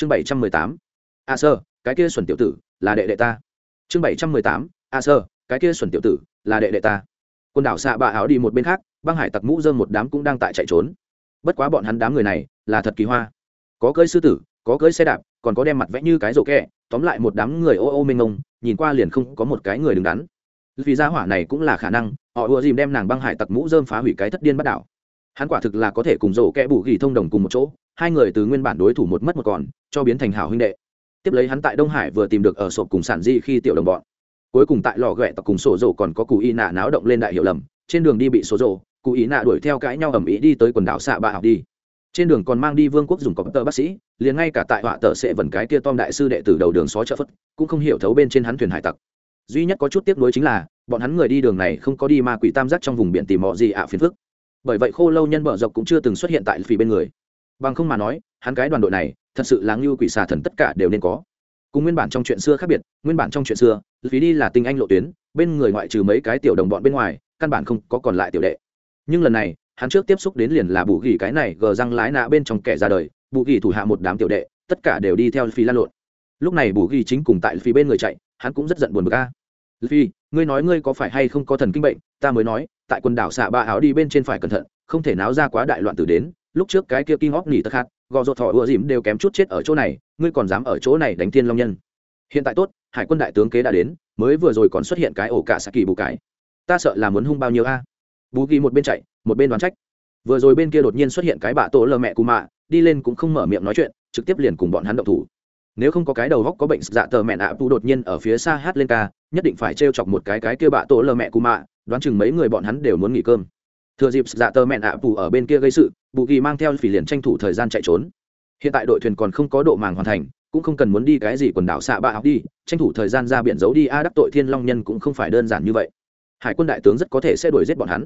chương bảy trăm mười tám. A sơ, cái kia xuẩn tiểu tử là đệ đệ ta. Chương bảy trăm mười tám. A sơ, cái kia xuẩn tiểu tử là đệ đệ ta. Quần đảo xạ bạ áo đi một bên khác, băng hải tặc mũ dơm một đám cũng đang tại chạy trốn. Bất quá bọn hắn đám người này là thật kỳ hoa. Có cưỡi sư tử, có cưỡi xe đạp, còn có đem mặt vẽ như cái rổ kẹ, tóm lại một đám người ô ô mênh ngông nhìn qua liền không có một cái người đứng đắn. Vì gia hỏa này cũng là khả năng, họ ùa dìm đem nàng băng hải tặc mũ dơm phá hủy cái thất điên bắt đảo. Hắn quả thực là có thể cùng rổ kẽ bù ghi thông đồng cùng một chỗ hai người từ nguyên bản đối thủ một mất một còn, cho biến thành hảo huynh đệ. Tiếp lấy hắn tại đông hải vừa tìm được ở sộp cùng sản di khi tiểu đồng bọn. Cuối cùng tại lò ghẹ tập cùng sổ rổ còn có cụ y nạ náo động lên đại hiệu lầm, trên đường đi bị sổ rổ, cụ y nạ đuổi theo cãi nhau ầm ĩ đi tới quần đảo xạ bạ học đi. Trên đường còn mang đi vương quốc dùng cọp tờ bác sĩ, liền ngay cả tại họa tờ sẽ vần cái kia tom đại sư đệ tử đầu đường xó chợ phất, cũng không hiểu thấu bên trên hắn thuyền hải tặc. Duy nhất có chút tiếc nuối chính là, bọn hắn người đi đường này không có đi ma quỷ tam giác trong vùng biển tìm mò gì ạ phiền phức. Bởi vậy khô lâu nhân bờ dọc cũng chưa từng xuất hiện tại phì bên người bằng không mà nói, hắn cái đoàn đội này, thật sự là ngưu quỷ xà thần tất cả đều nên có. Cùng nguyên bản trong chuyện xưa khác biệt, nguyên bản trong chuyện xưa, phí đi là tinh anh lộ tuyến, bên người ngoại trừ mấy cái tiểu đồng bọn bên ngoài, căn bản không có còn lại tiểu đệ. Nhưng lần này, hắn trước tiếp xúc đến liền là bù gỉ cái này gờ răng lái nạ bên trong kẻ ra đời, bù gỉ thủ hạ một đám tiểu đệ, tất cả đều đi theo phi lan lộn. Lúc này bù gỉ chính cùng tại phi bên người chạy, hắn cũng rất giận buồn bực a. Phi ngươi nói ngươi có phải hay không có thần kinh bệnh? Ta mới nói, tại quần đảo xạ ba áo đi bên trên phải cẩn thận, không thể náo ra quá đại loạn từ đến lúc trước cái kia kinh hóc nỉ tất khát gò ruột thọ ùa dìm đều kém chút chết ở chỗ này, ngươi còn dám ở chỗ này đánh thiên long nhân. Hiện tại tốt, hải quân đại tướng kế đã đến, mới vừa rồi còn xuất hiện cái ổ cả xạ kỳ bù cái. Ta sợ là muốn hung bao nhiêu a? Bù ghi một bên chạy, một bên đoán trách. Vừa rồi bên kia đột nhiên xuất hiện cái bạ tổ lờ mẹ cù mạ, đi lên cũng không mở miệng nói chuyện, trực tiếp liền cùng bọn hắn động thủ. Nếu không có cái đầu góc có bệnh dạ tờ mẹ ạ tu đột nhiên ở phía xa hát lên ca, nhất định phải t chọc một cái cái kia bạ tổ lờ mẹ cù mạ, đoán chừng mấy người bọn hắn đều muốn nghỉ cơm. Thừa dịp dạ tờ mẹ ạ tu ở bên kia gây sự bù ghi mang theo phỉ liền tranh thủ thời gian chạy trốn. Hiện tại đội thuyền còn không có độ màng hoàn thành, cũng không cần muốn đi cái gì quần đảo xạ Ba học đi, tranh thủ thời gian ra biển giấu đi, a đắc tội thiên long nhân cũng không phải đơn giản như vậy. Hải quân đại tướng rất có thể sẽ đuổi giết bọn hắn.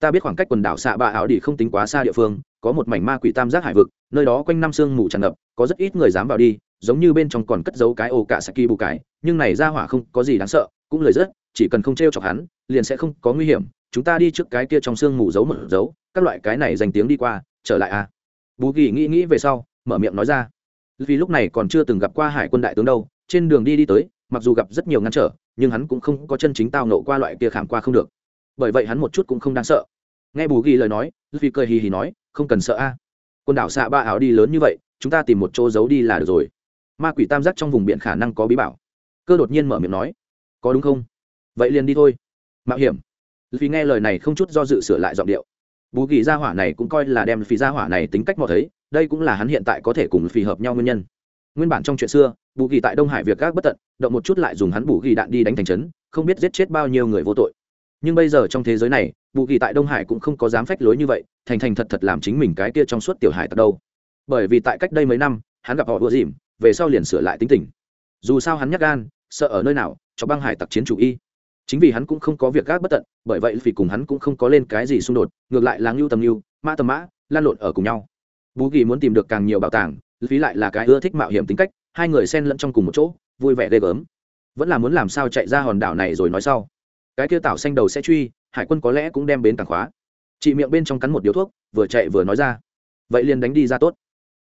Ta biết khoảng cách quần đảo xạ Ba ảo đi không tính quá xa địa phương, có một mảnh ma quỷ tam giác hải vực, nơi đó quanh năm sương mù tràn ngập, có rất ít người dám vào đi, giống như bên trong còn cất giấu cái ô Cả saki bù cái nhưng này ra hỏa không có gì đáng sợ, cũng lời rất, chỉ cần không t r e o chọc hắn, liền sẽ không có nguy hiểm, chúng ta đi trước cái kia trong sương mù giấu một dấu các loại cái này dành tiếng đi qua trở lại à? Bù kỳ nghĩ nghĩ về sau, mở miệng nói ra. Vì lúc này còn chưa từng gặp qua hải quân đại tướng đâu, trên đường đi đi tới, mặc dù gặp rất nhiều ngăn trở, nhưng hắn cũng không có chân chính tao nộ qua loại kia khảm qua không được. Bởi vậy hắn một chút cũng không đáng sợ. Nghe bù ghi lời nói vì cười hì hì nói, không cần sợ a. Quần đảo xạ ba áo đi lớn như vậy, chúng ta tìm một chỗ giấu đi là được rồi. Ma quỷ tam giác trong vùng biển khả năng có bí bảo. Cơ đột nhiên mở miệng nói, có đúng không? Vậy liền đi thôi. Mạo hiểm. Vì nghe lời này không chút do dự sửa lại giọng điệu bù kỳ gia hỏa này cũng coi là đem phi gia hỏa này tính cách mò thấy, đây cũng là hắn hiện tại có thể cùng phì hợp nhau nguyên nhân. Nguyên bản trong chuyện xưa bù kỳ tại đông hải việc gác bất tận, động một chút lại dùng hắn bù kỳ đạn đi đánh thành trấn, không biết giết chết bao nhiêu người vô tội. Nhưng bây giờ trong thế giới này bù kỳ tại đông hải cũng không có dám phách lối như vậy, thành thành thật thật làm chính mình cái kia trong suốt tiểu hải tật đâu. Bởi vì tại cách đây mấy năm, hắn gặp họ ùa dìm, về sau liền sửa lại tính tình. Dù sao hắn nhắc gan, sợ ở nơi nào, cho băng hải tặc chiến chủ y chính vì hắn cũng không có việc gác bất tận, bởi vậy vì cùng hắn cũng không có lên cái gì xung đột, ngược lại là ngưu tầm ngưu, mã tầm mã, lan lộn ở cùng nhau. Bú kỳ muốn tìm được càng nhiều bảo tàng, phí lại là cái ưa thích mạo hiểm tính cách, hai người xen lẫn trong cùng một chỗ, vui vẻ ghê gớm. Vẫn là muốn làm sao chạy ra hòn đảo này rồi nói sau. Cái kia tảo xanh đầu sẽ truy, hải quân có lẽ cũng đem bến cảng khóa. Chị miệng bên trong cắn một điếu thuốc, vừa chạy vừa nói ra. Vậy liền đánh đi ra tốt.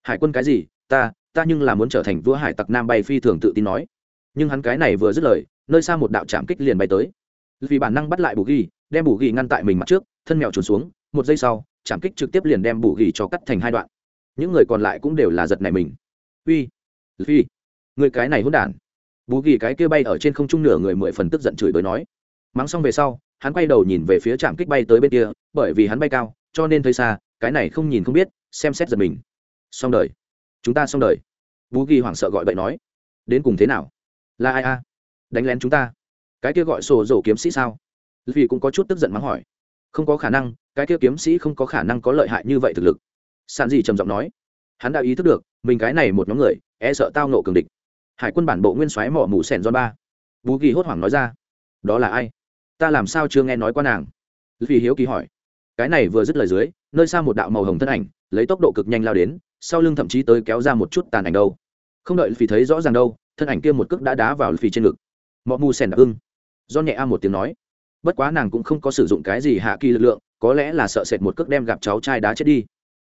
Hải quân cái gì? Ta ta nhưng là muốn trở thành vua hải tặc nam bay phi thường tự tin nói. Nhưng hắn cái này vừa dứt lời nơi xa một đạo trạm kích liền bay tới. Vì bản năng bắt lại bù ghi, đem bù ghi ngăn tại mình mặt trước, thân mèo trốn xuống, một giây sau trạm kích trực tiếp liền đem bù ghi cho cắt thành hai đoạn. Những người còn lại cũng đều là giật này mình. Uy phi người cái này hôn đản. Bù ghi cái kia bay ở trên không trung nửa người mười phần tức giận chửi bới nói. Mắng xong về sau, hắn quay đầu nhìn về phía trạm kích bay tới bên kia, bởi vì hắn bay cao, cho nên thấy xa, cái này không nhìn không biết, xem xét giật mình. Xong đời. Chúng ta xong đời. Bú ghi hoảng sợ gọi vậy nói. Đến cùng thế nào? Là ai a? Đánh lén chúng ta. Cái kia gọi sổ rổ kiếm sĩ sao? Vì cũng có chút tức giận mắng hỏi. Không có khả năng, cái kia kiếm sĩ không có khả năng có lợi hại như vậy thực lực. Sàn gì trầm giọng nói. Hắn đã ý thức được, mình cái này một nhóm người e sợ tao nộ cường địch. Hải quân bản bộ nguyên soái mỏ mù sẻn do ba. Bú ghi hốt hoảng nói ra. Đó là ai? Ta làm sao chưa nghe nói qua nàng? Vì hiếu kỳ hỏi. Cái này vừa dứt lời dưới, nơi xa một đạo màu hồng thân ảnh, lấy tốc độ cực nhanh lao đến, sau lưng thậm chí tới kéo ra một chút tàn ảnh đâu. Không đợi vì thấy rõ ràng đâu, thân ảnh kia một cước đã đá vào phì trên ngực mọ mù sèn đặc ưng do nhẹ a một tiếng nói. Bất quá nàng cũng không có sử dụng cái gì hạ kỳ lực lượng, có lẽ là sợ sệt một cước đem gặp cháu trai đá chết đi.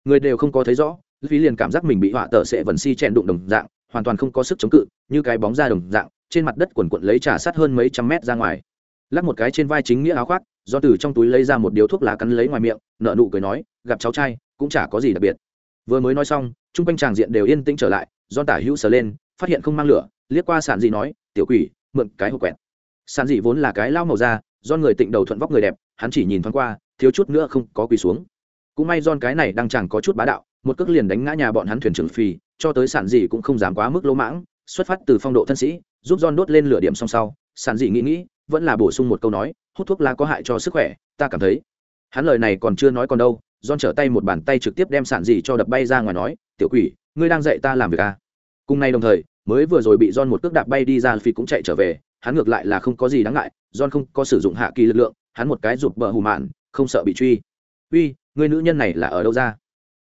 Người đều không có thấy rõ vì liền cảm giác mình bị họa tờ sẽ vần si chèn đụng đồng dạng, hoàn toàn không có sức chống cự, như cái bóng ra đồng dạng, trên mặt đất quần quận lấy trà sát hơn mấy trăm mét ra ngoài. Lắc một cái trên vai chính nghĩa áo khoác, do từ trong túi lấy ra một điếu thuốc lá cắn lấy ngoài miệng nợ nụ cười nói, gặp cháu trai, cũng chả có gì đặc biệt. Vừa mới nói xong, chung quanh tràng diện đều yên tĩnh trở lại, do tả hữu sờ lên, phát hiện không mang lửa, liếc qua sản gì nói, tiểu quỷ mượn cái hộp quẹt. Sản dị vốn là cái lao màu da, do người tịnh đầu thuận vóc người đẹp, hắn chỉ nhìn thoáng qua, thiếu chút nữa không có quỳ xuống. Cũng may don cái này đang chẳng có chút bá đạo, một cước liền đánh ngã nhà bọn hắn thuyền trưởng phì, cho tới sản dị cũng không dám quá mức lỗ mãng, xuất phát từ phong độ thân sĩ, giúp don đốt lên lửa điểm song sau sản dị nghĩ nghĩ, vẫn là bổ sung một câu nói, hút thuốc lá có hại cho sức khỏe, ta cảm thấy. Hắn lời này còn chưa nói còn đâu don trở tay một bàn tay trực tiếp đem sản dị cho đập bay ra ngoài nói, tiểu quỷ, ngươi đang dạy ta làm việc à. cùng nay đồng thời mới vừa rồi bị John một cước đạp bay đi ra phi cũng chạy trở về, hắn ngược lại là không có gì đáng ngại, John không có sử dụng hạ kỳ lực lượng, hắn một cái rụt bờ hù mạn, không sợ bị truy. Uy người nữ nhân này là ở đâu ra?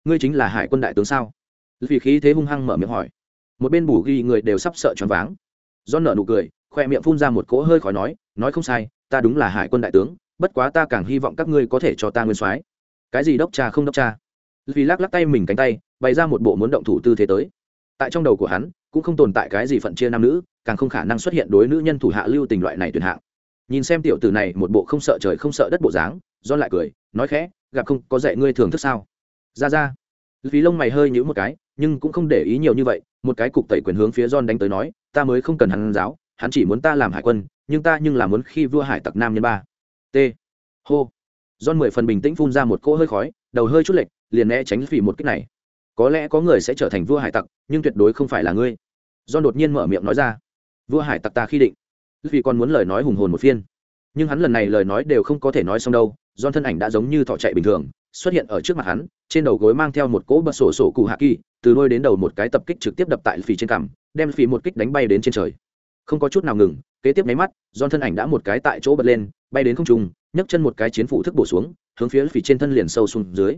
Ngươi chính là hải quân đại tướng sao? Vì khí thế hung hăng mở miệng hỏi. Một bên bù ghi người đều sắp sợ choáng váng. John nở nụ cười, khoe miệng phun ra một cỗ hơi khói nói nói không sai, ta đúng là hải quân đại tướng, bất quá ta càng hy vọng các ngươi có thể cho ta nguyên soái. Cái gì đốc cha không đốc cha? Vì lắc lắc tay mình cánh tay, bày ra một bộ muốn động thủ tư thế tới. Tại trong đầu của hắn cũng không tồn tại cái gì phận chia nam nữ càng không khả năng xuất hiện đối nữ nhân thủ hạ lưu tình loại này tuyệt hạng nhìn xem tiểu tử này một bộ không sợ trời không sợ đất bộ dáng do lại cười nói khẽ gặp không có dạy ngươi thường thức sao ra ra vì lông mày hơi nhữ một cái nhưng cũng không để ý nhiều như vậy một cái cục tẩy quyền hướng phía John đánh tới nói, ta mới không cần hắn giáo, hắn chỉ muốn ta làm hải quân, nhưng ta nhưng là muốn khi vua hải tặc nam nhân ba. T. Hô. John mười phần bình tĩnh phun ra một cỗ hơi khói, đầu hơi chút lệch, liền né tránh vì một kích này. Có lẽ có người sẽ trở thành vua hải tặc, nhưng tuyệt đối không phải là ngươi. John đột nhiên mở miệng nói ra, vua hải tặc ta khi định. Vì còn muốn lời nói hùng hồn một phiên, nhưng hắn lần này lời nói đều không có thể nói xong đâu. John thân ảnh đã giống như thọ chạy bình thường, xuất hiện ở trước mặt hắn trên đầu gối mang theo một cỗ bật sổ sổ cụ hạ kỳ từ đôi đến đầu một cái tập kích trực tiếp đập tại phì trên cằm đem phì một kích đánh bay đến trên trời không có chút nào ngừng kế tiếp mấy mắt don thân ảnh đã một cái tại chỗ bật lên bay đến không trung nhấc chân một cái chiến phủ thức bổ xuống hướng phía phì trên thân liền sâu xuống dưới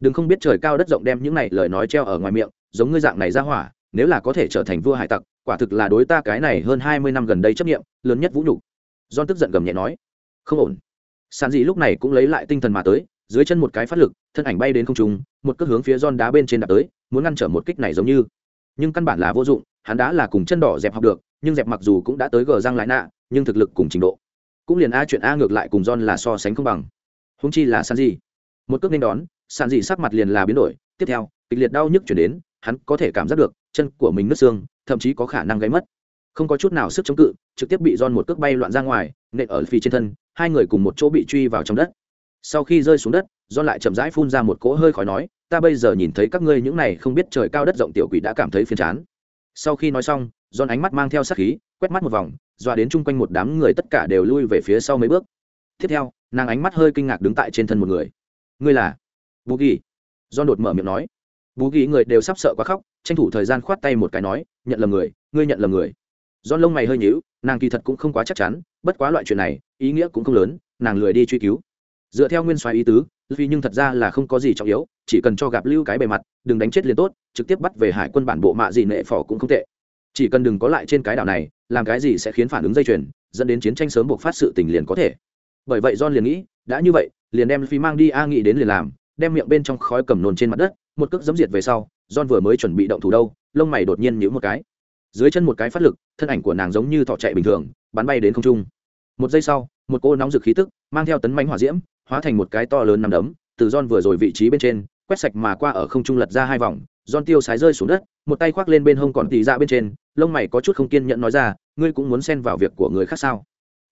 đừng không biết trời cao đất rộng đem những này lời nói treo ở ngoài miệng giống ngươi dạng này ra hỏa nếu là có thể trở thành vua hải tặc, quả thực là đối ta cái này hơn hai mươi năm gần đây chấp nghiệm lớn nhất vũ nhục. John tức giận gầm nhẹ nói, không ổn. Sàn dị lúc này cũng lấy lại tinh thần mà tới, dưới chân một cái phát lực, thân ảnh bay đến không trung, một cước hướng phía John đá bên trên đạp tới, muốn ngăn trở một kích này giống như. Nhưng căn bản là vô dụng, hắn đã là cùng chân đỏ dẹp học được, nhưng dẹp mặc dù cũng đã tới gờ răng lại nạ, nhưng thực lực cùng trình độ. Cũng liền a chuyện a ngược lại cùng John là so sánh không bằng. Húng chi là sàn dị. Một cước nên đón, sàn dị sắc mặt liền là biến đổi, tiếp theo, kịch liệt đau nhức chuyển đến, hắn có thể cảm giác được chân của mình nứt xương, thậm chí có khả năng gáy mất. Không có chút nào sức chống cự, trực tiếp bị giòn một cước bay loạn ra ngoài, nện ở phi trên thân, hai người cùng một chỗ bị truy vào trong đất. Sau khi rơi xuống đất do lại chậm rãi phun ra một cỗ hơi khói nói, ta bây giờ nhìn thấy các ngươi những này không biết trời cao đất rộng tiểu quỷ đã cảm thấy phiền chán. Sau khi nói xong don ánh mắt mang theo sát khí, quét mắt một vòng, dọa đến chung quanh một đám người tất cả đều lui về phía sau mấy bước. Tiếp theo, nàng ánh mắt hơi kinh ngạc đứng tại trên thân một người. Ngươi là? Bú ghi don đột mở miệng nói bú ghi người đều sắp sợ quá khóc, tranh thủ thời gian khoát tay một cái nói, nhận lầm người, ngươi nhận lầm người. Do lông mày hơi nhíu, nàng kỳ thật cũng không quá chắc chắn, bất quá loại chuyện này, ý nghĩa cũng không lớn, nàng lười đi truy cứu. Dựa theo nguyên soái ý tứ vì nhưng thật ra là không có gì trọng yếu, chỉ cần cho gặp lưu cái bề mặt, đừng đánh chết liền tốt, trực tiếp bắt về hải quân bản bộ mạ gì nệ phỏ cũng không tệ. Chỉ cần đừng có lại trên cái đảo này, làm cái gì sẽ khiến phản ứng dây chuyền, dẫn đến chiến tranh sớm buộc phát sự tình liền có thể. Bởi vậy john liền nghĩ, đã như vậy, liền đem phi mang đi a nghị đến liền làm, đem miệng bên trong khói cầm nồn trên mặt đất một cước dấm diệt về sau, john vừa mới chuẩn bị động thủ đâu, lông mày đột nhiên nhíu một cái. Dưới chân một cái phát lực, thân ảnh của nàng giống như thọ chạy bình thường, bắn bay đến không trung. Một giây sau, một cô nóng rực khí tức mang theo tấn mánh hỏa diễm, hóa thành một cái to lớn nằm đấm, từ John vừa rồi vị trí bên trên, quét sạch mà qua ở không trung lật ra hai vòng, John tiêu sái rơi xuống đất, một tay khoác lên bên hông còn tì ra bên trên, lông mày có chút không kiên nhẫn nói ra, ngươi cũng muốn xen vào việc của người khác sao?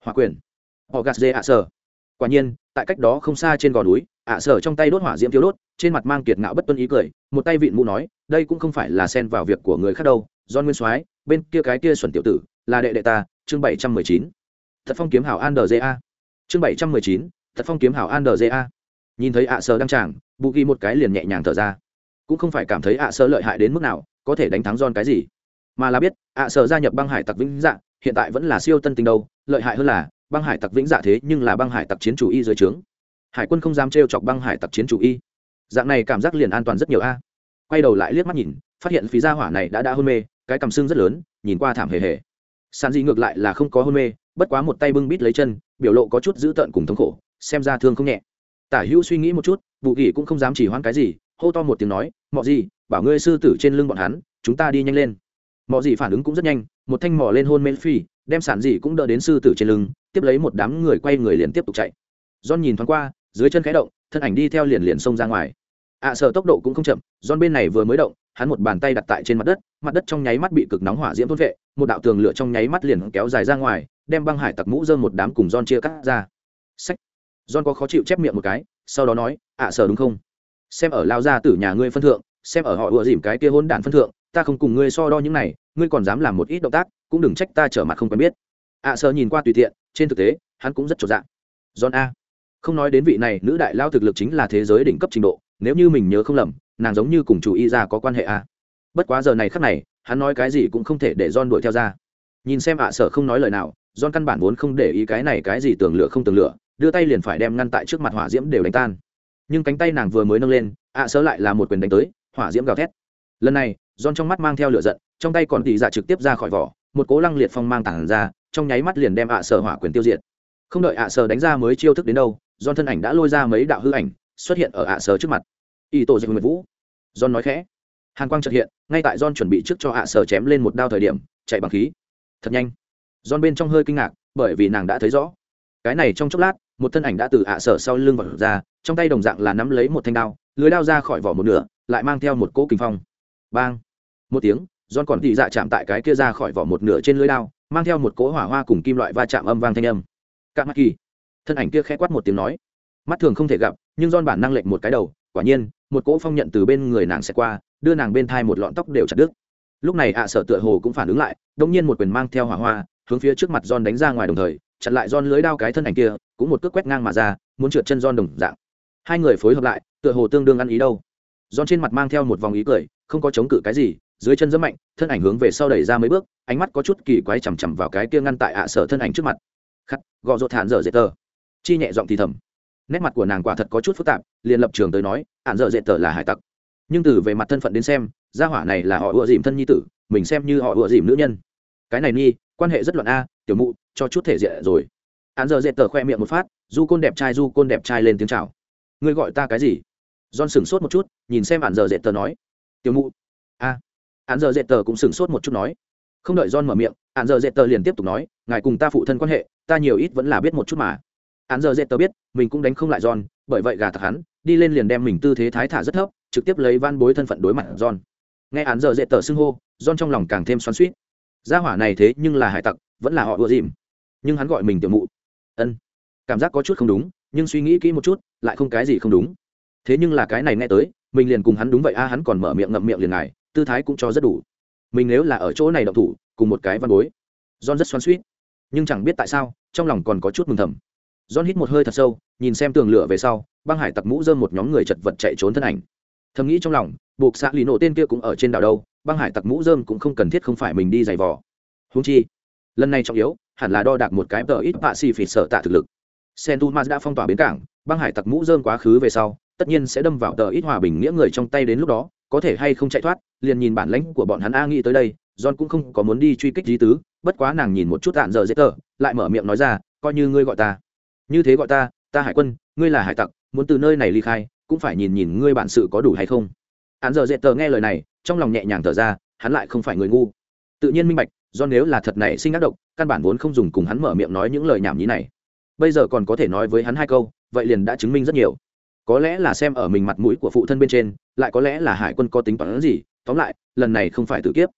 Hỏa quyền. Họ gạt dê ạ sở quả nhiên, tại cách đó không xa trên gò núi ạ sở trong tay đốt hỏa diễm thiếu đốt trên mặt mang kiệt ngạo bất tuân ý cười, một tay vịn mũ nói, đây cũng không phải là xen vào việc của người khác đâu, John nguyên soái, bên kia cái kia xuẩn tiểu tử, là đệ đệ ta, chương bảy trăm mười chín. Thật phong kiếm hảo an đờ ja chương bảy trăm mười chín, thật phong kiếm hảo an đờ ja nhìn thấy ạ sơ đăng tràng, bù ghi một cái liền nhẹ nhàng thở ra. Cũng không phải cảm thấy ạ sơ lợi hại đến mức nào, có thể đánh thắng giòn cái gì. Mà là biết, ạ sơ gia nhập băng hải tặc vĩnh dạ hiện tại vẫn là siêu tân tinh đâu, lợi hại hơn là, băng hải tặc vĩnh dạ thế nhưng là băng hải tặc chiến chủ y dưới trướng. Hải quân không dám trêu chọc băng hải tặc chiến chủ y dạng này cảm giác liền an toàn rất nhiều a. Quay đầu lại liếc mắt nhìn, phát hiện phí gia hỏa này đã đã hôn mê, cái cằm xương rất lớn, nhìn qua thảm hề hề. Sàn dị ngược lại là không có hôn mê, bất quá một tay bưng bít lấy chân, biểu lộ có chút dữ tợn cùng thống khổ, xem ra thương không nhẹ. Tả hữu suy nghĩ một chút, vụ gỉ cũng không dám chỉ hoãn cái gì, hô to một tiếng nói mọi gì, bảo ngươi sư tử trên lưng bọn hắn, chúng ta đi nhanh lên. Mọi gì phản ứng cũng rất nhanh, một thanh mỏ lên hôn mê phi, đem sản dị cũng đỡ đến sư tử trên lưng, tiếp lấy một đám người quay người liền tiếp tục chạy. John nhìn thoáng qua, dưới chân khẽ động thân ảnh đi theo liền liền xông ra ngoài. Ạ à, sợ tốc độ cũng không chậm john bên này vừa mới động hắn một bàn tay đặt tại trên mặt đất mặt đất trong nháy mắt bị cực nóng hỏa diễm thốt vệ một đạo tường lửa trong nháy mắt liền kéo dài ra ngoài đem băng hải tặc mũ dơm một đám cùng John chia cắt ra. Sách John có khó chịu chép miệng một cái sau đó nói ạ à, sợ đúng không? Xem ở lao ra từ nhà ngươi phân thượng xem ở họ ùa dìm cái kia hôn đản phân thượng ta không cùng ngươi so đo những này ngươi còn dám làm một ít động tác cũng đừng trách ta trở mặt không quen biết. Ạ à, sợ nhìn qua tùy tiện trên thực tế hắn cũng rất trọn dạng John a không nói đến vị này, nữ đại lao thực lực chính là thế giới đỉnh cấp trình độ, nếu như mình nhớ không lầm, nàng giống như cùng chủ y ra có quan hệ a bất quá giờ này khắc này, hắn nói cái gì cũng không thể để don đuổi theo ra. Nhìn xem ạ sở không nói lời nào don căn bản vốn không để ý cái này cái gì tưởng lửa không tưởng lửa đưa tay liền phải đem ngăn tại trước mặt hỏa diễm đều đánh tan. Nhưng cánh tay nàng vừa mới nâng lên, ạ sở lại là một quyền đánh tới, hỏa diễm gào thét. Lần này don trong mắt mang theo lửa giận, trong tay còn tỉ dạ trực tiếp ra khỏi vỏ, một cố lăng liệt phong mang tản ra, trong nháy mắt liền đem ạ sở hỏa quyền tiêu diệt. Không đợi ạ sở đánh ra mới chiêu thức đến đâu John thân ảnh đã lôi ra mấy đạo hư ảnh xuất hiện ở ạ sở trước mặt. Y tổ dịch nguyệt vũ. John nói khẽ. Hàn quang chợt hiện, ngay tại john chuẩn bị trước cho ạ sở chém lên một đao thời điểm, chạy bằng khí. Thật nhanh. John bên trong hơi kinh ngạc, bởi vì nàng đã thấy rõ. Cái này trong chốc lát, một thân ảnh đã từ ạ sở sau lưng vọt ra, trong tay đồng dạng là nắm lấy một thanh đao, lưới đao ra khỏi vỏ một nửa, lại mang theo một cỗ kinh phong. Bang. Một tiếng, john còn tỉ dạ chạm tại cái kia ra khỏi vỏ một nửa trên lưới đao, mang theo một cỗ hỏa hoa cùng kim loại va chạm âm vang thanh âm. Cạn mắt kỳ thân ảnh kia khẽ quát một tiếng nói, mắt thường không thể gặp, nhưng don bản năng lệnh một cái đầu, quả nhiên, một cỗ phong nhận từ bên người nàng sẽ qua, đưa nàng bên thai một lọn tóc đều chặt đứt. Lúc này ạ sở tựa hồ cũng phản ứng lại, đông nhiên một quyền mang theo hỏa hoa, hướng phía trước mặt don đánh ra ngoài đồng thời, chặn lại don lưới đao cái thân ảnh kia, cũng một cước quét ngang mà ra, muốn trượt chân don đồng dạng. Hai người phối hợp lại, tựa hồ tương đương ăn ý đâu. Don trên mặt mang theo một vòng ý cười, không có chống cự cái gì, dưới chân rất mạnh, thân ảnh hướng về sau đẩy ra mấy bước, ánh mắt có chút kỳ quái chằm chằm vào cái kia ngăn tại ạ sở thân ảnh trước mặt. Khắc, gò rột thản dở dễ tờ chi nhẹ giọng thì thầm. Nét mặt của nàng quả thật có chút phức tạp, liền lập trường tới nói ạn dở dễ tờ là hải tặc. Nhưng từ về mặt thân phận đến xem, gia hỏa này là họ ựa dìm thân nhi tử, mình xem như họ ựa dìm nữ nhân. Cái này nhi quan hệ rất loạn a, tiểu mụ, cho chút thể diện rồi. Ạn dợ dệt tờ khoe miệng một phát, du côn đẹp trai, du côn đẹp trai lên tiếng chào. Ngươi gọi ta cái gì? John sửng sốt một chút, nhìn xem ạn dợ dệt tờ nói, tiểu mụ. A. À. hắn giờ dệt tờ cũng sửng sốt một chút nói, không đợi john mở miệng ạn dợ dệt tờ liền tiếp tục nói, ngài cùng ta phụ thân quan hệ, ta nhiều ít vẫn là biết một chút mà. Án giờ dệt tờ biết, mình cũng đánh không lại john, bởi vậy gà tặc hắn, đi lên liền đem mình tư thế thái thả rất thấp, trực tiếp lấy van bối thân phận đối mặt john. Nghe án giờ dễ tờ xưng hô, john trong lòng càng thêm xoắn suýt gia hỏa này thế nhưng là hải tặc, vẫn là họ ưa dìm. Nhưng hắn gọi mình tiểu mụ. Ân, cảm giác có chút không đúng, nhưng suy nghĩ kỹ một chút, lại không cái gì không đúng. Thế nhưng là cái này nghe tới, mình liền cùng hắn đúng vậy a, hắn còn mở miệng ngậm miệng liền ngài, tư thái cũng cho rất đủ. Mình nếu là ở chỗ này động thủ, cùng một cái văn bối. John rất xoắn suýt nhưng chẳng biết tại sao, trong lòng còn có chút mừng thầm john hít một hơi thật sâu, nhìn xem tường lửa về sau, băng hải tặc mũ rơm một nhóm người chật vật chạy trốn thân ảnh. Thầm nghĩ trong lòng, buộc xã lì nổ tên kia cũng ở trên đảo đâu, băng hải tặc mũ rơm cũng không cần thiết không phải mình đi giày vò. Huống chi, lần này trọng yếu, hẳn là đo đạc một cái tờ ít bạ xì phỉ sợ tạ thực lực. Sentumas đã phong tỏa bến cảng, băng hải tặc mũ rơm quá khứ về sau, tất nhiên sẽ đâm vào tờ ít hòa bình nghĩa người trong tay đến lúc đó, có thể hay không chạy thoát, liền nhìn bản lãnh của bọn hắn a nghĩ tới đây, john cũng không có muốn đi truy kích lý tứ, bất quá nàng nhìn một chút tạn giờ dễ tờ, lại mở miệng nói ra, coi như ngươi gọi ta như thế gọi ta ta hải quân, ngươi là hải tặc, muốn từ nơi này ly khai, cũng phải nhìn nhìn ngươi bản sự có đủ hay không. Hắn giờ dễ tờ nghe lời này, trong lòng nhẹ nhàng thở ra, hắn lại không phải người ngu. Tự nhiên minh bạch, do nếu là thật này sinh ác độc, căn bản vốn không dùng cùng hắn mở miệng nói những lời nhảm nhí này. Bây giờ còn có thể nói với hắn hai câu, vậy liền đã chứng minh rất nhiều. Có lẽ là xem ở mình mặt mũi của phụ thân bên trên, lại có lẽ là hải quân có tính toán gì, tóm lại, lần này không phải tự kiếp.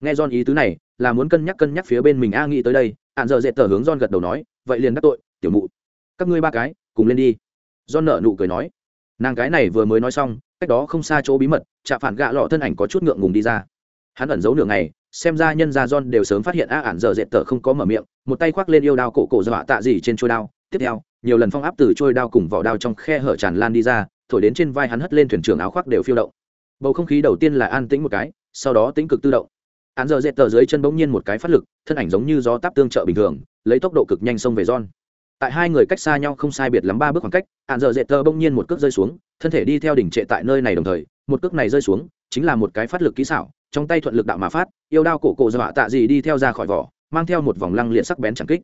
Nghe don ý tứ này, là muốn cân nhắc cân nhắc phía bên mình a nghĩ tới đây hạn giờ dễ tờ hướng don gật đầu nói, vậy liền đắc tội, tiểu mụ các ngươi ba cái, cùng lên đi. Don nợ nụ cười nói. Nàng cái này vừa mới nói xong, cách đó không xa chỗ bí mật chạ phản gạ lọ thân ảnh có chút ngượng ngùng đi ra. Hắn ẩn giấu nửa ngày, xem ra nhân gia john đều sớm phát hiện a ản giờ dệt tờ không có mở miệng, một tay khoác lên yêu đao cổ cổ dọa tạ gì trên trôi đao. Tiếp theo, nhiều lần phong áp từ trôi đao cùng vỏ đao trong khe hở tràn lan đi ra, thổi đến trên vai hắn hất lên thuyền trưởng áo khoác đều phiêu động. Bầu không khí đầu tiên là an tĩnh một cái, sau đó tĩnh cực tự động. Án giờ dệt tờ dưới chân bỗng nhiên một cái phát lực, thân ảnh giống như gió táp tương trợ bình thường, lấy tốc độ cực nhanh xông về john tại hai người cách xa nhau không sai biệt lắm ba bước khoảng cách hạn dợ dệt tờ bỗng nhiên một cước rơi xuống, thân thể đi theo đỉnh trệ tại nơi này đồng thời, một cước này rơi xuống, chính là một cái phát lực kỹ xảo, trong tay thuận lực đạo mà phát, yêu đao cổ cổ dọa tạ gì đi theo ra khỏi vỏ, mang theo một vòng lăng liệt sắc bén chẳng kích.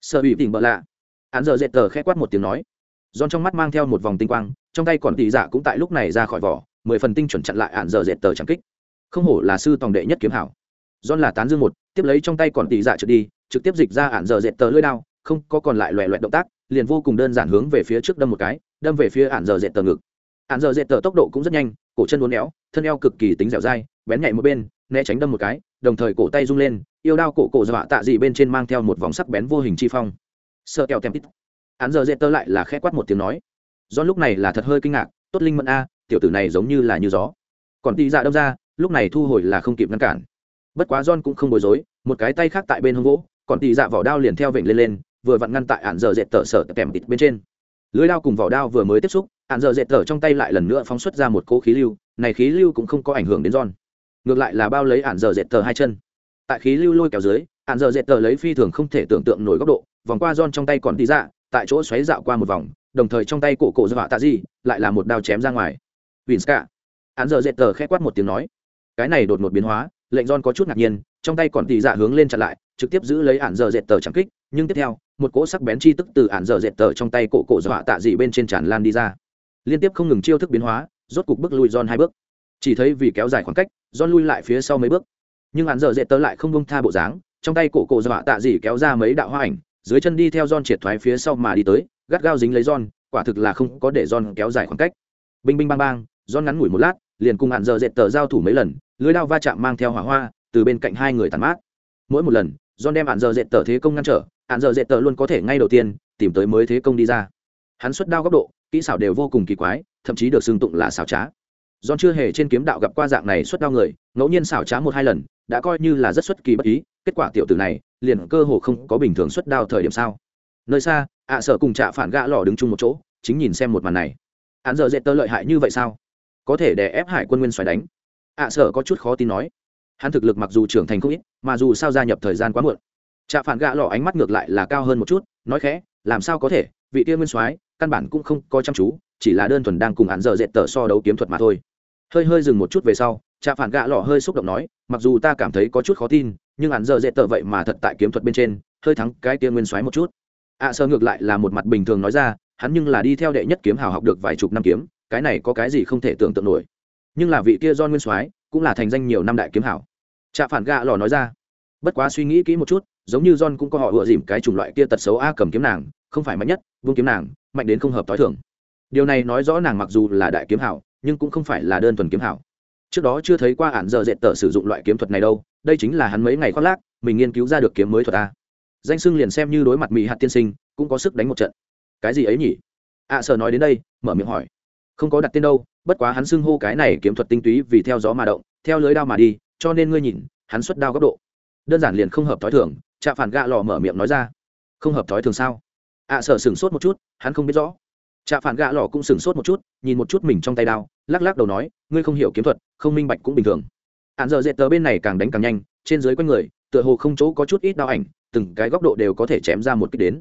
Sợ ủy tỉnh bợ lạ. Hạn dợ dệt tờ khẽ quát một tiếng nói. Giòn trong mắt mang theo một vòng tinh quang, trong tay còn tỷ dạ cũng tại lúc này ra khỏi vỏ, mười phần tinh chuẩn chặn lại hạn dợ dệt tờ chẳng kích. Không hổ là sư tòng đệ nhất kiếm hảo. Giòn là tán dương một, tiếp lấy trong tay còn tỉ dạ trượt đi, trực tiếp dịch ra hạn dợ dệt tờ lưỡi đao không có còn lại loẹ loẹt động tác, liền vô cùng đơn giản hướng về phía trước đâm một cái, đâm về phía ạn giờ dệt tờ ngực. ạn giờ dệt tờ tốc độ cũng rất nhanh, cổ chân uốn éo, thân eo cực kỳ tính dẻo dai, bén nhạy một bên, né tránh đâm một cái, đồng thời cổ tay rung lên, yêu đao cổ cổ dọa tạ dị bên trên mang theo một vòng sắc bén vô hình chi phong. Sợ kẹo tem tít. ạn giờ dệt tờ lại là khẽ quát một tiếng nói. Do lúc này là thật hơi kinh ngạc, tốt linh mẫn a, tiểu tử này giống như là như gió. Còn tị dạ đâm ra, lúc này thu hồi là không kịp ngăn cản. Bất quá john cũng không bối rối, một cái tay khác tại bên hông gỗ còn tị dạ vỏ đao liền theo vểnh lên lên vừa vặn ngăn tại ạn giờ dệt tờ sở kèm bịt bên trên lưới đao cùng vỏ đao vừa mới tiếp xúc ạn giờ dệt tờ trong tay lại lần nữa phóng xuất ra một cỗ khí lưu này khí lưu cũng không có ảnh hưởng đến giòn ngược lại là bao lấy ạn giờ dệt tờ hai chân tại khí lưu lôi kéo dưới ạn giờ dệt tờ lấy phi thường không thể tưởng tượng nổi góc độ vòng qua giòn trong tay còn tị dạ tại chỗ xoáy dạo qua một vòng đồng thời trong tay cổ cổ dọa tạ gì lại là một đao chém ra ngoài Vinska. ạn giờ dệt tờ khẽ quát một tiếng nói. Cái này đột ngột biến hóa, lệnh giòn có chút ngạc nhiên, trong tay còn tỷ dạ hướng lên chặn lại, trực tiếp giữ lấy ạn giờ dệt tờ chẳng kích, nhưng tiếp theo, một cỗ sắc bén chi tức từ ản dở dệt tờ trong tay cổ cổ dọa tạ dị bên trên tràn lan đi ra. Liên tiếp không ngừng chiêu thức biến hóa, rốt cục bước lui John hai bước. Chỉ thấy vì kéo dài khoảng cách, John lui lại phía sau mấy bước. Nhưng ản dở dệt tờ lại không buông tha bộ dáng, trong tay cổ cổ dọa tạ dị kéo ra mấy đạo hoa ảnh, dưới chân đi theo John triệt thoái phía sau mà đi tới, gắt gao dính lấy John, quả thực là không có để John kéo dài khoảng cách. Binh binh bang bang, John ngắn ngủi một lát, liền cùng ản dở dệt tờ giao thủ mấy lần, lưới đao va chạm mang theo hỏa hoa, từ bên cạnh hai người tàn mát. Mỗi một lần, John đem hạn giờ dệt tờ thế công ngăn trở, hạn giờ dệt tờ luôn có thể ngay đầu tiên tìm tới mới thế công đi ra. Hắn xuất đao góc độ, kỹ xảo đều vô cùng kỳ quái, thậm chí được xưng tụng là xảo trá. John chưa hề trên kiếm đạo gặp qua dạng này xuất đao người, ngẫu nhiên xảo trá một hai lần, đã coi như là rất xuất kỳ bất ý, kết quả tiểu tử này, liền cơ hồ không có bình thường xuất đao thời điểm sao? Nơi xa, ạ sở cùng trạ phản gã lò đứng chung một chỗ, chính nhìn xem một màn này. Hắn giờ dệt tơ lợi hại như vậy sao? có thể để ép hải quân nguyên xoáy đánh ạ à, sở có chút khó tin nói hắn thực lực mặc dù trưởng thành không ít mà dù sao gia nhập thời gian quá muộn. Trạ phản gạ lọ ánh mắt ngược lại là cao hơn một chút nói khẽ làm sao có thể vị tiên nguyên soái căn bản cũng không có chăm chú chỉ là đơn thuần đang cùng hắn giờ dệt tờ so đấu kiếm thuật mà thôi. Hơi hơi dừng một chút về sau trạ phản gạ lọ hơi xúc động nói mặc dù ta cảm thấy có chút khó tin nhưng hắn giờ dệt tờ vậy mà thật tại kiếm thuật bên trên hơi thắng cái tiên nguyên soái một chút. Ạ à, sơ ngược lại là một mặt bình thường nói ra hắn nhưng là đi theo đệ nhất kiếm hào học được vài chục năm kiếm cái này có cái gì không thể tưởng tượng nổi. Nhưng là vị kia do nguyên soái cũng là thành danh nhiều năm đại kiếm hảo. Trạ phản gạ lò nói ra bất quá suy nghĩ kỹ một chút giống như john cũng có họ ựa dìm cái chủng loại kia tật xấu a cầm kiếm nàng không phải mạnh nhất vương kiếm nàng mạnh đến không hợp t h i thường. Điều này nói rõ nàng mặc dù là đại kiếm hảo nhưng cũng không phải là đơn thuần kiếm hảo. Trước đó chưa thấy qua ản giờ dệt tờ sử dụng loại kiếm thuật này đâu đây chính là hắn mấy ngày khoác lác mình nghiên cứu ra được kiếm mới thuật a. Danh sưng liền xem như đối mặt mỹ hạt tiên sinh cũng có sức đánh một trận. Cái gì ấy nhỉ? Ạ à, sợ nói đến đây mở miệng hỏi. Không có đặt tên đâu bất quá hắn xưng hô cái này kiếm thuật tinh túy vì theo gió mà động theo lưới đao mà đi cho nên ngươi nhìn hắn xuất đao góc độ. Đơn giản liền không hợp thói thường trạ phản gạ lò mở miệng nói ra. Không hợp thói thường sao? Ạ à, sợ sửng sốt một chút hắn không biết rõ. Trạ phản gạ lò cũng sửng sốt một chút nhìn một chút mình trong tay đao lắc lắc đầu nói ngươi không hiểu kiếm thuật không minh bạch cũng bình thường. Hạn giờ dễ tờ bên này càng đánh càng nhanh trên dưới quanh người tựa hồ không chỗ có chút ít đao ảnh từng cái góc độ đều có thể chém ra một kích đến.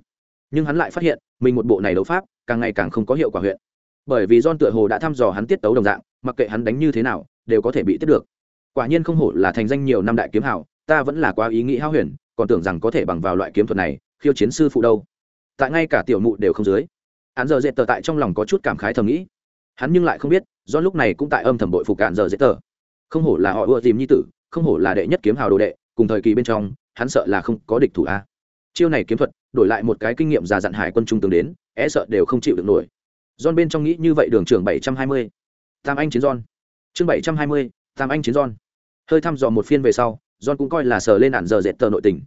Nhưng hắn lại phát hiện mình một bộ này đấu pháp càng ngày càng không có hiệu quả huyện bởi vì don tựa hồ đã thăm dò hắn tiết tấu đồng dạng, mặc kệ hắn đánh như thế nào, đều có thể bị tiết được. Quả nhiên không hổ là thành danh nhiều năm đại kiếm hảo ta vẫn là quá ý nghĩ hao huyền, còn tưởng rằng có thể bằng vào loại kiếm thuật này, khiêu chiến sư phụ đâu. Tại ngay cả tiểu mụ đều không dưới. Hắn giờ dễ tờ tại trong lòng có chút cảm khái thầm nghĩ. Hắn nhưng lại không biết do lúc này cũng tại âm thầm bội phục cạn giờ dễ tờ. Không hổ là họ ưa tìm nhi tử, không hổ là đệ nhất kiếm hào đồ đệ, cùng thời kỳ bên trong, hắn sợ là không có địch thủ a. Chiêu này kiếm thuật, đổi lại một cái kinh nghiệm già dặn hải quân trung tướng đến é sợ đều không chịu được nổi. John bên trong nghĩ như vậy đường trưởng 720. Tam anh chiến John. Chương 720, Tam anh chiến John. Hơi thăm dò một phiên về sau, John cũng coi là sờ lên ản giờ dệt tờ nội tình.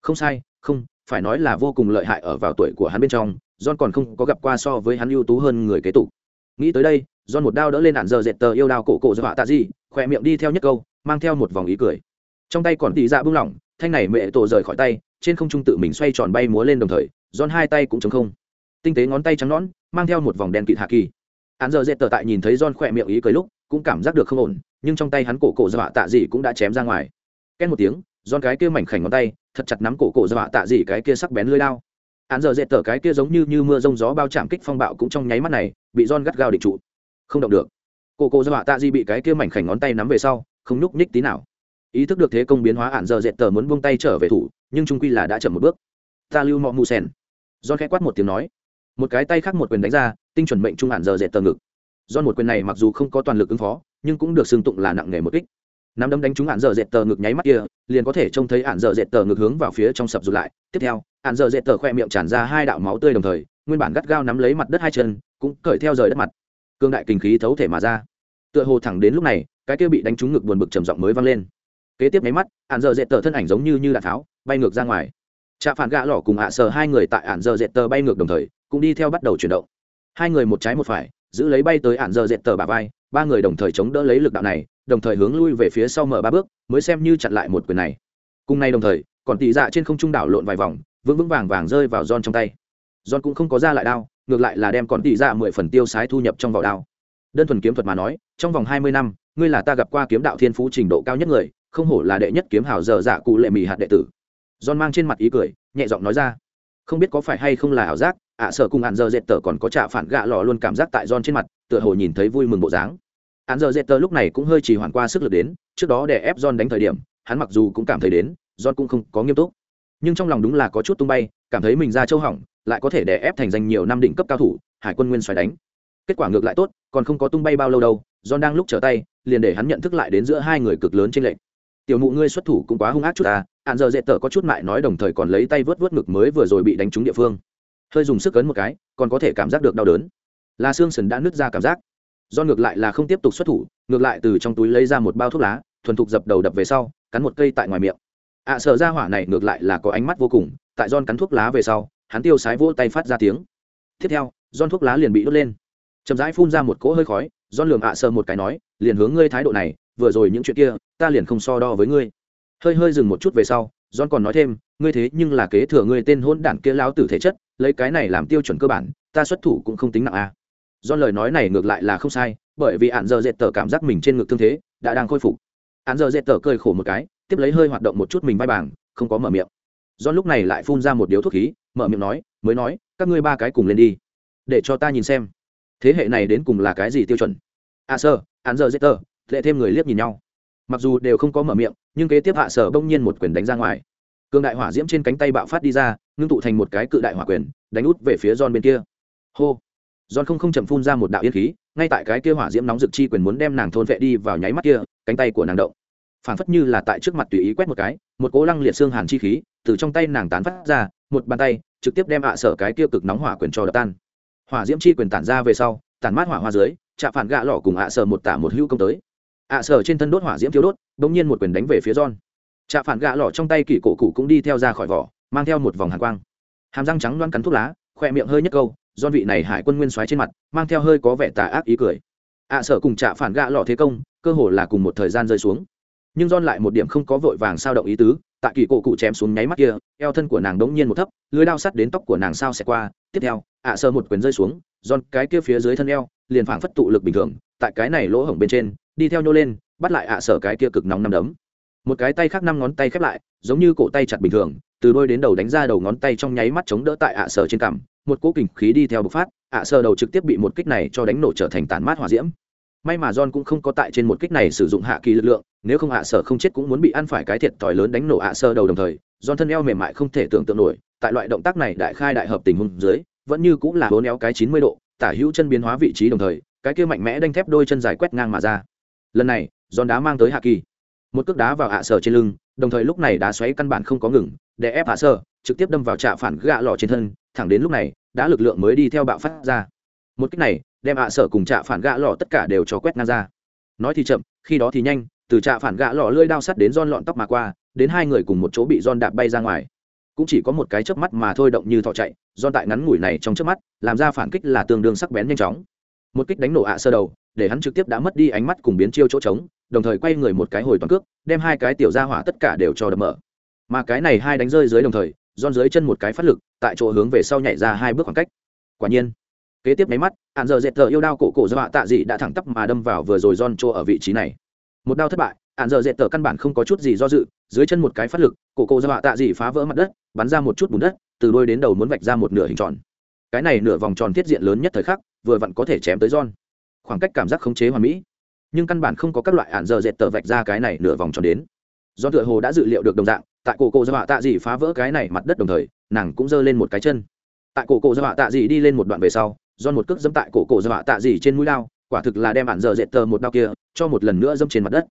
Không sai, không, phải nói là vô cùng lợi hại ở vào tuổi của hắn bên trong, John còn không có gặp qua so với hắn ưu tú hơn người kế tục. Nghĩ tới đây, John một đao đỡ lên ản giờ dệt tờ yêu đao cổ cổ dọa tạ gì, khỏe miệng đi theo nhất câu, mang theo một vòng ý cười. Trong tay còn tỉ dạ bưng lỏng, thanh này mẹ tổ rời khỏi tay, trên không trung tự mình xoay tròn bay múa lên đồng thời, John hai tay cũng trống không tinh tế ngón tay trắng nõn, mang theo một vòng đen kịt hạ kỳ. Hắn giờ dệt tờ tại nhìn thấy john khỏe miệng ý cười lúc, cũng cảm giác được không ổn, nhưng trong tay hắn cổ cổ dọa tạ dị cũng đã chém ra ngoài. Két một tiếng, john cái kia mảnh khảnh ngón tay, thật chặt nắm cổ cổ dọa tạ dị cái kia sắc bén lưỡi lao hắn giờ dệt tờ cái kia giống như như mưa rông gió bao chạm kích phong bạo cũng trong nháy mắt này, bị john gắt gao định trụ. Không động được. Cổ cổ dọa tạ dị bị cái kia mảnh khảnh ngón tay nắm về sau, không nhúc nhích tí nào. Ý thức được thế công biến hóa, Án giờ dệt tờ muốn buông tay trở về thủ, nhưng trung quy là đã chậm một bước. Ta lưu mọ mù sen john khẽ quát một tiếng nói một cái tay khác một quyền đánh ra, tinh chuẩn mệnh trung hạn giờ dệt tờ ngực. Do một quyền này mặc dù không có toàn lực ứng phó, nhưng cũng được xưng tụng là nặng nề một kích. Nắm đấm đánh trúng hạn dở dệt tờ ngực nháy mắt kia, liền có thể trông thấy hạn dở dệt tờ ngực hướng vào phía trong sập rụt lại. Tiếp theo, hạn dở dệt tờ khoe miệng tràn ra hai đạo máu tươi đồng thời, nguyên bản gắt gao nắm lấy mặt đất hai chân, cũng cởi theo rời đất mặt. Cương đại kinh khí thấu thể mà ra. Tựa hồ thẳng đến lúc này, cái kia bị đánh trúng ngực buồn bực trầm giọng mới vang lên. Kế tiếp nháy mắt, hạn dở dệt tờ thân ảnh giống như như đạn tháo bay ngược ra ngoài trạ phản gạ lỏ cùng ạ sờ hai người tại ạn dơ dệt tờ bay ngược đồng thời, cũng đi theo bắt đầu chuyển động. Hai người một trái một phải, giữ lấy bay tới ạn dơ dệt tờ bà vai, ba người đồng thời chống đỡ lấy lực đạo này, đồng thời hướng lui về phía sau mở ba bước, mới xem như chặn lại một quyền này. Cùng nay đồng thời, còn tỷ dạ trên không trung đảo lộn vài vòng, vững vững vàng vàng rơi vào giòn trong tay. Giòn cũng không có ra lại đao, ngược lại là đem còn tỷ dạ mười phần tiêu sái thu nhập trong vỏ đao. Đơn thuần kiếm thuật mà nói, trong vòng hai mươi năm, ngươi là ta gặp qua kiếm đạo thiên phú trình độ cao nhất người, không hổ là đệ nhất kiếm hào giờ dạ cụ lệ mì hạt đệ tử john mang trên mặt ý cười, nhẹ giọng nói ra. Không biết có phải hay không là ảo giác, ạ sở cùng hạn giờ dệt tờ còn có trạ phản gạ lò luôn cảm giác tại giòn trên mặt, tựa hồ nhìn thấy vui mừng bộ dáng. Hắn giờ dệt tờ lúc này cũng hơi chỉ hoàn qua sức lực đến, trước đó để ép john đánh thời điểm, hắn mặc dù cũng cảm thấy đến, john cũng không có nghiêm túc. Nhưng trong lòng đúng là có chút tung bay, cảm thấy mình ra châu hỏng, lại có thể để ép thành danh nhiều năm đỉnh cấp cao thủ, hải quân nguyên xoáy đánh. Kết quả ngược lại tốt, còn không có tung bay bao lâu đâu, john đang lúc trở tay, liền để hắn nhận thức lại đến giữa hai người cực lớn trên lệnh tiểu mụ ngươi xuất thủ cũng quá hung ác chút ta hạn giờ dễ tở có chút mại nói đồng thời còn lấy tay vớt vớt ngực mới vừa rồi bị đánh trúng địa phương. Hơi dùng sức ấn một cái còn có thể cảm giác được đau đớn. Là xương sần đã nứt ra cảm giác. Do ngược lại là không tiếp tục xuất thủ ngược lại từ trong túi lấy ra một bao thuốc lá thuần thục dập đầu đập về sau cắn một cây tại ngoài miệng. Ạ à, sợ ra hỏa này ngược lại là có ánh mắt vô cùng tại don cắn thuốc lá về sau hắn tiêu sái vỗ tay phát ra tiếng. Tiếp theo don thuốc lá liền bị đốt lên. Chậm rãi phun ra một cỗ hơi khói don lường ạ à sợ một cái nói liền hướng ngươi thái độ này vừa rồi những chuyện kia ta liền không so đo với ngươi. Hơi hơi dừng một chút về sau don còn nói thêm, ngươi thế nhưng là kế thừa ngươi tên hôn đản kia lao tử thể chất, lấy cái này làm tiêu chuẩn cơ bản, ta xuất thủ cũng không tính nặng à john lời nói này ngược lại là không sai, bởi vì hạn giờ dệt tờ cảm giác mình trên ngực thương thế đã đang khôi phục. Hạn giờ dệt tờ cười khổ một cái, tiếp lấy hơi hoạt động một chút mình vai bảng, không có mở miệng. John lúc này lại phun ra một điếu thuốc khí, mở miệng nói, mới nói, các ngươi ba cái cùng lên đi, để cho ta nhìn xem. Thế hệ này đến cùng là cái gì tiêu chuẩn? À sơ hạn giờ dệt tờ lệ thêm người liếc nhìn nhau mặc dù đều không có mở miệng nhưng kế tiếp hạ sở bỗng nhiên một quyền đánh ra ngoài cương đại hỏa diễm trên cánh tay bạo phát đi ra ngưng tụ thành một cái cự đại hỏa quyền đánh út về phía giòn bên kia hô Giòn không không chậm phun ra một đạo yên khí, ngay tại cái kia hỏa diễm nóng rực chi quyền muốn đem nàng thôn vệ đi vào nháy mắt kia, cánh tay của nàng động. Phản phất như là tại trước mặt tùy ý quét một cái, một cỗ lăng liệt xương hàn chi khí từ trong tay nàng tán phát ra, một bàn tay trực tiếp đem hạ sở cái kia cực nóng hỏa quyền cho đập tan. Hỏa diễm chi quyền tản ra về sau, tản mát hỏa hoa dưới, chạm phản gạ lọ cùng hạ sở một tả một hữu công tới ạ sở trên thân đốt hỏa diễm thiếu đốt, bỗng nhiên một quyền đánh về phía Giòn. trạ phản gạ lọ trong tay kỳ cổ cụ cũng đi theo ra khỏi vỏ, mang theo một vòng hàn quang. Hàm răng trắng loan cắn thuốc lá, khoe miệng hơi nhếch câu, don vị này hải quân nguyên xoáy trên mặt mang theo hơi có vẻ tà ác ý cười ạ à, cùng trạ phản gạ lọ thế công cơ hồ là cùng một thời gian rơi xuống nhưng don lại một điểm không có vội vàng sao động ý tứ tại kỳ cổ cụ chém xuống nháy mắt kia eo thân của nàng đống nhiên một thấp lưới đao sắt đến tóc của nàng sao xẹt qua tiếp theo ạ à, sợ một quyền rơi xuống don cái kia phía dưới thân eo liền phảng phất tụ lực bình thường tại cái này lỗ hổng bên trên đi theo nhô lên bắt lại ạ à, cái kia cực nóng năm đấm. Một cái tay khác năm ngón tay khép lại giống như cổ tay chặt bình thường từ đôi đến đầu đánh ra đầu ngón tay trong nháy mắt chống đỡ tại ạ sở trên cằm một cỗ kình khí đi theo bộc phát ạ sở đầu trực tiếp bị một kích này cho đánh nổ trở thành tàn mát hỏa diễm. May mà john cũng không có tại trên một kích này sử dụng hạ kỳ lực lượng nếu không ạ sở không chết cũng muốn bị ăn phải cái thiệt thòi lớn đánh nổ ạ sở đầu đồng thời john thân eo mềm mại không thể tưởng tượng nổi tại loại động tác này đại khai đại hợp tình huống dưới vẫn như cũng là hố néo cái chín mươi độ tả hữu chân biến hóa vị trí đồng thời cái kia mạnh mẽ đanh thép đôi chân dài quét ngang mà ra lần này giòn đá mang tới hạ kỳ. Một cước đá vào hạ sở trên lưng đồng thời lúc này đá xoáy căn bản không có ngừng để ép hạ sở, trực tiếp đâm vào trạ phản gạ lò trên thân thẳng đến lúc này đã lực lượng mới đi theo bạo phát ra. Một cách này đem hạ sở cùng trạ phản gạ lò tất cả đều cho quét ngang ra. Nói thì chậm khi đó thì nhanh từ trạ phản gạ lò lưỡi đao sắt đến giòn lọn tóc mà qua đến hai người cùng một chỗ bị giòn đạp bay ra ngoài. Cũng chỉ có một cái chớp mắt mà thôi động như thọ chạy giòn tại ngắn ngủi này trong chớp mắt làm ra phản kích là tương đương sắc bén nhanh chóng một kích đánh nổ hạ sơ đầu, để hắn trực tiếp đã mất đi ánh mắt cùng biến chiêu chỗ trống, đồng thời quay người một cái hồi toàn cước, đem hai cái tiểu ra hỏa tất cả đều cho đập mở. Mà cái này hai đánh rơi dưới đồng thời giòn dưới chân một cái phát lực, tại chỗ hướng về sau nhảy ra hai bước khoảng cách. Quả nhiên, kế tiếp máy mắt hạn giờ dệt thờ yêu đao cổ cổ do họa tạ dị đã thẳng tắp mà đâm vào vừa rồi giòn chỗ ở vị trí này. Một đao thất bại hạn giờ dệt thờ căn bản không có chút gì do dự, dưới chân một cái phát lực, cổ cổ do họa tạ dị phá vỡ mặt đất, bắn ra một chút bùn đất, từ đôi đến đầu muốn vạch ra một nửa hình tròn. Cái này nửa vòng tròn thiết diện lớn nhất thời khắc vừa vặn có thể chém tới giòn khoảng cách cảm giác khống chế hoàn mỹ, nhưng căn bản không có các loại ản giờ dệt tờ vạch ra cái này nửa vòng tròn đến. Do tựa hồ đã dự liệu được đồng dạng, tại cổ cổ do tạ dị phá vỡ cái này mặt đất đồng thời, nàng cũng giơ lên một cái chân. Tại cổ cổ do tạ dị đi lên một đoạn về sau, John một cước dẫm tại cổ cổ do tạ dị trên mũi lao, quả thực là đem ản giờ dệt tờ một đao kia cho một lần nữa dẫm trên mặt đất.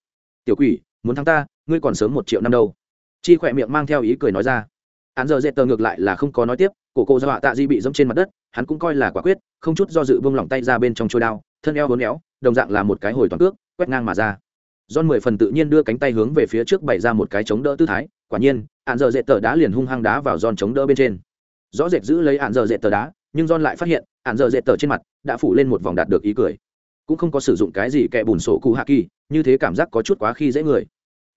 Tiểu quỷ, muốn thắng ta, ngươi còn sớm một triệu năm đâu. Chi khỏe miệng mang theo ý cười nói ra. Án giờ dệt tờ ngược lại là không có nói tiếp cổ cô dọa tạ di bị dẫm trên mặt đất hắn cũng coi là quả quyết không chút do dự vung lỏng tay ra bên trong trôi đao thân eo hốn éo đồng dạng là một cái hồi toàn cước quét ngang mà ra John mười phần tự nhiên đưa cánh tay hướng về phía trước bày ra một cái chống đỡ tư thái, quả nhiên, ạn giờ dệt tờ đá liền hung hăng đá vào John chống đỡ bên trên. Rõ rệt giữ lấy ạn giờ dệt tờ đá, nhưng John lại phát hiện, ạn giờ dệt tờ trên mặt đã phủ lên một vòng đạt được ý cười. Cũng không có sử dụng cái gì kẻ bùn sổ cụ hạ kỳ, như thế cảm giác có chút quá khi dễ người.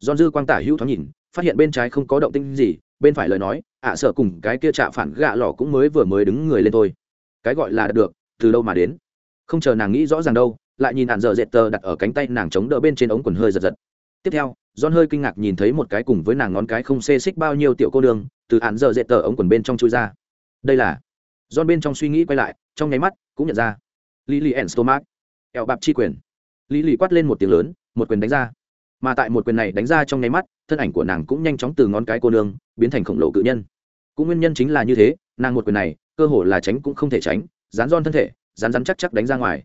John dư quang tả hữu thoáng nhìn, phát hiện bên trái không có động tĩnh gì, bên phải lời nói, ạ sợ cùng cái kia trạ phản gạ lò cũng mới vừa mới đứng người lên thôi. Cái gọi là đạt được, từ đâu mà đến? Không chờ nàng nghĩ rõ ràng đâu, lại nhìn ạn dở dệt tờ đặt ở cánh tay nàng chống đỡ bên trên ống quần hơi giật giật. Tiếp theo john hơi kinh ngạc nhìn thấy một cái cùng với nàng ngón cái không xê xích bao nhiêu tiểu cô đường từ ạn dở dệt tờ ống quần bên trong chui ra. Đây là john bên trong suy nghĩ quay lại trong nháy mắt cũng nhận ra. Lily and stomach eo bạp chi quyền. Lily quát lên một tiếng lớn một quyền đánh ra mà tại một quyền này đánh ra trong nháy mắt thân ảnh của nàng cũng nhanh chóng từ ngón cái cô nương biến thành khổng lồ cự nhân cũng nguyên nhân chính là như thế nàng một quyền này cơ hồ là tránh cũng không thể tránh dán don thân thể dán dán chắc chắc đánh ra ngoài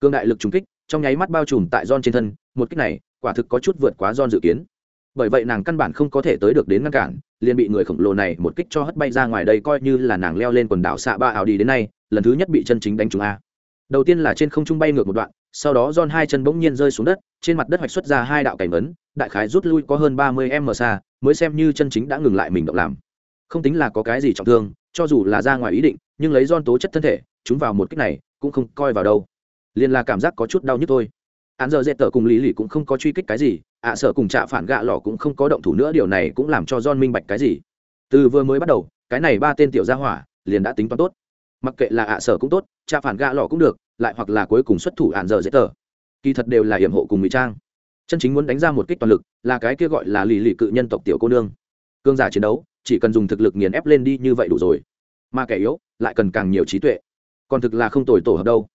cương đại lực trúng kích trong nháy mắt bao trùm tại don trên thân, một kích này, quả thực có chút vượt quá don dự kiến. Bởi vậy nàng căn bản không có thể tới được đến ngăn cản, liền bị người khổng lồ này một kích cho hất bay ra ngoài đây coi như là nàng leo lên quần đảo xạ ba ảo đi đến nay, lần thứ nhất bị chân chính đánh trúng a. Đầu tiên là trên không trung bay ngược một đoạn, sau đó John hai chân bỗng nhiên rơi xuống đất, trên mặt đất hoạch xuất ra hai đạo cảnh ấn, đại khái rút lui có hơn ba mươi m xa, mới xem như chân chính đã ngừng lại mình động làm. Không tính là có cái gì trọng thương, cho dù là ra ngoài ý định, nhưng lấy John tố chất thân thể, chúng vào một kích này, cũng không coi vào đâu. Liền là cảm giác có chút đau nhức thôi. Án giờ dễ tở cùng lý lì cũng không có truy kích cái gì ạ sợ cùng trạ phản gạ lò cũng không có động thủ nữa điều này cũng làm cho john minh bạch cái gì. Từ vừa mới bắt đầu cái này ba tên tiểu gia hỏa liền đã tính toán tốt. Mặc kệ là ạ sợ cũng tốt trạ phản gạ lò cũng được lại hoặc là cuối cùng xuất thủ hạn giờ dễ tờ. Kỳ thật đều là hiểm hộ cùng ngụy trang. Chân chính muốn đánh ra một kích toàn lực là cái kia gọi là lì lì cự nhân tộc tiểu cô nương. Cương giả chiến đấu, chỉ cần dùng thực lực nghiền ép lên đi như vậy đủ rồi. Mà kẻ yếu, lại cần càng nhiều trí tuệ. Còn thực là không tồi tổ hợp đâu.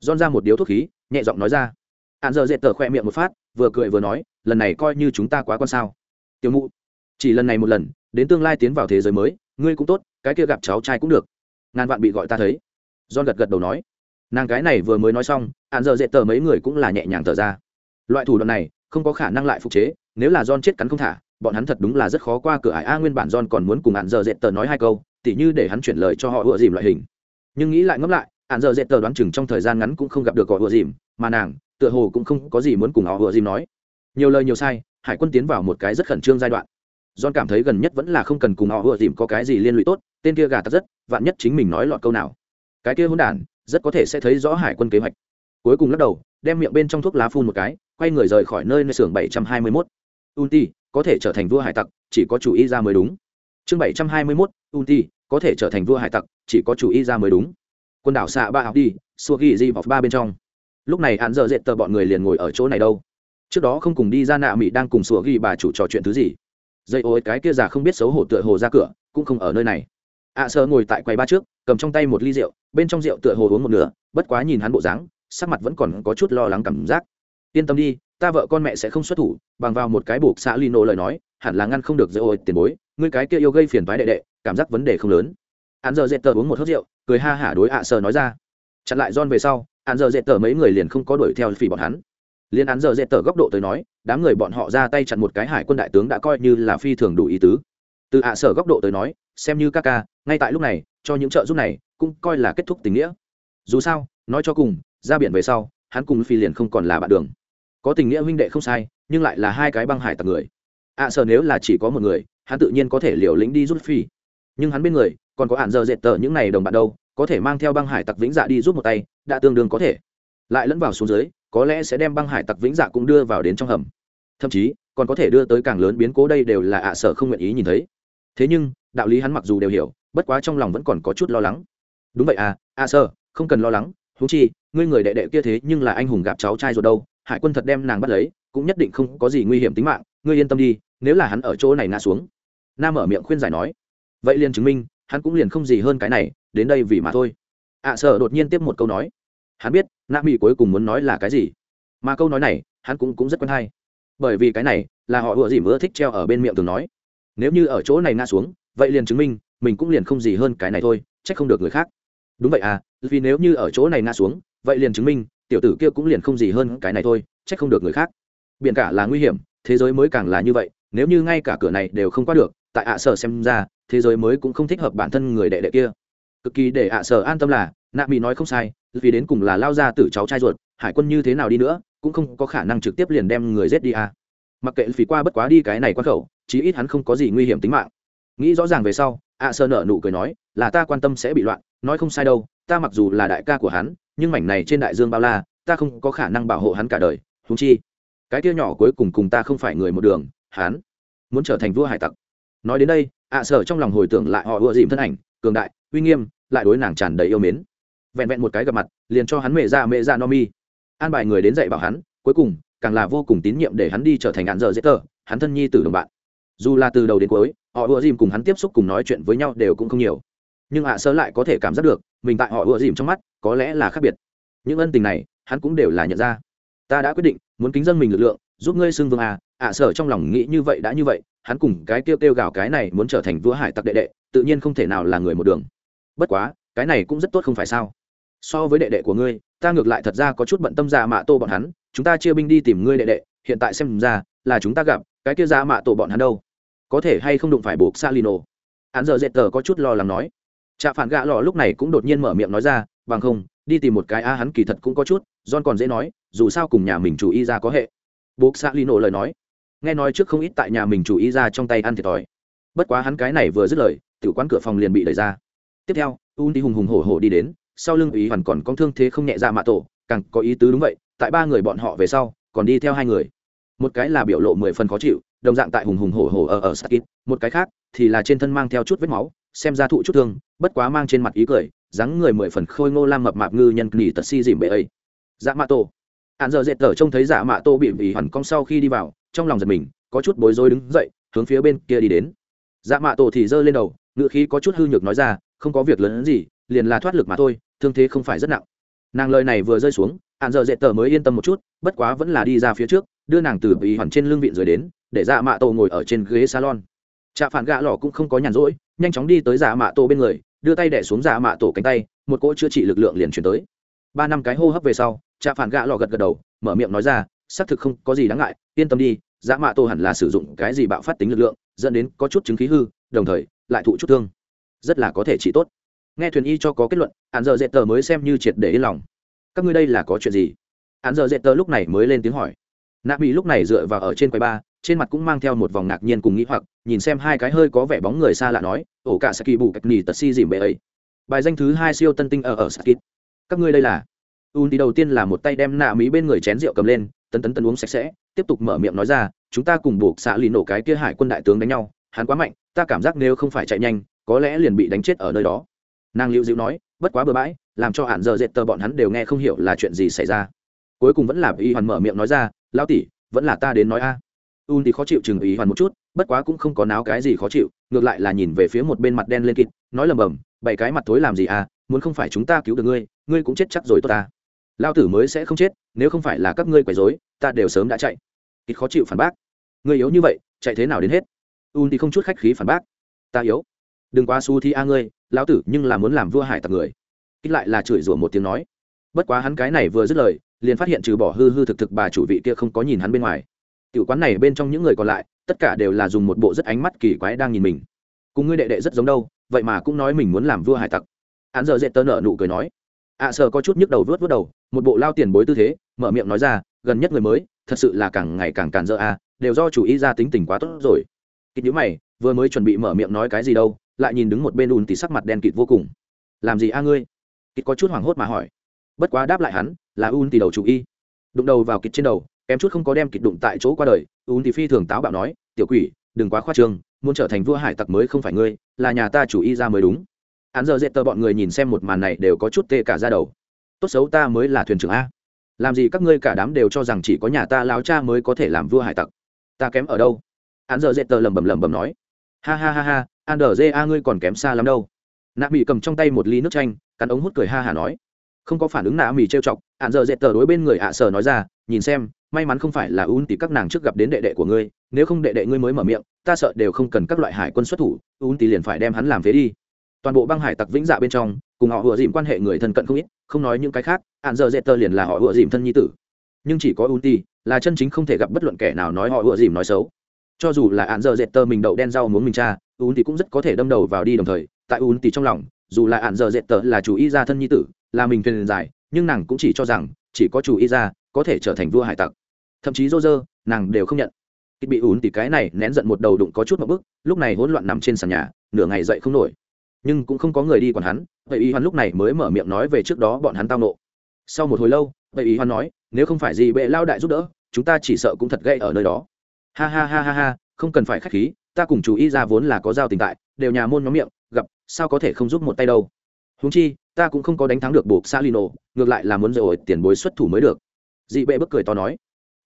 Don ra một điếu thuốc khí, nhẹ giọng nói ra. Hạn giờ dễ tờ khoe miệng một phát, vừa cười vừa nói, lần này coi như chúng ta quá con sao. Tiểu mụ, chỉ lần này một lần, đến tương lai tiến vào thế giới mới, ngươi cũng tốt, cái kia gặp cháu trai cũng được. Ngàn vạn bị gọi ta thấy. Don gật gật đầu nói nàng cái này vừa mới nói xong hạn giờ dệt tờ mấy người cũng là nhẹ nhàng thở ra. Loại thủ đoạn này, không có khả năng lại phục chế, nếu là don chết cắn không thả, bọn hắn thật đúng là rất khó qua cửa ải. A, nguyên bản don còn muốn cùng hạn giờ dệt tờ nói hai câu, tỉ như để hắn chuyển lời cho họ ựa dìm loại hình. Nhưng nghĩ lại ngẫm lại hạn giờ dệt tờ đoán chừng trong thời gian ngắn cũng không gặp được họ ựa dìm, mà nàng, tựa hồ cũng không có gì muốn cùng họ ựa dìm nói. Nhiều lời nhiều sai, hải quân tiến vào một cái rất khẩn trương giai đoạn. John cảm thấy gần nhất vẫn là không cần cùng họ ựa dìm có cái gì liên lụy tốt, tên kia gà tắt rất, vạn nhất chính mình nói lọt câu nào. Cái kia hôn đản rất có thể sẽ thấy rõ hải quân kế hoạch. Cuối cùng lắc đầu, đem miệng bên trong thuốc lá phun một cái, quay người rời khỏi nơi nơi xưởng bảy trăm hai mươi mốt. Unti, có thể trở thành vua hải tặc, chỉ có chủ ý ra mới đúng. Chương bảy trăm hai mươi mốt, unti, có thể trở thành vua hải tặc, chỉ có chủ ý ra mới đúng. Quần đảo xạ ba học đi xua ghi di vào ba bên trong. Lúc này hạn dợ dệt tờ bọn người liền ngồi ở chỗ này đâu. Trước đó không cùng đi ra nạ mỹ đang cùng sủa ghi bà chủ trò chuyện thứ gì. Dây ôi, cái kia già không biết xấu hổ tựa hồ ra cửa, cũng không ở nơi này ạ à, sơ ngồi tại quầy ba trước cầm trong tay một ly rượu bên trong rượu tựa hồ uống một nửa bất quá nhìn hắn bộ dáng sắc mặt vẫn còn có chút lo lắng cảm giác. Yên tâm đi ta vợ con mẹ sẽ không xuất thủ bằng vào một cái buộc xã lino lời nói hẳn là ngăn không được dễ ôi tiền bối ngươi cái kia yêu gây phiền thoái đệ đệ cảm giác vấn đề không lớn. Hắn giờ dệt tờ uống một hớt rượu cười ha hả đối ạ sơ nói ra. Chặn lại John về sau hắn giờ dệt tờ mấy người liền không có đuổi theo phỉ bọn hắn. Liên hắn giờ dệt tờ góc độ tới nói đám người bọn họ ra tay chặn một cái hải quân đại tướng đã coi như là phi thường đủ ý tứ. Từ ạ sở góc độ tới nói xem như ca ca, ngay tại lúc này, cho những trợ giúp này cũng coi là kết thúc tình nghĩa. Dù sao, nói cho cùng, ra biển về sau, hắn cùng phi liền không còn là bạn đường. Có tình nghĩa huynh đệ không sai, nhưng lại là hai cái băng hải tặc người. Ạ sợ nếu là chỉ có một người, hắn tự nhiên có thể liều lĩnh đi giúp phi nhưng hắn bên người, còn có hạn giờ dệt tờ những này đồng bạn đâu, có thể mang theo băng hải tặc vĩnh dạ đi giúp một tay, đã tương đương có thể. Lại lẫn vào xuống dưới, có lẽ sẽ đem băng hải tặc vĩnh dạ cũng đưa vào đến trong hầm. Thậm chí, còn có thể đưa tới càng lớn biến cố đây đều là ạ sở không nguyện ý nhìn thấy. Thế nhưng đạo lý hắn mặc dù đều hiểu bất quá trong lòng vẫn còn có chút lo lắng. Đúng vậy à à sơ không cần lo lắng húng chi ngươi người đệ đệ kia thế nhưng là anh hùng gặp cháu trai rồi đâu hải quân thật đem nàng bắt lấy cũng nhất định không có gì nguy hiểm tính mạng ngươi yên tâm đi nếu là hắn ở chỗ này ngã xuống. Nam mở miệng khuyên giải nói. Vậy liền chứng minh hắn cũng liền không gì hơn cái này đến đây vì mà thôi. Ạ à, sợ đột nhiên tiếp một câu nói. Hắn biết nam mỹ cuối cùng muốn nói là cái gì. Mà câu nói này hắn cũng cũng rất quen hay. Bởi vì cái này là họ ùa dìm ưa thích treo ở bên miệng từng nói. Nếu như ở chỗ này ngã xuống vậy liền chứng minh mình cũng liền không gì hơn cái này thôi trách không được người khác. Đúng vậy à vì nếu như ở chỗ này ngã xuống, vậy liền chứng minh tiểu tử kia cũng liền không gì hơn cái này thôi trách không được người khác. Biển cả là nguy hiểm, thế giới mới càng là như vậy, nếu như ngay cả cửa này đều không qua được, tại ạ sở xem ra, thế giới mới cũng không thích hợp bản thân người đệ đệ kia. Cực kỳ để ạ sở an tâm là, nạ mỹ nói không sai, vì đến cùng là lao ra từ cháu trai ruột, hải quân như thế nào đi nữa, cũng không có khả năng trực tiếp liền đem người giết đi à. mặc kệ phí qua bất quá đi cái này quan khẩu, chí ít hắn không có gì nguy hiểm tính mạng nghĩ rõ ràng về sau, ạ sơ nở nụ cười nói, là ta quan tâm sẽ bị loạn, nói không sai đâu, ta mặc dù là đại ca của hắn, nhưng mảnh này trên đại dương bao la, ta không có khả năng bảo hộ hắn cả đời húng chi, cái kia nhỏ cuối cùng cùng ta không phải người một đường, hắn muốn trở thành vua hải tặc. Nói đến đây, ạ sở trong lòng hồi tưởng lại họ ưa dìm thân ảnh, cường đại, uy nghiêm, lại đối nàng tràn đầy yêu mến. Vẹn vẹn một cái gặp mặt, liền cho hắn mẹ ra mẹ ra no mi. An bài người đến dạy bảo hắn, cuối cùng, càng là vô cùng tín nhiệm để hắn đi trở thành ngạn dợ dễ tờ, hắn thân nhi tử đồng bạn. Dù là từ đầu đến cuối họ ùa dìm cùng hắn tiếp xúc cùng nói chuyện với nhau đều cũng không nhiều. Nhưng ạ Sơ lại có thể cảm giác được, mình tại họ ùa dìm trong mắt, có lẽ là khác biệt. Những ân tình này, hắn cũng đều là nhận ra. Ta đã quyết định, muốn kính dân mình lực lượng, giúp ngươi xưng vương à ạ sở trong lòng nghĩ như vậy đã như vậy, hắn cùng cái kêu kêu gào cái này muốn trở thành vua hải tặc đệ đệ, tự nhiên không thể nào là người một đường. Bất quá, cái này cũng rất tốt không phải sao. So với đệ đệ của ngươi, ta ngược lại thật ra có chút bận tâm ra mạ tô bọn hắn, chúng ta chia binh đi tìm ngươi đệ đệ, hiện tại xem ra là chúng ta gặp, cái kia ra mạ tổ bọn hắn đâu? Có thể hay không đụng phải buộc salino? Hắn giờ dệt tờ có chút lo lắng nói. Trạ phản gạ lò lúc này cũng đột nhiên mở miệng nói ra, bằng không, đi tìm một cái a hắn kỳ thật cũng có chút. John còn dễ nói, dù sao cùng nhà mình chủ y ra có hệ. Buộc salino lời nói. Nghe nói trước không ít tại nhà mình chủ y ra trong tay ăn thiệt thòi. Bất quá hắn cái này vừa dứt lời tự quán cửa phòng liền bị đẩy ra. Tiếp theo, un đi hùng hùng hổ hổ đi đến, sau lưng ý hoàn còn có thương thế không nhẹ ra mạ tổ, càng có ý tứ đúng vậy, tại ba người bọn họ về sau, còn đi theo hai người. Một cái là biểu lộ mười phần khó chịu đồng dạng tại hùng hùng hổ hổ ở ở sakit một cái khác thì là trên thân mang theo chút vết máu, xem ra thụ chút thương, bất quá mang trên mặt ý cười, dáng người mười phần khôi ngô lam mập mạp ngư nhân nghỉ tật si dìm bệ ấy. Dạ mạ tổ. Hạn giờ dệt tờ trông thấy dạ mạ tô bị vì hoàn cong sau khi đi vào, trong lòng giật mình, có chút bối rối đứng dậy, hướng phía bên kia đi đến. Dạ mạ tổ thì giơ lên đầu ngự khí có chút hư nhược nói ra, không có việc lớn gì, liền là thoát lực mà thôi, thương thế không phải rất nặng. Nàng lời này vừa rơi xuống, hạn giờ dệt tờ mới yên tâm một chút, bất quá vẫn là đi ra phía trước, đưa nàng từ bị hoàn trên lưng vịn rồi đến để dạ mạ tổ ngồi ở trên ghế salon. Trạ phản gạ lò cũng không có nhàn rỗi, nhanh chóng đi tới dạ mạ tổ bên người, đưa tay đẻ xuống dạ mạ tổ cánh tay, một cỗ chữa trị lực lượng liền chuyển tới. Ba năm cái hô hấp về sau, trạ phản gạ lò gật gật đầu, mở miệng nói ra, xác thực không có gì đáng ngại, yên tâm đi dạ mạ tô hẳn là sử dụng cái gì bạo phát tính lực lượng, dẫn đến có chút chứng khí hư, đồng thời lại thụ chút thương. Rất là có thể trị tốt. Nghe thuyền y cho có kết luận hạn giờ dệt tờ mới xem như triệt để yên lòng. Các ngươi đây là có chuyện gì? Hạn giờ dệt tờ lúc này mới lên tiếng hỏi. Nạ bị lúc này dựa vào ở trên quầy ba trên mặt cũng mang theo một vòng ngạc nhiên cùng nghĩ hoặc, nhìn xem hai cái hơi có vẻ bóng người xa lạ nói, ổ cả saki bù cách nỉ tật si dìm bệ ấy. Bài danh thứ hai siêu tân tinh ở ở saki. Các ngươi đây là? Un đi đầu tiên là một tay đem nạ mỹ bên người chén rượu cầm lên, tấn tấn tấn uống sạch sẽ, tiếp tục mở miệng nói ra, chúng ta cùng buộc xạ lì nổ cái kia hải quân đại tướng đánh nhau, hắn quá mạnh, ta cảm giác nếu không phải chạy nhanh, có lẽ liền bị đánh chết ở nơi đó. Nàng lưu dịu nói, bất quá bừa bãi, làm cho hạn giờ dệt tờ bọn hắn đều nghe không hiểu là chuyện gì xảy ra. Cuối cùng vẫn là y hoàn mở miệng nói ra lao tỷ, vẫn là ta đến nói a un thì khó chịu chừng ý hoàn một chút, bất quá cũng không có náo cái gì khó chịu, ngược lại là nhìn về phía một bên mặt đen lên kịt, nói lầm bầm, bảy cái mặt thối làm gì à muốn không phải chúng ta cứu được ngươi ngươi cũng chết chắc rồi tốt ta. Lao tử mới sẽ không chết, nếu không phải là các ngươi quấy dối ta đều sớm đã chạy. Kịt khó chịu phản bác, ngươi yếu như vậy, chạy thế nào đến hết? Un thì không chút khách khí phản bác, ta yếu. Đừng quá su thi a ngươi, lão tử, nhưng là muốn làm vua hải tặc người. Ít lại là chửi rủa một tiếng nói, bất quá hắn cái này vừa dứt lời, liền phát hiện trừ bỏ hư hư thực thực bà chủ vị kia không có nhìn hắn bên ngoài tiểu quán này bên trong những người còn lại tất cả đều là dùng một bộ rất ánh mắt kỳ quái đang nhìn mình. Cùng ngươi đệ đệ rất giống đâu vậy mà cũng nói mình muốn làm vua hải tặc. Hắn giờ dễ tơ nợ nụ cười nói. Ạ à, sợ có chút nhức đầu vớt vớt đầu một bộ lao tiền bối tư thế mở miệng nói ra gần nhất người mới thật sự là càng ngày càng càn dỡ a à, đều do chủ ý ra tính tình quá tốt rồi. Kịch nhữ mày vừa mới chuẩn bị mở miệng nói cái gì đâu lại nhìn đứng một bên ùn thì sắc mặt đen kịt vô cùng. Làm gì a ngươi? Kịch có chút hoảng hốt mà hỏi. Bất quá đáp lại hắn là ùn thì đầu chủ y. Đụng đầu vào kịch trên đầu kém chút không có đem kịch đụng tại chỗ qua đời ùn thì phi thường táo bạo nói, tiểu quỷ, đừng quá khoa trương, muốn trở thành vua hải tặc mới không phải ngươi, là nhà ta chủ y ra mới đúng. Hắn giờ dễ tờ bọn người nhìn xem một màn này đều có chút tê cả ra đầu. Tốt xấu ta mới là thuyền trưởng a. Làm gì các ngươi cả đám đều cho rằng chỉ có nhà ta lao cha mới có thể làm vua hải tặc. Ta kém ở đâu? Hắn giờ dễ tờ lầm bầm lầm bầm nói. Ha ha ha ha an đờ dê a ngươi còn kém xa lắm đâu. Nạp bị cầm trong tay một ly nước chanh, cắn ống hút cười ha hả nói không có phản ứng nạ mì trêu chọc, ạn giờ dệt tờ đối bên người ạ sở nói ra, nhìn xem, may mắn không phải là un tỷ các nàng trước gặp đến đệ đệ của ngươi, nếu không đệ đệ ngươi mới mở miệng, ta sợ đều không cần các loại hải quân xuất thủ un tỷ liền phải đem hắn làm phế đi. Toàn bộ băng hải tặc vĩnh dạ bên trong, cùng họ vừa dìm quan hệ người thân cận không ít, không nói những cái khác, ạn giờ dệt tờ liền là họ vừa dìm thân nhi tử. Nhưng chỉ có un tỷ là chân chính không thể gặp bất luận kẻ nào nói họ ùa dìm nói xấu. Cho dù là ạn giờ dệt tơ mình đậu đen rau muốn mình cha un thì cũng rất có thể đâm đầu vào đi đồng thời, tại un thì trong lòng, dù là ạn giờ dệt tơ là chủ y gia thân nhi tử là mình thuyền dài, nhưng nàng cũng chỉ cho rằng, chỉ có chủ y ra, có thể trở thành vua hải tặc. Thậm chí dô dơ nàng đều không nhận. Kịch bị ùn thì cái này nén giận một đầu đụng có chút một bức, lúc này hỗn loạn nằm trên sàn nhà, nửa ngày dậy không nổi. Nhưng cũng không có người đi còn hắn, vậy y hoan lúc này mới mở miệng nói về trước đó bọn hắn tao nộ. Sau một hồi lâu, vậy y hoan nói, nếu không phải gì bệ lao đại giúp đỡ, chúng ta chỉ sợ cũng thật gây ở nơi đó. Ha ha ha ha ha, không cần phải k h á c h khí, ta cùng chú ý ra vốn là có giao tình tại, đều nhà môn nhóm miệng, gặp, sao có thể không giúp một tay đâu? Húng chi ta cũng không có đánh thắng được buộc sa lino ngược lại là muốn rồi tiền bối xuất thủ mới được. Dị bệ bức cười to nói.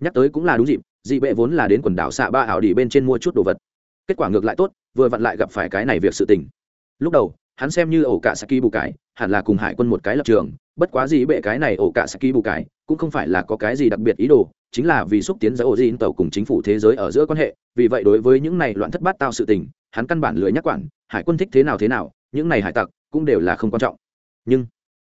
Nhắc tới cũng là đúng dịp, dị bệ vốn là đến quần đảo xạ ba ảo đi bên trên mua chút đồ vật. Kết quả ngược lại tốt, vừa vặn lại gặp phải cái này việc sự tình. Lúc đầu, hắn xem như ổ cả saki bù cái hẳn là cùng hải quân một cái lập trường, bất quá dị bệ cái này ổ cả saki bù cái cũng không phải là có cái gì đặc biệt ý đồ, chính là vì xúc tiến giới ổ dinh tàu cùng chính phủ thế giới ở giữa quan hệ, vì vậy đối với những này loạn thất bát tao sự tình, hắn căn bản lười nhắc quản, hải quân thích thế nào thế nào, những này hải tặc, cũng đều là không quan trọng nhưng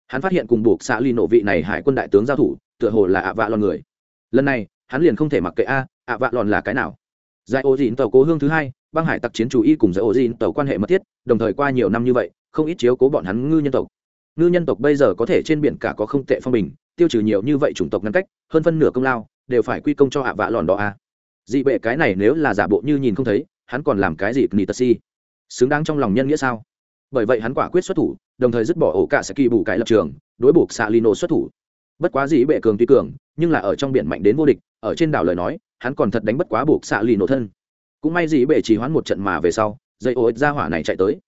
hắn phát hiện cùng buộc xã ly nộ vị này hải quân đại tướng giao thủ, tựa hồ là ạ vạ lòn người. Lần này, hắn liền không thể mặc kệ a, ạ vạ lòn là cái nào? Giải ô dịn tàu cố hương thứ hai, băng hải tặc chiến chủ y cùng giải ô dịn tàu quan hệ mật thiết, đồng thời qua nhiều năm như vậy, không ít chiếu cố bọn hắn ngư nhân tộc. Ngư nhân tộc bây giờ có thể trên biển cả có không tệ phong bình, tiêu trừ nhiều như vậy chủng tộc ngăn cách, hơn phân nửa công lao, đều phải quy công cho ạ vạ lòn đó a. Dị bệ cái này nếu là giả bộ như nhìn không thấy, hắn còn làm cái gì nỉ xứng đáng trong lòng nhân nghĩa sao? Bởi vậy hắn quả quyết xuất thủ, đồng thời dứt bỏ ổ cả sẽ kỳ bù cái lập trường, đối buộc xạ lino xuất thủ. Bất quá dĩ bệ cường tuy cường, nhưng là ở trong biển mạnh đến vô địch, ở trên đảo lời nói, hắn còn thật đánh bất quá buộc xạ lino thân. Cũng may dĩ bệ chỉ hoán một trận mà về sau, dây ô ra hỏa này chạy tới.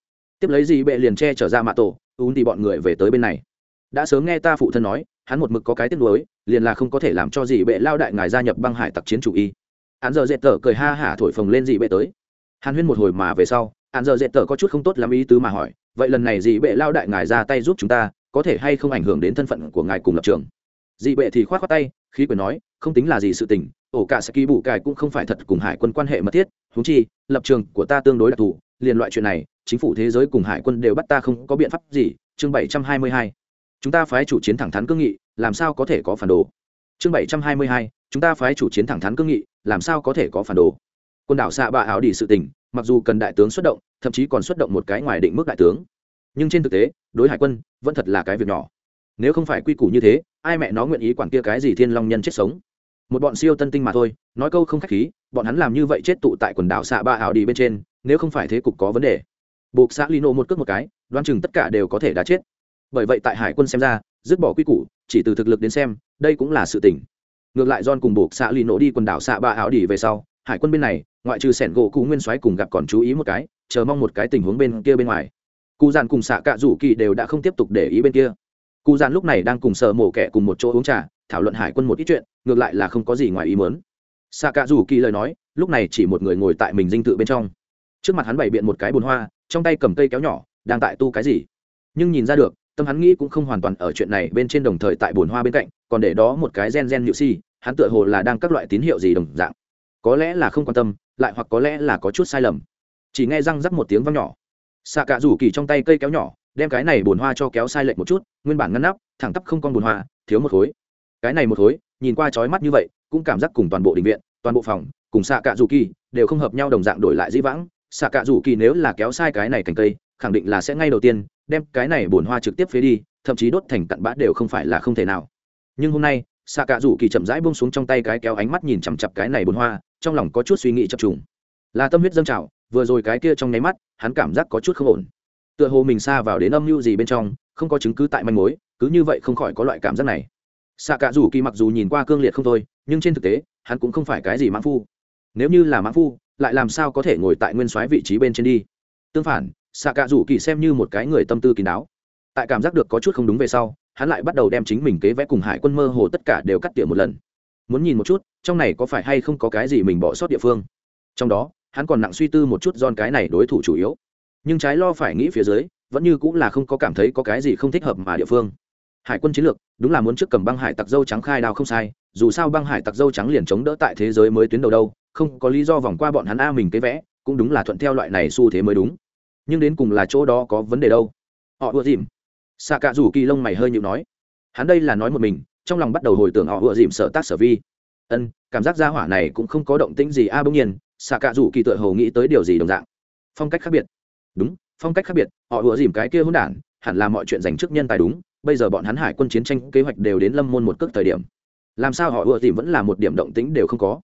Tiếp lấy dĩ bệ liền che trở ra mạ tổ, ún thì bọn người về tới bên này. Đã sớm nghe ta phụ thân nói, hắn một mực có cái tiếc nuối, liền là không có thể làm cho dĩ bệ lao đại ngài gia nhập băng hải tặc chiến chủ y. Hắn giờ dệt tờ cười ha hả thổi phồng lên dĩ bệ tới hàn huyên một hồi mà về sau hắn giờ dệt tờ có chút không tốt làm ý tứ mà hỏi, vậy lần này dị bệ lao đại ngài ra tay giúp chúng ta, có thể hay không ảnh hưởng đến thân phận của ngài cùng lập trường? Dị bệ thì k h o á t khoác tay, khí quyền nói, không tính là gì sự tình, ổ cả saki bù cài cũng không phải thật cùng hải quân quan hệ mật thiết húng chi, lập trường của ta tương đối đặc thù, liền loại chuyện này, chính phủ thế giới cùng hải quân đều bắt ta không có biện pháp gì. Chương bảy trăm hai mươi hai, chúng ta phái chủ chiến thẳng thắn cương nghị, làm sao có thể có phản đồ? Chương bảy trăm hai mươi hai, chúng ta phái chủ chiến thẳng thắn cương nghị, làm sao có thể có phản đồ? Quần đảo xạ bạ áo đi sự tình, mặc dù cần đại tướng xuất động, thậm chí còn xuất động một cái ngoài định mức đại tướng. Nhưng trên thực tế, đối hải quân, vẫn thật là cái việc nhỏ. Nếu không phải quy củ như thế, ai mẹ nó nguyện ý quản kia cái gì thiên long nhân chết sống? Một bọn siêu tân tinh mà thôi, nói câu không khách khí, bọn hắn làm như vậy chết tụ tại quần đảo xạ ba ảo đi bên trên, nếu không phải thế cục có vấn đề. Buộc xã lino một cước một cái, đoán chừng tất cả đều có thể đã chết. Bởi vậy tại hải quân xem ra, dứt bỏ quy củ, chỉ từ thực lực đến xem, đây cũng là sự tỉnh ngược lại john cùng buộc xã lino đi quần đảo xạ ba ảo đi về sau hải quân bên này, ngoại trừ sẻn gỗ cụ nguyên soái cùng gặp còn chú ý một cái, chờ mong một cái tình huống bên kia bên ngoài. Cụ dàn cùng xạ cạ rủ kỳ đều đã không tiếp tục để ý bên kia. Cụ dàn lúc này đang cùng sợ mổ kẻ cùng một chỗ uống trà, thảo luận hải quân một ít chuyện, ngược lại là không có gì ngoài ý mớn xạ cạ rủ kỳ lời nói, lúc này chỉ một người ngồi tại mình dinh tự bên trong. Trước mặt hắn bày biện một cái bồn hoa, trong tay cầm cây kéo nhỏ, đang tại tu cái gì. Nhưng nhìn ra được, tâm hắn nghĩ cũng không hoàn toàn ở chuyện này bên trên đồng thời tại bồn hoa bên cạnh, còn để đó một cái gen gen nhự si, hắn tựa hồ là đang các loại tín hiệu gì đồng dạng có lẽ là không quan tâm, lại hoặc có lẽ là có chút sai lầm. Chỉ nghe răng rắc một tiếng văng nhỏ. Xạ cạ rủ kỳ trong tay cây kéo nhỏ, đem cái này bồn hoa cho kéo sai lệch một chút, nguyên bản ngăn nắp, thẳng tắp không con bồn hoa, thiếu một khối. Cái này một khối, nhìn qua trói mắt như vậy, cũng cảm giác cùng toàn bộ định viện, toàn bộ phòng, cùng xạ cạ rủ kỳ đều không hợp nhau đồng dạng đổi lại dĩ vãng. Xạ cạ rủ kỳ nếu là kéo sai cái này cành cây, khẳng định là sẽ ngay đầu tiên đem cái này bồn hoa trực tiếp phế đi, thậm chí đốt thành cặn bã đều không phải là không thể nào. Nhưng hôm nay xạ cạ rủ kỳ chậm rãi bông xuống trong tay cái kéo ánh mắt nhìn chằm chặp cái này bồn hoa trong lòng có chút suy nghĩ chập trùng. Là tâm huyết dâng trào, vừa rồi cái kia trong nháy mắt, hắn cảm giác có chút không ổn. Tựa hồ mình xa vào đến âm mưu gì bên trong, không có chứng cứ tại manh mối, cứ như vậy không khỏi có loại cảm giác này. Xạ cả dù kỳ mặc dù nhìn qua cương liệt không thôi, nhưng trên thực tế, hắn cũng không phải cái gì mãn phu. Nếu như là mãn phu, lại làm sao có thể ngồi tại nguyên soái vị trí bên trên đi? Tương phản xạ cả dù kỳ xem như một cái người tâm tư kín đáo. Tại cảm giác được có chút không đúng về sau, hắn lại bắt đầu đem chính mình kế vẽ cùng hải quân mơ hồ tất cả đều cắt tỉa một lần muốn nhìn một chút, trong này có phải hay không có cái gì mình bỏ sót địa phương. Trong đó, hắn còn nặng suy tư một chút don cái này đối thủ chủ yếu. Nhưng trái lo phải nghĩ phía dưới, vẫn như cũng là không có cảm thấy có cái gì không thích hợp mà địa phương. Hải quân chiến lược, đúng là muốn trước cầm băng hải tặc dâu trắng khai đao không sai, dù sao băng hải tặc dâu trắng liền chống đỡ tại thế giới mới tuyến đầu đâu, không có lý do vòng qua bọn hắn a mình cái vẽ, cũng đúng là thuận theo loại này xu thế mới đúng. Nhưng đến cùng là chỗ đó có vấn đề đâu. Họ ưa dìm. Xạ cạ rủ kỳ lông mày hơi nhịu nói. Hắn đây là nói một mình trong lòng bắt đầu hồi tưởng họ ưa dìm sở tác sở vi. Ân, cảm giác gia hỏa này cũng không có động tĩnh gì, a, bỗng nhiên, xạ cạ rủ kỳ tựa hồ nghĩ tới điều gì đồng dạng. Phong cách khác biệt. Đúng, phong cách khác biệt, họ ùa dìm cái kia hôn đản, hẳn là mọi chuyện dành trước nhân tài đúng, bây giờ bọn hắn hải quân chiến tranh kế hoạch đều đến lâm môn một cước thời điểm. Làm sao họ ùa dìm vẫn là một điểm động tĩnh đều không có?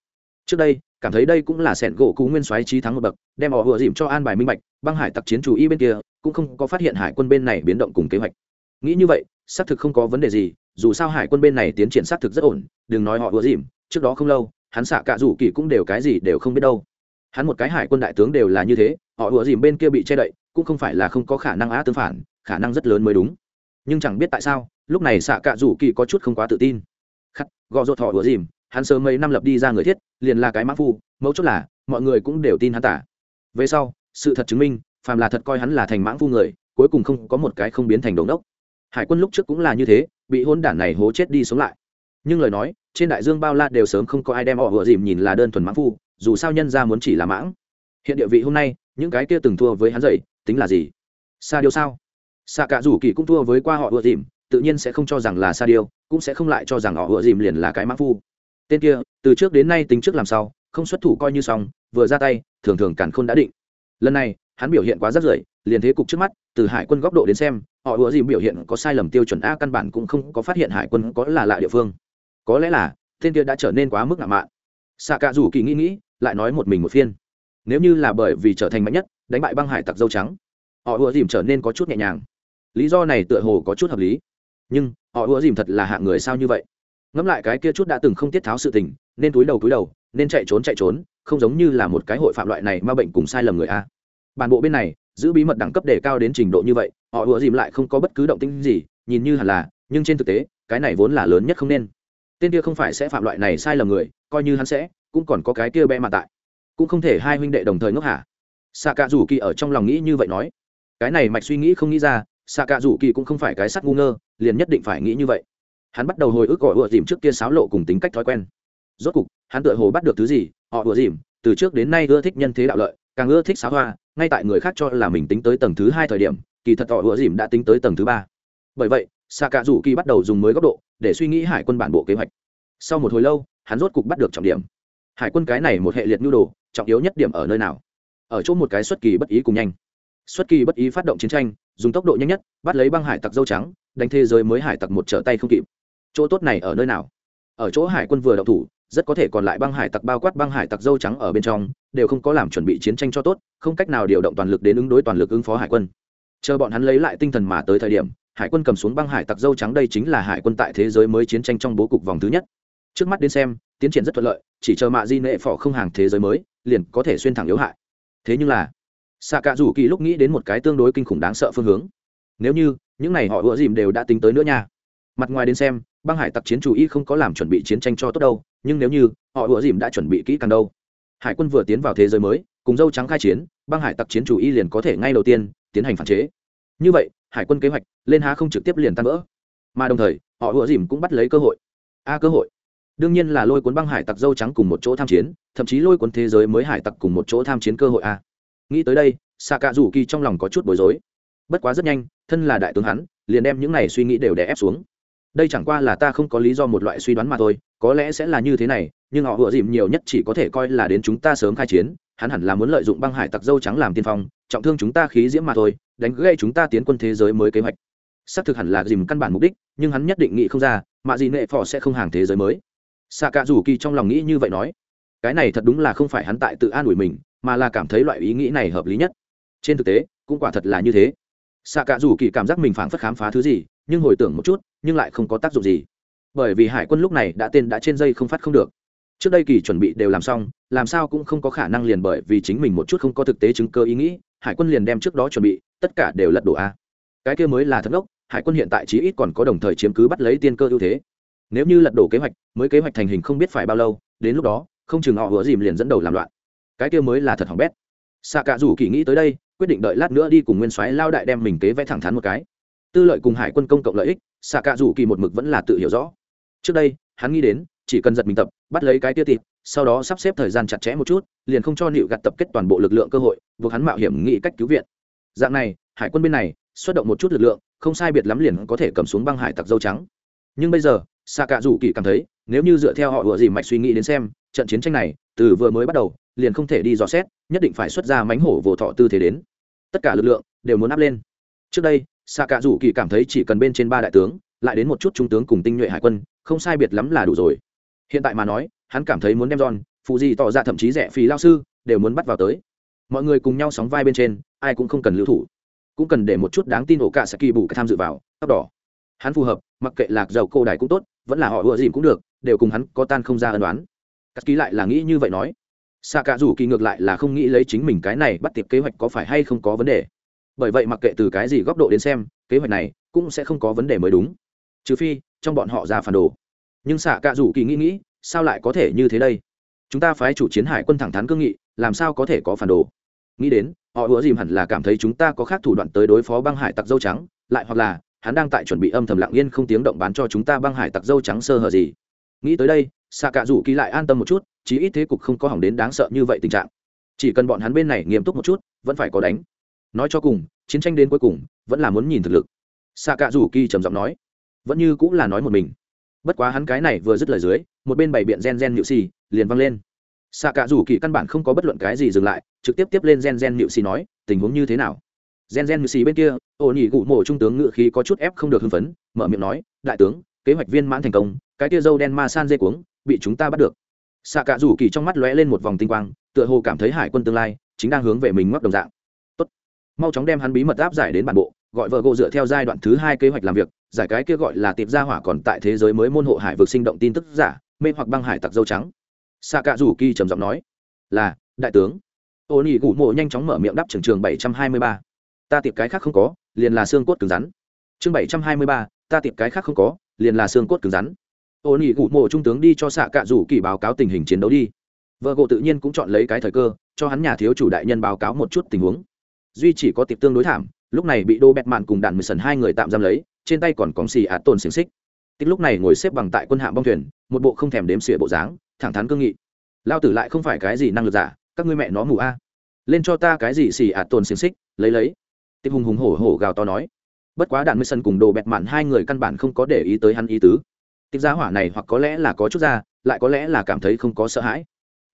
Trước đây, cảm thấy đây cũng là sẹn gỗ cú nguyên soái trí thắng một bậc, đem họ ùa dìm cho an bài minh bạch, băng hải tặc chiến chủ y bên kia, cũng không có phát hiện hải quân bên này biến động cùng kế hoạch. Nghĩ như vậy, xác thực không có vấn đề gì dù sao hải quân bên này tiến triển xác thực rất ổn, đừng nói họ ùa dìm, trước đó không lâu, hắn xạ cả rủ kỳ cũng đều cái gì đều không biết đâu. Hắn một cái hải quân đại tướng đều là như thế, họ ùa dìm bên kia bị che đậy, cũng không phải là không có khả năng á tương phản, khả năng rất lớn mới đúng. Nhưng chẳng biết tại sao, lúc này xạ cạ rủ kỳ có chút không quá tự tin. Khắc gò rột họ ùa dìm, hắn sớm mấy năm lập đi ra người thiết, liền là cái mã phu mẫu chốt là, mọi người cũng đều tin hắn tả. Về sau, sự thật chứng minh, phàm là thật coi hắn là thành mãng phu người, cuối cùng không có một cái không biến thành đống đốc hải quân lúc trước cũng là như thế, bị hôn đản này hố chết đi sống lại. Nhưng lời nói, trên đại dương bao la đều sớm không có ai đem họ vừa dìm nhìn là đơn thuần mãng phu, dù sao nhân ra muốn chỉ là mãng. Hiện địa vị hôm nay, những cái kia từng thua với hắn dậy, tính là gì? Sa điêu sao? Sa cả rủ kỳ cũng thua với qua họ vừa dìm, tự nhiên sẽ không cho rằng là sa điêu, cũng sẽ không lại cho rằng họ vừa dìm liền là cái mãng phu. Tên kia, từ trước đến nay tính trước làm sao, không xuất thủ coi như xong, vừa ra tay, thường thường cản khôn đã định. Lần này, hắn biểu hiện quá rất rưởi, liền thế cục trước mắt, từ hải quân góc độ đến xem họ ủa gì biểu hiện có sai lầm tiêu chuẩn a căn bản cũng không có phát hiện hải quân có là lạ địa phương. Có lẽ là, tên kia đã trở nên quá mức ngạo mạn. Xạ cạ rủ kỳ nghĩ nghĩ, lại nói một mình một phiên. Nếu như là bởi vì trở thành mạnh nhất, đánh bại băng hải tặc dâu trắng, họ ủa dìm trở nên có chút nhẹ nhàng. Lý do này tựa hồ có chút hợp lý. Nhưng, họ ủa dìm thật là hạng người sao như vậy? Ngẫm lại cái kia chút đã từng không tiết tháo sự tình, nên túi đầu túi đầu, nên chạy trốn chạy trốn, không giống như là một cái hội phạm loại này ma bệnh cùng sai lầm người a. Bản bộ bên này giữ bí mật đẳng cấp đề cao đến trình độ như vậy, họ ủa dìm lại không có bất cứ động tĩnh gì, nhìn như hẳn là, nhưng trên thực tế, cái này vốn là lớn nhất không nên. Tên kia không phải sẽ phạm loại này sai lầm người, coi như hắn sẽ, cũng còn có cái kia bẽ mà tại. Cũng không thể hai huynh đệ đồng thời ngốc hả? Xạ cạ rủ kỳ ở trong lòng nghĩ như vậy nói. Cái này mạch suy nghĩ không nghĩ ra xạ cạ rủ kỳ cũng không phải cái sắc ngu ngơ, liền nhất định phải nghĩ như vậy. Hắn bắt đầu hồi ức gọi ùa dìm trước kia xáo lộ cùng tính cách thói quen. Rốt cục, hắn tựa hồ bắt được thứ gì, họ ùa dìm, từ trước đến nay ưa thích nhân thế đạo lợi càng ưa thích xá hoa, ngay tại người khác cho là mình tính tới tầng thứ hai thời điểm, kỳ thật họ ùa dìm đã tính tới tầng thứ ba. Bởi vậy xạ cạ rủ kỳ bắt đầu dùng mới góc độ để suy nghĩ hải quân bản bộ kế hoạch. Sau một hồi lâu, hắn rốt cục bắt được trọng điểm. Hải quân cái này một hệ liệt nhu đồ, trọng yếu nhất điểm ở nơi nào? Ở chỗ một cái xuất kỳ bất ý cùng nhanh. Xuất kỳ bất ý phát động chiến tranh, dùng tốc độ nhanh nhất, bắt lấy băng hải tặc dâu trắng, đánh thế giới mới hải tặc một trở tay không kịp. Chỗ tốt này ở nơi nào? Ở chỗ hải quân vừa đậu thủ rất có thể còn lại băng hải tặc bao quát băng hải tặc dâu trắng ở bên trong, đều không có làm chuẩn bị chiến tranh cho tốt, không cách nào điều động toàn lực đến ứng đối toàn lực ứng phó hải quân. Chờ bọn hắn lấy lại tinh thần mà tới thời điểm, hải quân cầm xuống băng hải tặc dâu trắng đây chính là hải quân tại thế giới mới chiến tranh trong bố cục vòng thứ nhất. Trước mắt đến xem, tiến triển rất thuận lợi, chỉ chờ mạ di nệ phỏ không hàng thế giới mới, liền có thể xuyên thẳng yếu hại. Thế nhưng là xạ cạ rủ kỳ lúc nghĩ đến một cái tương đối kinh khủng đáng sợ phương hướng. Nếu như, những này họ ủa dìm đều đã tính tới nữa nha. Mặt ngoài đến xem, băng hải tặc chiến chủ y không có làm chuẩn bị chiến tranh cho tốt đâu nhưng nếu như, họ ủa dìm đã chuẩn bị kỹ càng đâu. Hải quân vừa tiến vào thế giới mới, cùng dâu trắng khai chiến, băng hải tặc chiến chủ y liền có thể ngay đầu tiên tiến hành phản chế. Như vậy, hải quân kế hoạch lên há không trực tiếp liền tan vỡ. Mà đồng thời, họ ủa dìm cũng bắt lấy cơ hội. A, cơ hội. Đương nhiên là lôi cuốn băng hải tặc dâu trắng cùng một chỗ tham chiến, thậm chí lôi cuốn thế giới mới hải tặc cùng một chỗ tham chiến cơ hội a. Nghĩ tới đây xạ cạ rủ kỳ trong lòng có chút bối rối. Bất quá rất nhanh, thân là đại tướng hắn, liền đem những này suy nghĩ đều đè ép xuống đây chẳng qua là ta không có lý do một loại suy đoán mà thôi, có lẽ sẽ là như thế này, nhưng họ vừa dìm nhiều nhất chỉ có thể coi là đến chúng ta sớm khai chiến, hắn hẳn là muốn lợi dụng băng hải tặc dâu trắng làm tiên phong, trọng thương chúng ta khí diễm mà thôi, đánh gây chúng ta tiến quân thế giới mới kế hoạch. Xác thực hẳn là dìm căn bản mục đích, nhưng hắn nhất định nghĩ không ra, mà gì nệ phò sẽ không hàng thế giới mới. Xạ cả rủ kỳ trong lòng nghĩ như vậy nói. Cái này thật đúng là không phải hắn tại tự an ủi mình, mà là cảm thấy loại ý nghĩ này hợp lý nhất. Trên thực tế, cũng quả thật là như thế. Xạ cả rủ kỳ cảm giác mình phảng phất khám phá thứ gì, nhưng hồi tưởng một chút nhưng lại không có tác dụng gì. Bởi vì hải quân lúc này đã tên đã trên dây không phát không được. Trước đây kỳ chuẩn bị đều làm xong làm sao cũng không có khả năng liền bởi vì chính mình một chút không có thực tế chứng cơ ý nghĩ hải quân liền đem trước đó chuẩn bị tất cả đều lật đổ a. Cái kia mới là thất ngốc, hải quân hiện tại chí ít còn có đồng thời chiếm cứ bắt lấy tiên cơ ưu thế. Nếu như lật đổ kế hoạch mới kế hoạch thành hình không biết phải bao lâu đến lúc đó không chừng họ hứa dìm liền dẫn đầu làm loạn. Cái kia mới là thật hỏng bét. Xạ cả dù kỳ nghĩ tới đây quyết định đợi lát nữa đi cùng nguyên soái lao đại đem mình kế vẽ thẳng thắn một cái tư lợi cùng hải quân công cộng lợi ích, xạ cạ rủ kỳ một mực vẫn là tự hiểu rõ. Trước đây, hắn nghĩ đến, chỉ cần giật mình tập, bắt lấy cái tia tịp sau đó sắp xếp thời gian chặt chẽ một chút, liền không cho nịu gặt tập kết toàn bộ lực lượng cơ hội, buộc hắn mạo hiểm nghĩ cách cứu viện. Dạng này, hải quân bên này, xuất động một chút lực lượng, không sai biệt lắm liền có thể cầm xuống băng hải tặc dâu trắng. Nhưng bây giờ, xạ cạ rủ kỳ cảm thấy, nếu như dựa theo họ vừa gì mạch suy nghĩ đến xem, trận chiến tranh này, từ vừa mới bắt đầu, liền không thể đi dò xét, nhất định phải xuất ra mánh hổ vỗ thọ tư thế đến. Tất cả lực lượng đều muốn áp lên. Trước đây xạ cạ rủ kỳ cảm thấy chỉ cần bên trên ba đại tướng, lại đến một chút trung tướng cùng tinh nhuệ hải quân, không sai biệt lắm là đủ rồi. Hiện tại mà nói, hắn cảm thấy muốn đem giòn phụ gì tỏ ra thậm chí rẻ phí lao sư, đều muốn bắt vào tới. Mọi người cùng nhau sóng vai bên trên, ai cũng không cần lưu thủ. Cũng cần để một chút đáng tin ổ cả sẽ kỳ bù tham dự vào, tóc đỏ. Hắn phù hợp, mặc kệ lạc giàu cô đài cũng tốt, vẫn là họ ùa dìm cũng được, đều cùng hắn có tan không ra ân đoán cắt ký lại là nghĩ như vậy nói. Xạ cả rủ kỳ ngược lại là không nghĩ lấy chính mình cái này bắt tiệp kế hoạch có phải hay không có vấn đề bởi vậy mặc kệ từ cái gì góc độ đến xem, kế hoạch này cũng sẽ không có vấn đề mới đúng. Trừ phi, trong bọn họ ra phản đồ. Nhưng xạ cạ rủ kỳ nghĩ nghĩ, sao lại có thể như thế đây? Chúng ta phái chủ chiến hải quân thẳng thắn cương nghị, làm sao có thể có phản đồ? Nghĩ đến, họ ủa dìm hẳn là cảm thấy chúng ta có khác thủ đoạn tới đối phó băng hải tặc dâu trắng, lại hoặc là, hắn đang tại chuẩn bị âm thầm lặng yên không tiếng động bán cho chúng ta băng hải tặc dâu trắng sơ hở gì. Nghĩ tới đây, xạ cạ rủ kỳ lại an tâm một chút, chí ít thế cục không có hỏng đến đáng sợ như vậy tình trạng. Chỉ cần bọn hắn bên này nghiêm túc một chút, vẫn phải có đánh nói cho cùng, chiến tranh đến cuối cùng, vẫn là muốn nhìn thực lực. Xạ cả rủ kỳ trầm giọng nói, vẫn như cũng là nói một mình. Bất quá hắn cái này vừa dứt lời dưới, một bên bày biện gen gen nhự xì liền văng lên. Xạ cả rủ kỳ căn bản không có bất luận cái gì dừng lại, trực tiếp tiếp lên gen gen nhự xì nói, tình huống như thế nào? Gen gen nhự xì bên kia ổ nhị cụ mộ trung tướng ngự khí có chút ép không được hưng phấn, mở miệng nói, đại tướng, kế hoạch viên mãn thành công, cái kia dâu đen ma san dê cuống, bị chúng ta bắt được. Xạ cả rủ kỳ trong mắt lóe lên một vòng tinh quang, tựa hồ cảm thấy hải quân tương lai chính đang hướng về mình ngoắc đồng dạng mau chóng đem hắn bí mật áp giải đến bản bộ, gọi vợ gộ dựa theo giai đoạn thứ hai kế hoạch làm việc, giải cái kia gọi là tiệp gia hỏa còn tại thế giới mới môn hộ hải vực sinh động tin tức giả, mê hoặc băng hải tặc dâu trắng. Xạ cạ rủ kỳ trầm giọng nói, là, đại tướng. Ô nhi gủ mộ nhanh chóng mở miệng đáp trường trường bảy trăm hai mươi ba. Ta tiệp cái khác không có, liền là xương cốt cứng rắn. Chương bảy trăm hai mươi ba, ta tiệp cái khác không có, liền là xương cốt cứng rắn. Ô nhi gủ mộ trung tướng đi cho xạ cạ rủ kỳ báo cáo tình hình chiến đấu đi. Vợ gộ tự nhiên cũng chọn lấy cái thời cơ, cho hắn nhà thiếu chủ đại nhân báo cáo một chút tình huống duy chỉ có tiệp tương đối thảm, lúc này bị đô bẹt mạn cùng đạn mười sần hai người tạm giam lấy, trên tay còn cóng xì ạt tồn xiềng xích. Tích lúc này ngồi xếp bằng tại quân hạm bong thuyền, một bộ không thèm đếm xỉa bộ dáng, thẳng thắn cương nghị. Lao tử lại không phải cái gì năng lực giả, các ngươi mẹ nó mù a. Lên cho ta cái gì xì ạt tồn xiềng xích, lấy lấy. Tích hùng hùng hổ hổ gào to nói. Bất quá đạn mười sần cùng đồ bẹt mạn hai người căn bản không có để ý tới hắn ý tứ. Tích giá hỏa này hoặc có lẽ là có chút ra, lại có lẽ là cảm thấy không có sợ hãi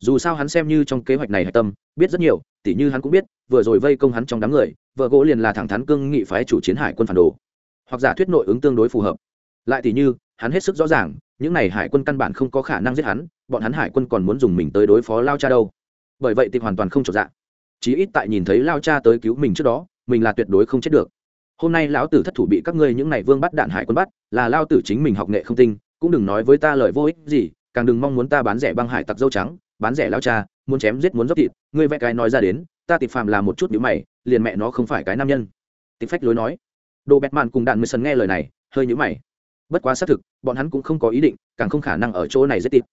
dù sao hắn xem như trong kế hoạch này hạch tâm, biết rất nhiều, tỉ như hắn cũng biết, vừa rồi vây công hắn trong đám người, vợ gỗ liền là thẳng thắn cương nghị phái chủ chiến hải quân phản đồ. Hoặc giả thuyết nội ứng tương đối phù hợp. Lại tỉ như, hắn hết sức rõ ràng, những n à y hải quân căn bản không có khả năng giết hắn, bọn hắn hải quân còn muốn dùng mình tới đối phó lao cha đâu. Bởi vậy tịch hoàn toàn không trọn dạng chí ít tại nhìn thấy lao cha tới cứu mình trước đó, mình là tuyệt đối không chết được. Hôm nay lão tử thất thủ bị các ngươi những n à y vương bắt đạn hải quân bắt, là lao tử chính mình học nghệ không tinh, cũng đừng nói với ta lời vô ích gì, càng đừng mong muốn ta bán rẻ băng hải tặc dâu trắng bán rẻ lao cha, muốn chém giết muốn dốc thịt, ngươi vẽ cái nói ra đến, ta tịp phàm là một chút nhữ mày, liền mẹ nó không phải cái nam nhân. Tịp phách lối nói. Đồ bẹt mạn cùng đạn mười sần nghe lời này, hơi nhữ mày. Bất quá xác thực, bọn hắn cũng không có ý định, càng không khả năng ở chỗ này giết tịp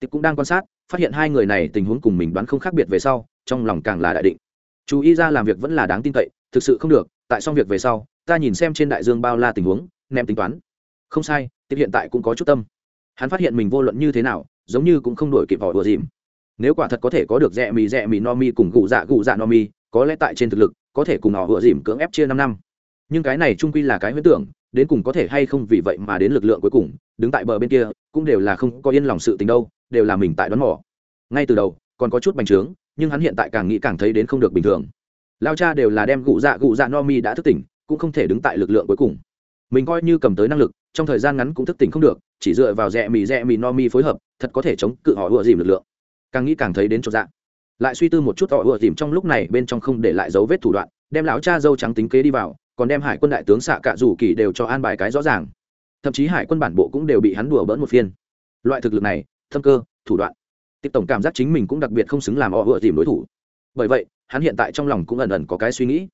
tịp cũng đang quan sát, phát hiện hai người này tình huống cùng mình đoán không khác biệt về sau, trong lòng càng là đại định. Chú ý ra làm việc vẫn là đáng tin cậy, thực sự không được, tại xong việc về sau, ta nhìn xem trên đại dương bao la tình huống nem tính toán. Không sai tịp hiện tại cũng có chút tâm. Hắn phát hiện mình vô luận như thế nào, giống như cũng không đổi kịp vỏ đùa dìm nếu quả thật có thể có được rẽ mì rẽ mì no mi cùng gù dạ gù dạ no mi, có lẽ tại trên thực lực, có thể cùng họ vừa dìm cưỡng ép chia năm năm. Nhưng cái này trung quy là cái huyễn tưởng, đến cùng có thể hay không vì vậy mà đến lực lượng cuối cùng, đứng tại bờ bên kia, cũng đều là không có yên lòng sự tình đâu, đều là mình tại đón mỏ ngay từ đầu, còn có chút bành trướng, nhưng hắn hiện tại càng nghĩ càng thấy đến không được bình thường. Lao cha đều là đem gụ dạ gụ dạ no mi đã thức tỉnh, cũng không thể đứng tại lực lượng cuối cùng. Mình coi như cầm tới năng lực, trong thời gian ngắn cũng thức tỉnh không được, chỉ dựa vào rẽ mì rẽ mì no mi phối hợp, thật có thể chống cự họ ủa dìm lực lượng càng nghĩ càng thấy đến chỗ dạng lại suy tư một chút, họ ùa dìm trong lúc này, bên trong không để lại dấu vết thủ đoạn, đem lão cha dâu trắng tính kế đi vào, còn đem hải quân đại tướng xạ cạ rủ kỳ đều cho an bài cái rõ ràng. Thậm chí hải quân bản bộ cũng đều bị hắn đùa bỡn một phiên. Loại thực lực này, thâm cơ, thủ đoạn. Tiếp tổng cảm giác chính mình cũng đặc biệt không xứng làm họ ùa dìm đối thủ. Bởi vậy, hắn hiện tại trong lòng cũng ẩn ẩn có cái suy nghĩ.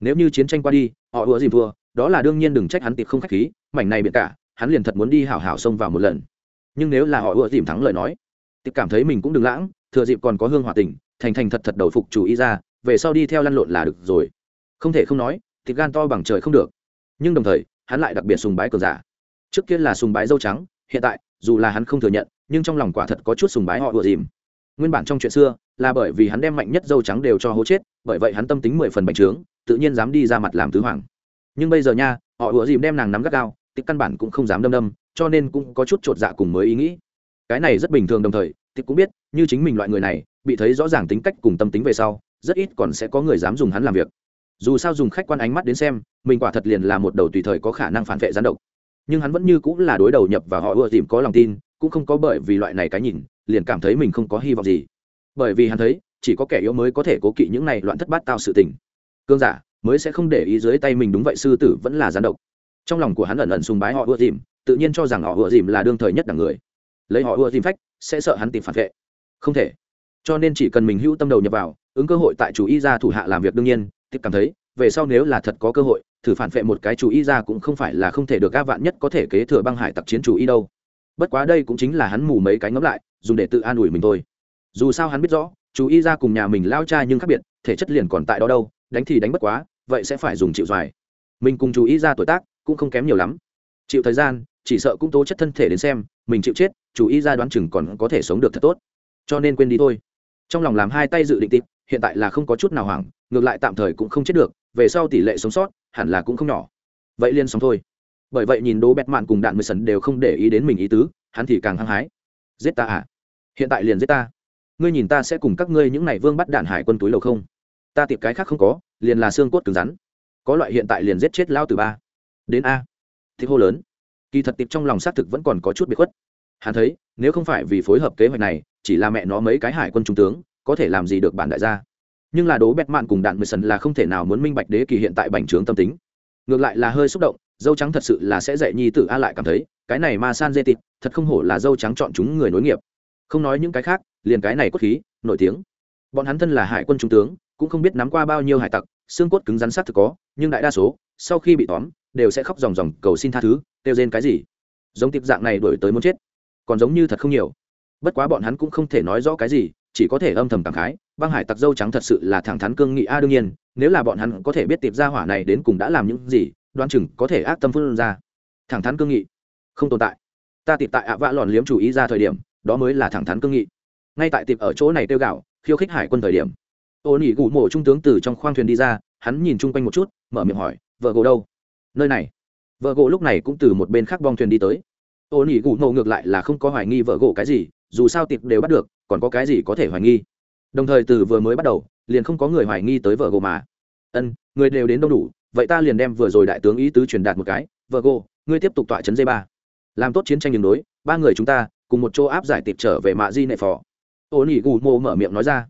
Nếu như chiến tranh qua đi, họ ùa dìm thua đó là đương nhiên đừng trách hắn tiệp không khách khí, mảnh này biệt cả, hắn liền thật muốn đi hảo hảo xông vào một lần. Nhưng nếu là họ ùa dìm thắng lời nói tiệp cảm thấy mình cũng đừng lãng, thừa dịp còn có hương hòa tình thành thành thật thật đầu phục chủ ý ra, về sau đi theo lăn lộn là được rồi. Không thể không nói, thịt gan to bằng trời không được. Nhưng đồng thời, hắn lại đặc biệt sùng bái cường giả. Trước kia là sùng bái dâu trắng, hiện tại, dù là hắn không thừa nhận, nhưng trong lòng quả thật có chút sùng bái họ vừa dìm. Nguyên bản trong chuyện xưa, là bởi vì hắn đem mạnh nhất dâu trắng đều cho hố chết, bởi vậy hắn tâm tính mười phần bành trướng, tự nhiên dám đi ra mặt làm tứ hoàng. Nhưng bây giờ nha, họ ủa dìm đem nàng nắm gắt gao tích căn bản cũng không dám đâm đâm, cho nên cũng có chút chột dạ cùng mới ý nghĩ cái này rất bình thường đồng thời thì cũng biết, như chính mình loại người này, bị thấy rõ ràng tính cách cùng tâm tính về sau, rất ít còn sẽ có người dám dùng hắn làm việc. Dù sao dùng khách quan ánh mắt đến xem, mình quả thật liền là một đầu tùy thời có khả năng phản vệ gián độc. Nhưng hắn vẫn như cũng là đối đầu nhập và họ ưa tìm có lòng tin, cũng không có bởi vì loại này cái nhìn, liền cảm thấy mình không có hy vọng gì. Bởi vì hắn thấy, chỉ có kẻ yếu mới có thể cố kỵ những này loạn thất bát tao sự tình. Cương giả mới sẽ không để ý dưới tay mình đúng vậy sư tử vẫn là gián độc. Trong lòng của hắn ẩn ẩn sùng bái họ ưa dìm tự nhiên cho rằng họ ưa dìm là đương thời nhất đẳng người lấy họ ưa tìm phách, sẽ sợ hắn tìm phản vệ. Không thể. Cho nên chỉ cần mình hữu tâm đầu nhập vào, ứng cơ hội tại chủ y ra thủ hạ làm việc đương nhiên tiếp cảm thấy, về sau nếu là thật có cơ hội, thử phản vệ một cái chủ y ra cũng không phải là không thể được các vạn nhất có thể kế thừa băng hải tặc chiến chủ y đâu. Bất quá đây cũng chính là hắn mù mấy cái ngẫm lại, dùng để tự an ủi mình thôi. Dù sao hắn biết rõ chú y ra cùng nhà mình lao cha nhưng khác biệt, thể chất liền còn tại đó đâu, đánh thì đánh bất quá, vậy sẽ phải dùng chịu doài mình cùng chú ý ra tuổi tác cũng không kém nhiều lắm. Chịu thời gian, chỉ sợ cũng tố chất thân thể đến xem mình chịu chết chú ý ra đoán chừng còn có thể sống được thật tốt. Cho nên quên đi thôi. Trong lòng làm hai tay dự định tịp hiện tại là không có chút nào hoảng, ngược lại tạm thời cũng không chết được, về sau tỷ lệ sống sót hẳn là cũng không nhỏ. Vậy liên sống thôi. Bởi vậy nhìn đố bẹt mạn cùng đạn mười sần đều không để ý đến mình ý tứ, hắn thì càng hăng hái. Giết ta à? Hiện tại liền giết ta. Ngươi nhìn ta sẽ cùng các ngươi những n à y vương bắt đạn hải quân túi lầu không? Ta tiệp cái khác không có, liền là xương cốt cứng rắn. Có loại hiện tại liền giết chết lao từ ba. Đến a. Thì hô lớn kỳ thật tiệp trong lòng xác thực vẫn còn có chút bị khuất. Hắn thấy, nếu không phải vì phối hợp kế hoạch này, chỉ là mẹ nó mấy cái hải quân trung tướng, có thể làm gì được bản đại gia. Nhưng là đố bẹt mạn cùng đạn mười sần là không thể nào muốn minh bạch đế kỳ hiện tại bành trướng tâm tính. Ngược lại là hơi xúc động, dâu trắng thật sự là sẽ dạy nhi tử a lại cảm thấy, cái này ma san dê tịt, thật không hổ là dâu trắng chọn chúng người nối nghiệp. Không nói những cái khác, liền cái này cốt khí, nổi tiếng. Bọn hắn thân là hải quân trung tướng, cũng không biết nắm qua bao nhiêu hải tặc, xương cốt cứng rắn sát thực có, nhưng đại đa số, sau khi bị tóm đều sẽ khóc ròng ròng cầu xin tha thứ, kêu rên cái gì? Giống tiệp dạng này đổi tới muốn chết, còn giống như thật không nhiều. Bất quá bọn hắn cũng không thể nói rõ cái gì, chỉ có thể âm thầm cảm khái, băng hải tặc dâu trắng thật sự là thẳng thắn cương nghị a, đương nhiên, nếu là bọn hắn có thể biết tiệp gia hỏa này đến cùng đã làm những gì đoan chừng có thể ác tâm phương ra. Thẳng thắn cương nghị, không tồn tại. Ta tiệp tại ạ vã lòn liếm chủ ý ra thời điểm, đó mới là thẳng thắn cương nghị. Ngay tại tiệp ở chỗ này tiêu gạo, khiêu khích hải quân thời điểm. Ô nỉ gù mộ trung tướng từ trong khoang thuyền đi ra, hắn nhìn chung quanh một chút, mở miệng hỏi, vợ gỗ đâu? Nơi này. Vợ gỗ lúc này cũng từ một bên khác bong thuyền đi tới. Ô nỉ gù nổ ngược lại là không có hoài nghi vợ gỗ cái gì, dù sao tiệp đều bắt được, còn có cái gì có thể hoài nghi. Đồng thời từ vừa mới bắt đầu, liền không có người hoài nghi tới vợ gỗ mà. Ân, người đều đến đông đủ, vậy ta liền đem vừa rồi đại tướng ý tứ truyền đạt một cái. Vợ gỗ, ngươi tiếp tục tọa chấn dây ba làm tốt chiến tranh đường đối, ba người chúng ta cùng một chỗ áp giải tiệp trở về mạ di nệ phò. Ô nỉ gù mô mở miệng nói ra.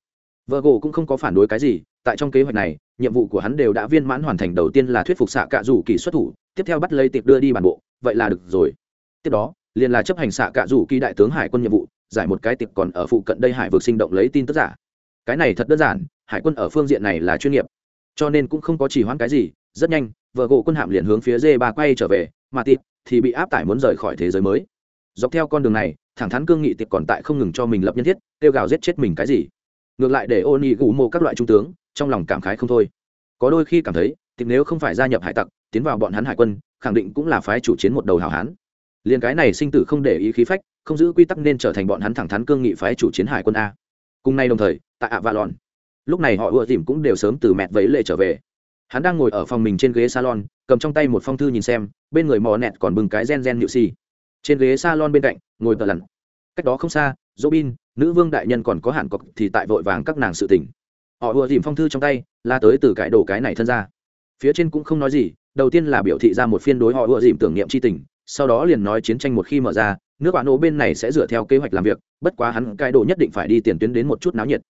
Vợ gỗ cũng không có phản đối cái gì, tại trong kế hoạch này nhiệm vụ của hắn đều đã viên mãn hoàn thành. Đầu tiên là thuyết phục xạ cạ rủ kỳ xuất thủ, tiếp theo bắt lấy tiệp đưa đi bản bộ. Vậy là được rồi. Tiếp đó, liền là chấp hành xạ cạ rủ kỳ đại tướng hải quân nhiệm vụ, giải một cái tiệp còn ở phụ cận đây hải vực sinh động lấy tin tức giả. Cái này thật đơn giản, hải quân ở phương diện này là chuyên nghiệp. Cho nên cũng không có chỉ hoãn cái gì. Rất nhanh, vợ gỗ quân hạm liền hướng phía dê ba quay trở về, mà tiệp thì bị áp tải muốn rời khỏi thế giới mới. Dọc theo con đường này, thẳng thắn cương nghị tiệp còn tại không ngừng cho mình lập nhân thiết, kêu gào giết chết mình cái gì ngược lại để ô nhi gù mô các loại trung tướng, trong lòng cảm khái không thôi. Có đôi khi cảm thấy thì nếu không phải gia nhập hải tặc, tiến vào bọn hắn hải quân, khẳng định cũng là phái chủ chiến một đầu hảo hán. Liền cái này sinh tử không để ý khí phách, không giữ quy tắc nên trở thành bọn hắn thẳng thắn cương nghị phái chủ chiến hải quân a. Cùng nay đồng thời, tại ạ valon, lúc này họ ưa tìm cũng đều sớm từ mẹt vẫy lệ trở về. Hắn đang ngồi ở phòng mình trên ghế salon, cầm trong tay một phong thư nhìn xem, bên người mò nẹt còn bừng cái gen gen nhự xì. Trên ghế salon bên cạnh, ngồi tờ lặn. Cách đó không xa dỗ bin nữ vương đại nhân còn có hạn cọc thì tại vội vàng các nàng sự tỉnh họ ùa dìm phong thư trong tay, la tới từ cải đồ cái này thân ra. Phía trên cũng không nói gì, đầu tiên là biểu thị ra một phiên đối họ ùa dìm tưởng niệm c h i tình, sau đó liền nói chiến tranh một khi mở ra, nước bạn ô bên này sẽ dựa theo kế hoạch làm việc, bất quá hắn cải đồ nhất định phải đi tiền tuyến đến một chút náo nhiệt.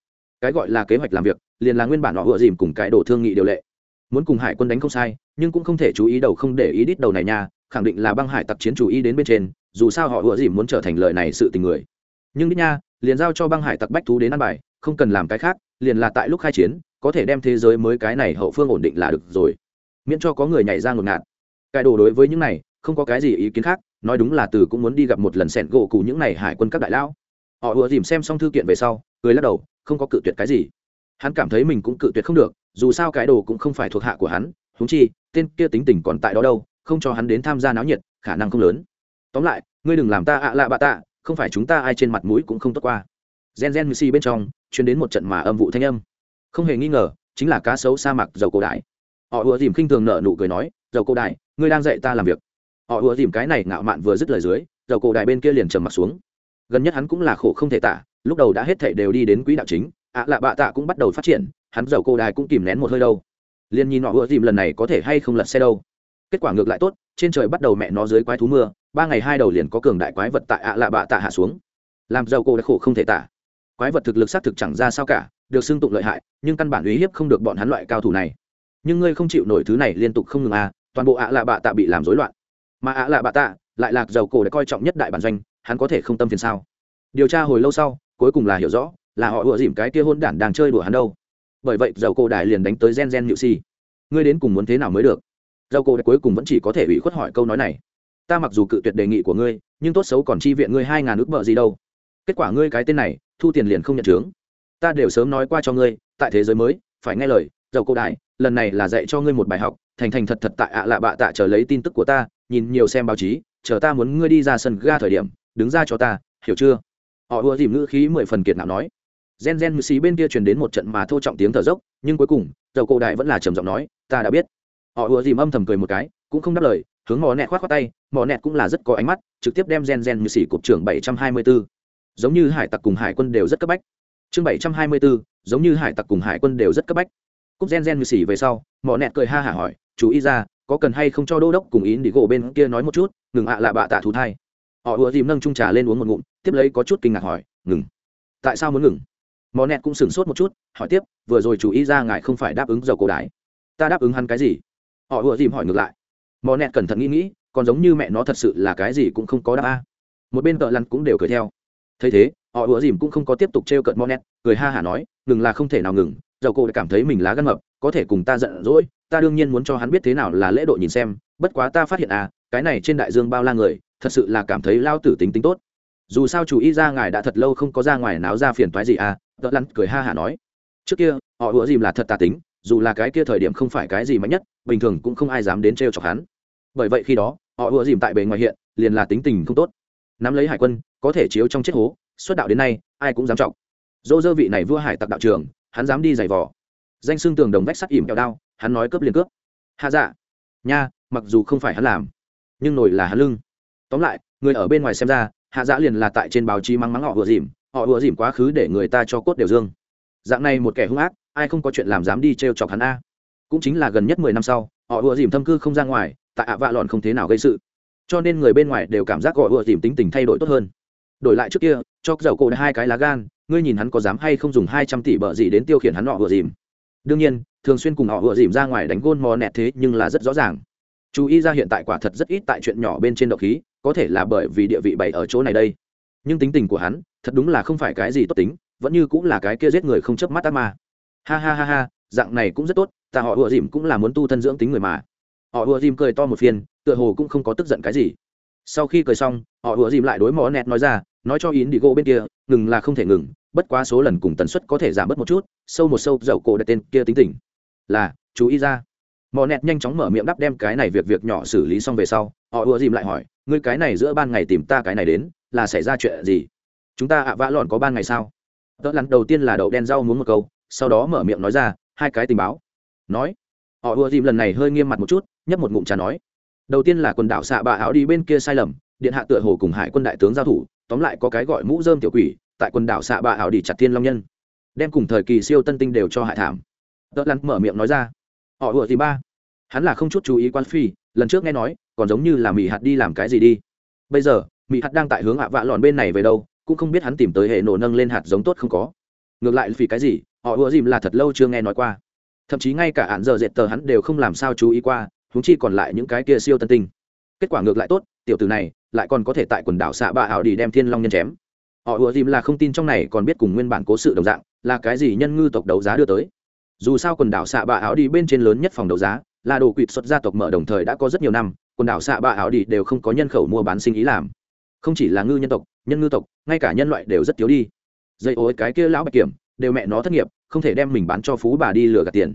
Cái gọi là kế hoạch làm việc, liền là nguyên bản họ ùa dìm cùng cải đồ thương nghị điều lệ. Muốn cùng hải quân đánh không sai, nhưng cũng không thể chú ý đầu không để ý đít đầu này nha, khẳng định là băng hải tặc chiến chủ ý đến bên trên, dù sao họ ùa dìm muốn trở thành lời này sự tình người. Nhưng đít nha liền giao cho băng hải tặc bách thú đến ăn bài, không cần làm cái khác, liền là tại lúc khai chiến, có thể đem thế giới mới cái này hậu phương ổn định là được rồi. Miễn cho có người nhảy ra ngột ngạt. Cải đồ đối với những này, không có cái gì ý kiến khác, nói đúng là từ cũng muốn đi gặp một lần sẹn gỗ cụ những này hải quân các đại lão. Họ ùa dìm xem xong thư kiện về sau, cười lắc đầu, không có cự tuyệt cái gì. Hắn cảm thấy mình cũng cự tuyệt không được, dù sao cái đồ cũng không phải thuộc hạ của hắn húng chi, tên kia tính tình còn tại đó đâu, không cho hắn đến tham gia náo nhiệt, khả năng không lớn. Tóm lại, ngươi đừng làm ta ạ lạ bạ tạ không phải chúng ta ai trên mặt mũi cũng không tốt qua. Gen gen mc bên trong chuyến đến một trận mà âm vụ thanh âm. Không hề nghi ngờ, chính là cá sấu sa mạc dầu cổ đại. Họ ùa dìm khinh thường nợ nụ cười nói, dầu cổ đại, ngươi đang dạy ta làm việc. Họ ùa dìm cái này ngạo mạn vừa dứt lời dưới, dầu cổ đại bên kia liền trầm mặt xuống. Gần nhất hắn cũng là khổ không thể tả, lúc đầu đã hết thể đều đi đến quỹ đạo chính, ạ lạ bạ tạ cũng bắt đầu phát triển, hắn giàu cổ đại cũng kìm nén một hơi đâu. Liền nhìn họ ưa dìm lần này có thể hay không lật xe đâu. Kết quả ngược lại tốt trên trời bắt đầu mẹ nó dưới quái thú mưa, ba ngày hai đầu liền có cường đại quái vật tại ạ lạ bạ tạ hạ xuống. Làm giàu cô đã khổ không thể tả. Quái vật thực lực xác thực chẳng ra sao cả, được xưng tụng lợi hại, nhưng căn bản uy hiếp không được bọn hắn loại cao thủ này. Nhưng ngươi không chịu nổi thứ này liên tục không ngừng à toàn bộ ạ lạ bạ tạ bị làm rối loạn. Mà ạ lạ bạ tạ lại lạc giàu cổ để coi trọng nhất đại bản doanh, hắn có thể không tâm phiền sao? Điều tra hồi lâu sau, cuối cùng là hiểu rõ, là họ ủa dìm cái kia hôn đản đang chơi đùa hắn đâu. Bởi vậy giàu cổ đại liền đánh tới gen gen nhự si. Ngươi đến cùng muốn thế nào mới được? Dầu cổ đại cuối cùng vẫn chỉ có thể ủy khuất hỏi câu nói này. Ta mặc dù cự tuyệt đề nghị của ngươi, nhưng tốt xấu còn chi viện ngươi hai ngàn ước bợ gì đâu. Kết quả ngươi cái tên này, thu tiền liền không nhận chướng. Ta đều sớm nói qua cho ngươi, tại thế giới mới, phải nghe lời dầu cổ đại, lần này là dạy cho ngươi một bài học, thành thành thật thật tại ạ lạ bạ tạ chờ lấy tin tức của ta, nhìn nhiều xem báo chí, chờ ta muốn ngươi đi ra sân ga thời điểm, đứng ra cho ta, hiểu chưa? Họ ưa dìm ngữ khí mười phần kiệt nào nói. Gen gen mười xí bên kia truyền đến một trận mà thô trọng tiếng thở dốc, nhưng cuối cùng dầu cổ đại vẫn là trầm giọng nói, ta đã biết họ ùa dìm âm thầm cười một cái cũng không đáp lời hướng mò nẹt khoát khoát tay mò nẹt cũng là rất có ánh mắt trực tiếp đem gen gen như xỉ cục trưởng bảy trăm hai mươi 724. giống như hải tặc cùng hải quân đều rất cấp bách. Chương bảy trăm hai mươi 724, giống như hải tặc cùng hải quân đều rất cấp bách. Cúp gen gen như xỉ về sau mò nẹt cười ha hả hỏi chú ý ra có cần hay không cho đô đốc cùng ý đi gỗ bên kia nói một chút ngừng ạ là bạ tạ thú thai. Họ ùa dìm nâng trung trà lên uống một ngụm tiếp lấy có chút kinh ngạc hỏi ngừng. Tại sao muốn ngừng? Mò nẹt cũng sửng sốt một chút hỏi tiếp vừa rồi chú ý ra ngài không phải đáp ứng dầu cổ đái. Ta đáp ứng hắn cái gì? Họ ùa dìm hỏi ngược lại. Mò nẹt cẩn thận nghĩ nghĩ, còn giống như mẹ nó thật sự là cái gì cũng không có đáp a một bên tợ lăn cũng đều cười theo. Thấy thế, họ ùa dìm cũng không có tiếp tục t r e o cợt mò nẹt, cười ha hả nói, ngừng là không thể nào ngừng, dầu cổ đã cảm thấy mình lá gân mập, có thể cùng ta giận dỗi, ta đương nhiên muốn cho hắn biết thế nào là lễ độ nhìn xem, bất quá ta phát hiện à cái này trên đại dương bao la người, thật sự là cảm thấy lao tử tính tính tốt. Dù sao chủ y ra ngài đã thật lâu không có ra ngoài náo ra phiền toái gì à tợ lăn cười ha hả nói. Trước kia, họ ùa dìm là thật tà tính dù là cái kia thời điểm không phải cái gì mạnh nhất, bình thường cũng không ai dám đến trêu chọc hắn. Bởi vậy khi đó, họ ùa dìm tại bề ngoài hiện, liền là tính tình không tốt. Nắm lấy hải quân, có thể chiếu trong chết hố, xuất đạo đến nay, ai cũng dám trọng dỗ dơ vị này vua hải tặc đạo trường hắn dám đi giày vò. Danh xương tường đồng vách sắt ỉm kẹo đao, hắn nói cướp liền cướp. Hạ dạ nha, mặc dù không phải hắn làm, nhưng nổi là hắn lưng. Tóm lại, người ở bên ngoài xem ra, hạ dạ liền là tại trên báo chí mắng mắng họ vừa dìm, họ vừa dìm quá khứ để người ta cho cốt đều dương. Dạng này một kẻ hung ác ai không có chuyện làm dám đi t r e o chọc hắn a? Cũng chính là gần nhất mười năm sau, họ ùa dìm thâm cư không ra ngoài, tại ạ vạ lọn không thế nào gây sự. Cho nên người bên ngoài đều cảm giác họ ùa dìm tính tình thay đổi tốt hơn. Đổi lại trước kia, cho dầu cổ hai cái lá gan, ngươi nhìn hắn có dám hay không dùng hai trăm tỷ bợ gì đến tiêu khiển hắn họ ùa dìm? Đương nhiên, thường xuyên cùng họ ùa dìm ra ngoài đánh gôn mò nẹt thế nhưng là rất rõ ràng. Chú ý ra hiện tại quả thật rất ít tại chuyện nhỏ bên trên độc khí, có thể là bởi vì địa vị bày ở chỗ này đây. Nhưng tính tình của hắn, thật đúng là không phải cái gì tốt tính, vẫn như cũng là cái kia giết người không chớp mắt ác ma ha ha ha ha, dạng này cũng rất tốt, ta họ ùa dìm cũng là muốn tu thân dưỡng tính người mà. Họ ùa dìm cười to một phiên tựa hồ cũng không có tức giận cái gì. Sau khi cười xong, họ ùa dìm lại đối mỏ nẹt nói ra, nói cho yến đi gỗ bên kia, ngừng là không thể ngừng, bất quá số lần cùng tần suất có thể giảm bớt một chút, sâu một sâu dầu cổ đặt tên kia tính tình. Là, chú ý ra. Mò nẹt nhanh chóng mở miệng đắp đem cái này việc việc nhỏ xử lý xong về sau, họ ùa dìm lại hỏi, ngươi cái này giữa ban ngày tìm ta cái này đến, là xảy ra chuyện gì? Chúng ta ạ vã lọn có ban ngày sao? Tớ lắn đầu tiên là đậu đen rau muốn một câu sau đó mở miệng nói ra, hai cái tình báo. Nói, họ ùa dìm lần này hơi nghiêm mặt một chút, nhấp một ngụm trà nói, đầu tiên là quần đảo xạ bạ áo đi bên kia sai lầm, điện hạ tựa hồ cùng hải quân đại tướng giao thủ, tóm lại có cái gọi mũ dơm tiểu quỷ, tại quần đảo xạ bạ áo đi chặt thiên long nhân, đem cùng thời kỳ siêu tân tinh đều cho hại thảm. Tớ lắn mở miệng nói ra, họ ùa dìm ba, hắn là không chút chú ý quan phi, lần trước nghe nói, còn giống như là mỹ hạt đi làm cái gì đi. Bây giờ mỹ hạt đang tại hướng Hạ vạ lòn bên này về đâu, cũng không biết hắn tìm tới hệ nổ nâng lên hạt giống tốt không có. Ngược lại vì cái gì? Họ ùa dìm là thật lâu chưa nghe nói qua. Thậm chí ngay cả hạn giờ dệt tờ hắn đều không làm sao chú ý qua húng chi còn lại những cái kia siêu tân tinh. Kết quả ngược lại tốt, tiểu tử này lại còn có thể tại quần đảo xạ bạ ảo đi đem thiên long nhân chém. Họ ùa dìm là không tin trong này còn biết cùng nguyên bản cố sự đồng dạng, là cái gì nhân ngư tộc đấu giá đưa tới. Dù sao quần đảo xạ bạ ảo đi bên trên lớn nhất phòng đấu giá, là đồ quỵt xuất gia tộc mở đồng thời đã có rất nhiều năm, quần đảo xạ bạ ảo đi đều không có nhân khẩu mua bán sinh ý làm. Không chỉ là ngư nhân tộc, nhân ngư tộc, ngay cả nhân loại đều rất thiếu đi. Dây ối cái kia lão bạch kiểm đều mẹ nó thất nghiệp, không thể đem mình bán cho phú bà đi lừa gạt tiền.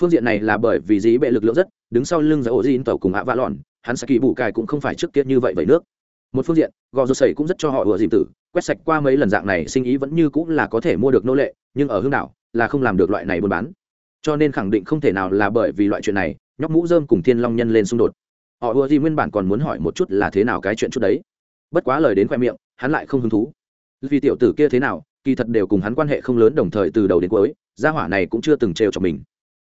Phương diện này là bởi vì dĩ bệ lực lượng rất, đứng sau lưng giải ổ di tàu cùng ạ vã lòn hắn sẽ kỳ bù cài cũng không phải trước kia như vậy vậy nước. Một phương diện, gò rô sẩy cũng rất cho họ ủa dìm tử, quét sạch qua mấy lần dạng này sinh ý vẫn như cũng là có thể mua được nô lệ, nhưng ở hương đảo là không làm được loại này buôn bán. Cho nên khẳng định không thể nào là bởi vì loại chuyện này, nhóc mũ dơm cùng thiên long nhân lên xung đột. Họ ùa gì nguyên bản còn muốn hỏi một chút là thế nào cái chuyện chút đấy. Bất quá lời đến khoe miệng, hắn lại không hứng thú. Vì tiểu tử kia thế nào kỳ thật đều cùng hắn quan hệ không lớn đồng thời từ đầu đến cuối, gia hỏa này cũng chưa từng trêu cho mình.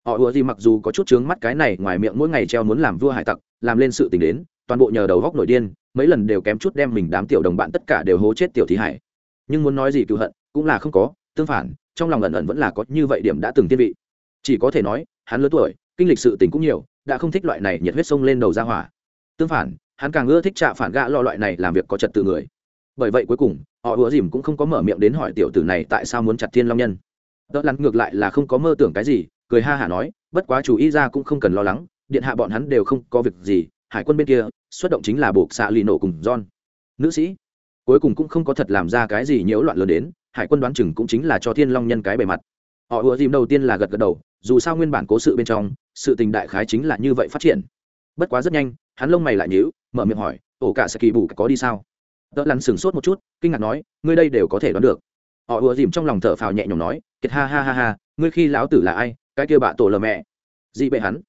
Họ ùa gì mặc dù có chút chướng mắt cái này, ngoài miệng mỗi ngày treo muốn làm vua hải tặc, làm lên sự tình đến, toàn bộ nhờ đầu góc nổi điên, mấy lần đều kém chút đem mình đám tiểu đồng bạn tất cả đều hố chết tiểu thí hải. Nhưng muốn nói gì cựu hận, cũng là không có, tương phản, trong lòng ẩn ẩn vẫn là có như vậy điểm đã từng tiên vị. Chỉ có thể nói, hắn lớn tuổi, kinh lịch sự tình cũng nhiều, đã không thích loại này nhiệt huyết sông lên đầu ra hỏa. Tương phản, hắn càng ưa thích trạ phản gã lo loại này làm việc có trật tự người bởi vậy cuối cùng, họ ùa dìm cũng không có mở miệng đến hỏi tiểu tử này tại sao muốn chặt thiên long nhân. Đỡ lắn ngược lại là không có mơ tưởng cái gì, cười ha hả nói, bất quá chủ ý ra cũng không cần lo lắng, điện hạ bọn hắn đều không có việc gì, hải quân bên kia, xuất động chính là buộc xạ lì nổ cùng john. Nữ sĩ, cuối cùng cũng không có thật làm ra cái gì nhiễu loạn lớn đến, hải quân đoán chừng cũng chính là cho thiên long nhân cái bề mặt. Họ ùa dìm đầu tiên là gật gật đầu, dù sao nguyên bản cố sự bên trong, sự tình đại khái chính là như vậy phát triển. Bất quá rất nhanh, hắn lông mày lại nhíu, mở miệng hỏi, ổ cả sẽ kỳ bù có đi sao? Đỡ lắn sừng sốt một chút, kinh ngạc nói, ngươi đây đều có thể đoán được. Họ ùa dìm trong lòng thở phào nhẹ nhõm nói, kiệt ha ha ha ha, ngươi khi lão tử là ai, cái kia bạ tổ lờ mẹ. Dị bệ hắn.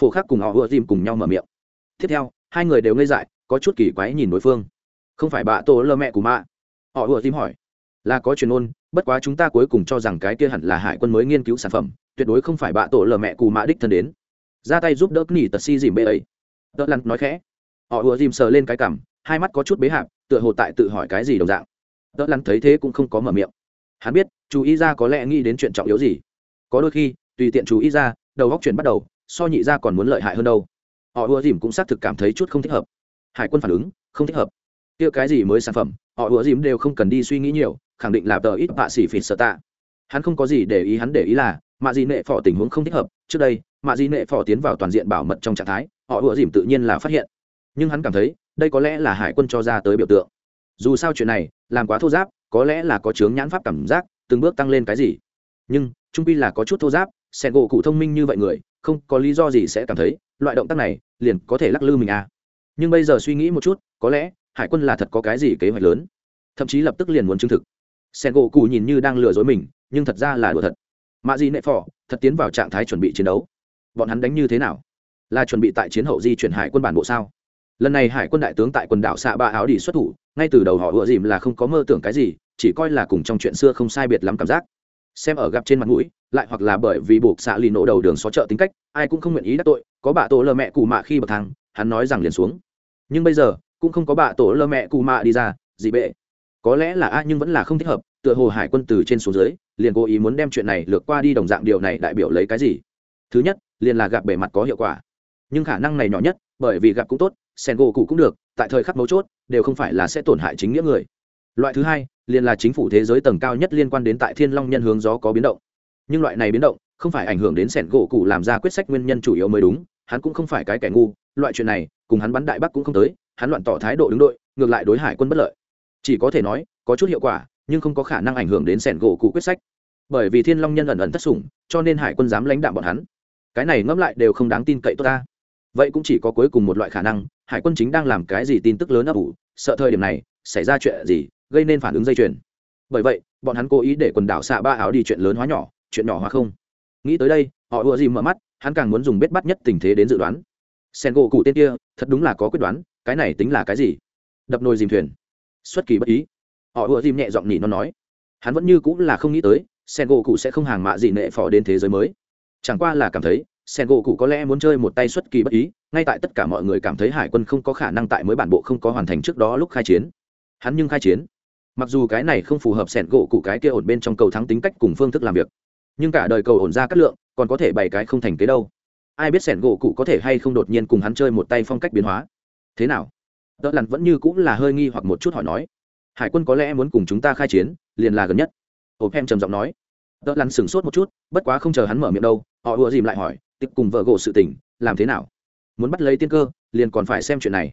Phổ khắc cùng họ ùa dìm cùng nhau mở miệng. Tiếp theo, hai người đều ngây dại, có chút kỳ quái nhìn đối phương. Không phải bạ tổ lờ mẹ của mạ? Họ ùa dìm hỏi. Là có truyền ôn bất quá chúng ta cuối cùng cho rằng cái kia hẳn là hải quân mới nghiên cứu sản phẩm, tuyệt đối không phải bạ tổ lờ mẹ cù mạ đích thân đến. Ra tay giúp đỡ nỉ tật si dìm bê ấy. Đỡ lăn nói khẽ. Họ ùa dìm sờ lên cái cằm hai mắt có chút bế hạp, tựa hồ tại tự hỏi cái gì đồng dạng. Đỡ lăn thấy thế cũng không có mở miệng. Hắn biết, chú ý ra có lẽ nghĩ đến chuyện trọng yếu gì. Có đôi khi, tùy tiện chú ý ra, đầu góc chuyện bắt đầu, so nhị ra còn muốn lợi hại hơn đâu. Họ ùa dìm cũng xác thực cảm thấy chút không thích hợp. Hải quân phản ứng, không thích hợp. Kia cái gì mới sản phẩm, họ ùa dìm đều không cần đi suy nghĩ nhiều, khẳng định là tờ ít bạ xỉ phỉ sợ tạ. Hắn không có gì để ý, hắn để ý là, mạ dị nệ phò tình huống không thích hợp. Trước đây, mạ dị nệ phò tiến vào toàn diện bảo mật trong trạng thái, họ ùa dìm tự nhiên là phát hiện. Nhưng hắn cảm thấy đây có lẽ là hải quân cho ra tới biểu tượng. Dù sao chuyện này, làm quá thô giáp, có lẽ là có chướng nhãn pháp cảm giác, từng bước tăng lên cái gì. Nhưng, trung pi là có chút thô giáp sen gỗ cụ thông minh như vậy người, không có lý do gì sẽ cảm thấy, loại động tác này, liền có thể lắc lư mình à. Nhưng bây giờ suy nghĩ một chút, có lẽ, hải quân là thật có cái gì kế hoạch lớn. Thậm chí lập tức liền muốn chứng thực. Sen gỗ cụ nhìn như đang lừa dối mình, nhưng thật ra là đùa thật. Mạ di nệ phò, thật tiến vào trạng thái chuẩn bị chiến đấu. Bọn hắn đánh như thế nào? Là chuẩn bị tại chiến hậu di chuyển hải quân bản bộ sao? Lần này hải quân đại tướng tại quần đảo xạ ba áo đi xuất thủ, ngay từ đầu họ ựa dìm là không có mơ tưởng cái gì, chỉ coi là cùng trong chuyện xưa không sai biệt lắm cảm giác. Xem ở gặp trên mặt mũi, lại hoặc là bởi vì buộc xạ lì nổ đầu đường xó chợ tính cách, ai cũng không nguyện ý đắc tội, có bà tổ lơ mẹ cụ mạ khi bậc thang, hắn nói rằng liền xuống. Nhưng bây giờ, cũng không có bà tổ lơ mẹ cụ mạ đi ra, gì bệ. Có lẽ là a nhưng vẫn là không thích hợp, tựa hồ hải quân từ trên xuống dưới, liền cố ý muốn đem chuyện này lược qua đi đồng dạng điều này đại biểu lấy cái gì. Thứ nhất, liền là gặp bề mặt có hiệu quả. Nhưng khả năng này nhỏ nhất, bởi vì gặp cũng tốt sen gỗ cụ cũng được, tại thời khắc mấu chốt, đều không phải là sẽ tổn hại chính nghĩa người. Loại thứ hai, liền là chính phủ thế giới tầng cao nhất liên quan đến tại thiên long nhân hướng gió có biến động. Nhưng loại này biến động, không phải ảnh hưởng đến sẻn gỗ cụ làm ra quyết sách nguyên nhân chủ yếu mới đúng, hắn cũng không phải cái kẻ ngu, loại chuyện này, cùng hắn bắn đại bắc cũng không tới, hắn loạn tỏ thái độ đứng đội, ngược lại đối hải quân bất lợi. Chỉ có thể nói, có chút hiệu quả, nhưng không có khả năng ảnh hưởng đến sẻn gỗ cụ quyết sách. Bởi vì thiên long nhân ẩn ẩn thất sủng, cho nên hải quân dám lãnh đạo bọn hắn. Cái này ngẫm lại đều không đáng tin cậy tốt ta. Vậy cũng chỉ có cuối cùng một loại khả năng hải quân chính đang làm cái gì tin tức lớn ấp ủ, sợ thời điểm này, xảy ra chuyện gì, gây nên phản ứng dây chuyền. Bởi vậy, bọn hắn cố ý để quần đảo xạ ba áo đi chuyện lớn hóa nhỏ, chuyện nhỏ hóa không. Nghĩ tới đây, họ ùa gì mở mắt, hắn càng muốn dùng bết bắt nhất tình thế đến dự đoán. Sen gỗ cụ tên kia, thật đúng là có quyết đoán, cái này tính là cái gì? Đập nồi dìm thuyền. Xuất kỳ bất ý. Họ ùa dìm nhẹ giọng nhỉ nó nói. Hắn vẫn như cũng là không nghĩ tới, sen gỗ cụ sẽ không hàng mạ gì nệ phò đến thế giới mới. Chẳng qua là cảm thấy sen gỗ cụ có lẽ muốn chơi một tay xuất kỳ bất ý, ngay tại tất cả mọi người cảm thấy hải quân không có khả năng tại mới bản bộ không có hoàn thành trước đó lúc khai chiến. Hắn nhưng khai chiến. Mặc dù cái này không phù hợp sẻn gỗ cụ cái kia ổn bên trong cầu thắng tính cách cùng phương thức làm việc, nhưng cả đời cầu ổn ra cắt lượng, còn có thể bày cái không thành kế đâu. Ai biết sẻn gỗ cụ có thể hay không đột nhiên cùng hắn chơi một tay phong cách biến hóa? Thế nào? Đỡ lặn vẫn như cũng là hơi nghi hoặc một chút hỏi nói. Hải quân có lẽ muốn cùng chúng ta khai chiến, liền là gần nhất. Ổ em trầm giọng nói đỡ lăn sửng sốt một chút, bất quá không chờ hắn mở miệng đâu, họ ùa dìm lại hỏi tiếp cùng vợ gỗ sự tình, làm thế nào? Muốn bắt lấy tiên cơ, liền còn phải xem chuyện này.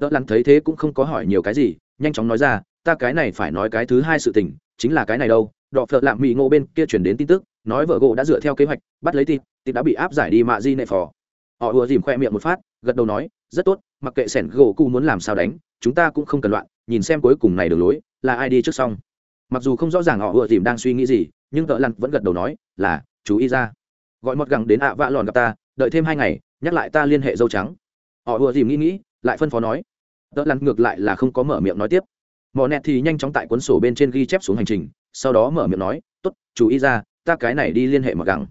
Đỡ lăn thấy thế cũng không có hỏi nhiều cái gì, nhanh chóng nói ra, ta cái này phải nói cái thứ hai sự tình, chính là cái này đâu. Đọ phợ lạm mỹ ngộ bên kia chuyển đến tin tức, nói vợ gỗ đã dựa theo kế hoạch, bắt lấy tịp tịp đã bị áp giải đi mạ di nệ phò. Họ ùa dìm khoe miệng một phát, gật đầu nói, rất tốt, mặc kệ sẻn gỗ cu muốn làm sao đánh, chúng ta cũng không cần loạn, nhìn xem cuối cùng này đường lối, là ai đi trước xong. Mặc dù không rõ ràng họ ùa dìm đang suy nghĩ gì nhưng tợ lặn vẫn gật đầu nói, là, chú ý ra. Gọi một gẳng đến ạ vạ lòn gặp ta, đợi thêm hai ngày, nhắc lại ta liên hệ dâu trắng. Họ ùa dìm nghĩ nghĩ, lại phân phó nói, tợ lặn ngược lại là không có mở miệng nói tiếp. Mò nẹt thì nhanh chóng tại cuốn sổ bên trên ghi chép xuống hành trình, sau đó mở miệng nói t ố t chú ý ra, ta cái này đi liên hệ mặc gẳng.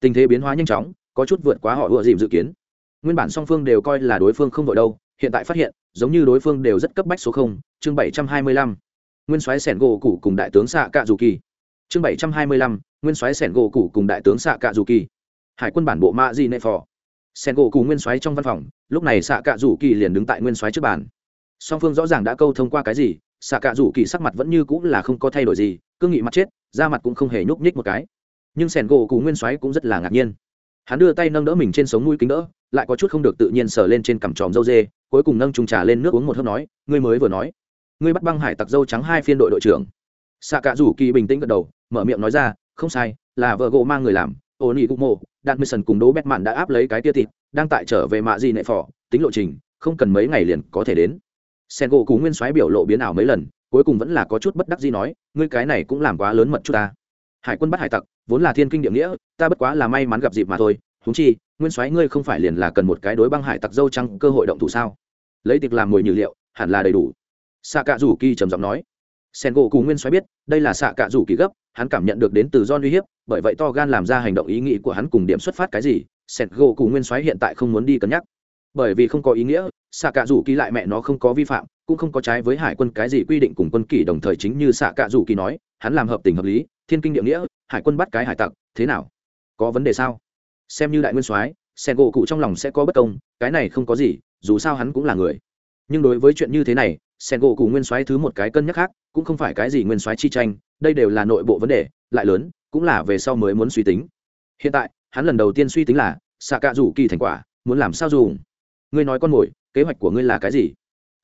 Tình thế biến hóa nhanh chóng, có chút vượt quá họ ùa dìm dự kiến. Nguyên bản song phương đều coi là đối phương không vội đâu, hiện tại phát hiện, giống như đối phương đều rất cấp bách số không, chương bảy trăm hai mươi lăm. Nguyên soái sẻn gỗ củ cùng đại tướng xạ cạ dù kỳ chương bảy trăm hai mươi lăm, nguyên soái sẻn gỗ cụ cùng đại tướng xạ cạ dù kỳ hải quân bản bộ mạ di nệ phò. Sẻn gỗ cụ nguyên soái trong văn phòng, lúc này xạ cạ dù kỳ liền đứng tại nguyên soái trước bàn. Song phương rõ ràng đã câu thông qua cái gì xạ cạ dù kỳ sắc mặt vẫn như cũng là không có thay đổi gì cương nghị mặt chết, da mặt cũng không hề nhúc nhích một cái. Nhưng sẻn gỗ cụ nguyên soái cũng rất là ngạc nhiên. Hắn đưa tay nâng đỡ mình trên sống mũi kính đỡ, lại có chút không được tự nhiên sờ lên trên cằm tròm dâu dê, cuối cùng nâng trung trà lên nước uống một hớp nói, ngươi mới vừa nói, ngươi bắt băng hải tặc dâu trắng hai phiên đội đội trưởng xạ Cả rủ kỳ bình tĩnh gật đầu, mở miệng nói ra, không sai, là vợ gỗ mang người làm ô nị cụ mộ đạt mười sần cùng đố bét mạn đã áp lấy cái tia thịt, đang tại trở về mạ di nệ phò, tính lộ trình, không cần mấy ngày liền có thể đến. Sen gỗ cú nguyên soái biểu lộ biến ảo mấy lần, cuối cùng vẫn là có chút bất đắc gì nói, ngươi cái này cũng làm quá lớn mật chút ta. Hải quân bắt hải tặc, vốn là thiên kinh địa nghĩa, ta bất quá là may mắn gặp dịp mà thôi húng chi, nguyên soái ngươi không phải liền là cần một cái đối băng hải tặc dâu trăng cơ hội động thủ sao? Lấy tiệc làm mồi nhử liệu, hẳn là đầy đủ. Xạ cạ rủ kỳ trầm giọng nói sen gỗ cù nguyên xoáy biết, đây là xạ cạ rủ kỳ gấp, hắn cảm nhận được đến từ don uy hiếp, bởi vậy to gan làm ra hành động ý nghĩ của hắn cùng điểm xuất phát cái gì, sen gỗ cù nguyên xoáy hiện tại không muốn đi cân nhắc. Bởi vì không có ý nghĩa, xạ cạ rủ kỳ lại mẹ nó không có vi phạm, cũng không có trái với hải quân cái gì quy định cùng quân kỳ đồng thời chính như xạ cạ rủ kỳ nói, hắn làm hợp tình hợp lý, thiên kinh địa nghĩa, hải quân bắt cái hải tặc, thế nào? Có vấn đề sao? Xem như đại nguyên soái, sen gỗ cụ trong lòng sẽ có bất công, cái này không có gì, dù sao hắn cũng là người nhưng đối với chuyện như thế này, sen gỗ cụ nguyên soái thứ một cái cân nhắc khác, cũng không phải cái gì nguyên soái chi tranh, đây đều là nội bộ vấn đề, lại lớn, cũng là về sau mới muốn suy tính. Hiện tại, hắn lần đầu tiên suy tính là xạ cạ rủ kỳ thành quả, muốn làm sao dùng? Ngươi nói con mồi, kế hoạch của ngươi là cái gì?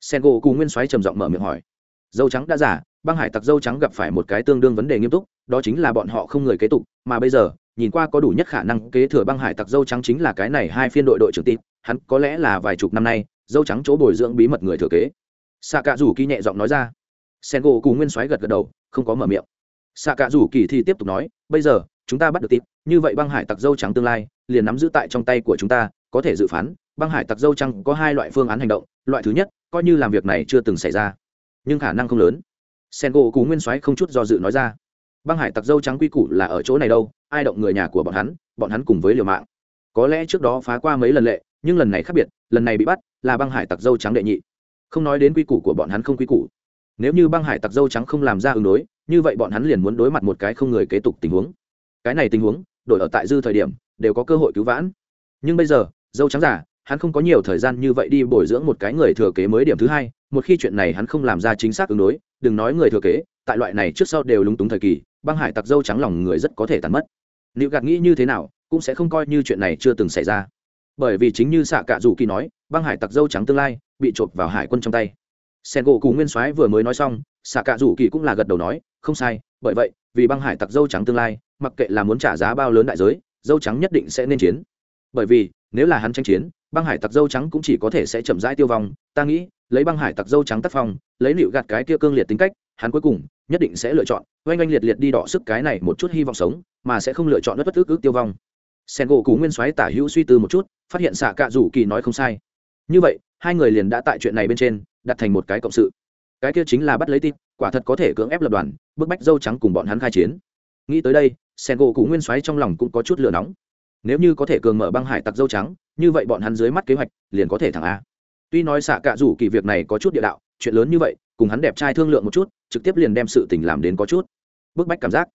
Sen gỗ cụ nguyên soái trầm giọng mở miệng hỏi. Dâu trắng đã giả băng hải tặc dâu trắng gặp phải một cái tương đương vấn đề nghiêm túc, đó chính là bọn họ không người kế tục, mà bây giờ, nhìn qua có đủ nhất khả năng kế thừa băng hải tặc dâu trắng chính là cái này hai phiên đội đội trưởng tịp hắn có lẽ là vài chục năm nay dâu trắng chỗ bồi dưỡng bí mật người thừa kế. Xạ cạ rủ kỳ nhẹ giọng nói ra. Sen gỗ cù nguyên soái gật gật đầu, không có mở miệng. Xạ cạ rủ kỳ thì tiếp tục nói, bây giờ, chúng ta bắt được tịp như vậy băng hải tặc dâu trắng tương lai, liền nắm giữ tại trong tay của chúng ta, có thể dự phán, băng hải tặc dâu trắng có hai loại phương án hành động, loại thứ nhất, coi như làm việc này chưa từng xảy ra, nhưng khả năng không lớn. Sen gỗ cù nguyên soái không chút do dự nói ra. Băng hải tặc dâu trắng quy củ là ở chỗ này đâu, ai động người nhà của bọn hắn bọn hắn cùng với liều mạng. Có lẽ trước đó phá qua mấy lần lệ nhưng lần này khác biệt, lần này bị bắt là băng hải tặc dâu trắng đệ nhị. Không nói đến quy củ của bọn hắn không quy củ. Nếu như băng hải tặc dâu trắng không làm ra ứng đối, như vậy bọn hắn liền muốn đối mặt một cái không người kế tục tình huống. Cái này tình huống, đổi ở tại dư thời điểm, đều có cơ hội cứu vãn. Nhưng bây giờ, dâu trắng giả, hắn không có nhiều thời gian như vậy đi bồi dưỡng một cái người thừa kế mới điểm thứ hai, một khi chuyện này hắn không làm ra chính xác ứng đối, đừng nói người thừa kế, tại loại này trước sau đều lúng túng thời kỳ, băng hải tặc dâu trắng lòng người rất có thể tàn mất. Liệu gạt nghĩ như thế nào, cũng sẽ không coi như chuyện này chưa từng xảy ra bởi vì chính như xạ cạ dù kỳ nói, băng hải tặc dâu trắng tương lai bị trộm vào hải quân trong tay. Sen gỗ cù nguyên soái vừa mới nói xong, xạ cạ dù kỳ cũng là gật đầu nói, không sai, bởi vậy, vì băng hải tặc dâu trắng tương lai, mặc kệ là muốn trả giá bao lớn đại giới, dâu trắng nhất định sẽ nên chiến. Bởi vì, nếu là hắn tranh chiến, băng hải tặc dâu trắng cũng chỉ có thể sẽ chậm rãi tiêu vong. Ta nghĩ, lấy băng hải tặc dâu trắng tác phong, lấy liệu gạt cái kia cương liệt tính cách, hắn cuối cùng nhất định sẽ lựa chọn oanh oanh liệt liệt đi đỏ sức cái này một chút hy vọng sống, mà sẽ không lựa chọn bất bất cứ cứ tiêu vong. Sen gỗ cú nguyên soái tả hữu suy tư một chút phát hiện xạ cạ rủ kỳ nói không sai. Như vậy, hai người liền đã tại chuyện này bên trên, đặt thành một cái cộng sự. Cái kia chính là bắt lấy tít quả thật có thể cưỡng ép lập đoàn, bức bách dâu trắng cùng bọn hắn khai chiến. Nghĩ tới đây sen gỗ cụ nguyên xoáy trong lòng cũng có chút lửa nóng. Nếu như có thể cường mở băng hải tặc dâu trắng, như vậy bọn hắn dưới mắt kế hoạch liền có thể thẳng a. Tuy nói xạ cạ rủ kỳ việc này có chút địa đạo, chuyện lớn như vậy, cùng hắn đẹp trai thương lượng một chút, trực tiếp liền đem sự tình làm đến có chút. Bức bách cảm giác.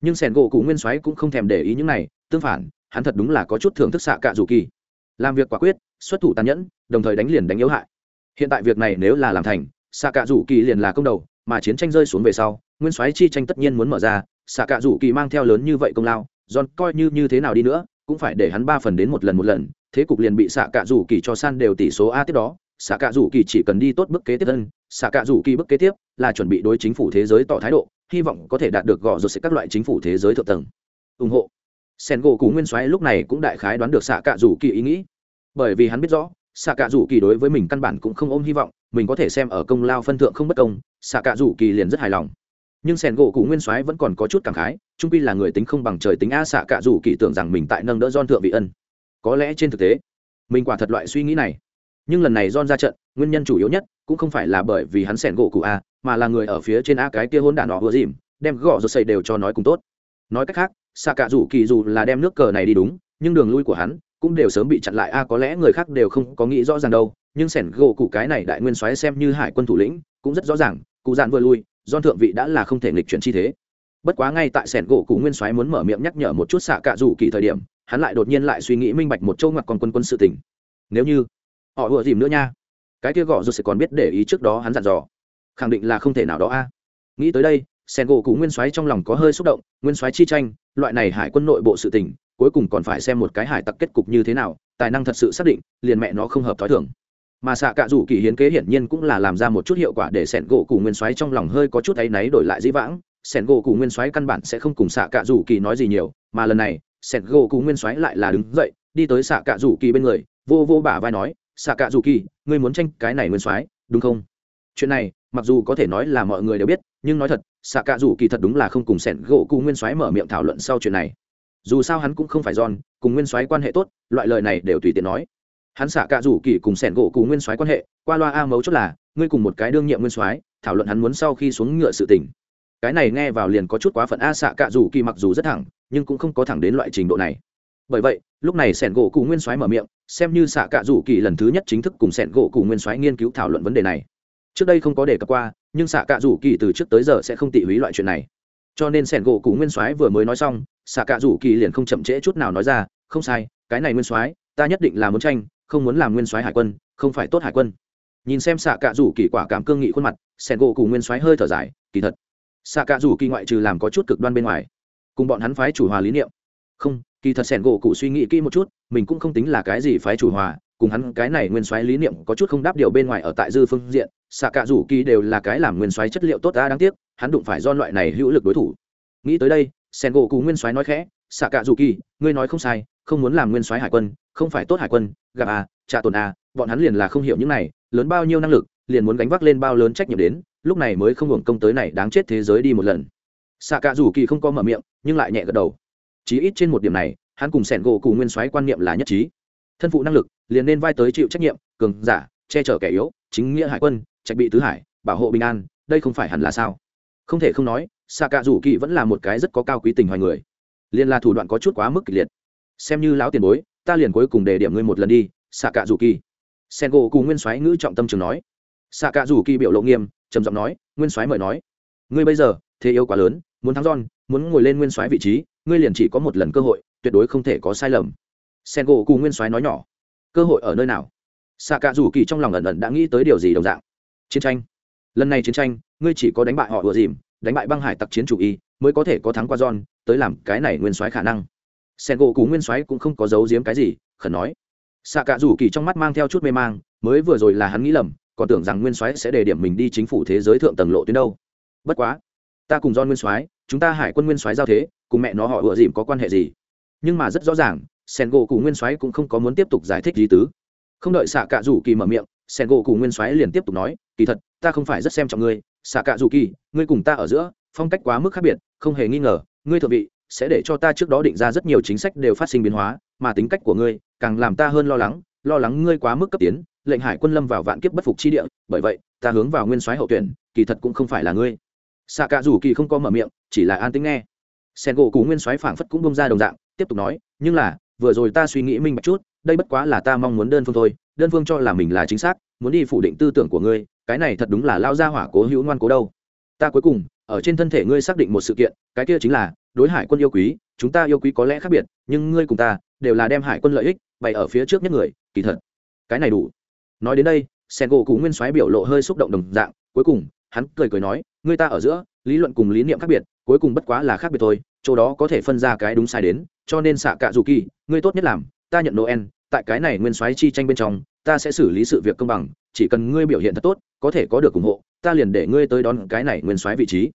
Nhưng sẻn gỗ cụ nguyên soái cũng không thèm để ý những này, tương phản, hắn thật đúng là có chút thưởng thức xạ cạ rủ kỳ làm việc quả quyết, xuất thủ tàn nhẫn, đồng thời đánh liền đánh yếu hại. Hiện tại việc này nếu là làm thành xạ cạ rủ kỳ liền là công đầu, mà chiến tranh rơi xuống về sau, nguyên soái chi tranh tất nhiên muốn mở ra xạ cạ rủ kỳ mang theo lớn như vậy công lao, John coi như như thế nào đi nữa, cũng phải để hắn ba phần đến một lần một lần, thế cục liền bị xạ cạ rủ kỳ cho san đều tỷ số a tiếp đó xạ cạ rủ kỳ chỉ cần đi tốt bức kế tiếp thân xạ cạ rủ kỳ bức kế tiếp là chuẩn bị đối chính phủ thế giới tỏ thái độ, hy vọng có thể đạt được gõ rột sẽ các loại chính phủ thế giới thượng tầng. Ủng hộ sen gỗ cú nguyên soái lúc này cũng đại khái đoán được xạ cạ rủ kỳ ý nghĩ. Bởi vì hắn biết rõ xạ cạ rủ kỳ đối với mình căn bản cũng không ôm hy vọng, mình có thể xem ở công lao phân thượng không bất công xạ cạ rủ kỳ liền rất hài lòng. Nhưng sen gỗ cụ nguyên soái vẫn còn có chút cảm khái trung pi là người tính không bằng trời tính a xạ cạ rủ kỳ tưởng rằng mình tại nâng đỡ don thượng vị ân. Có lẽ trên thực tế, mình quả thật loại suy nghĩ này. Nhưng lần này don ra trận, nguyên nhân chủ yếu nhất cũng không phải là bởi vì hắn sẻn gỗ cụ a, mà là người ở phía trên a cái kia hôn đản họ vừa dìm, đem gõ rồi xây đều cho nói cùng tốt. Nói cách khác xạ cả rủ kỳ dù là đem nước cờ này đi đúng, nhưng đường lui của hắn cũng đều sớm bị chặn lại. A có lẽ người khác đều không có nghĩ rõ ràng đâu, nhưng sẻn gỗ cụ cái này đại nguyên soái xem như hải quân thủ lĩnh cũng rất rõ ràng, cụ dạn vừa lui do thượng vị đã là không thể nghịch chuyển chi thế. Bất quá ngay tại sẻn gỗ cụ nguyên soái muốn mở miệng nhắc nhở một chút xạ cạ rủ kỳ thời điểm, hắn lại đột nhiên lại suy nghĩ minh bạch một châu ngoặc còn quân quân sự tình. Nếu như họ vừa dìm nữa nha, cái kia gõ rồi sẽ còn biết để ý trước đó hắn dặn dò. Khẳng định là không thể nào đó a. Nghĩ tới đây sen gỗ cụ nguyên soái trong lòng có hơi xúc động, nguyên soái chi tranh, loại này hải quân nội bộ sự tình, cuối cùng còn phải xem một cái hải tặc kết cục như thế nào, tài năng thật sự xác định, liền mẹ nó không hợp thói thường. Mà xạ cạ rủ kỳ hiến kế hiển nhiên cũng là làm ra một chút hiệu quả để sẻn gỗ cụ nguyên soái trong lòng hơi có chút áy náy đổi lại dĩ vãng. Sẻn gỗ cụ nguyên soái căn bản sẽ không cùng xạ cạ rủ kỳ nói gì nhiều, mà lần này sẻn gỗ cụ nguyên soái lại là đứng dậy, đi tới xạ cạ rủ kỳ bên người, vô vô bả vai nói xạ cạ rủ kỳ ngươi muốn tranh cái này nguyên soái, đúng không? Chuyện này mặc dù có thể nói là mọi người đều biết, nhưng nói thật xạ cạ rủ kỳ thật đúng là không cùng sẻn gỗ cụ nguyên soái mở miệng thảo luận sau chuyện này. Dù sao hắn cũng không phải giòn cùng nguyên soái quan hệ tốt, loại lời này đều tùy tiện nói. Hắn xạ cạ rủ kỳ cùng sẻn gỗ cụ nguyên soái quan hệ, qua loa a mấu chốt là, ngươi cùng một cái đương nhiệm nguyên soái, thảo luận hắn muốn sau khi xuống ngựa sự tình. Cái này nghe vào liền có chút quá phận a xạ cạ rủ kỳ mặc dù rất thẳng, nhưng cũng không có thẳng đến loại trình độ này. Bởi vậy, lúc này sẻn gỗ cụ nguyên soái mở miệng, xem như xạ cạ rủ kỳ lần thứ nhất chính thức cùng sẻn gỗ cụ nguyên soái nghiên cứu thảo luận vấn đề này trước đây không có đề cập qua, nhưng xạ cạ rủ kỳ từ trước tới giờ sẽ không tị húy loại chuyện này. Cho nên sẻn gỗ cụ nguyên soái vừa mới nói xong xạ cạ rủ kỳ liền không chậm trễ chút nào nói ra, không sai, cái này nguyên soái, ta nhất định là muốn tranh, không muốn làm nguyên soái hải quân, không phải tốt hải quân. Nhìn xem xạ cạ rủ kỳ quả cảm cương nghị khuôn mặt, sẻn gỗ cụ nguyên soái hơi thở dài, kỳ thật xạ cạ rủ kỳ ngoại trừ làm có chút cực đoan bên ngoài, cùng bọn hắn phái chủ hòa lý niệm. Không, kỳ thật sẻn gỗ cụ suy nghĩ kỹ một chút, mình cũng không tính là cái gì phái chủ hòa cùng hắn cái này nguyên soái lý niệm có chút không đáp điều bên ngoài ở tại dư phương diện, xạ cạ rủ kỳ đều là cái làm nguyên soái chất liệu tốt đã đáng tiếc, hắn đụng phải do loại này hữu lực đối thủ. Nghĩ tới đây, sen gỗ cú nguyên soái nói khẽ, xạ cạ rủ kỳ, ngươi nói không sai, không muốn làm nguyên soái hải quân, không phải tốt hải quân, gặp à trả tồn à bọn hắn liền là không hiểu những này, lớn bao nhiêu năng lực, liền muốn gánh vác lên bao lớn trách nhiệm đến, lúc này mới không hưởng công tới này đáng chết thế giới đi một lần. Xạ cạ rủ kỳ không có mở miệng, nhưng lại nhẹ gật đầu. Chí ít trên một điểm này, hắn cùng sẻn gỗ cù nguyên soái quan niệm là nhất trí thân phụ năng lực, liền nên vai tới chịu trách nhiệm, cường giả, che chở kẻ yếu, chính nghĩa hải quân, trạch bị tứ hải, bảo hộ bình an, đây không phải hẳn là sao? Không thể không nói xạ cạ rủ kỳ vẫn là một cái rất có cao quý tình hoài người. Liền là thủ đoạn có chút quá mức kịch liệt. Xem như lão tiền bối, ta liền cuối cùng đề điểm ngươi một lần đi xạ cạ rủ kỳ. Sen gỗ cùng nguyên soái ngữ trọng tâm trường nói. Xạ cạ rủ kỳ biểu lộ nghiêm, trầm giọng nói, nguyên soái mời nói. Ngươi bây giờ, thế yếu quá lớn, muốn thắng giòn muốn ngồi lên nguyên soái vị trí, ngươi liền chỉ có một lần cơ hội, tuyệt đối không thể có sai lầm sen gỗ cù nguyên soái nói nhỏ, cơ hội ở nơi nào? Xạ cạ rủ kỳ trong lòng ẩn ẩn đã nghĩ tới điều gì đồng dạng. Chiến tranh. Lần này chiến tranh, ngươi chỉ có đánh bại họ ùa dìm, đánh bại băng hải tặc chiến chủ y, mới có thể có thắng qua john, tới làm cái này nguyên soái khả năng. Sen gỗ cú nguyên soái cũng không có giấu giếm cái gì, khẩn nói. Xạ cạ rủ kỳ trong mắt mang theo chút mê mang, mới vừa rồi là hắn nghĩ lầm, còn tưởng rằng nguyên soái sẽ đề điểm mình đi chính phủ thế giới thượng tầng lộ tuyến đâu. Bất quá, ta cùng john nguyên soái, chúng ta hải quân nguyên soái giao thế, cùng mẹ nó họ ùa dìm có quan hệ gì? Nhưng mà rất rõ ràng sen gỗ cụ nguyên soái cũng không có muốn tiếp tục giải thích gì tứ. Không đợi xạ cạ rủ kỳ mở miệng, sen gỗ cụ nguyên soái liền tiếp tục nói, kỳ thật, ta không phải rất xem trọng ngươi. Xạ cạ rủ kỳ, ngươi cùng ta ở giữa, phong cách quá mức khác biệt, không hề nghi ngờ, ngươi thượng vị, sẽ để cho ta trước đó định ra rất nhiều chính sách đều phát sinh biến hóa, mà tính cách của ngươi càng làm ta hơn lo lắng lo lắng ngươi quá mức cấp tiến, lệnh hải quân lâm vào vạn kiếp bất phục chi địa, bởi vậy, ta hướng vào nguyên soái hậu tuyển, kỳ thật cũng không phải là ngươi. Xạ cạ rủ kỳ không có mở miệng, chỉ là an tính nghe. Sen gỗ cù nguyên soái phảng phất cũng bông ra đồng dạng, tiếp tục nói, nhưng là vừa rồi ta suy nghĩ minh bạch chút, đây bất quá là ta mong muốn đơn phương thôi, đơn phương cho là mình là chính xác, muốn đi phủ định tư tưởng của ngươi, cái này thật đúng là lao ra hỏa cố hữu ngoan cố đâu. Ta cuối cùng, ở trên thân thể ngươi xác định một sự kiện, cái kia chính là, đối hải quân yêu quý, chúng ta yêu quý có lẽ khác biệt, nhưng ngươi cùng ta, đều là đem hải quân lợi ích bày ở phía trước nhất người, kỳ thật. Cái này đủ. Nói đến đây sen gỗ cụ nguyên soái biểu lộ hơi xúc động đồng dạng, cuối cùng, hắn cười cười nói, ngươi ta ở giữa, lý luận cùng lý niệm khác biệt, cuối cùng bất quá là khác biệt thôi chỗ đó có thể phân ra cái đúng sai đến, cho nên xạ cạ dù kỳ, ngươi tốt nhất làm, ta nhận noel, tại cái này nguyên soái chi tranh bên trong, ta sẽ xử lý sự việc công bằng, chỉ cần ngươi biểu hiện thật tốt, có thể có được ủng hộ, ta liền để ngươi tới đón cái này nguyên soái vị trí.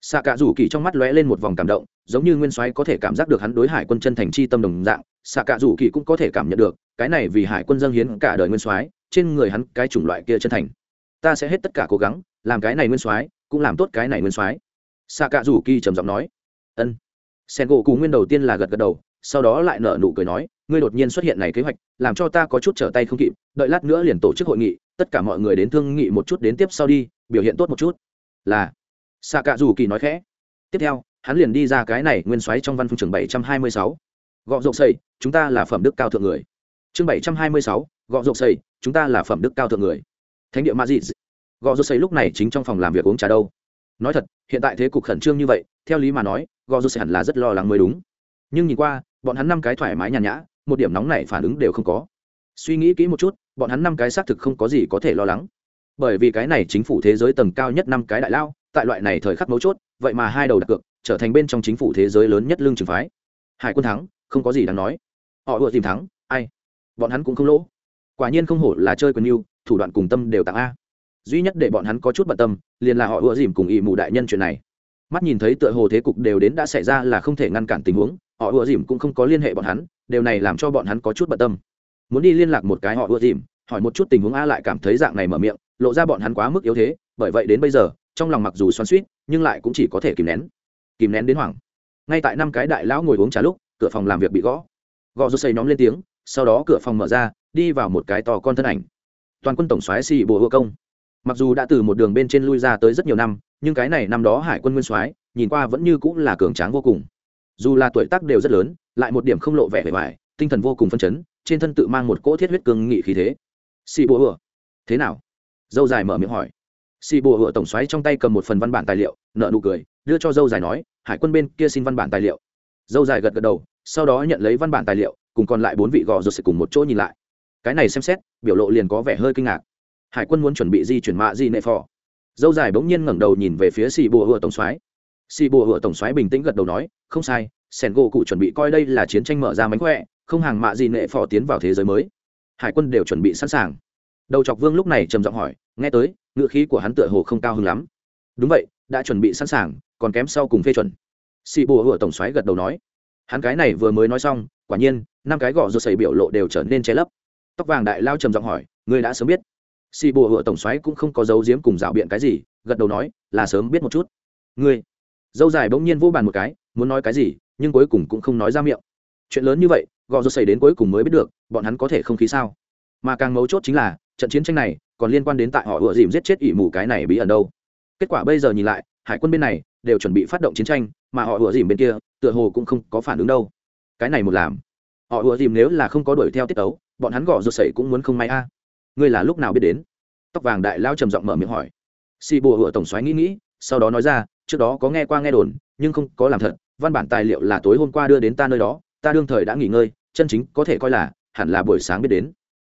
Xạ cạ rủ kỳ trong mắt lóe lên một vòng cảm động, giống như nguyên soái có thể cảm giác được hắn đối hải quân chân thành chi tâm đồng dạng, xạ cạ rủ kỳ cũng có thể cảm nhận được, cái này vì hải quân dâng hiến cả đời nguyên soái, trên người hắn cái chủng loại kia chân thành. Ta sẽ hết tất cả cố gắng, làm cái này nguyên soái, cũng làm tốt cái này nguyên soái. Xạ cạ rủ kỳ trầm giọng nói. Ân sen gỗ cù nguyên đầu tiên là gật gật đầu, sau đó lại nở nụ cười nói, ngươi đột nhiên xuất hiện này kế hoạch, làm cho ta có chút trở tay không kịp, đợi lát nữa liền tổ chức hội nghị, tất cả mọi người đến thương nghị một chút đến tiếp sau đi, biểu hiện tốt một chút. Là. Xạ cạ dù kỳ nói khẽ. Tiếp theo, hắn liền đi ra cái này nguyên xoáy trong văn phòng trường bảy trăm hai mươi sáu. Gọ rộng xây chúng ta là phẩm đức cao thượng người. Chương bảy trăm hai mươi sáu, gọ rộng xây chúng ta là phẩm đức cao thượng người. Thánh địa ma dị gọ rộng xây lúc này chính trong phòng làm việc uống trà đâu? Nói thật, hiện tại thế cục khẩn trương như vậy, theo lý mà nói gò dù sẽ hẳn là rất lo lắng mới đúng. Nhưng nhìn qua, bọn hắn năm cái thoải mái nhàn nhã, một điểm nóng này phản ứng đều không có. Suy nghĩ kỹ một chút, bọn hắn năm cái xác thực không có gì có thể lo lắng. Bởi vì cái này chính phủ thế giới tầng cao nhất năm cái đại lao, tại loại này thời khắc mấu chốt, vậy mà hai đầu đặt cược, trở thành bên trong chính phủ thế giới lớn nhất lương trường phái. Hải quân thắng, không có gì đáng nói. Họ vừa tìm thắng, ai? Bọn hắn cũng không lỗ. Quả nhiên không hổ là chơi quân yêu, thủ đoạn cùng tâm đều tặng a duy nhất để bọn hắn có chút bận tâm, liền là họ ùa dìm cùng ỵ mù đại nhân chuyện này. Mắt nhìn thấy tựa hồ thế cục đều đến đã xảy ra là không thể ngăn cản tình huống, họ ùa dìm cũng không có liên hệ bọn hắn, điều này làm cho bọn hắn có chút bận tâm. Muốn đi liên lạc một cái họ ùa dìm, hỏi một chút tình huống a lại cảm thấy dạng này mở miệng, lộ ra bọn hắn quá mức yếu thế, bởi vậy đến bây giờ, trong lòng mặc dù xoắn suýt nhưng lại cũng chỉ có thể kìm nén. Kìm nén đến hoảng. Ngay tại năm cái đại lão ngồi uống trà lúc, cửa phòng làm việc bị gõ. Gõ rô xây nhóm lên tiếng, sau đó cửa phòng mở ra, đi vào một cái to con thân ảnh. Toàn quân tổng soái xì bồ hô công mặc dù đã từ một đường bên trên lui ra tới rất nhiều năm, nhưng cái này năm đó hải quân nguyên soái nhìn qua vẫn như cũng là cường tráng vô cùng. Dù là tuổi tác đều rất lớn, lại một điểm không lộ vẻ vẻ vải, tinh thần vô cùng phân chấn, trên thân tự mang một cỗ thiết huyết cường nghị khí thế. Xì bùa hựa. Thế nào? Dâu dài mở miệng hỏi. Xì bùa hựa tổng xoáy trong tay cầm một phần văn bản tài liệu nợ nụ cười, đưa cho dâu dài nói, hải quân bên kia xin văn bản tài liệu. Dâu dài gật gật đầu, sau đó nhận lấy văn bản tài liệu, cùng còn lại bốn vị gò rột sẽ cùng một chỗ nhìn lại. Cái này xem xét, biểu lộ liền có vẻ hơi kinh ngạc hải quân muốn chuẩn bị di chuyển mạ di nệ phò. Dâu dài bỗng nhiên ngẩng đầu nhìn về phía xì bùa hựa tổng soái. Xì bùa hựa tổng soái bình tĩnh gật đầu nói, không sai, sẻn gỗ cụ chuẩn bị coi đây là chiến tranh mở ra mánh khỏe, không hàng mạ di nệ phò tiến vào thế giới mới. Hải quân đều chuẩn bị sẵn sàng. Đầu chọc vương lúc này trầm giọng hỏi, nghe tới, ngựa khí của hắn tựa hồ không cao hơn lắm. Đúng vậy, đã chuẩn bị sẵn sàng, còn kém sau cùng phê chuẩn. Xì bùa hựa tổng Soái gật đầu nói. Hắn cái này vừa mới nói xong, quả nhiên, năm cái gọ rột xảy biểu lộ đều trở nên che lấp. Tóc vàng đại lao trầm giọng hỏi, ngươi đã sớm biết xì bùa hựa tổng xoáy cũng không có dấu diếm cùng rào biện cái gì, gật đầu nói, là sớm biết một chút. Ngươi? Dâu dài bỗng nhiên vô bàn một cái, muốn nói cái gì, nhưng cuối cùng cũng không nói ra miệng. Chuyện lớn như vậy, gò rột xảy đến cuối cùng mới biết được, bọn hắn có thể không khí sao? Mà càng mấu chốt chính là, trận chiến tranh này còn liên quan đến tại họ ựa dìm giết chết ỷ mù cái này bí ẩn đâu. Kết quả bây giờ nhìn lại, hải quân bên này đều chuẩn bị phát động chiến tranh, mà họ ựa dìm bên kia, tựa hồ cũng không có phản ứng đâu. Cái này một làm, họ ựa dìm nếu là không có đuổi theo tiết tấu, bọn hắn gõ rột xảy cũng muốn không may a ngươi là lúc nào biết đến? Tóc vàng đại lao trầm giọng mở miệng hỏi. Xì bùa hựa tổng xoáy nghĩ nghĩ, sau đó nói ra, trước đó có nghe qua nghe đồn, nhưng không có làm thật, văn bản tài liệu là tối hôm qua đưa đến ta nơi đó, ta đương thời đã nghỉ ngơi, chân chính có thể coi là, hẳn là buổi sáng biết đến.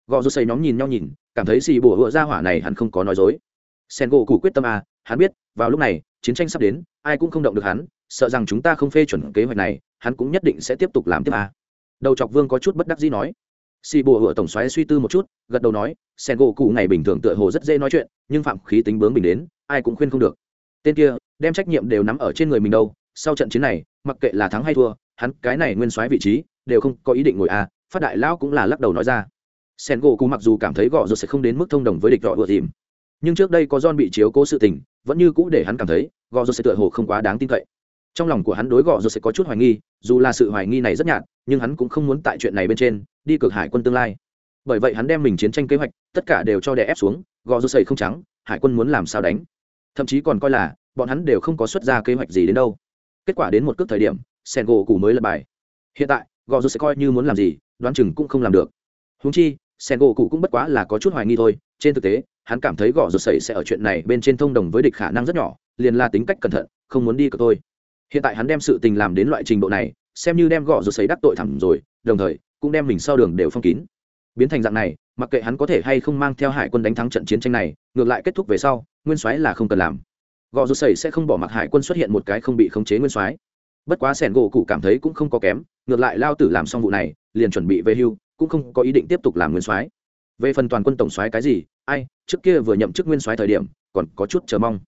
Gò rô xây nhóm nhìn nhau nhìn, cảm thấy xì bùa hựa ra hỏa này hẳn không có nói dối. Sen gỗ cụ quyết tâm à hắn biết, vào lúc này, chiến tranh sắp đến, ai cũng không động được hắn, sợ rằng chúng ta không phê chuẩn kế hoạch này, hắn cũng nhất định sẽ tiếp tục làm tiếp à. đầu chọc vương có chút bất đắc dĩ nói xì bùa hựa tổng xoáy suy tư một chút, gật đầu nói, sen gỗ cụ ngày bình thường tựa hồ rất dễ nói chuyện, nhưng phạm khí tính bướng bình đến, ai cũng khuyên không được. Tên kia, đem trách nhiệm đều nắm ở trên người mình đâu, sau trận chiến này, mặc kệ là thắng hay thua, hắn cái này nguyên soái vị trí, đều không có ý định ngồi à phát đại lão cũng là lắc đầu nói ra. Sen gỗ cụ mặc dù cảm thấy gọ rồi sẽ không đến mức thông đồng với địch gõ vừa tìm, nhưng trước đây có John bị chiếu cố sự tình, vẫn như cũ để hắn cảm thấy gò rồi sẽ tựa hồ không quá đáng tin cậy trong lòng của hắn đối gọ rồi sẽ có chút hoài nghi, dù là sự hoài nghi này rất nhạt, nhưng hắn cũng không muốn tại chuyện này bên trên, đi cực hải quân tương lai. Bởi vậy hắn đem mình chiến tranh kế hoạch, tất cả đều cho đè ép xuống gò rô sẽ không trắng, hải quân muốn làm sao đánh? Thậm chí còn coi là, bọn hắn đều không có xuất ra kế hoạch gì đến đâu. Kết quả đến một cước thời điểm sen gỗ cũ mới lật bài. Hiện tại gò rô sẽ coi như muốn làm gì, đoán chừng cũng không làm được. Húng chi sen gỗ cũ cũng bất quá là có chút hoài nghi thôi, trên thực tế, hắn cảm thấy gò rô sẩy sẽ ở chuyện này bên trên thông đồng với địch khả năng rất nhỏ, liền là tính cách cẩn thận, không muốn đi cờ tôi hiện tại hắn đem sự tình làm đến loại trình độ này, xem như đem gõ rồi xấy đắc tội thẳng rồi, đồng thời, cũng đem mình sau đường đều phong kín. Biến thành dạng này, mặc kệ hắn có thể hay không mang theo hải quân đánh thắng trận chiến tranh này, ngược lại kết thúc về sau, nguyên soái là không cần làm. Gò rột sẩy sẽ không bỏ mặc hải quân xuất hiện một cái không bị khống chế nguyên soái. Bất quá sẻn gỗ cụ cảm thấy cũng không có kém, ngược lại lao tử làm xong vụ này, liền chuẩn bị về hưu, cũng không có ý định tiếp tục làm nguyên soái. Về phần toàn quân tổng soái cái gì, ai, trước kia vừa nhậm chức nguyên soái thời điểm, còn có chút chờ mong.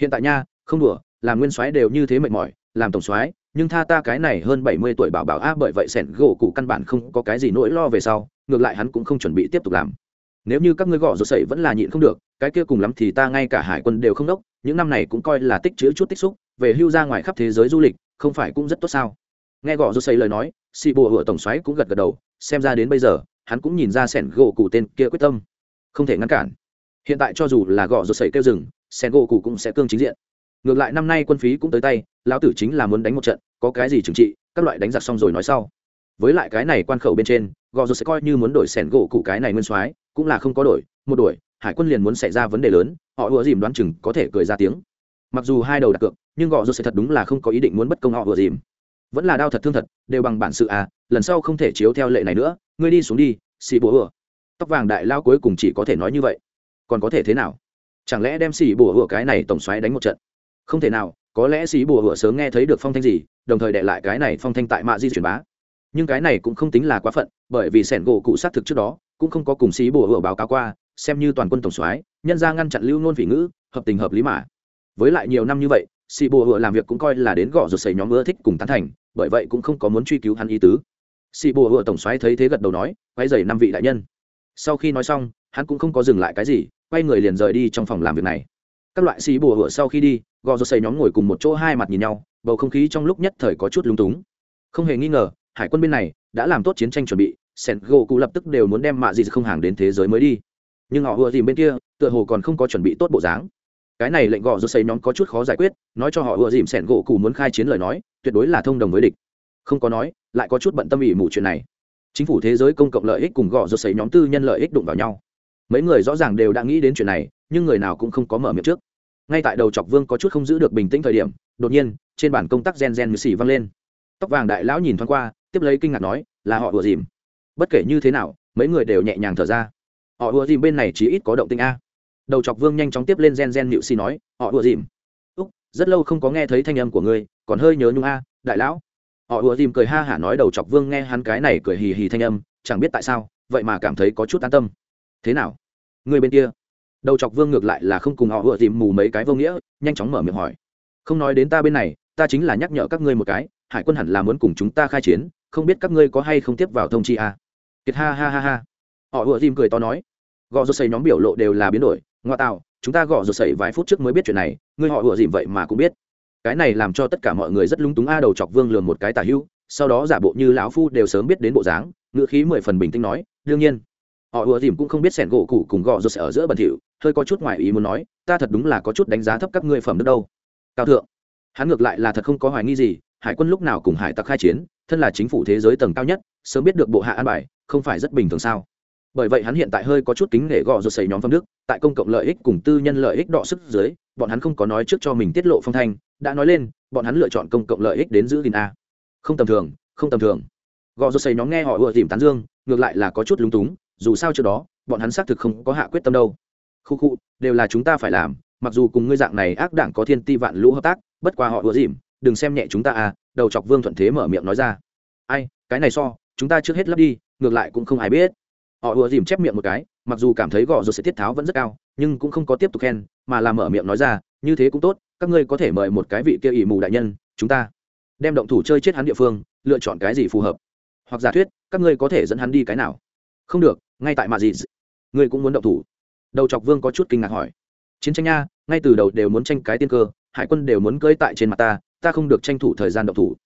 Hiện tại nha, không đùa, làm nguyên soái đều như thế mệt mỏi làm tổng soái, nhưng tha ta cái này hơn bảy mươi tuổi bảo bảo a bởi vậy sẻn gỗ cụ căn bản không có cái gì nỗi lo về sau, ngược lại hắn cũng không chuẩn bị tiếp tục làm. Nếu như các ngươi gõ rột sậy vẫn là nhịn không được, cái kia cùng lắm thì ta ngay cả hải quân đều không đốc, những năm này cũng coi là tích chữ chút tích xúc, về hưu ra ngoài khắp thế giới du lịch, không phải cũng rất tốt sao? Nghe gõ rột sậy lời nói xị bùa hựa tổng xoáy cũng gật gật đầu, xem ra đến bây giờ, hắn cũng nhìn ra sẻn gỗ cụ tên kia quyết tâm. Không thể ngăn cản. Hiện tại cho dù là gõ rột sậy kêu rừng sẻn gỗ cụ cũng sẽ cương chính diện. Ngược lại năm nay quân phí cũng tới tay lão tử chính là muốn đánh một trận, có cái gì trừng trị, các loại đánh giặc xong rồi nói sau. Với lại cái này quan khẩu bên trên gò dù sẽ coi như muốn đổi sẻn gỗ cụ cái này nguyên soái, cũng là không có đổi, một đổi hải quân liền muốn xảy ra vấn đề lớn, họ ùa dìm đoán chừng có thể cười ra tiếng. Mặc dù hai đầu đặt cược, nhưng gò dù sẽ thật đúng là không có ý định muốn bất công họ ùa dìm. Vẫn là đau thật thương thật, đều bằng bản sự à lần sau không thể chiếu theo lệ này nữa, ngươi đi xuống đi, xì bùa ùa tóc vàng đại lao cuối cùng chỉ có thể nói như vậy. Còn có thể thế nào? Chẳng lẽ đem xì bùa ùa cái này tổng xoáy đánh một trận? Không thể nào có lẽ sĩ bùa ùa sớm nghe thấy được phong thanh gì, đồng thời để lại cái này phong thanh tại mạ di truyền bá. Nhưng cái này cũng không tính là quá phận, bởi vì sẻn gỗ cụ xác thực trước đó, cũng không có cùng xí bùa hựa báo cáo qua, xem như toàn quân tổng soái, nhân ra ngăn chặn lưu nôn vị ngữ, hợp tình hợp lý mà. Với lại nhiều năm như vậy xì bùa hựa làm việc cũng coi là đến gõ rồi xầy nhóm ưa thích cùng tán thành, bởi vậy cũng không có muốn truy cứu hắn ý tứ. Xì bùa hựa tổng soái thấy thế gật đầu nói quay dày năm vị đại nhân. Sau khi nói xong, hắn cũng không có dừng lại cái gì, quay người liền rời đi trong phòng làm việc này các loại xì bùa hựa sau khi đi, gò rô xây nhóm ngồi cùng một chỗ hai mặt nhìn nhau, bầu không khí trong lúc nhất thời có chút lung túng. Không hề nghi ngờ, hải quân bên này đã làm tốt chiến tranh chuẩn bị sẹn gỗ cụ lập tức đều muốn đem mạ gì không hàng đến thế giới mới đi. Nhưng họ ùa dìm bên kia, tựa hồ còn không có chuẩn bị tốt bộ dáng. Cái này lệnh gò rô xây nhóm có chút khó giải quyết, nói cho họ ùa dìm sẻn gỗ cụ muốn khai chiến lời nói, tuyệt đối là thông đồng với địch. Không có nói, lại có chút bận tâm ỉ mù chuyện này. Chính phủ thế giới công cộng lợi ích cùng gò rô xây nhóm tư nhân lợi ích đụng vào nhau. Mấy người rõ ràng đều đã nghĩ đến chuyện này nhưng người nào cũng không có mở miệng trước. Ngay tại đầu chọc vương có chút không giữ được bình tĩnh thời điểm, đột nhiên, trên bản công tác gen gen như xì văng lên. Tóc vàng đại lão nhìn thoáng qua, tiếp lấy kinh ngạc nói, là họ ùa dìm. Bất kể như thế nào, mấy người đều nhẹ nhàng thở ra. Họ ùa dìm bên này chỉ ít có động tinh a. Đầu chọc vương nhanh chóng tiếp lên gen gen nịu xì nói, họ ùa dìm. Úc, rất lâu không có nghe thấy thanh âm của ngươi, còn hơi nhớ nhung a, đại lão. Họ ùa dìm cười ha hả nói đầu chọc vương nghe hắn cái này cười hì hì thanh âm, chẳng biết tại sao, vậy mà cảm thấy có chút an tâm. Thế nào? Người bên kia? Đầu chọc vương ngược lại là không cùng họ vừa dìm mù mấy cái vô nghĩa, nhanh chóng mở miệng hỏi. Không nói đến ta bên này, ta chính là nhắc nhở các ngươi một cái, hải quân hẳn là muốn cùng chúng ta khai chiến, không biết các ngươi có hay không tiếp vào thông chi à? kiệt ha ha ha ha. Họ vừa dìm cười to nói. Gõ rột xây nhóm biểu lộ đều là biến đổi, ngoa tạo, chúng ta gõ rột xây vài phút trước mới biết chuyện này, ngươi họ vừa dìm vậy mà cũng biết. Cái này làm cho tất cả mọi người rất lúng túng a, đầu chọc vương lường một cái tả hưu, sau đó giả bộ như lão phu đều sớm biết đến bộ dáng ngựa khí mười phần bình tĩnh nói, đương nhiên họ ùa dìm cũng không biết sẻn gỗ cụ cùng gò rột ở giữa bẩn thỉu, hơi có chút ngoài ý muốn nói, ta thật đúng là có chút đánh giá thấp các ngươi phẩm đức đâu. Cao thượng. Hắn ngược lại là thật không có hoài nghi gì, hải quân lúc nào cùng hải tặc khai chiến, thân là chính phủ thế giới tầng cao nhất, sớm biết được bộ hạ an bài, không phải rất bình thường sao? Bởi vậy hắn hiện tại hơi có chút kính nể gò rột xầy nhóm phong đức, tại công cộng lợi ích cùng tư nhân lợi ích đọ sức dưới, bọn hắn không có nói trước cho mình tiết lộ phong thanh, đã nói lên, bọn hắn lựa chọn công cộng lợi ích đến giữ gìn a. Không tầm thường, không tầm thường. Gò rột xầy nhóm nghe họ ùa tìm tán dương, ngược lại là có chút lúng túng dù sao trước đó, bọn hắn xác thực không có hạ quyết tâm đâu. Khu khu, đều là chúng ta phải làm, mặc dù cùng ngươi dạng này ác đảng có thiên ti vạn lũ hợp tác, bất qua họ ùa dìm, đừng xem nhẹ chúng ta à đầu chọc vương thuận thế mở miệng nói ra. Ai, cái này so, chúng ta trước hết lấp đi, ngược lại cũng không ai biết. Họ ùa dìm chép miệng một cái, mặc dù cảm thấy gõ rồi sẽ tiết tháo vẫn rất cao, nhưng cũng không có tiếp tục khen, mà làm mở miệng nói ra, như thế cũng tốt, các ngươi có thể mời một cái vị kia ỷ mù đại nhân, chúng ta đem động thủ chơi chết hắn địa phương, lựa chọn cái gì phù hợp? Hoặc giả thuyết, các ngươi có thể dẫn hắn đi cái nào? Không được, ngay tại mạ gì ngươi cũng muốn động thủ. Đầu chọc vương có chút kinh ngạc hỏi. Chiến tranh nha, ngay từ đầu đều muốn tranh cái tiên cơ, hải quân đều muốn cưỡi tại trên mặt ta ta không được tranh thủ thời gian động thủ.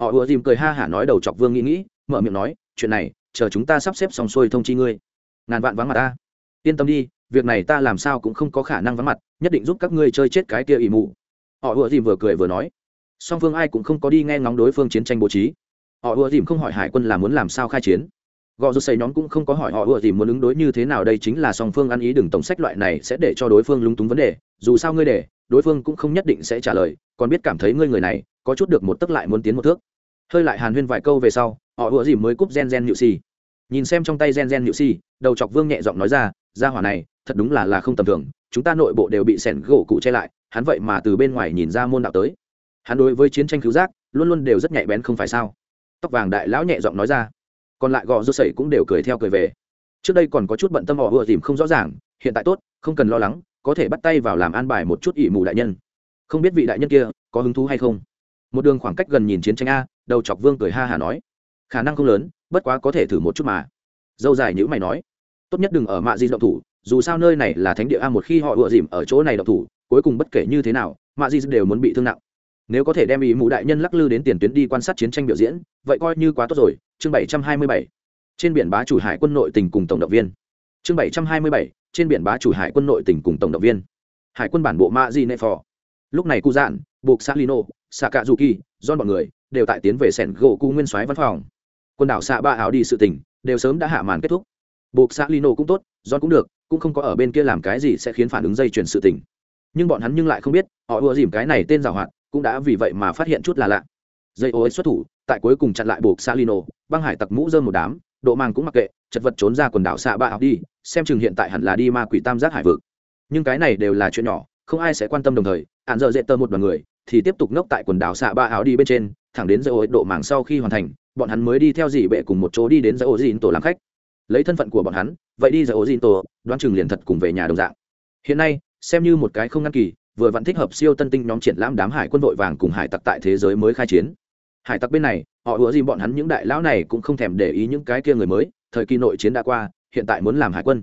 Họ ùa dìm cười ha hả nói đầu chọc vương nghĩ nghĩ, mở miệng nói, chuyện này, chờ chúng ta sắp xếp xong xuôi thông chi ngươi. Ngàn vạn vắng mặt ta. Yên tâm đi, việc này ta làm sao cũng không có khả năng vắng mặt, nhất định giúp các ngươi chơi chết cái kia ỉ mụ. Họ ùa dìm vừa cười vừa nói. Song phương ai cũng không có đi nghe ngóng đối phương chiến tranh bố trí. Họ ùa dìm không hỏi hải quân là muốn làm sao khai chiến gò rút xây nhóm cũng không có hỏi họ ùa gì muốn ứng đối như thế nào đây chính là song phương ăn ý đừng tổng sách loại này sẽ để cho đối phương lúng túng vấn đề. Dù sao ngươi để, đối phương cũng không nhất định sẽ trả lời, còn biết cảm thấy ngươi người này có chút được một tấc lại muốn tiến một thước. Hơi lại hàn huyên vài câu về sau, họ ùa gì mới cúp gen gen nhự xì. Nhìn xem trong tay gen gen nhự xì, đầu chọc vương nhẹ giọng nói ra ra hỏa này, thật đúng là là không tầm thường, chúng ta nội bộ đều bị sẻn gỗ cụ che lại, hắn vậy mà từ bên ngoài nhìn ra môn đạo tới. Hắn đối với chiến tranh cứu giác, luôn luôn đều rất nhạy bén không phải sao? Tóc vàng đại lão nhẹ giọng nói ra còn lại gò rút sẩy cũng đều cười theo cười về. Trước đây còn có chút bận tâm họ vừa dìm không rõ ràng, hiện tại tốt, không cần lo lắng, có thể bắt tay vào làm an bài một chút ỷ mù đại nhân. Không biết vị đại nhân kia có hứng thú hay không? Một đường khoảng cách gần nhìn chiến tranh a, đầu chọc vương cười ha hả nói. Khả năng không lớn, bất quá có thể thử một chút mà. Dâu dài nhữ mày nói. Tốt nhất đừng ở mạ di động thủ, dù sao nơi này là thánh địa a một khi họ ựa dìm ở chỗ này động thủ, cuối cùng bất kể như thế nào, mạ di đều muốn bị thương nặng. Nếu có thể đem ý mù đại nhân lắc lư đến tiền tuyến đi quan sát chiến tranh biểu diễn, vậy coi như quá tốt rồi chương bảy trăm hai mươi bảy trên biển bá chủ hải quân nội tỉnh cùng tổng động viên. Chương bảy trăm hai mươi bảy trên biển bá chủ hải quân nội tỉnh cùng tổng động viên. Hải quân bản bộ ma di Nefo. phò. Lúc này cụ dạn buộc Salino, lino xạ bọn người đều tại tiến về sẻn gỗ cụ nguyên soái văn phòng. Quân đảo xạ ba ảo đi sự tình đều sớm đã hạ màn kết thúc. Buộc Salino lino cũng tốt do cũng được cũng không có ở bên kia làm cái gì sẽ khiến phản ứng dây chuyển sự tình. Nhưng bọn hắn nhưng lại không biết họ ùa dìm cái này tên giàu hoạt cũng đã vì vậy mà phát hiện chút là lạ dây ô ấy xuất thủ, tại cuối cùng chặn lại buộc salino, băng hải tặc mũ dơm một đám, độ mang cũng mặc kệ, chật vật trốn ra quần đảo xạ ba học đi, xem chừng hiện tại hẳn là đi ma quỷ tam giác hải vực. Nhưng cái này đều là chuyện nhỏ, không ai sẽ quan tâm đồng thời, hạn giờ dễ tơ một đoàn người, thì tiếp tục ngốc tại quần đảo xạ ba áo đi bên trên, thẳng đến dây ô độ màng sau khi hoàn thành, bọn hắn mới đi theo dì bệ cùng một chỗ đi đến dây ô dìn tổ làm khách. Lấy thân phận của bọn hắn, vậy đi dây ô dìn tổ, đoán chừng liền thật cùng về nhà đồng dạng. Hiện nay, xem như một cái không ngăn kỳ, vừa vẫn thích hợp siêu tân tinh nhóm triển lãm đám hải quân vội vàng cùng hải tặc tại thế giới mới khai chiến hải tặc bên này, họ ủa gì bọn hắn những đại lão này cũng không thèm để ý những cái kia người mới, thời kỳ nội chiến đã qua, hiện tại muốn làm hải quân.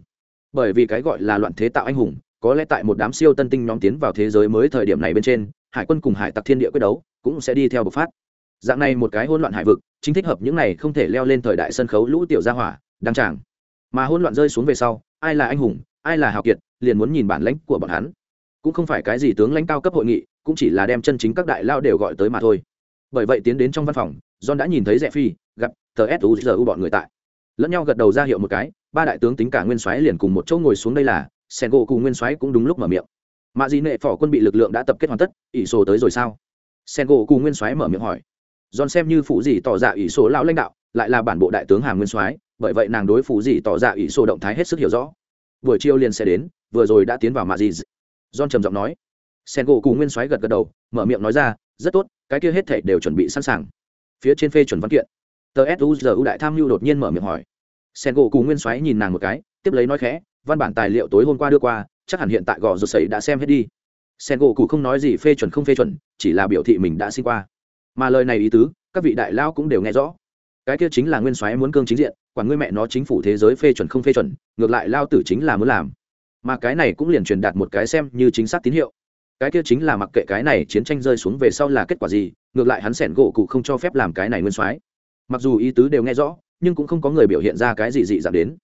Bởi vì cái gọi là loạn thế tạo anh hùng, có lẽ tại một đám siêu tân tinh nhóm tiến vào thế giới mới thời điểm này bên trên, hải quân cùng hải tặc thiên địa quyết đấu cũng sẽ đi theo bộc phát. Dạng này một cái hỗn loạn hải vực, chính thích hợp những này không thể leo lên thời đại sân khấu lũ tiểu gia hỏa, đăng tràng. Mà hỗn loạn rơi xuống về sau, ai là anh hùng, ai là hào kiệt, liền muốn nhìn bản lãnh của bọn hắn. Cũng không phải cái gì tướng lãnh cao cấp hội nghị, cũng chỉ là đem chân chính các đại lao đều gọi tới mà thôi bởi vậy tiến đến trong văn phòng, john đã nhìn thấy rẽ phi, gặp tờ suzu bọn người tại. Lẫn nhau gật đầu ra hiệu một cái, ba đại tướng tính cả nguyên soái liền cùng một chỗ ngồi xuống đây là sen gỗ cùng nguyên soái cũng đúng lúc mở miệng. Mạ dị nệ phỏ quân bị lực lượng đã tập kết hoàn tất, ỷ sổ tới rồi sao? Sen gỗ cùng nguyên soái mở miệng hỏi. John xem như phụ gì tỏ ra ỷ sổ lão lãnh đạo, lại là bản bộ đại tướng hàm nguyên soái, bởi vậy nàng đối phụ gì tỏ ra ỷ sổ động thái hết sức hiểu rõ. Buổi chiều liền sẽ đến, vừa rồi đã tiến vào mạ dị john trầm giọng nói. Sen gỗ cùng nguyên soái gật gật đầu, mở miệng nói ra, rất tốt cái kia hết thể đều chuẩn bị sẵn sàng. Phía trên phê chuẩn văn kiện. Tờ suzu đại tham mưu đột nhiên mở miệng hỏi. Sen gỗ cùng nguyên Xoáy nhìn nàng một cái, tiếp lấy nói khẽ, văn bản tài liệu tối hôm qua đưa qua, chắc hẳn hiện tại gò rột sấy đã xem hết đi. Sen gỗ cụ không nói gì phê chuẩn không phê chuẩn, chỉ là biểu thị mình đã xin qua. Mà lời này ý tứ, các vị đại lao cũng đều nghe rõ. Cái kia chính là nguyên soái muốn cương chính diện, quản ngươi mẹ nó chính phủ thế giới phê chuẩn không phê chuẩn, ngược lại lao tử chính là muốn làm. Mà cái này cũng liền truyền đạt một cái xem như chính xác tín hiệu cái kia chính là mặc kệ cái này chiến tranh rơi xuống về sau là kết quả gì, ngược lại hắn sẻn gỗ cụ không cho phép làm cái này nguyên soái. Mặc dù ý tứ đều nghe rõ, nhưng cũng không có người biểu hiện ra cái gì dị dạng đến.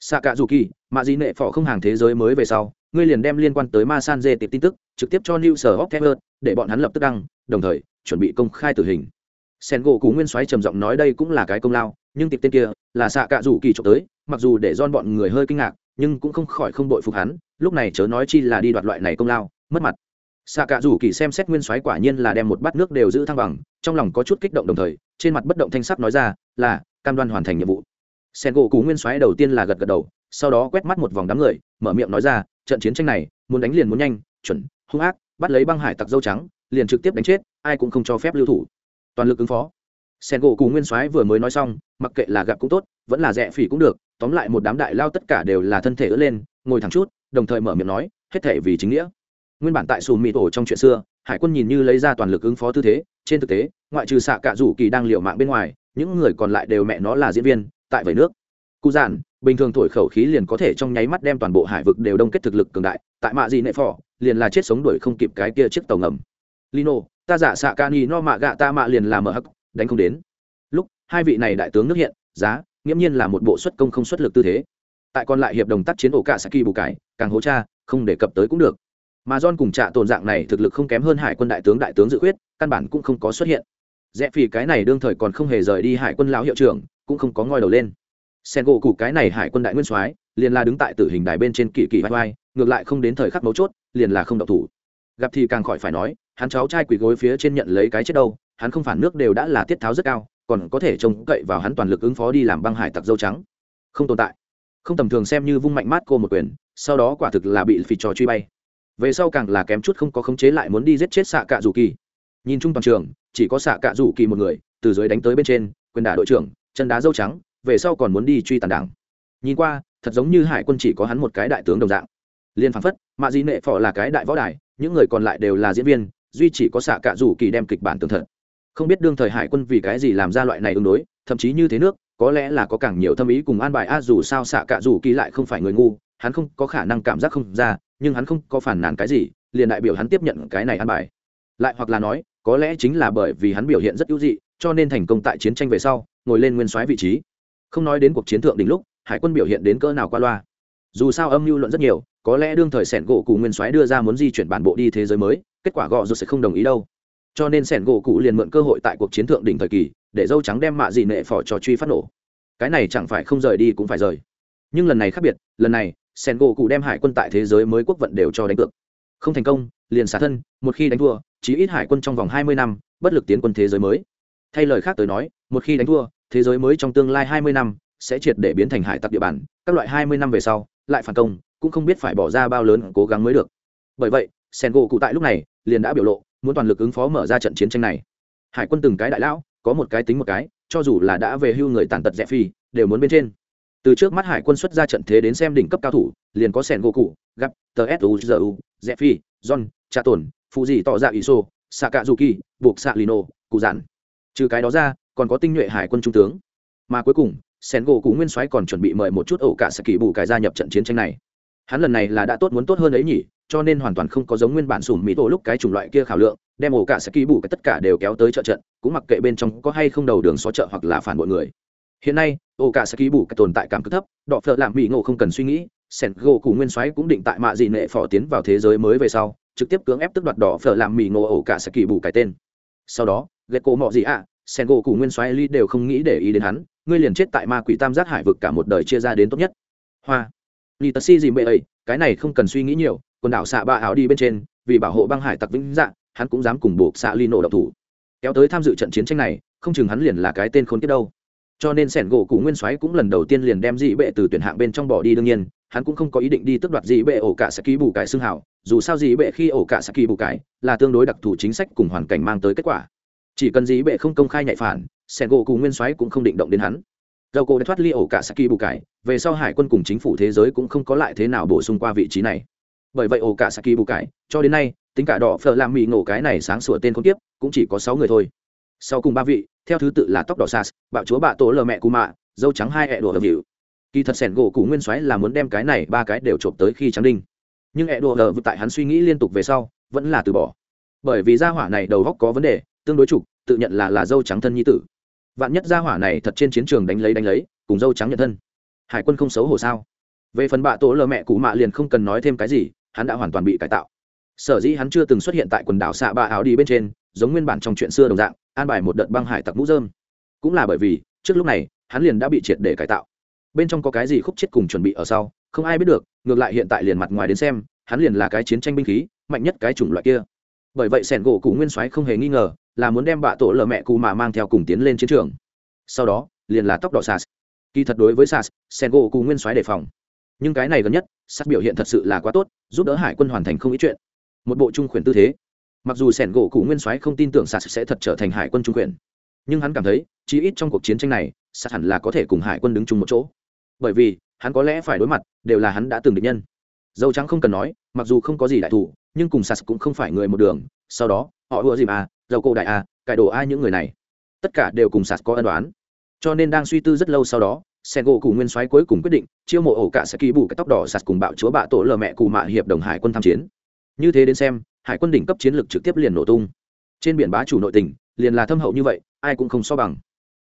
Xạ cả dù kỳ mạ dị nệ phỏ không hàng thế giới mới về sau, ngươi liền đem liên quan tới ma san dê tiệp tin tức trực tiếp cho new sở hóc để bọn hắn lập tức đăng, đồng thời chuẩn bị công khai tử hình. Sen gỗ cú nguyên soái trầm giọng nói đây cũng là cái công lao, nhưng tiệp tên kia là xạ cả dù kỳ trộm tới, mặc dù để don bọn người hơi kinh ngạc, nhưng cũng không khỏi không bội phục hắn, lúc này chớ nói chi là đi đoạt loại này công lao, mất mặt xạ cả rủ kỳ xem xét nguyên soái quả nhiên là đem một bát nước đều giữ thăng bằng, trong lòng có chút kích động đồng thời, trên mặt bất động thanh sắc nói ra, là, cam đoan hoàn thành nhiệm vụ. Sen gỗ cú nguyên soái đầu tiên là gật gật đầu, sau đó quét mắt một vòng đám người, mở miệng nói ra, trận chiến tranh này, muốn đánh liền muốn nhanh, chuẩn, hung ác, bắt lấy băng hải tặc dâu trắng, liền trực tiếp đánh chết, ai cũng không cho phép lưu thủ. Toàn lực ứng phó. Sen gỗ cú nguyên soái vừa mới nói xong, mặc kệ là gặp cũng tốt, vẫn là rẻ phỉ cũng được, tóm lại một đám đại lao tất cả đều là thân thể ớt lên, ngồi thẳng chút, đồng thời mở miệng nói, hết thể vì chính nghĩa nguyên bản tại sùm mị tổ trong chuyện xưa hải quân nhìn như lấy ra toàn lực ứng phó tư thế trên thực tế ngoại trừ xạ cạ rủ kỳ đang liệu mạng bên ngoài những người còn lại đều mẹ nó là diễn viên tại vầy nước. Cụ giản bình thường thổi khẩu khí liền có thể trong nháy mắt đem toàn bộ hải vực đều đông kết thực lực cường đại tại mạ gì nệ phỏ, liền là chết sống đuổi không kịp cái kia chiếc tàu ngầm. Lino ta giả xạ ca ni no mạ gạ ta mạ liền là mở hắc đánh không đến. Lúc hai vị này đại tướng nước hiện giá nghiễm nhiên là một bộ xuất công không xuất lực tư thế. Tại còn lại hiệp đồng tác chiến ổ cả kỳ bù cải càng hố cha không đề cập tới cũng được mà john cùng trạ tồn dạng này thực lực không kém hơn hải quân đại tướng đại tướng dự quyết, căn bản cũng không có xuất hiện. Rẽ vì cái này đương thời còn không hề rời đi hải quân lão hiệu trưởng cũng không có ngoi đầu lên. Sen gỗ cụ cái này hải quân đại nguyên soái liền là đứng tại tử hình đài bên trên kỳ kỳ vai vai ngược lại không đến thời khắc mấu chốt liền là không độc thủ. Gặp thì càng khỏi phải nói hắn cháu trai quỳ gối phía trên nhận lấy cái chết đâu hắn không phản nước đều đã là tiết tháo rất cao còn có thể trông cậy vào hắn toàn lực ứng phó đi làm băng hải tặc dâu trắng. Không tồn tại. Không tầm thường xem như vung mạnh mát cô một quyền sau đó quả thực là bị phì trò truy bay về sau càng là kém chút không có khống chế lại muốn đi giết chết xạ cạ rủ kỳ. Nhìn chung toàn trường, chỉ có xạ cạ rủ kỳ một người, từ dưới đánh tới bên trên, quyền đả đội trưởng, chân đá dâu trắng, về sau còn muốn đi truy tàn đảng. Nhìn qua, thật giống như hải quân chỉ có hắn một cái đại tướng đồng dạng. Liên phán phất, mạ di nệ phò là cái đại võ đài, những người còn lại đều là diễn viên, duy chỉ có xạ cạ rủ kỳ đem kịch bản tường thật. Không biết đương thời hải quân vì cái gì làm ra loại này ứng đối, thậm chí như thế nước, có lẽ là có càng nhiều thâm ý cùng an bài, a dù sao xạ cạ rủ kỳ lại không phải người ngu hắn không có khả năng cảm giác không ra, nhưng hắn không có phản nàn cái gì, liền đại biểu hắn tiếp nhận cái này ăn bài. Lại hoặc là nói, có lẽ chính là bởi vì hắn biểu hiện rất ưu dị, cho nên thành công tại chiến tranh về sau, ngồi lên nguyên soái vị trí. Không nói đến cuộc chiến thượng đỉnh lúc, hải quân biểu hiện đến cỡ nào qua loa. Dù sao âm mưu luận rất nhiều, có lẽ đương thời sẻn gỗ cụ nguyên soái đưa ra muốn di chuyển bản bộ đi thế giới mới, kết quả gọ rột sẽ không đồng ý đâu. Cho nên sẻn gỗ cụ liền mượn cơ hội tại cuộc chiến thượng đỉnh thời kỳ, để dâu trắng đem mạ dị nệ phỏ cho truy phát nổ. Cái này chẳng phải không rời đi cũng phải rời nhưng lần này khác biệt, lần này sen gỗ cụ đem hải quân tại thế giới mới quốc vận đều cho đánh cược. Không thành công, liền xả thân, một khi đánh thua, chí ít hải quân trong vòng hai mươi năm, bất lực tiến quân thế giới mới. Thay lời khác tới nói, một khi đánh thua, thế giới mới trong tương lai hai mươi năm sẽ triệt để biến thành hải tặc địa bàn, các loại hai mươi năm về sau, lại phản công, cũng không biết phải bỏ ra bao lớn cố gắng mới được. Bởi vậy sen gỗ cụ tại lúc này liền đã biểu lộ, muốn toàn lực ứng phó mở ra trận chiến tranh này. Hải quân từng cái đại lão, có một cái tính một cái, cho dù là đã về hưu người tàn tật rẽ phi đều muốn bên trên từ trước mắt hải quân xuất ra trận thế đến xem đỉnh cấp cao thủ liền có sen gỗ cụ gặp tờ suzu rẽ phi john cha tổn phụ dị tỏ ra ý sô, xạ cạ dù kỳ buộc xạ lino cụ giản. Trừ cái đó ra còn có tinh nhuệ hải quân trung tướng. Mà cuối cùng sen gỗ cụ nguyên soái còn chuẩn bị mời một chút ổ cả sẽ kỳ bù cải gia nhập trận chiến tranh này. Hắn lần này là đã tốt muốn tốt hơn ấy nhỉ cho nên hoàn toàn không có giống nguyên bản sùm mỹ tổ lúc cái chủng loại kia khảo lượng đem ổ cả sẽ kỳ bù cái tất cả đều kéo tới trợ trận cũng mặc kệ bên trong có hay không đầu đường xó chợ hoặc là phản bội người. Hiện nay ổ cả sẽ ký bù cái tồn tại cảm cực thấp, đọ phợ làm mỹ ngộ không cần suy nghĩ, sẻn gỗ cụ nguyên soái cũng định tại mạ dị nệ phò tiến vào thế giới mới về sau, trực tiếp cưỡng ép tức đoạt đỏ phở làm mì ngộ ổ cả sẽ kỳ bù cái tên. Sau đó ghét cổ mọ gì ạ sen gỗ cụ nguyên soái ly đều không nghĩ để ý đến hắn, ngươi liền chết tại ma quỷ tam giác hải vực cả một đời chia ra đến tốt nhất. Hoa. Li tật si gì mẹ ấy, cái này không cần suy nghĩ nhiều, quần đảo xạ ba áo đi bên trên, vì bảo hộ băng hải tặc vĩnh dạng hắn cũng dám cùng buộc xạ ly nổ độc thủ. Kéo tới tham dự trận chiến tranh này, không chừng hắn liền là cái tên khốn kiếp đâu cho nên sẻn gỗ cụ nguyên soái cũng lần đầu tiên liền đem dị bệ từ tuyển hạng bên trong bỏ đi, đương nhiên, hắn cũng không có ý định đi tước đoạt dị bệ ổ cả sẽ ký bù cải xương hảo, dù sao dị bệ khi ổ cả sẽ ký bù cải là tương đối đặc thù chính sách cùng hoàn cảnh mang tới kết quả. Chỉ cần dị bệ không công khai nhạy phản, sẻn gỗ cụ nguyên soái cũng không định động đến hắn. Dầu cổ đã thoát ly ổ cả saki bù cải, về sau hải quân cùng chính phủ thế giới cũng không có lại thế nào bổ sung qua vị trí này. Bởi vậy ổ cả saki bù cải, cho đến nay, tính cả đỏ phở làm mỹ ngộ cái này sáng sủa tên không tiếp cũng chỉ có sáu người thôi sau cùng ba vị, theo thứ tự là tóc đỏ sas, bạo chúa bạ tổ lờ mẹ cù mạ, dâu trắng hai hẹ đùa hợp hiệu kỳ thật sẻn gỗ cụ nguyên soái là muốn đem cái này ba cái đều trộm tới khi trắng đinh. Nhưng hẹ đùa hờ tại hắn suy nghĩ liên tục về sau, vẫn là từ bỏ. Bởi vì gia hỏa này đầu góc có vấn đề, tương đối trục, tự nhận là là dâu trắng thân nhi tử. Vạn nhất gia hỏa này thật trên chiến trường đánh lấy đánh lấy, cùng dâu trắng nhận thân. Hải quân không xấu hổ sao? Về phần bạ tổ lờ mẹ cụ mạ liền không cần nói thêm cái gì, hắn đã hoàn toàn bị cải tạo. Sở dĩ hắn chưa từng xuất hiện tại quần đảo xạ ba áo đi bên trên giống nguyên bản trong chuyện xưa đồng dạng, an bài một đợt băng hải tặc mũ dơm cũng là bởi vì, trước lúc này, hắn liền đã bị triệt để cải tạo. Bên trong có cái gì khúc chết cùng chuẩn bị ở sau, không ai biết được, ngược lại hiện tại liền mặt ngoài đến xem, hắn liền là cái chiến tranh binh khí, mạnh nhất cái chủng loại kia. Bởi vậy sẻn gỗ cụ nguyên soái không hề nghi ngờ, là muốn đem bạ tổ lở mẹ cụ mà mang theo cùng tiến lên chiến trường. Sau đó, liền là tóc đỏ sas kỳ thật đối với sas sen gỗ cụ nguyên soái đề phòng. Nhưng cái này gần nhất sas biểu hiện thật sự là quá tốt, giúp đỡ hải quân hoàn thành không ít chuyện. Một bộ trung khuyển tư thế mặc dù sẻn gỗ cụ nguyên soái không tin tưởng sạt sẽ thật trở thành hải quân trung quyền, nhưng hắn cảm thấy chí ít trong cuộc chiến tranh này Sạt hẳn là có thể cùng hải quân đứng chung một chỗ. Bởi vì hắn có lẽ phải đối mặt đều là hắn đã từng địch nhân. Dâu trắng không cần nói mặc dù không có gì đại thủ nhưng cùng sạt cũng không phải người một đường. Sau đó họ ưa gì mà dầu cổ đại a cải đồ ai những người này. Tất cả đều cùng Sạt có ân đoán cho nên đang suy tư rất lâu sau đó sen gỗ cụ nguyên soái cuối cùng quyết định chiêu mộ ổ cả sẽ ký bù cái tóc đỏ sạt cùng bạo chúa bạ tổ lờ mẹ cụ mạ hiệp đồng hải quân tham chiến. Như thế đến xem hải quân đỉnh cấp chiến lược trực tiếp liền nổ tung. Trên biển bá chủ nội tình, liền là thâm hậu như vậy, ai cũng không so bằng.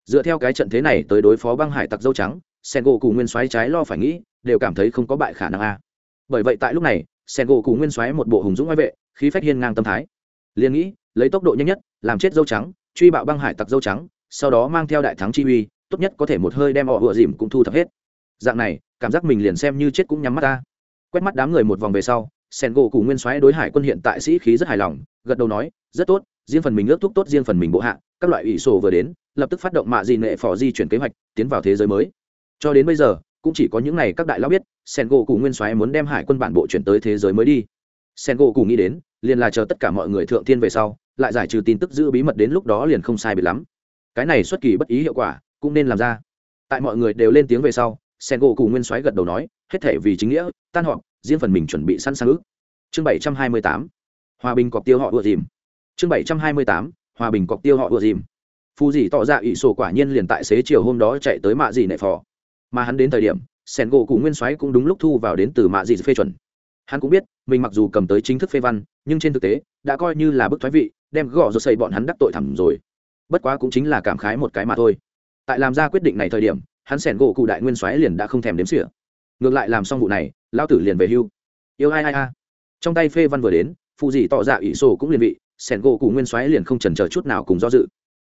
Dựa theo cái trận thế này tới đối phó băng hải tặc dâu trắng sen gỗ Cù nguyên soái trái lo phải nghĩ, đều cảm thấy không có bại khả năng a. Bởi vậy tại lúc này sen gỗ Cù nguyên soái một bộ hùng dũng ngoại vệ, khí phách hiên ngang tâm thái. Liền nghĩ, lấy tốc độ nhanh nhất, làm chết dâu trắng, truy bạo băng hải tặc dâu trắng, sau đó mang theo đại thắng chi uy, tốt nhất có thể một hơi đem họ vừa dìm cũng thu thập hết. Dạng này, cảm giác mình liền xem như chết cũng nhắm mắt ta. Quét mắt đám người một vòng về sau sen gỗ cụ nguyên soái đối hải quân hiện tại sĩ khí rất hài lòng, gật đầu nói, rất tốt, riêng phần mình ước thúc tốt riêng phần mình bộ hạ, các loại ủy sổ vừa đến, lập tức phát động mạ di nệ phò di chuyển kế hoạch, tiến vào thế giới mới. Cho đến bây giờ, cũng chỉ có những này các đại lão biết, sen gỗ cụ nguyên soái muốn đem hải quân bản bộ chuyển tới thế giới mới đi. Sen gỗ cụ nghĩ đến, liền là chờ tất cả mọi người thượng thiên về sau, lại giải trừ tin tức giữ bí mật đến lúc đó liền không sai biệt lắm. Cái này xuất kỳ bất ý hiệu quả, cũng nên làm ra. Tại mọi người đều lên tiếng về sau, sen gỗ cụ nguyên soái gật đầu nói, hết thể vì chính nghĩa, tan họp riêng phần mình chuẩn bị sẵn sàng ước. Chương bảy trăm hai mươi tám, hòa bình cọc tiêu họ ùa dìm. Chương bảy trăm hai mươi tám, hòa bình cọc tiêu họ ùa dìm. Phù dì tỏ ra ỷ sổ quả nhiên liền tại xế chiều hôm đó chạy tới mạ dì nệ phò. Mà hắn đến thời điểm sen gỗ cụ nguyên soái cũng đúng lúc thu vào đến từ mạ dì phê chuẩn. Hắn cũng biết, mình mặc dù cầm tới chính thức phê văn, nhưng trên thực tế, đã coi như là bức thoái vị, đem gõ rồi xây bọn hắn đắc tội thẳm rồi. Bất quá cũng chính là cảm khái một cái mà thôi. Tại làm ra quyết định này thời điểm, hắn sẻn gỗ cụ đại nguyên soái liền đã không thèm đếm xỉa. Ngược lại làm xong vụ này lao tử liền về hưu. Yêu ai ai a trong tay phê văn vừa đến phụ dị tỏ dạ ỷ sổ cũng liền vị, sẻn gỗ cụ nguyên soái liền không trần chờ chút nào cùng do dự.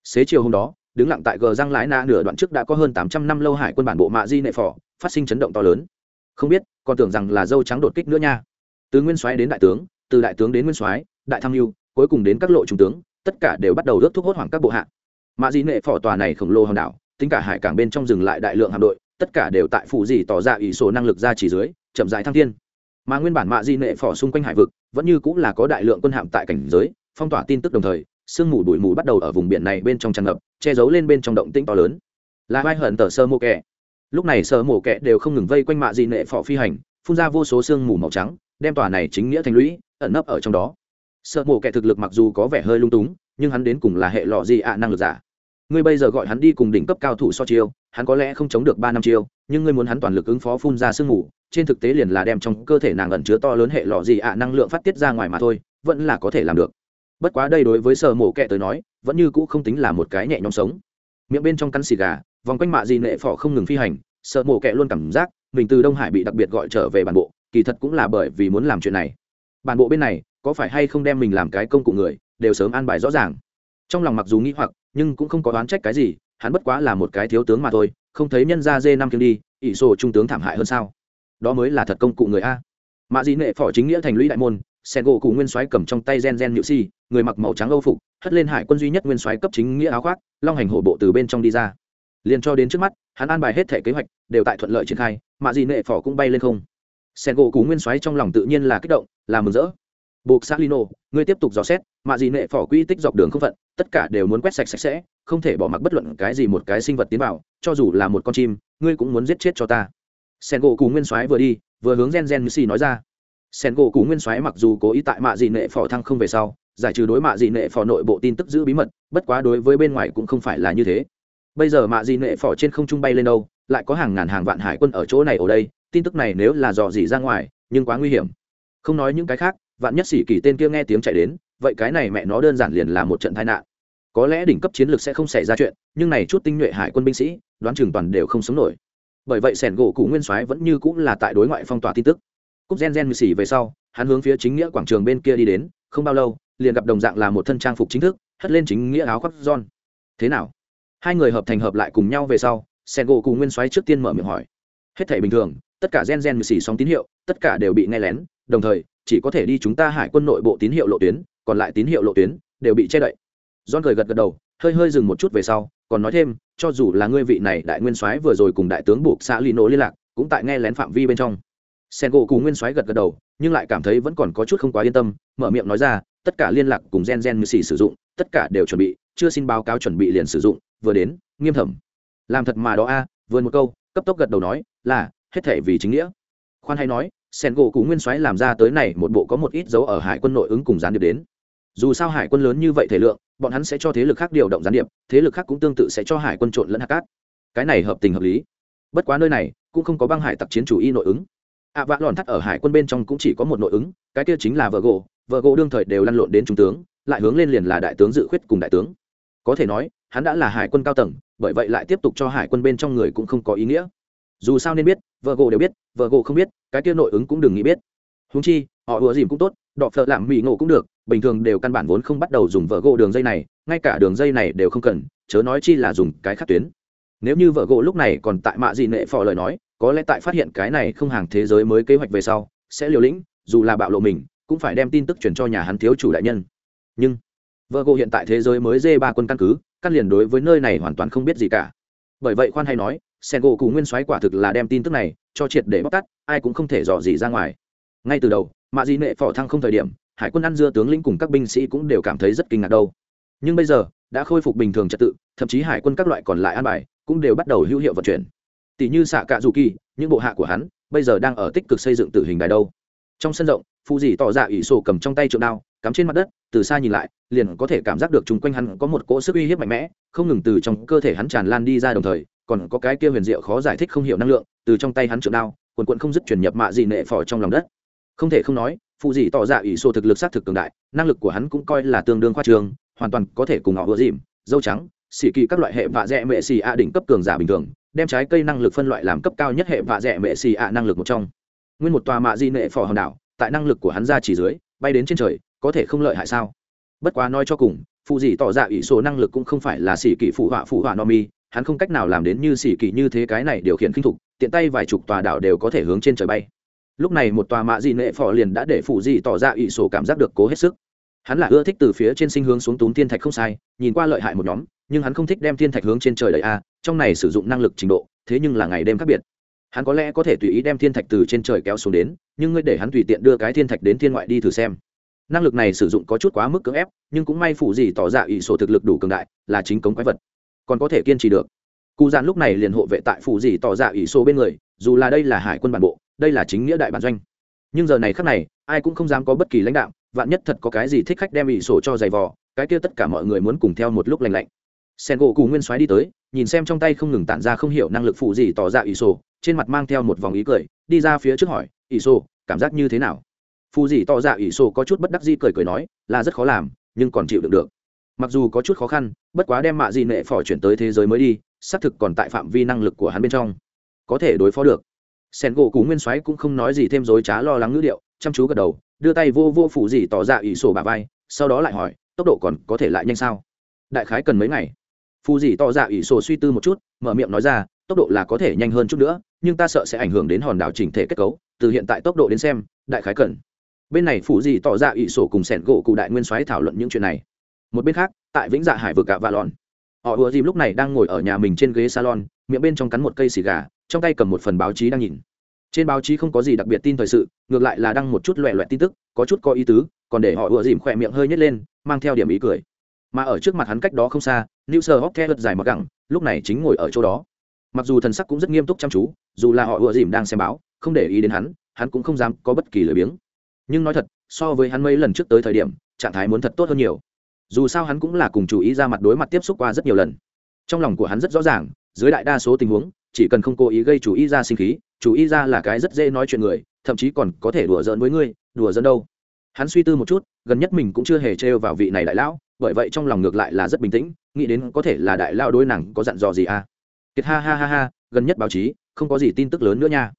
Xế chiều hôm đó, đứng lặng tại gờ răng lái na nửa đoạn trước đã có hơn tám trăm năm lâu hải quân bản bộ mạ di nệ phò phát sinh chấn động to lớn. Không biết, còn tưởng rằng là dâu trắng đột kích nữa nha. Từ nguyên soái đến đại tướng, từ đại tướng đến nguyên soái, đại tham mưu, cuối cùng đến các lộ trung tướng, tất cả đều bắt đầu rớt thuốc hốt hoảng các bộ hạ. Mạ di nệ phò tòa này khổng lồ hòn đảo, tính cả hải cảng bên trong dừng lại đại lượng hạm đội, tất cả đều tại phụ gì tỏ ra ý số năng lực ra chỉ dưới chậm dài thăng thiên. Mà nguyên bản mạ di nệ phò xung quanh hải vực, vẫn như cũng là có đại lượng quân hạm tại cảnh giới, phong tỏa tin tức đồng thời, sương mù đuổi mù bắt đầu ở vùng biển này bên trong tràn ngập, che giấu lên bên trong động tĩnh to lớn. Là vai hận tờ sơ mô kẹ lúc này sơ mổ kẹ đều không ngừng vây quanh mạ di nệ phò phi hành, phun ra vô số sương mù màu trắng, đem tòa này chính nghĩa thành lũy, ẩn nấp ở trong đó. Sợ mổ kẹ thực lực mặc dù có vẻ hơi lung túng, nhưng hắn đến cùng là hệ lọ gì ạ năng lực giả? Ngươi bây giờ gọi hắn đi cùng đỉnh cấp cao thủ so chiêu, hắn có lẽ không chống được ba năm chiêu, nhưng ngươi muốn hắn toàn lực ứng phó phun ra sương mù, trên thực tế liền là đem trong cơ thể nàng ẩn chứa to lớn hệ lọ gì ạ năng lượng phát tiết ra ngoài mà thôi, vẫn là có thể làm được. Bất quá đây đối với sở mổ kẹ tới nói, vẫn như cũ không tính là một cái nhẹ nhõm sống. Miệng bên trong căn xì gà, vòng quanh mạ gì nệ phỏ không ngừng phi hành, sở mổ kẹ luôn cảm giác mình từ đông hải bị đặc biệt gọi trở về bản bộ, kỳ thật cũng là bởi vì muốn làm chuyện này. Bản bộ bên này, có phải hay không đem mình làm cái công cụ người, đều sớm an bài rõ ràng trong lòng mặc dù nghĩ hoặc, nhưng cũng không có đoán trách cái gì, hắn bất quá là một cái thiếu tướng mà thôi, không thấy nhân ra dê năm kiêng đi, ỷ sổ trung tướng thảm hại hơn sao? Đó mới là thật công cụ người a. Mạ dị nệ phỏ chính nghĩa thành lũy đại môn, sen gỗ cụ nguyên soái cầm trong tay gen gen nhự si người mặc màu trắng âu phục, hất lên hải quân duy nhất nguyên soái cấp chính nghĩa áo khoác, long hành hổ bộ từ bên trong đi ra. Liền cho đến trước mắt, hắn an bài hết thể kế hoạch, đều tại thuận lợi triển khai mạ dị nệ phỏ cũng bay lên không. Sen gỗ cụ nguyên soái trong lòng tự nhiên là kích động, là mừng rỡ. Buộc xác lino ngươi tiếp tục dò xét mạ dị nệ phỏ quy tích dọc đường không phận tất cả đều muốn quét sạch sạch sẽ, không thể bỏ mặc bất luận cái gì một cái sinh vật tiến vào, cho dù là một con chim, ngươi cũng muốn giết chết cho ta. Sen gỗ cù nguyên soái vừa đi, vừa hướng gen gen như xì nói ra. Sen gỗ cù nguyên soái mặc dù cố ý tại mạ dị nệ Phò thăng không về sau, giải trừ đối mạ dị nệ Phò nội bộ tin tức giữ bí mật, bất quá đối với bên ngoài cũng không phải là như thế. Bây giờ mạ dị nệ Phò trên không trung bay lên đâu, lại có hàng ngàn hàng vạn hải quân ở chỗ này ở đây, tin tức này nếu là dò dỉ ra ngoài, nhưng quá nguy hiểm. Không nói những cái khác, vạn nhất xỉ kỳ tên kia nghe tiếng chạy đến vậy cái này mẹ nó đơn giản liền là một trận tai nạn. Có lẽ đỉnh cấp chiến lược sẽ không xảy ra chuyện, nhưng này chút tinh nhuệ hải quân binh sĩ, đoán chừng toàn đều không sống nổi. Bởi vậy sẻn gỗ cụ nguyên soái vẫn như cũng là tại đối ngoại phong tỏa tin tức. Cúc gen gen xỉ về sau, hắn hướng phía chính nghĩa quảng trường bên kia đi đến, không bao lâu, liền gặp đồng dạng là một thân trang phục chính thức, hất lên chính nghĩa áo khoác giòn thế nào? Hai người hợp thành hợp lại cùng nhau về sau, sẻn gỗ cụ nguyên soái trước tiên mở miệng hỏi. Hết thể bình thường, tất cả gen gen xỉ sóng tín hiệu, tất cả đều bị nghe lén, đồng thời, chỉ có thể đi chúng ta hải quân nội bộ tín hiệu lộ tuyến còn lại tín hiệu lộ tuyến đều bị che đậy. John cười gật gật đầu, hơi hơi dừng một chút về sau, còn nói thêm, cho dù là ngươi vị này đại nguyên soái vừa rồi cùng đại tướng buộc xã lino liên lạc, cũng tại nghe lén phạm vi bên trong. Sen gỗ cùng nguyên soái gật gật đầu, nhưng lại cảm thấy vẫn còn có chút không quá yên tâm, mở miệng nói ra, tất cả liên lạc cùng gen gen như xì sử dụng, tất cả đều chuẩn bị, chưa xin báo cáo chuẩn bị liền sử dụng, vừa đến, nghiêm thẩm. Làm thật mà đó a vươn một câu, cấp tốc gật đầu nói, là, hết thể vì chính nghĩa. Khoan hay nói, sen gỗ cụ nguyên soái làm ra tới này một bộ có một ít dấu ở hải quân nội ứng cùng gián điệp đến dù sao hải quân lớn như vậy thể lượng bọn hắn sẽ cho thế lực khác điều động gián điệp thế lực khác cũng tương tự sẽ cho hải quân trộn lẫn hạt cát. Cái này hợp tình hợp lý. Bất quá nơi này cũng không có băng hải tặc chiến chủ y nội ứng. Ạ à, vạ lòn thắt ở hải quân bên trong cũng chỉ có một nội ứng cái kia chính là vợ gỗ vợ gỗ đương thời đều lăn lộn đến trung tướng lại hướng lên liền là đại tướng dự khuyết cùng đại tướng. Có thể nói hắn đã là hải quân cao tầng bởi vậy lại tiếp tục cho hải quân bên trong người cũng không có ý nghĩa. Dù sao nên biết vợ gỗ đều biết vợ gỗ không biết cái kia nội ứng cũng đừng nghĩ biết. Húng chi họ ùa dìm cũng tốt đọ phợ làm mỹ ngộ cũng được, bình thường đều căn bản vốn không bắt đầu dùng vợ gỗ đường dây này, ngay cả đường dây này đều không cần, chớ nói chi là dùng cái khắc tuyến. Nếu như vợ gỗ lúc này còn tại mạ dị nệ phò lời nói, có lẽ tại phát hiện cái này không hàng thế giới mới kế hoạch về sau, sẽ liều lĩnh, dù là bạo lộ mình, cũng phải đem tin tức truyền cho nhà hắn thiếu chủ đại nhân. Nhưng vợ gỗ hiện tại thế giới mới dê ba quân căn cứ căn liền đối với nơi này hoàn toàn không biết gì cả. Bởi vậy khoan hay nói, sen gỗ cụ nguyên soái quả thực là đem tin tức này cho triệt để bóc tắt ai cũng không thể dò gì ra ngoài. Ngay từ đầu mạ dị nệ phỏ thăng không thời điểm, hải quân ăn dưa tướng lĩnh cùng các binh sĩ cũng đều cảm thấy rất kinh ngạc đâu. Nhưng bây giờ, đã khôi phục bình thường trật tự, thậm chí hải quân các loại còn lại an bài, cũng đều bắt đầu hữu hiệu vận chuyển. Tỷ như xạ cạ dù kỳ, những bộ hạ của hắn, bây giờ đang ở tích cực xây dựng tử hình đài đâu. Trong sân rộng phụ dì tỏ ra ỷ sổ cầm trong tay trượng đao, cắm trên mặt đất, từ xa nhìn lại, liền có thể cảm giác được chung quanh hắn có một cỗ sức uy hiếp mạnh mẽ, không ngừng từ trong cơ thể hắn tràn lan đi ra đồng thời, còn có cái kia huyền diệu khó giải thích không hiểu năng lượng, từ trong tay hắn trượng đao, quần quận không dứt chuyển nhập mạ dị nệ phò trong lòng đất không thể không nói, phụ dị tỏ dạ ỷ sổ thực lực xác thực cường đại, năng lực của hắn cũng coi là tương đương khoa trường hoàn toàn có thể cùng họ ưa dìm, dâu trắng, xỉ kỳ các loại hệ vạ dẹ mệ xì ạ đỉnh cấp cường giả bình thường, đem trái cây năng lực phân loại làm cấp cao nhất hệ vạ dẹ mệ xì ạ năng lực một trong. Nguyên một tòa mạ di nệ phò hòn đảo, tại năng lực của hắn ra chỉ dưới, bay đến trên trời, có thể không lợi hại sao? Bất quá nói cho cùng, phụ dị tỏ dạ ỷ sô năng lực cũng không phải là xỉ kỳ phụ họa phụ họa no mi, hắn không cách nào làm đến như xỉ kỳ như thế cái này điều khiển khinh thục, tiện tay vài chục tòa đảo đều có thể hướng trên trời bay lúc này một tòa mạ dị nệ phò liền đã để phụ dị tỏ ra ỵ sổ cảm giác được cố hết sức. Hắn là ưa thích từ phía trên sinh hướng xuống túm thiên thạch không sai, nhìn qua lợi hại một nhóm, nhưng hắn không thích đem thiên thạch hướng trên trời đầy a, trong này sử dụng năng lực trình độ, thế nhưng là ngày đêm khác biệt. Hắn có lẽ có thể tùy ý đem thiên thạch từ trên trời kéo xuống đến, nhưng ngươi để hắn tùy tiện đưa cái thiên thạch đến thiên ngoại đi thử xem. Năng lực này sử dụng có chút quá mức cưỡng ép, nhưng cũng may phụ gì tỏ ra ỷ sổ thực lực đủ cường đại, là chính cống quái vật. Còn có thể kiên trì được. Cụ dàn lúc này liền hộ vệ tại phụ gì tỏ ra ỷ sổ bên người, dù là đây là hải quân bản bộ đây là chính nghĩa đại bản doanh. Nhưng giờ này khác này, ai cũng không dám có bất kỳ lãnh đạo, vạn nhất thật có cái gì thích khách đem ỷ sổ cho giày vò, cái kia tất cả mọi người muốn cùng theo một lúc lành lạnh. Sen gỗ cù nguyên soái đi tới, nhìn xem trong tay không ngừng tản ra không hiểu năng lực phụ gì tỏ ra ỷ sổ, trên mặt mang theo một vòng ý cười, đi ra phía trước hỏi, ỷ sổ, cảm giác như thế nào? Phụ gì tỏ ra ỷ sổ có chút bất đắc di cười cười nói, là rất khó làm, nhưng còn chịu được được. Mặc dù có chút khó khăn, bất quá đem mạ gì nệ phò chuyển tới thế giới mới đi, xác thực còn tại phạm vi năng lực của hắn bên trong. Có thể đối phó được sen gỗ cú nguyên soái cũng không nói gì thêm dối trá lo lắng ngữ điệu, chăm chú gật đầu, đưa tay vô vô phủ gì tỏ ra ỷ sổ bà vai, sau đó lại hỏi, tốc độ còn có thể lại nhanh sao? Đại khái cần mấy ngày. Phù gì tỏ ra ỷ sổ suy tư một chút, mở miệng nói ra, tốc độ là có thể nhanh hơn chút nữa, nhưng ta sợ sẽ ảnh hưởng đến hòn đảo chỉnh thể kết cấu, từ hiện tại tốc độ đến xem, đại khái cần. Bên này phủ gì tỏ ra ỷ sổ cùng sẻn gỗ cụ đại nguyên soái thảo luận những chuyện này. Một bên khác, tại vĩnh dạ hải vực cả và lòn họ ùa dìm lúc này đang ngồi ở nhà mình trên ghế salon, miệng bên trong cắn một cây xì gà, trong tay cầm một phần báo chí đang nhìn. Trên báo chí không có gì đặc biệt tin thời sự, ngược lại là đăng một chút loẹ loẹt tin tức, có chút có ý tứ, còn để họ ùa dìm khỏe miệng hơi nhét lên, mang theo điểm ý cười. Mà ở trước mặt hắn cách đó không xa, new sơ hóc lật dài mặc gẳng, lúc này chính ngồi ở chỗ đó. Mặc dù thần sắc cũng rất nghiêm túc chăm chú, dù là họ ùa dìm đang xem báo, không để ý đến hắn hắn cũng không dám có bất kỳ lười biếng. Nhưng nói thật, so với hắn mấy lần trước tới thời điểm, trạng thái muốn thật tốt hơn nhiều dù sao hắn cũng là cùng chủ ý ra mặt đối mặt tiếp xúc qua rất nhiều lần. Trong lòng của hắn rất rõ ràng, dưới đại đa số tình huống, chỉ cần không cố ý gây chủ ý ra sinh khí chủ ý ra là cái rất dễ nói chuyện người, thậm chí còn có thể đùa giỡn với ngươi, đùa giỡn đâu. Hắn suy tư một chút, gần nhất mình cũng chưa hề trêu vào vị này đại lão, bởi vậy trong lòng ngược lại là rất bình tĩnh, nghĩ đến có thể là đại lão đối nàng có dặn dò gì à. Kiệt ha ha ha ha, gần nhất báo chí, không có gì tin tức lớn nữa nha.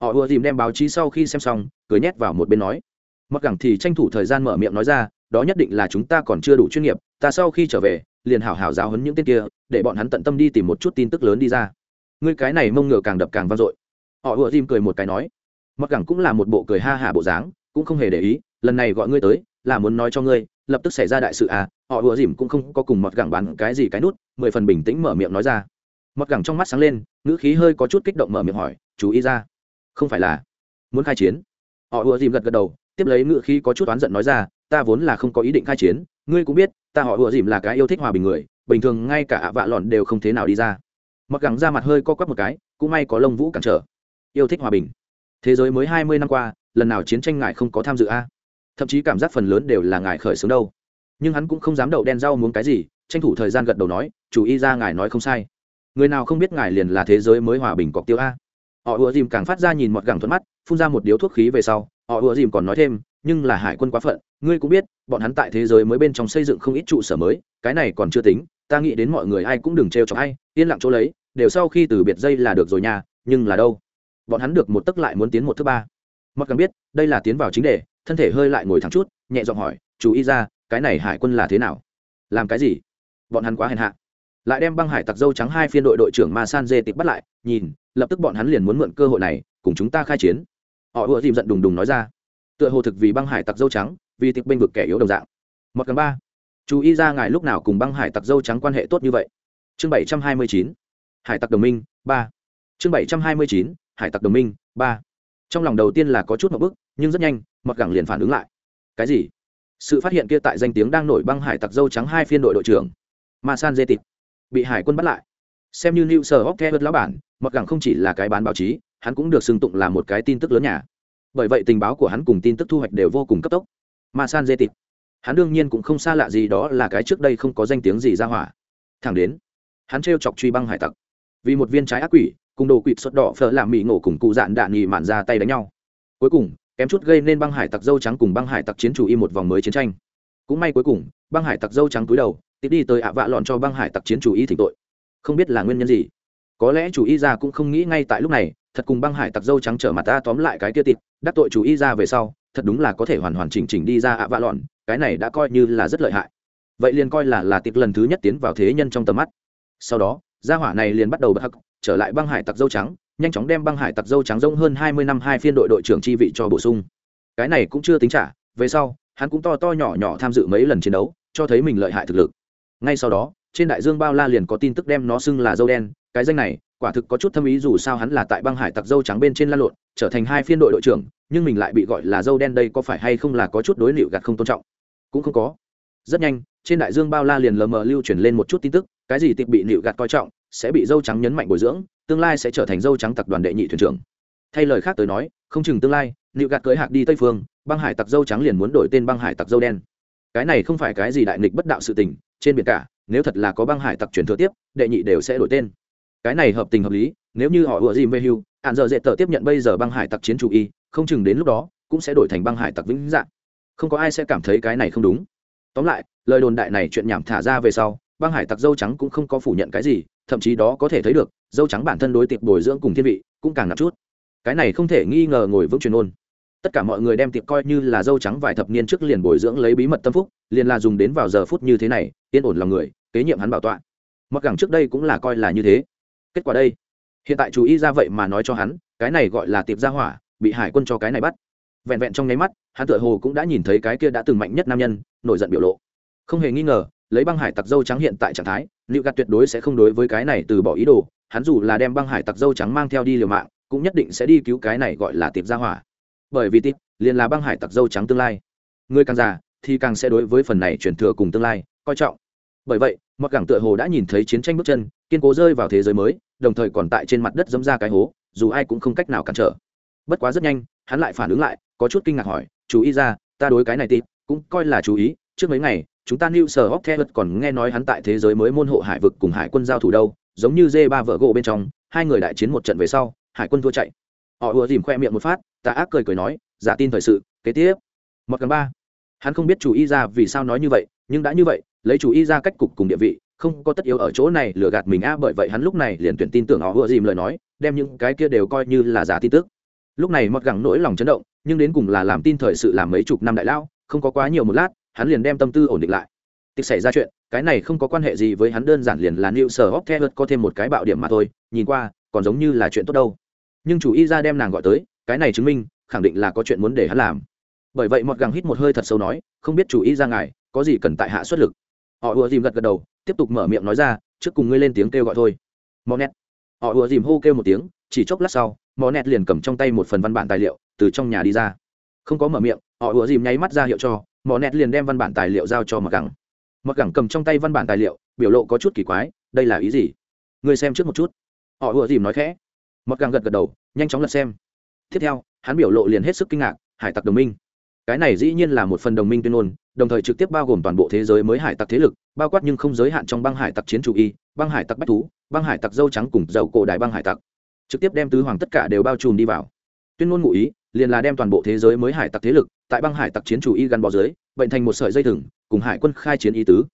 Họ ùa dìm đem báo chí sau khi xem xong, cười nhét vào một bên nói. Mặc gẳng thì tranh thủ thời gian mở miệng nói ra đó nhất định là chúng ta còn chưa đủ chuyên nghiệp, ta sau khi trở về, liền hảo hảo giáo hấn những tên kia, để bọn hắn tận tâm đi tìm một chút tin tức lớn đi ra. Ngươi cái này mông ngựa càng đập càng vang dội. Họ ùa dìm cười một cái nói. Mặc Cẳng cũng là một bộ cười ha hả bộ dáng, cũng không hề để ý, lần này gọi ngươi tới, là muốn nói cho ngươi, lập tức xảy ra đại sự à? Họ ùa dìm cũng không có cùng Mặc Cẳng bán cái gì cái nút, mười phần bình tĩnh mở miệng nói ra. Mặc Cẳng trong mắt sáng lên, ngữ khí hơi có chút kích động mở miệng hỏi, chú ý ra, không phải là muốn khai chiến? Họ ùa dìm gật gật đầu, tiếp lấy ngữ khí có chút oán giận nói ra ta vốn là không có ý định khai chiến, ngươi cũng biết, ta họ ùa dìm là cái yêu thích hòa bình người, bình thường ngay cả ạ vạ lọn đều không thế nào đi ra. Mặc gẳng ra mặt hơi co quắp một cái, cũng may có lông vũ cản trở. Yêu thích hòa bình. Thế giới mới hai mươi năm qua, lần nào chiến tranh ngài không có tham dự a? Thậm chí cảm giác phần lớn đều là ngài khởi xướng đâu. Nhưng hắn cũng không dám đậu đen rau muốn cái gì, tranh thủ thời gian gật đầu nói, chủ y ra ngài nói không sai. Người nào không biết ngài liền là thế giới mới hòa bình cọc tiêu a? Họ ùa dìm càng phát ra nhìn mọt gẳng thuận mắt, phun ra một điếu thuốc khí về sau họ ùa dìm còn nói thêm nhưng là hải quân quá phận ngươi cũng biết bọn hắn tại thế giới mới bên trong xây dựng không ít trụ sở mới cái này còn chưa tính ta nghĩ đến mọi người ai cũng đừng trêu cho ai yên lặng chỗ lấy đều sau khi từ biệt dây là được rồi nhà, nhưng là đâu? Bọn hắn được một tấc lại muốn tiến một thứ ba. Mặc càng biết đây là tiến vào chính đề thân thể hơi lại ngồi thẳng chút nhẹ giọng hỏi chú ý ra cái này hải quân là thế nào? Làm cái gì? Bọn hắn quá hèn hạ. Lại đem băng hải tặc dâu trắng hai phiên đội đội trưởng ma san dê tịch bắt lại nhìn lập tức bọn hắn liền muốn mượn cơ hội này cùng chúng ta khai chiến họ ùa dìm giận đùng đùng nói ra. Tựa hồ thực vì băng hải tặc dâu trắng, vì tịch bênh vực kẻ yếu đồng dạng. Một gần ba. Chú ý ra ngài lúc nào cùng băng hải tặc dâu trắng quan hệ tốt như vậy. Chương bảy trăm hai mươi chín. Hải tặc đồng minh, ba. Chương bảy trăm hai mươi chín, hải tặc đồng minh, ba. Trong lòng đầu tiên là có chút một bức, nhưng rất nhanh mặt gẳng liền phản ứng lại. Cái gì? Sự phát hiện kia tại danh tiếng đang nổi băng hải tặc dâu trắng hai phiên đội đội trưởng, ma san dê tịt bị hải quân bắt lại. Xem như new sở hóc theo lão bản mặc gẳng không chỉ là cái bán báo chí hắn cũng được xưng tụng là một cái tin tức lớn nhà. Bởi vậy tình báo của hắn cùng tin tức thu hoạch đều vô cùng cấp tốc. Mà san dê tịt. Hắn đương nhiên cũng không xa lạ gì đó là cái trước đây không có danh tiếng gì ra hỏa. Thẳng đến, hắn t chọc truy băng hải tặc. Vì một viên trái ác quỷ, cùng đồ quỵt xuất đỏ phở làm mỹ ngộ cùng cụ dạn đạn nhì mạn ra tay đánh nhau. Cuối cùng, kém chút gây nên băng hải tặc dâu trắng cùng băng hải tặc chiến chủ y một vòng mới chiến tranh. Cũng may cuối cùng, băng hải tặc dâu trắng cúi đầu, tiếp đi tới ạ vạ lọn cho băng hải tặc chiến chủ y thỉnh tội. Không biết là nguyên nhân gì có lẽ chủ y ra cũng không nghĩ ngay tại lúc này, thật cùng băng hải tặc dâu trắng trở mặt ta tóm lại cái kia tịt, đắc tội chủ y ra về sau, thật đúng là có thể hoàn hoàn chỉnh chỉnh đi ra ạ vạ lọn, cái này đã coi như là rất lợi hại. Vậy liền coi là là tịt lần thứ nhất tiến vào thế nhân trong tầm mắt. Sau đó, gia hỏa này liền bắt đầu bật hắc, trở lại băng hải tặc dâu trắng, nhanh chóng đem băng hải tặc dâu trắng rông hơn hai mươi năm hai phiên đội đội trưởng chi vị cho bổ sung. Cái này cũng chưa tính trả, về sau, hắn cũng to to nhỏ nhỏ tham dự mấy lần chiến đấu, cho thấy mình lợi hại thực lực. Ngay sau đó, trên đại dương bao la liền có tin tức đem nó xưng là dâu đen cái danh này, quả thực có chút thâm ý dù sao hắn là tại băng hải tặc dâu trắng bên trên la lộn, trở thành hai phiên đội đội trưởng, nhưng mình lại bị gọi là dâu đen đây có phải hay không là có chút đối liệu gạt không tôn trọng? Cũng không có. Rất nhanh, trên đại dương bao la liền lờ mờ lưu truyền lên một chút tin tức, cái gì tịch bị liệu gạt coi trọng, sẽ bị dâu trắng nhấn mạnh bồi dưỡng, tương lai sẽ trở thành dâu trắng tập đoàn đệ nhị thuyền trưởng. Thay lời khác tới nói, không chừng tương lai, liệu gạt cưới hạc đi tây phương, băng hải tặc dâu trắng liền muốn đổi tên băng hải tặc dâu đen. Cái này không phải cái gì đại nghịch bất đạo sự tình, trên biển cả, nếu thật là có băng hải tặc truyền thừa tiếp, đệ nhị đều sẽ đổi tên cái này hợp tình hợp lý, nếu như họ ủa dìm về hưu, hạn giờ dễ tờ tiếp nhận bây giờ băng hải tặc chiến chủ y, không chừng đến lúc đó, cũng sẽ đổi thành băng hải tặc vĩnh dạng. Không có ai sẽ cảm thấy cái này không đúng. Tóm lại, lời đồn đại này chuyện nhảm thả ra về sau, băng hải tặc dâu trắng cũng không có phủ nhận cái gì, thậm chí đó có thể thấy được, dâu trắng bản thân đối tiệp bồi dưỡng cùng thiên vị, cũng càng nặng chút. Cái này không thể nghi ngờ ngồi vững truyền ôn. Tất cả mọi người đem tiệp coi như là dâu trắng vài thập niên trước liền bồi dưỡng lấy bí mật tâm phúc, liền là dùng đến vào giờ phút như thế này, yên ổn lòng người, kế nhiệm hắn bảo tọa. Mặc gẳng trước đây cũng là coi là như thế kết quả đây? Hiện tại chú ý ra vậy mà nói cho hắn, cái này gọi là tiệp gia hỏa, bị hải quân cho cái này bắt. Vẹn vẹn trong nháy mắt, hắn tựa hồ cũng đã nhìn thấy cái kia đã từng mạnh nhất nam nhân, nổi giận biểu lộ. Không hề nghi ngờ, lấy băng hải tặc dâu trắng hiện tại trạng thái liệu gạt tuyệt đối sẽ không đối với cái này từ bỏ ý đồ, hắn dù là đem băng hải tặc dâu trắng mang theo đi liều mạng, cũng nhất định sẽ đi cứu cái này gọi là tiệp gia hỏa. Bởi vì tiệp, liền là băng hải tặc dâu trắng tương lai. Người càng già, thì càng sẽ đối với phần này chuyển thừa cùng tương lai, coi trọng. Bởi vậy mặc cảng tựa hồ đã nhìn thấy chiến tranh bước chân kiên cố rơi vào thế giới mới, đồng thời còn tại trên mặt đất dẫm ra cái hố, dù ai cũng không cách nào cản trở. Bất quá rất nhanh, hắn lại phản ứng lại, có chút kinh ngạc hỏi, chú ý ra, ta đối cái này tịp cũng coi là chú ý, trước mấy ngày, chúng ta new sở hóc còn nghe nói hắn tại thế giới mới môn hộ hải vực cùng hải quân giao thủ đâu, giống như dê ba vợ gỗ bên trong, hai người đại chiến một trận về sau, hải quân thua chạy. Họ ùa dìm khoe miệng một phát ta ác cười cười nói, giả tin thời sự, kế tiếp. Một gần ba, hắn không biết chủ y ra vì sao nói như vậy, nhưng đã như vậy, lấy chủ y ra cách cục cùng địa vị không có tất yếu ở chỗ này, lừa gạt mình a bởi vậy hắn lúc này liền tuyển tin tưởng họ ùa dìm lời nói, đem những cái kia đều coi như là giả tin tức. Lúc này mọt gẳng nỗi lòng chấn động, nhưng đến cùng là làm tin thời sự làm mấy chục năm đại lao, không có quá nhiều một lát, hắn liền đem tâm tư ổn định lại. Tích xảy ra chuyện, cái này không có quan hệ gì với hắn, đơn giản liền là new sở hóc có thêm một cái bạo điểm mà thôi, nhìn qua, còn giống như là chuyện tốt đâu. Nhưng chủ y ra đem nàng gọi tới, cái này chứng minh, khẳng định là có chuyện muốn để hắn làm. Bởi vậy mọt gẳng hít một hơi thật sâu nói, không biết chủ y ra ngài, có gì cần tại hạ xuất lực. Họ ùa dìm gật gật đầu tiếp tục mở miệng nói ra, trước cùng ngươi lên tiếng kêu gọi thôi. Mò nét họ ùa dìm hô kêu một tiếng, chỉ chốc lát sau, mò nét liền cầm trong tay một phần văn bản tài liệu, từ trong nhà đi ra. Không có mở miệng, họ ùa dìm nháy mắt ra hiệu cho, mò nét liền đem văn bản tài liệu giao cho mặc gẳng. Mặc gẳng cầm trong tay văn bản tài liệu, biểu lộ có chút kỳ quái, đây là ý gì? Ngươi xem trước một chút. Họ ùa dìm nói khẽ. Mặc gẳng gật gật đầu, nhanh chóng lật xem. Tiếp theo, hắn biểu lộ liền hết sức kinh ngạc, hải tặc đồng minh cái này dĩ nhiên là một phần đồng minh tuyên ngôn, đồng thời trực tiếp bao gồm toàn bộ thế giới mới hải tặc thế lực, bao quát nhưng không giới hạn trong băng hải tặc chiến chủ y, băng hải tặc bách thú, băng hải tặc dâu trắng cùng dầu cổ đại băng hải tặc. Trực tiếp đem tứ hoàng tất cả đều bao trùm đi vào. Tuyên ngôn ngụ ý, liền là đem toàn bộ thế giới mới hải tặc thế lực, tại băng hải tặc chiến chủ y gắn bó dưới, bệnh thành một sợi dây thừng, cùng hải quân khai chiến y tứ.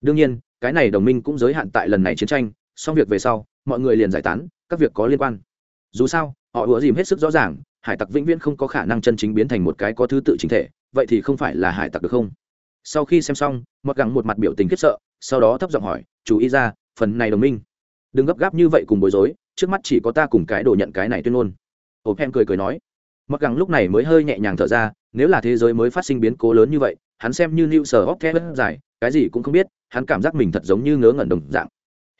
Đương nhiên, cái này đồng minh cũng giới hạn tại lần này chiến tranh, xong việc về sau, mọi người liền giải tán, các việc có liên quan. Dù sao, họ ủa dìm hết sức rõ ràng hải tặc vĩnh viễn không có khả năng chân chính biến thành một cái có thứ tự chính thể, vậy thì không phải là hải tặc được không? Sau khi xem xong mặc gắng một mặt biểu tình khiếp sợ, sau đó thấp giọng hỏi, chú ý ra, phần này đồng minh. Đừng gấp gáp như vậy cùng bối rối, trước mắt chỉ có ta cùng cái đồ nhận cái này tuyên ngôn. Ổ em cười cười nói. Mặc gắng lúc này mới hơi nhẹ nhàng thở ra, nếu là thế giới mới phát sinh biến cố lớn như vậy, hắn xem như new sở hóc thép dài, cái gì cũng không biết, hắn cảm giác mình thật giống như ngớ ngẩn đồng dạng.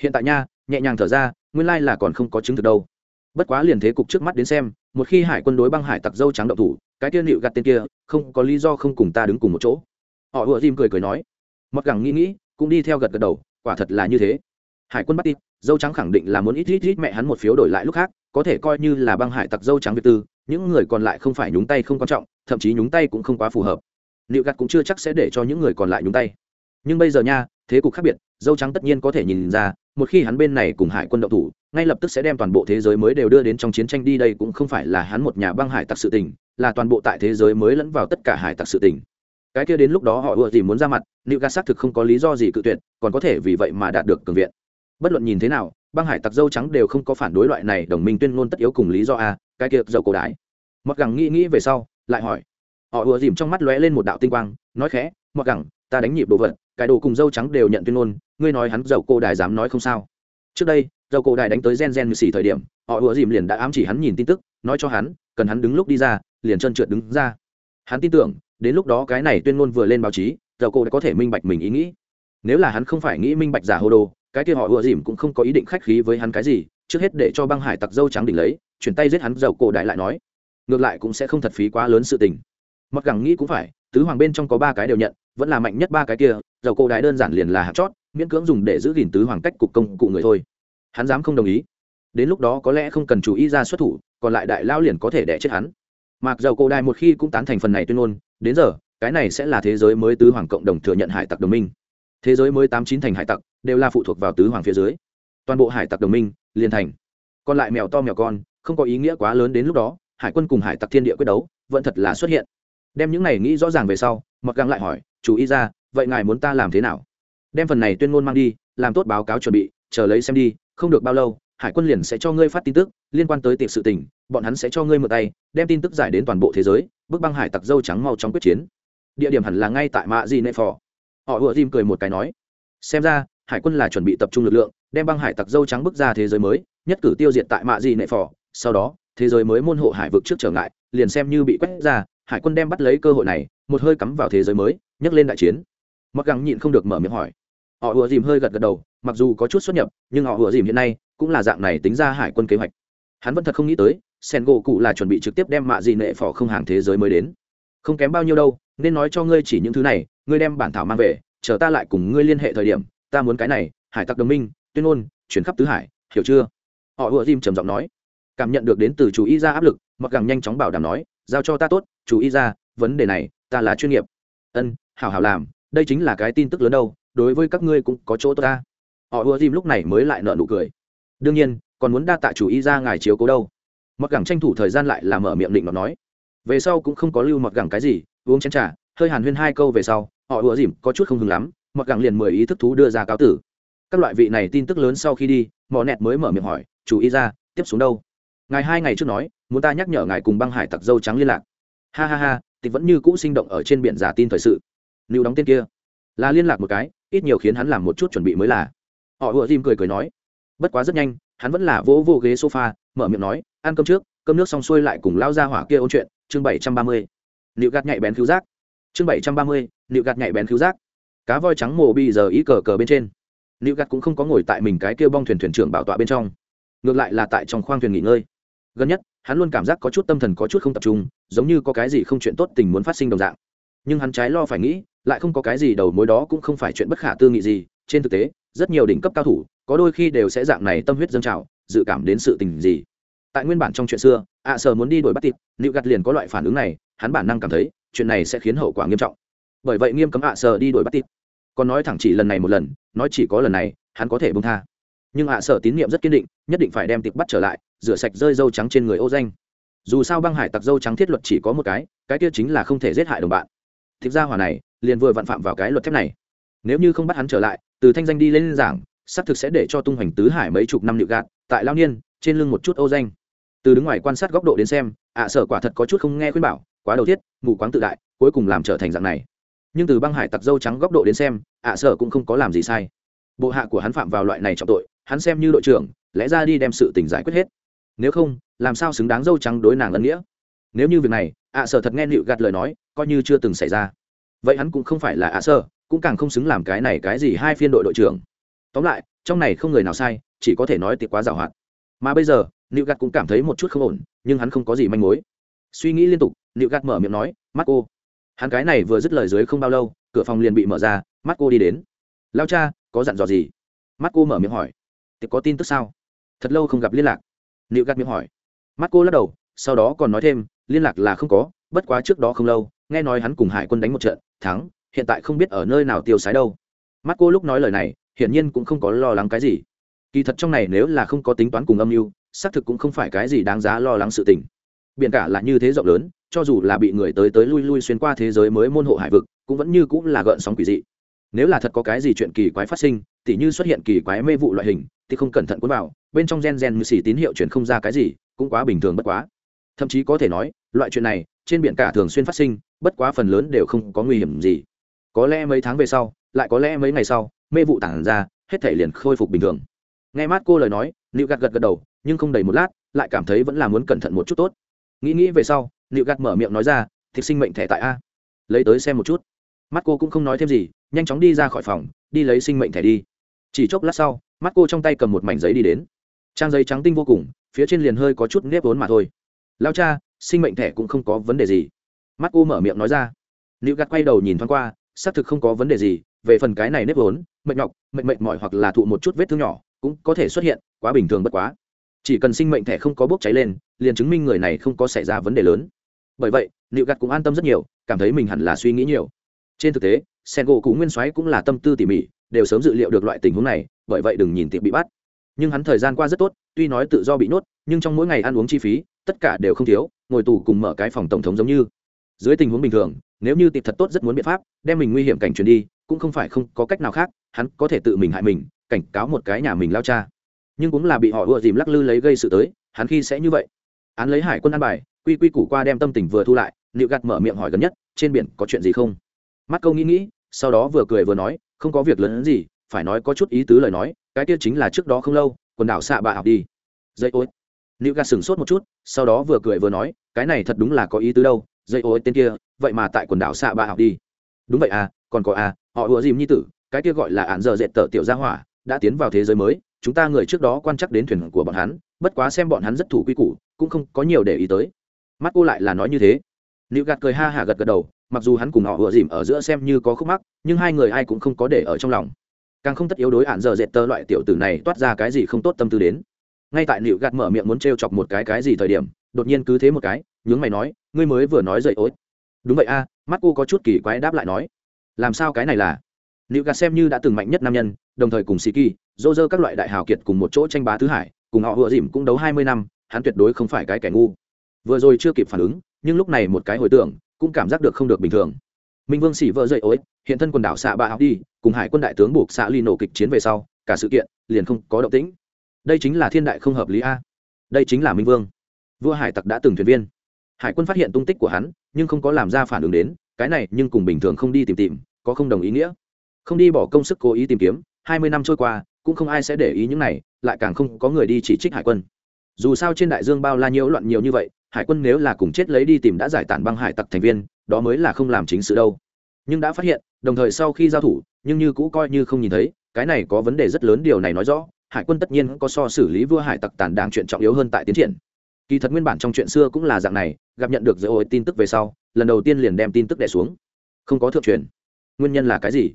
Hiện tại nha, nhẹ nhàng thở ra, nguyên lai là còn không có chứng thực đâu. Bất quá liền thế cục trước mắt đến xem một khi hải quân đối băng hải tặc dâu trắng động thủ, cái tiên liệu gặt tên kia, không có lý do không cùng ta đứng cùng một chỗ. Họ ùa dìm cười cười nói. Mặc gẳng nghĩ nghĩ, cũng đi theo gật gật đầu, quả thật là như thế. Hải quân bắt tít dâu trắng khẳng định là muốn ít ít ít mẹ hắn một phiếu đổi lại lúc khác, có thể coi như là băng hải tặc dâu trắng việt tư, những người còn lại không phải nhúng tay không quan trọng, thậm chí nhúng tay cũng không quá phù hợp. Liệu gặt cũng chưa chắc sẽ để cho những người còn lại nhúng tay. Nhưng bây giờ nha, thế cục khác biệt, dâu trắng tất nhiên có thể nhìn ra, một khi hắn bên này cùng hải quân động thủ ngay lập tức sẽ đem toàn bộ thế giới mới đều đưa đến trong chiến tranh đi. Đây cũng không phải là hắn một nhà băng hải tặc sự tình, là toàn bộ tại thế giới mới lẫn vào tất cả hải tặc sự tình. Cái kia đến lúc đó họ ùa gì muốn ra mặt nữ gạt xác thực không có lý do gì cự tuyệt, còn có thể vì vậy mà đạt được cường viện. Bất luận nhìn thế nào, băng hải tặc dâu trắng đều không có phản đối loại này đồng minh tuyên ngôn tất yếu cùng lý do a, cái kia dầu cổ đái mặc gẳng nghĩ nghĩ về sau, lại hỏi. Họ ùa dìm trong mắt lóe lên một đạo tinh quang, nói khẽ mặc gẳng, ta đánh nhịp đồ vật, cái đồ cùng dâu trắng đều nhận tuyên ngôn, ngươi nói hắn dầu cô đài dám nói không sao. Trước đây dầu cổ đài đánh tới gen gen xì thời điểm, họ ùa dìm liền đã ám chỉ hắn nhìn tin tức, nói cho hắn, cần hắn đứng lúc đi ra, liền chân trượt đứng ra. Hắn tin tưởng, đến lúc đó cái này tuyên ngôn vừa lên báo chí, dầu cổ đã có thể minh bạch mình ý nghĩ. Nếu là hắn không phải nghĩ minh bạch giả hô đồ, cái kia họ ùa dìm cũng không có ý định khách khí với hắn cái gì, trước hết để cho băng hải tặc dâu trắng đỉnh lấy, chuyển tay giết hắn, dầu cổ đại lại nói. Ngược lại cũng sẽ không thật phí quá lớn sự tình. Mặc gẳng nghĩ cũng phải, tứ hoàng bên trong có ba cái đều nhận, vẫn là mạnh nhất ba cái kia, dầu cổ đại đơn giản liền là hạt chót, miễn cưỡng dùng để giữ gìn tứ hoàng cách cục công cụ người thôi hắn dám không đồng ý. Đến lúc đó có lẽ không cần chú ý ra xuất thủ, còn lại đại lao liền có thể đẻ chết hắn. Mặc dầu cổ đại một khi cũng tán thành phần này tuyên ngôn, đến giờ, cái này sẽ là thế giới mới tứ hoàng cộng đồng thừa nhận hải tặc đồng minh. Thế giới mới tám chín thành hải tặc, đều là phụ thuộc vào tứ hoàng phía dưới. Toàn bộ hải tặc đồng minh liên thành. Còn lại mèo to mèo con, không có ý nghĩa quá lớn đến lúc đó, hải quân cùng hải tặc thiên địa quyết đấu, vẫn thật là xuất hiện. Đem những này nghĩ rõ ràng về sau, mặc găng lại hỏi, chú ý ra, vậy ngài muốn ta làm thế nào? Đem phần này tuyên ngôn mang đi, làm tốt báo cáo chuẩn bị, chờ lấy xem đi không được bao lâu, hải quân liền sẽ cho ngươi phát tin tức, liên quan tới tiệc sự tình, bọn hắn sẽ cho ngươi mượn tay, đem tin tức giải đến toàn bộ thế giới, bức băng hải tặc dâu trắng mau trong quyết chiến. Địa điểm hẳn là ngay tại mạ di nệ phò. Họ ùa dìm cười một cái nói, xem ra, hải quân là chuẩn bị tập trung lực lượng, đem băng hải tặc dâu trắng bước ra thế giới mới, nhất cử tiêu diệt tại mạ di nệ phò. Sau đó, thế giới mới môn hộ hải vực trước trở ngại, liền xem như bị quét ra, hải quân đem bắt lấy cơ hội này, một hơi cắm vào thế giới mới, nhấc lên đại chiến. Mặc gắng nhịn không được mở miệng hỏi họ ùa dìm hơi gật gật đầu, mặc dù có chút xuất nhập, nhưng họ ùa dìm hiện nay cũng là dạng này tính ra hải quân kế hoạch. Hắn vẫn thật không nghĩ tới sen gỗ cụ là chuẩn bị trực tiếp đem mạ dị nệ phò không hàng thế giới mới đến. Không kém bao nhiêu đâu, nên nói cho ngươi chỉ những thứ này, ngươi đem bản thảo mang về, chờ ta lại cùng ngươi liên hệ thời điểm, ta muốn cái này, hải tặc đồng minh, tuyên ngôn, chuyển khắp tứ hải, hiểu chưa? Họ ùa dìm trầm giọng nói. Cảm nhận được đến từ chủ y ra áp lực, mặc càng nhanh chóng bảo đảm nói, giao cho ta tốt, chủ y ra vấn đề này, ta là chuyên nghiệp. Ân, hảo hảo làm, đây chính là cái tin tức lớn đâu đối với các ngươi cũng có chỗ tốt ta. Họ ùa dìm lúc này mới lại nợ nụ cười. Đương nhiên, còn muốn đa tạ chủ y ra ngài chiếu cố đâu. Mặc Gẳng tranh thủ thời gian lại làm mở miệng định nó nói. Về sau cũng không có lưu mặc Gẳng cái gì, uống chén t r à hơi hàn huyên hai câu về sau, họ ùa dìm có chút không hứng lắm mặc Gẳng liền mười ý thức thú đưa ra cáo tử. Các loại vị này tin tức lớn sau khi đi, mò nẹt mới mở miệng hỏi, chủ y ra, tiếp xuống đâu? Ngài hai ngày trước nói, muốn ta nhắc nhở ngài cùng băng hải tặc dâu trắng liên lạc. Ha ha ha, tịch vẫn như cũ sinh động ở trên biển giả tin thời sự. Lưu đóng tên kia. Là liên lạc một cái ít nhiều khiến hắn làm một chút chuẩn bị mới là. Họ ùa dìm cười cười nói, bất quá rất nhanh, hắn vẫn là vỗ vô ghế sofa, mở miệng nói, ăn cơm trước, cơm nước xong xuôi lại cùng lao ra hỏa kia ôn chuyện, chương bảy trăm ba mươi. Liệu gạt nhạy bén cứu giác. Chương bảy trăm ba mươi liệu gạt nhạy bén cứu giác. Cá voi trắng mồ bi giờ ý cờ cờ bên trên. Liệu gạt cũng không có ngồi tại mình cái kia bong thuyền thuyền trưởng bảo tọa bên trong. Ngược lại là tại trong khoang thuyền nghỉ ngơi. Gần nhất, hắn luôn cảm giác có chút tâm thần có chút không tập trung, giống như có cái gì không chuyện tốt tình muốn phát sinh đồng dạng nhưng hắn trái lo phải nghĩ, lại không có cái gì đầu mối đó cũng không phải chuyện bất khả tư nghị gì. Trên thực tế, rất nhiều đỉnh cấp cao thủ, có đôi khi đều sẽ dạng này tâm huyết dâng trào, dự cảm đến sự tình gì. Tại nguyên bản trong chuyện xưa, ạ à muốn đi đổi bắt tịt liệu gặt liền có loại phản ứng này, hắn bản năng cảm thấy, chuyện này sẽ khiến hậu quả nghiêm trọng. Bởi vậy nghiêm cấm ạ à đi đổi bắt tịt. Còn nói thẳng chỉ lần này một lần, nói chỉ có lần này, hắn có thể bông tha. Nhưng ạ à sở tín nhiệm rất kiên định, nhất định phải đem tịch bắt trở lại, rửa sạch rơi dâu trắng trên người ô danh. Dù sao băng hải tặc dâu trắng thiết luật chỉ có một cái cái kia chính là không thể giết hại đồng bạn thực ra hỏa này liền vừa vặn phạm vào cái luật thép này. Nếu như không bắt hắn trở lại, từ thanh danh đi lên giảng, xác thực sẽ để cho tung hoành tứ hải mấy chục năm liệu gạt, tại lao niên, trên lưng một chút ô danh. Từ đứng ngoài quan sát góc độ đến xem, ạ sở quả thật có chút không nghe khuyên bảo, quá đầu thiết, mù quáng tự đại, cuối cùng làm trở thành dạng này. Nhưng từ băng hải tặc dâu trắng góc độ đến xem, ạ sở cũng không có làm gì sai. Bộ hạ của hắn phạm vào loại này trọng tội, hắn xem như đội trưởng, lẽ ra đi đem sự tình giải quyết hết. Nếu không, làm sao xứng đáng dâu trắng đối nàng ân nghĩa? Nếu như việc này ạ sở thật nghe nịu gạt lời nói, coi như chưa từng xảy ra. Vậy hắn cũng không phải là ạ sở, cũng càng không xứng làm cái này cái gì hai phiên đội đội trưởng. Tóm lại, trong này không người nào sai, chỉ có thể nói tiệc quá giàu hoạt. Mà bây giờ, nịu gạt cũng cảm thấy một chút không ổn, nhưng hắn không có gì manh mối. Suy nghĩ liên tục, nịu gạt mở miệng nói mắt cô hắn cái này vừa dứt lời dưới không bao lâu, cửa phòng liền bị mở ra mắt cô đi đến. Lao cha, có dặn dò gì? Mắt cô mở miệng hỏi. Tiệc có tin tức sao? Thật lâu không gặp liên lạc. Nịu gạt miệng hỏi. Mắt cô lắc đầu, sau đó còn nói thêm liên lạc là không có, bất quá trước đó không lâu, nghe nói hắn cùng hải quân đánh một trận, thắng, hiện tại không biết ở nơi nào tiêu sái đâu. Mắt cô lúc nói lời này, hiển nhiên cũng không có lo lắng cái gì. Kỳ thật trong này nếu là không có tính toán cùng âm mưu, xác thực cũng không phải cái gì đáng giá lo lắng sự tình. Biển cả là như thế rộng lớn, cho dù là bị người tới tới lui lui xuyên qua thế giới mới môn hộ hải vực, cũng vẫn như cũng là gợn sóng quỷ dị. Nếu là thật có cái gì chuyện kỳ quái phát sinh, tỉ như xuất hiện kỳ quái mê vụ loại hình, thì không cẩn thận cuốn vào, bên trong gen gen như xỉ tín hiệu chuyển không ra cái gì, cũng quá bình thường bất quá. Thậm chí có thể nói loại chuyện này, trên biển cả thường xuyên phát sinh, bất quá phần lớn đều không có nguy hiểm gì. Có lẽ mấy tháng về sau, lại có lẽ mấy ngày sau, mê vụ tản ra, hết thể liền khôi phục bình thường. Nghe mát cô lời nói nịu gạt gật gật đầu, nhưng không đầy một lát, lại cảm thấy vẫn là muốn cẩn thận một chút tốt. Nghĩ nghĩ về sau nịu gạt mở miệng nói ra, thịt sinh mệnh thẻ tại a. Lấy tới xem một chút. Mắt cô cũng không nói thêm gì, nhanh chóng đi ra khỏi phòng, đi lấy sinh mệnh thẻ đi. Chỉ chốc lát sau mắt cô trong tay cầm một mảnh giấy đi đến. Trang giấy trắng tinh vô cùng, phía trên liền hơi có chút nếp vốn mà thôi. Lao cha sinh mệnh thẻ cũng không có vấn đề gì. Mắt cô mở miệng nói ra. Nữ gạt quay đầu nhìn thoáng qua, xác thực không có vấn đề gì, về phần cái này nếp vốn, mệt nhọc, mệt mệt mỏi hoặc là thụ một chút vết thương nhỏ, cũng có thể xuất hiện, quá bình thường bất quá. Chỉ cần sinh mệnh thẻ không có bốc cháy lên, liền chứng minh người này không có xảy ra vấn đề lớn. Bởi vậy nịu gạt cũng an tâm rất nhiều, cảm thấy mình hẳn là suy nghĩ nhiều. Trên thực tế sen gỗ Cũ nguyên soái cũng là tâm tư tỉ mỉ, đều sớm dự liệu được loại tình huống này, bởi vậy đừng nhìn tiệm bị bắt. Nhưng hắn thời gian qua rất tốt, tuy nói tự do bị nhốt, nhưng trong mỗi ngày ăn uống chi phí, tất cả đều không thiếu ngồi tù cùng mở cái phòng tổng thống giống như. Dưới tình huống bình thường, nếu như tịp thật tốt rất muốn biện pháp, đem mình nguy hiểm cảnh chuyển đi, cũng không phải không có cách nào khác, hắn có thể tự mình hại mình, cảnh cáo một cái nhà mình lao cha. Nhưng cũng là bị họ ùa dìm lắc lư lấy gây sự tới, hắn khi sẽ như vậy. Án lấy hải quân ăn bài, quy quy củ qua đem tâm tình vừa thu lại liệu gạt mở miệng hỏi gần nhất, trên biển có chuyện gì không? Mắt câu nghĩ nghĩ, sau đó vừa cười vừa nói, không có việc lớn gì, phải nói có chút ý tứ lời nói, cái kia chính là trước đó không lâu, quần đảo xạ bạ học đi. Dây ối Liễu gặt sửng sốt một chút, sau đó vừa cười vừa nói, cái này thật đúng là có ý tứ đâu, dây ối tên kia, vậy mà tại quần đảo xạ Ba học đi. Đúng vậy à còn có à họ ùa dìm nhi tử, cái kia gọi là ạn giờ dệt tờ tiểu gia hỏa, đã tiến vào thế giới mới, chúng ta người trước đó quan chắc đến thuyền của bọn hắn, bất quá xem bọn hắn rất thủ quy củ, cũng không có nhiều để ý tới. Mắt cô lại là nói như thế. Nữ gạt cười ha hả gật gật đầu, mặc dù hắn cùng họ ùa dìm ở giữa xem như có khúc mắc, nhưng hai người ai cũng không có để ở trong lòng. Càng không tất yếu đối ạn giờ dệt tờ loại tiểu tử này toát ra cái gì không tốt tâm tư đến ngay tại nịu gạt mở miệng muốn t chọc một cái cái gì thời điểm, đột nhiên cứ thế một cái, nhướng mày nói, ngươi mới vừa nói dậy ối đúng vậy a, mắt cô có chút kỳ quái đáp lại nói. Làm sao cái này là? Nịu gạt xem như đã từng mạnh nhất nam nhân, đồng thời cùng sĩ kỳ dô dơ các loại đại hào kiệt cùng một chỗ tranh bá thứ hải, cùng họ vừa dìm cũng đấu hai mươi năm, hắn tuyệt đối không phải cái kẻ ngu. Vừa rồi chưa kịp phản ứng, nhưng lúc này một cái hồi tưởng, cũng cảm giác được không được bình thường. Minh vương xỉ vợ dậy ối hiện thân quần đảo xạ bạ học đi, cùng hải quân đại tướng buộc xạ ly nổ kịch chiến về sau, cả sự kiện liền không có động tĩnh đây chính là thiên đại không hợp lý a. Đây chính là minh vương. Vua hải tặc đã từng thuyền viên. Hải quân phát hiện tung tích của hắn, nhưng không có làm ra phản ứng đến, cái này nhưng cùng bình thường không đi tìm tìm, có không đồng ý nghĩa. Không đi bỏ công sức cố ý tìm kiếm, hai mươi năm trôi qua, cũng không ai sẽ để ý những này, lại càng không có người đi chỉ trích hải quân. Dù sao trên đại dương bao la nhiễu loạn nhiều như vậy, hải quân nếu là cùng chết lấy đi tìm đã giải tản băng hải tặc thành viên, đó mới là không làm chính sự đâu. Nhưng đã phát hiện, đồng thời sau khi giao thủ, nhưng như cũ coi như không nhìn thấy, cái này có vấn đề rất lớn, điều này nói rõ hải quân tất nhiên có so xử lý vua hải tặc tàn đảng chuyện trọng yếu hơn tại tiến triển. Kỳ thật nguyên bản trong chuyện xưa cũng là dạng này, gặp nhận được giữa ôi tin tức về sau, lần đầu tiên liền đem tin tức đẻ xuống. Không có thượng truyền. Nguyên nhân là cái gì?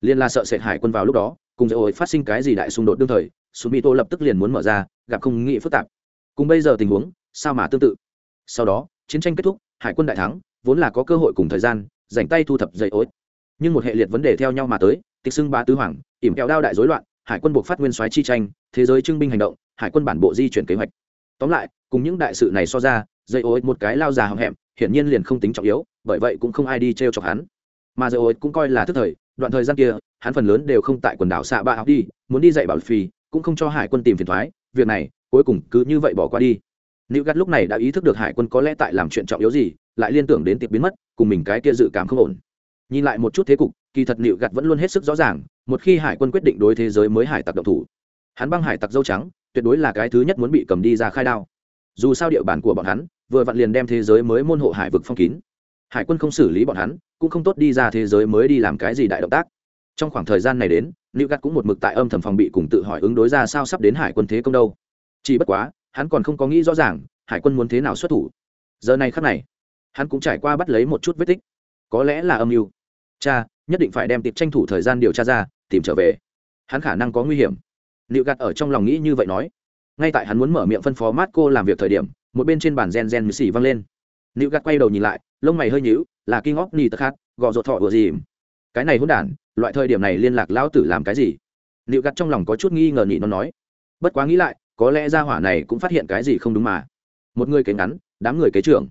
Liên là sợ sệt hải quân vào lúc đó, cùng giữa ôi phát sinh cái gì đại xung đột đương thời, sumito lập tức liền muốn mở ra, gặp không nghĩ phức tạp. Cùng bây giờ tình huống, sao mà tương tự? Sau đó, chiến tranh kết thúc, hải quân đại thắng, vốn là có cơ hội cùng thời gian dành tay thu thập dây ối nhưng một hệ liệt vấn đề theo nhau mà tới, tịch xưng ba tứ hoàng, ỉm kẹo đao đại dối loạn hải quân buộc phát nguyên soái chi tranh, thế giới trưng binh hành động, hải quân bản bộ di chuyển kế hoạch. Tóm lại, cùng những đại sự này so ra, dây ối một cái lao già hậm hẹm, hiển nhiên liền không tính trọng yếu, bởi vậy cũng không ai đi t r e o chọc hắn. Mà dây ối cũng coi là thức thời, đoạn thời gian kia, hắn phần lớn đều không tại quần đảo xạ ba học đi, muốn đi dạy bảo phì, cũng không cho hải quân tìm phiền thoái, việc này, cuối cùng cứ như vậy bỏ qua đi. Nữ gắt lúc này đã ý thức được hải quân có lẽ tại làm chuyện trọng yếu gì, lại liên tưởng đến tiệc biến mất, cùng mình cái kia dự cảm không ổn nhìn lại một chút thế cục, kỳ thật nịu gặt vẫn luôn hết sức rõ ràng, một khi hải quân quyết định đối thế giới mới hải tặc động thủ, hắn băng hải tặc dâu trắng, tuyệt đối là cái thứ nhất muốn bị cầm đi ra khai đao. Dù sao địa bàn của bọn hắn, vừa vặn liền đem thế giới mới môn hộ hải vực phong kín. Hải quân không xử lý bọn hắn, cũng không tốt đi ra thế giới mới đi làm cái gì đại động tác. Trong khoảng thời gian này đến, nịu gặt cũng một mực tại âm thầm phòng bị cùng tự hỏi ứng đối ra sao sắp đến hải quân thế công đâu. Chỉ bất quá, hắn còn không có nghĩ rõ ràng, hải quân muốn thế nào xuất thủ. Giờ này khắc này, hắn cũng trải qua bắt lấy một chút vết tích. Có lẽ là âm mưu cha nhất định phải đem tiệp tranh thủ thời gian điều tra ra, tìm trở về. Hắn khả năng có nguy hiểm. Liệu gạt ở trong lòng nghĩ như vậy nói. Ngay tại hắn muốn mở miệng phân phó mát cô làm việc thời điểm, một bên trên bàn gen gen xì văng lên. Liệu gạt quay đầu nhìn lại, lông mày hơi nhíu, là kinh óc nỉ tật khát gò rột thọ vừa gì. Cái này hôn đản, loại thời điểm này liên lạc lão tử làm cái gì? Liệu gạt trong lòng có chút nghi ngờ nhị nó nói. Bất quá nghĩ lại, có lẽ ra hỏa này cũng phát hiện cái gì không đúng mà. Một người kế ngắn, đám người kế trưởng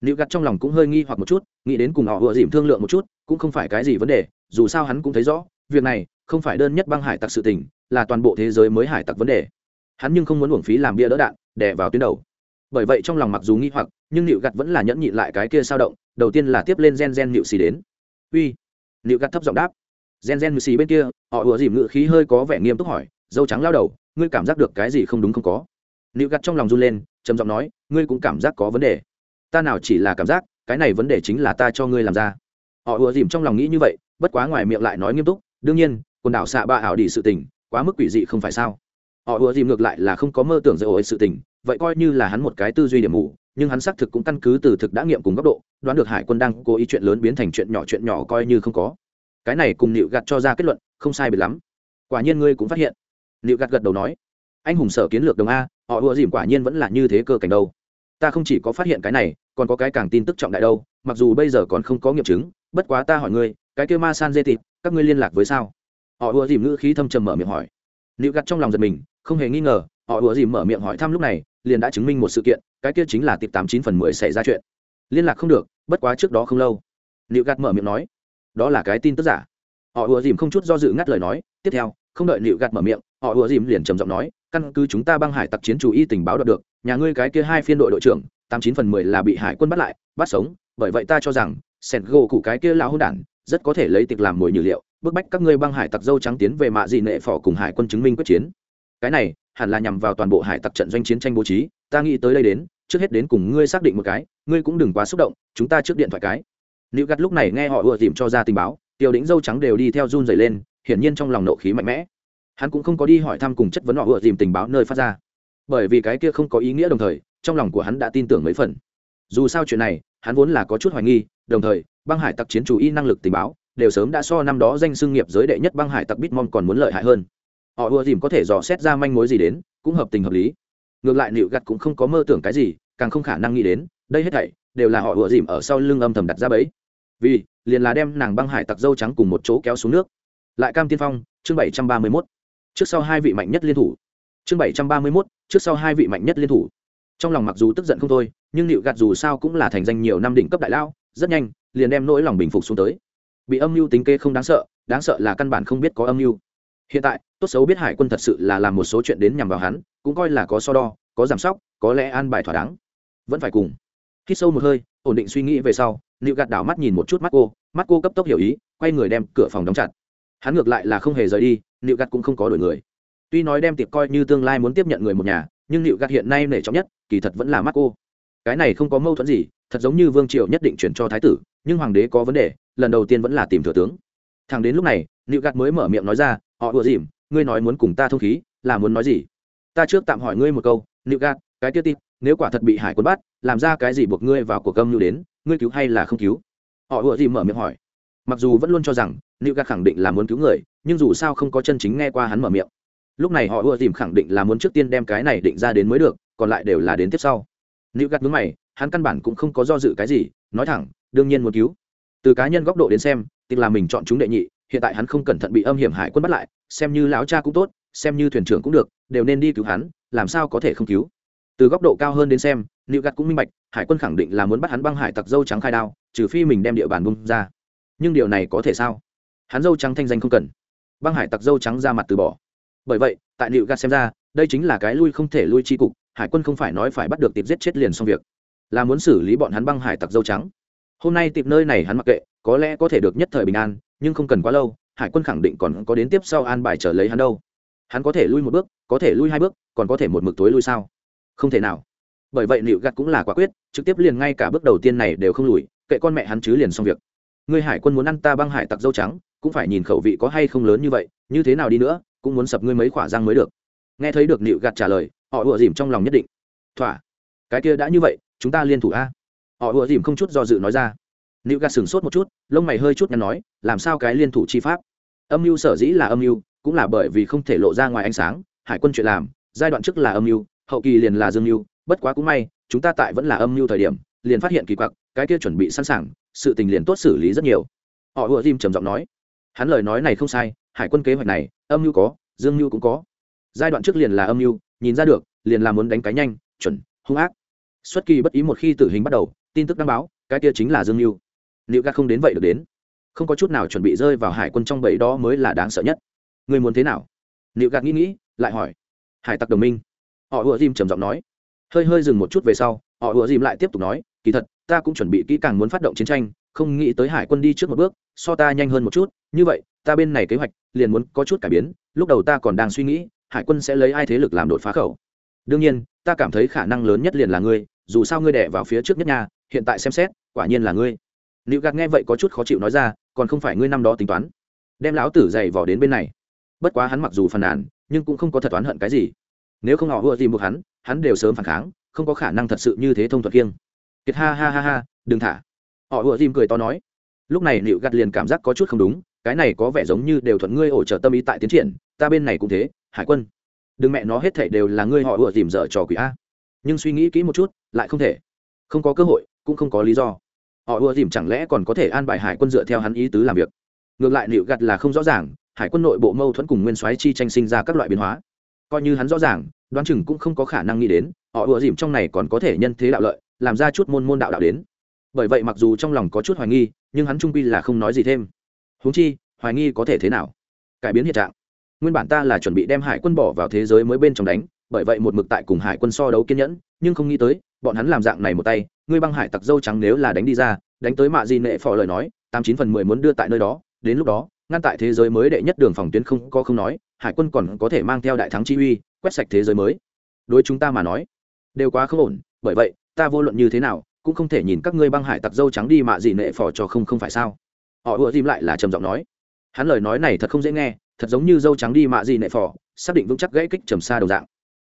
liệu gặt trong lòng cũng hơi nghi hoặc một chút, nghĩ đến cùng họ vừa dìm thương lượng một chút, cũng không phải cái gì vấn đề, dù sao hắn cũng thấy rõ, việc này không phải đơn nhất băng hải tặc sự tình, là toàn bộ thế giới mới hải tặc vấn đề. Hắn nhưng không muốn uổng phí làm bia đỡ đạn, đè vào tuyến đầu. Bởi vậy trong lòng mặc dù nghi hoặc, nhưng nịu gặt vẫn là nhẫn nhịn lại cái kia sao động, đầu tiên là tiếp lên gen gen nịu xì đến. Uy! Nịu gặt thấp giọng đáp. Gen gen xì bên kia, họ vừa dìm ngựa khí hơi có vẻ nghiêm túc hỏi, dâu trắng lao đầu, ngươi cảm giác được cái gì không đúng không có? Nịu gặt trong lòng run lên, trầm giọng nói, ngươi cũng cảm giác có vấn đề ta nào chỉ là cảm giác, cái này vấn đề chính là ta cho ngươi làm ra. Họ ùa dìm trong lòng nghĩ như vậy, bất quá ngoài miệng lại nói nghiêm túc, đương nhiên, quần đảo xạ ba ảo đi sự tình, quá mức quỷ dị không phải sao. Họ ùa dìm ngược lại là không có mơ tưởng dạy ổi sự tình, vậy coi như là hắn một cái tư duy điểm mù, nhưng hắn xác thực cũng căn cứ từ thực đã nghiệm cùng góc độ, đoán được hải quân đang cố ý chuyện lớn biến thành chuyện nhỏ chuyện nhỏ coi như không có. Cái này cùng nịu gạt cho ra kết luận, không sai biệt lắm. Quả nhiên ngươi cũng phát hiện. Nịu gạt gật đầu nói. Anh hùng sở kiến lược đồng a, họ ùa dìm quả nhiên vẫn là như thế cơ cảnh đâu ta không chỉ có phát hiện cái này, còn có cái càng tin tức trọng đại đâu, mặc dù bây giờ còn không có nghiệm chứng, bất quá ta hỏi ngươi, cái kêu ma san dê tịt các ngươi liên lạc với sao? Họ ùa dìm ngữ khí thâm trầm mở miệng hỏi. Liệu gặt trong lòng giật mình, không hề nghi ngờ, họ ùa dìm mở miệng hỏi thăm lúc này, liền đã chứng minh một sự kiện, cái kia chính là tiệp tám chín phần mười xảy ra chuyện. Liên lạc không được, bất quá trước đó không lâu. Liệu gặt mở miệng nói. Đó là cái tin tức giả. Họ ùa dìm không chút do dự ngắt lời nói, tiếp theo, không đợi liệu gặt mở miệng, họ ùa dìm liền trầm giọng nói, căn cứ chúng ta băng hải tặc chiến chủ y tình báo đọc được nhà ngươi cái kia hai phiên đội đội trưởng, tám chín phần mười là bị hải quân bắt lại, bắt sống, bởi vậy ta cho rằng sẹn gỗ cụ cái kia lao hôn đản, rất có thể lấy tiệc làm mồi nhử liệu, bức bách các ngươi băng hải tặc dâu trắng tiến về mạ dị nệ phỏ cùng hải quân chứng minh quyết chiến. Cái này, hẳn là nhằm vào toàn bộ hải tặc trận doanh chiến tranh bố trí, ta nghĩ tới đây đến, trước hết đến cùng ngươi xác định một cái, ngươi cũng đừng quá xúc động, chúng ta trước điện thoại cái. Nữ gắt lúc này nghe họ ùa tìm cho ra tình báo, tiểu đĩnh dâu trắng đều đi theo run dày lên, hiển nhiên trong lòng nộ khí mạnh mẽ. Hắn cũng không có đi hỏi thăm cùng chất vấn họ ùa tìm tình báo nơi phát ra bởi vì cái kia không có ý nghĩa đồng thời, trong lòng của hắn đã tin tưởng mấy phần. Dù sao chuyện này, hắn vốn là có chút hoài nghi, đồng thời, băng hải tặc chiến chủ y năng lực tình báo, đều sớm đã so năm đó danh xưng nghiệp giới đệ nhất băng hải tặc bitmon còn muốn lợi hại hơn. Họ ùa dìm có thể dò xét ra manh mối gì đến, cũng hợp tình hợp lý. Ngược lại nịu gặt cũng không có mơ tưởng cái gì, càng không khả năng nghĩ đến, đây hết thảy, đều là họ ùa dìm ở sau lưng âm thầm đặt ra bẫy. Vì, liền là đem nàng băng hải tặc dâu trắng cùng một chỗ kéo xuống nước. Lại cam tiên phong, chương bảy trăm ba mươi mốt. Trước sau hai vị mạnh nhất liên thủ. Chương bảy trăm ba mươi mốt trước sau hai vị mạnh nhất liên thủ. Trong lòng mặc dù tức giận không thôi, nhưng liệu gạt dù sao cũng là thành danh nhiều năm đỉnh cấp đại lao rất nhanh, liền đem nỗi lòng bình phục xuống tới. Bị âm mưu tính kê không đáng sợ đáng sợ là căn bản không biết có âm mưu. Hiện tại, tốt xấu biết hải quân thật sự là làm một số chuyện đến nhằm vào hắn, cũng coi là có so đo, có giảm sóc, có lẽ an bài thỏa đáng. Vẫn phải cùng. Khi sâu một hơi, ổn định suy nghĩ về sau liệu gạt đảo mắt nhìn một chút mắt cô mắt cô cấp tốc hiểu ý, quay người đem cửa phòng đóng chặt. Hắn ngược lại là không hề rời đi liệu gạt cũng không có đổi người tuy nói đem tiệp coi như tương lai muốn tiếp nhận người một nhà, nhưng liệu gạt hiện nay nể trọng nhất, kỳ thật vẫn là Marco. cô cái này không có mâu thuẫn gì, thật giống như vương triều nhất định chuyển cho thái tử, nhưng hoàng đế có vấn đề, lần đầu tiên vẫn là tìm thừa tướng. Thằng đến lúc này, liệu gạt mới mở miệng nói ra, họ ùa dìm, ngươi nói muốn cùng ta thông khí, là muốn nói gì? Ta trước tạm hỏi ngươi một câu, liệu gạt, cái tiêu tịp nếu quả thật bị hải quân bắt, làm ra cái gì buộc ngươi vào cuộc âm như đến, ngươi cứu hay là không cứu? Họ ùa dìm mở miệng hỏi. Mặc dù vẫn luôn cho rằng, liệu gạt khẳng định là muốn cứu người, nhưng dù sao không có chân chính nghe qua hắn mở miệng lúc này họ ưa dìm khẳng định là muốn trước tiên đem cái này định ra đến mới được, còn lại đều là đến tiếp sau. Nữ gắt mướn mày, hắn căn bản cũng không có do dự cái gì, nói thẳng, đương nhiên muốn cứu. Từ cá nhân góc độ đến xem tức là mình chọn chúng đệ nhị, hiện tại hắn không cẩn thận bị âm hiểm hải quân bắt lại, xem như lão cha cũng tốt, xem như thuyền trưởng cũng được, đều nên đi cứu hắn, làm sao có thể không cứu. Từ góc độ cao hơn đến xem nữ gặt cũng minh bạch, hải quân khẳng định là muốn bắt hắn băng hải tặc dâu trắng khai đao, trừ phi mình đem địa bàn bung ra. Nhưng điều này có thể sao? Hắn dâu trắng thanh danh không cần. Băng hải tặc dâu trắng ra mặt từ bỏ bởi vậy, tại liệu gạt xem ra, đây chính là cái lui không thể lui chi cục, hải quân không phải nói phải bắt được tiệp giết chết liền xong việc. Là muốn xử lý bọn hắn băng hải tặc dâu trắng. Hôm nay tiệp nơi này hắn mặc kệ, có lẽ có thể được nhất thời bình an, nhưng không cần quá lâu, hải quân khẳng định còn có đến tiếp sau an bài trở lấy hắn đâu. Hắn có thể lui một bước, có thể lui hai bước, còn có thể một mực tối lui sao? Không thể nào. Bởi vậy liệu gạt cũng là quả quyết, trực tiếp liền ngay cả bước đầu tiên này đều không lùi, kệ con mẹ hắn chứ liền xong việc. Người hải quân muốn ăn ta băng hải tặc dâu trắng, cũng phải nhìn khẩu vị có hay không lớn như vậy, như thế nào đi nữa cũng muốn sập ngươi mấy khỏa răng mới được. Nghe thấy được nịu gạt trả lời, họ ùa dìm trong lòng nhất định. Thỏa. Cái kia đã như vậy, chúng ta liên thủ a. Họ ùa dìm không chút do dự nói ra. Nịu gạt sửng sốt một chút, lông mày hơi chút nhăn nói, làm sao cái liên thủ chi pháp? Âm mưu sở dĩ là âm mưu, cũng là bởi vì không thể lộ ra ngoài ánh sáng, hải quân chuyện làm, giai đoạn trước là âm mưu, hậu kỳ liền là dương mưu, bất quá cũng may, chúng ta tại vẫn là âm mưu thời điểm, liền phát hiện kỳ quặc, cái kia chuẩn bị sẵn sàng, sự tình liền tốt xử lý rất nhiều. Họ ùa dìm trầm giọng nói, hắn lời nói này không sai, hải quân kế hoạch này âm mưu có, dương mưu cũng có. Giai đoạn trước liền là âm mưu, nhìn ra được, liền là muốn đánh cái nhanh, chuẩn, hung ác. Xuất kỳ bất ý một khi tử hình bắt đầu, tin tức đăng báo, cái kia chính là dương mưu. Liệu gạt không đến vậy được đến. Không có chút nào chuẩn bị rơi vào hải quân trong bẫy đó mới là đáng sợ nhất. Người muốn thế nào? Liệu gạt nghĩ nghĩ, lại hỏi. Hải tặc đồng minh. Họ ùa dìm trầm giọng nói. Hơi hơi dừng một chút về sau, họ ùa dìm lại tiếp tục nói, kỳ thật, ta cũng chuẩn bị kỹ càng muốn phát động chiến tranh, không nghĩ tới hải quân đi trước một bước, so ta nhanh hơn một chút, như vậy ta bên này kế hoạch liền muốn có chút cải biến, lúc đầu ta còn đang suy nghĩ, hải quân sẽ lấy ai thế lực làm đột phá khẩu. Đương nhiên, ta cảm thấy khả năng lớn nhất liền là ngươi, dù sao ngươi đẻ vào phía trước nhất nhà hiện tại xem xét, quả nhiên là ngươi. Liệu gạt nghe vậy có chút khó chịu nói ra, còn không phải ngươi năm đó tính toán. Đem lão tử dày vỏ đến bên này. Bất quá hắn mặc dù phàn nàn, nhưng cũng không có thật toán hận cái gì. Nếu không họ vừa tìm buộc hắn hắn đều sớm phản kháng, không có khả năng thật sự như thế thông thuật kiêng. Kiệt ha ha ha ha, đừng thả. Họ vừa tìm cười to nói. Lúc này liệu gạt liền cảm giác có chút không đúng cái này có vẻ giống như đều thuận ngươi ổ trợ tâm ý tại tiến triển, ta bên này cũng thế, hải quân. Đừng mẹ nó hết thể đều là ngươi họ ủa tìm dở trò quỷ a. Nhưng suy nghĩ kỹ một chút, lại không thể. Không có cơ hội, cũng không có lý do. Họ ùa dìm chẳng lẽ còn có thể an bài hải quân dựa theo hắn ý tứ làm việc? Ngược lại liệu gặt là không rõ ràng, hải quân nội bộ mâu thuẫn cùng nguyên soái chi tranh sinh ra các loại biến hóa. Coi như hắn rõ ràng, đoán chừng cũng không có khả năng nghĩ đến, họ ùa dìm trong này còn có thể nhân thế đạo lợi, làm ra chút môn môn đạo đạo đến. Bởi vậy mặc dù trong lòng có chút hoài nghi, nhưng hắn trung quy là không nói gì thêm huống chi, hoài nghi có thể thế nào? Cải biến hiện trạng. Nguyên bản ta là chuẩn bị đem hải quân bỏ vào thế giới mới bên trong đánh, bởi vậy một mực tại cùng hải quân so đấu kiên nhẫn, nhưng không nghĩ tới, bọn hắn làm dạng này một tay, ngươi băng hải tặc dâu trắng nếu là đánh đi ra, đánh tới mạ gì nệ phò lời nói, tám chín phần mười muốn đưa tại nơi đó, đến lúc đó, ngăn tại thế giới mới đệ nhất đường phòng tuyến không có không nói, hải quân còn có thể mang theo đại thắng chi uy, quét sạch thế giới mới. Đối chúng ta mà nói, đều quá không ổn, bởi vậy, ta vô luận như thế nào, cũng không thể nhìn các ngươi băng hải tặc dâu trắng đi mạ gì nệ phò cho không không phải sao họ ùa dìm lại là trầm giọng nói. Hắn lời nói này thật không dễ nghe, thật giống như dâu trắng đi mạ gì nệ phò, xác định vững chắc gãy kích trầm xa đầu dạng.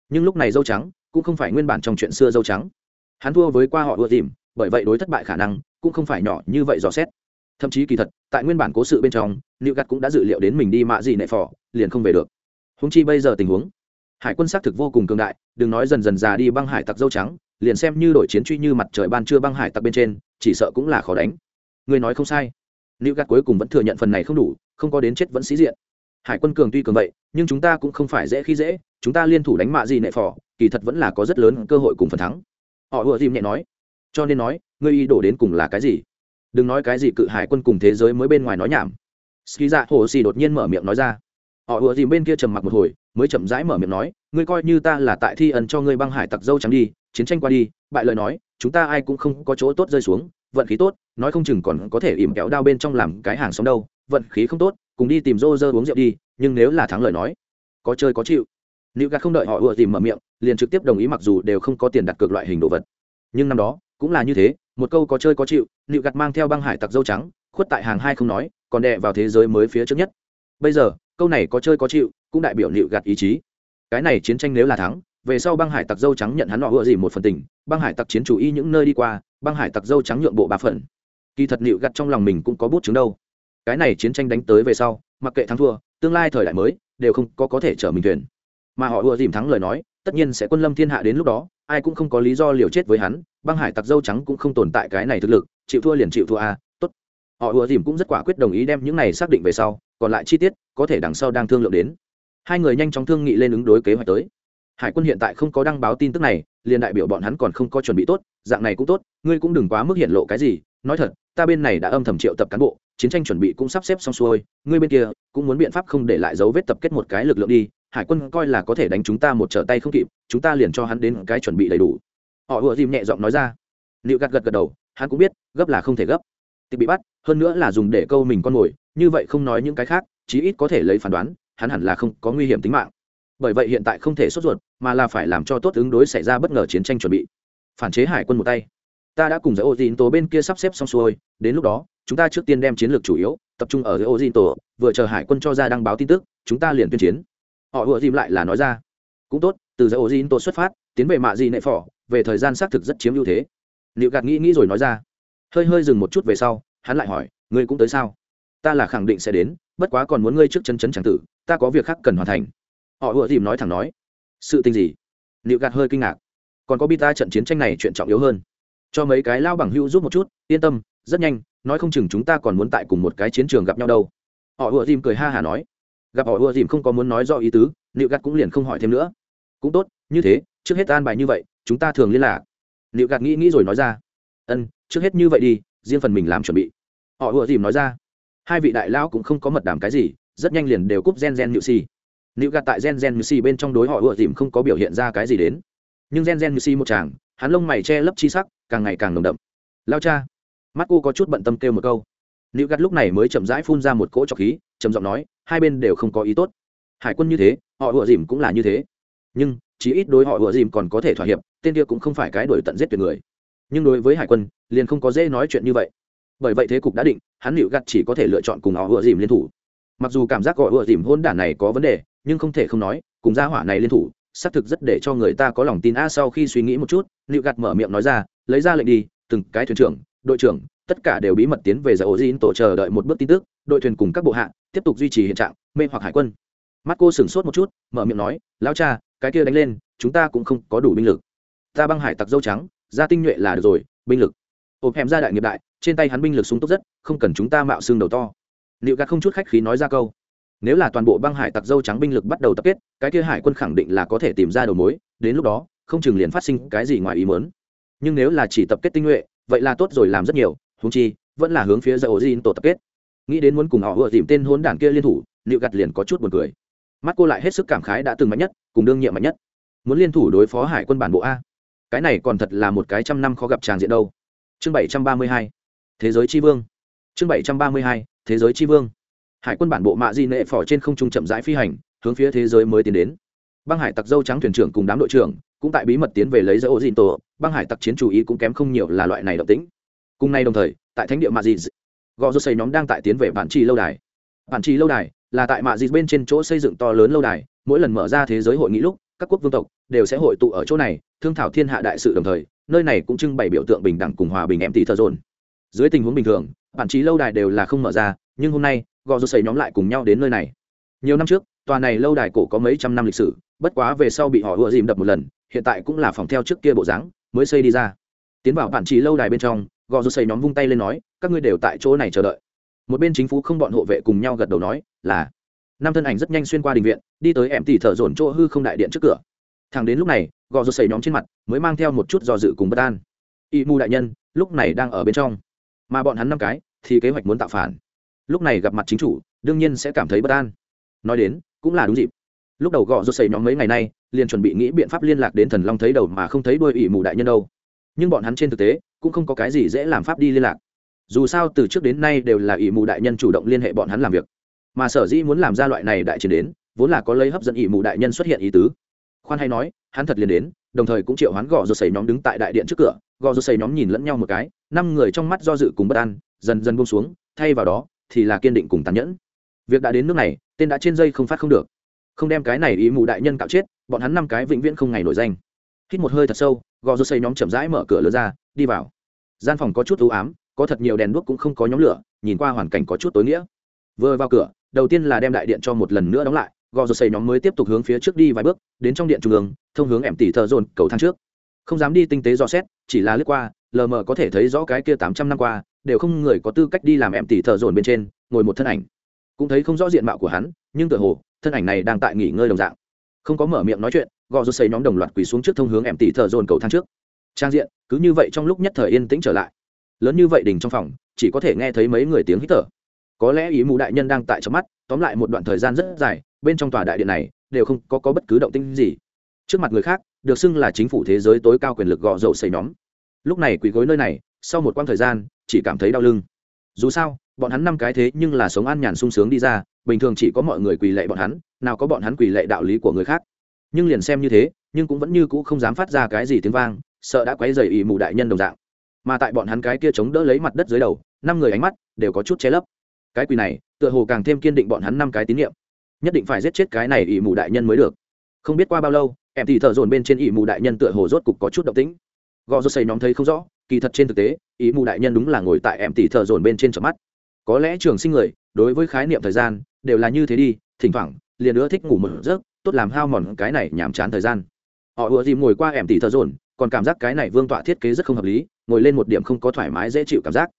Nhưng lúc này dâu trắng cũng không phải nguyên bản trong chuyện xưa dâu trắng. Hắn thua với qua họ ùa tìm bởi vậy đối thất bại khả năng cũng không phải nhỏ như vậy dò xét. Thậm chí kỳ thật, tại nguyên bản cố sự bên trong liệu gắt cũng đã dự liệu đến mình đi mạ gì nệ phò, liền không về được. Húng chi bây giờ tình huống, hải quân xác thực vô cùng cường đại, đừng nói dần dần già đi băng hải tặc dâu trắng, liền xem như đổi chiến truy như mặt trời ban trưa băng hải tặc bên trên, chỉ sợ cũng là khó đánh. Người nói không sai nữ gạt cuối cùng vẫn thừa nhận phần này không đủ, không có đến chết vẫn sĩ diện. Hải quân cường tuy cường vậy, nhưng chúng ta cũng không phải dễ khi dễ, chúng ta liên thủ đánh mạ gì nệ phò, kỳ thật vẫn là có rất lớn cơ hội cùng phần thắng. Họ ùa dìm nhẹ nói. Cho nên nói, ngươi ý đổ đến cùng là cái gì? Đừng nói cái gì cự hải quân cùng thế giới mới bên ngoài nói nhảm. Ski dạ hồ xì đột nhiên mở miệng nói ra. Họ ùa dìm bên kia trầm mặc một hồi, mới chậm rãi mở miệng nói, ngươi coi như ta là tại thi ẩn cho ngươi băng hải tặc dâu trắng đi, chiến tranh qua đi, bại lời nói, chúng ta ai cũng không có chỗ tốt rơi xuống vận khí tốt, nói không chừng còn có thể ỉm kéo đao bên trong làm cái hàng sống đâu, vận khí không tốt, cùng đi tìm rô rơ uống rượu đi, nhưng nếu là thắng lời nói, có chơi có chịu. Nữ gạt không đợi họ ùa tìm mở miệng, liền trực tiếp đồng ý mặc dù đều không có tiền đặt cược loại hình đồ vật. Nhưng năm đó, cũng là như thế, một câu có chơi có chịu, nữ gạt mang theo băng hải tặc dâu trắng, khuất tại hàng hai không nói, còn đè vào thế giới mới phía trước nhất. Bây giờ, câu này có chơi có chịu, cũng đại biểu nữ gạt ý chí. Cái này chiến tranh nếu là thắng, về sau băng hải tặc dâu trắng nhận hắn họ ùa gì một phần tình, băng hải tặc chiến chủ y những nơi đi qua băng hải tặc dâu trắng nhượng bộ ba phần. Kỳ thật nịu gặt trong lòng mình cũng có bút chứng đâu. Cái này chiến tranh đánh tới về sau mặc kệ thắng thua tương lai thời đại mới đều không có có thể chở mình thuyền. Mà họ ùa dìm thắng lời nói tất nhiên sẽ quân lâm thiên hạ đến lúc đó ai cũng không có lý do liều chết với hắn băng hải tặc dâu trắng cũng không tồn tại cái này thực lực chịu thua liền chịu thua à, tốt. Họ ùa dìm cũng rất quả quyết đồng ý đem những này xác định về sau còn lại chi tiết có thể đằng sau đang thương lượng đến. Hai người nhanh chóng thương nghị lên ứng đối kế hoạch tới. Hải quân hiện tại không có đăng báo tin tức này liền đại biểu bọn hắn còn không có chuẩn bị tốt, dạng này cũng tốt, ngươi cũng đừng quá mức hiện lộ cái gì, nói thật, ta bên này đã âm thầm triệu tập cán bộ, chiến tranh chuẩn bị cũng sắp xếp xong xuôi, ngươi bên kia cũng muốn biện pháp không để lại dấu vết tập kết một cái lực lượng đi, hải quân coi là có thể đánh chúng ta một trở tay không kịp, chúng ta liền cho hắn đến cái chuẩn bị đầy đủ. Họ ùa dìm nhẹ giọng nói ra. Liệu gạt gật gật đầu, hắn cũng biết, gấp là không thể gấp. Tịch bị bắt, hơn nữa là dùng để câu mình con mồi, như vậy không nói những cái khác, chí ít có thể lấy phán đoán, hắn hẳn là không có nguy hiểm tính mạng bởi vậy hiện tại không thể sốt ruột, mà là phải làm cho tốt ứng đối xảy ra bất ngờ chiến tranh chuẩn bị. Phản chế hải quân một tay. Ta đã cùng giới ô tín tố bên kia sắp xếp xong xuôi, đến lúc đó, chúng ta trước tiên đem chiến lược chủ yếu tập trung ở giới ô tín tổ vừa chờ hải quân cho ra đăng báo tin tức, chúng ta liền tuyên chiến. Họ vừa dìm lại là nói ra. Cũng tốt, từ giới ô tín tổ xuất phát, tiến về mạ gì nệ phỏ, về thời gian xác thực rất chiếm ưu thế. Liệu gạt nghĩ nghĩ rồi nói ra. Hơi hơi dừng một chút về sau, hắn lại hỏi, ngươi cũng tới sao? Ta là khẳng định sẽ đến, bất quá còn muốn ngươi trước chân chấn chẳng tử, ta có việc khác cần hoàn thành họ ùa dìm nói thẳng nói. Sự tình gì? Liệu gạt hơi kinh ngạc. Còn có bi ta trận chiến tranh này chuyện trọng yếu hơn. Cho mấy cái lao bằng hữu giúp một chút, yên tâm, rất nhanh, nói không chừng chúng ta còn muốn tại cùng một cái chiến trường gặp nhau đâu. Họ ùa dìm cười ha hả nói. Gặp họ ùa dìm không có muốn nói do ý tứ Liệu gạt cũng liền không hỏi thêm nữa. Cũng tốt, như thế, trước hết an bài như vậy, chúng ta thường liên lạc. Liệu gạt nghĩ nghĩ rồi nói ra. Ân, trước hết như vậy đi, riêng phần mình làm chuẩn bị. Họ ùa dìm nói ra. Hai vị đại lão cũng không có mật đảm cái gì, rất nhanh liền đều cúp gen gen nhự xì、si nịu gạt tại gen gen nhự si bên trong đối họ ùa dìm không có biểu hiện ra cái gì đến. Nhưng gen gen nhự si một chàng, hắn lông mày che lấp chi sắc, càng ngày càng nồng đậm. Lao cha. Mắt cô có chút bận tâm kêu một câu. Nịu gạt lúc này mới chậm rãi phun ra một cỗ trọc khí, trầm giọng nói, hai bên đều không có ý tốt. Hải quân như thế, họ ùa dìm cũng là như thế. Nhưng, chí ít đối họ ùa dìm còn có thể thỏa hiệp, tên kia cũng không phải cái đổi tận giết tuyệt người. Nhưng đối với hải quân, liền không có dễ nói chuyện như vậy. Bởi vậy thế cục đã định, hắn liệu gặt chỉ có thể lựa chọn cùng họ ùa dìm liên thủ mặc dù cảm giác gọi ựa dìm hôn đản này có vấn đề, nhưng không thể không nói, cùng gia hỏa này liên thủ, xác thực rất để cho người ta có lòng tin. A, sau khi suy nghĩ một chút liệu gạt mở miệng nói ra, lấy ra lệnh đi, từng cái thuyền trưởng, đội trưởng, tất cả đều bí mật tiến về giải ổ dìn tổ chờ đợi một bước tin tức, đội thuyền cùng các bộ hạ, tiếp tục duy trì hiện trạng, mê hoặc hải quân. Mắt cô sửng sốt một chút, mở miệng nói, lão cha, cái kia đánh lên, chúng ta cũng không có đủ binh lực. Ta băng hải tặc dâu trắng ra tinh nhuệ là được rồi, binh lực. Ộp hẻm ra đại nghiệp đại, trên tay hắn binh lực súng tốt rất, không cần chúng ta mạo xương đầu to liệu gạt không chút khách khí nói ra câu, nếu là toàn bộ băng hải tặc dâu trắng binh lực bắt đầu tập kết, cái kia hải quân khẳng định là có thể tìm ra đầu mối, đến lúc đó, không chừng liền phát sinh cái gì ngoài ý mớn nhưng nếu là chỉ tập kết tinh nhuệ, vậy là tốt rồi làm rất nhiều húng chi, vẫn là hướng phía dạ dầu zin tổ tập kết. Nghĩ đến muốn cùng họ vừa tìm tên hôn đảng kia liên thủ, liệu gạt liền có chút buồn cười. Mắt cô lại hết sức cảm khái đã từng mạnh nhất, cùng đương nhiệm mạnh nhất. Muốn liên thủ đối phó hải quân bản bộ a? Cái này còn thật là một cái trăm năm khó gặp tràng diện đâu. Chương bảy trăm ba mươi hai, thế giới tri vương. Chương bảy trăm ba mươi hai thế giới tri vương. Hải quân bản bộ mạ di nệ phỏ trên không trung chậm rãi phi hành, hướng phía thế giới mới tiến đến. Băng hải tặc dâu trắng thuyền trưởng cùng đám đội trưởng cũng tại bí mật tiến về lấy dỡ ô dìn tổ băng hải tặc chiến chủ ý cũng kém không nhiều là loại này động tĩnh. Cùng nay đồng thời, tại thánh địa mạ di gò dô xây nhóm đang tại tiến về bản trì lâu đài. Bản trì lâu đài là tại mạ di bên trên chỗ xây dựng to lớn lâu đài, mỗi lần mở ra thế giới hội nghị lúc, các quốc vương tộc đều sẽ hội tụ ở chỗ này, thương thảo thiên hạ đại sự đồng thời, nơi này cũng trưng bày biểu tượng bình đẳng cùng hòa bình em tỷ thờ dồn. Dưới tình huống bình thường bản trí lâu đài đều là không mở ra, nhưng hôm nay, gò rô xây nhóm lại cùng nhau đến nơi này. Nhiều năm trước, tòa này lâu đài cổ có mấy trăm năm lịch sử, bất quá về sau bị họ ùa dìm đập một lần, hiện tại cũng là phòng theo trước kia bộ dáng, mới xây đi ra. Tiến vào bản trí lâu đài bên trong, gò rô xây nhóm vung tay lên nói, các ngươi đều tại chỗ này chờ đợi. Một bên chính phủ không bọn hộ vệ cùng nhau gật đầu nói, là. Năm thân ảnh rất nhanh xuyên qua đình viện, đi tới em tỉ thở dồn chỗ hư không đại điện trước cửa. Thằng đến lúc này, gò rô xây nhóm trên mặt mới mang theo một chút do dự cùng bất an. Y mù đại nhân, lúc này đang ở bên trong mà bọn hắn năm cái thì kế hoạch muốn tạo phản. Lúc này gặp mặt chính chủ, đương nhiên sẽ cảm thấy bất an. Nói đến, cũng là đúng dịp. Lúc đầu gọ rô xây nhóm mấy ngày nay, liền chuẩn bị nghĩ biện pháp liên lạc đến thần long thấy đầu mà không thấy đôi ỷ mù đại nhân đâu. Nhưng bọn hắn trên thực tế, cũng không có cái gì dễ làm pháp đi liên lạc. Dù sao từ trước đến nay đều là ỷ mù đại nhân chủ động liên hệ bọn hắn làm việc. Mà sở dĩ muốn làm ra loại này đại chiến đến, vốn là có lấy hấp dẫn ỷ mù đại nhân xuất hiện ý tứ khoan hay nói, hắn thật liền đến, đồng thời cũng triệu hắn gò rô xầy nhóm đứng tại đại điện trước cửa. Gò rô xầy nhóm nhìn lẫn nhau một cái, năm người trong mắt do dự cùng bất an, dần dần buông xuống, thay vào đó thì là kiên định cùng tàn nhẫn. Việc đã đến nước này, tên đã trên dây không phát không được. Không đem cái này ý mù đại nhân cạo chết, bọn hắn năm cái vĩnh viễn không ngày nổi danh. Hít một hơi thật sâu, gò rô xây nhóm chậm rãi mở cửa lớn ra, đi vào. Gian phòng có chút ưu ám, có thật nhiều đèn đuốc cũng không có nhóm lửa, nhìn qua hoàn cảnh có chút tối nghĩa. Vừa vào cửa, đầu tiên là đem đại điện cho một lần nữa đóng lại gò rột xây nhóm mới tiếp tục hướng phía trước đi vài bước, đến trong điện trung ương, thông hướng ẻm tỷ thợ dồn cầu thang trước. Không dám đi tinh tế dò xét, chỉ là lướt qua, lờ mờ có thể thấy rõ cái kia tám trăm năm qua, đều không người có tư cách đi làm ẻm tỷ thợ dồn bên trên, ngồi một thân ảnh. Cũng thấy không rõ diện mạo của hắn, nhưng tựa hồ, thân ảnh này đang tại nghỉ ngơi đồng dạng. Không có mở miệng nói chuyện, gò rột xây nhóm đồng loạt quỳ xuống trước thông hướng ẻm tỷ thợ dồn cầu thang trước. Trang diện, cứ như vậy trong lúc nhất thời yên tĩnh trở lại. Lớn như vậy đình trong phòng, chỉ có thể nghe thấy mấy người tiếng hít thở có lẽ ý mù đại nhân đang tại trong mắt tóm lại một đoạn thời gian rất dài bên trong tòa đại điện này đều không có, có bất cứ động tinh gì. Trước mặt người khác được xưng là chính phủ thế giới tối cao quyền lực gọ dầu xây nhóm. Lúc này quỳ gối nơi này sau một quãng thời gian chỉ cảm thấy đau lưng. Dù sao bọn hắn năm cái thế nhưng là sống an nhàn sung sướng đi ra bình thường chỉ có mọi người quỳ lệ bọn hắn nào có bọn hắn quỳ lệ đạo lý của người khác. Nhưng liền xem như thế nhưng cũng vẫn như cũ không dám phát ra cái gì tiếng vang sợ đã quấy dày ỵ mù đại nhân đồng dạng. Mà tại bọn hắn cái kia chống đỡ lấy mặt đất dưới đầu năm người ánh mắt đều có chút che lấp cái quỳ này, tựa hồ càng thêm kiên định bọn hắn năm cái tín nhiệm nhất định phải giết chết cái này ỵ mù đại nhân mới được. Không biết qua bao lâu, em thì thợ dồn bên trên ỵ mù đại nhân tựa hồ rốt cục có chút động tĩnh. Gò rốt xây nhóm thấy không rõ, kỳ thật trên thực tế ỵ mù đại nhân đúng là ngồi tại em tỷ thợ dồn bên trên chợp mắt. Có lẽ trường sinh người, đối với khái niệm thời gian, đều là như thế đi, thỉnh thoảng, liền nữa thích ngủ một giấc, tốt làm hao mòn cái này nhàm chán thời gian. Họ ùa dìm ngồi qua em tỷ thợ dồn, còn cảm giác cái này vương tọa thiết kế rất không hợp lý, ngồi lên một điểm không có thoải mái dễ chịu cảm giác.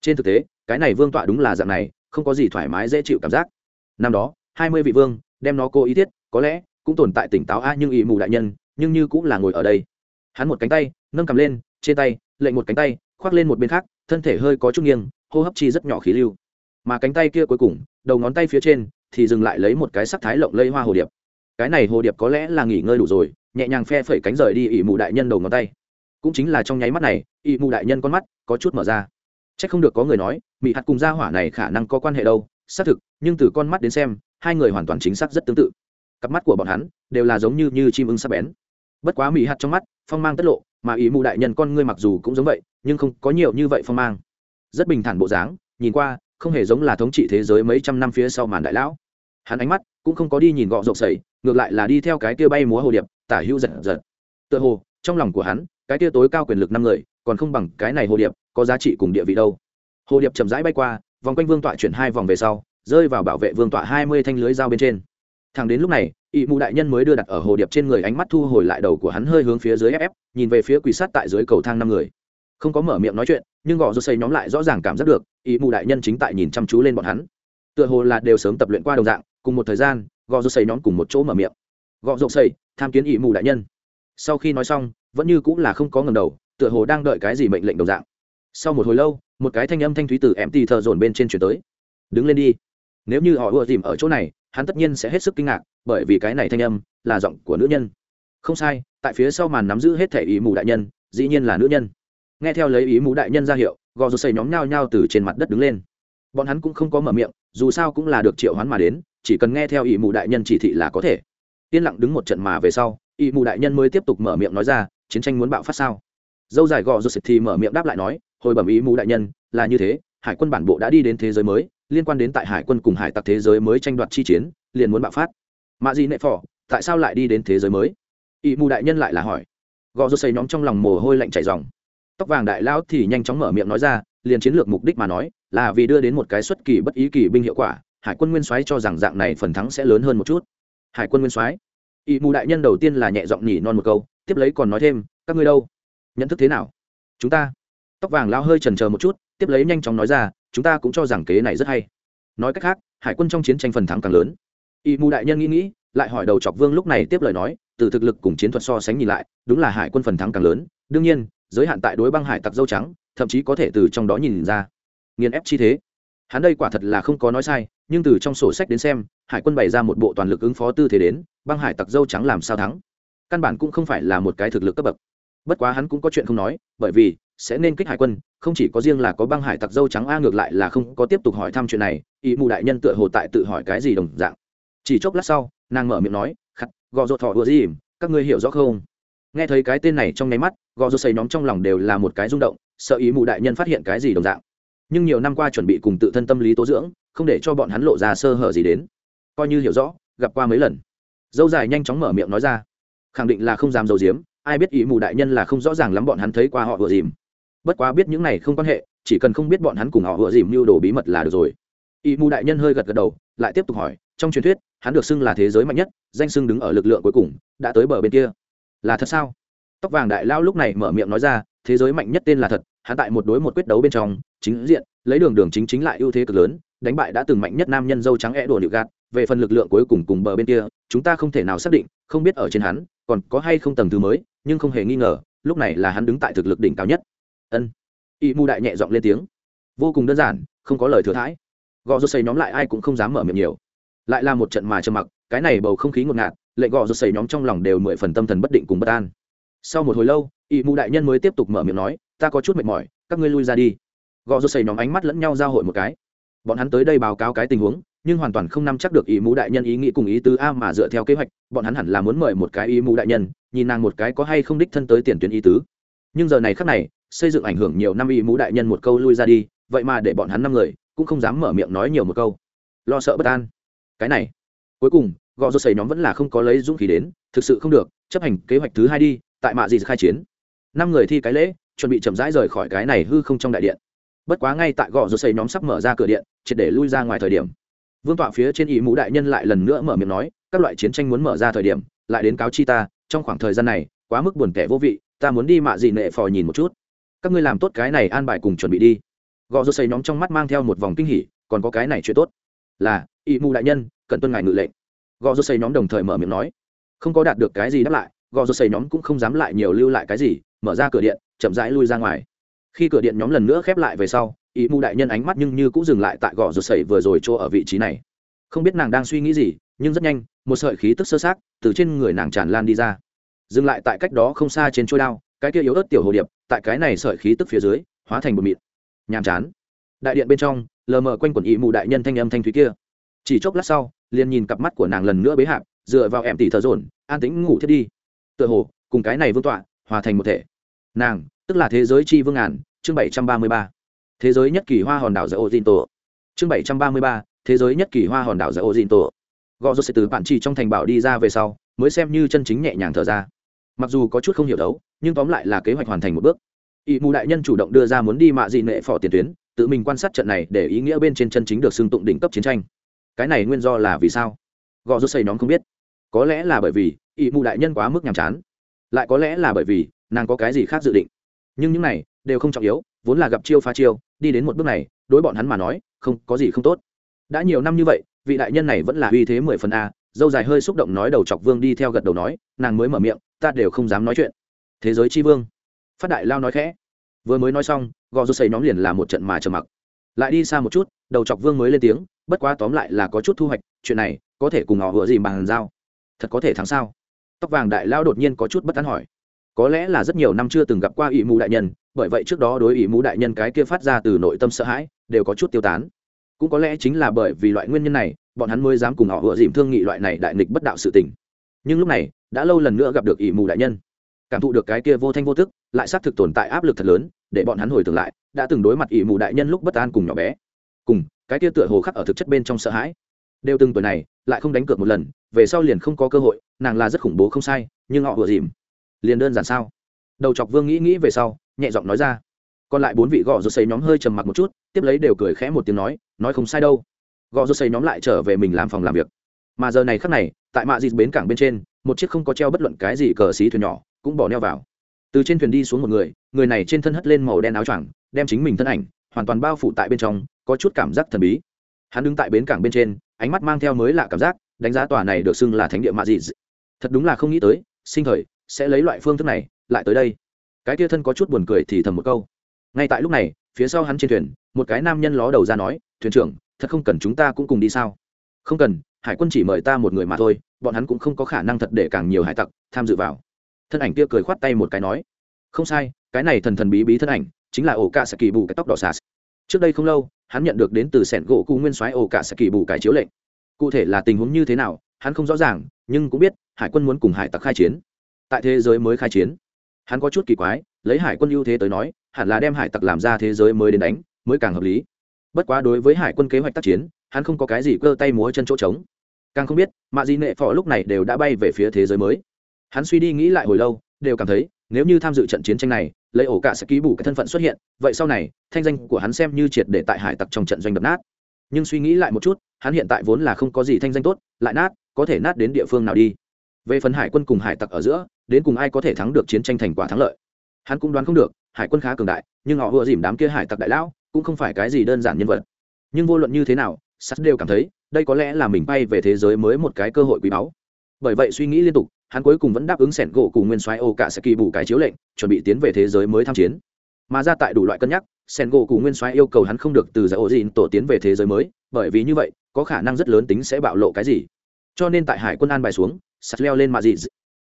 Trên thực tế, cái này vương tọa đúng là dạng này không có gì thoải mái dễ chịu cảm giác. Năm đó, hai mươi vị vương đem nó cố ý thiết, có lẽ cũng tồn tại tỉnh táo a nhưng ỵ mù đại nhân, nhưng như cũng là ngồi ở đây. Hắn một cánh tay, nâng cầm lên trên tay, lệnh một cánh tay, khoác lên một bên khác, thân thể hơi có chút nghiêng, hô hấp chi rất nhỏ khí lưu. Mà cánh tay kia cuối cùng, đầu ngón tay phía trên thì dừng lại lấy một cái sắc thái lộng lây hoa hồ điệp. Cái này hồ điệp có lẽ là nghỉ ngơi đủ rồi, nhẹ nhàng phe phẩy cánh rời đi ỵ mù đại nhân đầu ngón tay. Cũng chính là trong nháy mắt này ỵ mù đại nhân con mắt có chút mở ra c h ắ c không được có người nói mỹ hạt cùng gia hỏa này khả năng có quan hệ đâu, xác thực, nhưng từ con mắt đến xem, hai người hoàn toàn chính xác rất tương tự. Cặp mắt của bọn hắn đều là giống như như chim ưng sắp bén. Bất quá mỹ hạt trong mắt, phong mang tất lộ, mà ý mù đại nhân con ngươi mặc dù cũng giống vậy, nhưng không có nhiều như vậy phong mang. Rất bình thản bộ dáng, nhìn qua, không hề giống là thống trị thế giới mấy trăm năm phía sau màn đại lão. Hắn ánh mắt cũng không có đi nhìn gọ rộng sẩy ngược lại là đi theo cái kia bay múa hồ điệp, tả hữu giật giật. Tựa hồ, trong lòng của hắn, cái kia tối cao quyền lực năm người còn không bằng cái này hồ điệp, có giá trị cùng địa vị đâu. Hồ điệp chậm rãi bay qua, vòng quanh vương tọa chuyển hai vòng về sau, rơi vào bảo vệ vương tọa hai mươi thanh lưới dao bên trên. Thằng đến lúc này ỵ mù đại nhân mới đưa đặt ở hồ điệp trên người ánh mắt thu hồi lại đầu của hắn hơi hướng phía dưới ép ép, nhìn về phía quỷ sát tại dưới cầu thang năm người. Không có mở miệng nói chuyện, nhưng gò rút xây nhóm lại rõ ràng cảm giác được ỵ mù đại nhân chính tại nhìn chăm chú lên bọn hắn. Tựa hồ là đều sớm tập luyện qua đồng dạng, cùng một thời gian, gò rút xây nhóm cùng một chỗ mở miệng. Gò rút xây, tham kiến ỵ mù đại nhân. Sau khi nói xong, vẫn như cũng là không có ngầm đầu tựa hồ đang đợi cái gì mệnh lệnh đồng dạng. Sau một hồi lâu, một cái thanh âm thanh thúy từ em tì thợ dồn bên trên chuyển tới. Đứng lên đi. Nếu như họ vừa dìm ở chỗ này, hắn tất nhiên sẽ hết sức kinh ngạc, bởi vì cái này thanh âm là giọng của nữ nhân. Không sai, tại phía sau màn nắm giữ hết thể ý mù đại nhân, dĩ nhiên là nữ nhân. Nghe theo lấy ý mù đại nhân ra hiệu, gò rô xây nhóm nhao nhao từ trên mặt đất đứng lên. Bọn hắn cũng không có mở miệng, dù sao cũng là được triệu hoán mà đến, chỉ cần nghe theo ý mù đại nhân chỉ thị là có thể. Yên lặng đứng một trận mà về sau, ý mù đại nhân mới tiếp tục mở miệng nói ra, chiến tranh muốn bạo phát sao? Dâu dài gò rô thì mở miệng đáp lại nói, hồi bẩm ý mù đại nhân, là như thế, hải quân bản bộ đã đi đến thế giới mới, liên quan đến tại hải quân cùng hải tặc thế giới mới tranh đoạt chi chiến, liền muốn bạo phát. Mạ gì nệ phỏ tại sao lại đi đến thế giới mới? Ý mù đại nhân lại là hỏi. Gò rô xây nhóm trong lòng mồ hôi lạnh chảy dòng tóc vàng đại lão thì nhanh chóng mở miệng nói ra, liền chiến lược mục đích mà nói, là vì đưa đến một cái xuất kỳ bất ý kỳ binh hiệu quả, hải quân nguyên soái cho rằng dạng này phần thắng sẽ lớn hơn một chút. Hải quân nguyên soái. Ỵ mù đại nhân đầu tiên là nhẹ giọng nhỉ non một câu, tiếp lấy còn nói thêm, các ngươi đâu? Nhận thức thế nào? Chúng ta. Tóc vàng lao hơi trần chờ một chút, tiếp lấy nhanh chóng nói ra, chúng ta cũng cho rằng kế này rất hay. Nói cách khác, hải quân trong chiến tranh phần thắng càng lớn. Y mù đại nhân nghĩ nghĩ, lại hỏi đầu chọc vương lúc này tiếp lời nói, từ thực lực cùng chiến thuật so sánh nhìn lại, đúng là hải quân phần thắng càng lớn. Đương nhiên, giới hạn tại đối băng hải tặc dâu trắng, thậm chí có thể từ trong đó nhìn ra. Nghiền ép chi thế. Hắn đây quả thật là không có nói sai, nhưng từ trong sổ sách đến xem, hải quân bày ra một bộ toàn lực ứng phó tư thế đến, băng hải tặc dâu trắng làm sao thắng? Căn bản cũng không phải là một cái thực lực cấp bậc bất quá hắn cũng có chuyện không nói, bởi vì sẽ nên kích hải quân, không chỉ có riêng là có băng hải tặc dâu trắng a ngược lại là không có tiếp tục hỏi thăm chuyện này, ý mù đại nhân tựa hồ tại tự hỏi cái gì đồng dạng. Chỉ chốc lát sau, nàng mở miệng nói, khắc, gò rột thọ ùa gì, các ngươi hiểu rõ không? Nghe thấy cái tên này trong nháy mắt, gò rột xây nhóm trong lòng đều là một cái rung động, sợ ý mù đại nhân phát hiện cái gì đồng dạng. Nhưng nhiều năm qua chuẩn bị cùng tự thân tâm lý tố dưỡng, không để cho bọn hắn lộ ra sơ hở gì đến. Coi như hiểu rõ, gặp qua mấy lần. Dâu dài nhanh chóng mở miệng nói ra, khẳng định là không dám dầu diếm ai biết ý mù đại nhân là không rõ ràng lắm bọn hắn thấy qua họ vừa dìm. Bất quá biết những này không quan hệ, chỉ cần không biết bọn hắn cùng họ vừa dìm mưu đồ bí mật là được rồi. Ý mù đại nhân hơi gật gật đầu, lại tiếp tục hỏi, trong truyền thuyết, hắn được xưng là thế giới mạnh nhất, danh xưng đứng ở lực lượng cuối cùng, đã tới bờ bên kia. Là thật sao? Tóc vàng đại lao lúc này mở miệng nói ra, thế giới mạnh nhất tên là thật, hắn tại một đối một quyết đấu bên trong, chính diện, lấy đường đường chính chính lại ưu thế cực lớn, đánh bại đã từng mạnh nhất nam nhân dâu trắng e đồ nịu gạt, về phần lực lượng cuối cùng cùng bờ bên kia, chúng ta không thể nào xác định, không biết ở trên hắn, còn có hay không tầng thứ mới nhưng không hề nghi ngờ, lúc này là hắn đứng tại thực lực đỉnh cao nhất. Ân. Y mu đại nhẹ giọng lên tiếng. Vô cùng đơn giản, không có lời thừa thãi. Gò rô xây nhóm lại ai cũng không dám mở miệng nhiều. Lại là một trận mà trầm mặc, cái này bầu không khí ngột ngạt lệ gò rô xây nhóm trong lòng đều mười phần tâm thần bất định cùng bất an. Sau một hồi lâu, y mu đại nhân mới tiếp tục mở miệng nói, ta có chút mệt mỏi, các ngươi lui ra đi. Gò rô xây nhóm ánh mắt lẫn nhau giao hội một cái bọn hắn tới đây báo cáo cái tình huống, nhưng hoàn toàn không nắm chắc được ý mũ đại nhân ý nghĩ cùng ý tứ a mà dựa theo kế hoạch, bọn hắn hẳn là muốn mời một cái ý mũ đại nhân, nhìn nàng một cái có hay không đích thân tới tiền tuyến ý tứ. Nhưng giờ này khác này, xây dựng ảnh hưởng nhiều năm ý mũ đại nhân một câu lui ra đi, vậy mà để bọn hắn năm người cũng không dám mở miệng nói nhiều một câu. Lo sợ bất an. Cái này, cuối cùng, gò rô xầy nhóm vẫn là không có lấy dũng khí đến, thực sự không được, chấp hành kế hoạch thứ hai đi, tại mạ gì khai chiến. Năm người thi cái lễ, chuẩn bị chậm rãi rời khỏi cái này hư không trong đại điện bất quá ngay tại gò rô xây nhóm sắp mở ra cửa điện, triệt để lui ra ngoài thời điểm. Vương tọa phía trên ý mũ đại nhân lại lần nữa mở miệng nói, các loại chiến tranh muốn mở ra thời điểm, lại đến cáo chi ta, trong khoảng thời gian này, quá mức buồn tẻ vô vị, ta muốn đi mạ gì nệ phò nhìn một chút. Các ngươi làm tốt cái này an bài cùng chuẩn bị đi. Gò rô xây nhóm trong mắt mang theo một vòng kinh hỉ, còn có cái này chuyện tốt. Là ý mũ đại nhân, cần tuân ngài ngự lệnh. Gò rô xây nhóm đồng thời mở miệng nói. Không có đạt được cái gì đáp lại gò rô xây nhóm cũng không dám lại nhiều lưu lại cái gì, mở ra cửa điện, chậm rãi lui ra ngoài khi cửa điện nhóm lần nữa khép lại về sau ý mù đại nhân ánh mắt nhưng như cũng dừng lại tại gò rột sẩy vừa rồi chỗ ở vị trí này. Không biết nàng đang suy nghĩ gì, nhưng rất nhanh, một sợi khí tức sơ sát từ trên người nàng tràn lan đi ra. Dừng lại tại cách đó không xa trên trôi đao, cái kia yếu ớt tiểu hồ điệp, tại cái này sợi khí tức phía dưới, hóa thành một mịt nhàm chán. Đại điện bên trong, lờ mờ quanh quần ý mù đại nhân thanh âm thanh thúy kia. Chỉ chốc lát sau, liền nhìn cặp mắt của nàng lần nữa bế hạp, dựa vào em tỉ thờ dồn, an tĩnh ngủ thiết đi. Tựa hồ, cùng cái này vương tọa, hòa thành một thể. Nàng tức là thế giới chi vương ngàn, chương bảy trăm ba mươi ba. Thế giới nhất kỳ hoa hòn đảo giữa ô dinh tổ chương bảy trăm ba mươi ba, thế giới nhất kỳ hoa hòn đảo giữa ô dinh tổ gò rột sẽ từ bản chỉ trong thành bảo đi ra về sau, mới xem như chân chính nhẹ nhàng thở ra. Mặc dù có chút không hiểu đấu, nhưng tóm lại là kế hoạch hoàn thành một bước. Ỵ mù đại nhân chủ động đưa ra muốn đi mạ dị nệ phỏ tiền tuyến, tự mình quan sát trận này để ý nghĩa bên trên chân chính được xưng tụng đỉnh cấp chiến tranh. Cái này nguyên do là vì sao? Gò rút xây nhóm không biết. Có lẽ là bởi vì ỵ mù đại nhân quá mức nhàm chán. Lại có lẽ là bởi vì nàng có cái gì khác dự định nhưng những này đều không trọng yếu, vốn là gặp chiêu pha chiêu, đi đến một bước này, đối bọn hắn mà nói, không, có gì không tốt. Đã nhiều năm như vậy, vị đại nhân này vẫn là uy thế mười phần a, dâu dài hơi xúc động nói đầu chọc vương đi theo gật đầu nói, nàng mới mở miệng, ta đều không dám nói chuyện. Thế giới chi vương. Phát đại lao nói khẽ. Vừa mới nói xong, gò rô xây nhóm liền là một trận mà trầm mặc. Lại đi xa một chút, đầu chọc vương mới lên tiếng, bất quá tóm lại là có chút thu hoạch, chuyện này có thể cùng họ vừa gì bằng giao. Thật có thể thắng sao? Tóc vàng đại lao đột nhiên có chút bất tán hỏi có lẽ là rất nhiều năm chưa từng gặp qua ỷ mù đại nhân, bởi vậy trước đó đối ỷ mù đại nhân cái kia phát ra từ nội tâm sợ hãi, đều có chút tiêu tán. Cũng có lẽ chính là bởi vì loại nguyên nhân này, bọn hắn mới dám cùng họ vừa dìm thương nghị loại này đại nghịch bất đạo sự tình. Nhưng lúc này, đã lâu lần nữa gặp được ỷ mù đại nhân. Cảm thụ được cái kia vô thanh vô thức lại xác thực tồn tại áp lực thật lớn, để bọn hắn hồi tưởng lại, đã từng đối mặt ỷ mù đại nhân lúc bất an cùng nhỏ bé. Cùng, cái kia tựa hồ khắc ở thực chất bên trong sợ hãi. Đều từng tuổi này, lại không đánh cược một lần, về sau liền không có cơ hội, nàng là rất khủng bố không sai, nhưng họ vừa dìm liền đơn giản sao? Đầu chọc vương nghĩ nghĩ về sau, nhẹ giọng nói ra. Còn lại bốn vị gõ rột xây nhóm hơi trầm mặc một chút, tiếp lấy đều cười khẽ một tiếng nói nói không sai đâu. Gõ rột xây nhóm lại trở về mình làm phòng làm việc. Mà giờ này khắc này, tại mạ dịt bến cảng bên trên, một chiếc không có treo bất luận cái gì cờ xí thuyền nhỏ, cũng bỏ neo vào. Từ trên thuyền đi xuống một người người này trên thân hất lên màu đen áo choàng, đem chính mình thân ảnh, hoàn toàn bao phủ tại bên trong, có chút cảm giác thần bí. Hắn đứng tại bến cảng bên trên, ánh mắt mang theo mới lạ cảm giác, đánh giá tòa này được xưng là thánh địa mạ dịt. Thật đúng là không nghĩ tới, sinh thời sẽ lấy loại phương thức này lại tới đây. Cái tia thân có chút buồn cười thì thầm một câu. Ngay tại lúc này, phía sau hắn trên thuyền, một cái nam nhân ló đầu ra nói, thuyền trưởng, thật không cần chúng ta cũng cùng đi sao? Không cần, hải quân chỉ mời ta một người mà thôi, bọn hắn cũng không có khả năng thật để càng nhiều hải tặc tham dự vào. Thân ảnh kia cười khoát tay một cái nói, không sai, cái này thần thần bí bí thân ảnh chính là ổ cạ sẽ kỳ bù cái tóc đỏ sạt trước đây không lâu, hắn nhận được đến từ sẻn gỗ cụ nguyên soái ổ cạ sẽ kỳ bù cái chiếu lệnh. Cụ thể là tình huống như thế nào, hắn không rõ ràng, nhưng cũng biết hải quân muốn cùng hải tặc khai chiến tại thế giới mới khai chiến. Hắn có chút kỳ quái, lấy hải quân ưu thế tới nói, hẳn là đem hải tặc làm ra thế giới mới đến đánh, mới càng hợp lý. Bất quá đối với hải quân kế hoạch tác chiến, hắn không có cái gì cơ tay múa chân chỗ trống. Càng không biết, mạ di nệ phò lúc này đều đã bay về phía thế giới mới. Hắn suy đi nghĩ lại hồi lâu, đều cảm thấy, nếu như tham dự trận chiến tranh này, lấy ổ cả sẽ ký bù cái thân phận xuất hiện, vậy sau này, thanh danh của hắn xem như triệt để tại hải tặc trong trận doanh đập nát. Nhưng suy nghĩ lại một chút, hắn hiện tại vốn là không có gì thanh danh tốt, lại nát, có thể nát đến địa phương nào đi. Về phần hải quân cùng hải tặc ở giữa đến cùng ai có thể thắng được chiến tranh thành quả thắng lợi? Hắn cũng đoán không được, hải quân khá cường đại, nhưng họ vừa dìm đám kia hải tặc đại lão, cũng không phải cái gì đơn giản nhân vật. Nhưng vô luận như thế nào, sắt đều cảm thấy, đây có lẽ là mình bay về thế giới mới một cái cơ hội quý báu. Bởi vậy suy nghĩ liên tục, hắn cuối cùng vẫn đáp ứng sẻn gỗ cùng nguyên soái ô cả sẽ kỳ bù cái chiếu lệnh, chuẩn bị tiến về thế giới mới tham chiến. Mà ra tại đủ loại cân nhắc, sẻn gỗ cùng nguyên soái yêu cầu hắn không được từ giải ô dìn tổ tiến về thế giới mới, bởi vì như vậy, có khả năng rất lớn tính sẽ bạo lộ cái gì. Cho nên tại hải quân an bài xuống, sắt leo lên mà gì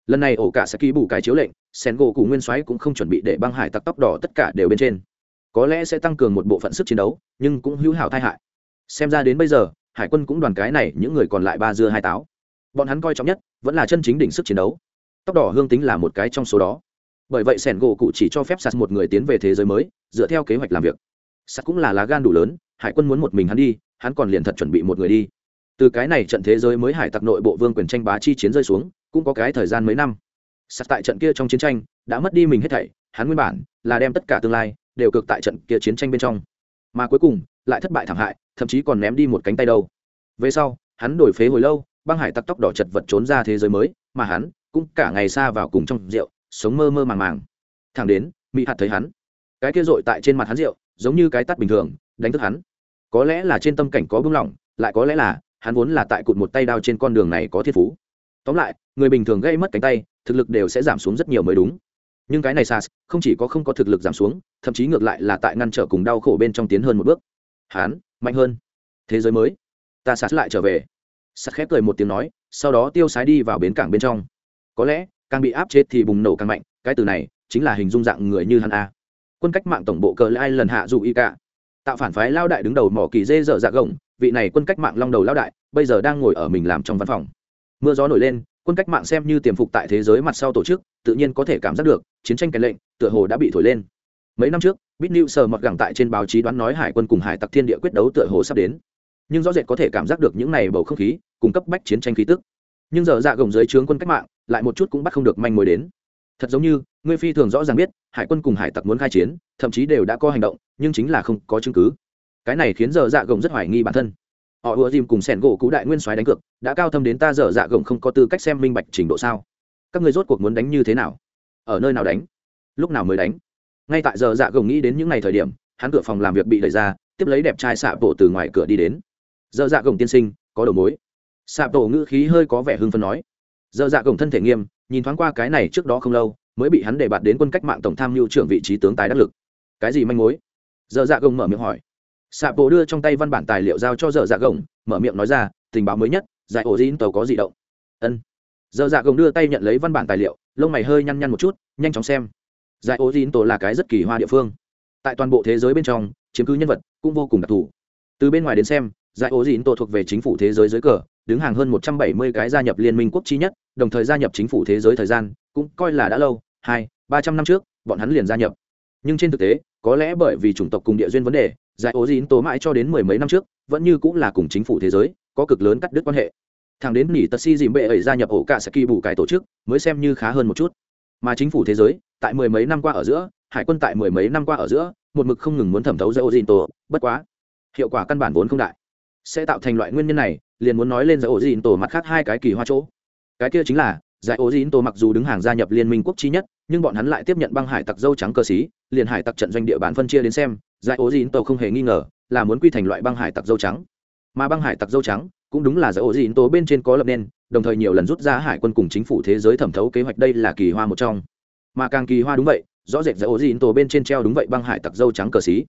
lần này ổ cả sẽ ký bù cái chiếu lệnh, sen gỗ cụ nguyên soái cũng không chuẩn bị để băng hải tặc tóc đỏ tất cả đều bên trên. Có lẽ sẽ tăng cường một bộ phận sức chiến đấu, nhưng cũng hữu hảo tai hại. Xem ra đến bây giờ, hải quân cũng đoàn cái này, những người còn lại ba dưa hai táo. Bọn hắn coi trọng nhất, vẫn là chân chính đỉnh sức chiến đấu. Tóc đỏ hương tính là một cái trong số đó. Bởi vậy sẻn gỗ cụ chỉ cho phép sạt một người tiến về thế giới mới, dựa theo kế hoạch làm việc. Sạt cũng là lá gan đủ lớn, hải quân muốn một mình hắn đi, hắn còn liền thật chuẩn bị một người đi. Từ cái này trận thế giới mới hải tặc nội bộ vương quyền tranh bá chi chiến rơi xuống cũng có cái thời gian mấy năm. Sạt tại trận kia trong chiến tranh, đã mất đi mình hết thảy, hắn nguyên bản là đem tất cả tương lai đều cực tại trận kia chiến tranh bên trong. Mà cuối cùng, lại thất bại thảm hại, thậm chí còn ném đi một cánh tay đâu. Về sau, hắn đổi phế hồi lâu, băng hải tặc tóc đỏ chật vật trốn ra thế giới mới, mà hắn cũng cả ngày xa vào cùng trong rượu, sống mơ mơ màng màng. Thẳng đến mỹ hạt thấy hắn. Cái kia dội tại trên mặt hắn rượu, giống như cái tắt bình thường, đánh thức hắn. Có lẽ là trên tâm cảnh có bưng lỏng, lại có lẽ là hắn vốn là tại cụt một tay đao trên con đường này có thiên phú tóm lại, người bình thường gây mất cánh tay, thực lực đều sẽ giảm xuống rất nhiều mới đúng. Nhưng cái này sas, không chỉ có không có thực lực giảm xuống, thậm chí ngược lại là tại ngăn trở cùng đau khổ bên trong tiến hơn một bước. Hán, mạnh hơn. Thế giới mới. Ta sas lại trở về. Sas khép cười một tiếng nói, sau đó tiêu sái đi vào bến cảng bên trong. Có lẽ, càng bị áp chết thì bùng nổ càng mạnh, cái từ này, chính là hình dung dạng người như hắn a. Quân cách mạng tổng bộ cờ lai lần hạ dụ y cả. Tạo phản phái lao đại đứng đầu mỏ kỳ dê dở dạ gồng, vị này quân cách mạng long đầu lao đại, bây giờ đang ngồi ở mình làm trong văn phòng mưa gió nổi lên, quân cách mạng xem như tiềm phục tại thế giới mặt sau tổ chức, tự nhiên có thể cảm giác được, chiến tranh kèn lệnh, tựa hồ đã bị thổi lên. Mấy năm trước, bít new sờ mọt gẳng tại trên báo chí đoán nói hải quân cùng hải tặc thiên địa quyết đấu tựa hồ sắp đến. Nhưng rõ rệt có thể cảm giác được những này bầu không khí, cung cấp bách chiến tranh khí tức. Nhưng giờ dạ gồng dưới trướng quân cách mạng, lại một chút cũng bắt không được manh mối đến. Thật giống như, ngươi phi thường rõ ràng biết, hải quân cùng hải tặc muốn khai chiến, thậm chí đều đã có hành động, nhưng chính là không có chứng cứ. Cái này khiến giờ dạ gồng rất hoài nghi bản thân họ ùa dìm cùng sẻn gỗ cũ đại nguyên soái đánh cược, đã cao thâm đến ta dở dạ gồng không có tư cách xem minh bạch trình độ sao? Các người rốt cuộc muốn đánh như thế nào? Ở nơi nào đánh? Lúc nào mới đánh? Ngay tại giờ dạ gồng nghĩ đến những ngày thời điểm, hắn cửa phòng làm việc bị đẩy ra, tiếp lấy đẹp trai xạ bộ từ ngoài cửa đi đến. Giờ dạ gồng tiên sinh, có đầu mối. Xạ bộ ngữ khí hơi có vẻ hưng phấn nói. Giờ dạ gồng thân thể nghiêm, nhìn thoáng qua cái này trước đó không lâu, mới bị hắn để bạt đến quân cách mạng tổng tham mưu trưởng vị trí tướng tài đắc lực. Cái gì manh mối? Giờ dạ gồng mở miệng hỏi xạ bộ đưa trong tay văn bản tài liệu giao cho dở dạ gồng, mở miệng nói ra, tình báo mới nhất, giải ổ dín tàu có gì động. Ân. Dở dạ gồng đưa tay nhận lấy văn bản tài liệu, lông mày hơi nhăn nhăn một chút, nhanh chóng xem. Giải ổ dín tàu là cái rất kỳ hoa địa phương. Tại toàn bộ thế giới bên trong, chiếm cứ nhân vật cũng vô cùng đặc thù. Từ bên ngoài đến xem, giải ổ dín tổ thuộc về chính phủ thế giới dưới cờ, đứng hàng hơn một trăm bảy mươi cái gia nhập liên minh quốc chi nhất, đồng thời gia nhập chính phủ thế giới thời gian cũng coi là đã lâu, hai, ba trăm năm trước, bọn hắn liền gia nhập. Nhưng trên thực tế, có lẽ bởi vì chủng tộc cùng địa duyên vấn đề giải ố dín tố mãi cho đến mười mấy năm trước, vẫn như cũng là cùng chính phủ thế giới, có cực lớn cắt đứt quan hệ. Thằng đến nỉ tật si dìm bệ ấy gia nhập ổ cả saki bù cải tổ chức, mới xem như khá hơn một chút. Mà chính phủ thế giới, tại mười mấy năm qua ở giữa, hải quân tại mười mấy năm qua ở giữa, một mực không ngừng muốn thẩm thấu giải ố dín tổ, bất quá, hiệu quả căn bản vốn không đại. Sẽ tạo thành loại nguyên nhân này, liền muốn nói lên giải ố dín tổ mặt khác hai cái kỳ hoa chỗ. Cái kia chính là, giải ố dín tổ mặc dù đứng hàng gia nhập liên minh quốc chi nhất nhưng bọn hắn lại tiếp nhận băng hải tặc dâu trắng cơ sĩ liền hải tặc trận doanh địa bàn phân chia đến xem, giải ố dìn tàu không hề nghi ngờ là muốn quy thành loại băng hải tặc dâu trắng. Mà băng hải tặc dâu trắng cũng đúng là giải ố dìn tổ bên trên có lập nên, đồng thời nhiều lần rút ra hải quân cùng chính phủ thế giới thẩm thấu kế hoạch đây là kỳ hoa một trong. Mà càng kỳ hoa đúng vậy, rõ rệt giải ố dìn tổ bên trên treo đúng vậy băng hải tặc dâu trắng cờ xí.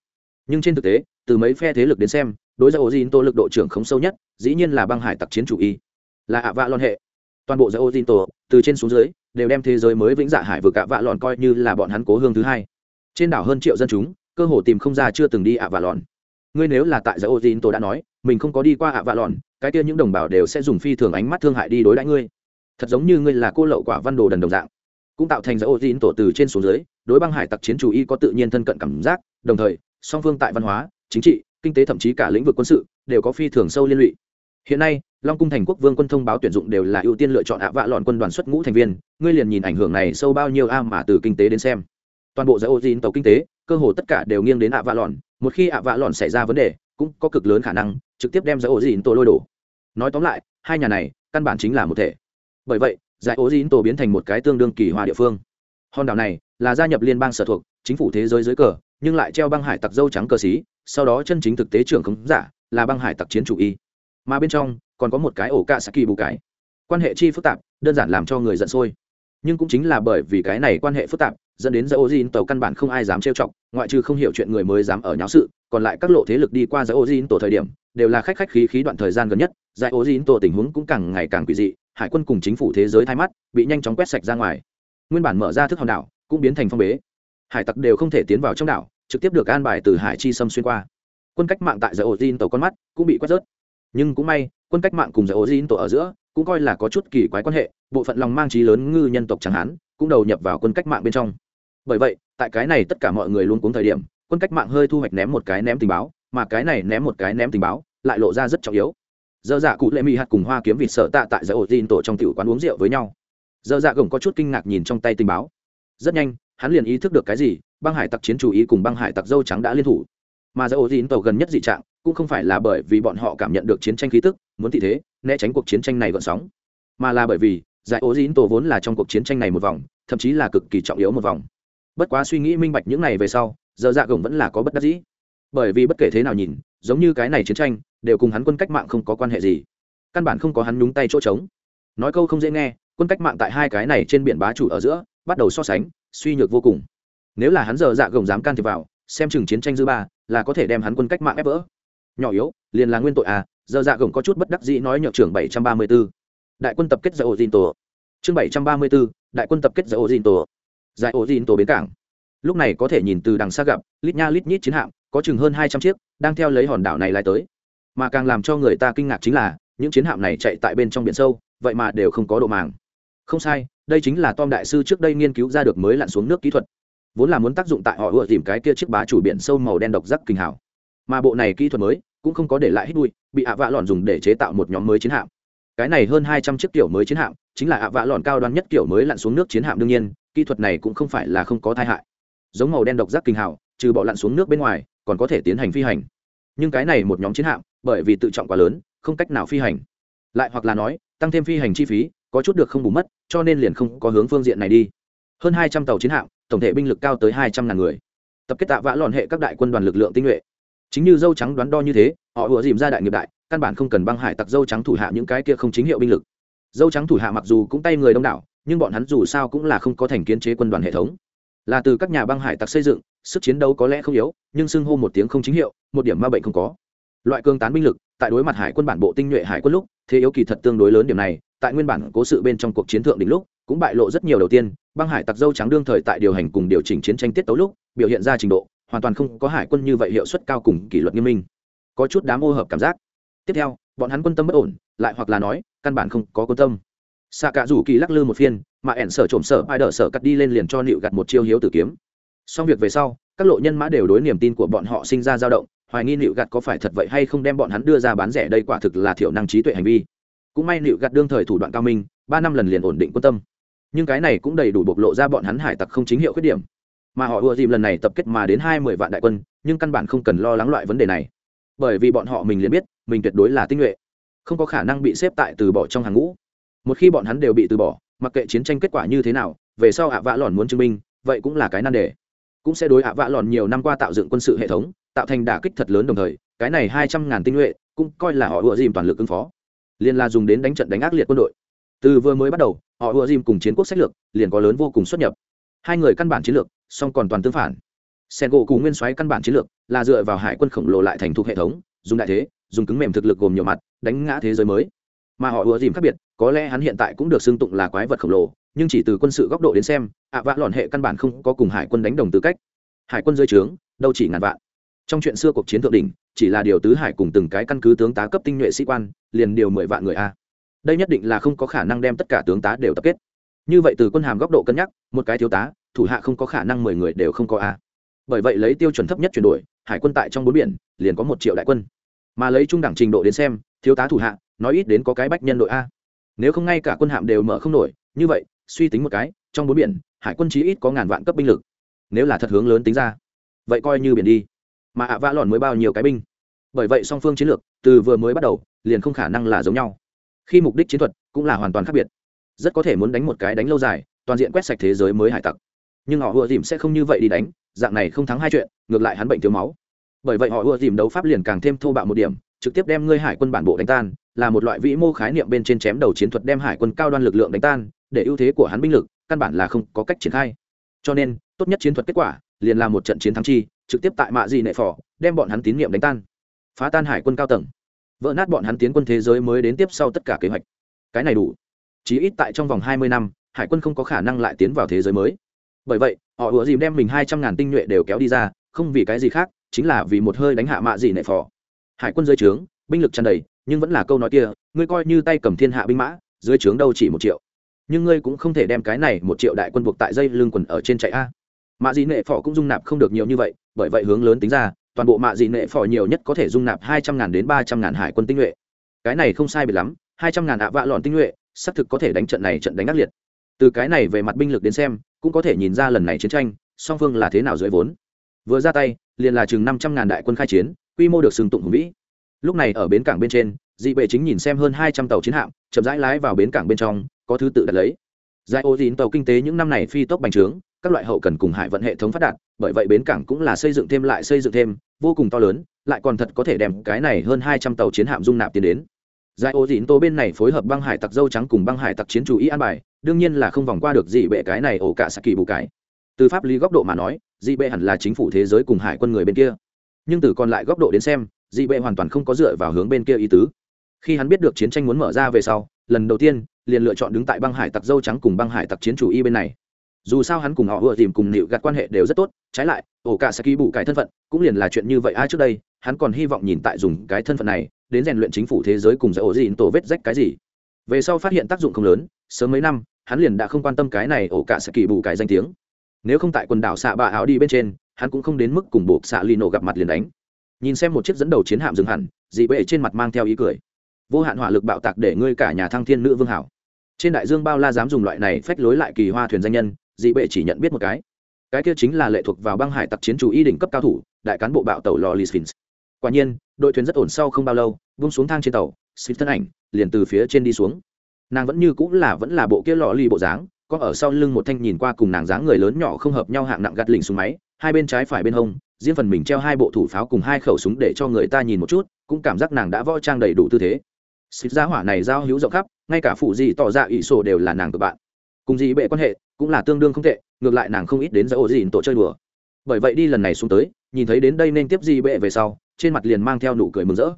Nhưng trên thực tế, từ mấy phe thế lực đến xem, đối giải ố dìn tổ lực độ trưởng khống sâu nhất, dĩ nhiên là băng hải tặc chiến chủ y. Là ạ vạ loan hệ. Toàn bộ giải ố dìn tổ, từ trên xuống dưới đều đem thế giới mới vĩnh dạ hải vừa cả vạ lòn coi như là bọn hắn cố hương thứ hai. Trên đảo hơn triệu dân chúng, cơ hồ tìm không ra chưa từng đi ạ vạ lòn. Ngươi nếu là tại giải ô tín tổ đã nói, mình không có đi qua ạ vạ lòn, cái kia những đồng bào đều sẽ dùng phi thường ánh mắt thương hại đi đối đãi ngươi. Thật giống như ngươi là cô lậu quả văn đồ đần đồng dạng. Cũng tạo thành giải ô tín tổ từ trên xuống dưới, đối băng hải tặc chiến chủ y có tự nhiên thân cận cảm giác, đồng thời, song phương tại văn hóa, chính trị, kinh tế thậm chí cả lĩnh vực quân sự, đều có phi thường sâu liên lụy hiện nay, long cung thành quốc vương quân thông báo tuyển dụng đều là ưu tiên lựa chọn ạ vạ lọn quân đoàn xuất ngũ thành viên, ngươi liền nhìn ảnh hưởng này sâu bao nhiêu a mà từ kinh tế đến xem. Toàn bộ giải ô dín tàu kinh tế, cơ hồ tất cả đều nghiêng đến ạ vạ lọn, một khi ạ vạ lọn xảy ra vấn đề, cũng có cực lớn khả năng trực tiếp đem giải ô dín tổ lôi đổ. Nói tóm lại, hai nhà này, căn bản chính là một thể. Bởi vậy giải ô dín tổ biến thành một cái tương đương kỳ hoa địa phương. Hòn đảo này là gia nhập liên bang sở thuộc, chính phủ thế giới dưới cờ, nhưng lại treo băng hải tặc dâu trắng cờ xí, sau đó chân chính thực tế trưởng khống giả là băng hải tặc chiến chủ y mà bên trong còn có một cái ổ cạ saki bù cái. Quan hệ chi phức tạp, đơn giản làm cho người giận sôi. Nhưng cũng chính là bởi vì cái này quan hệ phức tạp, dẫn đến giải ô diên tàu căn bản không ai dám trêu chọc, ngoại trừ không hiểu chuyện người mới dám ở nháo sự, còn lại các lộ thế lực đi qua giải ô diên tổ thời điểm, đều là khách khách khí khí đoạn thời gian gần nhất giải ô diên tổ tình huống cũng càng ngày càng quỷ dị, hải quân cùng chính phủ thế giới thay mắt, bị nhanh chóng quét sạch ra ngoài. Nguyên bản mở ra thức hòn đảo, cũng biến thành phong bế. Hải tặc đều không thể tiến vào trong đảo, trực tiếp được an bài từ hải chi xâm xuyên qua. Quân cách mạng tại giải ô diên tàu con mắt cũng bị quét rớt nhưng cũng may, quân cách mạng cùng giải ô din tổ ở giữa cũng coi là có chút kỳ quái quan hệ, bộ phận lòng mang trí lớn ngư nhân tộc chẳng hán cũng đầu nhập vào quân cách mạng bên trong. Bởi vậy, tại cái này tất cả mọi người luôn cuống thời điểm, quân cách mạng hơi thu hoạch ném một cái ném tình báo, mà cái này ném một cái ném tình báo lại lộ ra rất trọng yếu. Dơ dạ cụ lệ mỹ hạt cùng hoa kiếm vịt sợ tạ tại giải ổ tin tổ trong tiểu quán uống rượu với nhau. Dơ dạ gồng có chút kinh ngạc nhìn trong tay tình báo. Rất nhanh, hắn liền ý thức được cái gì, băng hải tặc chiến chủ ý cùng băng hải tặc dâu trắng đã liên thủ. Mà giải ổ tin tổ gần nhất dị trạng cũng không phải là bởi vì bọn họ cảm nhận được chiến tranh khí tức, muốn thị thế, né tránh cuộc chiến tranh này gợn sóng, mà là bởi vì giải ố dín tổ vốn là trong cuộc chiến tranh này một vòng, thậm chí là cực kỳ trọng yếu một vòng. Bất quá suy nghĩ minh bạch những này về sau, giờ dạ gồng vẫn là có bất đắc dĩ. Bởi vì bất kể thế nào nhìn, giống như cái này chiến tranh, đều cùng hắn quân cách mạng không có quan hệ gì. Căn bản không có hắn nhúng tay chỗ trống. Nói câu không dễ nghe, quân cách mạng tại hai cái này trên biển bá chủ ở giữa, bắt đầu so sánh, suy nhược vô cùng. Nếu là hắn giờ dạ gồng dám can thiệp vào, xem chừng chiến tranh dư ba, là có thể đem hắn quân cách mạng ép vỡ nhỏ yếu liền là nguyên tội à giờ dạ gồng có chút bất đắc dĩ nói nhậu trưởng bảy trăm ba mươi 734. đại quân tập kết giải ổ dìn tổ. Chương bảy trăm ba mươi 734, đại quân tập kết giải ổ dìn tổ. Giải ổ dìn tổ bến cảng. Lúc này có thể nhìn từ đằng xa gặp lít nha lít nhít chiến hạm có chừng hơn hai trăm chiếc đang theo lấy hòn đảo này lại tới. Mà càng làm cho người ta kinh ngạc chính là những chiến hạm này chạy tại bên trong biển sâu vậy mà đều không có độ màng. Không sai đây chính là tom đại sư trước đây nghiên cứu ra được mới lặn xuống nước kỹ thuật. Vốn là muốn tác dụng tại họ ưa tìm cái kia chiếc bá chủ biển sâu màu đen độc giác kinh hảo mà bộ này kỹ thuật mới cũng không có để lại hết bụi, bị ạ vạ lòn dùng để chế tạo một nhóm mới chiến hạm. Cái này hơn hai trăm chiếc kiểu mới chiến hạm, chính là ạ vạ lòn cao đoan nhất kiểu mới lặn xuống nước chiến hạm đương nhiên, kỹ thuật này cũng không phải là không có tai hại. Giống màu đen độc giác kinh hào, trừ bỏ lặn xuống nước bên ngoài, còn có thể tiến hành phi hành. Nhưng cái này một nhóm chiến hạm, bởi vì tự trọng quá lớn, không cách nào phi hành. Lại hoặc là nói, tăng thêm phi hành chi phí, có chút được không bù mất, cho nên liền không có hướng phương diện này đi. Hơn hai trăm tàu chiến hạm, tổng thể binh lực cao tới hai trăm ngàn người. Tập kết tạ vã lòn hệ các đại quân đoàn lực lượng tinh nhuệ chính như dâu trắng đoán đo như thế, họ ủa dìm ra đại nghiệp đại, căn bản không cần băng hải tặc dâu trắng thủ hạ những cái kia không chính hiệu binh lực. Dâu trắng thủ hạ mặc dù cũng tay người đông đảo, nhưng bọn hắn dù sao cũng là không có thành kiến chế quân đoàn hệ thống. Là từ các nhà băng hải tặc xây dựng, sức chiến đấu có lẽ không yếu, nhưng xưng hô một tiếng không chính hiệu, một điểm ma bệnh không có. Loại cương tán binh lực, tại đối mặt hải quân bản bộ tinh nhuệ hải quân lúc, thế yếu kỳ thật tương đối lớn điểm này, tại nguyên bản cố sự bên trong cuộc chiến thượng đỉnh lúc, cũng bại lộ rất nhiều đầu tiên, băng hải tặc dâu trắng đương thời tại điều hành cùng điều chỉnh chiến tranh tiết tấu lúc, biểu hiện ra trình độ hoàn toàn không có hải quân như vậy hiệu suất cao cùng kỷ luật nghiêm minh. Có chút đám ô hợp cảm giác. Tiếp theo, bọn hắn quân tâm bất ổn, lại hoặc là nói, căn bản không có quân tâm. Xạ cả rủ kỳ lắc lư một phiên, mà ẻn sở trộm sở, ai đỡ sở cắt đi lên liền cho nịu gặt một chiêu hiếu tử kiếm. Xong việc về sau, các lộ nhân mã đều đối niềm tin của bọn họ sinh ra dao động, hoài nghi nịu gặt có phải thật vậy hay không đem bọn hắn đưa ra bán rẻ đây quả thực là thiểu năng trí tuệ hành vi. Cũng may nịu gặt đương thời thủ đoạn cao minh, ba năm lần liền ổn định quân tâm. Nhưng cái này cũng đầy đủ bộc lộ ra bọn hắn hải tặc không chính hiệu khuyết điểm mà họ ùa dìm lần này tập kết mà đến hai mươi vạn đại quân, nhưng căn bản không cần lo lắng loại vấn đề này. Bởi vì bọn họ mình liền biết, mình tuyệt đối là tinh nhuệ, không có khả năng bị xếp tại từ bỏ trong hàng ngũ. Một khi bọn hắn đều bị từ bỏ, mặc kệ chiến tranh kết quả như thế nào, về sau ạ vã lòn muốn chứng minh, vậy cũng là cái nan đề. Cũng sẽ đối ạ vã lòn nhiều năm qua tạo dựng quân sự hệ thống, tạo thành đả kích thật lớn đồng thời, cái này hai trăm ngàn tinh nhuệ cũng coi là họ ùa dìm toàn lực ứng phó. Liền là dùng đến đánh trận đánh ác liệt quân đội. Từ vừa mới bắt đầu, họ ùa dìm cùng chiến quốc sách lược liền có lớn vô cùng xuất nhập. Hai người căn bản chiến lược song còn toàn tương phản. Sen gỗ cùng nguyên soái căn bản chiến lược là dựa vào hải quân khổng lồ lại thành thục hệ thống, dùng đại thế, dùng cứng mềm thực lực gồm nhiều mặt, đánh ngã thế giới mới. Mà họ ùa dìm khác biệt, có lẽ hắn hiện tại cũng được xưng tụng là quái vật khổng lồ, nhưng chỉ từ quân sự góc độ đến xem, ạ vạ lọn hệ căn bản không có cùng hải quân đánh đồng tư cách. Hải quân dưới trướng, đâu chỉ ngàn vạn. Trong chuyện xưa cuộc chiến thượng đỉnh, chỉ là điều tứ hải cùng từng cái căn cứ tướng tá cấp tinh nhuệ sĩ quan, liền điều mười vạn người a. Đây nhất định là không có khả năng đem tất cả tướng tá đều tập kết như vậy từ quân hàm góc độ cân nhắc, một cái thiếu tá, thủ hạ không có khả năng mười người đều không có a. Bởi vậy lấy tiêu chuẩn thấp nhất chuyển đổi, hải quân tại trong bốn biển, liền có một triệu đại quân. Mà lấy trung đẳng trình độ đến xem, thiếu tá thủ hạ, nói ít đến có cái bách nhân đội a. Nếu không ngay cả quân hạm đều mở không nổi, như vậy, suy tính một cái, trong bốn biển, hải quân chí ít có ngàn vạn cấp binh lực. Nếu là thật hướng lớn tính ra, vậy coi như biển đi. Mà ạ vã lòn mới bao nhiêu cái binh? Bởi vậy song phương chiến lược, từ vừa mới bắt đầu, liền không khả năng là giống nhau. Khi mục đích chiến thuật cũng là hoàn toàn khác biệt rất có thể muốn đánh một cái đánh lâu dài, toàn diện quét sạch thế giới mới hải tặc. Nhưng họ ưa dìm sẽ không như vậy đi đánh, dạng này không thắng hai chuyện, ngược lại hắn bệnh thiếu máu. Bởi vậy họ ưa dìm đấu pháp liền càng thêm thô bạo một điểm, trực tiếp đem ngươi hải quân bản bộ đánh tan, là một loại vĩ mô khái niệm bên trên chém đầu chiến thuật đem hải quân cao đoan lực lượng đánh tan, để ưu thế của hắn binh lực, căn bản là không có cách triển khai. Cho nên, tốt nhất chiến thuật kết quả, liền là một trận chiến thắng chi, trực tiếp tại mạ Dị nệ phò, đem bọn hắn tín nhiệm đánh tan. Phá tan hải quân cao tầng. Vỡ nát bọn hắn tiến quân thế giới mới đến tiếp sau tất cả kế hoạch. Cái này đủ chí ít tại trong vòng hai mươi năm, hải quân không có khả năng lại tiến vào thế giới mới. Bởi vậy, họ ủa dìm đem mình hai trăm ngàn tinh nhuệ đều kéo đi ra, không vì cái gì khác, chính là vì một hơi đánh hạ mạ dị nệ phò. Hải quân dưới trướng, binh lực tràn đầy, nhưng vẫn là câu nói kia, ngươi coi như tay cầm thiên hạ binh mã, dưới trướng đâu chỉ một triệu. Nhưng ngươi cũng không thể đem cái này một triệu đại quân buộc tại dây lưng quần ở trên chạy a. Mạ dị nệ phò cũng dung nạp không được nhiều như vậy, bởi vậy hướng lớn tính ra, toàn bộ mạ dị nệ phò nhiều nhất có thể dung nạp hai trăm ngàn đến ba trăm ngàn hải quân tinh nhuệ. Cái này không sai biệt lắm, hai trăm ngàn ạ vạ lòn tinh nhuệ xác thực có thể đánh trận này trận đánh ác liệt. Từ cái này về mặt binh lực đến xem, cũng có thể nhìn ra lần này chiến tranh, song phương là thế nào dưới vốn. Vừa ra tay, liền là chừng năm trăm ngàn đại quân khai chiến, quy mô được sừng tụng hùng vĩ. Lúc này ở bến cảng bên trên, dị bệ chính nhìn xem hơn hai trăm tàu chiến hạm, chậm rãi lái vào bến cảng bên trong, có thứ tự đặt lấy. Giải ô tín tàu kinh tế những năm này phi tốc bành trướng, các loại hậu cần cùng hải vận hệ thống phát đạt, bởi vậy bến cảng cũng là xây dựng thêm lại xây dựng thêm, vô cùng to lớn, lại còn thật có thể đem cái này hơn hai trăm tàu chiến hạm dung nạp tiến đến giải ô dịn tô bên này phối hợp băng hải tặc dâu trắng cùng băng hải tặc chiến chủ ý an bài, đương nhiên là không vòng qua được dị bệ cái này ổ cả saki bù cái. Từ pháp lý góc độ mà nói, dị bệ hẳn là chính phủ thế giới cùng hải quân người bên kia. Nhưng từ còn lại góc độ đến xem, dị bệ hoàn toàn không có dựa vào hướng bên kia ý tứ. Khi hắn biết được chiến tranh muốn mở ra về sau, lần đầu tiên, liền lựa chọn đứng tại băng hải tặc dâu trắng cùng băng hải tặc chiến chủ y bên này. Dù sao hắn cùng họ vừa tìm cùng nịu gạt quan hệ đều rất tốt, trái lại, ổ cả saki bù cái thân phận cũng liền là chuyện như vậy. Ai trước đây, hắn còn hy vọng nhìn tại dùng cái thân phận này đến rèn luyện chính phủ thế giới cùng giải ổ dịn tổ vết rách cái gì. Về sau phát hiện tác dụng không lớn, sớm mấy năm, hắn liền đã không quan tâm cái này ổ cả sẽ kỳ bù cái danh tiếng. Nếu không tại quần đảo xạ bạ áo đi bên trên, hắn cũng không đến mức cùng buộc xạ lino gặp mặt liền đánh. Nhìn xem một chiếc dẫn đầu chiến hạm dừng hẳn, dị bệ trên mặt mang theo ý cười. Vô hạn hỏa lực bạo tạc để ngươi cả nhà thăng thiên nữ vương hảo. Trên đại dương bao la dám dùng loại này phách lối lại kỳ hoa thuyền danh nhân, dị bệ chỉ nhận biết một cái. Cái kia chính là lệ thuộc vào băng hải tặc chiến chủ y đỉnh cấp cao thủ, đại cán bộ bạo tàu lò lì sphinx quả nhiên đội thuyền rất ổn sau không bao lâu vung xuống thang trên tàu xịt thân ảnh liền từ phía trên đi xuống. Nàng vẫn như cũng là vẫn là bộ kia lò lì bộ dáng, có ở sau lưng một thanh nhìn qua cùng nàng dáng người lớn nhỏ không hợp nhau hạng nặng gạt lỉnh xuống máy, hai bên trái phải bên hông, riêng phần mình treo hai bộ thủ pháo cùng hai khẩu súng để cho người ta nhìn một chút, cũng cảm giác nàng đã võ trang đầy đủ tư thế. Xịt ra hỏa này giao hữu rộng khắp, ngay cả phụ gì tỏ ra ỷ sổ đều là nàng của bạn. Cùng gì bệ quan hệ, cũng là tương đương không tệ, ngược lại nàng không ít đến giữa ổ dìn tổ chơi đùa bởi vậy đi lần này xuống tới, nhìn thấy đến đây nên tiếp dị bệ về sau, trên mặt liền mang theo nụ cười mừng rỡ.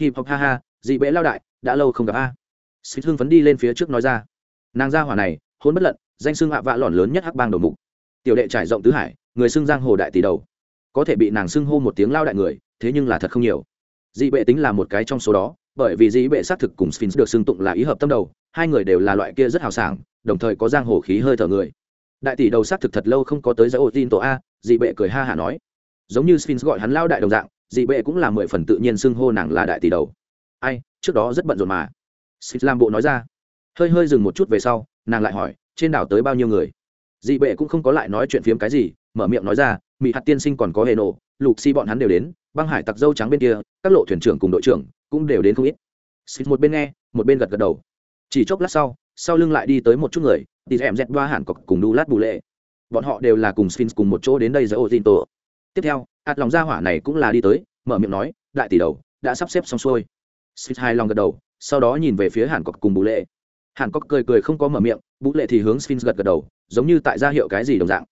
Hip hop ha ha dị bệ lao đại, đã lâu không gặp a. Xích hưng phấn đi lên phía trước nói ra. Nàng ra hỏa này, hôn bất lận, danh xưng hạ vạ lòn lớn nhất hắc bang đầu mục. Tiểu đệ trải rộng tứ hải, người xưng giang hồ đại tỷ đầu. Có thể bị nàng xưng hô một tiếng lao đại người, thế nhưng là thật không nhiều. Dị bệ tính là một cái trong số đó, bởi vì dị bệ xác thực cùng sphinx được xưng tụng là ý hợp tâm đầu, hai người đều là loại kia rất hào sảng, đồng thời có giang hồ khí hơi thở người đại tỷ đầu xác thực thật lâu không có tới giải ô tin tổ a, dị bệ cười ha hả nói. Giống như sphinx gọi hắn lao đại đồng dạng, dị bệ cũng là mười phần tự nhiên xưng hô nàng là đại tỷ đầu. Ai, trước đó rất bận rộn mà. Sphinx làm bộ nói ra. Hơi hơi dừng một chút về sau, nàng lại hỏi, trên đảo tới bao nhiêu người? Dị bệ cũng không có lại nói chuyện phiếm cái gì, mở miệng nói ra mỹ hạt tiên sinh còn có hề nổ, lục si bọn hắn đều đến, băng hải tặc dâu trắng bên kia, các lộ thuyền trưởng cùng đội trưởng cũng đều đến không ít. Xịt một bên nghe, một bên gật gật đầu. Chỉ chốc lát sau sau lưng lại đi tới một chút người thì em dẹt ba hẳn cọc cùng đu lát bù lệ. Bọn họ đều là cùng sphinx cùng một chỗ đến đây giữa ô tin tổ tiếp theo, hạt lòng gia hỏa này cũng là đi tới, mở miệng nói, đại tỷ đầu, đã sắp xếp xong xuôi. Sphinx hai lòng gật đầu, sau đó nhìn về phía hàn cọc cùng bù lệ. Hàn cọc cười cười không có mở miệng, bù lệ thì hướng sphinx gật gật đầu, giống như tại gia hiệu cái gì đồng dạng.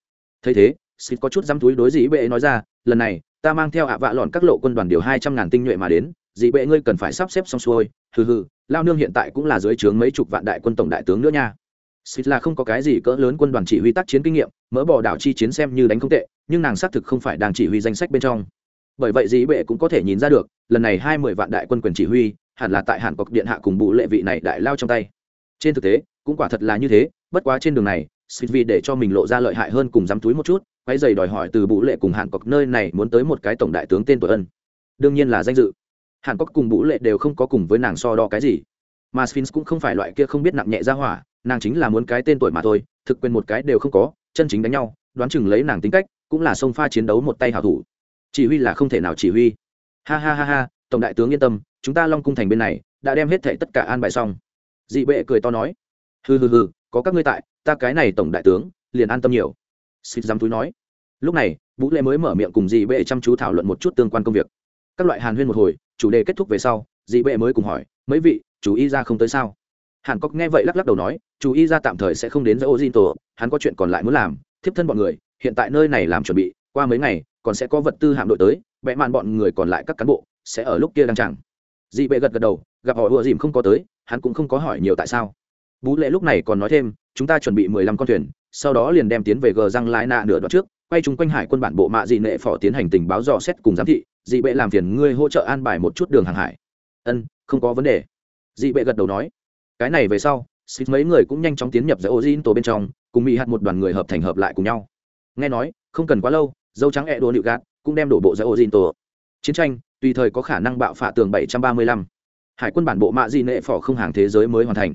Thấy thế, sphinx có chút dăm túi đối dĩ bệ nói ra, lần này, ta mang theo ạ vạ lọn các lộ quân đoàn điều hai trăm ngàn tinh nhuệ mà đến dị bệ ngươi cần phải sắp xếp xong xuôi, hừ hừ, lao nương hiện tại cũng là dưới trướng mấy chục vạn đại quân tổng đại tướng nữa nha xịt là không có cái gì cỡ lớn quân đoàn chỉ huy tác chiến kinh nghiệm, mỡ bỏ đảo chi chiến xem như đánh không tệ, nhưng nàng xác thực không phải đang chỉ huy danh sách bên trong. Bởi vậy dĩ bệ cũng có thể nhìn ra được, lần này hai mươi vạn đại quân quyền chỉ huy, hẳn là tại hàn cọc điện hạ cùng bộ lệ vị này đại lao trong tay. Trên thực tế, cũng quả thật là như thế, bất quá trên đường này, xịt vì để cho mình lộ ra lợi hại hơn cùng dám túi một chút, quấy giày đòi hỏi từ bộ lệ cùng hàn cọc nơi này muốn tới một cái tổng đại tướng tên tuổi ân. Đương nhiên là danh dự. Hàn cọc cùng bộ lệ đều không có cùng với nàng so đo cái gì. Mà sphinx cũng không phải loại kia không biết nặng nhẹ ra hỏa nàng chính là muốn cái tên tuổi mà thôi, thực quyền một cái đều không có, chân chính đánh nhau, đoán chừng lấy nàng tính cách, cũng là sông pha chiến đấu một tay hảo thủ. Chỉ huy là không thể nào chỉ huy. Ha ha ha ha, tổng đại tướng yên tâm, chúng ta long cung thành bên này, đã đem hết thảy tất cả an bài xong. Dị bệ cười to nói. Hừ hừ hừ, có các ngươi tại, ta cái này tổng đại tướng, liền an tâm nhiều. Xịt dám túi nói. Lúc này, vũ lệ mới mở miệng cùng dị bệ chăm chú thảo luận một chút tương quan công việc. Các loại hàn huyên một hồi, chủ đề kết thúc về sau, dị bệ mới cùng hỏi, mấy vị, chú y ra không tới sao? Hàn cốc nghe vậy lắc lắc đầu nói, chú y ra tạm thời sẽ không đến với ô diên tổ, hắn có chuyện còn lại muốn làm, thiếp thân bọn người, hiện tại nơi này làm chuẩn bị, qua mấy ngày, còn sẽ có vật tư hạm đội tới vẽ mạn bọn người còn lại các cán bộ sẽ ở lúc kia đang chẳng dị bệ gật gật đầu, gặp họ ùa dìm không có tới, hắn cũng không có hỏi nhiều tại sao. Bú lệ lúc này còn nói thêm, chúng ta chuẩn bị mười lăm con thuyền, sau đó liền đem tiến về gờ răng lái nạ nửa đoạn trước, quay chung quanh hải quân bản bộ mạ dị nệ phỏ tiến hành tình báo dò xét cùng giám thị, dị bệ làm phiền ngươi hỗ trợ an bài một chút đường hàng hải. Ân, không có vấn đề. Dị bệ gật đầu nói cái này về sau xịt mấy người cũng nhanh chóng tiến nhập giữa ô diên tổ bên trong cùng mỹ hạt một đoàn người hợp thành hợp lại cùng nhau. Nghe nói không cần quá lâu dâu trắng e đồ nịu gạt cũng đem đổ bộ giữa ô diên tổ. Chiến tranh tùy thời có khả năng bạo phả tường 735. hải quân bản bộ mạ di nệ phỏ không hàng thế giới mới hoàn thành.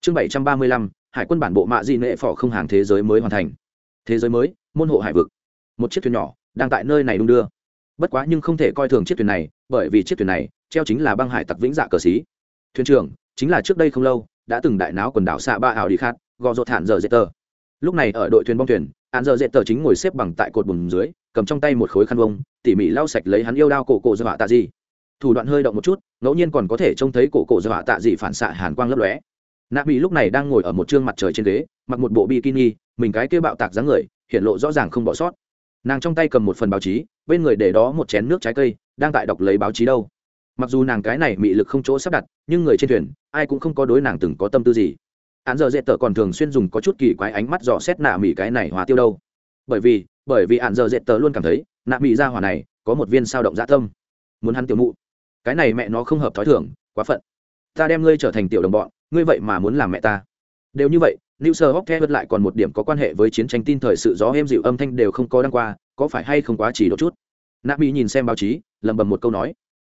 Chương 735, hải quân bản bộ mạ di nệ phỏ không hàng thế giới mới hoàn thành. Thế giới mới môn hộ hải vực. Một chiếc thuyền nhỏ đang tại nơi này đung đưa. Bất quá nhưng không thể coi thường chiếc thuyền này bởi vì chiếc thuyền này treo chính là băng hải tặc vĩnh dạ cờ xí. Thuyền trưởng chính là trước đây không lâu, đã từng đại náo quần đảo xạ ba ảo đi khát, gò rột thản giờ dệt tờ. Lúc này ở đội thuyền bong thuyền, hạn giờ dệt tờ chính ngồi xếp bằng tại cột bùn dưới, cầm trong tay một khối khăn vông, tỉ mỉ lau sạch lấy hắn yêu đao cổ cổ dọa tạ gì. Thủ đoạn hơi động một chút, ngẫu nhiên còn có thể trông thấy cổ cổ dọa tạ gì phản xạ hàn quang lấp lóe. Nạ mỹ lúc này đang ngồi ở một chương mặt trời trên ghế, mặc một bộ bikini, mình cái kia bạo tạc dáng người, hiện lộ rõ ràng không bỏ sót. Nàng trong tay cầm một phần báo chí, bên người để đó một chén nước trái cây, đang tại đọc lấy báo chí đâu mặc dù nàng cái này mị lực không chỗ sắp đặt nhưng người trên thuyền ai cũng không có đối nàng từng có tâm tư gì. Án giờ dễ tở còn thường xuyên dùng có chút kỳ quái ánh mắt dò xét nạ mỹ cái này hòa tiêu đâu. Bởi vì bởi vì án giờ dễ tở luôn cảm thấy nạ mỹ ra hỏa này có một viên sao động dã tâm. Muốn hắn tiểu mụ. Cái này mẹ nó không hợp thói thường quá phận. Ta đem ngươi trở thành tiểu đồng bọn ngươi vậy mà muốn làm mẹ ta. Đều như vậy New Sir Hawke lại còn một điểm có quan hệ với chiến tranh tin thời sự gió êm dịu âm thanh đều không có đăng qua, có phải hay không quá chỉ đột chút. Nạp Mỹ nhìn xem báo chí, lẩm bẩm một câu nói.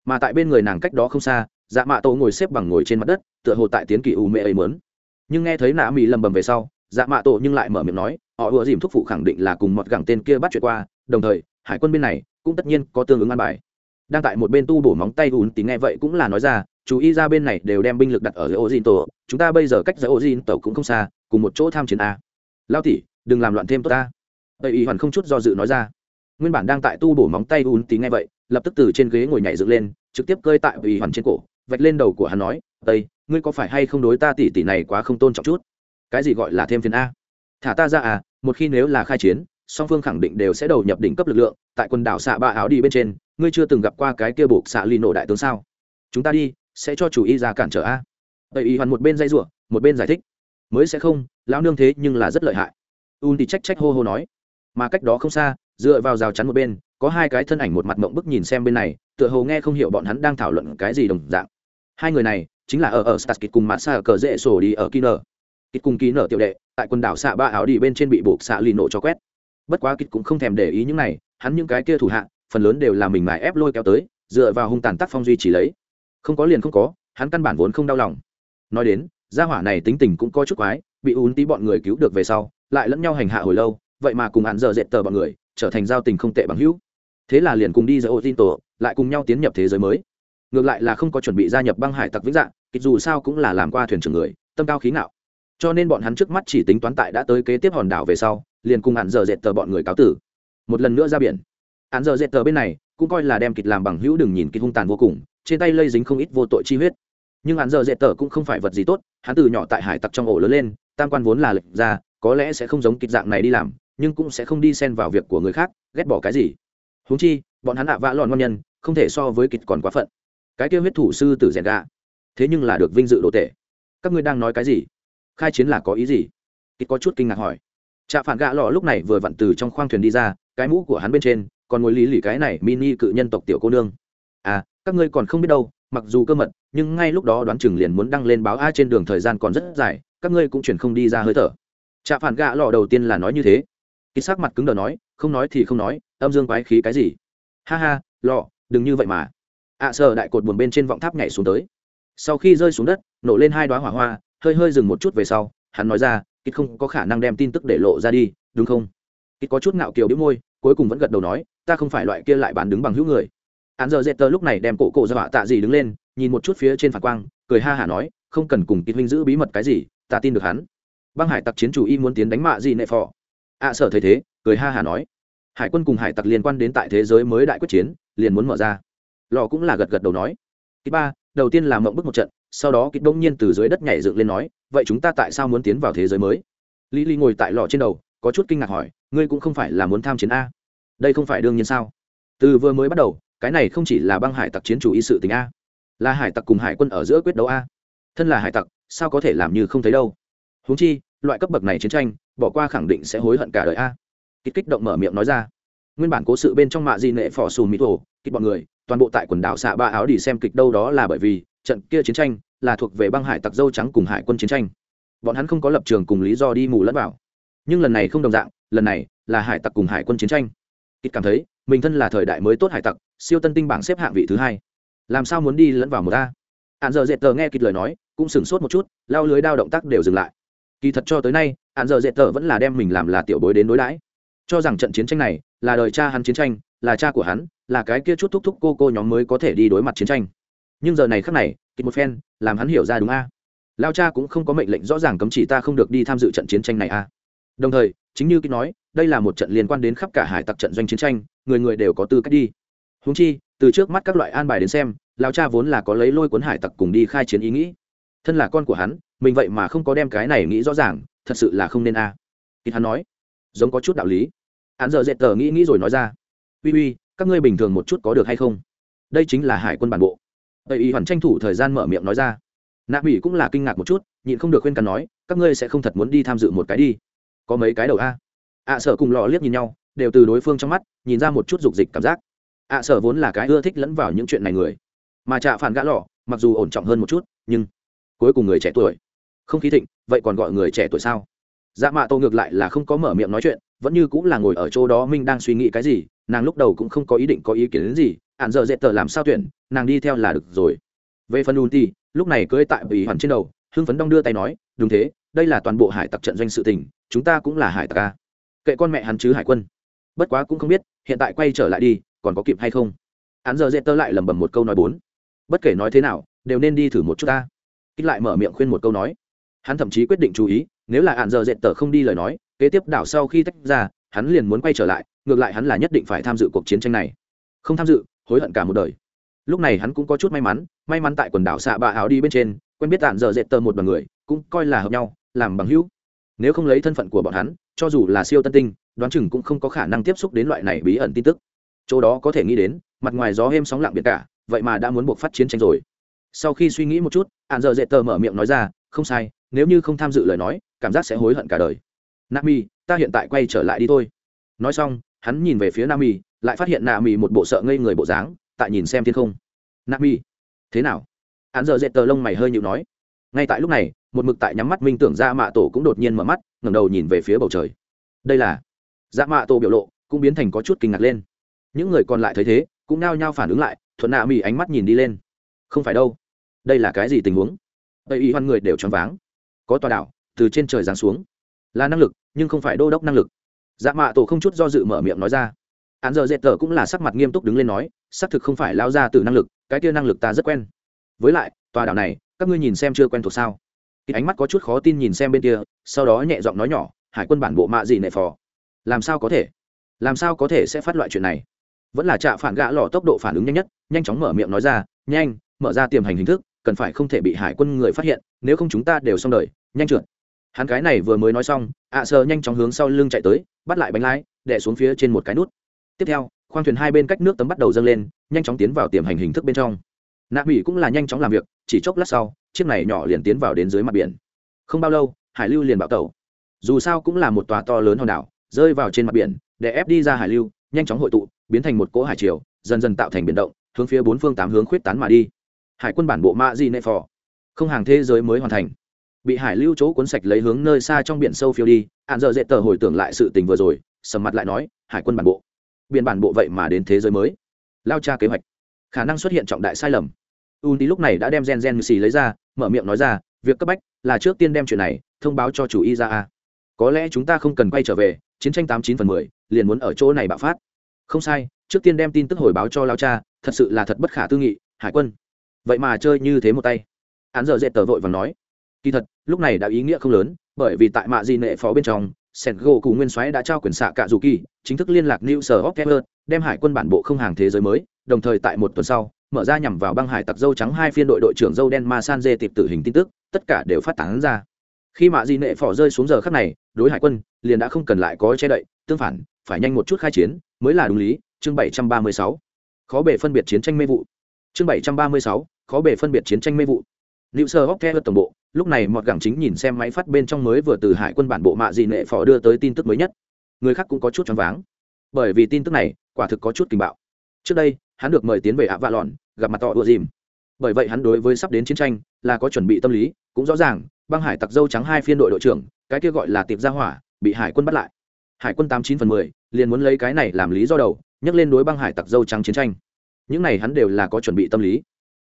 Mà tại bên người nàng cách đó không xa, Dạ Mạ Tổ ngồi xếp bằng ngồi trên mặt đất, tựa hồ tại tiến kỳ u mê ấy muốn. Nhưng nghe thấy nạ Mỹ lầm bầm về sau, Dạ Mạ Tổ nhưng lại mở miệng nói, họ vừa dìm thúc phụ khẳng định là cùng một gẳng tên kia bắt chuyện qua, đồng thời, hải quân bên này cũng tất nhiên có tương ứng an bài. Đang tại một bên tu bổ móng tay ùn tí nghe vậy cũng là nói ra, chú ý ra bên này đều đem binh lực đặt ở dưới ô dìn tổ chúng ta bây giờ cách dưới ô dìn tổ cũng không xa cùng một chỗ tham chiến a lao tỉ đừng làm loạn thêm tốt ta tây y hoàn không chút do dự nói ra nguyên bản đang tại tu bổ móng tay ùn tí nghe vậy lập tức từ trên ghế ngồi nhảy dựng lên, trực tiếp cơi tại ủy hoàn trên cổ, vạch lên đầu của hắn nói, tây, ngươi có phải hay không đối ta tỷ tỷ này quá không tôn trọng chút? Cái gì gọi là thêm phiền a? Thả ta ra à một khi nếu là khai chiến, song phương khẳng định đều sẽ đầu nhập đỉnh cấp lực lượng, tại quần đảo xạ ba áo đi bên trên, ngươi chưa từng gặp qua cái kia buộc xạ ly nổ đại tướng sao? Chúng ta đi, sẽ cho chủ y ra cản trở a. Tây y hoàn một bên dây rủa, một bên giải thích, mới sẽ không, lão nương thế nhưng là rất lợi hại. Un thì trách trách hô hô nói, mà cách đó không xa, dựa vào rào chắn một bên có hai cái thân ảnh một mặt mộng bức nhìn xem bên này, tựa hồ nghe không hiểu bọn hắn đang thảo luận cái gì đồng dạng. Hai người này chính là ở ở stars kịch cùng mặt xa cờ dễ sổ đi ở kinner kịch cùng ký nở tiểu đệ, tại quần đảo xạ ba áo đi bên trên bị buộc xạ lì nổ cho quét. Bất quá kịch cũng không thèm để ý những này, hắn những cái kia thủ hạ, phần lớn đều là mình mài ép lôi kéo tới, dựa vào hung tàn tác phong duy trì lấy. Không có liền không có, hắn căn bản vốn không đau lòng. Nói đến, gia hỏa này tính tình cũng có chút quái, bị ún tí bọn người cứu được về sau, lại lẫn nhau hành hạ hồi lâu, vậy mà cùng hắn giờ dệt tờ bọn người, trở thành giao tình không tệ bằng hữu thế là liền cùng đi giữa ô tin tổ lại cùng nhau tiến nhập thế giới mới. Ngược lại là không có chuẩn bị gia nhập băng hải tặc vĩnh dạng, kịch dù sao cũng là làm qua thuyền trưởng người, tâm cao khí ngạo. Cho nên bọn hắn trước mắt chỉ tính toán tại đã tới kế tiếp hòn đảo về sau, liền cùng hạn giờ dệt tờ bọn người cáo tử. Một lần nữa ra biển. Hạn giờ dệt tờ bên này, cũng coi là đem kịch làm bằng hữu đừng nhìn kịch hung tàn vô cùng, trên tay lây dính không ít vô tội chi huyết. Nhưng hắn giờ dễ tờ cũng không phải vật gì tốt, hắn từ nhỏ tại hải tặc trong ổ lớn lên, tam quan vốn là lệch ra, có lẽ sẽ không giống kịch dạng này đi làm, nhưng cũng sẽ không đi xen vào việc của người khác, ghét bỏ cái gì huống chi, bọn hắn ạ vã lọn ngon nhân, không thể so với kịch còn quá phận. Cái kêu huyết thủ sư tử rèn gà. Thế nhưng là được vinh dự đồ tệ các ngươi đang nói cái gì? Khai chiến là có ý gì? Kịch có chút kinh ngạc hỏi. Trạ phản gạ lò lúc này vừa vặn từ trong khoang thuyền đi ra, cái mũ của hắn bên trên còn ngồi lý lì cái này mini cự nhân tộc tiểu cô nương. À các ngươi còn không biết đâu, mặc dù cơ mật, nhưng ngay lúc đó đoán chừng liền muốn đăng lên báo a trên đường thời gian còn rất dài, các ngươi cũng chuyển không đi ra hơi thở. Trạ phản gạ lọ đầu tiên là nói như thế ký sắc mặt cứng đờ nói không nói thì không nói âm dương quái khí cái gì? Ha ha lọ đừng như vậy mà. Ạ à, sợ đại cột buồn bên trên vọng tháp nhảy xuống tới. Sau khi rơi xuống đất nổ lên hai đoá hỏa hoa hơi hơi dừng một chút về sau hắn nói ra kít không có khả năng đem tin tức để lộ ra đi đúng không? Kít có chút ngạo kiều đĩu môi cuối cùng vẫn gật đầu nói ta không phải loại kia lại bán đứng bằng hữu người. Hắn giờ dễ tờ lúc này đem cổ cổ ra họa tạ gì đứng lên nhìn một chút phía trên phản quang cười ha hả nói không cần cùng kịch huynh giữ bí mật cái gì ta tin được hắn. Băng hải tặc chiến chủ y muốn tiến đánh mạ gì nệ phò ạ à, sở thấy thế cười ha hả nói. Hải quân cùng hải tặc liên quan đến tại thế giới mới đại quyết chiến liền muốn mở ra. Lò cũng là gật gật đầu nói. Kịch ba đầu tiên là mộng bức một trận sau đó kịch đông nhiên từ dưới đất nhảy dựng lên nói vậy chúng ta tại sao muốn tiến vào thế giới mới? Lý lý ngồi tại lò trên đầu có chút kinh ngạc hỏi ngươi cũng không phải là muốn tham chiến a? Đây không phải đương nhiên sao? Từ vừa mới bắt đầu cái này không chỉ là băng hải tặc chiến chủ y sự tình a là hải tặc cùng hải quân ở giữa quyết đấu a. Thân là hải tặc sao có thể làm như không thấy đâu? Huống chi loại cấp bậc này chiến tranh bỏ qua khẳng định sẽ hối hận cả đời a. Kích kích động mở miệng nói ra. Nguyên bản cố sự bên trong mạ di nệ phỏ xù mỹ thổ kích bọn người, toàn bộ tại quần đảo xạ ba áo đi xem kịch đâu đó là bởi vì, trận kia chiến tranh là thuộc về băng hải tặc dâu trắng cùng hải quân chiến tranh. Bọn hắn không có lập trường cùng lý do đi mù lẫn vào. Nhưng lần này không đồng dạng, lần này là hải tặc cùng hải quân chiến tranh. Kích cảm thấy, mình thân là thời đại mới tốt hải tặc, siêu tân tinh bảng xếp hạng vị thứ hai. Làm sao muốn đi lẫn vào một ta hạn giờ dệt tờ nghe kịch lời nói, cũng sửng sốt một chút, lao lưới đao động tác đều dừng lại kỳ thật cho tới nay hạn giờ dệt tờ vẫn là đem mình làm là tiểu bối đến đối đãi. Cho rằng trận chiến tranh này là đời cha hắn chiến tranh, là cha của hắn, là cái kia chút thúc thúc cô cô nhóm mới có thể đi đối mặt chiến tranh. Nhưng giờ này khác này, kịch một phen, làm hắn hiểu ra đúng a. Lao cha cũng không có mệnh lệnh rõ ràng cấm chỉ ta không được đi tham dự trận chiến tranh này a. Đồng thời, chính như kịch nói, đây là một trận liên quan đến khắp cả hải tặc trận doanh chiến tranh, người người đều có tư cách đi. Húng chi, từ trước mắt các loại an bài đến xem lao cha vốn là có lấy lôi cuốn hải tặc cùng đi khai chiến ý nghĩ. Thân là con của hắn mình vậy mà không có đem cái này nghĩ rõ ràng thật sự là không nên a. À. ít hắn nói giống có chút đạo lý. Hắn giờ dệt tờ nghĩ nghĩ rồi nói ra uy uy các ngươi bình thường một chút có được hay không? Đây chính là hải quân bản bộ. Tây y hoàn tranh thủ thời gian mở miệng nói ra. Nạp mỹ cũng là kinh ngạc một chút nhịn không được khuyên cắn nói các ngươi sẽ không thật muốn đi tham dự một cái đi. Có mấy cái đầu a? Ạ à, sợ cùng lò liếc nhìn nhau đều từ đối phương trong mắt nhìn ra một chút dục dịch cảm giác. Ạ à, sợ vốn là cái ưa thích lẫn vào những chuyện này người mà trạ phản gã lọ mặc dù ổn trọng hơn một chút nhưng cuối cùng người trẻ tuổi không khí thịnh, vậy còn gọi người trẻ tuổi sao? Dạ mạ tô ngược lại là không có mở miệng nói chuyện, vẫn như cũng là ngồi ở chỗ đó minh đang suy nghĩ cái gì, nàng lúc đầu cũng không có ý định có ý kiến đến gì, ạn giờ dễ tờ làm sao tuyển, nàng đi theo là được rồi. Về phần ùn ti lúc này cưới tại ủy hoàn trên đầu, hưng phấn đong đưa tay nói, đúng thế, đây là toàn bộ hải tặc trận doanh sự tình, chúng ta cũng là hải tặc ca kệ con mẹ hắn chứ hải quân. Bất quá cũng không biết, hiện tại quay trở lại đi, còn có kịp hay không? Hắn giờ dễ tơ lại lẩm bẩm một câu nói bốn. Bất kể nói thế nào, đều nên đi thử một chút ta. Kích lại mở miệng khuyên một câu nói hắn thậm chí quyết định chú ý, nếu là hạn giờ dệt tờ không đi lời nói, kế tiếp đảo sau khi tách ra, hắn liền muốn quay trở lại, ngược lại hắn là nhất định phải tham dự cuộc chiến tranh này. Không tham dự, hối hận cả một đời. Lúc này hắn cũng có chút may mắn may mắn tại quần đảo xạ bạ áo đi bên trên, quen biết tản dở dệt tờ một đoàn người, cũng coi là hợp nhau, làm bằng hữu. Nếu không lấy thân phận của bọn hắn, cho dù là siêu tân tinh, đoán chừng cũng không có khả năng tiếp xúc đến loại này bí ẩn tin tức. Chỗ đó có thể nghĩ đến, mặt ngoài gió êm sóng lặng biệt cả, vậy mà đã muốn buộc phát chiến tranh rồi. Sau khi suy nghĩ một chút hạn giờ dệt tờ mở miệng nói ra, không sai nếu như không tham dự lời nói, cảm giác sẽ hối hận cả đời. Nami, ta hiện tại quay trở lại đi thôi. Nói xong, hắn nhìn về phía nami, lại phát hiện nami một bộ sợ ngây người bộ dáng, tại nhìn xem thiên không. Nami, thế nào? Hắn giờ dệt tờ lông mày hơi nhịu nói. Ngay tại lúc này, một mực tại nhắm mắt minh tưởng ra mạ tổ cũng đột nhiên mở mắt, ngẩng đầu nhìn về phía bầu trời. Đây là dạ mạ tổ biểu lộ, cũng biến thành có chút kinh ngạc lên. Những người còn lại thấy thế, cũng nao nhao phản ứng lại, thuận nạ mỹ ánh mắt nhìn đi lên. Không phải đâu. Đây là cái gì tình huống? Tây y hoan người đều choáng váng có tòa đảo, từ trên trời giáng xuống. Là năng lực, nhưng không phải đô đốc năng lực. Dạ mạ tổ không chút do dự mở miệng nói ra. Án giờ dệt tờ cũng là sắc mặt nghiêm túc đứng lên nói, xác thực không phải lao ra từ năng lực, cái kia năng lực ta rất quen. Với lại, tòa đảo này, các ngươi nhìn xem chưa quen thuộc sao? Cái ánh mắt có chút khó tin nhìn xem bên kia, sau đó nhẹ giọng nói nhỏ, hải quân bản bộ mạ gì nệ phò? Làm sao có thể? Làm sao có thể sẽ phát loại chuyện này? Vẫn là trạ phản gã lò tốc độ phản ứng nhanh nhất, nhanh chóng mở miệng nói ra, nhanh, mở ra tiềm hành hình thức, cần phải không thể bị hải quân người phát hiện, nếu không chúng ta đều xong đời nhanh trượt. Hắn cái này vừa mới nói xong, ạ à sơ nhanh chóng hướng sau lưng chạy tới, bắt lại bánh lái đẻ xuống phía trên một cái nút. Tiếp theo, khoang thuyền hai bên cách nước tấm bắt đầu dâng lên, nhanh chóng tiến vào tiềm hành hình thức bên trong. Nạ mỹ cũng là nhanh chóng làm việc, chỉ chốc lát sau, chiếc này nhỏ liền tiến vào đến dưới mặt biển. Không bao lâu, hải lưu liền bạo tẩu. Dù sao cũng là một tòa to lớn hòn đảo, rơi vào trên mặt biển, để ép đi ra hải lưu, nhanh chóng hội tụ, biến thành một cỗ hải triều, dần dần tạo thành biển động, hướng phía bốn phương tám hướng khuyết tán mà đi. Hải quân bản bộ mạ di nệ phò. Không hàng thế giới mới hoàn thành bị hải lưu chỗ cuốn sạch lấy hướng nơi xa trong biển sâu phiêu đi hạn giờ dễ tờ hồi tưởng lại sự tình vừa rồi, sầm mặt lại nói, hải quân bản bộ. Biên bản bộ vậy mà đến thế giới mới. Lao tra kế hoạch. Khả năng xuất hiện trọng đại sai lầm. Un đi lúc này đã đem gen gen xì lấy ra, mở miệng nói ra, việc cấp bách là trước tiên đem chuyện này thông báo cho chủ y ra a. Có lẽ chúng ta không cần quay trở về, chiến tranh tám chín phần mười, liền muốn ở chỗ này bạo phát. Không sai, trước tiên đem tin tức hồi báo cho lao cha, thật sự là thật bất khả tư nghị, hải quân. Vậy mà chơi như thế một tay. Hắn giờ dễ tờ vội và nói kỳ thật lúc này đã ý nghĩa không lớn bởi vì tại mạ di nệ phó bên trong sẻn gỗ cụ nguyên soái đã trao quyền xạ cạ dù kỳ chính thức liên lạc new sở hockeyer đem hải quân bản bộ không hàng thế giới mới đồng thời tại một tuần sau mở ra nhằm vào băng hải tặc dâu trắng hai phiên đội đội trưởng dâu đen ma san dê tiệp tử hình tin tức tất cả đều phát tán ra. Khi mạ di nệ phỏ rơi xuống giờ khắc này đối hải quân liền đã không cần lại có che đậy tương phản phải nhanh một chút khai chiến mới là đúng lý chương bảy trăm ba mươi sáu. Khó bể phân biệt chiến tranh mê vụ. Chương bảy trăm ba mươi sáu khó bể phân biệt chiến tranh mê vụ. Nữ Sơ hóc theo tổng bộ, lúc này Mọt Gẳng chính nhìn xem máy phát bên trong mới vừa từ Hải quân bản bộ mạ gì nệ phò đưa tới tin tức mới nhất. Người khác cũng có chút choáng váng, bởi vì tin tức này quả thực có chút kinh bạo. Trước đây, hắn được mời tiến về ạ vạ lòn gặp mặt tọ đùa dìm. Bởi vậy hắn đối với sắp đến chiến tranh là có chuẩn bị tâm lý, cũng rõ ràng, băng hải tặc dâu trắng hai phiên đội đội trưởng, cái kia gọi là tiệp gia hỏa, bị hải quân bắt lại. Hải quân tám chín phần mười liền muốn lấy cái này làm lý do đầu, nhắc lên đối băng hải tặc dâu trắng chiến tranh. Những này hắn đều là có chuẩn bị tâm lý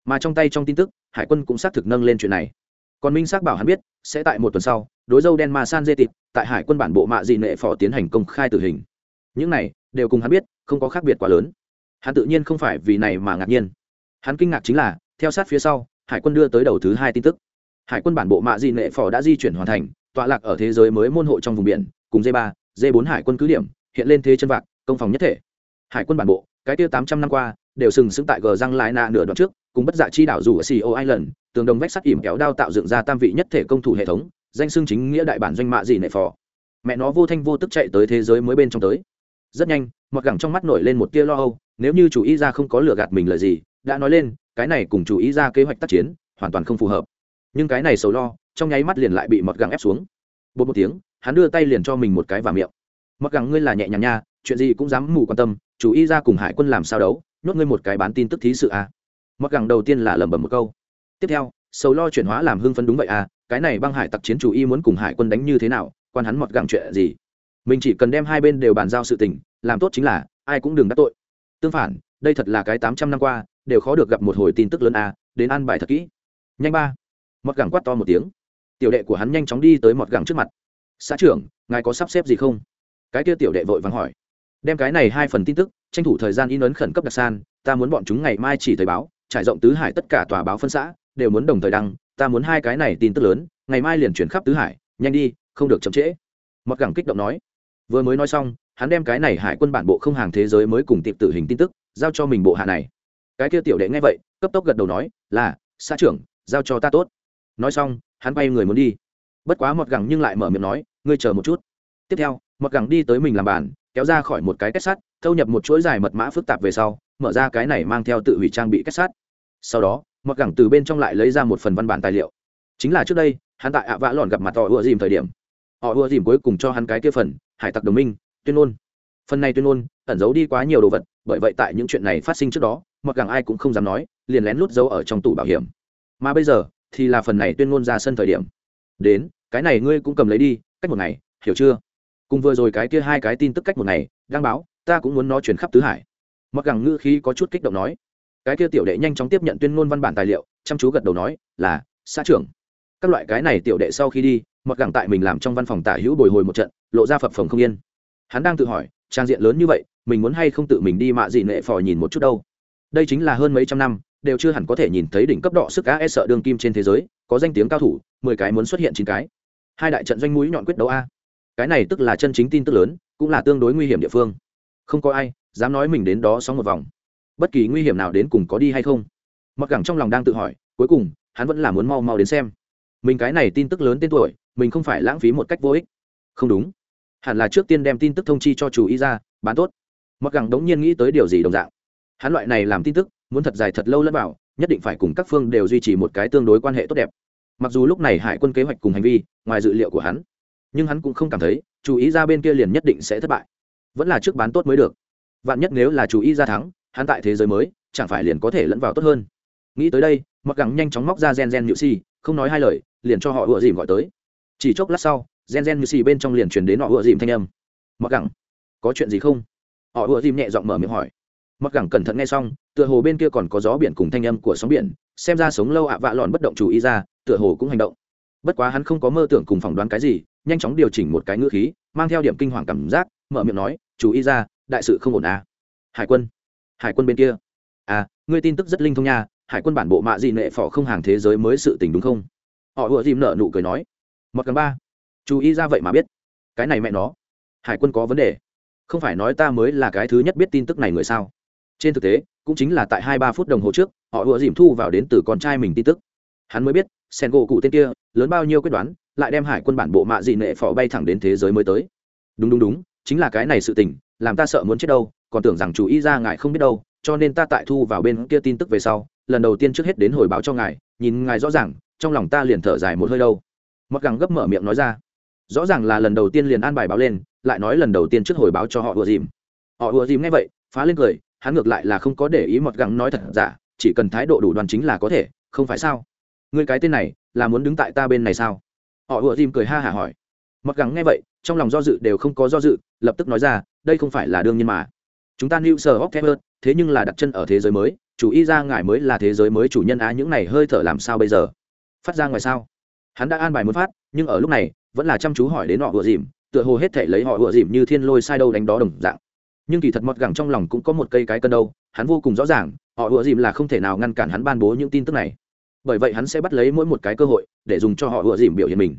mà trong tay trong tin tức hải quân cũng xác thực nâng lên chuyện này còn minh xác bảo hắn biết sẽ tại một tuần sau đối dâu đen ma san dê tịp tại hải quân bản bộ mạ dị nệ phò tiến hành công khai tử hình. Những này đều cùng hắn biết không có khác biệt quá lớn. Hắn tự nhiên không phải vì này mà ngạc nhiên. Hắn kinh ngạc chính là theo sát phía sau hải quân đưa tới đầu thứ hai tin tức. Hải quân bản bộ mạ dị nệ phò đã di chuyển hoàn thành tọa lạc ở thế giới mới môn hộ trong vùng biển cùng d ba d bốn hải quân cứ điểm hiện lên thế chân vạc công phòng nhất thể. Hải quân bản bộ cái tiêu tám trăm năm qua đều sừng sững tại gờ răng lại nạ nửa đoạn trước cùng bất dạ chi đảo dù ở CEO Island, tường đồng vách sắt ỉm kéo đao tạo dựng ra tam vị nhất thể công thủ hệ thống, danh xưng chính nghĩa đại bản doanh mạ gì nệ phò. Mẹ nó vô thanh vô tức chạy tới thế giới mới bên trong tới. Rất nhanh, mặc gẳng trong mắt nổi lên một tia lo âu, nếu như chủ ý ra không có lừa gạt mình lời gì, đã nói lên, cái này cùng chủ ý ra kế hoạch tác chiến, hoàn toàn không phù hợp. Nhưng cái này sầu lo, trong nháy mắt liền lại bị mọt gẳng ép xuống. Bột một tiếng, hắn đưa tay liền cho mình một cái vào miệng. mọt gẳng ngươi là nhẹ nhàng nha, chuyện gì cũng dám mù quan tâm, chủ ý ra cùng hải quân làm sao đấu, nhốt ngươi một cái bán tin tức thí sự à mặc gẳng đầu tiên là lẩm bẩm một câu tiếp theo, sầu lo chuyển hóa làm hưng phấn đúng vậy à cái này băng hải tặc chiến chủ y muốn cùng hải quân đánh như thế nào, quan hắn mọt gặng chuyện gì. Mình chỉ cần đem hai bên đều bàn giao sự tình, làm tốt chính là, ai cũng đừng đắc tội. Tương phản, đây thật là cái tám trăm năm qua, đều khó được gặp một hồi tin tức lớn à đến ăn bài thật kỹ. Nhanh ba. Mọt gặng quát to một tiếng. Tiểu đệ của hắn nhanh chóng đi tới mọt gặng trước mặt. Xã trưởng, ngài có sắp xếp gì không? Cái kia tiểu đệ vội vắng hỏi. Đem cái này hai phần tin tức, tranh thủ thời gian in ấn khẩn cấp đặc san, ta muốn bọn chúng ngày mai chỉ thời báo, trải rộng tứ hải tất cả tòa báo phân xã đều muốn đồng thời đăng, ta muốn hai cái này tin tức lớn, ngày mai liền chuyển khắp tứ hải, nhanh đi, không được chậm trễ. Mặc gẳng kích động nói. Vừa mới nói xong, hắn đem cái này hải quân bản bộ không hàng thế giới mới cùng tiệp tử hình tin tức, giao cho mình bộ hạ này. Cái kia tiểu đệ nghe vậy, cấp tốc gật đầu nói, là, xã trưởng, giao cho ta tốt. Nói xong, hắn bay người muốn đi. Bất quá mọt gẳng nhưng lại mở miệng nói, ngươi chờ một chút. Tiếp theo, mọt gẳng đi tới mình làm bàn, kéo ra khỏi một cái kết sắt, thâu nhập một chuỗi dài mật mã phức tạp về sau, mở ra cái này mang theo tự hủy trang bị kết sắt. Sau đó mặc gẳng từ bên trong lại lấy ra một phần văn bản tài liệu. Chính là trước đây, hắn tại ạ vã lòn gặp mặt họ ùa dìm thời điểm. Họ ùa dìm cuối cùng cho hắn cái kia phần, hải tặc đồng minh, tuyên ngôn. Phần này tuyên ngôn, ẩn giấu đi quá nhiều đồ vật, bởi vậy tại những chuyện này phát sinh trước đó, mặc gẳng ai cũng không dám nói, liền lén lút giấu ở trong tủ bảo hiểm. Mà bây giờ, thì là phần này tuyên ngôn ra sân thời điểm. Đến, cái này ngươi cũng cầm lấy đi, cách một ngày, hiểu chưa? Cùng vừa rồi cái kia hai cái tin tức cách một ngày đăng báo, ta cũng muốn nó chuyển khắp tứ hải. Mặc gẳng ngữ khí có chút kích động nói cái kia tiểu đệ nhanh chóng tiếp nhận tuyên ngôn văn bản tài liệu, chăm chú gật đầu nói, là, xã trưởng. Các loại cái này tiểu đệ sau khi đi mặc gẳng tại mình làm trong văn phòng tả hữu bồi hồi một trận, lộ ra phập phồng không yên. Hắn đang tự hỏi, trang diện lớn như vậy, mình muốn hay không tự mình đi mạ gì nệ phò nhìn một chút đâu. Đây chính là hơn mấy trăm năm, đều chưa hẳn có thể nhìn thấy đỉnh cấp đỏ sức cá e sợ đương kim trên thế giới, có danh tiếng cao thủ, mười cái muốn xuất hiện chín cái. Hai đại trận doanh mũi nhọn quyết đấu a. Cái này tức là chân chính tin tức lớn, cũng là tương đối nguy hiểm địa phương. Không có ai dám nói mình đến đó sóng một vòng bất kỳ nguy hiểm nào đến cùng có đi hay không. Mặc gẳng trong lòng đang tự hỏi, cuối cùng, hắn vẫn là muốn mau mau đến xem. Mình cái này tin tức lớn tên tuổi, mình không phải lãng phí một cách vô ích. Không đúng. Hẳn là trước tiên đem tin tức thông chi cho chủ y ra, bán tốt. Mặc gẳng đống nhiên nghĩ tới điều gì đồng dạng. Hắn loại này làm tin tức, muốn thật dài thật lâu lẫn vào, nhất định phải cùng các phương đều duy trì một cái tương đối quan hệ tốt đẹp. Mặc dù lúc này hải quân kế hoạch cùng hành vi, ngoài dự liệu của hắn, nhưng hắn cũng không cảm thấy, chủ ý ra bên kia liền nhất định sẽ thất bại. Vẫn là trước bán tốt mới được. Vạn nhất nếu là chủ ý ra thắng hắn tại thế giới mới, chẳng phải liền có thể lẫn vào tốt hơn. Nghĩ tới đây, mặc gắng nhanh chóng móc ra gen gen nhự si, không nói hai lời, liền cho họ ựa dìm gọi tới. Chỉ chốc lát sau, gen gen nhự si bên trong liền truyền đến họ ựa dìm thanh âm. Mặc gắng có chuyện gì không? Họ ựa dìm nhẹ giọng mở miệng hỏi. Mặc gắng cẩn thận nghe xong, tựa hồ bên kia còn có gió biển cùng thanh âm của sóng biển, xem ra sống lâu ạ vạ lòn bất động chủ ý ra, tựa hồ cũng hành động. Bất quá hắn không có mơ tưởng cùng phỏng đoán cái gì, nhanh chóng điều chỉnh một cái ngữ khí, mang theo điểm kinh hoàng cảm giác, mở miệng nói, chú ý ra, đại sự không ổn à. Hải quân hải quân bên kia. À ngươi tin tức rất linh thông nha, hải quân bản bộ mạ gì nệ phỏ không hàng thế giới mới sự tình đúng không? Họ ùa dìm nợ nụ cười nói. Một gần ba. Chú ý ra vậy mà biết. Cái này mẹ nó. Hải quân có vấn đề. Không phải nói ta mới là cái thứ nhất biết tin tức này người sao? Trên thực tế, cũng chính là tại hai ba phút đồng hồ trước, họ ùa dìm thu vào đến từ con trai mình tin tức. Hắn mới biết sen gỗ cụ tên kia, lớn bao nhiêu quyết đoán, lại đem hải quân bản bộ mạ dị nệ phỏ bay thẳng đến thế giới mới tới. Đúng đúng đúng, chính là cái này sự tình, làm ta sợ muốn chết đâu còn tưởng rằng chủ ý ra ngài không biết đâu, cho nên ta tại thu vào bên kia tin tức về sau, lần đầu tiên trước hết đến hồi báo cho ngài, nhìn ngài rõ ràng, trong lòng ta liền thở dài một hơi đâu. Mặc gắng gấp mở miệng nói ra. Rõ ràng là lần đầu tiên liền an bài báo lên, lại nói lần đầu tiên trước hồi báo cho họ ùa dìm. Họ ùa dìm nghe vậy, phá lên cười, hắn ngược lại là không có để ý mọt gắng nói thật giả, chỉ cần thái độ đủ đoàn chính là có thể, không phải sao? Người cái tên này, là muốn đứng tại ta bên này sao? Họ ùa dìm cười ha hả hỏi. Mọt gắng nghe vậy, trong lòng do dự đều không có do dự, lập tức nói ra, đây không phải là đương nhiên mà chúng ta new sở hóc hơn thế nhưng là đặt chân ở thế giới mới, chủ y ra ngài mới là thế giới mới chủ nhân á, những này hơi thở làm sao bây giờ? Phát ra ngoài sao? Hắn đã an bài muốn phát, nhưng ở lúc này, vẫn là chăm chú hỏi đến họ vừa dìm, tựa hồ hết thể lấy họ vừa dìm như thiên lôi sai đâu đánh đó đồng dạng. Nhưng kỳ thật mọt gẳng trong lòng cũng có một cây cái cân đâu, hắn vô cùng rõ ràng, họ vừa dìm là không thể nào ngăn cản hắn ban bố những tin tức này. Bởi vậy hắn sẽ bắt lấy mỗi một cái cơ hội, để dùng cho họ vừa dìm biểu hiện mình.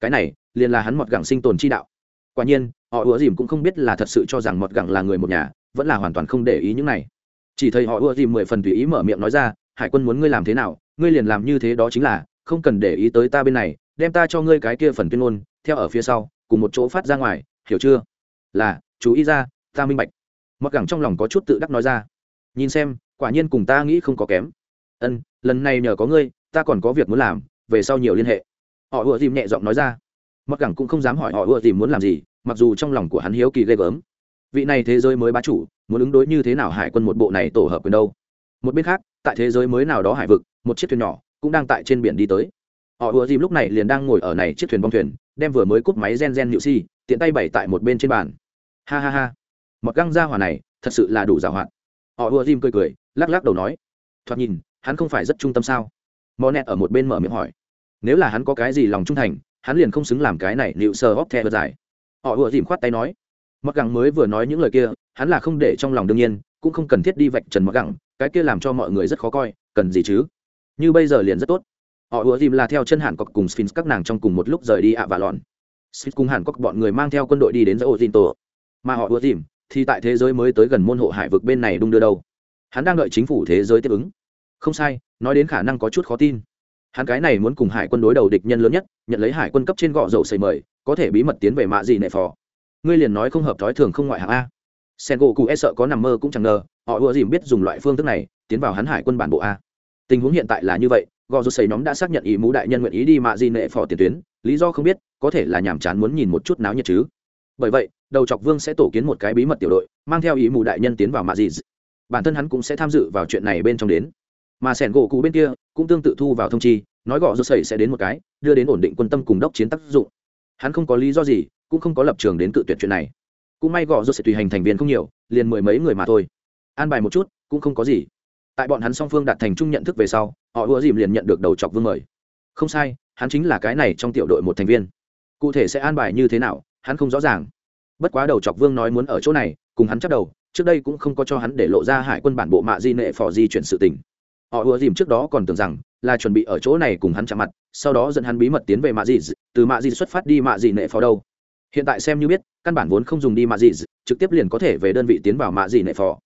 Cái này, liền là hắn mọt gẳng sinh tồn chi đạo. Quả nhiên, họ ùa dìm cũng không biết là thật sự cho rằng mọt gẳng là người một nhà vẫn là hoàn toàn không để ý những này. Chỉ thấy họ ưa dìm mười phần tùy ý mở miệng nói ra, hải quân muốn ngươi làm thế nào, ngươi liền làm như thế đó chính là, không cần để ý tới ta bên này, đem ta cho ngươi cái kia phần tuyên ngôn, theo ở phía sau, cùng một chỗ phát ra ngoài, hiểu chưa? Là, chú ý ra, ta minh bạch. Mặc gẳng trong lòng có chút tự đắc nói ra. Nhìn xem, quả nhiên cùng ta nghĩ không có kém. Ân, lần này nhờ có ngươi, ta còn có việc muốn làm, về sau nhiều liên hệ. Họ ùa dìm nhẹ giọng nói ra. Mặc gẳng cũng không dám hỏi họ ùa dìm muốn làm gì, mặc dù trong lòng của hắn hiếu kỳ ghê gớm vị này thế giới mới bá chủ, muốn ứng đối như thế nào hải quân một bộ này tổ hợp quyền đâu? Một bên khác, tại thế giới mới nào đó hải vực, một chiếc thuyền nhỏ cũng đang tại trên biển đi tới. Họ ùa dìm lúc này liền đang ngồi ở này chiếc thuyền bong thuyền, đem vừa mới cúp máy gen gen nhự si, tiện tay bày tại một bên trên bàn. Ha ha ha. Mặc găng ra hỏa này thật sự là đủ giàu hoạt. Họ ùa dìm cười cười, lắc lắc đầu nói, thoạt nhìn, hắn không phải rất trung tâm sao? Mò nẹt ở một bên mở miệng hỏi, nếu là hắn có cái gì lòng trung thành, hắn liền không xứng làm cái này liệu sờ hóp the dài họ ùa dìm khoát tay nói mặc gẳng mới vừa nói những lời kia, hắn là không để trong lòng đương nhiên, cũng không cần thiết đi vạch trần mặc gẳng, cái kia làm cho mọi người rất khó coi, cần gì chứ? Như bây giờ liền rất tốt. Họ ùa dìm là theo chân hàn cọc cùng sphinx các nàng trong cùng một lúc rời đi ạ và lòn sphinx cùng hàn cọc bọn người mang theo quân đội đi đến giữa ô dìn tổ mà họ ùa dìm thì tại thế giới mới tới gần môn hộ hải vực bên này đung đưa đâu. Hắn đang đợi chính phủ thế giới tiếp ứng. Không sai, nói đến khả năng có chút khó tin. Hắn cái này muốn cùng hải quân đối đầu địch nhân lớn nhất, nhận lấy hải quân cấp trên gọ dầu xây mời, có thể bí mật tiến về mạ gì nệ phò ngươi liền nói không hợp thói thường không ngoại hạng a. Sen gỗ cụ e sợ có nằm mơ cũng chẳng ngờ, họ ùa dìm biết dùng loại phương thức này, tiến vào hắn hải quân bản bộ a. Tình huống hiện tại là như vậy, gò rút xầy nhóm đã xác nhận ý mũ đại nhân nguyện ý đi mạ di nệ phò tiền tuyến, lý do không biết, có thể là nhàm chán muốn nhìn một chút náo nhiệt chứ. Bởi vậy, đầu chọc vương sẽ tổ kiến một cái bí mật tiểu đội, mang theo ý mù đại nhân tiến vào mạ di. Bản thân hắn cũng sẽ tham dự vào chuyện này bên trong đến. Mà sẻn gỗ cụ bên kia cũng tương tự thu vào thông chi, nói gò rút xầy sẽ đến một cái, đưa đến ổn định quân tâm cùng đốc chiến tác dụng. Hắn không có lý do gì cũng không có lập trường đến cự tuyệt chuyện này. Cũng may gò rốt sẽ tùy hành thành viên không nhiều, liền mười mấy người mà thôi. An bài một chút, cũng không có gì. Tại bọn hắn song phương đạt thành chung nhận thức về sau, họ ùa dìm liền nhận được đầu chọc vương mời. Không sai, hắn chính là cái này trong tiểu đội một thành viên. Cụ thể sẽ an bài như thế nào, hắn không rõ ràng. Bất quá đầu chọc vương nói muốn ở chỗ này, cùng hắn chắc đầu, trước đây cũng không có cho hắn để lộ ra hải quân bản bộ mạ di nệ phò di chuyển sự tình. Họ ùa dìm trước đó còn tưởng rằng là chuẩn bị ở chỗ này cùng hắn chạm mặt, sau đó dẫn hắn bí mật tiến về mạ di, từ mạ di xuất phát đi mạ di nệ phò đâu hiện tại xem như biết, căn bản vốn không dùng đi mạ dị, trực tiếp liền có thể về đơn vị tiến vào mạ dị nệ phò.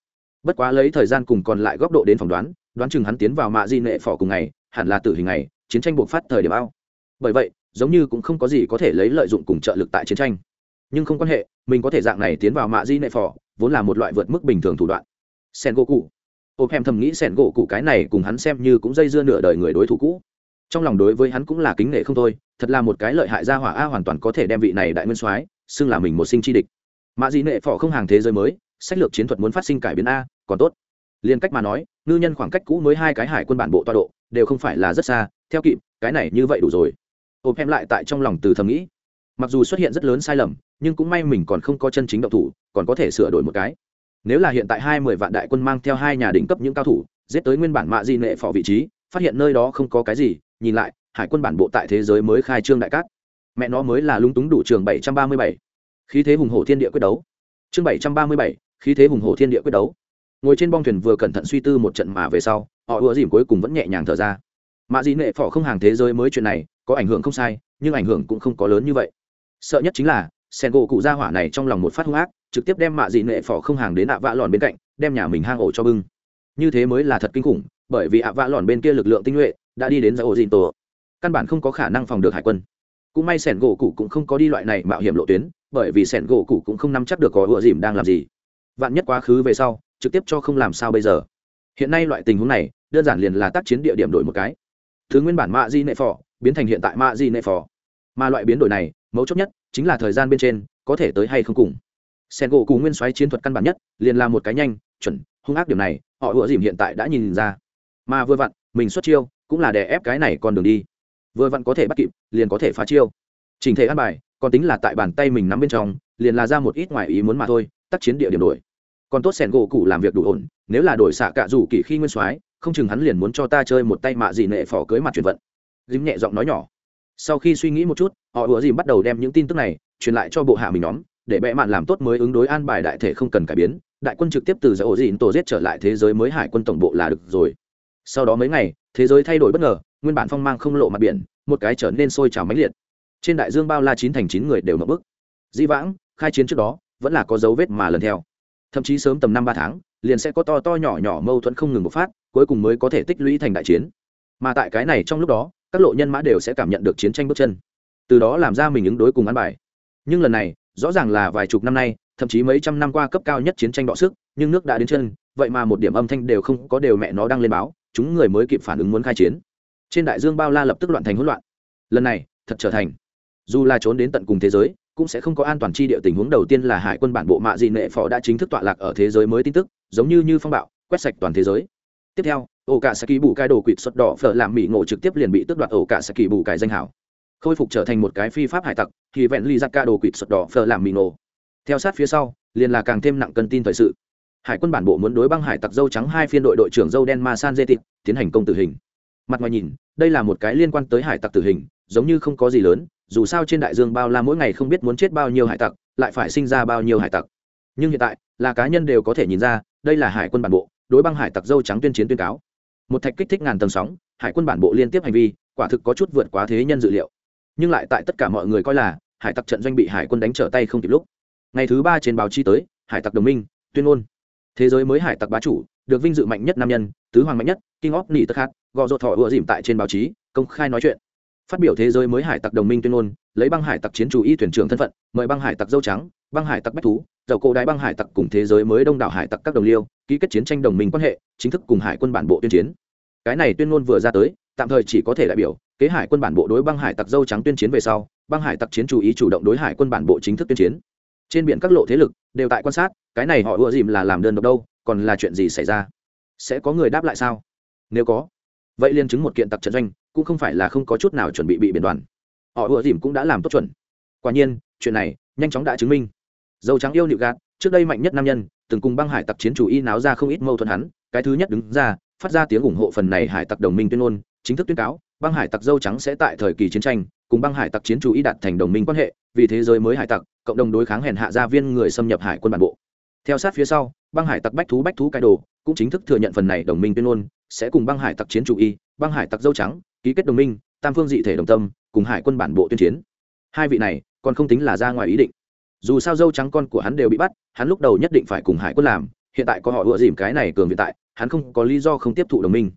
Bất quá lấy thời gian cùng còn lại góc độ đến phỏng đoán đoán chừng hắn tiến vào mạ dị nệ phò cùng ngày, hẳn là tử hình ngày, chiến tranh buộc phát thời điểm ao. Bởi vậy, giống như cũng không có gì có thể lấy lợi dụng cùng trợ lực tại chiến tranh. Nhưng không quan hệ, mình có thể dạng này tiến vào mạ di nệ phò, vốn là một loại vượt mức bình thường thủ đoạn. Sen gỗ cụ ô em thầm nghĩ sen gỗ cụ cái này cùng hắn xem như cũng dây dưa nửa đời người đối thủ cũ trong lòng đối với hắn cũng là kính nể không thôi, thật là một cái lợi hại gia hỏa a hoàn toàn có thể đem vị này đại nguyên soái xưng là mình một sinh chi địch. Mạ di nệ phỏ không hàng thế giới mới, sách lược chiến thuật muốn phát sinh cải biến a, còn tốt. Liên cách mà nói, ngư nhân khoảng cách cũ mới hai cái hải quân bản bộ toa độ, đều không phải là rất xa, theo kịp, cái này như vậy đủ rồi. Ôm em lại tại trong lòng từ thầm nghĩ. Mặc dù xuất hiện rất lớn sai lầm, nhưng cũng may mình còn không có chân chính động thủ, còn có thể sửa đổi một cái. Nếu là hiện tại hai mươi vạn đại quân mang theo hai nhà đỉnh cấp những cao thủ, giết tới nguyên bản mạ di nệ phò vị trí, phát hiện nơi đó không có cái gì nhìn lại, hải quân bản bộ tại thế giới mới khai trương đại cát. Mẹ nó mới là lung túng đủ trường bảy trăm ba mươi bảy. Khí thế hùng hổ thiên địa quyết đấu. Chương bảy trăm ba mươi bảy, khí thế hùng hổ thiên địa quyết đấu. Ngồi trên bong thuyền vừa cẩn thận suy tư một trận mà về sau, họ ùa dìm cuối cùng vẫn nhẹ nhàng thở ra. Mạ dị nệ phỏ không hàng thế giới mới chuyện này, có ảnh hưởng không sai, nhưng ảnh hưởng cũng không có lớn như vậy. Sợ nhất chính là sen gỗ cụ gia hỏa này trong lòng một phát hung ác, trực tiếp đem mạ dị nệ phỏ không hàng đến ạ vạ lòn bên cạnh, đem nhà mình hang ổ cho bưng. Như thế mới là thật kinh khủng, bởi vì ạ vạ lòn bên kia lực lượng tinh nhuệ đã đi đến giải ổ dìn tổ căn bản không có khả năng phòng được hải quân. Cũng may sẻn gỗ cụ cũng không có đi loại này mạo hiểm lộ tuyến, bởi vì sẻn gỗ cụ cũng không nắm chắc được có ựa dìm đang làm gì. Vạn nhất quá khứ về sau, trực tiếp cho không làm sao bây giờ. Hiện nay loại tình huống này, đơn giản liền là tác chiến địa điểm đổi một cái. Thứ nguyên bản mạ di nệ phò, biến thành hiện tại mạ di nệ phò. Mà loại biến đổi này, mấu chốt nhất chính là thời gian bên trên, có thể tới hay không cùng. Sen gỗ cù nguyên xoáy chiến thuật căn bản nhất, liền là một cái nhanh, chuẩn, hung ác điểm này, họ ủa dìm hiện tại đã nhìn ra. Mà vừa vặn, mình xuất chiêu cũng là để ép cái này còn đường đi. Vừa vặn có thể bắt kịp, liền có thể phá chiêu. Trình thể ăn bài, còn tính là tại bàn tay mình nắm bên trong, liền là ra một ít ngoài ý muốn mà thôi, tác chiến địa điểm đổi. Còn tốt sẻn gỗ cụ làm việc đủ ổn, nếu là đổi xạ cạ dù kỳ khi nguyên soái, không chừng hắn liền muốn cho ta chơi một tay mạ gì nệ phỏ cưới mặt chuyển vận. Dìm nhẹ giọng nói nhỏ. Sau khi suy nghĩ một chút, họ ủa dìm bắt đầu đem những tin tức này truyền lại cho bộ hạ mình nhóm, để bệ mạn làm tốt mới ứng đối an bài đại thể không cần cải biến. Đại quân trực tiếp từ giải ổ dìn tổ giết trở lại thế giới mới hải quân tổng bộ là được rồi. Sau đó mấy ngày thế giới thay đổi bất ngờ, nguyên bản phong mang không lộ mặt biển, một cái trở nên sôi trào mãnh liệt. Trên đại dương bao la chín thành chín người đều mập bức di vãng, khai chiến trước đó, vẫn là có dấu vết mà lần theo. Thậm chí sớm tầm năm ba tháng, liền sẽ có to to nhỏ nhỏ mâu thuẫn không ngừng bộc phát, cuối cùng mới có thể tích lũy thành đại chiến. Mà tại cái này trong lúc đó, các lộ nhân mã đều sẽ cảm nhận được chiến tranh bước chân. Từ đó làm ra mình ứng đối cùng ăn bài. Nhưng lần này, rõ ràng là vài chục năm nay, thậm chí mấy trăm năm qua cấp cao nhất chiến tranh đọ sức, nhưng nước đã đến chân, vậy mà một điểm âm thanh đều không có đều mẹ nó đang lên báo chúng người mới kịp phản ứng muốn khai chiến. Trên đại dương bao la lập tức loạn thành hỗn loạn. Lần này, thật trở thành. Dù là trốn đến tận cùng thế giới, cũng sẽ không có an toàn chi địa tình huống. Đầu tiên là hải quân bản bộ mạ dị nệ phò đã chính thức tọa lạc ở thế giới mới tin tức, giống như như phong bạo, quét sạch toàn thế giới. Tiếp theo ổ cả saki bù cai đồ quỵt xuất đỏ phở làm mỹ ngộ trực tiếp liền bị tước đoạt ổ cả saki bù cai danh hảo. Khôi phục trở thành một cái phi pháp hải tặc, thì vẹn ly ra ca đồ quỵt xuất đỏ phở làm mỹ ngộ. Theo sát phía sau, liền là càng thêm nặng cân tin thời sự hải quân bản bộ muốn đối băng hải tặc dâu trắng hai phiên đội đội trưởng dâu đen ma san dê tịt tiến hành công tử hình. Mặt ngoài nhìn, đây là một cái liên quan tới hải tặc tử hình, giống như không có gì lớn, dù sao trên đại dương bao la mỗi ngày không biết muốn chết bao nhiêu hải tặc, lại phải sinh ra bao nhiêu hải tặc. Nhưng hiện tại, là cá nhân đều có thể nhìn ra, đây là hải quân bản bộ, đối băng hải tặc dâu trắng tuyên chiến tuyên cáo. Một thạch kích thích ngàn tầng sóng, hải quân bản bộ liên tiếp hành vi, quả thực có chút vượt quá thế nhân dự liệu. Nhưng lại tại tất cả mọi người coi là, hải tặc trận doanh bị hải quân đánh trở tay không kịp lúc. Ngày thứ ba trên báo chi tới, hải tặc đồng minh, tuyên ngôn thế giới mới hải tặc bá chủ, được vinh dự mạnh nhất nam nhân, tứ hoàng mạnh nhất, king of nỉ tất khát gò rột thỏ ựa dìm tại trên báo chí, công khai nói chuyện. Phát biểu thế giới mới hải tặc đồng minh tuyên ngôn, lấy băng hải tặc chiến chủ y thuyền trưởng thân phận, mời băng hải tặc dâu trắng, băng hải tặc bách thú, dầu cổ đái băng hải tặc cùng thế giới mới đông đảo hải tặc các đồng liêu, ký kết chiến tranh đồng minh quan hệ, chính thức cùng hải quân bản bộ tuyên chiến. Cái này tuyên ngôn vừa ra tới, tạm thời chỉ có thể đại biểu, kế hải quân bản bộ đối băng hải tặc dâu trắng tuyên chiến về sau, băng hải tặc chiến chủ ý chủ động đối hải quân bản bộ chính thức tuyên chiến trên biển các lộ thế lực đều tại quan sát, cái này họ ưa dìm là làm đơn độc đâu, còn là chuyện gì xảy ra? Sẽ có người đáp lại sao? Nếu có, vậy liên chứng một kiện tặc trận doanh, cũng không phải là không có chút nào chuẩn bị bị biển đoàn. Họ ưa dìm cũng đã làm tốt chuẩn. Quả nhiên, chuyện này nhanh chóng đã chứng minh. Dâu trắng yêu nịu gạt, trước đây mạnh nhất nam nhân, từng cùng băng hải tặc chiến chủ y náo ra không ít mâu thuẫn hắn, cái thứ nhất đứng ra, phát ra tiếng ủng hộ phần này hải tặc đồng minh tuyên ngôn, chính thức tuyên cáo, băng hải tặc dâu trắng sẽ tại thời kỳ chiến tranh cùng băng hải tặc chiến chủ y đạt thành đồng minh quan hệ, vì thế giới mới hải tặc, cộng đồng đối kháng hèn hạ gia viên người xâm nhập hải quân bản bộ. Theo sát phía sau, băng hải tặc bách thú bách thú cai đồ cũng chính thức thừa nhận phần này đồng minh tuyên ngôn, sẽ cùng băng hải tặc chiến chủ y, băng hải tặc dâu trắng, ký kết đồng minh, tam phương dị thể đồng tâm, cùng hải quân bản bộ tuyên chiến. Hai vị này còn không tính là ra ngoài ý định. Dù sao dâu trắng con của hắn đều bị bắt, hắn lúc đầu nhất định phải cùng hải quân làm, hiện tại có họ ựa dìm cái này cường hiện tại, hắn không có lý do không tiếp thụ đồng minh.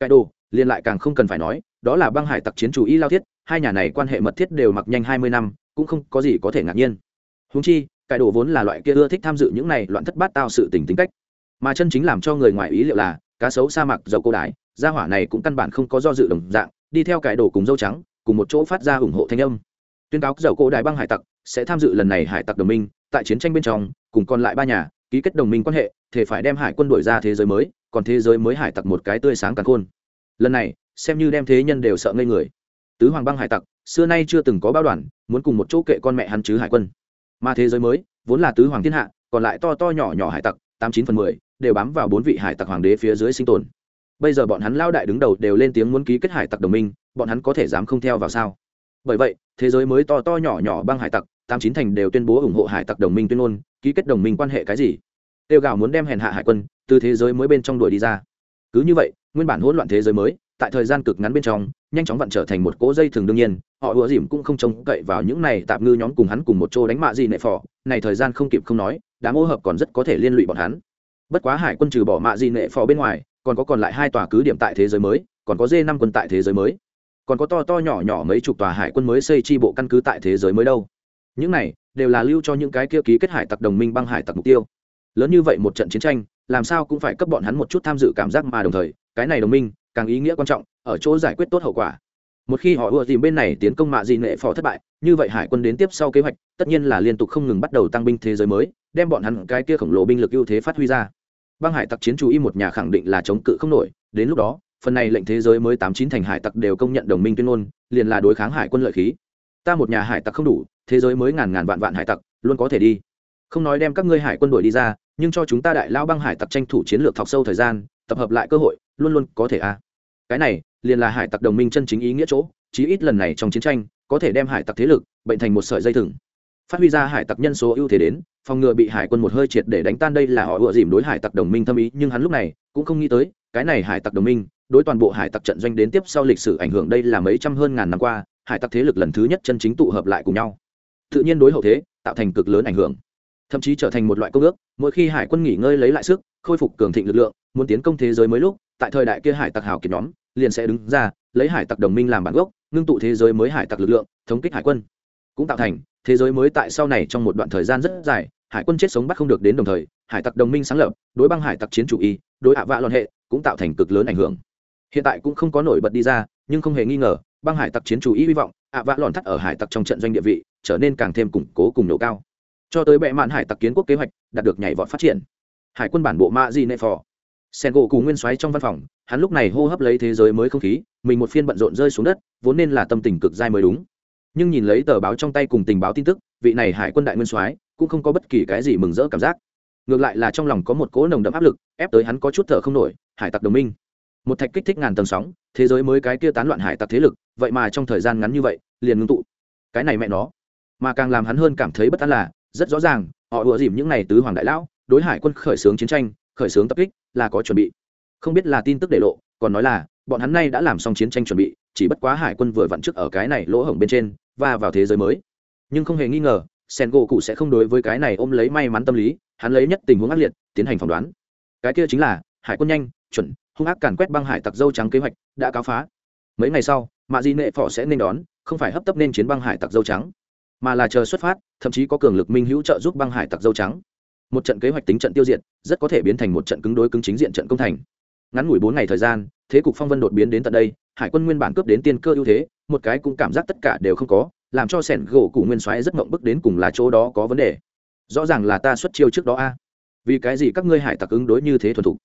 Cái đồ liên lại càng không cần phải nói, đó là băng hải tặc chiến chủ y lao thiết hai nhà này quan hệ mật thiết đều mặc nhanh hai mươi năm, cũng không có gì có thể ngạc nhiên. Húng chi cái đồ vốn là loại kia ưa thích tham dự những này loạn thất bát tao sự tình tính cách. Mà chân chính làm cho người ngoài ý liệu là, cá sấu sa mạc, dầu cô đái, gia hỏa này cũng căn bản không có do dự đồng dạng, đi theo cái đồ cùng dâu trắng, cùng một chỗ phát ra ủng hộ thanh âm. Tuyên cáo dầu cô đái băng hải tặc, sẽ tham dự lần này hải tặc đồng minh, tại chiến tranh bên trong, cùng còn lại ba nhà, ký kết đồng minh quan hệ thể phải đem hải quân đổi ra thế giới mới, còn thế giới mới hải tặc một cái tươi sáng càng khôn. Lần này, xem như đem thế nhân đều sợ ngây người tứ hoàng băng hải tặc, xưa nay chưa từng có bao đoàn, muốn cùng một chỗ kệ con mẹ hắn chứ hải quân. Mà thế giới mới, vốn là tứ hoàng thiên hạ, còn lại to to nhỏ nhỏ hải tặc, tám chín phần mười, đều bám vào bốn vị hải tặc hoàng đế phía dưới sinh tồn. Bây giờ bọn hắn lao đại đứng đầu đều lên tiếng muốn ký kết hải tặc đồng minh, bọn hắn có thể dám không theo vào sao? Bởi vậy, thế giới mới to to nhỏ nhỏ băng hải tặc, tám chín thành đều tuyên bố ủng hộ hải tặc đồng minh tuyên ngôn, ký kết đồng minh quan hệ cái gì? Tiêu gạo muốn đem hèn hạ hải quân từ thế giới mới bên trong đuổi đi ra. Cứ như vậy, nguyên bản hỗn loạn thế giới mới tại thời gian cực ngắn bên trong, nhanh chóng vặn trở thành một cỗ dây thường đương nhiên, họ ùa dìm cũng không trông cậy vào những này tạm ngư nhóm cùng hắn cùng một chỗ đánh mạ gì nệ phò. Này thời gian không kịp không nói, đám ô hợp còn rất có thể liên lụy bọn hắn. Bất quá hải quân trừ bỏ mạ gì nệ phò bên ngoài, còn có còn lại hai tòa cứ điểm tại thế giới mới, còn có dê năm quân tại thế giới mới. Còn có to to nhỏ nhỏ mấy chục tòa hải quân mới xây chi bộ căn cứ tại thế giới mới đâu. Những này đều là lưu cho những cái kia ký kết hải tặc đồng minh băng hải tặc mục tiêu. Lớn như vậy một trận chiến tranh, làm sao cũng phải cấp bọn hắn một chút tham dự cảm giác mà đồng thời, cái này đồng minh càng ý nghĩa quan trọng, ở chỗ giải quyết tốt hậu quả. Một khi họ ùa tìm bên này tiến công mạ dị nệ phò thất bại, như vậy hải quân đến tiếp sau kế hoạch, tất nhiên là liên tục không ngừng bắt đầu tăng binh thế giới mới, đem bọn hắn cái kia khổng lồ binh lực ưu thế phát huy ra. Băng hải tặc chiến chú y một nhà khẳng định là chống cự không nổi, đến lúc đó, phần này lệnh thế giới mới tám chín thành hải tặc đều công nhận đồng minh tuyên ngôn, liền là đối kháng hải quân lợi khí. Ta một nhà hải tặc không đủ, thế giới mới ngàn ngàn vạn vạn hải tặc, luôn có thể đi. Không nói đem các ngươi hải quân đội đi ra, nhưng cho chúng ta đại lao băng hải tặc tranh thủ chiến lược thọc sâu thời gian, tập hợp lại cơ hội luôn luôn có thể a cái này, liền là hải tặc đồng minh chân chính ý nghĩa chỗ, chí ít lần này trong chiến tranh, có thể đem hải tặc thế lực bệnh thành một sợi dây thừng. Phát huy ra hải tặc nhân số ưu thế đến, phòng ngừa bị hải quân một hơi triệt để đánh tan đây là họ ựa dìm đối hải tặc đồng minh thâm ý, nhưng hắn lúc này cũng không nghĩ tới, cái này hải tặc đồng minh, đối toàn bộ hải tặc trận doanh đến tiếp sau lịch sử ảnh hưởng đây là mấy trăm hơn ngàn năm qua, hải tặc thế lực lần thứ nhất chân chính tụ hợp lại cùng nhau. Tự nhiên đối hậu thế, tạo thành cực lớn ảnh hưởng. Thậm chí trở thành một loại công ước, mỗi khi hải quân nghỉ ngơi lấy lại sức, khôi phục cường thịnh lực lượng, muốn tiến công thế giới mới lúc tại thời đại kia hải tặc hào kiệt nhóm, liền sẽ đứng ra, lấy hải tặc đồng minh làm bản gốc, ngưng tụ thế giới mới hải tặc lực lượng, thống kích hải quân. Cũng tạo thành, thế giới mới tại sau này trong một đoạn thời gian rất dài, hải quân chết sống bắt không được đến đồng thời, hải tặc đồng minh sáng lập, đối băng hải tặc chiến chủ y, đối hạ vạ loạn hệ, cũng tạo thành cực lớn ảnh hưởng. Hiện tại cũng không có nổi bật đi ra, nhưng không hề nghi ngờ, băng hải tặc chiến chủ y hy vọng hạ vạ loạn thắt ở hải tặc trong trận doanh địa vị, trở nên càng thêm củng cố cùng nổ cao. Cho tới bệ mạn hải tặc kiến quốc kế hoạch, đạt được nhảy vọt phát triển. Hải quân bản bộ ma di nệ phò sen gỗ cù nguyên xoáy trong văn phòng, hắn lúc này hô hấp lấy thế giới mới không khí, mình một phiên bận rộn rơi xuống đất, vốn nên là tâm tình cực dai mới đúng. Nhưng nhìn lấy tờ báo trong tay cùng tình báo tin tức, vị này hải quân đại nguyên soái cũng không có bất kỳ cái gì mừng rỡ cảm giác. Ngược lại là trong lòng có một cỗ nồng đậm áp lực, ép tới hắn có chút thở không nổi, hải tặc đồng minh. Một thạch kích thích ngàn tầng sóng, thế giới mới cái kia tán loạn hải tặc thế lực, vậy mà trong thời gian ngắn như vậy, liền ngưng tụ. Cái này mẹ nó. Mà càng làm hắn hơn cảm thấy bất an là, rất rõ ràng, họ ùa dìm những n à y tứ hoàng đại lão, đối hải quân khởi xướng chiến tranh, khởi xướng tập kích là có chuẩn bị. Không biết là tin tức để lộ, còn nói là, bọn hắn nay đã làm xong chiến tranh chuẩn bị, chỉ bất quá hải quân vừa vặn trước ở cái này lỗ hổng bên trên và vào thế giới mới. Nhưng không hề nghi ngờ sen gỗ cụ sẽ không đối với cái này ôm lấy may mắn tâm lý, hắn lấy nhất tình huống ác liệt, tiến hành phỏng đoán. Cái kia chính là, hải quân nhanh, chuẩn, hung ác càn quét băng hải tặc dâu trắng kế hoạch, đã cáo phá. Mấy ngày sau, mạ di nệ phỏ sẽ nên đón, không phải hấp tấp nên chiến băng hải tặc dâu trắng, mà là chờ xuất phát, thậm chí có cường lực minh hữu trợ giúp băng hải tặc dâu trắng một trận kế hoạch tính trận tiêu diệt, rất có thể biến thành một trận cứng đối cứng chính diện trận công thành. Ngắn ngủi bốn ngày thời gian, thế cục phong vân đột biến đến tận đây, hải quân nguyên bản cướp đến tiên cơ ưu thế, một cái cũng cảm giác tất cả đều không có, làm cho sẻn gỗ cụ nguyên soái rất mộng bức đến cùng là chỗ đó có vấn đề. Rõ ràng là ta xuất chiêu trước đó a. Vì cái gì các ngươi hải tặc ứng đối như thế thuần thục?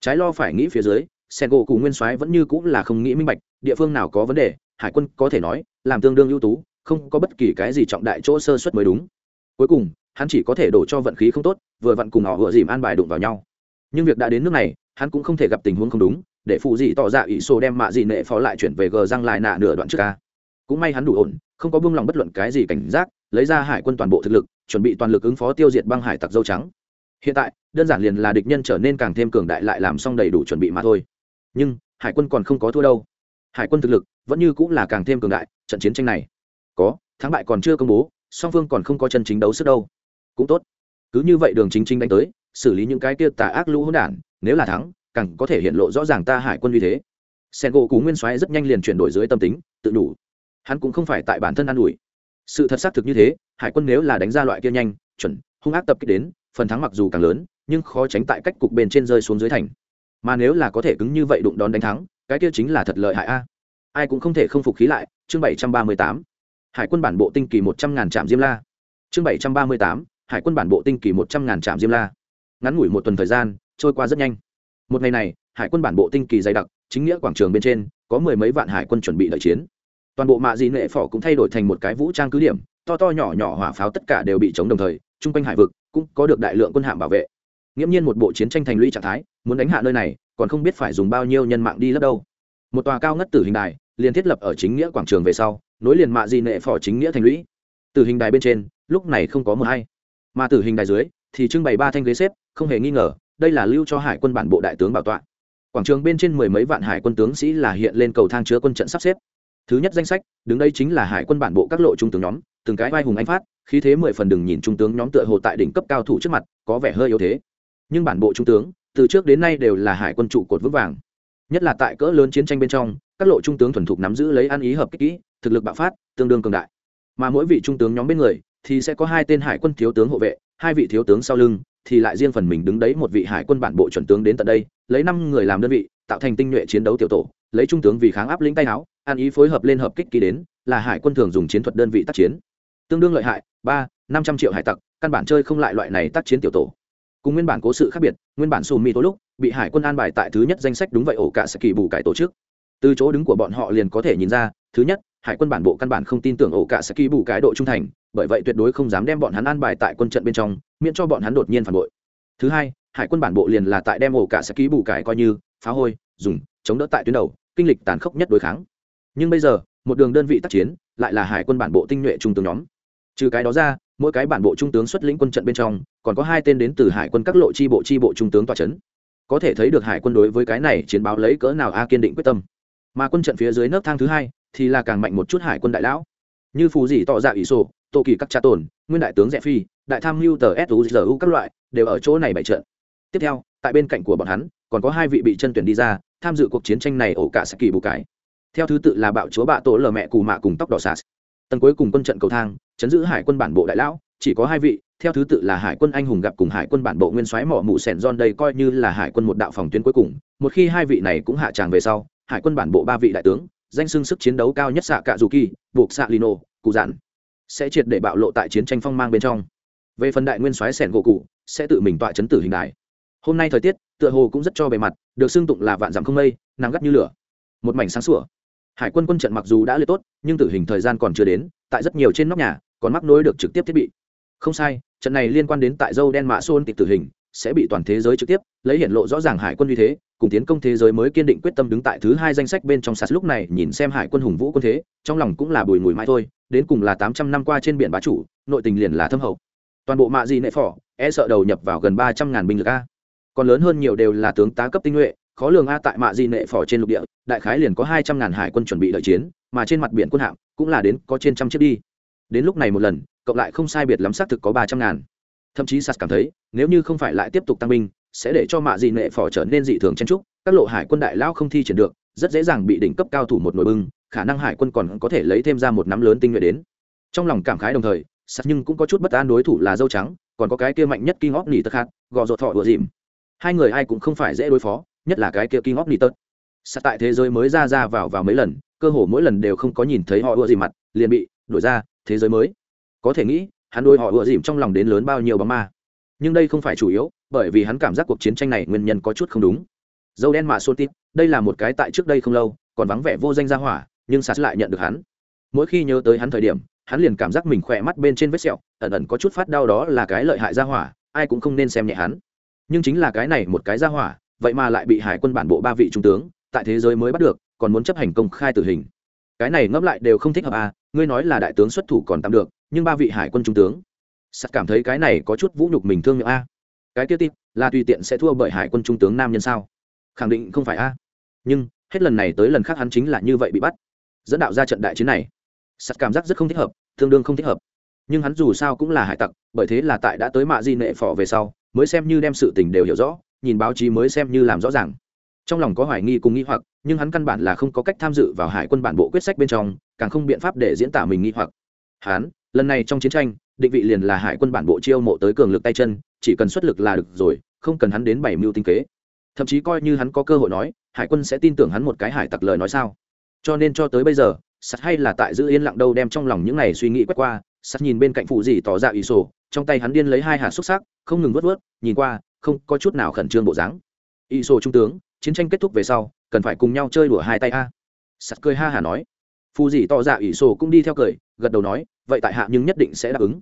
Trái lo phải nghĩ phía dưới, sẻn gỗ cụ nguyên soái vẫn như cũng là không nghĩ minh bạch, địa phương nào có vấn đề, hải quân có thể nói, làm tương đương ưu tú, không có bất kỳ cái gì trọng đại chỗ sơ xuất mới đúng. Cuối cùng hắn chỉ có thể đổ cho vận khí không tốt, vừa vặn cùng họ vừa dìm an bài đụng vào nhau. Nhưng việc đã đến nước này, hắn cũng không thể gặp tình huống không đúng, để phụ dị tỏ ra ỷ sô đem mạ dị nệ phó lại chuyển về gờ răng lại nạ nửa đoạn trước ca. Cũng may hắn đủ ổn, không có buông lòng bất luận cái gì cảnh giác, lấy ra hải quân toàn bộ thực lực, chuẩn bị toàn lực ứng phó tiêu diệt băng hải tặc dâu trắng. Hiện tại, đơn giản liền là địch nhân trở nên càng thêm cường đại lại làm xong đầy đủ chuẩn bị mà thôi. Nhưng, hải quân còn không có thua đâu. Hải quân thực lực vẫn như cũng là càng thêm cường đại, trận chiến tranh này có, thắng bại còn chưa công bố, song phương còn không có chân chính đấu sức đâu cũng tốt. Cứ như vậy đường chính chính đánh tới, xử lý những cái kia tà ác lũ hỗn đản, nếu là thắng, càng có thể hiện lộ rõ ràng ta hải quân như thế. Sen gỗ cú nguyên soái rất nhanh liền chuyển đổi dưới tâm tính, tự đủ. Hắn cũng không phải tại bản thân an ủi. Sự thật xác thực như thế, hải quân nếu là đánh ra loại kia nhanh, chuẩn, hung ác tập kích đến, phần thắng mặc dù càng lớn, nhưng khó tránh tại cách cục bên trên rơi xuống dưới thành. Mà nếu là có thể cứng như vậy đụng đón đánh thắng, cái kia chính là thật lợi hại a. Ai cũng không thể không phục khí lại. Chương bảy trăm ba mươi tám. Hải quân bản bộ tinh kỳ một trăm ngàn trạm diêm la. Chương bảy trăm ba mươi tám hải quân bản bộ tinh kỳ một trăm ngàn trạm diêm la. Ngắn ngủi một tuần thời gian, trôi qua rất nhanh. Một ngày này, hải quân bản bộ tinh kỳ dày đặc, chính nghĩa quảng trường bên trên, có mười mấy vạn hải quân chuẩn bị đợi chiến. Toàn bộ mạ dị nệ phỏ cũng thay đổi thành một cái vũ trang cứ điểm, to to nhỏ nhỏ hỏa pháo tất cả đều bị chống đồng thời, chung quanh hải vực cũng có được đại lượng quân hạm bảo vệ. Nghiễm nhiên một bộ chiến tranh thành lũy trạng thái, muốn đánh hạ nơi này, còn không biết phải dùng bao nhiêu nhân mạng đi lấp đâu. Một tòa cao ngất tử hình đài, liền thiết lập ở chính nghĩa quảng trường về sau, nối liền mạ dị nệ phỏ chính nghĩa thành lũy. Tử hình đài bên trên, lúc này không có mờ hay mà tử hình đài dưới thì trưng bày ba thanh ghế xếp, không hề nghi ngờ, đây là lưu cho hải quân bản bộ đại tướng bảo tọa. Quảng trường bên trên mười mấy vạn hải quân tướng sĩ là hiện lên cầu thang chứa quân trận sắp xếp. Thứ nhất danh sách, đứng đây chính là hải quân bản bộ các lộ trung tướng nhóm, từng cái vai hùng anh phát, khí thế mười phần đừng nhìn trung tướng nhóm tựa hồ tại đỉnh cấp cao thủ trước mặt, có vẻ hơi yếu thế. Nhưng bản bộ trung tướng, từ trước đến nay đều là hải quân trụ cột vững vàng. Nhất là tại cỡ lớn chiến tranh bên trong, các lộ trung tướng thuần thục nắm giữ lấy ăn ý hợp kích kỹ, thực lực bạo phát, tương đương cường đại. Mà mỗi vị trung tướng nhóm bên người thì sẽ có hai tên hải quân thiếu tướng hộ vệ, hai vị thiếu tướng sau lưng, thì lại riêng phần mình đứng đấy một vị hải quân bản bộ chuẩn tướng đến tận đây, lấy năm người làm đơn vị, tạo thành tinh nhuệ chiến đấu tiểu tổ, lấy trung tướng vì kháng áp lĩnh tay áo an ý phối hợp lên hợp kích kỳ đến, là hải quân thường dùng chiến thuật đơn vị tác chiến. Tương đương lợi hại, ba, năm trăm triệu hải tặc, căn bản chơi không lại loại này tác chiến tiểu tổ. Cùng nguyên bản cố sự khác biệt, nguyên bản xù mi tối lúc, bị hải quân an bài tại thứ nhất danh sách đúng vậy ổ cả sẽ kỳ bù cải tổ chức. Từ chỗ đứng của bọn họ liền có thể nhìn ra, thứ nhất hải quân bản bộ căn bản không tin tưởng ổ cả sẽ ký bù cái độ trung thành, bởi vậy tuyệt đối không dám đem bọn hắn an bài tại quân trận bên trong, miễn cho bọn hắn đột nhiên phản bội. Thứ hai, hải quân bản bộ liền là tại đem ổ cả sẽ ký bù cải coi như phá hôi, dùng, chống đỡ tại tuyến đầu, kinh lịch tàn khốc nhất đối kháng. Nhưng bây giờ, một đường đơn vị tác chiến, lại là hải quân bản bộ tinh nhuệ trung tướng nhóm. Trừ cái đó ra, mỗi cái bản bộ trung tướng xuất lĩnh quân trận bên trong, còn có hai tên đến từ hải quân các lộ chi bộ chi bộ trung tướng tòa c h ấ n có thể thấy được hải quân đối với cái này chiến báo lấy cỡ nào a kiên định quyết tâm. Mà quân trận phía dưới nấc thang thứ hai thì là càng mạnh một chút hải quân đại lão. Như phù dị tọ dạ ỷ sổ tô kỳ các cha tồn, nguyên đại tướng rẽ phi, đại tham mưu tờ suzu các loại, đều ở chỗ này bày trận. Tiếp theo, tại bên cạnh của bọn hắn, còn có hai vị bị chân tuyển đi ra, tham dự cuộc chiến tranh này ổ cả sẽ kỳ bù cái. Theo thứ tự là bạo chúa bạ tổ lờ mẹ cù mạ cùng tóc đỏ sạt. Tầng cuối cùng quân trận cầu thang, chấn giữ hải quân bản bộ đại lão, chỉ có hai vị, theo thứ tự là hải quân anh hùng gặp cùng hải quân bản bộ nguyên soái mỏ mụ sẻn giòn đây coi như là hải quân một đạo phòng tuyến cuối cùng, một khi hai vị này cũng hạ tràng về sau, hải quân bản bộ ba vị đại tướng danh xưng sức chiến đấu cao nhất xạ cạ dù kỳ, buộc xạ lino cụ giản sẽ triệt để bạo lộ tại chiến tranh phong mang bên trong. Về phần đại nguyên soái sẻn gỗ cụ, sẽ tự mình tọa chấn tử hình đại hôm nay thời tiết, tựa hồ cũng rất cho bề mặt, được xưng tụng là vạn dặm không mây, nắng gắt như lửa. Một mảnh sáng sủa. Hải quân quân trận mặc dù đã liệt tốt, nhưng tử hình thời gian còn chưa đến, tại rất nhiều trên nóc nhà, còn mắc nối được trực tiếp thiết bị. Không sai, trận này liên quan đến tại dâu đen mã xôn tịch tử hình sẽ bị toàn thế giới trực tiếp, lấy hiện lộ rõ ràng hải quân như thế, cùng tiến công thế giới mới kiên định quyết tâm đứng tại thứ hai danh sách bên trong sạt lúc này nhìn xem hải quân hùng vũ quân thế, trong lòng cũng là bùi ngùi mãi thôi, đến cùng là tám trăm năm qua trên biển bá chủ, nội tình liền là thâm hậu. Toàn bộ mạ di nệ phỏ e sợ đầu nhập vào gần ba trăm ngàn binh lực a. Còn lớn hơn nhiều đều là tướng tá cấp tinh nhuệ, khó lường a tại mạ di nệ phỏ trên lục địa, đại khái liền có hai trăm ngàn hải quân chuẩn bị đợi chiến, mà trên mặt biển quân hạm cũng là đến có trên trăm chiếc đi. Đến lúc này một lần, cộng lại không sai biệt lắm xác thực có ba trăm ngàn. Thậm chí sạt cảm thấy nếu như không phải lại tiếp tục tăng binh, sẽ để cho mạ dị nệ phò trở nên dị thường chen trúc các lộ hải quân đại lao không thi triển được, rất dễ dàng bị đỉnh cấp cao thủ một nồi bưng khả năng hải quân còn có thể lấy thêm ra một nắm lớn tinh nhuệ đến. Trong lòng cảm khái đồng thời, sắt nhưng cũng có chút bất an đối thủ là dâu trắng, còn có cái kia mạnh nhất kinh óc nỉ tật hạt gò ruột thọ đùa dìm. Hai người ai cũng không phải dễ đối phó, nhất là cái kia kinh óc nỉ tật. Sắt tại thế giới mới ra ra vào vào mấy lần, cơ hồ mỗi lần đều không có nhìn thấy họ ưa dìm mặt, liền bị đổi ra, thế giới mới. Có thể nghĩ, hắn đôi họ ựa dìm trong lòng đến lớn bao nhiêu bóng ma nhưng đây không phải chủ yếu, bởi vì hắn cảm giác cuộc chiến tranh này nguyên nhân có chút không đúng. Dâu đen mà xôn tít, đây là một cái tại trước đây không lâu, còn vắng vẻ vô danh ra hỏa, nhưng sạt lại nhận được hắn. Mỗi khi nhớ tới hắn thời điểm, hắn liền cảm giác mình khỏe mắt bên trên vết sẹo, ẩn ẩn có chút phát đau đó là cái lợi hại ra hỏa, ai cũng không nên xem nhẹ hắn. Nhưng chính là cái này một cái ra hỏa, vậy mà lại bị hải quân bản bộ ba vị trung tướng, tại thế giới mới bắt được, còn muốn chấp hành công khai tử hình. Cái này ngẫm lại đều không thích hợp à ngươi nói là đại tướng xuất thủ còn tạm được, nhưng ba vị hải quân trung tướng sắt cảm thấy cái này có chút vũ nhục mình thương nhượng a. Cái kia tít, là tùy tiện sẽ thua bởi hải quân trung tướng nam nhân sao? Khẳng định không phải a. Nhưng, hết lần này tới lần khác hắn chính là như vậy bị bắt. Dẫn đạo ra trận đại chiến này. Sắt cảm giác rất không thích hợp, tương đương không thích hợp. Nhưng hắn dù sao cũng là hải tặc, bởi thế là tại đã tới mạ di nệ phỏ về sau, mới xem như đem sự tình đều hiểu rõ, nhìn báo chí mới xem như làm rõ ràng. Trong lòng có hoài nghi cùng nghi hoặc, nhưng hắn căn bản là không có cách tham dự vào hải quân bản bộ quyết sách bên trong, càng không biện pháp để diễn tả mình nghi hoặc. Hắn lần này trong chiến tranh, định vị liền là hải quân bản bộ chiêu mộ tới cường lực tay chân, chỉ cần xuất lực là được rồi, không cần hắn đến bảy mưu tinh kế. Thậm chí coi như hắn có cơ hội nói, hải quân sẽ tin tưởng hắn một cái hải tặc lời nói sao. Cho nên cho tới bây giờ, sắt hay là tại giữ yên lặng đâu đem trong lòng những ngày suy nghĩ quét qua, sắt nhìn bên cạnh phụ dì tỏ ra ý sổ, trong tay hắn điên lấy hai hạt xúc sắc, không ngừng vớt vớt nhìn qua, không có chút nào khẩn trương bộ dáng. Ý sổ trung tướng, chiến tranh kết thúc về sau, cần phải cùng nhau chơi đùa hai tay a. Sắt cười ha hà nói. Phù dì tỏ dạ ỷ sổ cũng đi theo cười, gật đầu nói vậy tại hạ nhưng nhất định sẽ đáp ứng.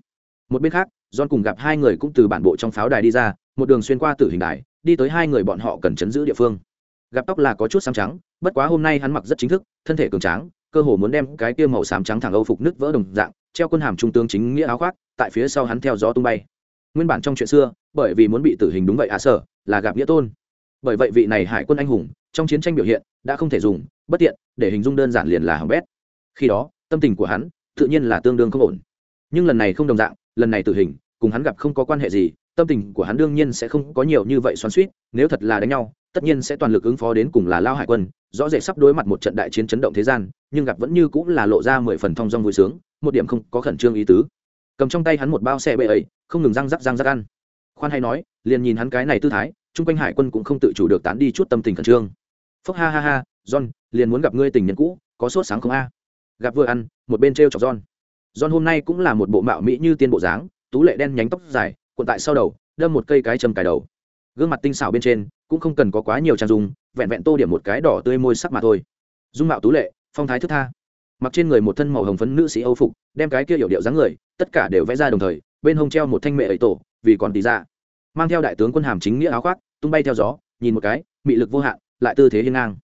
Một bên khác, john cùng gặp hai người cũng từ bản bộ trong pháo đài đi ra, một đường xuyên qua tử hình đài, đi tới hai người bọn họ cần chấn giữ địa phương. Gặp tóc là có chút xám trắng, bất quá hôm nay hắn mặc rất chính thức, thân thể cường tráng, cơ hồ muốn đem cái kia màu xám trắng thẳng âu phục nứt vỡ đồng dạng, treo quân hàm trung tướng chính nghĩa áo khoác, tại phía sau hắn theo gió tung bay. Nguyên bản trong chuyện xưa, bởi vì muốn bị tử hình đúng vậy à sở là gặp nghĩa tôn. Bởi vậy vị này hải quân anh hùng, trong chiến tranh biểu hiện, đã không thể dùng, bất tiện, để hình dung đơn giản liền là hỏng bét. Khi đó, tâm tình của hắn tự nhiên là tương đương không ổn. Nhưng lần này không đồng dạng, lần này tử hình, cùng hắn gặp không có quan hệ gì, tâm tình của hắn đương nhiên sẽ không có nhiều như vậy xoắn suýt nếu thật là đánh nhau, tất nhiên sẽ toàn lực ứng phó đến cùng là lao hải quân, rõ rệt sắp đối mặt một trận đại chiến chấn động thế gian, nhưng gặp vẫn như cũng là lộ ra mười phần thong dong vui sướng, một điểm không có khẩn trương ý tứ. Cầm trong tay hắn một bao xe bệ ấy, không ngừng răng rắc răng rắc ăn. Khoan hay nói, liền nhìn hắn cái này tư thái, chung quanh hải quân cũng không tự chủ được tán đi chút tâm tình khẩn trương. Phúc ha ha ha, john, liền muốn gặp ngươi tình nhân cũ, có sốt sáng không a? Gặp vừa ăn, một bên t r e o chọc john. John hôm nay cũng là một bộ mạo mỹ như tiên bộ dáng, tú lệ đen nhánh tóc dài, cuộn tại sau đầu, đâm một cây cái châm cài đầu. Gương mặt tinh xảo bên trên, cũng không cần có quá nhiều trang dung, vẹn vẹn tô điểm một cái đỏ tươi môi sắc mà thôi. Dung mạo tú lệ, phong thái thức tha. Mặc trên người một thân màu hồng phấn nữ sĩ âu phục, đem cái kia hiểu điệu dáng người, tất cả đều vẽ ra đồng thời, bên hông treo một thanh mệ ấy tổ, vì còn tí ra dạ. mang theo đại tướng quân hàm chính nghĩa áo khoác, tung bay theo gió, nhìn một cái, mị lực vô hạn, lại tư thế hiên ngang.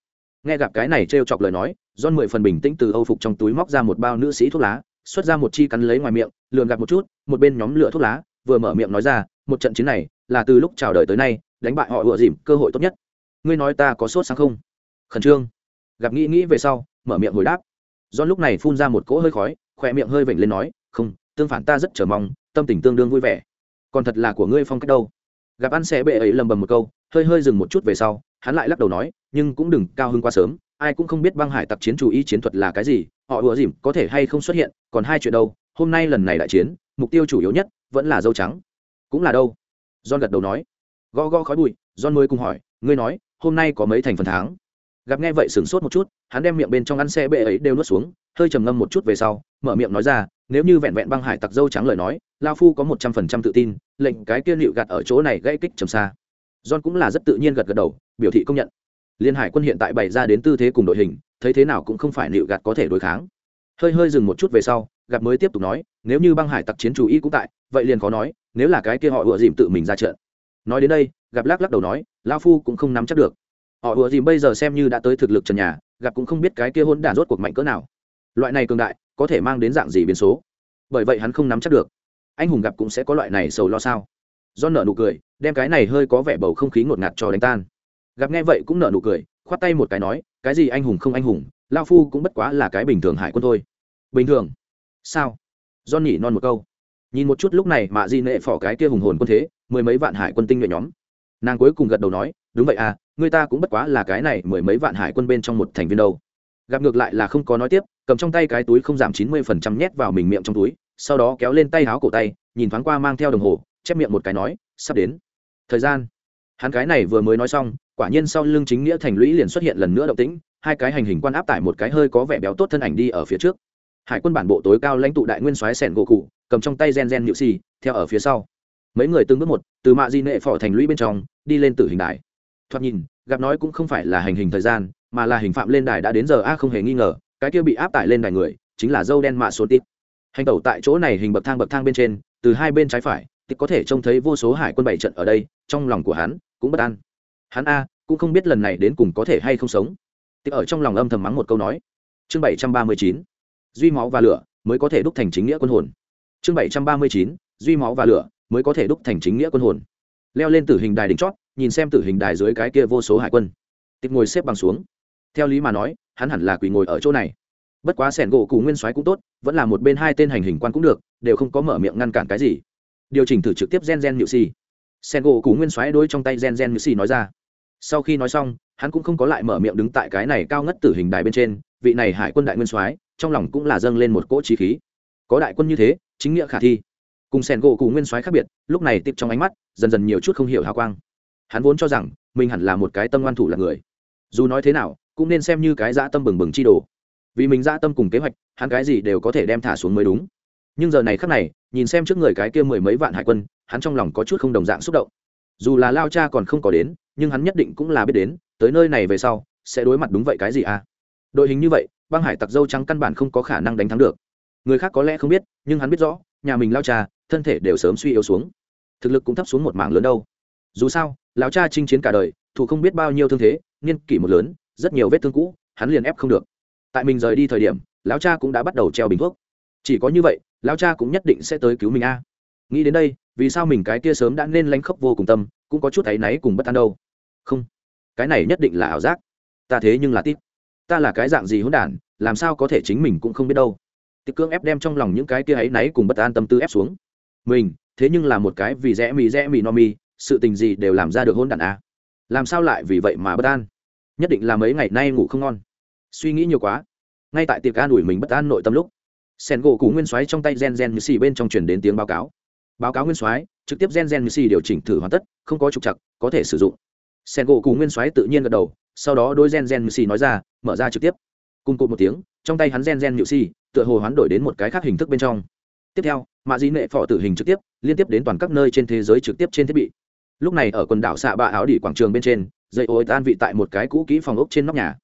Nghe gặp cái này t chọc lời nói John mười phần bình tĩnh từ Âu phục trong túi móc ra một bao nữ sĩ thuốc lá, xuất ra một chi cắn lấy ngoài miệng, lườm gạt một chút, một bên nhóm lửa thuốc lá, vừa mở miệng nói ra, một trận chiến này là từ lúc chào đời tới nay, đánh bại họ ủa dìm, cơ hội tốt nhất. Ngươi nói ta có sốt sáng không? Khẩn trương. Gặp nghĩ nghĩ về sau, mở miệng hồi đáp. John lúc này phun ra một cỗ hơi khói, khóe miệng hơi vểnh lên nói, "Không, tương phản ta rất chờ mong, tâm tình tương đương vui vẻ." Còn thật là của ngươi phong cách đâu? Gặp ăn sẽ bệ ấy lầm bầm một câu, hơi hơi dừng một chút về sau hắn lại lắc đầu nói nhưng cũng đừng cao hứng quá sớm ai cũng không biết băng hải tặc chiến chủ y chiến thuật là cái gì, họ ùa dìm có thể hay không xuất hiện, còn hai chuyện đâu, hôm nay lần này đại chiến, mục tiêu chủ yếu nhất vẫn là dâu trắng. Cũng là đâu? John gật đầu nói. Gõ gõ khói bụi, john mới cùng hỏi, ngươi nói, hôm nay có mấy thành phần tháng gặp nghe vậy sửng sốt một chút, hắn đem miệng bên trong ăn xe bệ ấy đều nuốt xuống, hơi trầm ngâm một chút về sau, mở miệng nói ra, nếu như vẹn vẹn băng hải tặc dâu trắng lời nói, lao phu có một trăm phần trăm tự tin, lệnh cái kia nịu gạt ở chỗ này gây kích trầm xa. John cũng là rất tự nhiên gật gật đầu, biểu thị công nhận liên hải quân hiện tại bày ra đến tư thế cùng đội hình, thấy thế nào cũng không phải nịu gạt có thể đối kháng. Hơi hơi dừng một chút về sau, gặp mới tiếp tục nói, nếu như băng hải tặc chiến chủ y cũng tại, vậy liền khó nói, nếu là cái kia họ ùa dìm tự mình ra trận. Nói đến đây, gặp lắc lắc đầu nói lao phu cũng không nắm chắc được. Họ ùa dìm bây giờ xem như đã tới thực lực trần nhà, gặp cũng không biết cái kia hôn đản rốt cuộc mạnh cỡ nào. Loại này cường đại, có thể mang đến dạng gì biến số? Bởi vậy hắn không nắm chắc được. Anh hùng gặp cũng sẽ có loại này sầu lo sao? Do nợ nụ cười, đem cái này hơi có vẻ bầu không khí ngột ngạt cho đánh tan gặp nghe vậy cũng nở nụ cười, khoát tay một cái nói, cái gì anh hùng không anh hùng lao phu cũng bất quá là cái bình thường hải quân thôi. Bình thường? Sao? John nhỉ non một câu. Nhìn một chút lúc này mà di nệ phỏ cái kia hùng hồn quân thế, mười mấy vạn hải quân tinh nhuệ nhóm. Nàng cuối cùng gật đầu nói, đúng vậy à người ta cũng bất quá là cái này mười mấy vạn hải quân bên trong một thành viên đâu. Gặp ngược lại là không có nói tiếp, cầm trong tay cái túi không giảm chín mươi phần trăm nhét vào mình miệng trong túi, sau đó kéo lên tay áo cổ tay, nhìn thoáng qua mang theo đồng hồ, chép miệng một cái nói, sắp đến thời gian hắn cái này vừa mới nói xong, quả nhiên sau lưng chính nghĩa thành lũy liền xuất hiện lần nữa động tĩnh, hai cái hành hình quan áp tải một cái hơi có vẻ béo tốt thân ảnh đi ở phía trước. Hải quân bản bộ tối cao lãnh tụ đại nguyên soái sẻn gỗ cụ, cầm trong tay gen gen nhự xì theo ở phía sau. Mấy người từng bước một, từ mạ di nệ phỏ thành lũy bên trong, đi lên tử hình đài. Thoạt nhìn, gặp nói cũng không phải là hành hình thời gian, mà là hình phạm lên đài đã đến giờ a, không hề nghi ngờ, cái kia bị áp tải lên đài người, chính là dâu đen mạ số tít. Hành tẩu tại chỗ này hình bậc thang bậc thang bên trên, từ hai bên trái phải tít có thể trông thấy vô số hải quân bảy trận ở đây, trong lòng của hắn cũng bất an. Hắn a, cũng không biết lần này đến cùng có thể hay không sống. Tít ở trong lòng âm thầm mắng một câu nói. Chương bảy trăm ba mươi chín, duy máu và lửa mới có thể đúc thành chính nghĩa quân hồn. Chương bảy trăm ba mươi chín, duy máu và lửa mới có thể đúc thành chính nghĩa quân hồn. Leo lên tử hình đài đỉnh chót, nhìn xem tử hình đài dưới cái kia vô số hải quân. Tịch ngồi xếp bằng xuống. Theo lý mà nói, hắn hẳn là quỳ ngồi ở chỗ này. Bất quá sẻn gỗ cù nguyên soái cũng tốt, vẫn là một bên hai tên hành hình quan cũng được, đều không có mở miệng ngăn cản cái gì. Điều chỉnh thử trực tiếp gen gen nhự xì sen gỗ cú nguyên soái đôi trong tay gen gen như xì nói ra. Sau khi nói xong, hắn cũng không có lại mở miệng đứng tại cái này cao ngất tử hình đài bên trên, vị này hải quân đại nguyên soái trong lòng cũng là dâng lên một cỗ trí khí. Có đại quân như thế, chính nghĩa khả thi. Cùng sen gỗ cú nguyên soái khác biệt, lúc này tiếp trong ánh mắt, dần dần nhiều chút không hiểu hào quang. Hắn vốn cho rằng, mình hẳn là một cái tâm ngoan thủ là người. Dù nói thế nào, cũng nên xem như cái dã tâm bừng bừng chi đồ. Vì mình dã tâm cùng kế hoạch, hắn cái gì đều có thể đem thả xuống mới đúng nhưng giờ này khắc này, nhìn xem trước người cái kia mười mấy vạn hải quân, hắn trong lòng có chút không đồng dạng xúc động. Dù là lao cha còn không có đến, nhưng hắn nhất định cũng là biết đến, tới nơi này về sau, sẽ đối mặt đúng vậy cái gì à? Đội hình như vậy, băng hải tặc dâu trắng căn bản không có khả năng đánh thắng được. Người khác có lẽ không biết, nhưng hắn biết rõ, nhà mình lao cha, thân thể đều sớm suy yếu xuống. Thực lực cũng thấp xuống một mảng lớn đâu. Dù sao lão cha chinh chiến cả đời thủ không biết bao nhiêu thương thế, niên kỷ một lớn, rất nhiều vết thương cũ, hắn liền ép không được. Tại mình rời đi thời điểm lão cha cũng đã bắt đầu treo bình thuốc chỉ có như vậy, lão cha cũng nhất định sẽ tới cứu mình a. Nghĩ đến đây, vì sao mình cái kia sớm đã nên lánh khóc vô cùng tâm, cũng có chút áy náy cùng bất an đâu. Không, cái này nhất định là ảo giác. Ta thế nhưng là tít. Ta là cái dạng gì hỗn đản, làm sao có thể chính mình cũng không biết đâu. Tịch cưỡng ép đem trong lòng những cái kia áy náy cùng bất an tâm tư ép xuống. Mình, thế nhưng là một cái vì rẽ mì rẽ mì no mi, sự tình gì đều làm ra được hôn đản a. Làm sao lại vì vậy mà bất an? Nhất định là mấy ngày nay ngủ không ngon. Suy nghĩ nhiều quá. Ngay tại tiệc an ủi mình bất an nội tâm lúc sen gỗ cú nguyên soái trong tay gen gen như xì bên trong truyền đến tiếng báo cáo. Báo cáo nguyên soái, trực tiếp gen gen như xì điều chỉnh thử hoàn tất, không có trục chặt có thể sử dụng. Sen gỗ cú nguyên soái tự nhiên gật đầu, sau đó đôi gen gen như xì nói ra, mở ra trực tiếp. Cùng cụt một tiếng, trong tay hắn gen gen như xì, tựa hồ hoán đổi đến một cái khác hình thức bên trong. Tiếp theo, mạ di nệ phỏ tử hình trực tiếp, liên tiếp đến toàn các nơi trên thế giới trực tiếp trên thiết bị. Lúc này ở quần đảo xạ bạ áo đỉ quảng trường bên trên, dây ô tan vị tại một cái cũ kỹ phòng ốc trên nóc nhà.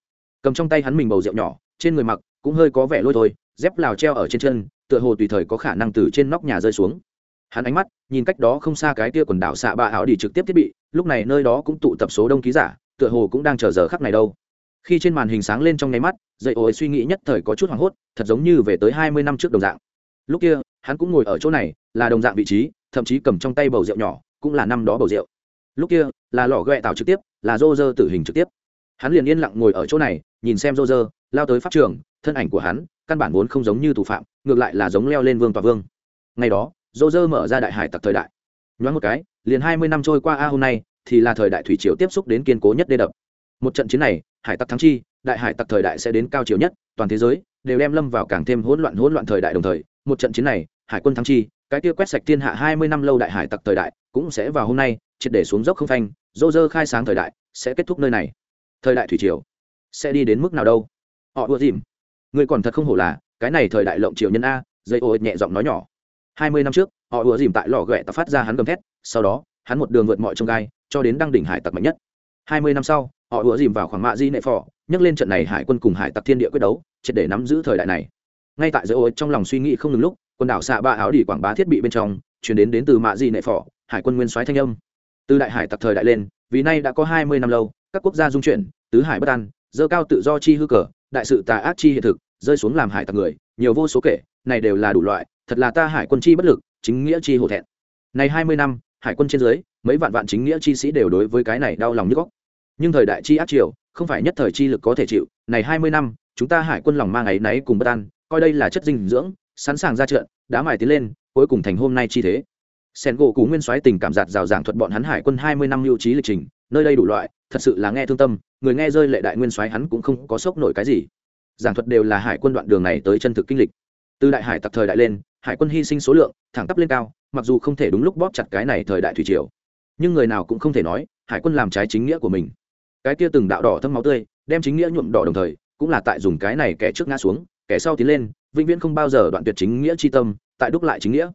Cầm trong tay hắn mình bầu rượu nhỏ, trên người mặc cũng hơi có vẻ lôi thôi dép lào treo ở trên chân, tựa hồ tùy thời có khả năng từ trên nóc nhà rơi xuống. Hắn ánh mắt, nhìn cách đó không xa cái tia quần đảo xạ bạ áo đi trực tiếp thiết bị, lúc này nơi đó cũng tụ tập số đông ký giả, tựa hồ cũng đang chờ giờ khắc này đâu. Khi trên màn hình sáng lên trong nháy mắt, dậy ô suy nghĩ nhất thời có chút hoảng hốt, thật giống như về tới hai mươi năm trước đồng dạng. Lúc kia, hắn cũng ngồi ở chỗ này, là đồng dạng vị trí, thậm chí cầm trong tay bầu rượu nhỏ, cũng là năm đó bầu rượu. Lúc kia, là lò ghẹ tạo trực tiếp, là rô rơ tử hình trực tiếp. Hắn liền yên lặng ngồi ở chỗ này, nhìn xem rô rơ lao tới pháp trường, thân ảnh của hắn căn bản vốn không giống như thủ phạm, ngược lại là giống leo lên vương tòa vương. Ngày đó, dô dơ mở ra đại hải tặc thời đại. Nhoáng một cái, liền hai mươi năm trôi qua, a, hôm nay, thì là thời đại thủy triều tiếp xúc đến kiên cố nhất đê đập. Một trận chiến này, hải tặc thắng chi, đại hải tặc thời đại sẽ đến cao chiều nhất, toàn thế giới đều đem lâm vào càng thêm hỗn loạn hỗn loạn thời đại đồng thời. Một trận chiến này, hải quân thắng chi, cái kia quét sạch thiên hạ hai mươi năm lâu đại hải tặc thời đại cũng sẽ vào hôm nay, triệt để xuống dốc không phanh, dô dơ khai sáng thời đại sẽ kết thúc nơi này. Thời đại thủy triều sẽ đi đến mức nào đâu? Họ ưa dìm người còn thật không hổ là, cái này thời đại lộng triều nhân a, dây ô nhẹ giọng nói nhỏ. Hai mươi năm trước, họ ùa dìm tại lò ghẹ tập phát ra hắn gầm thét, sau đó, hắn một đường vượt mọi trông gai, cho đến đăng đỉnh hải tặc mạnh nhất. Hai mươi năm sau, họ ùa dìm vào khoảng mạ di nệ phò, nhắc lên trận này hải quân cùng hải tặc thiên địa quyết đấu, triệt để nắm giữ thời đại này. Ngay tại dây ô trong lòng suy nghĩ không ngừng lúc, quần đảo xạ ba áo đỉ quảng bá thiết bị bên trong, chuyển đến đến từ mạ di nệ phò, hải quân nguyên soái thanh âm. Từ đại hải tặc thời đại lên, vì nay đã có hai mươi năm lâu, các quốc gia dung chuyển, tứ hải bất an, dơ cao tự do chi hư cờ, đại sự tà ác chi hiện thực rơi xuống làm hải tặc người, nhiều vô số kể, này đều là đủ loại, thật là ta hải quân chi bất lực, chính nghĩa chi hổ thẹn. Này hai mươi năm, hải quân trên dưới, mấy vạn vạn chính nghĩa chi sĩ đều đối với cái này đau lòng như góc. Nhưng thời đại chi ác triều, không phải nhất thời chi lực có thể chịu, này hai mươi năm, chúng ta hải quân lòng mang ấy náy cùng bất an, coi đây là chất dinh dưỡng, sẵn sàng ra trận, đá mài tiến lên, cuối cùng thành hôm nay chi thế. Sen gỗ cú nguyên soái tình cảm giạt rào giảng thuật bọn hắn hải quân hai mươi năm lưu trí lịch trình, nơi đây đủ loại, thật sự là nghe thương tâm, người nghe rơi lệ đại nguyên soái hắn cũng không có sốc nổi cái gì giảng thuật đều là hải quân đoạn đường này tới chân thực kinh lịch. Từ đại hải tặc thời đại lên, hải quân hy sinh số lượng, thẳng tắp lên cao, mặc dù không thể đúng lúc bóp chặt cái này thời đại thủy triều. Nhưng người nào cũng không thể nói, hải quân làm trái chính nghĩa của mình. Cái kia từng đạo đỏ thâm máu tươi, đem chính nghĩa nhuộm đỏ đồng thời, cũng là tại dùng cái này kẻ trước ngã xuống, kẻ sau tiến lên, vĩnh viễn không bao giờ đoạn tuyệt chính nghĩa chi tâm, tại đúc lại chính nghĩa.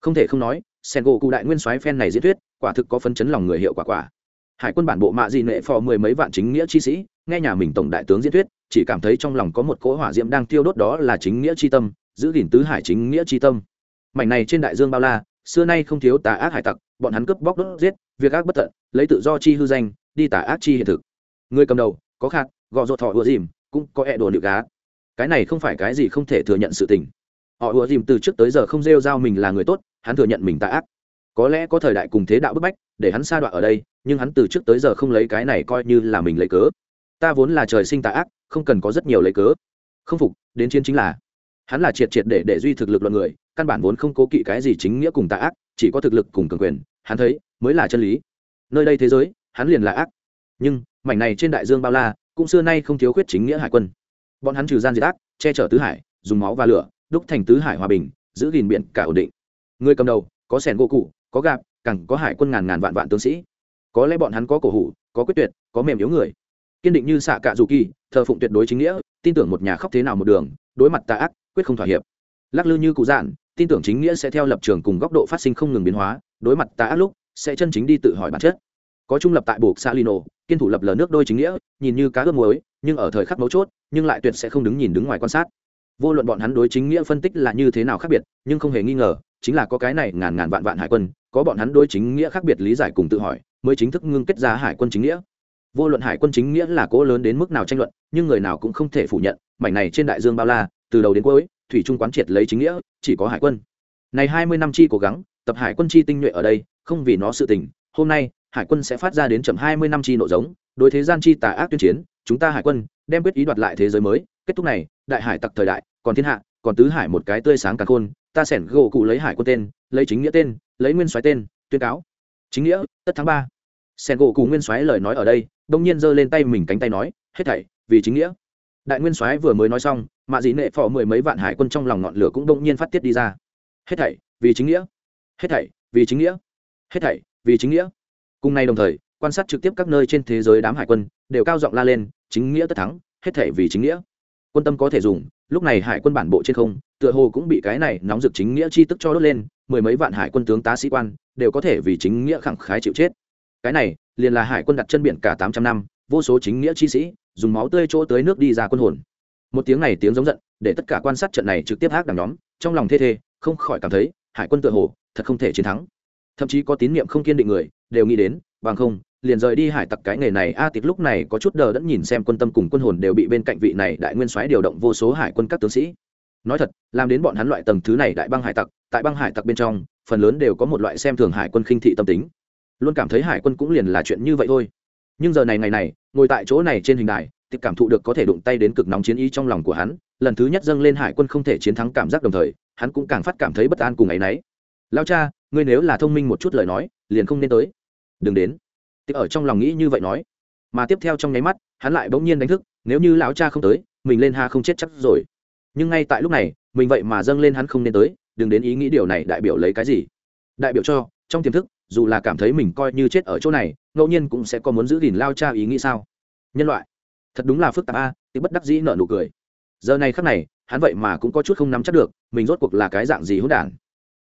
Không thể không nói sen gỗ cụ đại nguyên soái phen này diễn thuyết, quả thực có phấn chấn lòng người hiệu quả quả. Hải quân bản bộ mạ dị nệ phò mười mấy vạn chính nghĩa chi sĩ, nghe nhà mình tổng đại tướng diễn thuyết chỉ cảm thấy trong lòng có một cỗ hỏa diễm đang tiêu đốt đó là chính nghĩa chi tâm, giữ gìn tứ hải chính nghĩa chi tâm. Mảnh này trên đại dương bao la, xưa nay không thiếu tà ác hải tặc, bọn hắn cướp bóc đốt giết, việc ác bất tận, lấy tự do chi hư danh, đi tà ác chi hiện thực. Người cầm đầu, có khát gò ruột thọ ùa dìm, cũng có ẹ đồ nịu gá. Cái này không phải cái gì không thể thừa nhận sự tình. Họ ùa dìm từ trước tới giờ không rêu giao mình là người tốt, hắn thừa nhận mình tà ác. Có lẽ có thời đại cùng thế đạo bức bách, để hắn sa đọa ở đây, nhưng hắn từ trước tới giờ không lấy cái này coi như là mình lấy cớ ta vốn là trời sinh tà ác, không cần có rất nhiều lấy cớ. Không phục, đến chiến chính là, hắn là triệt triệt để để duy thực lực luận người, căn bản vốn không cố kỵ cái gì chính nghĩa cùng tà ác, chỉ có thực lực cùng cường quyền, hắn thấy, mới là chân lý. Nơi đây thế giới, hắn liền là ác. Nhưng, mảnh này trên đại dương bao la, cũng xưa nay không thiếu khuyết chính nghĩa hải quân. Bọn hắn trừ gian diệt ác, che chở tứ hải, dùng máu và lửa, đúc thành tứ hải hòa bình, giữ gìn biển cả ổn định. Người cầm đầu, có sẻn gỗ cụ, có gạp, càng có hải quân ngàn ngàn vạn vạn tướng sĩ. Có lẽ bọn hắn có cổ hủ, có quyết tuyệt, có mềm yếu người kiên định như xạ cạ dù kỳ, thờ phụng tuyệt đối chính nghĩa, tin tưởng một nhà khóc thế nào một đường, đối mặt tà ác, quyết không thỏa hiệp. Lắc lư như cụ dạn, tin tưởng chính nghĩa sẽ theo lập trường cùng góc độ phát sinh không ngừng biến hóa, đối mặt tà ác lúc, sẽ chân chính đi tự hỏi bản chất. Có trung lập tại buộc salino kiên thủ lập lờ nước đôi chính nghĩa, nhìn như cá ướp muối, nhưng ở thời khắc mấu chốt, nhưng lại tuyệt sẽ không đứng nhìn đứng ngoài quan sát. Vô luận bọn hắn đối chính nghĩa phân tích là như thế nào khác biệt, nhưng không hề nghi ngờ, chính là có cái này ngàn ngàn vạn vạn hải quân, có bọn hắn đối chính nghĩa khác biệt lý giải cùng tự hỏi, mới chính thức ngưng kết ra hải quân chính nghĩa vô luận hải quân chính nghĩa là cỗ lớn đến mức nào tranh luận, nhưng người nào cũng không thể phủ nhận, mảnh này trên đại dương bao la, từ đầu đến cuối, thủy trung quán triệt lấy chính nghĩa, chỉ có hải quân. Này hai mươi năm chi cố gắng, tập hải quân chi tinh nhuệ ở đây, không vì nó sự tình, hôm nay, hải quân sẽ phát ra đến chậm hai mươi năm chi nộ giống, đối thế gian chi tà ác tuyên chiến, chúng ta hải quân, đem quyết ý đoạt lại thế giới mới. Kết thúc này, đại hải tặc thời đại, còn thiên hạ, còn tứ hải một cái tươi sáng càng khôn, ta sẻn gỗ cụ lấy hải quân tên, lấy chính nghĩa tên, lấy nguyên soái tên, tuyên cáo. Chính nghĩa, tất tháng ba sen gỗ cụ nguyên soái lời nói ở đây, đông nhiên giơ lên tay mình cánh tay nói, hết thảy, vì chính nghĩa. Đại nguyên soái vừa mới nói xong, mạ dị nệ phò mười mấy vạn hải quân trong lòng ngọn lửa cũng đông nhiên phát tiết đi ra. Hết thảy, vì chính nghĩa. Hết thảy, vì chính nghĩa. Hết thảy, vì chính nghĩa. Cùng nay đồng thời, quan sát trực tiếp các nơi trên thế giới đám hải quân, đều cao giọng la lên, chính nghĩa tất thắng, hết thảy vì chính nghĩa. Quân tâm có thể dùng, lúc này hải quân bản bộ trên không, tựa hồ cũng bị cái này nóng rực chính nghĩa chi tức cho đốt lên, mười mấy vạn hải quân tướng tá sĩ quan, đều có thể vì chính nghĩa khẳng khái chịu chết cái này liền là hải quân đặt chân biển cả tám trăm năm vô số chính nghĩa chi sĩ dùng máu tươi chỗ tới nước đi ra quân hồn. Một tiếng này tiếng giống giận để tất cả quan sát trận này trực tiếp hát đằng nhóm trong lòng thê thê không khỏi cảm thấy hải quân tựa hồ thật không thể chiến thắng. Thậm chí có tín niệm không kiên định người đều nghĩ đến bằng không liền rời đi hải tặc cái nghề này a à, tịch lúc này có chút đờ đẫn nhìn xem quân tâm cùng quân hồn đều bị bên cạnh vị này đại nguyên soái điều động vô số hải quân các tướng sĩ. Nói thật làm đến bọn hắn loại tầng thứ này đại băng hải tặc tại băng hải tặc bên trong phần lớn đều có một loại xem thường hải quân khinh thị tâm tính luôn cảm thấy hải quân cũng liền là chuyện như vậy thôi. Nhưng giờ này ngày này, ngồi tại chỗ này trên hình đài, thì cảm thụ được có thể đụng tay đến cực nóng chiến ý trong lòng của hắn, lần thứ nhất dâng lên hải quân không thể chiến thắng cảm giác đồng thời, hắn cũng càng phát cảm thấy bất an cùng ấ y n ấ y lao cha, ngươi nếu là thông minh một chút lời nói, liền không nên tới. Đừng đến. Tiếp ở trong lòng nghĩ như vậy nói. Mà tiếp theo trong nháy mắt, hắn lại bỗng nhiên đánh thức, nếu như lão cha không tới, mình lên ha không chết chắc rồi. Nhưng ngay tại lúc này, mình vậy mà dâng lên hắn không nên tới, đừng đến ý nghĩ điều này đại biểu lấy cái gì? Đại biểu cho trong tiềm thức dù là cảm thấy mình coi như chết ở chỗ này ngẫu nhiên cũng sẽ có muốn giữ gìn lao cha ý nghĩ sao? Nhân loại thật đúng là phức tạp a à, bất đắc dĩ nợ nụ cười. Giờ này khắc này hắn vậy mà cũng có chút không nắm chắc được mình rốt cuộc là cái dạng gì hỗn đản.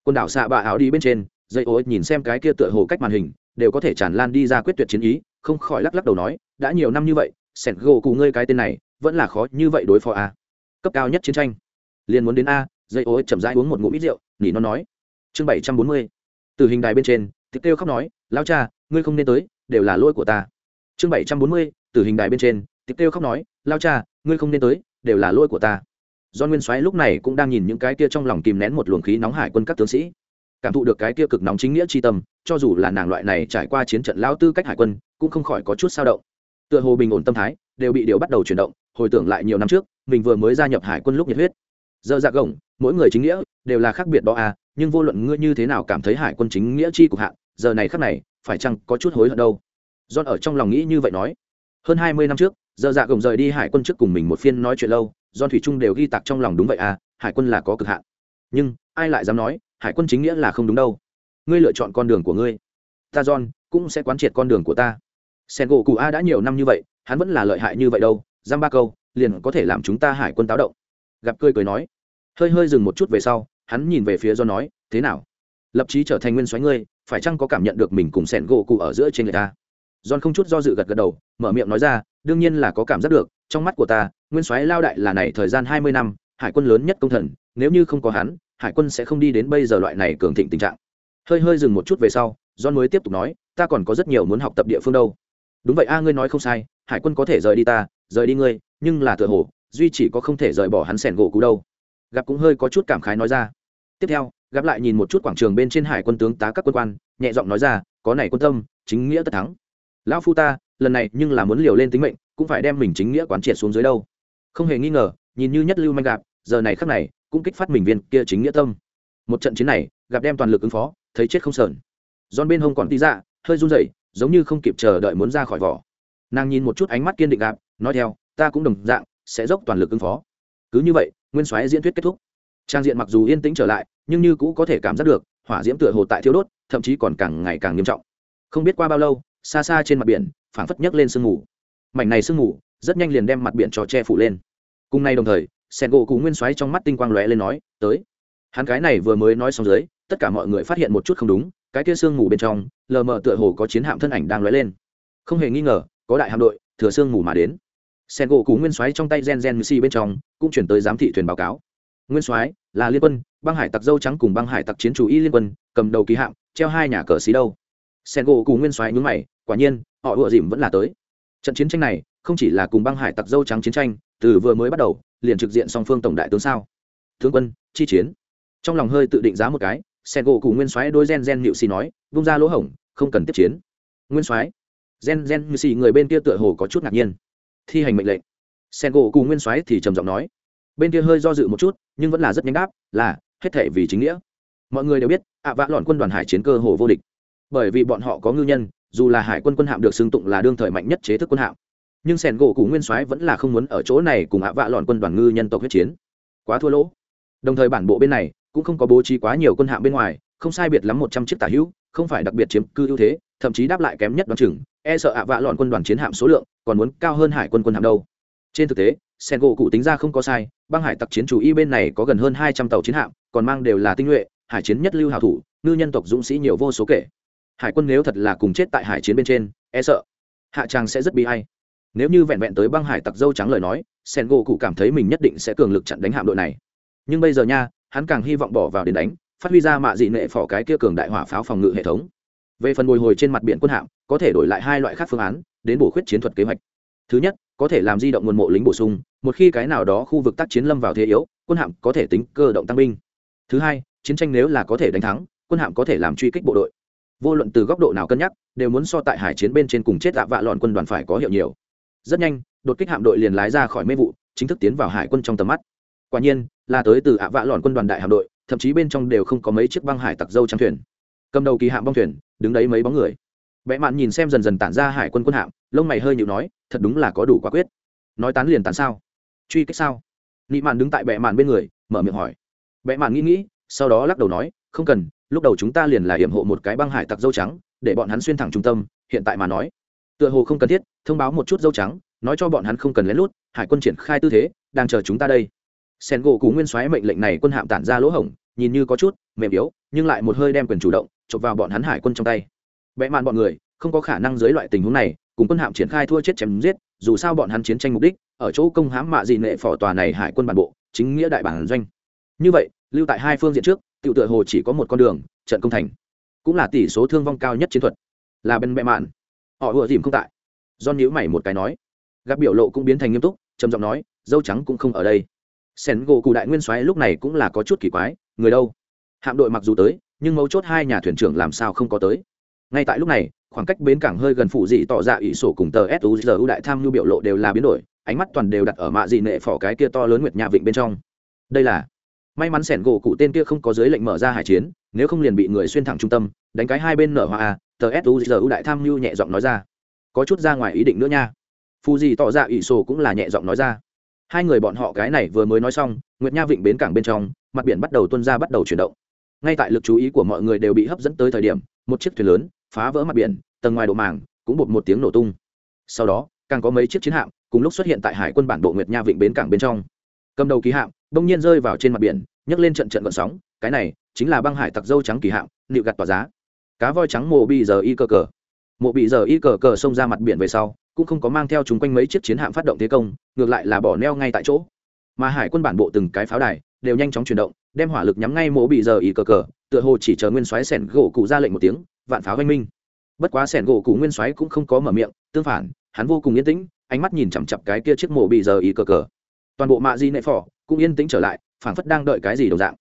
Quần đảo xạ bạ áo đi bên trên dây ối nhìn xem cái kia tựa hồ cách màn hình đều có thể tràn lan đi ra quyết tuyệt chiến ý không khỏi lắc lắc đầu nói đã nhiều năm như vậy sẻn gỗ cụ ngươi cái tên này vẫn là khó như vậy đối phó a. Cấp cao nhất chiến tranh. Liền muốn đến a dây ối chậm rãi uống một ngụm ít rượu nỉ nó nói. Chương bảy trăm bốn mươi từ hình đài bên trên thì kêu khóc nói lao cha, ngươi không nên tới, đều là lỗi của ta. Chương bảy trăm bốn mươi, từ hình đài bên trên thì kêu khóc nói lao cha, ngươi không nên tới, đều là lỗi của ta. Do nguyên soái lúc này cũng đang nhìn những cái kia trong lòng kìm nén một luồng khí nóng hải quân các tướng sĩ, cảm thụ được cái kia cực nóng chính nghĩa chi tâm, cho dù là nàng loại này trải qua chiến trận lao tư cách hải quân, cũng không khỏi có chút sao động. Tựa hồ bình ổn tâm thái, đều bị điều bắt đầu chuyển động, hồi tưởng lại nhiều năm trước, mình vừa mới gia nhập hải quân lúc nhiệt huyết. Giờ dạ gồng, mỗi người chính nghĩa, đều là khác biệt đó à nhưng vô luận ngươi như thế nào cảm thấy hải quân chính nghĩa chi cục hạn, giờ này khắc này, phải chăng có chút hối hận đâu? John ở trong lòng nghĩ như vậy nói. Hơn hai mươi năm trước, giờ dạ gồng rời đi hải quân trước cùng mình một phiên nói chuyện lâu, john thủy trung đều ghi tạc trong lòng đúng vậy à hải quân là có cực hạn. Nhưng, ai lại dám nói, hải quân chính nghĩa là không đúng đâu. Ngươi lựa chọn con đường của ngươi. Ta john, cũng sẽ quán triệt con đường của ta. Sen gỗ cụ a đã nhiều năm như vậy, hắn vẫn là lợi hại như vậy đâu, giam ba câu, liền có thể làm chúng ta hải quân táo động. Gặp cười cười nói. Hơi hơi dừng một chút về sau hắn nhìn về phía do nói, thế nào? Lập trí trở thành nguyên soái ngươi, phải chăng có cảm nhận được mình cùng sẻn gỗ cụ ở giữa trên người ta? John không chút do dự gật gật đầu, mở miệng nói ra, đương nhiên là có cảm giác được, trong mắt của ta, nguyên soái lao đại là này thời gian hai mươi năm, hải quân lớn nhất công thần, nếu như không có hắn, hải quân sẽ không đi đến bây giờ loại này cường thịnh tình trạng. Hơi hơi dừng một chút về sau, john mới tiếp tục nói, ta còn có rất nhiều muốn học tập địa phương đâu. Đúng vậy a, ngươi nói không sai, hải quân có thể rời đi ta, rời đi ngươi, nhưng là tựa hồ, duy chỉ có không thể rời bỏ hắn sẻn gỗ cụ đâu. Gặp cũng hơi có chút cảm khái nói ra tiếp theo, gặp lại nhìn một chút quảng trường bên trên hải quân tướng tá các quân quan, nhẹ giọng nói ra, có này quân tâm, chính nghĩa tất thắng. Lão phu ta, lần này nhưng là muốn liều lên tính mệnh, cũng phải đem mình chính nghĩa quán triệt xuống dưới đâu. Không hề nghi ngờ, nhìn như nhất lưu manh gặp giờ này khắc này, cũng kích phát mình viên kia chính nghĩa tâm. Một trận chiến này, gặp đem toàn lực ứng phó, thấy chết không sờn. Giòn bên hông còn tí ra hơi run rẩy, giống như không kịp chờ đợi muốn ra khỏi vỏ. Nàng nhìn một chút ánh mắt kiên định gặp nói theo, ta cũng đồng dạng, sẽ dốc toàn lực ứng phó. Cứ như vậy, nguyên soái diễn thuyết kết thúc trang diện mặc dù yên tĩnh trở lại, nhưng như cũ có thể cảm giác được, hỏa diễm tựa hồ tại thiếu đốt, thậm chí còn càng ngày càng nghiêm trọng. Không biết qua bao lâu, xa xa trên mặt biển, phảng phất nhấc lên sương mù. Mảnh này sương mù, rất nhanh liền đem mặt biển trò che phủ lên. Cùng nay đồng thời sen gỗ cụ nguyên xoáy trong mắt tinh quang lóe lên nói, tới. Hắn cái này vừa mới nói xong dưới, tất cả mọi người phát hiện một chút không đúng, cái kia sương mù bên trong, lờ mờ tựa hồ có chiến hạm thân ảnh đang lóe lên. Không hề nghi ngờ, có đại hạm đội, thừa sương mù mà đến. Sen gỗ cụ nguyên xoáy trong tay gen gen mc bên trong, cũng chuyển tới giám thị thuyền báo cáo nguyên soái là liên quân, băng hải tặc dâu trắng cùng băng hải tặc chiến chủ y liên quân, cầm đầu ký hạm, treo hai nhà cờ xí đâu. Sen gỗ cùng nguyên soái nhúng mày, quả nhiên, họ ùa dìm vẫn là tới. Trận chiến tranh này, không chỉ là cùng băng hải tặc dâu trắng chiến tranh, từ vừa mới bắt đầu, liền trực diện song phương tổng đại tướng sao. Tướng quân, chi chiến. Trong lòng hơi tự định giá một cái, sen gỗ cùng nguyên soái đôi gen gen nhịu xì nói, vung ra lỗ hổng, không cần tiếp chiến. Nguyên soái, gen gen nhịu xì người bên kia tựa hồ có chút ngạc nhiên. Thi hành mệnh lệnh. Sen gỗ cùng nguyên soái thì trầm giọng nói bên kia hơi do dự một chút, nhưng vẫn là rất nhanh đáp, là, hết thể vì chính nghĩa. Mọi người đều biết, ạ vạ lọn quân đoàn hải chiến cơ hồ vô địch. Bởi vì bọn họ có ngư nhân, dù là hải quân quân hạm được xưng tụng là đương thời mạnh nhất chế thức quân hạm. Nhưng sẻn gỗ cụ nguyên soái vẫn là không muốn ở chỗ này cùng ạ vạ lọn quân đoàn ngư nhân tộc huyết chiến. Quá thua lỗ. Đồng thời bản bộ bên này cũng không có bố trí quá nhiều quân hạm bên ngoài, không sai biệt lắm một trăm chiếc tả hữu, không phải đặc biệt chiếm cư ưu thế, thậm chí đáp lại kém nhất đoàn chừng e sợ ạ vạ lọn quân đoàn chiến hạm số lượng còn muốn cao hơn hải quân quân hạm đâu. Trên thực tế sen gỗ cụ tính ra không có sai, băng hải tặc chiến chủ y bên này có gần hơn hai trăm tàu chiến hạm, còn mang đều là tinh nhuệ, hải chiến nhất lưu hào thủ, ngư nhân tộc dũng sĩ nhiều vô số kể. Hải quân nếu thật là cùng chết tại hải chiến bên trên e sợ hạ tràng sẽ rất bi hay nếu như vẹn vẹn tới băng hải tặc dâu trắng lời nói, sen gỗ cụ cảm thấy mình nhất định sẽ cường lực chặn đánh hạm đội này. Nhưng bây giờ nha, hắn càng hy vọng bỏ vào đến đánh, phát huy ra mạ dị nệ phỏ cái kia cường đại hỏa pháo phòng ngự hệ thống. Về phần bồi hồi trên mặt biển quân hạm, có thể đổi lại hai loại khác phương án, đến bổ khuyết chiến thuật kế hoạch thứ nhất, có thể làm di động nguồn mộ lính bổ sung, một khi cái nào đó khu vực tác chiến lâm vào thế yếu, quân hạm có thể tính cơ động tăng binh. Thứ hai, chiến tranh nếu là có thể đánh thắng, quân hạm có thể làm truy kích bộ đội. Vô luận từ góc độ nào cân nhắc, đều muốn so tại hải chiến bên trên cùng chết tạ vạ lọn quân đoàn phải có hiệu nhiều. Rất nhanh, đột kích hạm đội liền lái ra khỏi mê vụ, chính thức tiến vào hải quân trong tầm mắt. Quả nhiên, là tới từ ạ vạ lọn quân đoàn đại hạm đội, thậm chí bên trong đều không có mấy chiếc băng hải tặc dâu trắng thuyền. Cầm đầu kỳ hạm băng thuyền, đứng đấy mấy bóng người. Vẽ mạn nhìn xem dần dần tản ra hải quân quân hạm, lông mày hơi nhịu nói thật đúng là có đủ quả quyết. Nói tán liền tán sao? Truy kích sao? Nị mạn đứng tại bệ mạn bên người, mở miệng hỏi. Bệ mạn nghĩ nghĩ, sau đó lắc đầu nói, không cần, lúc đầu chúng ta liền là hiểm hộ một cái băng hải tặc dâu trắng, để bọn hắn xuyên thẳng trung tâm, hiện tại mà nói. Tựa hồ không cần thiết, thông báo một chút dâu trắng, nói cho bọn hắn không cần lén lút, hải quân triển khai tư thế, đang chờ chúng ta đây. Sen gỗ cú nguyên soái mệnh lệnh này quân hạm tản ra lỗ hổng, nhìn như có chút, mềm yếu, nhưng lại một hơi đem quyền chủ động chộp vào bọn hắn hải quân trong tay. Vẽ mạn bọn người, không có khả năng dưới loại tình huống này cùng quân hạm triển khai thua chết chém giết, dù sao bọn hắn chiến tranh mục đích, ở chỗ công hãm mạ dị nệ phò tòa này hải quân bản bộ, chính nghĩa đại bản doanh. Như vậy, lưu tại hai phương diện trước tự tựa hồ chỉ có một con đường, trận công thành. Cũng là tỷ số thương vong cao nhất chiến thuật. Là bên bệ mạn. Họ ùa dìm không tại. Do nhíu mày một cái nói. Gặp biểu lộ cũng biến thành nghiêm túc, trầm giọng nói, dâu trắng cũng không ở đây. Sen gỗ cụ đại nguyên soái lúc này cũng là có chút kỳ quái, người đâu? Hạm đội mặc dù tới, nhưng mấu chốt hai nhà thuyền trưởng làm sao không có tới. Ngay tại lúc này khoảng cách bến cảng hơi gần phụ dị tỏ ra ỷ sổ cùng tờ suzu đại tham nhu biểu lộ đều là biến đổi, ánh mắt toàn đều đặt ở mạ dị nệ phỏ cái kia to lớn nguyệt nhà vịnh bên trong. Đây là, may mắn sẻn gỗ cụ tên kia không có dưới lệnh mở ra hải chiến, nếu không liền bị người xuyên thẳng trung tâm, đánh cái hai bên nở hoa a, tờ suzu đại tham nhu nhẹ giọng nói ra. Có chút ra ngoài ý định nữa nha. Phù dị tỏ ra ỷ sổ cũng là nhẹ giọng nói ra. Hai người bọn họ cái này vừa mới nói xong, nguyệt nha vịnh bến cảng bên trong, mặt biển bắt đầu tuân ra bắt đầu chuyển động. Ngay tại lực chú ý của mọi người đều bị hấp dẫn tới thời điểm, một chiếc thuyền lớn phá vỡ mặt biển, tầng ngoài độ màng cũng bột một tiếng nổ tung. Sau đó, càng có mấy chiếc chiến hạm cùng lúc xuất hiện tại hải quân bản bộ nguyệt nha vịnh bến cảng bên trong. Cầm đầu kỳ hạm đông nhiên rơi vào trên mặt biển, nhấc lên trận trận gợn sóng, cái này chính là băng hải tặc dâu trắng kỳ hạm, nịu gặt tỏa giá. Cá voi trắng mộ bị giờ y cờ cờ. Mộ bị giờ y cờ cờ xông ra mặt biển về sau, cũng không có mang theo chúng quanh mấy chiếc chiến hạm phát động thế công, ngược lại là bỏ neo ngay tại chỗ. Mà hải quân bản bộ từng cái pháo đài đều nhanh chóng chuyển động, đem hỏa lực nhắm ngay mộ bị giờ y cờ cờ, tựa hồ chỉ chờ nguyên soái sẻn gỗ cụ ra lệnh một tiếng vạn pháo oanh minh. Bất quá sẻn gỗ cụ nguyên soái cũng không có mở miệng, tương phản, hắn vô cùng yên tĩnh, ánh mắt nhìn chằm chặp cái kia chiếc mộ bị giờ y cờ cờ. Toàn bộ mạ di nệ phỏ cũng yên tĩnh trở lại, phảng phất đang đợi cái gì đồng dạng.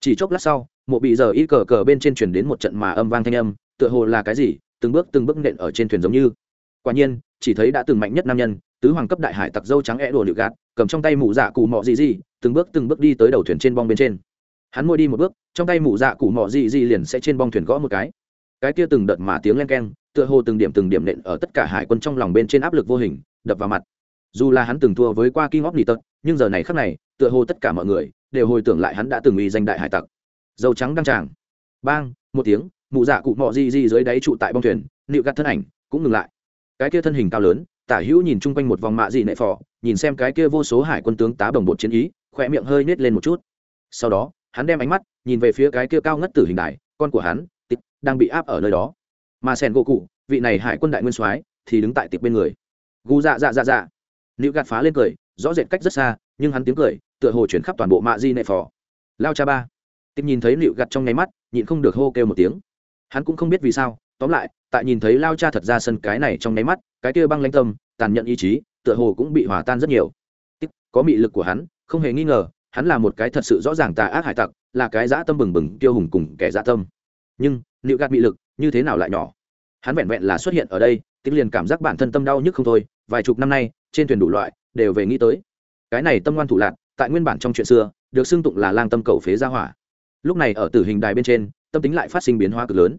Chỉ chốc lát sau, mộ bị giờ y cờ cờ bên trên truyền đến một trận mà âm vang thanh âm, tựa hồ là cái gì, từng bước từng bước nện ở trên thuyền giống như. Quả nhiên, chỉ thấy đã từng mạnh nhất nam nhân, tứ hoàng cấp đại hải tặc dâu trắng é đồ gạt, cầm trong tay mụ dạ cụ mọ gì gì từng bước từng bước đi tới đầu thuyền trên bong bên trên. Hắn môi đi một bước, trong tay mụ dạ cụ mọ gì gì liền sẽ trên bong thuyền gõ một cái cái kia từng đợt mà tiếng len keng, tựa hồ từng điểm từng điểm nện ở tất cả hải quân trong lòng bên trên áp lực vô hình, đập vào mặt. Dù là hắn từng thua với qua kinh óc nỉ tật, nhưng giờ này khắc này, tựa hồ tất cả mọi người đều hồi tưởng lại hắn đã từng uy danh đại hải tặc. Dầu trắng đăng tràng. Bang, một tiếng, mụ dạ cụ mọ di di dưới đáy trụ tại bong thuyền, nịu gạt thân ảnh, cũng ngừng lại. Cái kia thân hình cao lớn, tả hữu nhìn chung quanh một vòng mạ dị nệ phò, nhìn xem cái kia vô số hải quân tướng tá bồng bột chiến ý, khỏe miệng hơi nết lên một chút. Sau đó, hắn đem ánh mắt nhìn về phía cái kia cao ngất tử hình đại con của hắn đang bị áp ở nơi đó. Mà sen gỗ cụ vị này hải quân đại nguyên soái, thì đứng tại tiệp bên người. Gu dạ dạ dạ dạ. Nữ gạt phá lên cười, rõ rệt cách rất xa, nhưng hắn tiếng cười, tựa hồ chuyển khắp toàn bộ mạ di nệ phò. Lao cha ba. Tiếp nhìn thấy liệu gặt trong nháy mắt, nhịn không được hô kêu một tiếng. Hắn cũng không biết vì sao, tóm lại, tại nhìn thấy lao cha thật ra sân cái này trong nháy mắt, cái kia băng lãnh tâm, tàn nhẫn ý chí, tựa hồ cũng bị hòa tan rất nhiều. Tiếp có mị lực của hắn, không hề nghi ngờ, hắn là một cái thật sự rõ ràng tà ác hải tặc, là cái dã tâm bừng bừng tiêu hùng cùng kẻ dã tâm nhưng liệu gạt bị lực như thế nào lại nhỏ? Hắn vẹn vẹn là xuất hiện ở đây, tích liền cảm giác bản thân tâm đau nhức không thôi, vài chục năm nay, trên thuyền đủ loại, đều về nghĩ tới. Cái này tâm ngoan thủ lạc, tại nguyên bản trong chuyện xưa, được xưng tụng là lang tâm cầu phế gia hỏa. Lúc này ở tử hình đài bên trên, tâm tính lại phát sinh biến hóa cực lớn.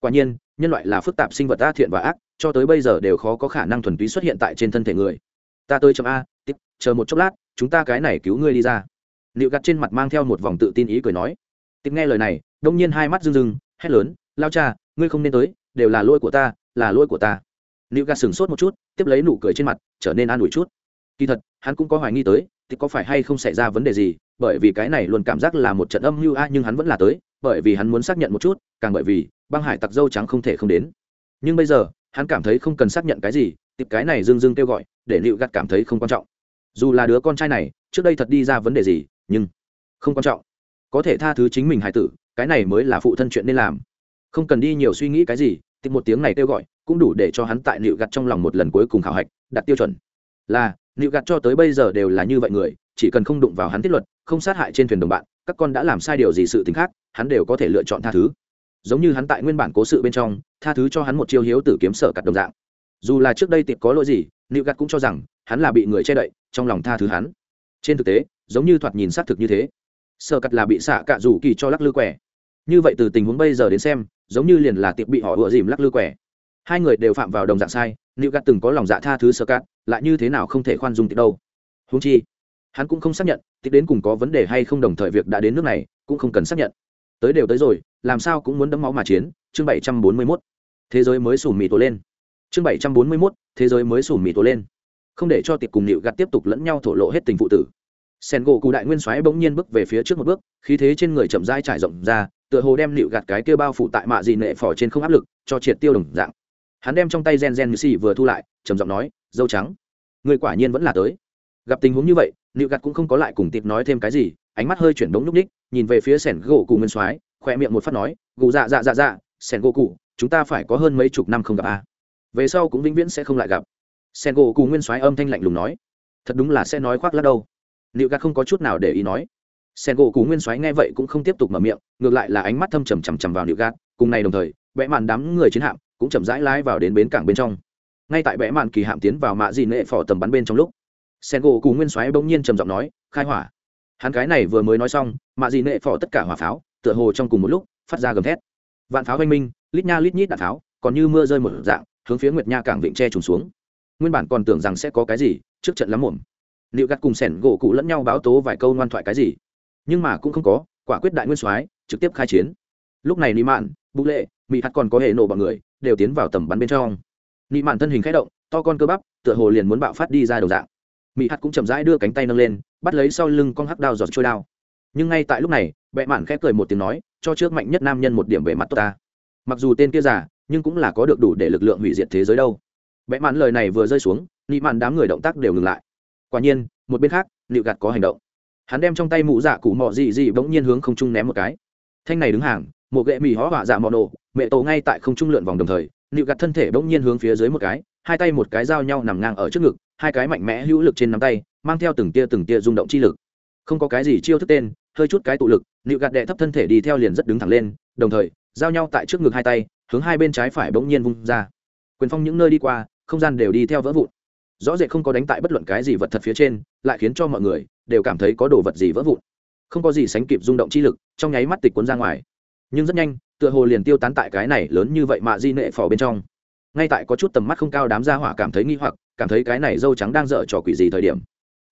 Quả nhiên, nhân loại là phức tạp sinh vật đa thiện và ác, cho tới bây giờ đều khó có khả năng thuần túy xuất hiện tại trên thân thể người. Ta tới chấm a tiếp chờ một chốc lát, chúng ta cái này cứu ngươi đi ra. Liệu gặt trên mặt mang theo một vòng tự tin ý cười nói. Tiếp nghe lời này, đông nhiên hai mắt rưng rưng hét lớn, lao cha, ngươi không nên tới, đều là lỗi của ta, là lỗi của ta. Nữ gặt sửng sốt một chút, tiếp lấy nụ cười trên mặt, trở nên an ủi chút. Kỳ thật, hắn cũng có hoài nghi tới, thì có phải hay không xảy ra vấn đề gì, bởi vì cái này luôn cảm giác là một trận âm mưu a, nhưng hắn vẫn là tới, bởi vì hắn muốn xác nhận một chút, càng bởi vì, băng hải tặc dâu trắng không thể không đến. Nhưng bây giờ, hắn cảm thấy không cần xác nhận cái gì tiệp cái này dưng dưng kêu gọi, để liệu gạt cảm thấy không quan trọng. Dù là đứa con trai này, trước đây thật đi ra vấn đề gì, nhưng không quan trọng. Có thể tha thứ chính mình hải tử cái này mới là phụ thân chuyện nên làm. Không cần đi nhiều suy nghĩ cái gì thì một tiếng này kêu gọi, cũng đủ để cho hắn tại liệu gặt trong lòng một lần cuối cùng khảo hạch, đặt tiêu chuẩn. Là liệu gặt cho tới bây giờ đều là như vậy người, chỉ cần không đụng vào hắn tiết luật, không sát hại trên thuyền đồng bạn, các con đã làm sai điều gì sự t ì n h khác, hắn đều có thể lựa chọn tha thứ. Giống như hắn tại nguyên bản cố sự bên trong, tha thứ cho hắn một chiêu hiếu tử kiếm sở cặt đồng dạng. Dù là trước đây tiệp có lỗi gì liệu gặt cũng cho rằng, hắn là bị người che đậy, trong lòng tha thứ hắn. Trên thực tế, giống như thoạt nhìn xác thực như thế. Sợ cặt là bị xạ cạ rủ kỳ cho lắc lư quẻ. Như vậy từ tình huống bây giờ đến xem, giống như liền là tiệp bị họ ựa dìm lắc lư quẻ. Hai người đều phạm vào đồng dạng sai nữ gạt từng có lòng dạ tha thứ sơ cát lại như thế nào không thể khoan dung tịch đâu. Húng chi, hắn cũng không xác nhận tiệp đến cùng có vấn đề hay không đồng thời việc đã đến nước này, cũng không cần xác nhận. Tới đều tới rồi, làm sao cũng muốn đấm máu mà chiến, chương bảy trăm bốn mươi mốt. Thế giới mới sủm mì tổ lên. Chương bảy trăm bốn mươi mốt, thế giới mới sủm mì tổ lên. Không để cho tiệp cùng nịu gạt tiếp tục lẫn nhau thổ lộ hết tình phụ tử sen gỗ cụ đại nguyên soái bỗng nhiên bước về phía trước một bước, khí thế trên người chậm rãi trải rộng ra, tựa hồ đem nịu gạt cái kia bao phủ tại mạ dị nệ phỏ trên không áp lực, cho triệt tiêu đồng dạng. Hắn đem trong tay gen gen như xì vừa thu lại, trầm giọng nói, dâu trắng người quả nhiên vẫn là tới. Gặp tình huống như vậy, nịu gạt cũng không có lại cùng tiệp nói thêm cái gì, ánh mắt hơi chuyển đống nhúc ních, nhìn về phía sẻn gỗ cụ nguyên soái, khoe miệng một phát nói, gù dạ dạ dạ dạ sẻn gỗ cụ chúng ta phải có hơn mấy chục năm không gặp a. À. về sau cũng vĩnh viễn sẽ không lại gặp. Sen gỗ cụ nguyên soái âm thanh lạnh lùng nói, thật đúng là sẽ nói khoác lắc đâu liệu gạt không có chút nào để ý nói. Sen gỗ cú nguyên soái nghe vậy cũng không tiếp tục mở miệng, ngược lại là ánh mắt thâm trầm trầm trầm vào liệu gạt, cùng này đồng thời vẽ màn đám người chiến hạm cũng chậm rãi lái vào đến bến cảng bên trong. Ngay tại vẽ màn kỳ hạm tiến vào mạ dị nệ phỏ tầm bắn bên trong lúc, sen gỗ cú nguyên soái bỗng nhiên trầm giọng nói, khai hỏa. Hắn cái này vừa mới nói xong, mạ dị nệ phỏ tất cả hỏa pháo, tựa hồ trong cùng một lúc, phát ra gầm thét. Vạn pháo oanh minh, lít nha lít nhít đạn pháo, còn như mưa rơi một dạng, hướng phía nguyệt nha cảng vịnh tre trùng xuống. Nguyên bản còn tưởng rằng sẽ có cái gì, trước trận lắm muộn liệu gắt cùng sẻn gỗ cụ lẫn nhau báo tố vài câu ngoan thoại cái gì? Nhưng mà cũng không có, quả quyết đại nguyên soái trực tiếp khai chiến. Lúc này nị mạn bụ lệ mỹ hạt còn có hệ nổ bọn người, đều tiến vào tầm bắn bên trong. Nị mạn thân hình khẽ động, to con cơ bắp, tựa hồ liền muốn bạo phát đi ra đầu dạng. Mỹ hạt cũng chậm rãi đưa cánh tay nâng lên, bắt lấy sau lưng con hắc đao giọt trôi đao. Nhưng ngay tại lúc này, bệ mạn khẽ cười một tiếng nói, cho trước mạnh nhất nam nhân một điểm về mặt tốt ta. Mặc dù tên kia giả nhưng cũng là có được đủ để lực lượng hủy diệt thế giới đâu. Bệ mạn lời này vừa rơi xuống, nị mạn đám người động tác đều ngừng lại quả nhiên, một bên khác, Liệu gạt có hành động. Hắn đem trong tay mụ dạ cụ mọ dị dị bỗng nhiên hướng không trung ném một cái. Thanh này đứng hàng, một gậy mì hó họa dạ mọ nổ, mẹ tổ ngay tại không trung lượn vòng đồng thời, Liệu gạt thân thể bỗng nhiên hướng phía dưới một cái, hai tay một cái giao nhau nằm ngang ở trước ngực, hai cái mạnh mẽ hữu lực trên nắm tay, mang theo từng tia từng tia rung động chi lực. Không có cái gì chiêu thức tên, hơi chút cái tụ lực, Liệu gạt đệ thấp thân thể đi theo liền rất đứng thẳng lên, đồng thời, giao nhau tại trước ngực hai tay, hướng hai bên trái phải bỗng nhiên vung ra. Quyền phong những nơi đi qua, không gian đều đi theo vỡ vụn rõ rệt không có đánh tại bất luận cái gì vật thật phía trên, lại khiến cho mọi người đều cảm thấy có đồ vật gì vỡ vụn. Không có gì sánh kịp rung động chi lực, trong nháy mắt tịch cuốn ra ngoài. Nhưng rất nhanh, tựa hồ liền tiêu tán tại cái này lớn như vậy mà di nệ phò bên trong. Ngay tại có chút tầm mắt không cao đám gia hỏa cảm thấy nghi hoặc, cảm thấy cái này dâu trắng đang dở trò quỷ gì thời điểm.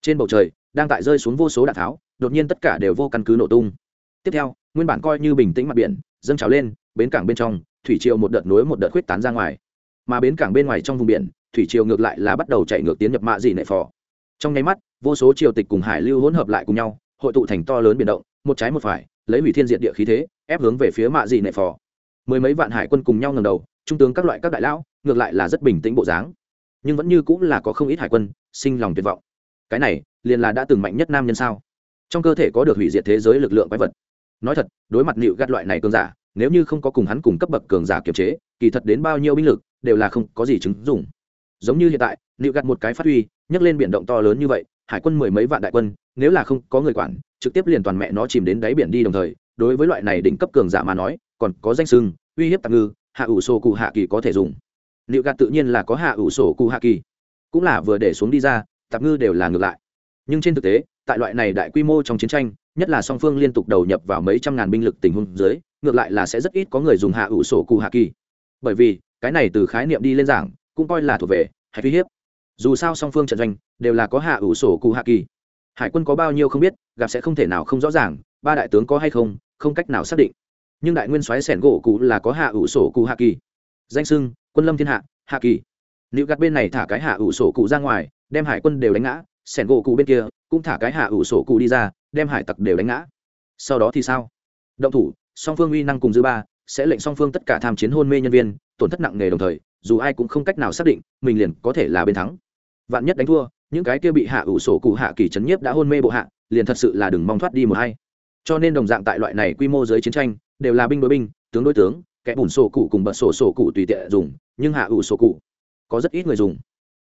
Trên bầu trời, đang tại rơi xuống vô số đạn tháo, đột nhiên tất cả đều vô căn cứ nổ tung. Tiếp theo, nguyên bản coi như bình tĩnh mặt biển, dâng trào lên, bến cảng bên trong, thủy triều một đợt nối một đợt khuyết tán ra ngoài. Mà bến cảng bên ngoài trong vùng biển thủy triều ngược lại là bắt đầu chạy ngược tiến nhập mạ dị nệ phò. Trong nháy mắt, vô số triều tịch cùng hải lưu hỗn hợp lại cùng nhau, hội tụ thành to lớn biển động, một trái một phải, lấy hủy thiên diện địa khí thế, ép hướng về phía mạ dị nệ phò. Mười mấy vạn hải quân cùng nhau ngầm đầu, trung tướng các loại các đại lão, ngược lại là rất bình tĩnh bộ dáng. Nhưng vẫn như cũng là có không ít hải quân, sinh lòng tuyệt vọng. Cái này, liền là đã từng mạnh nhất nam nhân sao? Trong cơ thể có được hủy diệt thế giới lực lượng quái vật. Nói thật, đối mặt nịu gắt loại này cường giả, nếu như không có cùng hắn cùng cấp bậc cường giả kiềm chế, kỳ thật đến bao nhiêu binh lực, đều là không có gì chứng dùng giống như hiện tại, nịu gặt một cái phát huy, nhấc lên biển động to lớn như vậy, hải quân mười mấy vạn đại quân, nếu là không có người quản, trực tiếp liền toàn mẹ nó chìm đến đáy biển đi đồng thời. Đối với loại này đỉnh cấp cường giả mà nói, còn có danh sưng uy hiếp tạm ngư, hạ ủ sổ cụ hạ kỳ có thể dùng. Nịu gạt tự nhiên là có hạ ủ sổ cụ hạ kỳ. Cũng là vừa để xuống đi ra, tạm ngư đều là ngược lại. Nhưng trên thực tế, tại loại này đại quy mô trong chiến tranh, nhất là song phương liên tục đầu nhập vào mấy trăm ngàn binh lực tình huống dưới, ngược lại là sẽ rất ít có người dùng hạ ủ sổ cụ hạ kỳ. Bởi vì, cái này từ khái niệm đi lên giảng cũng coi là thuộc về hay uy hiếp. Dù sao song phương trận doanh đều là có hạ ủ sổ cụ hạ kỳ. Hải quân có bao nhiêu không biết, gặp sẽ không thể nào không rõ ràng, ba đại tướng có hay không không cách nào xác định. Nhưng đại nguyên soái sẻn gỗ cụ là có hạ ủ sổ cụ hạ kỳ. Danh sưng quân lâm thiên hạ hạ kỳ. Nếu gạt bên này thả cái hạ ủ sổ cụ ra ngoài, đem hải quân đều đánh ngã, sẻn gỗ cụ bên kia cũng thả cái hạ ủ sổ cụ đi ra, đem hải tặc đều đánh ngã. Sau đó thì sao? Động thủ, song phương uy năng cùng dư ba, sẽ lệnh song phương tất cả tham chiến hôn mê nhân viên, tổn thất nặng nề đồng thời dù ai cũng không cách nào xác định, mình liền có thể là bên thắng. Vạn nhất đánh thua, những cái kia bị hạ ủ sổ cụ hạ kỳ trấn nhiếp đã hôn mê bộ hạ, liền thật sự là đừng mong thoát đi một hay cho nên đồng dạng tại loại này quy mô dưới chiến tranh, đều là binh đối binh, tướng đối tướng, kẻ bùn sổ cụ cùng bật sổ sổ cụ tùy tiện dùng, nhưng hạ ủ sổ cụ có rất ít người dùng.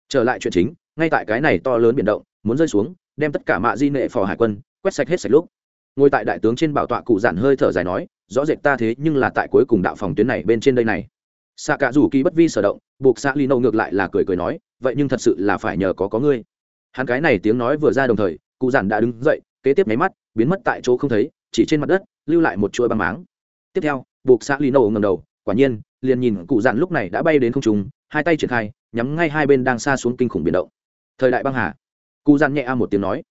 Trở lại chuyện chính, ngay tại cái này to lớn biển động, muốn rơi xuống, đem tất cả mạ di nệ phò hải quân, quét sạch hết sạch lúc. Ngồi tại đại tướng trên bảo tọa cụ giản hơi thở dài nói, rõ rệt ta thế nhưng là tại cuối cùng đạo phòng tuyến này bên trên đây này xạ cả rủ kỳ bất vi sở động, buộc xạ lino ngược lại là cười cười nói, vậy nhưng thật sự là phải nhờ có có ngươi. Hắn cái này tiếng nói vừa ra đồng thời, cụ giản đã đứng dậy, kế tiếp máy mắt, biến mất tại chỗ không thấy, chỉ trên mặt đất, lưu lại một chuỗi băng máng. Tiếp theo, buộc xạ lino ngầm đầu, quả nhiên, liền nhìn cụ giản lúc này đã bay đến không trung, hai tay triển khai, nhắm ngay hai bên đang xa xuống kinh khủng biển động. Thời đại băng hà. Cụ giản nhẹ a một tiếng nói.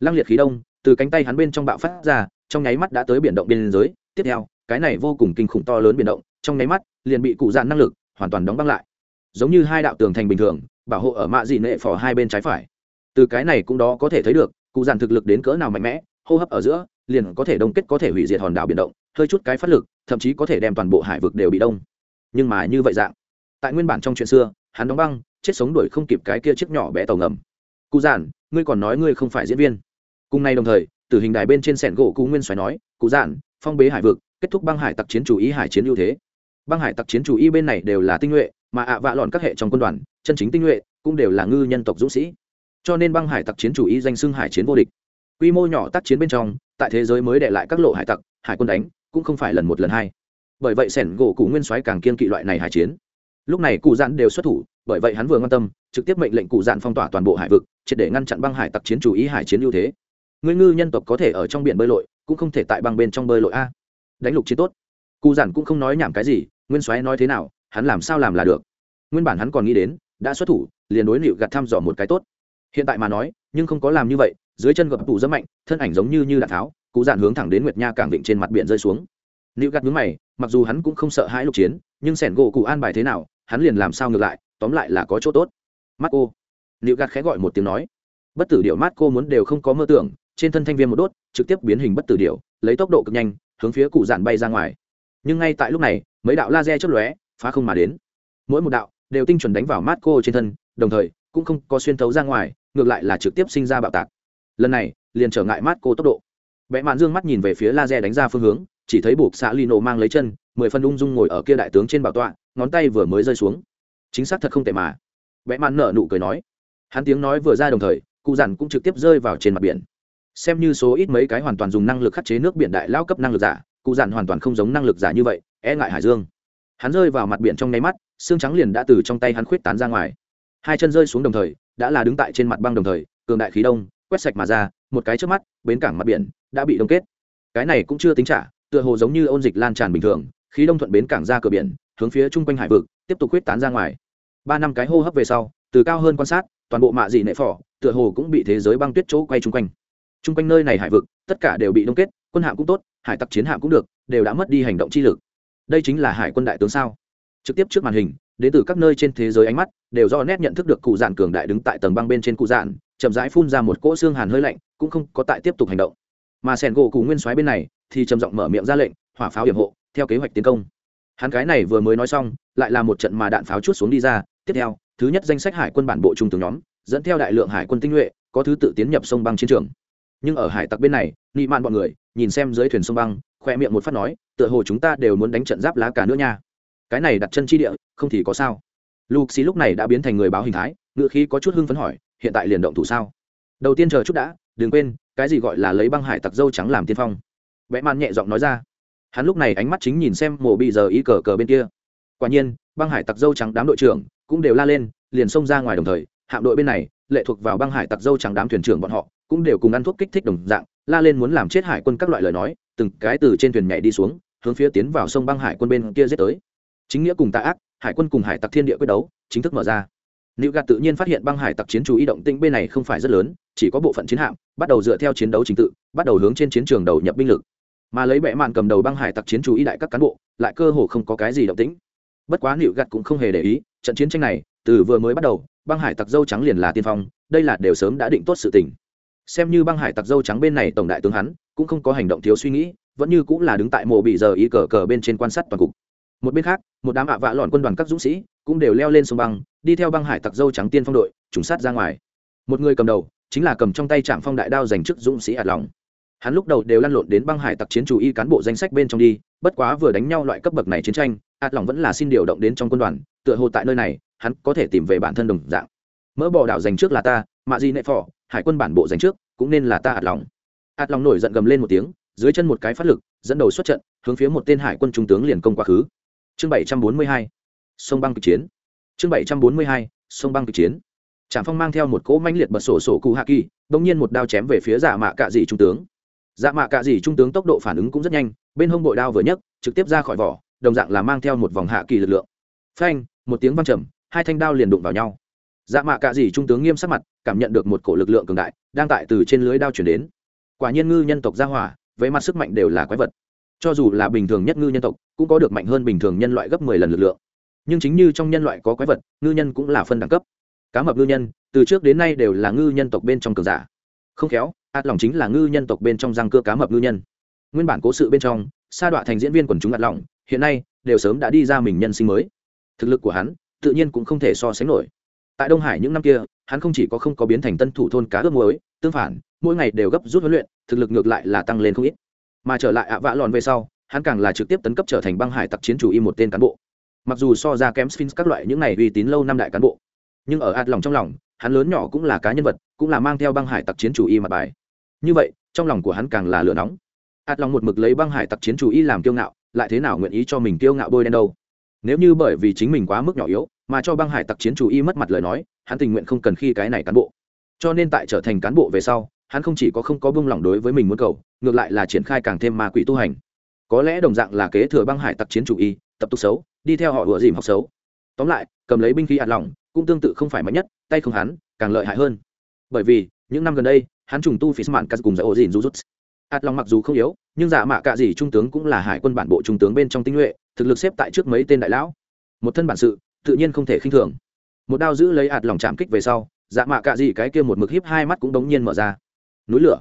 Lăng liệt khí đông, từ cánh tay hắn bên trong bạo phát ra, trong nháy mắt đã tới biển động biên giới. Tiếp theo, cái này vô cùng kinh khủng to lớn biển động trong nháy mắt, liền bị cụ dạn năng lực hoàn toàn đóng băng lại. Giống như hai đạo tường thành bình thường, bảo hộ ở mạ dị nệ phò hai bên trái phải. Từ cái này cũng đó có thể thấy được, cụ dạn thực lực đến cỡ nào mạnh mẽ, hô hấp ở giữa, liền có thể đông kết có thể hủy diệt hòn đảo biển động, hơi chút cái phát lực, thậm chí có thể đem toàn bộ hải vực đều bị đông. Nhưng mà như vậy dạng, tại nguyên bản trong chuyện xưa, hắn đóng băng, chết sống đuổi không kịp cái kia chiếc nhỏ bé tàu ngầm. Cụ giản, ngươi còn nói ngươi không phải diễn viên. Cùng nay đồng thời từ hình đài bên trên sẻn gỗ cụ nguyên xoáy nói, cụ giản, phong bế hải vực, kết thúc băng hải tặc chiến chủ ý hải chiến ưu thế băng hải tặc chiến chủ y bên này đều là tinh nhuệ, mà ạ vạ lọn các hệ trong quân đoàn, chân chính tinh nhuệ, cũng đều là ngư nhân tộc dũng sĩ. Cho nên băng hải tặc chiến chủ y danh xưng hải chiến vô địch. Quy mô nhỏ tác chiến bên trong, tại thế giới mới để lại các lộ hải tặc, hải quân đánh, cũng không phải lần một lần hai. Bởi vậy sẻn gỗ cụ nguyên soái càng kiên kỵ loại này hải chiến. Lúc này cụ dạn đều xuất thủ, bởi vậy hắn vừa quan tâm, trực tiếp mệnh lệnh cụ dạn phong tỏa toàn bộ hải vực, triệt để ngăn chặn băng hải tặc chiến chủ ý hải chiến ưu thế. Người ngư nhân tộc có thể ở trong biển bơi lội, cũng không thể tại băng bên trong bơi lội a. Đánh lục chiến tốt. Cụ dạn cũng không nói nhảm cái gì nguyên soái nói thế nào, hắn làm sao làm là được. Nguyên bản hắn còn nghĩ đến, đã xuất thủ, liền đối liệu Gạt thăm dò một cái tốt. Hiện tại mà nói, nhưng không có làm như vậy, dưới chân gập tủ rất mạnh, thân ảnh giống như như đạn tháo cụ dạn hướng thẳng đến nguyệt nha cảng vịnh trên mặt biển rơi xuống. Liệu Gạt nhướng mày, mặc dù hắn cũng không sợ hãi lục chiến, nhưng sẻn gỗ cụ an bài thế nào, hắn liền làm sao ngược lại, tóm lại là có chỗ tốt. Mắt cô. Liệu Gạt khẽ gọi một tiếng nói. Bất tử điệu mát cô muốn đều không có mơ tưởng, trên thân thanh viên một đốt, trực tiếp biến hình bất tử điệu lấy tốc độ cực nhanh, hướng phía cụ dạn bay ra ngoài. Nhưng ngay tại lúc này mấy đạo laser chớp lóe, phá không mà đến. Mỗi một đạo đều tinh chuẩn đánh vào mát cô trên thân, đồng thời cũng không có xuyên thấu ra ngoài, ngược lại là trực tiếp sinh ra bạo tạc. Lần này, liền trở ngại mát cô tốc độ. Vẽ mạn dương mắt nhìn về phía laser đánh ra phương hướng, chỉ thấy buộc xã lino mang lấy chân, mười phân ung dung ngồi ở kia đại tướng trên bảo tọa, ngón tay vừa mới rơi xuống. Chính xác thật không tệ mà. Vẽ mạn nở nụ cười nói. Hắn tiếng nói vừa ra đồng thời, cụ giản cũng trực tiếp rơi vào trên mặt biển. Xem như số ít mấy cái hoàn toàn dùng năng lực khắc chế nước biển đại lao cấp năng lực giả, cụ giản hoàn toàn không giống năng lực giả như vậy e ngại hải dương. Hắn rơi vào mặt biển trong nháy mắt, xương trắng liền đã từ trong tay hắn khuyết tán ra ngoài. Hai chân rơi xuống đồng thời, đã là đứng tại trên mặt băng đồng thời, cường đại khí đông, quét sạch mà ra, một cái trước mắt, bến cảng mặt biển đã bị đông kết. Cái này cũng chưa tính trả, tựa hồ giống như ôn dịch lan tràn bình thường, khí đông thuận bến cảng ra cửa biển, hướng phía chung quanh hải vực, tiếp tục khuyết tán ra ngoài. Ba năm cái hô hấp về sau, từ cao hơn quan sát, toàn bộ mạ dị nệ phỏ, tựa hồ cũng bị thế giới băng tuyết chỗ quay chung quanh. Chung quanh nơi này hải vực, tất cả đều bị đông kết, quân hạm cũng tốt, hải tặc chiến hạm cũng được, đều đã mất đi hành động chi lực đây chính là hải quân đại tướng sao? Trực tiếp trước màn hình, đến từ các nơi trên thế giới ánh mắt, đều do nét nhận thức được cụ dạn cường đại đứng tại tầng băng bên trên cụ dạn chậm rãi phun ra một cỗ xương hàn hơi lạnh, cũng không có tại tiếp tục hành động. Mà sẻn gỗ cụ nguyên soái bên này, thì trầm giọng mở miệng ra lệnh, hỏa pháo hiểm hộ, theo kế hoạch tiến công. Hắn cái này vừa mới nói xong, lại là một trận mà đạn pháo chút xuống đi ra. Tiếp theo, thứ nhất danh sách hải quân bản bộ trung tướng nhóm, dẫn theo đại lượng hải quân tinh nhuệ, có thứ tự tiến nhập sông băng chiến trường nhưng ở hải tặc bên này, nị mạn bọn người, nhìn xem dưới thuyền sông băng, khoe miệng một phát nói, tựa hồ chúng ta đều muốn đánh trận giáp lá cả nữa nha. Cái này đặt chân chi địa, không thì có sao. Lục xí lúc này đã biến thành người báo hình thái, ngựa khí có chút hưng phấn hỏi, hiện tại liền động thủ sao? Đầu tiên chờ chút đã, đừng quên, cái gì gọi là lấy băng hải tặc dâu trắng làm tiên phong. Vẽ man nhẹ giọng nói ra. Hắn lúc này ánh mắt chính nhìn xem mổ bị giờ ý cờ cờ bên kia. Quả nhiên, băng hải tặc dâu trắng đám đội trưởng cũng đều la lên, liền xông ra ngoài đồng thời, hạm đội bên này lệ thuộc vào băng hải tặc dâu trắng đám thuyền trưởng bọn họ cũng đều cùng ăn thuốc kích thích đồng dạng la lên muốn làm chết hải quân các loại lời nói từng cái từ trên thuyền nhảy đi xuống hướng phía tiến vào sông băng hải quân bên kia giết tới chính nghĩa cùng tạ ác hải quân cùng hải tặc thiên địa quyết đấu chính thức mở ra Nữ gạt tự nhiên phát hiện băng hải tặc chiến chú ý động tĩnh bên này không phải rất lớn, chỉ có bộ phận chiến hạm bắt đầu dựa theo chiến đấu trình tự, bắt đầu hướng trên chiến trường đầu nhập binh lực. Mà lấy bệ mạn cầm đầu băng hải tặc chiến chú ý đại các cán bộ, lại cơ hồ không có cái gì động tĩnh. Bất quá Nữ gạt cũng không hề để ý, trận chiến tranh này, từ vừa mới bắt đầu, băng hải tặc dâu trắng liền là tiên phong, đây là đều sớm đã định tốt sự tình. Xem như băng hải tặc dâu trắng bên này tổng đại tướng hắn, cũng không có hành động thiếu suy nghĩ, vẫn như cũng là đứng tại mộ bị giờ ý cờ cờ bên trên quan sát toàn cục. Một bên khác một đám ạ vạ lọn quân đoàn các dũng sĩ cũng đều leo lên sông băng đi theo băng hải tặc dâu trắng tiên phong đội trùng sát ra ngoài. Một người cầm đầu chính là cầm trong tay trạm phong đại đao dành chức dũng sĩ ạt lòng hắn lúc đầu đều lăn lộn đến băng hải tặc chiến chủ y cán bộ danh sách bên trong đi bất quá vừa đánh nhau loại cấp bậc này chiến tranh ạt lòng vẫn là xin điều động đến trong quân đoàn tựa hồ tại nơi này hắn có thể tìm về bản thân đồng dạng. Mỡ bò đảo dành trước là ta mạ di nệ phỏ hải quân bản bộ dành trước, cũng nên là ta ạt lòng. Ạt lòng nổi giận gầm lên một tiếng, dưới chân một cái phát lực, dẫn đầu xuất trận, hướng phía một tên hải quân trung tướng liền công quá khứ. Chương bảy trăm bốn mươi hai, sông băng kịch chiến. Chương bảy trăm bốn mươi hai, sông băng kịch chiến. Trạm phong mang theo một cỗ manh liệt bật sổ sổ cụ hạ kỳ đ ỗ n g nhiên một đao chém về phía giả mạ cạ dị trung tướng. Dạ mạ cạ dị trung tướng tốc độ phản ứng cũng rất nhanh, bên hông bội đao vừa nhấc, trực tiếp ra khỏi vỏ, đồng dạng là mang theo một vòng hạ kỳ lực lượng. Phanh, một tiếng văng trầm, hai thanh đao liền đụng vào nhau dạ mạ cạ dì trung tướng nghiêm sắc mặt, cảm nhận được một cổ lực lượng cường đại đang tại từ trên lưới đao chuyển đến. Quả nhiên ngư nhân tộc ra hỏa với mặt sức mạnh đều là quái vật. Cho dù là bình thường nhất ngư nhân tộc, cũng có được mạnh hơn bình thường nhân loại gấp mười lần lực lượng. Nhưng chính như trong nhân loại có quái vật, ngư nhân cũng là phân đẳng cấp. Cá mập ngư nhân, từ trước đến nay đều là ngư nhân tộc bên trong cường giả. Không khéo, ạt lòng chính là ngư nhân tộc bên trong răng cưa cá mập ngư nhân. Nguyên bản cố sự bên trong, sa đọa thành diễn viên quần chúng ạt lòng, hiện nay đều sớm đã đi ra mình nhân sinh mới. Thực lực của hắn, tự nhiên cũng không thể so sánh nổi tại đông hải những năm kia, hắn không chỉ có không có biến thành tân thủ thôn cá ướp muối, tương phản, mỗi ngày đều gấp rút huấn luyện, thực lực ngược lại là tăng lên không ít. Mà trở lại ạ vạ lòn về sau, hắn càng là trực tiếp tấn cấp trở thành băng hải tặc chiến chủ y một tên cán bộ. Mặc dù so ra kém sphinx các loại những này uy tín lâu năm đại cán bộ, nhưng ở ạt lòng trong lòng, hắn lớn nhỏ cũng là cá nhân vật, cũng là mang theo băng hải tặc chiến chủ y mặt bài. Như vậy, trong lòng của hắn càng là lửa nóng. Ạt lòng một mực lấy băng hải tặc chiến chủ y làm kiêu ngạo, lại thế nào nguyện ý cho mình kiêu ngạo bôi đen đâu? Nếu như bởi vì chính mình quá mức nhỏ yếu mà cho băng hải tặc chiến chủ y mất mặt lời nói, hắn tình nguyện không cần khi cái này cán bộ. Cho nên tại trở thành cán bộ về sau, hắn không chỉ có không có buông lỏng đối với mình muốn cầu, ngược lại là triển khai càng thêm ma quỷ tu hành. Có lẽ đồng dạng là kế thừa băng hải tặc chiến chủ y, tập tục xấu, đi theo họ ủa dìm học xấu. Tóm lại, cầm lấy binh khí ạt lỏng, cũng tương tự không phải mạnh nhất, tay không hắn, càng lợi hại hơn. Bởi vì, những năm gần đây, hắn trùng tu phí mạn cắt cùng giải ổ dìn rút ạt lòng mặc dù không yếu, nhưng giả mạ cạ dì trung tướng cũng là hải quân bản bộ trung tướng bên trong tinh nhuệ, thực lực xếp tại trước mấy tên đại lão. Một thân bản sự tự nhiên không thể khinh thường. Một đao giữ lấy ạt lòng chạm kích về sau dạ mạ cạ Dị cái kia một mực hiếp hai mắt cũng đống nhiên mở ra. Núi lửa.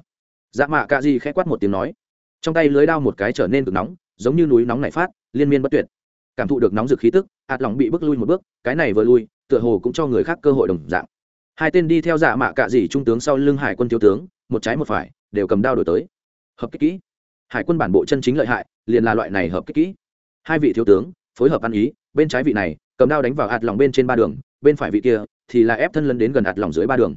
Dạ mạ cạ Dị khẽ quát một tiếng nói. Trong tay lưới đao một cái trở nên cực nóng, giống như núi nóng này phát, liên miên bất tuyệt. Cảm thụ được nóng rực khí tức, ạt lòng bị bước lui một bước, cái này vừa lui, tựa hồ cũng cho người khác cơ hội đồng dạng. Hai tên đi theo dạ mạ cạ dị trung tướng sau lưng hải quân thiếu tướng, một trái một phải, đều cầm đao đổi tới. Hợp kích kỹ. Hải quân bản bộ chân chính lợi hại, liền là loại này hợp kích kỹ. Hai vị thiếu tướng, phối hợp ăn ý, bên trái vị này cầm đao đánh vào ạt lòng bên trên ba đường, bên phải vị kia thì là ép thân lấn đến gần ạt lòng dưới ba đường.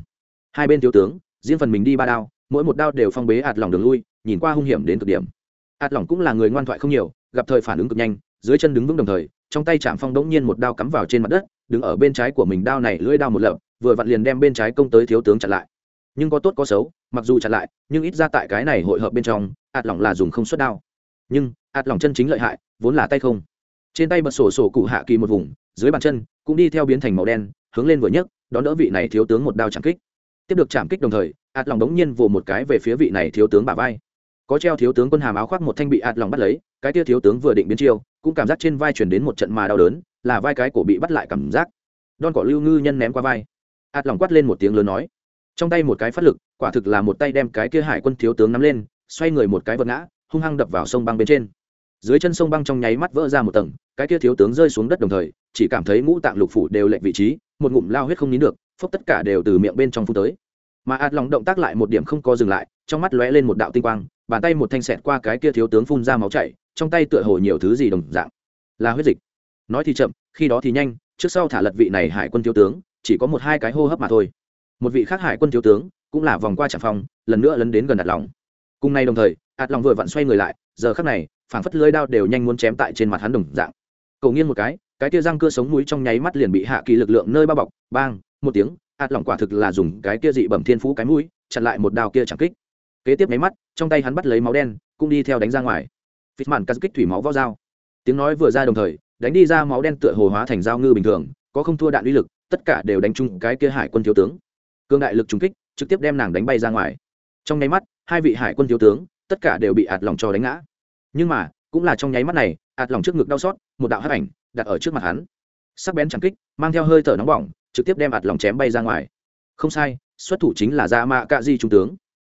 Hai bên thiếu tướng, riêng phần mình đi ba đao, mỗi một đao đều phong bế ạt lòng đường lui, nhìn qua hung hiểm đến cực điểm. Ạt lòng cũng là người ngoan thoại không nhiều, gặp thời phản ứng cực nhanh, dưới chân đứng vững đồng thời, trong tay chạm phong đống nhiên một đao cắm vào trên mặt đất, đứng ở bên trái của mình đao này lưỡi đao một lợp vừa vặn liền đem bên trái công tới thiếu tướng chặn lại. Nhưng có tốt có xấu, mặc dù chặn lại, nhưng ít ra tại cái này hội hợp bên trong ạt lỏng là dùng không xuất đao. Nhưng ạt lỏng chân chính lợi hại, vốn là tay không. Trên tay bật sổ sổ cụ hạ kỳ một vùng dưới bàn chân cũng đi theo biến thành màu đen, hướng lên vừa nhấc, đón đỡ vị này thiếu tướng một đao chạm kích. Tiếp được chạm kích đồng thời, ạt lòng đống nhiên vồ một cái về phía vị này thiếu tướng bả vai. Có treo thiếu tướng quân hàm áo khoác một thanh bị ạt lòng bắt lấy, cái tia thiếu tướng vừa định biến chiêu, cũng cảm giác trên vai chuyển đến một trận mà đau đớn, là vai cái cổ bị bắt lại cảm giác. Đòn cỏ lưu ngư nhân ném qua vai. Ạt lòng quát lên một tiếng lớn nói. Trong tay một cái phát lực, quả thực là một tay đem cái kia hải quân thiếu tướng nắm lên, xoay người một cái vật ngã, hung hăng đập vào sông băng bên trên dưới chân sông băng trong nháy mắt vỡ ra một tầng, cái kia thiếu tướng rơi xuống đất đồng thời, chỉ cảm thấy ngũ tạng lục phủ đều lệnh vị trí, một ngụm lao huyết không nín được, phốc tất cả đều từ miệng bên trong phút tới. Mà ạt lòng động tác lại một điểm không có dừng lại, trong mắt lóe lên một đạo tinh quang, bàn tay một thanh xẹt qua cái kia thiếu tướng phun ra máu chảy, trong tay tựa hồ nhiều thứ gì đồng dạng. Là huyết dịch. Nói thì chậm, khi đó thì nhanh, trước sau thả lật vị này hải quân thiếu tướng, chỉ có một hai cái hô hấp mà thôi. Một vị khác hải quân thiếu tướng, cũng là vòng qua trạm phòng, lần nữa lấn đến gần đặt lòng cùng nay đồng thời ạt lòng vừa vặn xoay người lại, giờ khắc này, phảng phất lưới đao đều nhanh muốn chém tại trên mặt hắn đồng dạng. Cầu nghiêng một cái cái tia răng cưa sống mũi trong nháy mắt liền bị hạ kỳ lực lượng nơi bao bọc, bang, một tiếng ạt lòng quả thực là dùng cái kia dị bẩm thiên phú cái mũi, chặn lại một đao kia chẳng kích. Kế tiếp nháy mắt, trong tay hắn bắt lấy máu đen, cũng đi theo đánh ra ngoài. Phít màn cắt kích thủy máu võ dao. Tiếng nói vừa ra đồng thời, đánh đi ra máu đen tựa hồ hóa thành dao ngư bình thường, có không thua đạn uy lực, tất cả đều đánh chung cái kia hải quân thiếu tướng. Cương đại lực trùng kích, trực tiếp đem nàng đánh bay ra ngoài. Trong nháy mắt, hai vị hải quân thiếu tướng tất cả đều bị ạt lòng cho đánh ngã. Nhưng mà, cũng là trong nháy mắt này, ạt lòng trước ngực đau xót, một đạo hắc ảnh đặt ở trước mặt hắn. Sắc bén chẳng kích, mang theo hơi thở nóng bỏng, trực tiếp đem ạt lòng chém bay ra ngoài. Không sai, xuất thủ chính là dạ mạ cạ di trung tướng.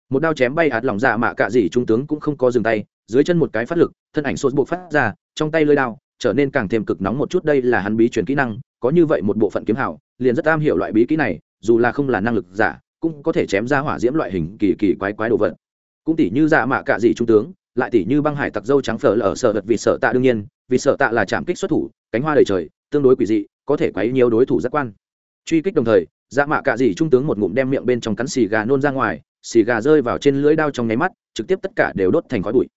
Một đao chém bay ạt lòng dạ mạ cạ di trung tướng cũng không có dừng tay, dưới chân một cái phát lực, thân ảnh sốt buộc phát ra, trong tay lơi đao, trở nên càng thêm cực nóng một chút, đây là hắn bí truyền kỹ năng, có như vậy một bộ phận kiếm hảo liền rất am hiểu loại bí kỹ này, dù là không là năng lực giả, cũng có thể chém ra hỏa diễm loại hình kỳ kỳ quái quái đồ vật cũng tỷ như dạ mạ cạ dị trung tướng, lại tỷ như băng hải tặc dâu trắng phở ở sở vật vì sợ tạ đương nhiên, vì sợ tạ là chạm kích xuất thủ, cánh hoa đầy trời, tương đối quỷ dị, có thể quấy nhiều đối thủ giác quan. Truy kích đồng thời dạ mạ cạ dị trung tướng một ngụm đem miệng bên trong cắn xì gà nôn ra ngoài, xì gà rơi vào trên lưỡi đao trong nháy mắt, trực tiếp tất cả đều đốt thành khói bụi.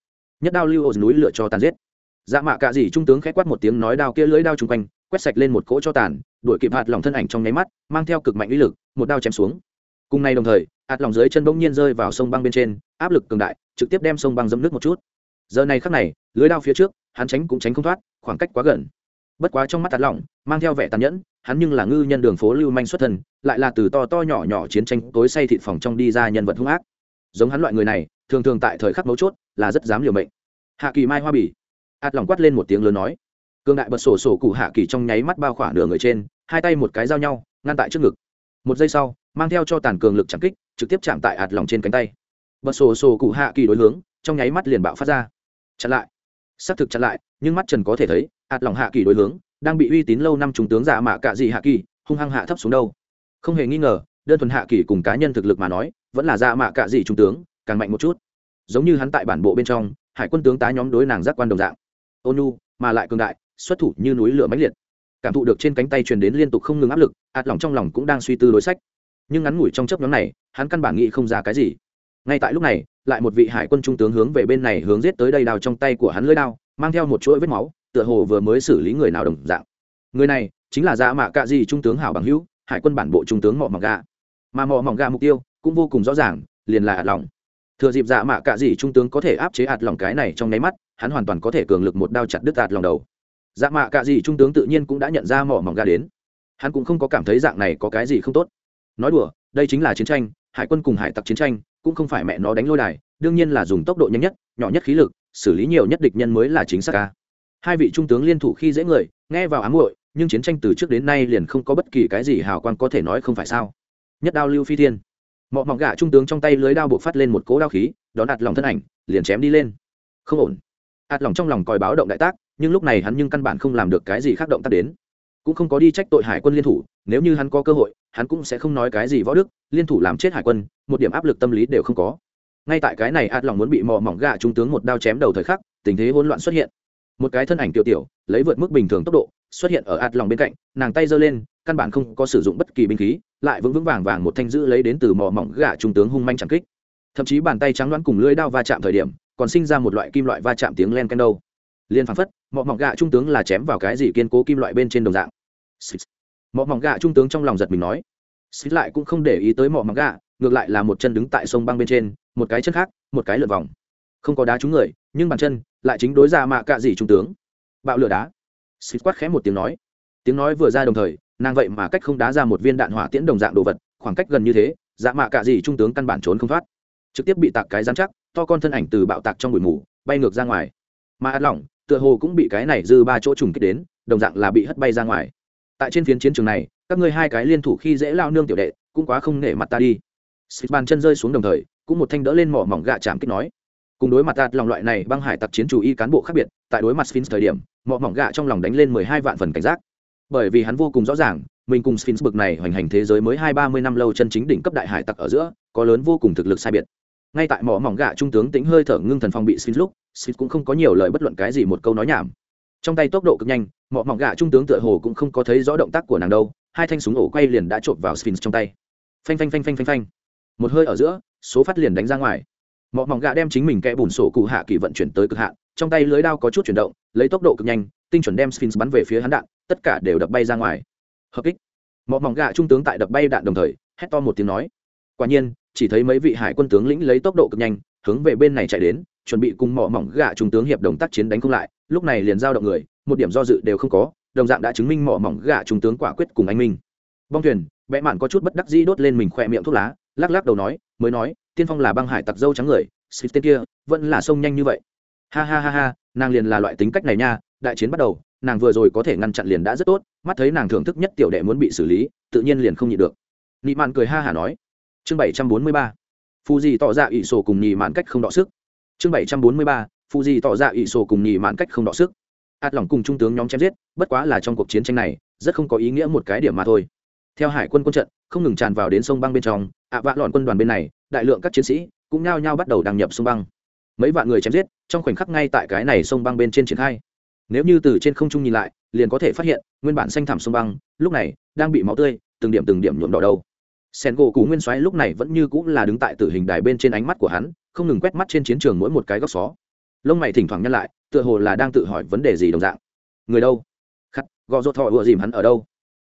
Nhất đao lưu ô núi lửa cho tàn giết. Dạ mạ cạ dị trung tướng khẽ quát một tiếng nói đao kia lưỡi đao chung quanh, quét sạch lên một cỗ cho tàn, đuổi kịp hạt lòng thân ảnh trong nháy mắt, mang theo cực mạnh uy lực, một đao chém xuống cùng ngày đồng thời, ạt lòng dưới chân bỗng nhiên rơi vào sông băng bên trên, áp lực cường đại, trực tiếp đem sông băng dẫm nước một chút. Giờ này khắc này, lưới đao phía trước, hắn tránh cũng tránh không thoát, khoảng cách quá gần. Bất quá trong mắt ạt lỏng mang theo vẻ tàn nhẫn, hắn nhưng là ngư nhân đường phố lưu manh xuất thân lại là từ to to nhỏ nhỏ chiến tranh tối say thịt phòng trong đi ra nhân vật hung ác. Giống hắn loại người này, thường thường tại thời khắc mấu chốt, là rất dám liều mệnh. Hạ kỳ mai hoa bỉ ạt lòng quát lên một tiếng lớn nói. Cương đại bật sổ sổ cụ hạ kỳ trong nháy mắt bao khỏa nửa người trên, hai tay một cái giao nhau, ngăn tại trước ngực. Một giây sau mang theo cho tàn cường lực chạm kích, trực tiếp chạm tại ạt lòng trên cánh tay. Bật sổ sổ cụ hạ kỳ đối hướng, trong nháy mắt liền bạo phát ra. Chặn lại. Xác thực chặn lại, nhưng mắt trần có thể thấy ạt lòng hạ kỳ đối hướng, đang bị uy tín lâu năm trung tướng giả mạ cạ dị hạ kỳ, hung hăng hạ thấp xuống đâu. Không hề nghi ngờ, đơn thuần hạ kỳ cùng cá nhân thực lực mà nói, vẫn là giả mạ cạ dị trung tướng, càng mạnh một chút. Giống như hắn tại bản bộ bên trong, hải quân tướng tá nhóm đối nàng giác quan đồng dạng. Ônu, mà lại cường đại, xuất thủ như núi lửa mãnh liệt. Cảm thụ được trên cánh tay truyền đến liên tục không ngừng áp lực ạt lòng trong lòng cũng đang suy tư đối sách nhưng ngắn ngủi trong chấp nhóm này, hắn căn bản nghĩ không ra cái gì. Ngay tại lúc này, lại một vị hải quân trung tướng hướng về bên này hướng giết tới đây đào trong tay của hắn lưỡi đao, mang theo một chuỗi vết máu, tựa hồ vừa mới xử lý người nào đồng dạng. Người này chính là dạ mạ cạ di trung tướng hảo bằng hữu, hải quân bản bộ trung tướng mọ mỏng gà. Mà mọ mỏng gà mục tiêu cũng vô cùng rõ ràng, liền là ạt lòng. Thừa dịp dạ mạ cạ di trung tướng có thể áp chế ạt lòng cái này trong nháy mắt, hắn hoàn toàn có thể cường lực một đao chặt đứt ạt lòng đầu. Dạ mạ cạ di trung tướng tự nhiên cũng đã nhận ra mỏ mỏng gà đến. Hắn cũng không có cảm thấy dạng này có cái gì không tốt nói đùa, đây chính là chiến tranh, hải quân cùng hải tặc chiến tranh, cũng không phải mẹ nó đánh lôi đài, đương nhiên là dùng tốc độ nhanh nhất, nhỏ nhất khí lực, xử lý nhiều nhất địch nhân mới là chính xác ca hai vị trung tướng liên thủ khi dễ người, nghe vào ám hội nhưng chiến tranh từ trước đến nay liền không có bất kỳ cái gì hào quang có thể nói không phải sao. Nhất đao lưu phi thiên. Mọ mỏng gạ trung tướng trong tay lưới đao buộc phát lên một cỗ đao khí, đón đặt lòng thân ảnh, liền chém đi lên. Không ổn. Ạt lòng trong lòng còi báo động đại tác, nhưng lúc này hắn nhưng căn bản không làm được cái gì khác động tác đến cũng không có đi trách tội hải quân liên thủ, nếu như hắn có cơ hội, hắn cũng sẽ không nói cái gì võ đức, liên thủ làm chết hải quân, một điểm áp lực tâm lý đều không có. Ngay tại cái này ạt lòng muốn bị mò mỏng gạ trung tướng một đao chém đầu thời khắc, tình thế hỗn loạn xuất hiện. Một cái thân ảnh tiểu tiểu, lấy vượt mức bình thường tốc độ, xuất hiện ở ạt lòng bên cạnh, nàng tay giơ lên, căn bản không có sử dụng bất kỳ binh khí, lại vững vững vàng vàng một thanh giữ lấy đến từ mò mỏng gạ trung tướng hung manh chẳng kích. Thậm chí bàn tay trắng đoán cùng lưỡi đao va chạm thời điểm, còn sinh ra một loại kim loại va chạm tiếng len ken đâu liên phảng phất mọi mỏng gạ trung tướng là chém vào cái gì kiên cố kim loại bên trên đồng dạng. Mọi mỏng gạ trung tướng trong lòng giật mình nói. Xích lại cũng không để ý tới mọi mỏng gạ, ngược lại là một chân đứng tại sông băng bên trên, một cái chân khác, một cái lượt vòng. Không có đá trúng người, nhưng bàn chân lại chính đối ra mạ cạ gì trung tướng. Bạo lửa đá. Xích quát khẽ một tiếng nói. Tiếng nói vừa ra đồng thời, nàng vậy mà cách không đá ra một viên đạn hỏa tiễn đồng dạng đồ vật, khoảng cách gần như thế dạ mạ cạ gì trung tướng căn bản trốn không thoát. Trực tiếp bị tạc cái giám chắc, to con thân ảnh từ bạo tạc trong bụi mù, bay ngược ra ngoài. Mà át lỏng tựa hồ cũng bị cái này dư ba chỗ trùng kích đến, đồng dạng là bị hất bay ra ngoài. Tại trên phiến chiến trường này, các ngươi hai cái liên thủ khi dễ lao nương tiểu đệ, cũng quá không nể mặt ta đi. Xịt bàn chân rơi xuống đồng thời, cũng một thanh đỡ lên mỏ mỏng gạ chạm kích nói. Cùng đối mặt tạt lòng loại này băng hải tặc chiến chủ y cán bộ khác biệt, tại đối mặt sphinx thời điểm, mỏ mỏng gạ trong lòng đánh lên mười hai vạn phần cảnh giác. Bởi vì hắn vô cùng rõ ràng, mình cùng sphinx bực này hoành hành thế giới mới hai ba mươi năm lâu chân chính đỉnh cấp đại hải tặc ở giữa, có lớn vô cùng thực lực sai biệt ngay tại mỏ mỏng gạ trung tướng tính hơi thở ngưng thần phong bị xin lúc xin cũng không có nhiều lời bất luận cái gì một câu nói nhảm. Trong tay tốc độ cực nhanh, mỏ mỏng gạ trung tướng tựa hồ cũng không có thấy rõ động tác của nàng đâu, hai thanh súng ổ quay liền đã trộm vào sphinx trong tay. Phanh phanh phanh phanh phanh phanh. Một hơi ở giữa, số phát liền đánh ra ngoài. Mỏ mỏng gạ đem chính mình kẽ bùn sổ cụ hạ kỳ vận chuyển tới cực hạn, trong tay lưới đao có chút chuyển động, lấy tốc độ cực nhanh, tinh chuẩn đem sphinx bắn về phía hắn đạn, tất cả đều đập bay ra ngoài. Hợp kích. Mỏ mỏng gạ trung tướng tại đập bay đạn đồng thời, hét to một tiếng nói. Quả nhiên chỉ thấy mấy vị hải quân tướng lĩnh lấy tốc độ cực nhanh, hướng về bên này chạy đến, chuẩn bị cùng mỏ mỏng gạ trung tướng hiệp đồng tác chiến đánh không lại, lúc này liền giao động người, một điểm do dự đều không có, đồng dạng đã chứng minh mỏ mỏng gạ trung tướng quả quyết cùng anh minh. Bong thuyền vẽ mạn có chút bất đắc dĩ đốt lên mình khỏe miệng thuốc lá, lắc lắc đầu nói, mới nói, tiên phong là băng hải tặc dâu trắng người, xịt tên kia, vẫn là sông nhanh như vậy. Ha ha ha ha, nàng liền là loại tính cách này nha, đại chiến bắt đầu, nàng vừa rồi có thể ngăn chặn liền đã rất tốt, mắt thấy nàng thưởng thức nhất tiểu đệ muốn bị xử lý, tự nhiên liền không nhịn được. Nị mạn cười ha hả nói chương bảy trăm bốn mươi ba phù gì tỏ ra ỷ sổ cùng nhì mạn cách không đọ sức. Chương bảy trăm bốn mươi ba phù gì tỏ ra ỷ sổ cùng nhì mạn cách không đọ sức. Ạt lỏng cùng trung tướng nhóm chém giết, bất quá là trong cuộc chiến tranh này, rất không có ý nghĩa một cái điểm mà thôi. Theo hải quân quân trận, không ngừng tràn vào đến sông băng bên trong, ạ vạ lọn quân đoàn bên này, đại lượng các chiến sĩ cũng nhao nhao bắt đầu đăng nhập sông băng. Mấy vạn người chém giết, trong khoảnh khắc ngay tại cái này sông băng bên trên triển khai. Nếu như từ trên không trung nhìn lại, liền có thể phát hiện nguyên bản xanh thảm sông băng, lúc này đang bị máu tươi, từng điểm từng điểm nhuộm đỏ đâu sen gỗ cú nguyên soái lúc này vẫn như cũng là đứng tại tử hình đài bên trên ánh mắt của hắn, không ngừng quét mắt trên chiến trường mỗi một cái góc xó. Lông mày thỉnh thoảng nhăn lại, tựa hồ là đang tự hỏi vấn đề gì đồng dạng. Người đâu? Khắc, gò rột thọ ùa dìm hắn ở đâu?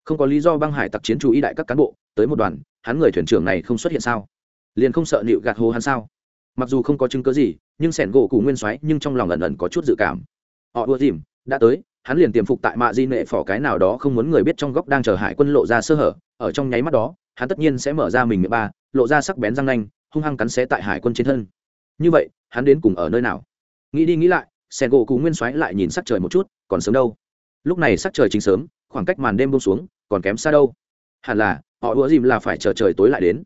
Không có lý do băng hải tặc chiến chú ý đại các cán bộ, tới một đoàn, hắn người thuyền trưởng này không xuất hiện sao? Liền không sợ nịu gạt hồ hắn sao? Mặc dù không có chứng cớ gì, nhưng sẻn gỗ cụ nguyên soái nhưng trong lòng ẩn ẩn có chút dự cảm. Họ ùa dìm, đã tới, hắn liền tiềm phục tại mạ di nệ phỏ cái nào đó không muốn người biết trong góc đang chờ hải quân lộ ra sơ hở, ở trong nháy mắt đó hắn tất nhiên sẽ mở ra mình miệng ba, lộ ra sắc bén răng nanh, hung hăng cắn xé tại hải quân trên thân. Như vậy, hắn đến cùng ở nơi nào? Nghĩ đi nghĩ lại, sen gỗ cụ nguyên xoáy lại nhìn sắc trời một chút, còn sớm đâu? Lúc này sắc trời chính sớm, khoảng cách màn đêm bông xuống, còn kém xa đâu? Hẳn là, họ ủa dìm là phải chờ trời tối lại đến.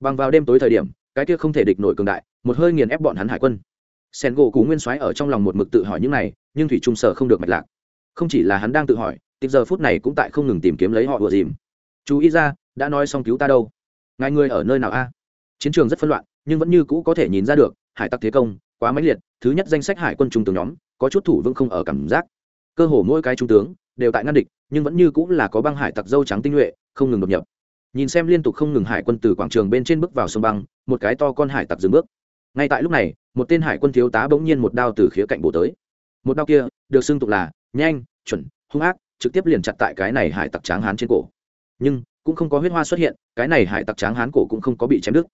Bằng vào đêm tối thời điểm, cái kia không thể địch nổi cường đại, một hơi nghiền ép bọn hắn hải quân. Sen gỗ cú nguyên soái ở trong lòng một mực tự hỏi những này, nhưng thủy trung sở không được mạch lạc. Không chỉ là hắn đang tự hỏi tiếp giờ phút này cũng tại không ngừng tìm kiếm lấy họ ủa dìm. Chú ý ra đã nói xong cứu ta đâu? Ngài người ở nơi nào a? Chiến trường rất phân loạn, nhưng vẫn như cũ có thể nhìn ra được, hải tặc thế công, quá mãnh liệt, thứ nhất danh sách hải quân trung tướng nhóm, có chút thủ vững không ở cảm giác. Cơ hồ mỗi cái trung tướng, đều tại ngăn địch, nhưng vẫn như cũng là có băng hải tặc dâu trắng tinh nhuệ, không ngừng đột nhập. Nhìn xem liên tục không ngừng hải quân từ quảng trường bên trên bước vào sông băng, một cái to con hải tặc dừng bước. Ngay tại lúc này, một tên hải quân thiếu tá bỗng nhiên một đao từ khía cạnh bổ tới. Một đao kia, được xưng tục là nhanh, chuẩn, hung ác, trực tiếp liền chặt tại cái này hải tặc tráng hán trên cổ. Nhưng cũng không có huyết hoa xuất hiện, cái này hải tặc tráng hán cổ cũng không có bị chém đứt.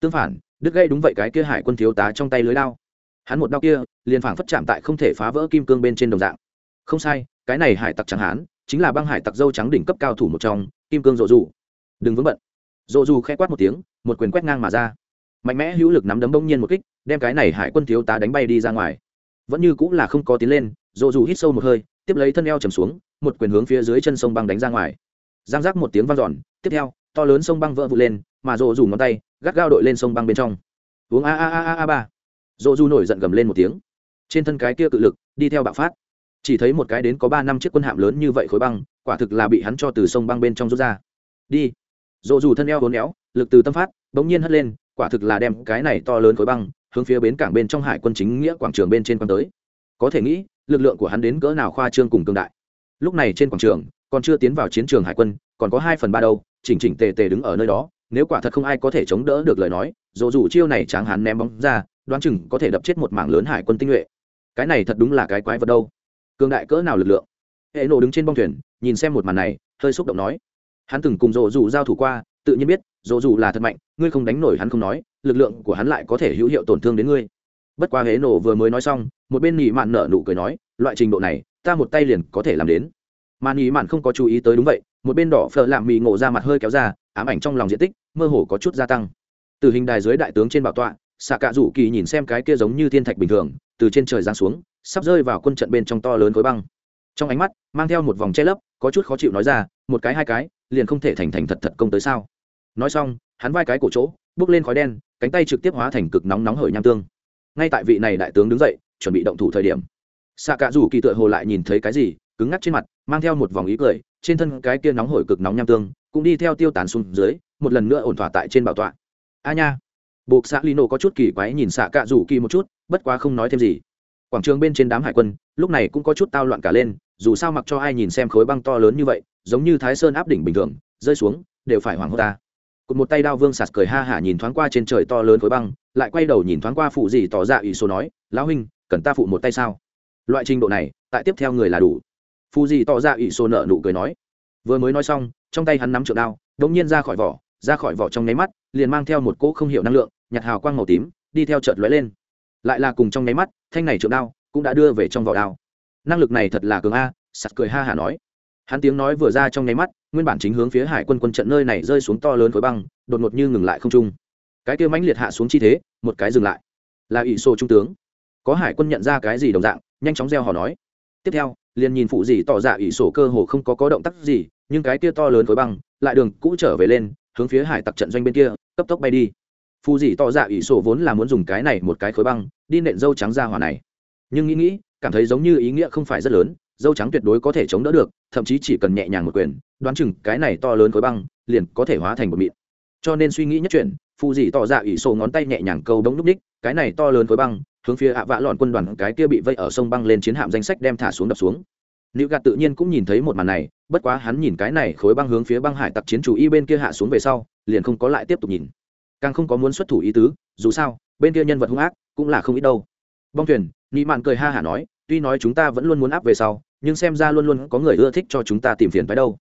Tương phản, đứt gây đúng vậy cái kia hải quân thiếu tá trong tay lưới lao hắn một đao kia, liền phảng phất chạm tại không thể phá vỡ kim cương bên trên đồng dạng. Không sai, cái này hải tặc tráng hán, chính là băng hải tặc dâu trắng đỉnh cấp cao thủ một trong, kim cương rộ rủ đừng vướng bận. Rộ rủ khẽ quát một tiếng, một quyền quét ngang mà ra. Mạnh mẽ hữu lực nắm đấm bỗng nhiên một kích, đem cái này hải quân thiếu tá đánh bay đi ra ngoài. Vẫn như cũng là không có tiến lên rộ rủ hít sâu một hơi, tiếp lấy thân eo chầm xuống, một quyền hướng phía dưới chân sông băng đánh ra ngoài giang giác một tiếng vang giòn tiếp theo, to lớn sông băng vỡ vụt lên, mà rộ dù ngón tay gắt gao đội lên sông băng bên trong. Uống a a a a a ba. Rộ dù nổi giận gầm lên một tiếng. Trên thân cái kia cự lực, đi theo bạo phát. Chỉ thấy một cái đến có ba năm chiếc quân hạm lớn như vậy khối băng, quả thực là bị hắn cho từ sông băng bên trong rút ra. Đi. Rộ dù thân eo hốn éo, lực từ tâm phát, bỗng nhiên hất lên, quả thực là đem cái này to lớn khối băng, hướng phía bến cảng bên trong hải quân chính nghĩa quảng trường bên trên quăng tới. Có thể nghĩ, lực lượng của hắn đến cỡ nào khoa trương cùng cương đại. Lúc này trên quảng trường còn chưa tiến vào chiến trường hải quân, còn có hai phần ba đâu, chỉnh chỉnh tề tề đứng ở nơi đó, nếu quả thật không ai có thể chống đỡ được lời nói, dù dù chiêu này tráng hắn ném bóng ra, đoán chừng có thể đập chết một mảng lớn hải quân tinh nhuệ. Cái này thật đúng là cái quái vật đâu. Cường đại cỡ nào lực lượng? Hệ nổ đứng trên bong thuyền, nhìn xem một màn này, hơi xúc động nói. Hắn từng cùng rộ dù giao thủ qua, tự nhiên biết rộ dù là thật mạnh, ngươi không đánh nổi hắn không nói, lực lượng của hắn lại có thể hữu hiệu tổn thương đến ngươi. Bất quá hệ nổ vừa mới nói xong, một bên nỉ mạn nở nụ cười nói, loại trình độ này, ta một tay liền có thể làm đến mà ý mạn không có chú ý tới đúng vậy, một bên đỏ phở lạm mì ngộ ra mặt hơi kéo ra, ám ảnh trong lòng diện tích, mơ hồ có chút gia tăng. Từ hình đài dưới đại tướng trên bảo tọa xạ cạ rủ kỳ nhìn xem cái kia giống như thiên thạch bình thường, từ trên trời giáng xuống, sắp rơi vào quân trận bên trong to lớn khối băng. Trong ánh mắt, mang theo một vòng che lấp, có chút khó chịu nói ra, một cái hai cái, liền không thể thành thành thật thật công tới sao? Nói xong, hắn vai cái cổ chỗ, bước lên khói đen, cánh tay trực tiếp hóa thành cực nóng nóng hởi nham tương. Ngay tại vị này đại tướng đứng dậy, chuẩn bị động thủ thời điểm. Xạ cạ rủ kỳ tựa hồ lại nhìn thấy cái gì, cứng ngắc trên mặt mang theo một vòng ý cười, trên thân cái kia nóng hổi cực nóng nham tương, cũng đi theo tiêu tán xuống dưới, một lần nữa ổn thỏa tại trên bảo tọa. A nha. Buộc xã lino có chút kỳ quái nhìn xạ cạ rủ kỳ một chút, bất quá không nói thêm gì. Quảng trường bên trên đám hải quân, lúc này cũng có chút tao loạn cả lên, dù sao mặc cho ai nhìn xem khối băng to lớn như vậy, giống như thái sơn áp đỉnh bình thường, rơi xuống, đều phải hoảng hốt ta. Cụt một tay đao vương sạt cười ha hả nhìn thoáng qua trên trời to lớn khối băng, lại quay đầu nhìn thoáng qua phụ gì tỏ ra ủy số nói, lão huynh, cần ta phụ một tay sao? Loại trình độ này, tại tiếp theo người là đủ phù gì tỏ ra ủy sô nợ nụ cười nói. Vừa mới nói xong, trong tay hắn nắm trượng đao đống nhiên ra khỏi vỏ, ra khỏi vỏ trong nháy mắt, liền mang theo một cỗ không hiểu năng lượng nhặt hào quang màu tím, đi theo chợt lóe lên. Lại là cùng trong nháy mắt, thanh này trượng đao cũng đã đưa về trong vỏ đao. Năng lực này thật là cường a, sặc cười ha hả nói. Hắn tiếng nói vừa ra trong nháy mắt, nguyên bản chính hướng phía hải quân quân trận nơi này rơi xuống to lớn khối băng, đột ngột như ngừng lại không trung. Cái kia mãnh liệt hạ xuống chi thế, một cái dừng lại. Là ỷ sô trung tướng. Có hải quân nhận ra cái gì đồng dạng, nhanh chóng gieo họ nói. Tiếp theo liền nhìn phụ gì tỏ dạ ỷ sổ cơ hồ không có có động tác gì, nhưng cái kia to lớn khối băng lại đường cũ trở về lên, hướng phía hải tặc trận doanh bên kia, cấp tốc bay đi. Phụ gì tỏ dạ ỷ sổ vốn là muốn dùng cái này một cái khối băng, đi nện dâu trắng ra hỏa này. Nhưng nghĩ nghĩ, cảm thấy giống như ý nghĩa không phải rất lớn, dâu trắng tuyệt đối có thể chống đỡ được, thậm chí chỉ cần nhẹ nhàng một quyền, đoán chừng cái này to lớn khối băng liền có thể hóa thành một mịn. Cho nên suy nghĩ nhất chuyện, phụ dị tỏ dạ ỷ sổ ngón tay nhẹ nhàng câu đống núp ních, cái này to lớn khối băng hướng phía ạ vã lọn quân đoàn cái kia bị vây ở sông băng lên chiến hạm danh sách đem thả xuống đập xuống Nữ gạt tự nhiên cũng nhìn thấy một màn này, bất quá hắn nhìn cái này khối băng hướng phía băng hải tặc chiến chủ y bên kia hạ xuống về sau, liền không có lại tiếp tục nhìn. Càng không có muốn xuất thủ ý tứ, dù sao, bên kia nhân vật hung ác cũng là không ít đâu. Bong thuyền, Nị Mạn cười ha hả nói, tuy nói chúng ta vẫn luôn muốn áp về sau, nhưng xem ra luôn luôn có người ưa thích cho chúng ta tìm phiền phải đâu.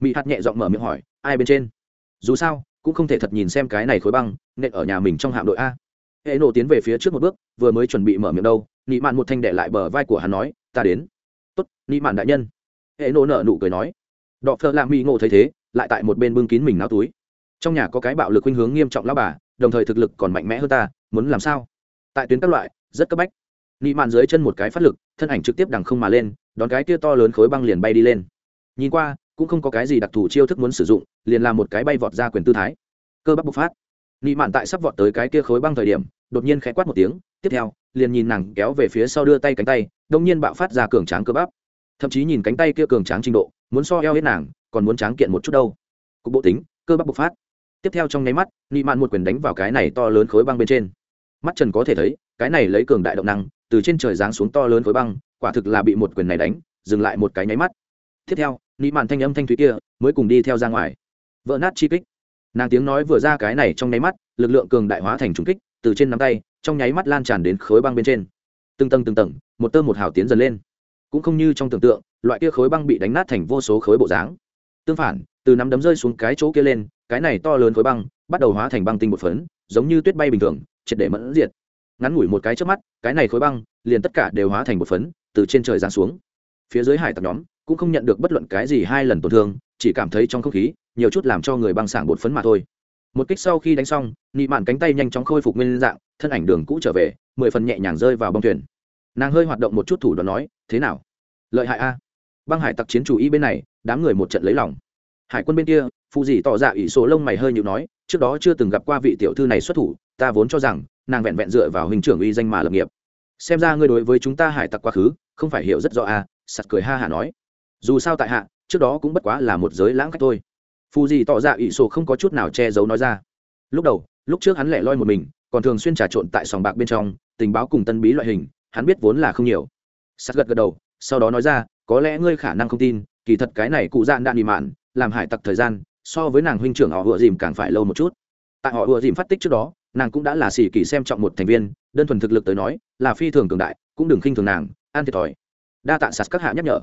mỹ hạt nhẹ giọng mở miệng hỏi, ai bên trên? Dù sao, cũng không thể thật nhìn xem cái này khối băng, nện ở nhà mình trong hạm đội a. Hệ nổ tiến về phía trước một bước, vừa mới chuẩn bị mở miệng đâu, Nị Mạn một thanh đệ lại bờ vai của hắn nói, ta đến. Tốt nị mạn đại nhân. Hệ nổ nở nụ cười nói. Đọ phơ lạ mỹ ngộ thấy thế lại tại một bên bưng kín mình náo túi. Trong nhà có cái bạo lực khuynh hướng nghiêm trọng lao bà đồng thời thực lực còn mạnh mẽ hơn ta muốn làm sao? Tại tuyến các loại rất cấp bách. Nị mạn dưới chân một cái phát lực thân ảnh trực tiếp đằng không mà lên đón cái kia to lớn khối băng liền bay đi lên. Nhìn qua cũng không có cái gì đặc thù chiêu thức muốn sử dụng liền làm một cái bay vọt ra quyền tư thái. Cơ bắp bộc phát. Nị mạn tại sắp vọt tới cái kia khối băng thời điểm đột nhiên khẽ quát một tiếng, tiếp theo, liền nhìn nàng kéo về phía sau đưa tay cánh tay, đông nhiên bạo phát ra cường tráng cơ bắp. Thậm chí nhìn cánh tay kia cường tráng trình độ, muốn so eo hết nàng, còn muốn tráng kiện một chút đâu. Cục bộ tính, cơ bắp bộc phát. Tiếp theo trong nháy mắt nị mạn một quyền đánh vào cái này to lớn khối băng bên trên. Mắt trần có thể thấy, cái này lấy cường đại động năng, từ trên trời giáng xuống to lớn khối băng, quả thực là bị một quyền này đánh, dừng lại một cái nháy mắt. Tiếp theo nị mạn thanh âm thanh thúy kia, mới cùng đi theo ra ngoài. Vỡ nát chi kích. Nàng tiếng nói vừa ra cái này trong nháy mắt, lực lượng cường đại hóa thành trùng kích từ trên nắm tay, trong nháy mắt lan tràn đến khối băng bên trên. Từng tầng từng tầng, một tơ một hào tiến dần lên. Cũng không như trong tưởng tượng, loại kia khối băng bị đánh nát thành vô số khối bộ dáng. Tương phản, từ nắm đấm rơi xuống cái chỗ kia lên, cái này to lớn khối băng bắt đầu hóa thành băng tinh một phấn, giống như tuyết bay bình thường, triệt để mẫn diệt. Ngắn ngủi một cái trước mắt, cái này khối băng liền tất cả đều hóa thành một phấn, từ trên trời giáng xuống. Phía dưới hải tặc nhóm cũng không nhận được bất luận cái gì hai lần tổn thương, chỉ cảm thấy trong không khí, nhiều chút làm cho người băng sảng bột phấn mà thôi một kích sau khi đánh xong, nị mạn cánh tay nhanh chóng khôi phục nguyên dạng, thân ảnh đường cũ trở về, mười phần nhẹ nhàng rơi vào bông thuyền. Nàng hơi hoạt động một chút thủ đoạn nói, thế nào? Lợi hại a. Băng hải tặc chiến chủ y bên này, đám người một trận lấy lòng. Hải quân bên kia, phụ dì tỏ ra ỷ số lông mày hơi nhịu nói, trước đó chưa từng gặp qua vị tiểu thư này xuất thủ, ta vốn cho rằng, nàng vẹn vẹn dựa vào hình trưởng uy danh mà lập nghiệp. Xem ra ngươi đối với chúng ta hải tặc quá khứ, không phải hiểu rất rõ a. Sặc cười ha hả nói. Dù sao tại hạ, trước đó cũng bất quá là một giới lãng cách thôi phù gì tỏ ra ỷ sổ không có chút nào che giấu nói ra. Lúc đầu, lúc trước hắn lẻ loi một mình, còn thường xuyên trà trộn tại sòng bạc bên trong, tình báo cùng tân bí loại hình, hắn biết vốn là không nhiều. Sắt gật gật đầu, sau đó nói ra, có lẽ ngươi khả năng không tin, kỳ thật cái này cụ dạn đạn đi mạn, làm hải tặc thời gian, so với nàng huynh trưởng họ vừa dìm càng phải lâu một chút. Tại họ vừa dìm phát tích trước đó, nàng cũng đã là xỉ kỳ xem trọng một thành viên, đơn thuần thực lực tới nói, là phi thường cường đại, cũng đừng khinh thường nàng an thiệt thòi. Đa tạ sạt các hạ nhắc nhở.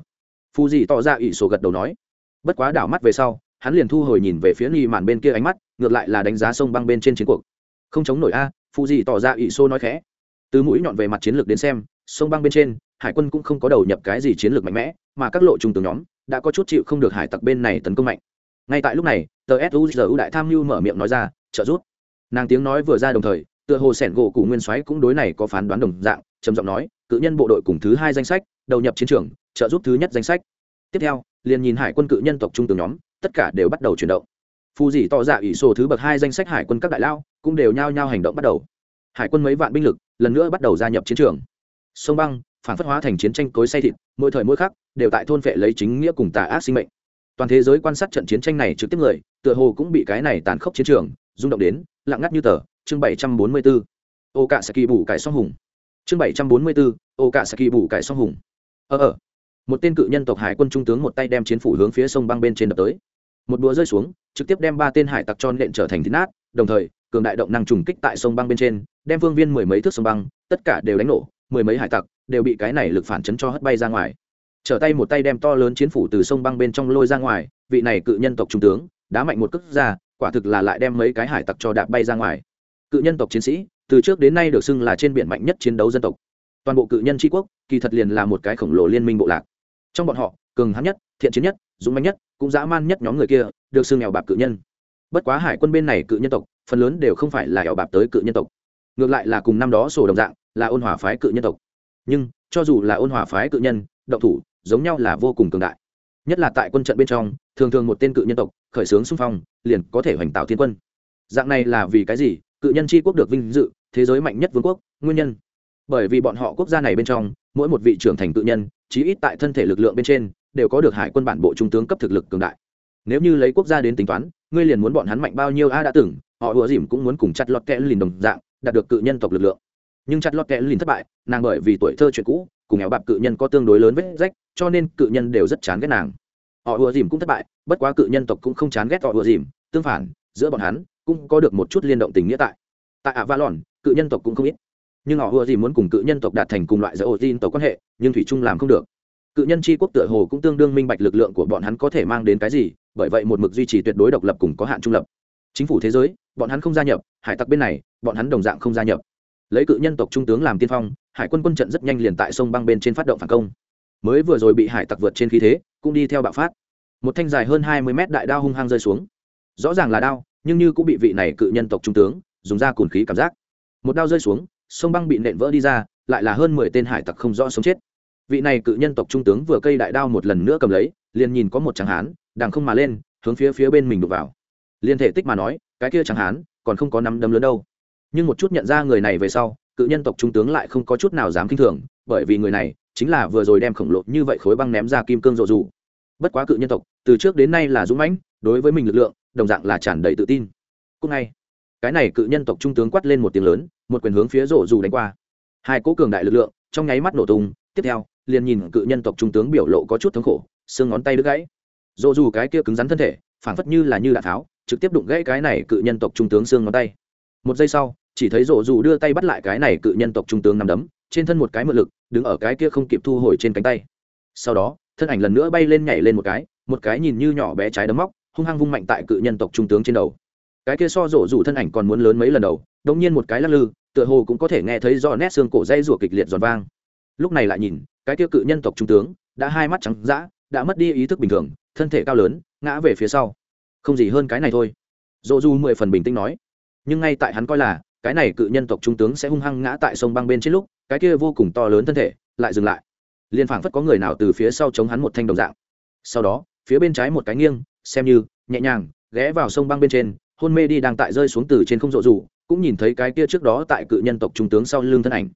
Phù dị tỏ ra ỷ sổ gật đầu nói. Bất quá đảo mắt về sau hắn liền thu hồi nhìn về phía nghi màn bên kia ánh mắt, ngược lại là đánh giá sông băng bên trên chiến cuộc. Không chống nổi a phụ gì tỏ ra ỷ xô nói khẽ. Từ mũi nhọn về mặt chiến lược đến xem, sông băng bên trên, hải quân cũng không có đầu nhập cái gì chiến lược mạnh mẽ, mà các lộ trung tướng nhóm đã có chút chịu không được hải tặc bên này tấn công mạnh. Ngay tại lúc này, tờ suzu đại tham mưu mở miệng nói ra, trợ giúp. Nàng tiếng nói vừa ra đồng thời, tựa hồ sẻn gỗ cụ nguyên soái cũng đối này có phán đoán đồng dạng, trầm giọng nói, cự nhân bộ đội cùng thứ hai danh sách, đầu nhập chiến trường, trợ giúp thứ nhất danh sách. Tiếp theo, liền nhìn hải quân cự nhân tộc trung tướng nhóm tất cả đều bắt đầu chuyển động. Phù dỉ tỏ dạ ỷ sổ thứ bậc hai danh sách hải quân các đại lao cũng đều nhao nhao hành động bắt đầu. Hải quân mấy vạn binh lực lần nữa bắt đầu gia nhập chiến trường. Sông băng, phản phất hóa thành chiến tranh cối say thịt, mỗi thời mỗi khắc đều tại thôn phệ lấy chính nghĩa cùng tà ác sinh mệnh. Toàn thế giới quan sát trận chiến tranh này trực tiếp người, tựa hồ cũng bị cái này tàn khốc chiến trường rung động đến, lặng ngắt như tờ, chương bảy trăm bốn mươi bốn ô cạ saki bù cải song hùng. Chương bảy trăm bốn mươi bốn ô cạ saki bù cải song hùng. Ờ ờ. Một tên cự nhân tộc hải quân trung tướng một tay đem chiến phủ hướng phía sông băng bên trên đập tới một đũa rơi xuống, trực tiếp đem ba tên hải tặc tròn nện trở thành thịt nát, đồng thời, cường đại động năng trùng kích tại sông băng bên trên, đem phương viên mười mấy thước sông băng, tất cả đều đánh nổ, mười mấy hải tặc đều bị cái này lực phản chấn cho hất bay ra ngoài. Trở tay một tay đem to lớn chiến phủ từ sông băng bên trong lôi ra ngoài, vị này cự nhân tộc trung tướng, đá mạnh một cước ra, quả thực là lại đem mấy cái hải tặc cho đạp bay ra ngoài. Cự nhân tộc chiến sĩ, từ trước đến nay được xưng là trên biển mạnh nhất chiến đấu dân tộc. Toàn bộ cự nhân tri quốc, kỳ thật liền là một cái khổng lồ liên minh bộ lạc. Trong bọn họ cường hắn nhất, thiện chiến nhất, dũng mạnh nhất, cũng dã man nhất nhóm người kia, được xưng nghèo bạc cự nhân. Bất quá hải quân bên này cự nhân tộc, phần lớn đều không phải là nghèo bạc tới cự nhân tộc. Ngược lại là cùng năm đó sổ đồng dạng, là ôn hòa phái cự nhân tộc. Nhưng, cho dù là ôn hòa phái cự nhân, động thủ, giống nhau là vô cùng cường đại. Nhất là tại quân trận bên trong, thường thường một tên cự nhân tộc, khởi xướng xung phong, liền có thể hoành tạo thiên quân. Dạng này là vì cái gì? Cự nhân tri quốc được vinh dự, thế giới mạnh nhất vương quốc, nguyên nhân. Bởi vì bọn họ quốc gia này bên trong, mỗi một vị trưởng thành cự nhân, chí ít tại thân thể lực lượng bên trên đều có được hải quân bản bộ trung tướng cấp thực lực cường đại. Nếu như lấy quốc gia đến tính toán, ngươi liền muốn bọn hắn mạnh bao nhiêu a đã từng, họ ùa dìm cũng muốn cùng chặt lọt kẽ lìn đồng dạng, đạt được cự nhân tộc lực lượng. Nhưng chặt lọt kẽ lìn thất bại, nàng bởi vì tuổi thơ chuyện cũ, cùng nghèo bạc cự nhân có tương đối lớn vết rách, cho nên cự nhân đều rất chán ghét nàng. Họ ùa dìm cũng thất bại, bất quá cự nhân tộc cũng không chán ghét họ ùa dìm, tương phản, giữa bọn hắn cũng có được một chút liên động tình nghĩa tại. Tại ạ va lòn cự nhân tộc cũng không ít. Nhưng họ ùa dìm muốn cùng cự nhân tộc đạt thành cùng loại giữa ổ tin tộc quan hệ, nhưng thủy trung làm không được cự nhân tri quốc tựa hồ cũng tương đương minh bạch lực lượng của bọn hắn có thể mang đến cái gì, bởi vậy một mực duy trì tuyệt đối độc lập cùng có hạn trung lập. Chính phủ thế giới, bọn hắn không gia nhập, hải tặc bên này, bọn hắn đồng dạng không gia nhập. Lấy cự nhân tộc trung tướng làm tiên phong, hải quân quân trận rất nhanh liền tại sông băng bên trên phát động phản công. Mới vừa rồi bị hải tặc vượt trên khí thế, cũng đi theo bạo phát. Một thanh dài hơn hai mươi mét đại đao hung hăng rơi xuống. Rõ ràng là đao, nhưng như cũng bị vị này cự nhân tộc trung tướng, dùng ra cồn khí cảm giác. Một đao rơi xuống, sông băng bị nện vỡ đi ra, lại là hơn mười tên hải tặc không rõ sống chết vị này cự nhân tộc trung tướng vừa cây đại đao một lần nữa cầm lấy, liền nhìn có một tráng hán, đằng không mà lên, hướng phía phía bên mình đục vào. Liên thể tích mà nói, cái kia tráng hán, còn không có nắm đấm lớn đâu. Nhưng một chút nhận ra người này về sau, cự nhân tộc trung tướng lại không có chút nào dám kinh thường, bởi vì người này, chính là vừa rồi đem khổng lồ như vậy khối băng ném ra kim cương rộ rủ. Bất quá cự nhân tộc, từ trước đến nay là dũng mãnh, đối với mình lực lượng, đồng dạng là tràn đầy tự tin. Cũng ngay, cái này cự nhân tộc trung tướng quát lên một tiếng lớn, một quyền hướng phía rộ rủ đánh qua. Hai cố cường đại lực lượng, trong nháy mắt nổ tung, tiếp theo liền nhìn cự nhân tộc trung tướng biểu lộ có chút thống khổ, xương ngón tay đứt gãy. Rộ rủ cái kia cứng rắn thân thể, phảng phất như là như đạn tháo, trực tiếp đụng gãy cái này cự nhân tộc trung tướng xương ngón tay. Một giây sau, chỉ thấy rộ rủ đưa tay bắt lại cái này cự nhân tộc trung tướng nằm đấm, trên thân một cái mượn lực, đứng ở cái kia không kịp thu hồi trên cánh tay. Sau đó, thân ảnh lần nữa bay lên nhảy lên một cái một cái nhìn như nhỏ bé trái đấm móc, hung hăng vung mạnh tại cự nhân tộc trung tướng trên đầu. Cái kia so rổ rủ thân ảnh còn muốn lớn mấy lần đầu đông nhiên một cái lắc lư, tựa hồ cũng có thể nghe thấy do nét xương cổ dây rủa kịch liệt giòn vang. Lúc này lại nhìn cái kia cự nhân tộc trung tướng, đã hai mắt trắng dã, đã mất đi ý thức bình thường, thân thể cao lớn, ngã về phía sau. Không gì hơn cái này thôi. Dỗ du mười phần bình tĩnh nói. Nhưng ngay tại hắn coi là, cái này cự nhân tộc trung tướng sẽ hung hăng ngã tại sông băng bên trên lúc, cái kia vô cùng to lớn thân thể, lại dừng lại. Liền phảng phất có người nào từ phía sau chống hắn một thanh đồng dạng. Sau đó, phía bên trái một cái nghiêng, xem như, nhẹ nhàng, ghé vào sông băng bên trên, hôn mê đi đang tại rơi xuống từ trên không rộ rủ cũng nhìn thấy cái kia trước đó tại cự nhân tộc trung tướng sau lưng thân ảnh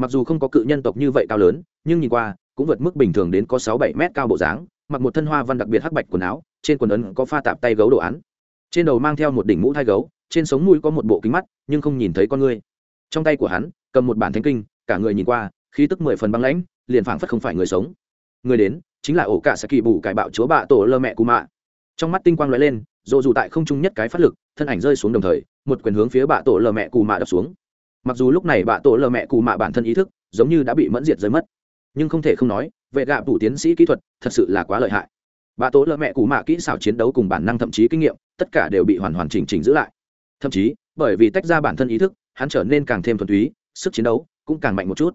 mặc dù không có cự nhân tộc như vậy cao lớn, nhưng nhìn qua, cũng vượt mức bình thường đến có sáu bảy mét cao bộ dáng, mặc một thân hoa văn đặc biệt hắc bạch quần áo, trên quần ấn có pha tạp tay gấu đồ án. Trên đầu mang theo một đỉnh mũ thai gấu, trên sống mũi có một bộ kính mắt, nhưng không nhìn thấy con ngươi. Trong tay của hắn, cầm một bản thánh kinh, cả người nhìn qua, khí tức mười phần băng lãnh, liền phảng phất không phải người sống. Người đến, chính là ổ cả sẽ kỳ bù cải bạo chúa bạ tổ lơ mẹ cù mạ trong mắt tinh quang lóe lên dồ dù tại không trung nhất cái phát lực, thân ảnh rơi xuống đồng thời, một quyền hướng phía bạ tổ lơ mẹ cù mạ đập xuống mặc dù lúc này bạ tổ lờ mẹ cù mạ bản thân ý thức giống như đã bị mẫn diệt rơi mất, nhưng không thể không nói, vệ gạ tủ tiến sĩ kỹ thuật thật sự là quá lợi hại. Bạ tổ lờ mẹ cù mạ kỹ xảo chiến đấu cùng bản năng thậm chí kinh nghiệm, tất cả đều bị hoàn hoàn chỉnh chỉnh giữ lại. Thậm chí, bởi vì tách ra bản thân ý thức, hắn trở nên càng thêm thuần túy, sức chiến đấu cũng càng mạnh một chút.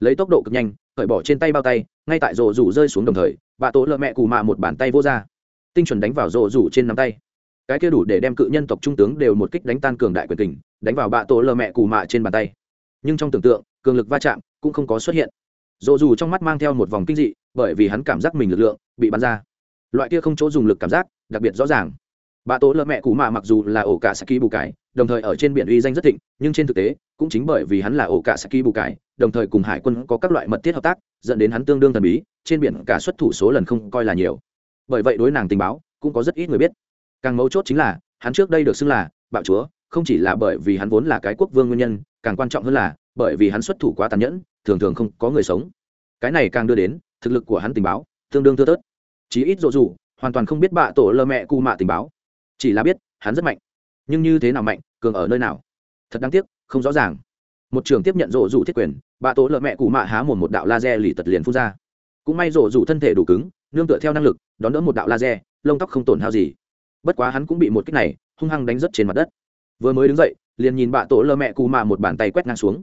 Lấy tốc độ cực nhanh, cởi bỏ trên tay bao tay, ngay tại rổ rủ rơi xuống đồng thời bà tổ lợ mẹ cù mạ một bàn tay vô ra. Tinh chuẩn đánh vào rổ rủ trên nắm tay. Cái kia đủ để đem cự nhân tộc trung tướng đều một kích đánh tan cường đại quyền tình đánh vào bạ tổ lờ mẹ cù mạ trên bàn tay. Nhưng trong tưởng tượng, cường lực va chạm cũng không có xuất hiện. Rổ dù trong mắt mang theo một vòng kinh dị, bởi vì hắn cảm giác mình lực lượng bị bắn ra. Loại kia không chỗ dùng lực cảm giác, đặc biệt rõ ràng. Bà tổ lợ mẹ cù mạ mặc dù là ổ cả saki bù cái đồng thời ở trên biển uy danh rất thịnh, nhưng trên thực tế, cũng chính bởi vì hắn là ổ cả saki bù cái đồng thời cùng hải quân có các loại mật thiết hợp tác, dẫn đến hắn tương đương thần bí, trên biển cả xuất thủ số lần không coi là nhiều. Bởi vậy đối nàng tình báo cũng có rất ít người biết. Càng mấu chốt chính là, hắn trước đây được xưng là bạo chúa không chỉ là bởi vì hắn vốn là cái quốc vương nguyên nhân, càng quan trọng hơn là bởi vì hắn xuất thủ quá tàn nhẫn, thường thường không có người sống. Cái này càng đưa đến, thực lực của hắn tình báo tương đương thưa tớt chí ít dỗ dù hoàn toàn không biết bạ tổ lơ mẹ cu mạ tình báo. Chỉ là biết, hắn rất mạnh. Nhưng như thế nào mạnh, cường ở nơi nào? Thật đáng tiếc, không rõ ràng. Một trường tiếp nhận rổ rủ thiết quyền bà tố lợ mẹ cụ mạ há một một đạo laser lì tật liền phun ra. Cũng may rổ rủ thân thể đủ cứng, nương tựa theo năng lực, đón đỡ một đạo laser, lông tóc không tổn hao gì. Bất quá hắn cũng bị một kích này, hung hăng đánh rất trên mặt đất vừa mới đứng dậy, liền nhìn bạ tổ lơ mẹ cù mạ một bàn tay quét ngang xuống.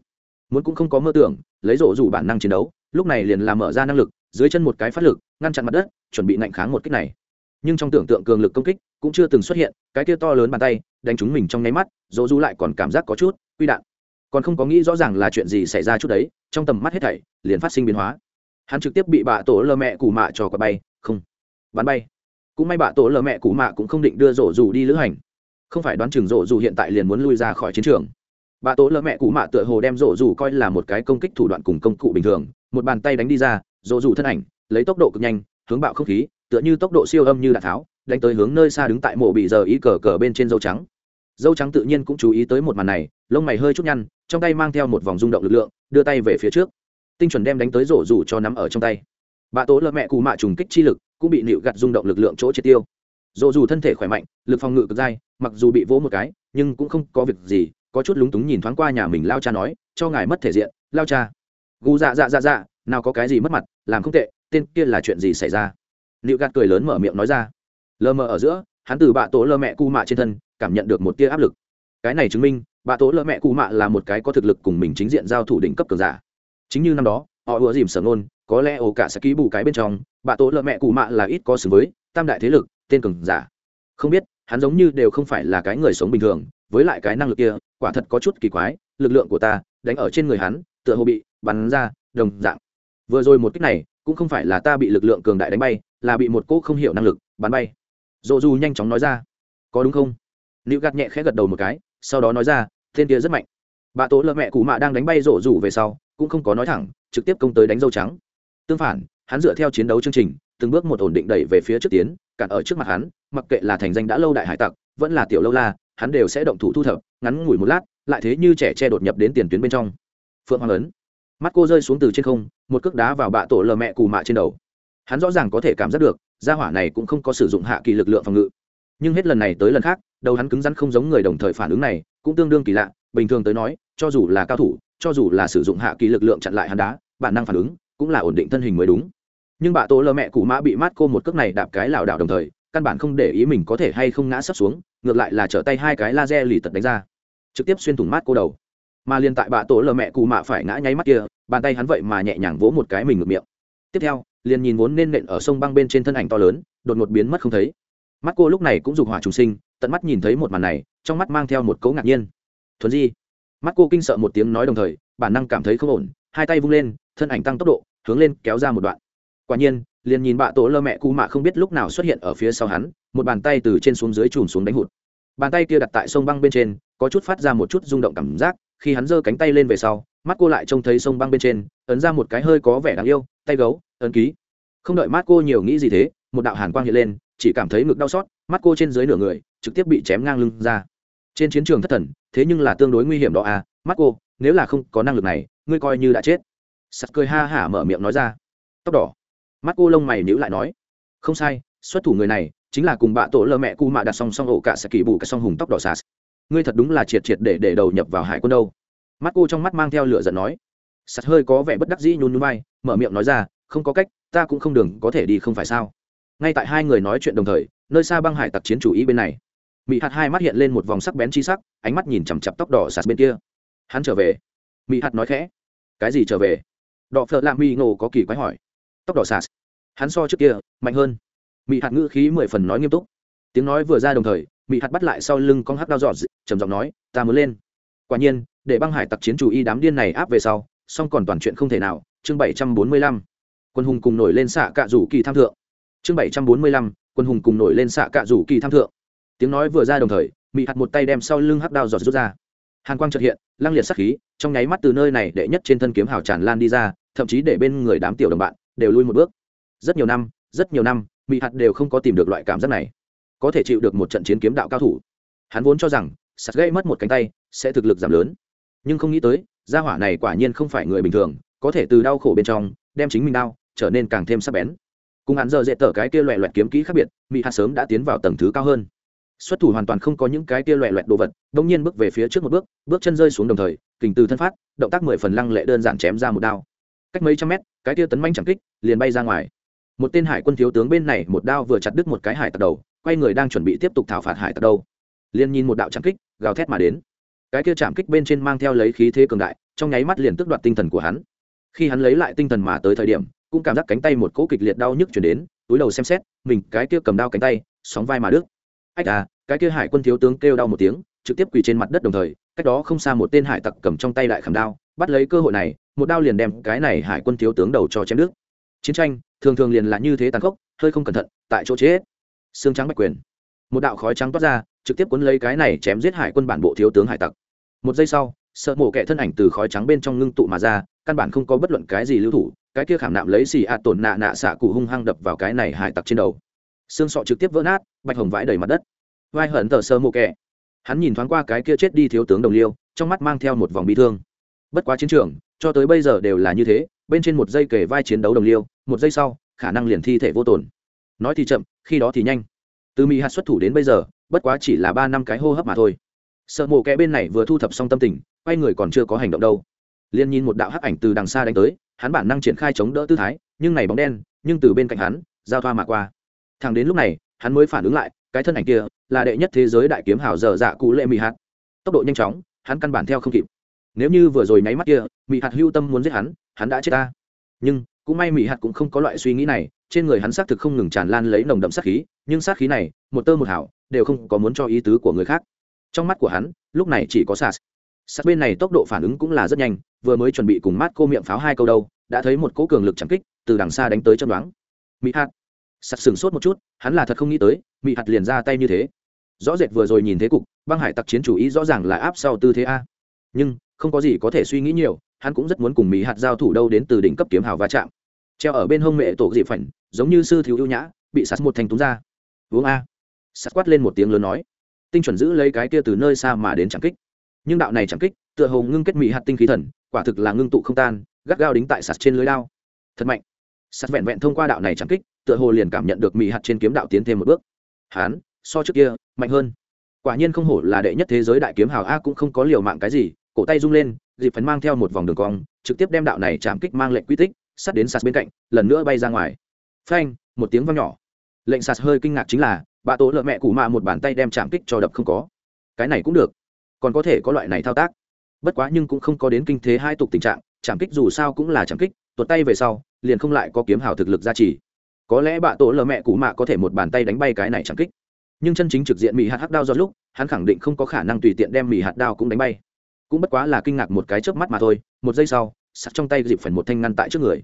Muốn cũng không có mơ tưởng, lấy rổ rủ bản năng chiến đấu, lúc này liền làm mở ra năng lực, dưới chân một cái phát lực, ngăn chặn mặt đất, chuẩn bị nạnh kháng một kích này. Nhưng trong tưởng tượng cường lực công kích cũng chưa từng xuất hiện, cái kia to lớn bàn tay đánh trúng mình trong nháy mắt dỗ du lại còn cảm giác có chút quy đạn. Còn không có nghĩ rõ ràng là chuyện gì xảy ra chút đấy, trong tầm mắt hết thảy liền phát sinh biến hóa. Hắn trực tiếp bị bạ tổ lơ mẹ cù mạ cho quả bay, không, bắn bay. Cũng may bạ tổ lơ mẹ cụ mạ cũng không định đưa rổ dù đi lữ hành không phải đoán chừng rổ dù hiện tại liền muốn lui ra khỏi chiến trường. Bà tố lơ mẹ cụ mạ tựa hồ đem rổ dù coi là một cái công kích thủ đoạn cùng công cụ bình thường, một bàn tay đánh đi ra rổ dù thân ảnh, lấy tốc độ cực nhanh, hướng bạo không khí, tựa như tốc độ siêu âm như đạn tháo, đánh tới hướng nơi xa đứng tại mộ bị giờ ý cờ cờ bên trên dâu trắng. Dâu trắng tự nhiên cũng chú ý tới một màn này, lông mày hơi chút nhăn, trong tay mang theo một vòng rung động lực lượng, đưa tay về phía trước. Tinh chuẩn đem đánh tới rổ rủ cho nắm ở trong tay. Bà tố lợ mẹ cụ mạ trùng kích chi lực, cũng bị nịu gặt rung động lực lượng chỗ triệt tiêu. Dù dù thân thể khỏe mạnh, lực phòng ngự cực dai, mặc dù bị vỗ một cái, nhưng cũng không có việc gì, có chút lúng túng nhìn thoáng qua nhà mình lao cha nói, cho ngài mất thể diện, lao cha. Gu dạ dạ dạ dạ nào có cái gì mất mặt, làm không tệ, tên kia là chuyện gì xảy ra? Liệu gạt cười lớn mở miệng nói ra. Lơ mờ ở giữa, hắn từ bạ tổ lơ mẹ cu mạ trên thân, cảm nhận được một tia áp lực. Cái này chứng minh, bạ tổ lơ mẹ cu mạ là một cái có thực lực cùng mình chính diện giao thủ đỉnh cấp cường giả. Chính như năm đó, họ ùa dìm sở ngôn, có lẽ ổ cả sẽ ký bù cái bên trong bà tổ lợ mẹ cụ mạ là ít có xử với tam đại thế lực tên cường giả. Không biết, hắn giống như đều không phải là cái người sống bình thường, với lại cái năng lực kia, quả thật có chút kỳ quái, lực lượng của ta, đánh ở trên người hắn, tựa hồ bị bắn ra, đồng dạng. Vừa rồi một cách này, cũng không phải là ta bị lực lượng cường đại đánh bay, là bị một cỗ không hiểu năng lực bắn bay. Dồ dù nhanh chóng nói ra. Có đúng không? Nữ gạt nhẹ khẽ gật đầu một cái, sau đó nói ra tên kia rất mạnh. Bà tố lợ mẹ cụ mạ đang đánh bay rổ rủ về sau, cũng không có nói thẳng, trực tiếp công tới đánh dâu trắng. Tương phản, hắn dựa theo chiến đấu chương trình từng bước một ổn định đẩy về phía trước tiến, cản ở trước mặt hắn, mặc kệ là thành danh đã lâu đại hải tặc, vẫn là tiểu lâu la, hắn đều sẽ động thủ thu thập, ngắn ngủi một lát, lại thế như trẻ che đột nhập đến tiền tuyến bên trong. Phượng hoàng lớn mắt cô rơi xuống từ trên không, một cước đá vào bạ tổ lờ mẹ cù mạ trên đầu. Hắn rõ ràng có thể cảm giác được, gia hỏa này cũng không có sử dụng hạ kỳ lực lượng phòng ngự. Nhưng hết lần này tới lần khác, đầu hắn cứng rắn không giống người đồng thời phản ứng này, cũng tương đương kỳ lạ, bình thường tới nói, cho dù là cao thủ, cho dù là sử dụng hạ kỳ lực lượng chặn lại hắn đá, bản năng phản ứng cũng là ổn định thân hình mới đúng nhưng bà tổ lơ mẹ cụ mã bị mát cô một cước này đạp cái lảo đảo đồng thời, căn bản không để ý mình có thể hay không ngã sấp xuống, ngược lại là trở tay hai cái laser lì tật đánh ra. Trực tiếp xuyên thủng mát cô đầu. Mà liền tại bà tổ lờ mẹ cụ mạ phải ngã nháy mắt kia, bàn tay hắn vậy mà nhẹ nhàng vỗ một cái mình ngược miệng. Tiếp theo, liền nhìn vốn nên nện ở sông băng bên trên thân ảnh to lớn, đột ngột biến mất không thấy. Mắt cô lúc này cũng dục hỏa trùng sinh, tận mắt nhìn thấy một màn này, trong mắt mang theo một cấu ngạc nhiên. Thuần di. Mắt cô kinh sợ một tiếng nói đồng thời, bản năng cảm thấy không ổn, hai tay vung lên, thân ảnh tăng tốc độ, hướng lên kéo ra một đoạn quả nhiên, liền nhìn bạ tổ lơ mẹ cụ mạ không biết lúc nào xuất hiện ở phía sau hắn, một bàn tay từ trên xuống dưới chùm xuống đánh hụt. Bàn tay kia đặt tại sông băng bên trên, có chút phát ra một chút rung động cảm giác, khi hắn giơ cánh tay lên về sau, mắt cô lại trông thấy sông băng bên trên, ấn ra một cái hơi có vẻ đáng yêu, tay gấu, ấn ký. Không đợi mắt cô nhiều nghĩ gì thế, một đạo hàn quang hiện lên, chỉ cảm thấy ngực đau xót, mắt cô trên dưới nửa người, trực tiếp bị chém ngang lưng ra. Trên chiến trường thất thần, thế nhưng là tương đối nguy hiểm đó à mắt cô, nếu là không có năng lực này, ngươi coi như đã chết. Sắt cười ha hả mở miệng nói ra. Tóc đỏ mắt cô lông mày nhíu lại nói, không sai, xuất thủ người này chính là cùng bạ tổ lơ mẹ cu mạ đặt song song ổ cả sẽ kỳ bù cả song hùng tóc đỏ sạt. Ngươi thật đúng là triệt triệt để để đầu nhập vào hải quân đâu. Mắt cô trong mắt mang theo lửa giận nói. Sạt hơi có vẻ bất đắc dĩ nhún nhún vai, mở miệng nói ra, không có cách, ta cũng không đường có thể đi không phải sao? Ngay tại hai người nói chuyện đồng thời, nơi xa băng hải tặc chiến chủ ý bên này mỹ hạt hai mắt hiện lên một vòng sắc bén chi sắc, ánh mắt nhìn chằm chặp tóc đỏ sạt bên kia. Hắn trở về. Mỹ hạt nói khẽ, cái gì trở về? Đọ phợ lạ mi ngộ có kỳ quái hỏi tóc đỏ sạt hắn so trước kia, mạnh hơn. Mị hạt ngữ khí mười phần nói nghiêm túc. Tiếng nói vừa ra đồng thời, Mị hạt bắt lại sau lưng con hắc đao dọn trầm giọng nói, ta muốn lên. Quả nhiên, để băng hải tặc chiến chủ y đám điên này áp về sau, song còn toàn chuyện không thể nào. Chương bảy trăm bốn mươi lăm. Quân hùng cùng nổi lên xạ cạ rủ kỳ tham thượng. Chương bảy trăm bốn mươi lăm. Quân hùng cùng nổi lên xạ cạ rủ kỳ tham thượng. Tiếng nói vừa ra đồng thời, Mị hạt một tay đem sau lưng hắc đao giọt rút ra. Hàn quang trợt hiện, lăng liệt sắc khí, trong nháy mắt từ nơi này đệ nhất trên thân kiếm hào tràn lan đi ra, thậm chí để bên người đám tiểu đồng bạn đều lui một bước. Rất nhiều năm, rất nhiều năm mỹ hạt đều không có tìm được loại cảm giác này. Có thể chịu được một trận chiến kiếm đạo cao thủ. Hắn vốn cho rằng, sạt gây mất một cánh tay sẽ thực lực giảm lớn. Nhưng không nghĩ tới, gia hỏa này quả nhiên không phải người bình thường, có thể từ đau khổ bên trong, đem chính mình đau, trở nên càng thêm sắc bén. Cùng hắn giờ dễ tở cái kia loẹ loẹt kiếm kỹ khác biệt mỹ hạt sớm đã tiến vào tầng thứ cao hơn. Xuất thủ hoàn toàn không có những cái kia loẹ loẹt đồ vật đông nhiên bước về phía trước một bước bước chân rơi xuống đồng thời, kình từ thân phát, động tác mười phần lăng lệ đơn giản chém ra một đao cách mấy trăm mét, cái tia tấn manh chẳng kích, liền bay ra ngoài. Một tên hải quân thiếu tướng bên này một đao vừa chặt đứt một cái hải tặc đầu, quay người đang chuẩn bị tiếp tục thảo phạt hải tặc đầu. Liền nhìn một đạo chạm kích, gào thét mà đến. Cái kia chạm kích bên trên mang theo lấy khí thế cường đại, trong nháy mắt liền tước đoạt tinh thần của hắn. Khi hắn lấy lại tinh thần mà tới thời điểm, cũng cảm giác cánh tay một cỗ kịch liệt đau nhức chuyển đến, túi đầu xem xét, mình cái kia cầm đao cánh tay, sóng vai mà đứt. Ách à cái kia hải quân thiếu tướng kêu đau một tiếng, trực tiếp quỳ trên mặt đất đồng thời cách đó không xa một tên hải tặc cầm trong tay đại khảm đao, bắt lấy cơ hội này, một đao liền đem cái này hải quân thiếu tướng đầu cho chém nước chiến tranh, thường thường liền là như thế tàn khốc, hơi không cẩn thận, tại chỗ chết. Xương trắng bạch quyền. Một đạo khói trắng toát ra, trực tiếp cuốn lấy cái này chém giết hải quân bản bộ thiếu tướng hải tặc. Một giây sau, sợ mổ kẻ thân ảnh từ khói trắng bên trong ngưng tụ mà ra, căn bản không có bất luận cái gì lưu thủ, cái kia khảm nạm lấy xì ạ tổn nạ nạ xạ cụ hung hăng đập vào cái này hải tặc trên đầu. Xương sọ trực tiếp vỡ nát, bạch hồng vãi đầy mặt đất. Vai hận tờ sơ mộ kẻ hắn nhìn thoáng qua cái kia chết đi thiếu tướng đồng liêu, trong mắt mang theo một vòng bi thương. Bất quá chiến trường, cho tới bây giờ đều là như thế, bên trên một dây kể vai chiến đấu đồng liêu, một giây sau, khả năng liền thi thể vô tổn nói thì chậm, khi đó thì nhanh. Từ mỹ hạt xuất thủ đến bây giờ, bất quá chỉ là ba năm cái hô hấp mà thôi. Sợ mộ kẽ bên này vừa thu thập xong tâm tình, quay người còn chưa có hành động đâu. Liền nhìn một đạo hắc ảnh từ đằng xa đánh tới, hắn bản năng triển khai chống đỡ tư thái, nhưng này bóng đen, nhưng từ bên cạnh hắn, giao thoa mà qua. Thằng đến lúc này, hắn mới phản ứng lại cái thân ảnh kia là đệ nhất thế giới đại kiếm hào dở dạ cụ lệ mỹ hạt. Tốc độ nhanh chóng, hắn căn bản theo không kịp. Nếu như vừa rồi nháy mắt kia mỹ hạt hưu tâm muốn giết hắn hắn đã chết ta. Nhưng, cũng may mỹ hạt cũng không có loại suy nghĩ này, trên người hắn xác thực không ngừng tràn lan lấy nồng đậm sát khí, nhưng sát khí này, một tơ một hảo đều không có muốn cho ý tứ của người khác. Trong mắt của hắn, lúc này chỉ có sas. Sát bên này tốc độ phản ứng cũng là rất nhanh, vừa mới chuẩn bị cùng mát cô miệng pháo hai câu đâu, đã thấy một cỗ cường lực chẳng kích, từ đằng xa đánh tới chân đoán mỹ hạt sặc sừng sốt một chút, hắn là thật không nghĩ tới, mị hạt liền ra tay như thế. Rõ rệt vừa rồi nhìn thế cục, băng hải tặc chiến chủ ý rõ ràng là áp sau tư thế a. Nhưng, không có gì có thể suy nghĩ nhiều, hắn cũng rất muốn cùng mỹ hạt giao thủ đâu đến từ đỉnh cấp kiếm hào va chạm. Treo ở bên hông mẹ tổ dị phảnh, giống như sư thiếu ưu nhã, bị sạt một thành túng ra. Uống a. Sạt quát lên một tiếng lớn nói. Tinh chuẩn giữ lấy cái kia từ nơi xa mà đến chẳng kích. Nhưng đạo này chẳng kích, tựa hồ ngưng kết mỹ hạt tinh khí thần, quả thực là ngưng tụ không tan, gắt gao đính tại sạt trên lưới lao thật mạnh. Sạt vẹn vẹn thông qua đạo này chẳng kích tựa hồ liền cảm nhận được mỹ hạt trên kiếm đạo tiến thêm một bước. Hán, so trước kia, mạnh hơn. Quả nhiên không hổ là đệ nhất thế giới đại kiếm hào a cũng không có liều mạng cái gì, cổ tay rung lên, dịp phấn mang theo một vòng đường cong, trực tiếp đem đạo này chạm kích mang lệnh quy tích sắt đến sạt bên cạnh, lần nữa bay ra ngoài. Phanh, một tiếng vang nhỏ. Lệnh sạt hơi kinh ngạc chính là, bà tố lợ mẹ cụ mạ một bàn tay đem chạm kích cho đập không có. Cái này cũng được. Còn có thể có loại này thao tác. Bất quá nhưng cũng không có đến kinh thế hai tục tình trạng, chạm kích dù sao cũng là chạm kích, tuột tay về sau, liền không lại có kiếm hào thực lực gia trì có lẽ bạ tổ lờ mẹ cụ mạ có thể một bàn tay đánh bay cái này chẳng kích. Nhưng chân chính trực diện mỹ hạt hắc đao do lúc, hắn khẳng định không có khả năng tùy tiện đem mỹ hạt đao cũng đánh bay. Cũng bất quá là kinh ngạc một cái chớp mắt mà thôi, một giây sau, sắt trong tay dịp phần một thanh ngăn tại trước người.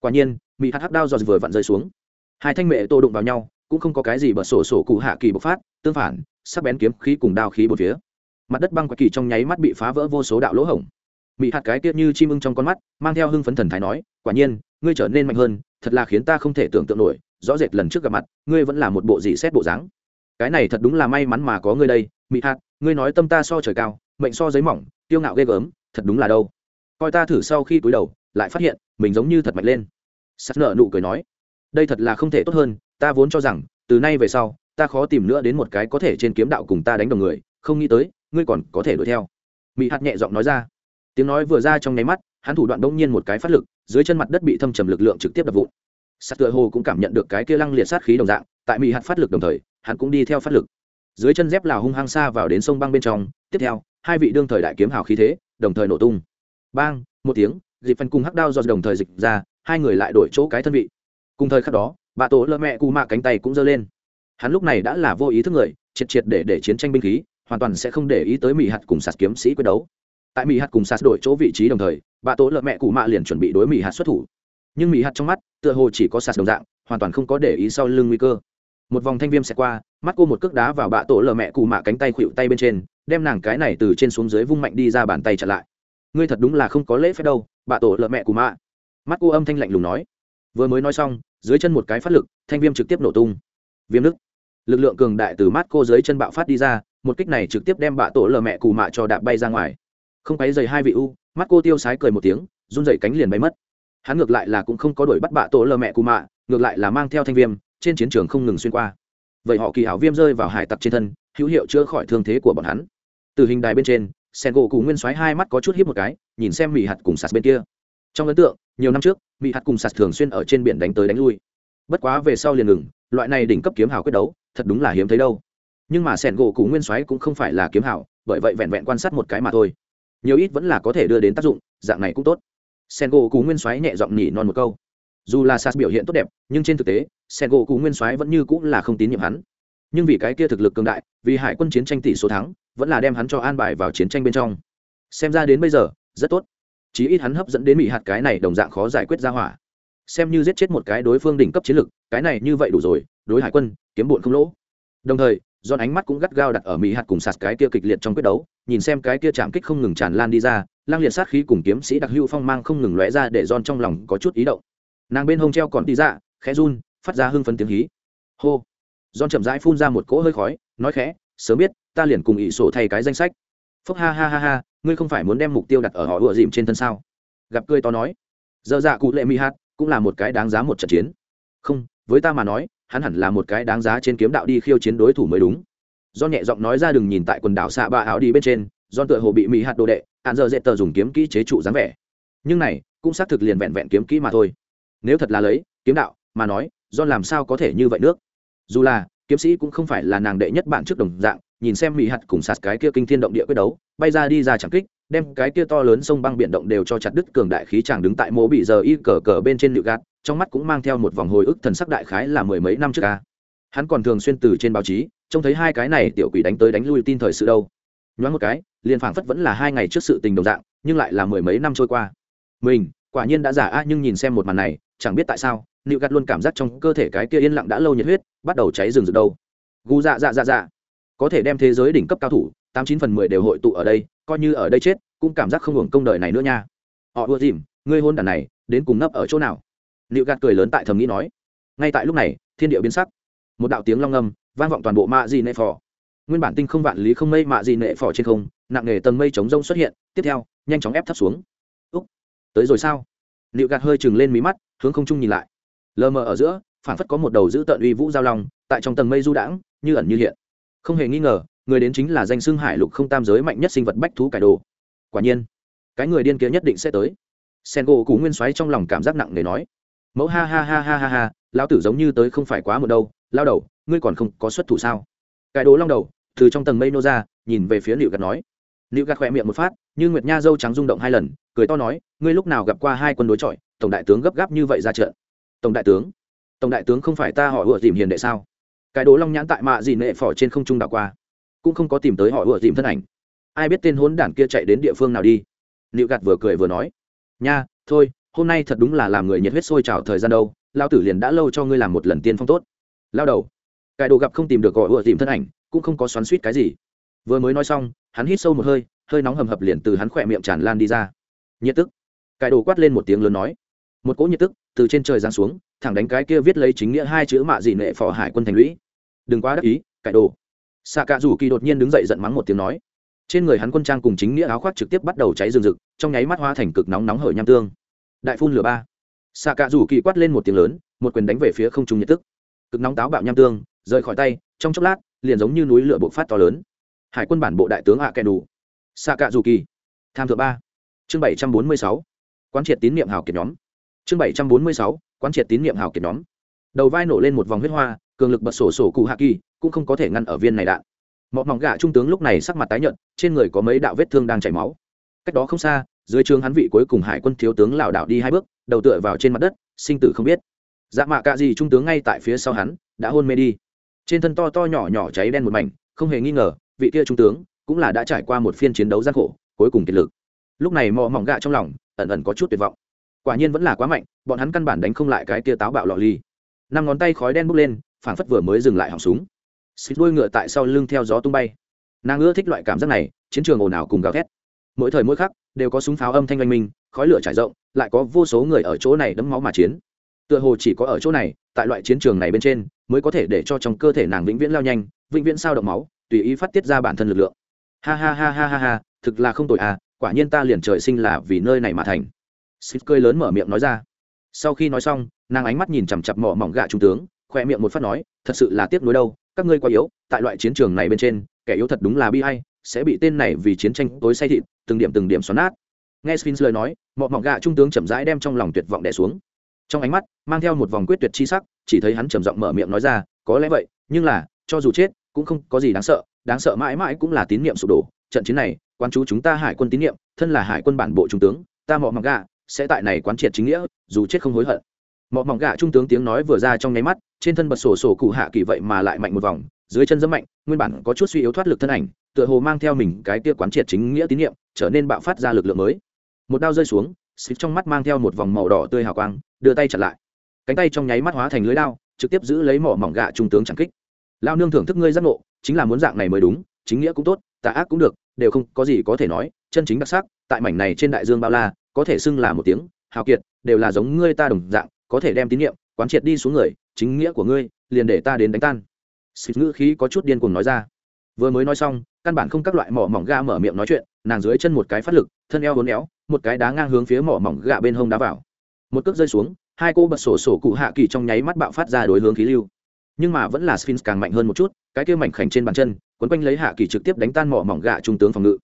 Quả nhiên mỹ hạt hắc đao do vừa vặn rơi xuống. Hai thanh mẹ tô đụng vào nhau, cũng không có cái gì bật sổ sổ cụ hạ kỳ bộc phát, tương phản, sắc bén kiếm khí cùng đao khí bột phía. Mặt đất băng quạt kỳ trong nháy mắt bị phá vỡ vô số đạo lỗ hổng. Mỹ hạt cái tiết như chim ưng trong con mắt, mang theo hưng phấn thần thái nói, quả nhiên, ngươi trở nên mạnh hơn thật là khiến ta không thể tưởng tượng nổi, rõ rệt lần trước gặp mặt, ngươi vẫn là một bộ dị xét bộ dáng. Cái này thật đúng là may mắn mà có ngươi đây, Mị hạt, ngươi nói tâm ta so trời cao, mệnh so giấy mỏng tiêu ngạo ghê gớm, thật đúng là đâu. Coi ta thử sau khi cúi đầu, lại phát hiện, mình giống như thật mạnh lên. Sắt nợ nụ cười nói, đây thật là không thể tốt hơn, ta vốn cho rằng, từ nay về sau, ta khó tìm nữa đến một cái có thể trên kiếm đạo cùng ta đánh đồng người, không nghĩ tới, ngươi còn có thể đuổi theo. Mỹ hạt nhẹ giọng nói ra. Tiếng nói vừa ra trong nháy mắt, hắn thủ đoạn đông nhiên một cái phát lực dưới chân mặt đất bị thâm trầm lực lượng trực tiếp đập vụn. Sắt tựa hồ cũng cảm nhận được cái kia lăng liệt sát khí đồng dạng, tại mỹ hạt phát lực đồng thời, hắn cũng đi theo phát lực. Dưới chân dép là hung hăng xa vào đến sông băng bên trong, tiếp theo, hai vị đương thời đại kiếm hào khí thế, đồng thời nổ tung. Bang, một tiếng, dịp phần cùng hắc đao do đồng thời dịch ra, hai người lại đổi chỗ cái thân vị. Cùng thời khắc đó, bà tổ lơ mẹ cù mạ cánh tay cũng giơ lên. Hắn lúc này đã là vô ý thức người, triệt triệt để để chiến tranh binh khí, hoàn toàn sẽ không để ý tới mỹ hạt cùng sạt kiếm sĩ quyết đấu tại mỹ hạt cùng sas đổi chỗ vị trí đồng thời bà tổ lợ mẹ cụ mạ liền chuẩn bị đối mỹ hạt xuất thủ nhưng mỹ hạt trong mắt tựa hồ chỉ có sas đồng dạng hoàn toàn không có để ý sau lưng nguy cơ một vòng thanh viêm sẽ qua mắt cô một cước đá vào bạ tổ lờ mẹ cụ mạ cánh tay khuỵu tay bên trên đem nàng cái này từ trên xuống dưới vung mạnh đi ra bàn tay chặn lại ngươi thật đúng là không có lễ phép đâu bạ tổ lợ mẹ cụ mạ mắt cô âm thanh lạnh lùng nói vừa mới nói xong dưới chân một cái phát lực thanh viêm trực tiếp nổ tung viêm nứt lực lượng cường đại từ mắt cô dưới chân bạo phát đi ra một kích này trực tiếp đem bạ tổ lờ mẹ cù mạ cho đạp bay ra ngoài không quấy dày hai vị u, mắt cô tiêu sái cười một tiếng, run dậy cánh liền bay mất. Hắn ngược lại là cũng không có đuổi bắt bạ tổ lờ mẹ cù mạ, ngược lại là mang theo thanh viêm, trên chiến trường không ngừng xuyên qua. Vậy họ kỳ hảo viêm rơi vào hải tặc trên thân, hữu hiệu chữa khỏi thương thế của bọn hắn. Từ hình đài bên trên, sen gỗ cù nguyên xoáy hai mắt có chút hiếp một cái, nhìn xem mỹ hạt cùng sạt bên kia. Trong ấn tượng, nhiều năm trước mỹ hạt cùng sạt thường xuyên ở trên biển đánh tới đánh lui. Bất quá về sau liền ngừng, loại này đỉnh cấp kiếm hào quyết đấu, thật đúng là hiếm thấy đâu. Nhưng mà sẻn gỗ cụ nguyên xoáy cũng không phải là kiếm hào, bởi vậy vẹn vẹn quan sát một cái mà thôi nhiều ít vẫn là có thể đưa đến tác dụng, dạng này cũng tốt. Sen gỗ cú nguyên xoáy nhẹ giọng nhỉ non một câu. Dù là sas biểu hiện tốt đẹp, nhưng trên thực tế sen gỗ cú nguyên soái vẫn như cũng là không tín nhiệm hắn. Nhưng vì cái kia thực lực cường đại, vì hải quân chiến tranh tỷ số thắng, vẫn là đem hắn cho an bài vào chiến tranh bên trong. Xem ra đến bây giờ, rất tốt. Chí ít hắn hấp dẫn đến mỹ hạt cái này đồng dạng khó giải quyết ra hỏa. Xem như giết chết một cái đối phương đỉnh cấp chiến lực cái này như vậy đủ rồi, đối hải quân, kiếm bụn không lỗ. Đồng thời giòn ánh mắt cũng gắt gao đặt ở mỹ hạt cùng sạt cái kia kịch liệt trong quyết đấu, nhìn xem cái kia chạm kích không ngừng tràn lan đi ra, lang liệt sát khí cùng kiếm sĩ đặc hữu phong mang không ngừng lóe ra để giòn trong lòng có chút ý động. Nàng bên hông treo còn tí dạ khẽ run, phát ra hưng phấn tiếng hí. Hô. Giòn chậm rãi phun ra một cỗ hơi khói, nói khẽ, sớm biết, ta liền cùng ỷ sổ thay cái danh sách. Phúc ha ha ha ha, ngươi không phải muốn đem mục tiêu đặt ở họ ủa dìm trên thân sao? Gặp cười to nói. Giờ dạ cụ lệ mỹ hạt cũng là một cái đáng giá một trận chiến. Không, với ta mà nói hắn hẳn là một cái đáng giá trên kiếm đạo đi khiêu chiến đối thủ mới đúng. Do nhẹ giọng nói ra đừng nhìn tại quần đảo xạ ba áo đi bên trên do tựa hồ bị mỹ hạt đồ đệ, hạn giờ dễ tờ dùng kiếm kỹ chế trụ dáng vẻ. Nhưng này, cũng xác thực liền vẹn vẹn kiếm kỹ mà thôi. Nếu thật là lấy, kiếm đạo, mà nói do làm sao có thể như vậy nước? Dù là, kiếm sĩ cũng không phải là nàng đệ nhất bạn trước đồng dạng, nhìn xem mỹ hạt cùng sạt cái kia kinh thiên động địa quyết đấu, bay ra đi ra chẳng kích, đem cái kia to lớn sông băng biển động đều cho chặt đứt cường đại khí chàng đứng tại mố bị giờ y cờ cờ bên trên nịu gạt trong mắt cũng mang theo một vòng hồi ức thần sắc đại khái là mười mấy năm trước ca. Hắn còn thường xuyên từ trên báo chí, trông thấy hai cái này tiểu quỷ đánh tới đánh lui tin thời sự đâu. Nhoáng một cái, liền phảng phất vẫn là hai ngày trước sự tình đồng dạng, nhưng lại là mười mấy năm trôi qua. Mình, quả nhiên đã giả a, nhưng nhìn xem một màn này, chẳng biết tại sao, nịu gạt luôn cảm giác trong cơ thể cái kia yên lặng đã lâu nhiệt huyết, bắt đầu cháy rừng rực đâu. Gu dạ dạ dạ dạ. Có thể đem thế giới đỉnh cấp cao thủ, tám chín phần mười đều hội tụ ở đây, coi như ở đây chết, cũng cảm giác không hưởng công đời này nữa nha. Họ ưa dìm, ngươi hôn đàn này, đến cùng nấp ở chỗ nào? Nịu gạt cười lớn tại thầm nghĩ nói, ngay tại lúc này, thiên địa biến sắc. Một đạo tiếng long âm vang vọng toàn bộ mạ di nệ phò. Nguyên bản tinh không vạn lý không mây mạ di nệ phò trên không, nặng nề tầng mây chống rông xuất hiện, tiếp theo, nhanh chóng ép thấp xuống. Úc, tới rồi sao? Nịu gạt hơi chừng lên mí mắt, hướng không trung nhìn lại. Lờ mờ ở giữa phản phất có một đầu giữ tợn uy vũ giao long, tại trong tầng mây du đãng, như ẩn như hiện. Không hề nghi ngờ, người đến chính là danh xưng hải lục không tam giới mạnh nhất sinh vật bách thú cải đồ. Quả nhiên, cái người điên kia nhất định sẽ tới. Sen gỗ cú nguyên xoáy trong lòng cảm giác nặng nề nói mẫu ha ha ha ha ha ha lao tử giống như tới không phải quá một đâu lao đầu, ngươi còn không có xuất thủ sao? Cải đồ long đầu, từ trong tầng mây nô ra, nhìn về phía liệu gạt nói. Liệu gạt khỏe miệng một phát, như nguyệt nha dâu trắng rung động hai lần, cười to nói, ngươi lúc nào gặp qua hai quân đối chọi, tổng đại tướng gấp gáp như vậy ra trận. Tổng đại tướng? Tổng đại tướng không phải ta họ ủa dìm hiền đệ sao? Cái đố long nhãn tại mạ dị nệ phỏ trên không trung đảo qua, cũng không có tìm tới họ ủa dìm thân ảnh. Ai biết tên hốn đản kia chạy đến địa phương nào đi? Liệu gạt vừa cười vừa nói, nha, thôi hôm nay thật đúng là làm người nhiệt huyết sôi trào thời gian đâu lao tử liền đã lâu cho ngươi làm một lần tiên phong tốt. Lao đầu cải đồ gặp không tìm được gọi vừa tìm thân ảnh, cũng không có xoắn suýt cái gì. Vừa mới nói xong, hắn hít sâu một hơi hơi nóng hầm hập liền từ hắn khỏe miệng tràn lan đi ra. Nhiệt tức. Cải đồ quát lên một tiếng lớn nói. Một cỗ nhiệt tức từ trên trời giáng xuống, thẳng đánh cái kia viết lấy chính nghĩa hai chữ mạ dị nệ phò hải quân thành lũy. Đừng quá đắc ý cải đồ. Xạ cạ rủ kỳ đột nhiên đứng dậy giận mắng một tiếng nói. Trên người hắn quân trang cùng chính nghĩa áo khoác trực tiếp bắt đầu cháy rừng rực, trong nháy mắt hoa thành cực nóng nóng hởi nham tương đại phun lửa ba. Xạ cạ rủ kỳ quát lên một tiếng lớn, một quyền đánh về phía không trung nhiệt tức. Cực nóng táo bạo nham tương, rời khỏi tay, trong chốc lát, liền giống như núi lửa bộc phát to lớn. Hải quân bản bộ đại tướng ạ kẻ đủ xạ cạ rủ kỳ tham thượng ba. Chương bảy trăm bốn mươi sáu. Quán triệt tín niệm hào kiệt nhóm. Chương bảy trăm bốn mươi sáu. Quán triệt tín niệm hào kiệt nhóm. Đầu vai nổ lên một vòng huyết hoa, cường lực bật sổ sổ cụ hạ kỳ cũng không có thể ngăn ở viên này đạn. Mọ mỏng gạ trung tướng lúc này sắc mặt tái nhợt, trên người có mấy đạo vết thương đang chảy máu. Cách đó không xa dưới trường hắn vị cuối cùng hải quân thiếu tướng lảo đảo đi hai bước, đầu tựa vào trên mặt đất, sinh tử không biết. Dạ mạ cạ gì trung tướng ngay tại phía sau hắn, đã hôn mê đi. Trên thân to to nhỏ nhỏ cháy đen một mảnh, không hề nghi ngờ, vị kia trung tướng cũng là đã trải qua một phiên chiến đấu gian khổ, cuối cùng kiệt lực. Lúc này mò mỏng gạ trong lòng, ẩn ẩn có chút tuyệt vọng. Quả nhiên vẫn là quá mạnh, bọn hắn căn bản đánh không lại cái tia táo bạo lọ ly. Năm ngón tay khói đen bốc lên, phảng phất vừa mới dừng lại họng súng. Xịt đuôi ngựa tại sau lưng theo gió tung bay. Nàng ưa thích loại cảm giác này, chiến trường ồn ào cùng gào thét. Mỗi thời mỗi khắc đều có súng pháo âm thanh oanh minh, khói lửa trải rộng, lại có vô số người ở chỗ này đấm máu mà chiến. Tựa hồ chỉ có ở chỗ này, tại loại chiến trường này bên trên, mới có thể để cho trong cơ thể nàng vĩnh viễn lao nhanh, vĩnh viễn sao động máu, tùy ý phát tiết ra bản thân lực lượng. Ha ha ha ha ha ha, thực là không tội à quả nhiên ta liền trời sinh là vì nơi này mà thành. Sít cười lớn mở miệng nói ra. Sau khi nói xong, nàng ánh mắt nhìn chằm chặp mỏ mỏng gạ trung tướng khoe miệng một phát nói, thật sự là tiếc nuối đâu, các ngươi quá yếu, tại loại chiến trường này bên trên, kẻ yếu thật đúng là bi hay sẽ bị tên này vì chiến tranh tối say thịt, từng điểm từng điểm xoắn nát. Nghe sphinx lời nói mọi mỏng gạ trung tướng chậm rãi đem trong lòng tuyệt vọng đẻ xuống. Trong ánh mắt, mang theo một vòng quyết tuyệt chi sắc, chỉ thấy hắn trầm giọng mở miệng nói ra, có lẽ vậy, nhưng là, cho dù chết, cũng không có gì đáng sợ đáng sợ mãi mãi cũng là tín nhiệm sụp đổ. Trận chiến này quan chú chúng ta hải quân tín nhiệm thân là hải quân bản bộ trung tướng, ta mọ mỏng gạ sẽ tại này quán triệt chính nghĩa, dù chết không hối hận. Mọ mỏng gạ trung tướng tiếng nói vừa ra trong nháy mắt, trên thân bật sổ sổ cụ hạ kỳ vậy mà lại mạnh một vòng, dưới chân dẫm mạnh, nguyên bản có chút suy yếu thoát lực thân ảnh tựa hồ mang theo mình cái kia quán triệt chính nghĩa tín nhiệm, trở nên bạo phát ra lực lượng mới. Một đao rơi xuống xịt trong mắt mang theo một vòng màu đỏ tươi hào quang, đưa tay chặt lại. Cánh tay trong nháy mắt hóa thành lưới đao, trực tiếp giữ lấy mỏ mỏng gạ trung tướng chẳng kích. Lao nương thưởng thức ngươi giác ngộ, chính là muốn dạng này mới đúng, chính nghĩa cũng tốt, tà ác cũng được, đều không có gì có thể nói, chân chính đặc sắc, tại mảnh này trên đại dương bao la, có thể xưng là một tiếng, hào kiệt, đều là giống ngươi ta đồng dạng, có thể đem tín nhiệm, quán triệt đi xuống người, chính nghĩa của ngươi, liền để ta đến đánh tan. Xịt ngữ khí có chút điên cuồng nói ra. Vừa mới nói xong căn bản không các loại mỏ mỏng ga mở miệng nói chuyện, nàng dưới chân một cái phát lực, thân eo hốn éo, một cái đá ngang hướng phía mỏ mỏng gạ bên hông đá vào. Một cước rơi xuống, hai cô bật sổ sổ cụ hạ kỳ trong nháy mắt bạo phát ra đối hướng khí lưu. Nhưng mà vẫn là sphinx càng mạnh hơn một chút, cái kia mảnh khảnh trên bàn chân, quấn quanh lấy hạ kỳ trực tiếp đánh tan mỏ mỏng gạ trung tướng phòng ngự.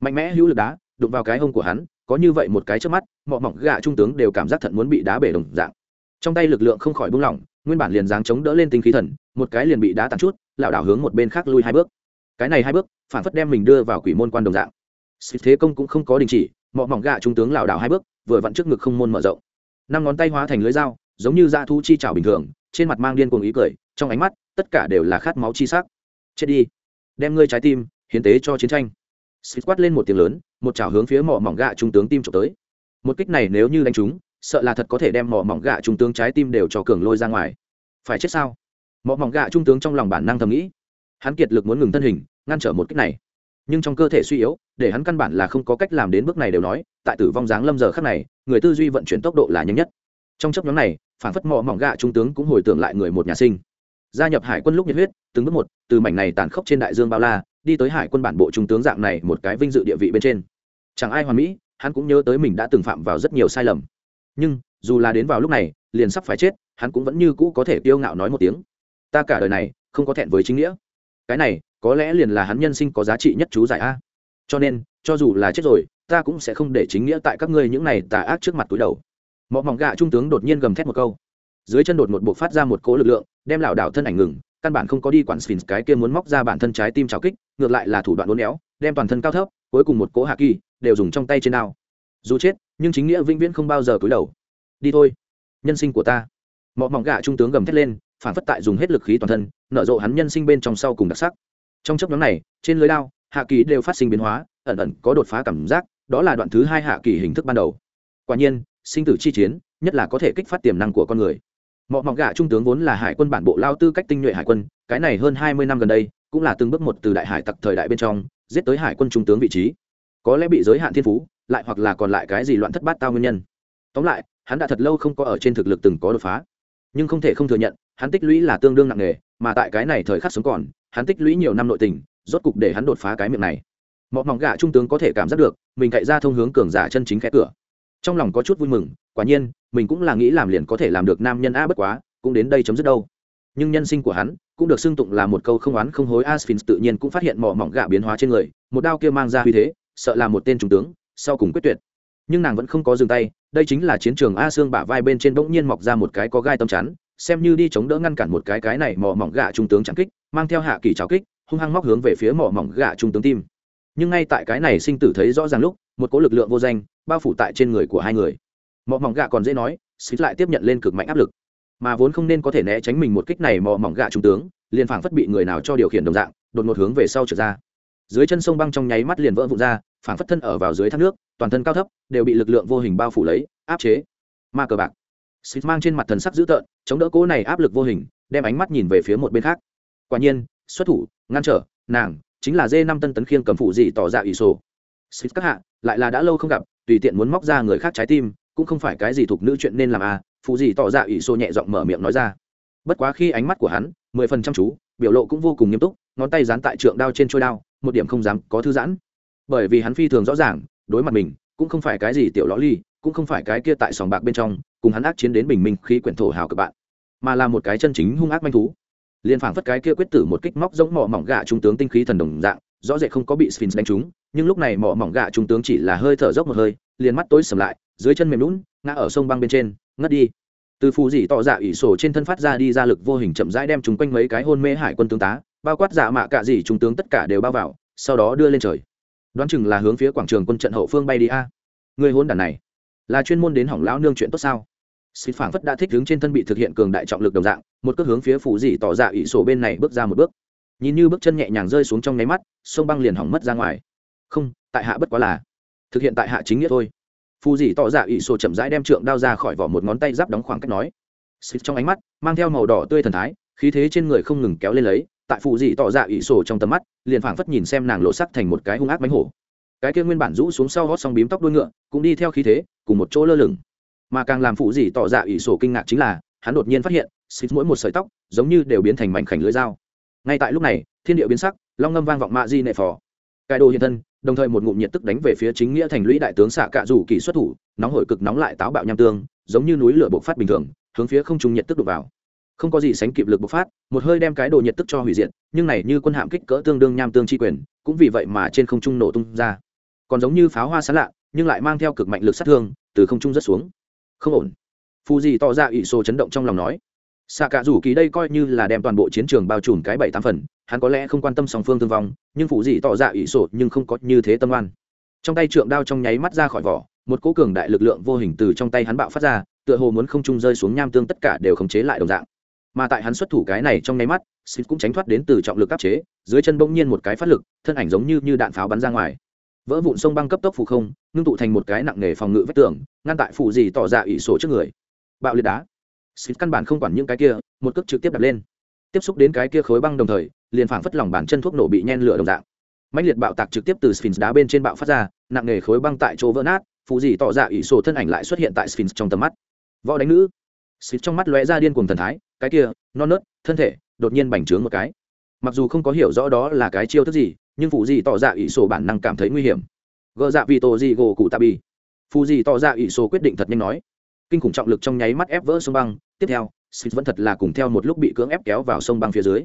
Mạnh mẽ hữu lực đá, đụng vào cái hông của hắn, có như vậy một cái trước mắt, mỏ mỏng gạ trung tướng đều cảm giác thận muốn bị đá bể đồng dạng. Trong tay lực lượng không khỏi buông lỏng, nguyên bản liền dáng chống đỡ lên tinh khí thần, một cái liền bị đá tàn chút, lảo đảo hướng một bên khác lui hai bước cái này hai bước, phản phất đem mình đưa vào quỷ môn quan đồng dạng. Xịt thế công cũng không có đình chỉ, mọ mỏng gạ trung tướng lảo đảo hai bước, vừa vặn trước ngực không môn mở rộng. Năm ngón tay hóa thành lưới dao, giống như da thu chi chảo bình thường, trên mặt mang điên cuồng ý cười, trong ánh mắt, tất cả đều là khát máu chi sắc. Chết đi. Đem ngươi trái tim, hiến tế cho chiến tranh. Xịt quát lên một tiếng lớn, một chảo hướng phía mỏ mỏng gạ trung tướng tim trộm tới. Một kích này nếu như đánh trúng, sợ là thật có thể đem mỏ mỏng gạ trung tướng trái tim đều cho cường lôi ra ngoài. Phải chết sao? Mỏ mỏng gạ trung tướng trong lòng bản năng thầm nghĩ hắn kiệt lực muốn ngừng thân hình, ngăn trở một cách này. Nhưng trong cơ thể suy yếu, để hắn căn bản là không có cách làm đến bước này đều nói, tại tử vong dáng lâm giờ khắc này, người tư duy vận chuyển tốc độ là nhanh nhất. Trong chấp nhóm này, phản phất mỏ mỏng gạ trung tướng cũng hồi tưởng lại người một nhà sinh. Gia nhập hải quân lúc nhiệt huyết, từng bước một, từ mảnh này tàn khốc trên đại dương bao la, đi tới hải quân bản bộ trung tướng dạng này một cái vinh dự địa vị bên trên. Chẳng ai hoàn mỹ, hắn cũng nhớ tới mình đã từng phạm vào rất nhiều sai lầm. Nhưng, dù là đến vào lúc này, liền sắp phải chết, hắn cũng vẫn như cũ có thể kiêu ngạo nói một tiếng. Ta cả đời này, không có thẹn với chính nghĩa cái này có lẽ liền là hắn nhân sinh có giá trị nhất chú giải a. Cho nên, cho dù là chết rồi, ta cũng sẽ không để chính nghĩa tại các ngươi những này tà ác trước mặt túi đầu. Mọ mỏng gạ trung tướng đột nhiên gầm thét một câu. Dưới chân đột một buộc phát ra một cỗ lực lượng, đem lảo đảo thân ảnh ngừng, căn bản không có đi quản sphinx cái kia muốn móc ra bản thân trái tim trào kích, ngược lại là thủ đoạn uốn éo, đem toàn thân cao thấp, cuối cùng một cỗ hạ kỳ, đều dùng trong tay trên đao. Dù chết, nhưng chính nghĩa vĩnh viễn không bao giờ cúi đầu. Đi thôi, nhân sinh của ta. Mọ mỏng gạ trung tướng gầm thét lên phản phất tại dùng hết lực khí toàn thân, nở rộ hắn nhân sinh bên trong sau cùng đặc sắc. Trong chấp nhóm này, trên lưới đao, hạ kỳ đều phát sinh biến hóa, ẩn ẩn có đột phá cảm giác, đó là đoạn thứ hai hạ kỳ hình thức ban đầu. Quả nhiên, sinh tử chi chiến, nhất là có thể kích phát tiềm năng của con người. Mọi mọc gạ trung tướng vốn là hải quân bản bộ lao tư cách tinh nhuệ hải quân, cái này hơn hai mươi năm gần đây, cũng là từng bước một từ đại hải tặc thời đại bên trong, giết tới hải quân trung tướng vị trí. Có lẽ bị giới hạn thiên phú, lại hoặc là còn lại cái gì loạn thất bát tao nguyên nhân. Tóm lại, hắn đã thật lâu không có ở trên thực lực từng có đột phá. Nhưng không thể không thừa nhận hắn tích lũy là tương đương nặng nề, mà tại cái này thời khắc sống còn, hắn tích lũy nhiều năm nội tình, rốt cục để hắn đột phá cái miệng này. Mọ mỏng gạ trung tướng có thể cảm giác được, mình cậy ra thông hướng cường giả chân chính khẽ cửa. Trong lòng có chút vui mừng, quả nhiên, mình cũng là nghĩ làm liền có thể làm được nam nhân a bất quá, cũng đến đây chấm dứt đâu. Nhưng nhân sinh của hắn, cũng được xưng tụng là một câu không oán không hối Asphinx tự nhiên cũng phát hiện mỏ mỏng gạ biến hóa trên người, một đao kia mang ra uy thế, sợ là một tên trung tướng, sau cùng quyết tuyệt. Nhưng nàng vẫn không có dừng tay, đây chính là chiến trường a xương bả vai bên trên bỗng nhiên mọc ra một cái có gai tâm chắn xem như đi chống đỡ ngăn cản một cái cái này mỏ mỏng gạ trung tướng chẳng kích, mang theo hạ kỳ trào kích, hung hăng móc hướng về phía mỏ mỏng gạ trung tướng tim. Nhưng ngay tại cái này sinh tử thấy rõ ràng lúc, một cỗ lực lượng vô danh bao phủ tại trên người của hai người. Mỏ mỏng gạ còn dễ nói xích lại tiếp nhận lên cực mạnh áp lực. Mà vốn không nên có thể né tránh mình một kích này mỏ mỏng gạ trung tướng, liền phảng phất bị người nào cho điều khiển đồng dạng, đột ngột hướng về sau trở ra. Dưới chân sông băng trong nháy mắt liền vỡ vụn ra, phảng phất thân ở vào dưới thác nước, toàn thân cao thấp, đều bị lực lượng vô hình bao phủ lấy, áp chế. Ma cờ bạc. Sith mang trên mặt thần sắc dữ tợn, chống đỡ cố này áp lực vô hình, đem ánh mắt nhìn về phía một bên khác. Quả nhiên, xuất thủ, ngăn trở, nàng, chính là dê năm tân tấn khiêng cầm phụ gì tỏ dạ ra ủy sổ. Sith các hạ, lại là đã lâu không gặp, tùy tiện muốn móc ra người khác trái tim, cũng không phải cái gì thuộc nữ chuyện nên làm à phụ gì tỏ dạ ra ủy sổ nhẹ giọng mở miệng nói ra. Bất quá khi ánh mắt của hắn, mười phần chăm chú, biểu lộ cũng vô cùng nghiêm túc, ngón tay dán tại trượng đao trên chuôi đao, một điểm không dám có thư giãn. Bởi vì hắn phi thường rõ ràng, đối mặt mình, cũng không phải cái gì tiểu lõ ly cũng không phải cái kia tại sòng bạc bên trong, cùng hắn ác chiến đến bình minh khi quyển thổ hào các bạn, mà là một cái chân chính hung ác manh thú. Liền phảng phất cái kia quyết tử một kích móc giống mỏ mỏng gạ trung tướng tinh khí thần đồng dạng, rõ rệt không có bị sphinx đánh trúng, nhưng lúc này mỏ mỏng gạ trung tướng chỉ là hơi thở dốc một hơi, liền mắt tối sầm lại, dưới chân mềm lún ngã ở sông băng bên trên, ngất đi. Từ phù dỉ tỏ dạ ỷ sổ trên thân phát ra đi ra lực vô hình chậm rãi đem chúng quanh mấy cái hôn mê hải quân tướng tá, bao quát dạ mạ cả gì trung tướng tất cả đều bao vào, sau đó đưa lên trời. Đoán chừng là hướng phía quảng trường quân trận hậu phương bay đi a. Người hôn đàn này là chuyên môn đến hỏng lão nương chuyện tốt sao? Xịt phảng phất đã thích đứng trên thân bị thực hiện cường đại trọng lực đồng dạng, một cước hướng phía phủ dì tỏ dạ ỷ sổ bên này bước ra một bước. Nhìn như bước chân nhẹ nhàng rơi xuống trong nháy mắt, sông băng liền hỏng mất ra ngoài. Không, tại hạ bất quá là thực hiện tại hạ chính nghĩa thôi. Phù dì tỏ dạ ỷ sổ chậm rãi đem trượng đao ra khỏi vỏ một ngón tay giáp đóng khoảng cách nói. Xịt trong ánh mắt mang theo màu đỏ tươi thần thái, khí thế trên người không ngừng kéo lên lấy, tại phù dì tỏ dạ ỷ sổ trong tầm mắt, liền phảng phất nhìn xem nàng lộ sắc thành một cái hung ác bánh hổ cái kia nguyên bản rũ xuống sau gót xong bím tóc đuôi ngựa, cũng đi theo khí thế, cùng một chỗ lơ lửng. Mà càng làm phụ gì tỏ ra ỷ sổ kinh ngạc chính là, hắn đột nhiên phát hiện, xịt mỗi một sợi tóc, giống như đều biến thành mảnh khảnh lưới dao. Ngay tại lúc này, thiên địa biến sắc, long ngâm vang vọng mạ di nệ phò. Cài đồ hiện thân, đồng thời một ngụm nhiệt tức đánh về phía chính nghĩa thành lũy đại tướng xạ cạ rủ kỳ xuất thủ, nóng hổi cực nóng lại táo bạo nham tương, giống như núi lửa bộc phát bình thường, hướng phía không trung nhiệt tức đục vào. Không có gì sánh kịp lực bộc phát, một hơi đem cái đồ nhiệt tức cho hủy diệt, nhưng này như quân hạm kích cỡ tương đương nham tương chi quyền, cũng vì vậy mà trên không trung nổ tung ra còn giống như pháo hoa sán lạ, nhưng lại mang theo cực mạnh lực sát thương, từ không trung rất xuống. Không ổn. Phù dì tỏ ra ỷ sô chấn động trong lòng nói. Xạ cả rủ kỳ đây coi như là đem toàn bộ chiến trường bao trùm cái bảy tám phần, hắn có lẽ không quan tâm song phương thương vong, nhưng phụ dì tỏ ra ỷ sổ nhưng không có như thế tâm oan. Trong tay trượng đao trong nháy mắt ra khỏi vỏ, một cỗ cường đại lực lượng vô hình từ trong tay hắn bạo phát ra, tựa hồ muốn không trung rơi xuống nham tương tất cả đều khống chế lại đồng dạng. Mà tại hắn xuất thủ cái này trong nháy mắt xịt cũng tránh thoát đến từ trọng lực áp chế, dưới chân bỗng nhiên một cái phát lực, thân ảnh giống như như đạn pháo bắn ra ngoài vỡ vụn sông băng cấp tốc phủ không, ngưng tụ thành một cái nặng nề phòng ngự vách tường, ngăn tại phụ gì tỏ ra ỷ sổ trước người. Bạo liệt đá. Xịt căn bản không quản những cái kia, một cước trực tiếp đập lên. Tiếp xúc đến cái kia khối băng đồng thời, liền phảng phất lòng bàn chân thuốc nổ bị nhen lửa đồng dạng. Mãnh liệt bạo tạc trực tiếp từ sphinx đá bên trên bạo phát ra, nặng nề khối băng tại chỗ vỡ nát phụ gì tỏ ra ỷ sổ thân ảnh lại xuất hiện tại sphinx trong tầm mắt. Võ đánh nữ. Xịt trong mắt lóe ra điên cuồng thần thái, cái kia, non nớt, thân thể, đột nhiên bành trướng một cái. Mặc dù không có hiểu rõ đó là cái chiêu thức gì nhưng phụ gì tỏ ra ỷ sổ bản năng cảm thấy nguy hiểm. Gỡ dạ vì tổ gì gỗ cụ tạ bi phụ gì tỏ ra ỷ sổ quyết định thật nhanh nói. Kinh khủng trọng lực trong nháy mắt ép vỡ sông băng. Tiếp theo xịt vẫn thật là cùng theo một lúc bị cưỡng ép kéo vào sông băng phía dưới.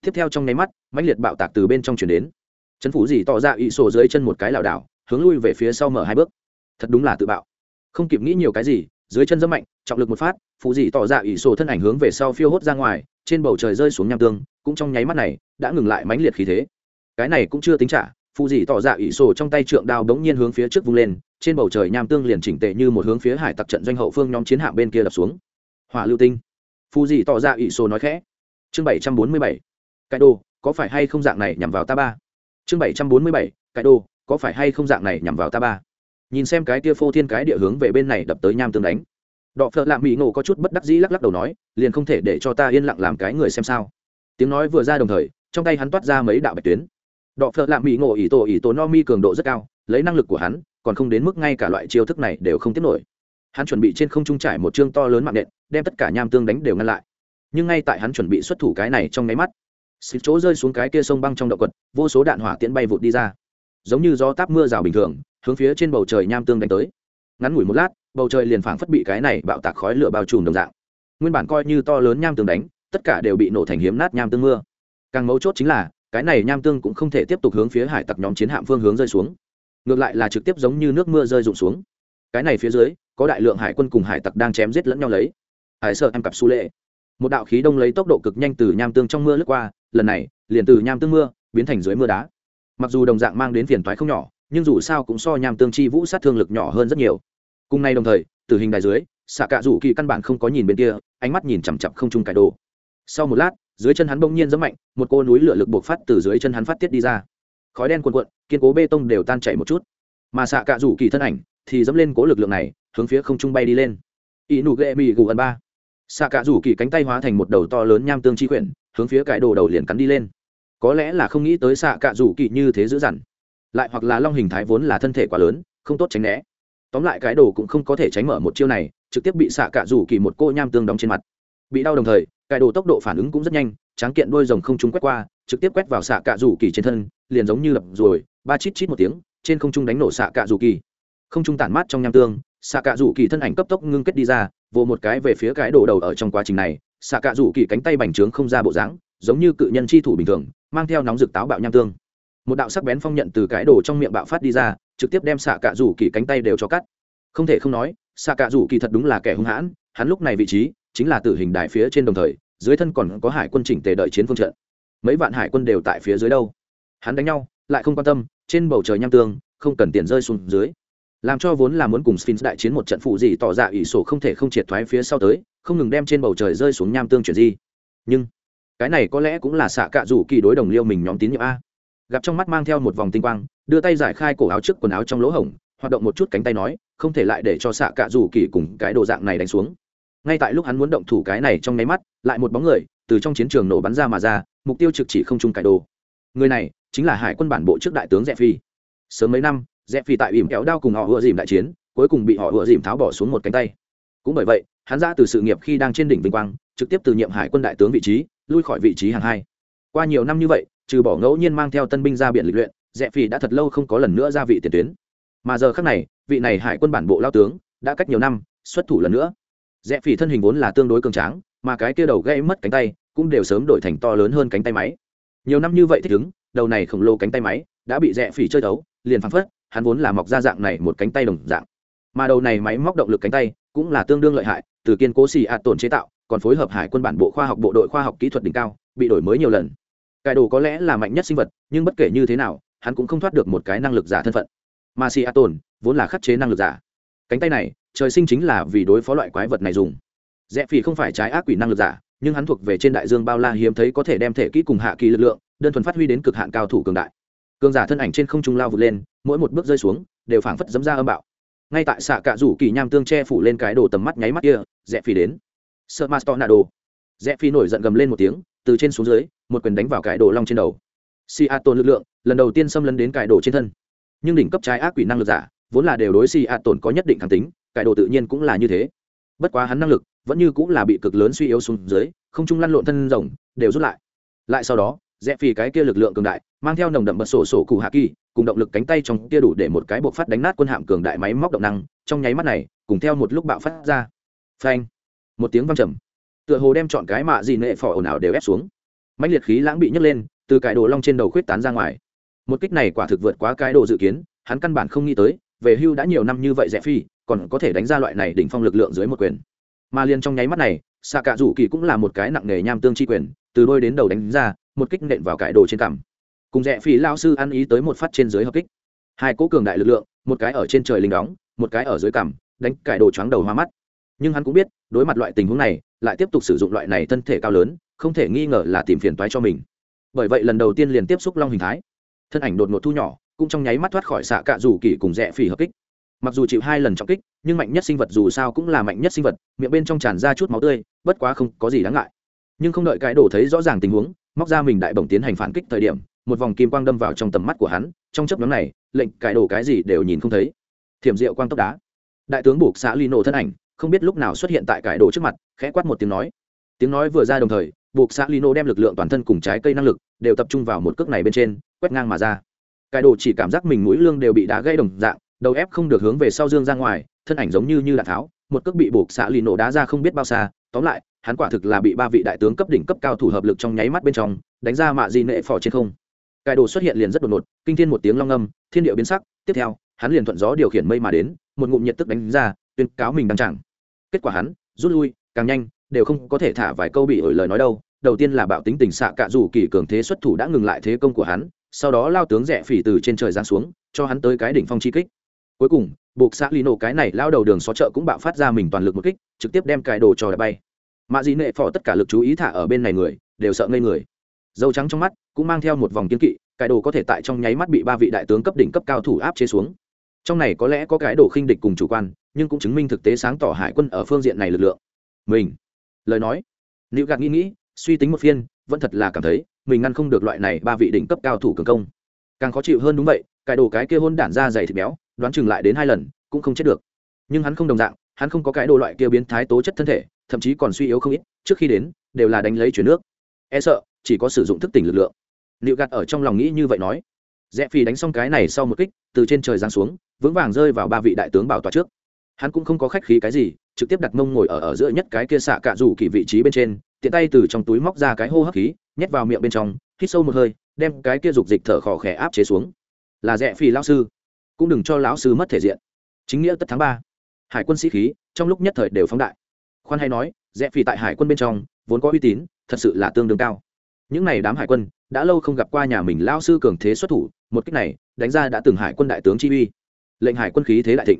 Tiếp theo trong nháy mắt, mãnh liệt bạo tạc từ bên trong chuyển đến. Chấn phủ gì tỏ ra ỷ sổ dưới chân một cái lảo đảo, hướng lui về phía sau mở hai bước. Thật đúng là tự bạo. Không kịp nghĩ nhiều cái gì, dưới chân rất mạnh, trọng lực một phát phụ gì tỏ ra ỷ sổ thân ảnh hướng về sau phiêu hốt ra ngoài, trên bầu trời rơi xuống nham tương, cũng trong nháy mắt này, đã ngừng lại mãnh liệt khí thế cái này cũng chưa tính trả phụ dị tỏ ra ỷ sổ trong tay trượng đao bỗng nhiên hướng phía trước vung lên, trên bầu trời nham tương liền chỉnh tệ như một hướng phía hải tặc trận doanh hậu phương nhóm chiến hạm bên kia đập xuống. Hỏa lưu tinh. Phụ dị tỏ ra ỷ sổ nói khẽ. Chương bảy trăm bốn mươi bảy. Cái đồ, có phải hay không dạng này nhằm vào ta ba? Chương bảy trăm bốn mươi bảy. Cái đồ, có phải hay không dạng này nhằm vào ta ba? Nhìn xem cái tia phô thiên cái địa hướng về bên này đập tới nham tương đánh. Đọ phợ lạ mỹ ngộ có chút bất đắc dĩ lắc lắc đầu nói, liền không thể để cho ta yên lặng làm cái người xem sao. Tiếng nói vừa ra đồng thời, trong tay hắn toát ra mấy đạo bạch tuyến đọ phợ lạ mỹ ngộ ỷ tổ ỷ tổ no mi cường độ rất cao, lấy năng lực của hắn, còn không đến mức ngay cả loại chiêu thức này đều không tiếp nổi. Hắn chuẩn bị trên không trung trải một chương to lớn mạng nện, đem tất cả nham tương đánh đều ngăn lại. Nhưng ngay tại hắn chuẩn bị xuất thủ cái này trong nháy mắt, xịt chỗ rơi xuống cái kia sông băng trong động quật, vô số đạn hỏa tiễn bay vụt đi ra. Giống như gió táp mưa rào bình thường, hướng phía trên bầu trời nham tương đánh tới. Ngắn ngủi một lát, bầu trời liền phảng phất bị cái này bạo tạc khói lửa bao trùm đồng dạng. Nguyên bản coi như to lớn nham tương đánh, tất cả đều bị nổ thành hiếm nát nham tương mưa. Càng mấu chốt chính là cái này nham tương cũng không thể tiếp tục hướng phía hải tặc nhóm chiến hạm phương hướng rơi xuống. Ngược lại là trực tiếp giống như nước mưa rơi rụng xuống. Cái này phía dưới, có đại lượng hải quân cùng hải tặc đang chém giết lẫn nhau lấy. Hải sợ em cặp su lệ. Một đạo khí đông lấy tốc độ cực nhanh từ nham tương trong mưa lướt qua, lần này, liền từ nham tương mưa, biến thành dưới mưa đá. Mặc dù đồng dạng mang đến phiền toái không nhỏ, nhưng dù sao cũng so nham tương chi vũ sát thương lực nhỏ hơn rất nhiều. Cùng nay đồng thời, tử hình đài dưới xạ cạ rủ kỳ căn bản không có nhìn bên kia, ánh mắt nhìn chằm chặp không chung cải đồ. Sau một lát dưới chân hắn bỗng nhiên rất mạnh, một cô núi lửa lực buộc phát từ dưới chân hắn phát tiết đi ra. Khói đen cuồn cuộn, kiên cố bê tông đều tan chảy một chút. Mà xạ cạ rủ kỳ thân ảnh thì dẫm lên cố lực lượng này, hướng phía không trung bay đi lên. Y nụ ghệ mì gù ẩn ba. Xạ cạ rủ kỳ cánh tay hóa thành một đầu to lớn nham tương chi quyển, hướng phía cải đồ đầu liền cắn đi lên. Có lẽ là không nghĩ tới xạ cạ rủ kỳ như thế dữ dằn. Lại hoặc là long hình thái vốn là thân thể quá lớn, không tốt tránh né. Tóm lại cái đồ cũng không có thể tránh mở một chiêu này, trực tiếp bị xạ cạ rủ kỳ một cô nham tương đóng trên mặt. Bị đau đồng thời cái đồ tốc độ phản ứng cũng rất nhanh, tráng kiện đôi rồng không trung quét qua, trực tiếp quét vào xạ cạ rủ kỳ trên thân, liền giống như lập rồi, ba chít chít một tiếng, trên không trung đánh nổ xạ cạ rủ kỳ. Không trung tản mát trong nham tương, xạ cạ rủ kỳ thân ảnh cấp tốc ngưng kết đi ra, vồ một cái về phía cái đồ đầu ở trong quá trình này, xạ cạ rủ kỳ cánh tay bành trướng không ra bộ dáng, giống như cự nhân chi thủ bình thường, mang theo nóng rực táo bạo nham tương. Một đạo sắc bén phong nhận từ cái đồ trong miệng bạo phát đi ra, trực tiếp đem xạ cạ rủ kỳ cánh tay đều cho cắt. Không thể không nói, xạ cạ rủ kỳ thật đúng là kẻ hung hãn, hắn lúc này vị trí chính là tử hình đại phía trên đồng thời, dưới thân còn có hải quân chỉnh tề đợi chiến phương trận. Mấy vạn hải quân đều tại phía dưới đâu? Hắn đánh nhau, lại không quan tâm, trên bầu trời nham tương, không cần tiền rơi xuống dưới. Làm cho vốn là muốn cùng sphinx đại chiến một trận phụ gì tỏ ra ỷ sổ không thể không triệt thoái phía sau tới, không ngừng đem trên bầu trời rơi xuống nham tương chuyển di. Nhưng, cái này có lẽ cũng là xạ cạ rủ kỳ đối đồng liêu mình nhóm tín nhiệm a. Gặp trong mắt mang theo một vòng tinh quang, đưa tay giải khai cổ áo trước quần áo trong lỗ hổng, hoạt động một chút cánh tay nói, không thể lại để cho xạ cạ rủ kỳ cùng cái đồ dạng này đánh xuống ngay tại lúc hắn muốn động thủ cái này trong nháy mắt, lại một bóng người từ trong chiến trường nổ bắn ra mà ra, mục tiêu trực chỉ không trung cải đồ. Người này chính là hải quân bản bộ trước đại tướng rẽ phi. Sớm mấy năm rẽ phi tại ỉm kéo đao cùng họ ựa dìm đại chiến, cuối cùng bị họ ựa dìm tháo bỏ xuống một cánh tay. Cũng bởi vậy, hắn ra từ sự nghiệp khi đang trên đỉnh vinh quang, trực tiếp từ nhiệm hải quân đại tướng vị trí, lui khỏi vị trí hàng hai. Qua nhiều năm như vậy, trừ bỏ ngẫu nhiên mang theo tân binh ra biển lịch luyện rẽ phi đã thật lâu không có lần nữa ra vị tiền tuyến. Mà giờ khác này, vị này hải quân bản bộ lao tướng đã cách nhiều năm, xuất thủ lần nữa rẽ phỉ thân hình vốn là tương đối cường tráng, mà cái kia đầu gây mất cánh tay cũng đều sớm đổi thành to lớn hơn cánh tay máy. Nhiều năm như vậy thích ứng, đầu này khổng lồ cánh tay máy đã bị rẽ phỉ chơi thấu, liền phăng phất, hắn vốn là mọc ra dạng này một cánh tay đồng dạng. Mà đầu này máy móc động lực cánh tay cũng là tương đương lợi hại, từ kiên cố xì ạt tổn chế tạo, còn phối hợp hải quân bản bộ khoa học bộ đội khoa học kỹ thuật đỉnh cao, bị đổi mới nhiều lần. Cải đồ có lẽ là mạnh nhất sinh vật, nhưng bất kể như thế nào, hắn cũng không thoát được một cái năng lực giả thân phận. Mà si a tổn vốn là khắc chế năng lực giả cánh tay này, trời sinh chính là vì đối phó loại quái vật này dùng. Rẽ phỉ không phải trái ác quỷ năng lực giả, nhưng hắn thuộc về trên đại dương bao la hiếm thấy có thể đem thể kỹ cùng hạ kỳ lực lượng, đơn thuần phát huy đến cực hạn cao thủ cường đại. Cường giả thân ảnh trên không trung lao vượt lên, mỗi một bước rơi xuống, đều phảng phất dấm ra âm bạo. Ngay tại xạ cạ rủ kỳ nham tương che phủ lên cái đồ tầm mắt nháy mắt kia, rẽ phi đến. Sợ master nạ đồ rẽ phi nổi giận gầm lên một tiếng, từ trên xuống dưới, một quyền đánh vào cái đồ long trên đầu. Si a tồn lực lượng, lần đầu tiên xâm lấn đến cái đồ trên thân. Nhưng đỉnh cấp trái ác quỷ năng lực giả vốn là đều đối xì ạ tồn có nhất định kháng tính, cải đồ tự nhiên cũng là như thế. Bất quá hắn năng lực vẫn như cũng là bị cực lớn suy yếu xuống dưới, không chung lăn lộn thân rồng, đều rút lại. Lại sau đó, rẽ phì cái kia lực lượng cường đại, mang theo nồng đậm bật sổ sổ cụ hạ kỳ, cùng động lực cánh tay trong kia đủ để một cái buộc phát đánh nát quân hạm cường đại máy móc động năng, trong nháy mắt này, cùng theo một lúc bạo phát ra. Phanh! Một tiếng văng trầm. Tựa hồ đem chọn cái mạ gì nệ phỏ ồn ào đều ép xuống. Mạnh liệt khí lãng bị nhấc lên, từ cái đồ long trên đầu khuyết tán ra ngoài. Một kích này quả thực vượt quá cái đồ dự kiến, hắn căn bản không nghĩ tới về hưu đã nhiều năm như vậy rẽ phi, còn có thể đánh ra loại này đỉnh phong lực lượng dưới một quyền. Mà liền trong nháy mắt này xạ cạ rủ kỳ cũng là một cái nặng nề nham tương chi quyền, từ đôi đến đầu đánh ra, một kích nện vào cái đồ trên cằm. Cùng rẽ phi lao sư ăn ý tới một phát trên dưới hợp kích. Hai cố cường đại lực lượng, một cái ở trên trời linh đóng, một cái ở dưới cằm, đánh cải đồ choáng đầu hoa mắt. Nhưng hắn cũng biết, đối mặt loại tình huống này, lại tiếp tục sử dụng loại này thân thể cao lớn, không thể nghi ngờ là tìm phiền toái cho mình. Bởi vậy lần đầu tiên liền tiếp xúc long hình thái. Thân ảnh đột ngột thu nhỏ cũng trong nháy mắt thoát khỏi xạ cạ rủ kỳ cùng rẽ phỉ hợp kích. Mặc dù chịu hai lần trọng kích, nhưng mạnh nhất sinh vật dù sao cũng là mạnh nhất sinh vật, miệng bên trong tràn ra chút máu tươi, bất quá không có gì đáng ngại. Nhưng không đợi cái đồ thấy rõ ràng tình huống, móc ra mình đại bổng tiến hành phản kích thời điểm, một vòng kim quang đâm vào trong tầm mắt của hắn, trong chấp nhóm này, lệnh cải đồ cái gì đều nhìn không thấy. Thiểm diệu quang tốc đá. Đại tướng buộc xã ly nổ thân ảnh, không biết lúc nào xuất hiện tại cải đồ trước mặt, khẽ quát một tiếng nói. Tiếng nói vừa ra đồng thời buộc xã ly nổ đem lực lượng toàn thân cùng trái cây năng lực, đều tập trung vào một cước này bên trên, quét ngang mà ra cải đồ chỉ cảm giác mình mũi lương đều bị đá gây đồng dạng, đầu ép không được hướng về sau dương ra ngoài, thân ảnh giống như như đạn tháo, một cước bị buộc xạ lì nổ đá ra không biết bao xa. Tóm lại, hắn quả thực là bị ba vị đại tướng cấp đỉnh cấp cao thủ hợp lực trong nháy mắt bên trong, đánh ra mạ di nệ phò trên không. Cải đồ xuất hiện liền rất đột ngột, kinh thiên một tiếng long âm, thiên địa biến sắc. Tiếp theo, hắn liền thuận gió điều khiển mây mà đến, một ngụm nhiệt tức đánh ra, tuyên cáo mình đang chẳng kết quả hắn, rút lui, càng nhanh, đều không có thể thả vài câu bị ổi lời nói đâu. Đầu tiên là bạo tính tình xạ cạ dù kỳ cường thế xuất thủ đã ngừng lại thế công của hắn sau đó lao tướng rẻ phỉ từ trên trời giáng xuống, cho hắn tới cái đỉnh phong chi kích. Cuối cùng, buộc xã lino cái này lao đầu đường xó chợ cũng bạo phát ra mình toàn lực một kích, trực tiếp đem cài đồ trò đã bay. Mạ dị nệ phò tất cả lực chú ý thả ở bên này người, đều sợ ngây người. Dâu trắng trong mắt cũng mang theo một vòng kiên kỵ, cái đồ có thể tại trong nháy mắt bị ba vị đại tướng cấp đỉnh cấp cao thủ áp chế xuống. Trong này có lẽ có cái đồ khinh địch cùng chủ quan, nhưng cũng chứng minh thực tế sáng tỏ hải quân ở phương diện này lực lượng. Mình, lời nói. Nữ gạt nghĩ nghĩ, suy tính một phiên, vẫn thật là cảm thấy mình ngăn không được loại này ba vị đỉnh cấp cao thủ cường công. Càng khó chịu hơn đúng vậy, cái đồ cái kia hôn đản ra dày thịt béo, đoán chừng lại đến hai lần, cũng không chết được. Nhưng hắn không đồng dạng, hắn không có cái đồ loại kia biến thái tố chất thân thể, thậm chí còn suy yếu không ít, trước khi đến, đều là đánh lấy chuyển nước. E sợ, chỉ có sử dụng thức tỉnh lực lượng. Liệu gạt ở trong lòng nghĩ như vậy nói. Rẽ phi đánh xong cái này sau một kích, từ trên trời giáng xuống, vững vàng rơi vào ba vị đại tướng bảo tọa trước. Hắn cũng không có khách khí cái gì trực tiếp đặt mông ngồi ở ở giữa nhất cái kia xạ cạ rủ kỳ vị trí bên trên, tiện tay từ trong túi móc ra cái hô hấp khí, nhét vào miệng bên trong, hít sâu một hơi, đem cái kia dục dịch thở khò khẽ áp chế xuống. Là dạ rẽ phi lão sư. Cũng đừng cho lão sư mất thể diện. Chính nghĩa tất tháng ba. Hải quân sĩ khí, trong lúc nhất thời đều phóng đại. Khoan hay nói dạ rẽ phi tại hải quân bên trong, vốn có uy tín, thật sự là tương đương cao. Những n à y đám hải quân, đã lâu không gặp qua nhà mình lao sư cường thế xuất thủ, một cách này, đánh ra đã từng hải quân đại tướng chi uy. Lệnh hải quân khí thế đại thịnh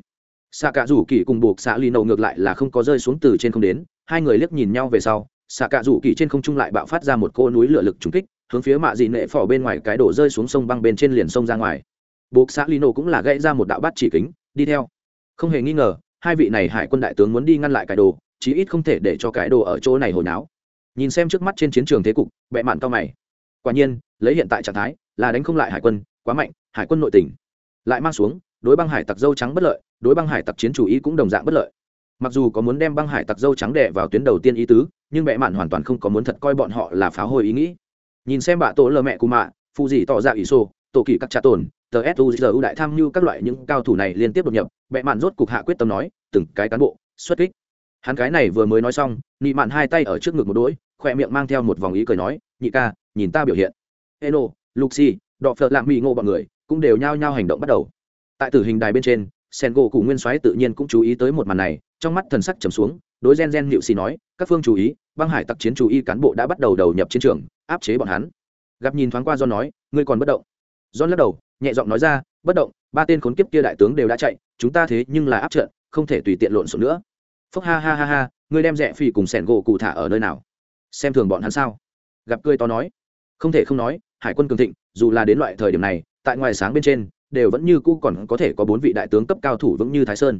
xạ cạ rủ kỳ cùng buộc xạ lì nậu ngược lại là không có rơi xuống từ trên không đến, hai người liếc nhìn nhau về sau xạ cạ rủ kỳ trên không trung lại bạo phát ra một cô núi lửa lực trúng kích, hướng phía mạ dị nệ phỏ bên ngoài cái đổ rơi xuống sông băng bên trên liền sông ra ngoài. Buộc xạ lì nậu cũng là gãy ra một đạo bát chỉ kính, đi theo. Không hề nghi ngờ, hai vị này hải quân đại tướng muốn đi ngăn lại cái đồ, chí ít không thể để cho cái đồ ở chỗ này hồi náo. Nhìn xem trước mắt trên chiến trường thế cục, bệ mạn cao mày. Quả nhiên, lấy hiện tại trạng thái, là đánh không lại hải quân, quá mạnh, hải quân nội tỉnh lại mang xuống, đối băng hải tặc dâu trắng bất lợi đối băng hải tặc chiến chủ ý cũng đồng dạng bất lợi. Mặc dù có muốn đem băng hải tặc dâu trắng đẻ vào tuyến đầu tiên ý tứ, nhưng mẹ mạn hoàn toàn không có muốn thật coi bọn họ là pháo hồi ý nghĩ. Nhìn xem bà tổ lờ mẹ của mạ phụ gì tỏ ra ý xô tổ kỳ các trà tồn, tờ suzu đại tham mưu các loại những cao thủ này liên tiếp đột nhập, mẹ mạn rốt cục hạ quyết tâm nói, từng cái cán bộ, xuất kích. Hắn cái này vừa mới nói xong nị mạn hai tay ở trước ngực một đỗi khỏe miệng mang theo một vòng ý cười nói, nhị ca, nhìn ta biểu hiện. Eno, luxi đọ phợ lạng mỹ ngộ bọn người cũng đều nhao nhao hành động bắt đầu. Tại tử hình đài bên trên sen gỗ cụ nguyên soái tự nhiên cũng chú ý tới một màn này, trong mắt thần sắc trầm xuống, đối gen gen nhịu xì nói, các phương chú ý, băng hải tặc chiến chú ý cán bộ đã bắt đầu đầu nhập chiến trường, áp chế bọn hắn. Gặp nhìn thoáng qua do nói, ngươi còn bất động. John lắc đầu, nhẹ giọng nói ra, bất động, ba tên khốn kiếp kia đại tướng đều đã chạy, chúng ta thế nhưng là áp trận, không thể tùy tiện lộn xộn nữa. Phúc ha ha ha ha, ngươi đem rẽ phỉ cùng sẻn gỗ cụ thả ở nơi nào? Xem thường bọn hắn sao? Gặp cười to nói. Không thể không nói, hải quân cường thịnh, dù là đến loại thời điểm này, tại ngoài sáng bên trên đều vẫn như cũ còn có thể có bốn vị đại tướng cấp cao thủ vững như thái sơn.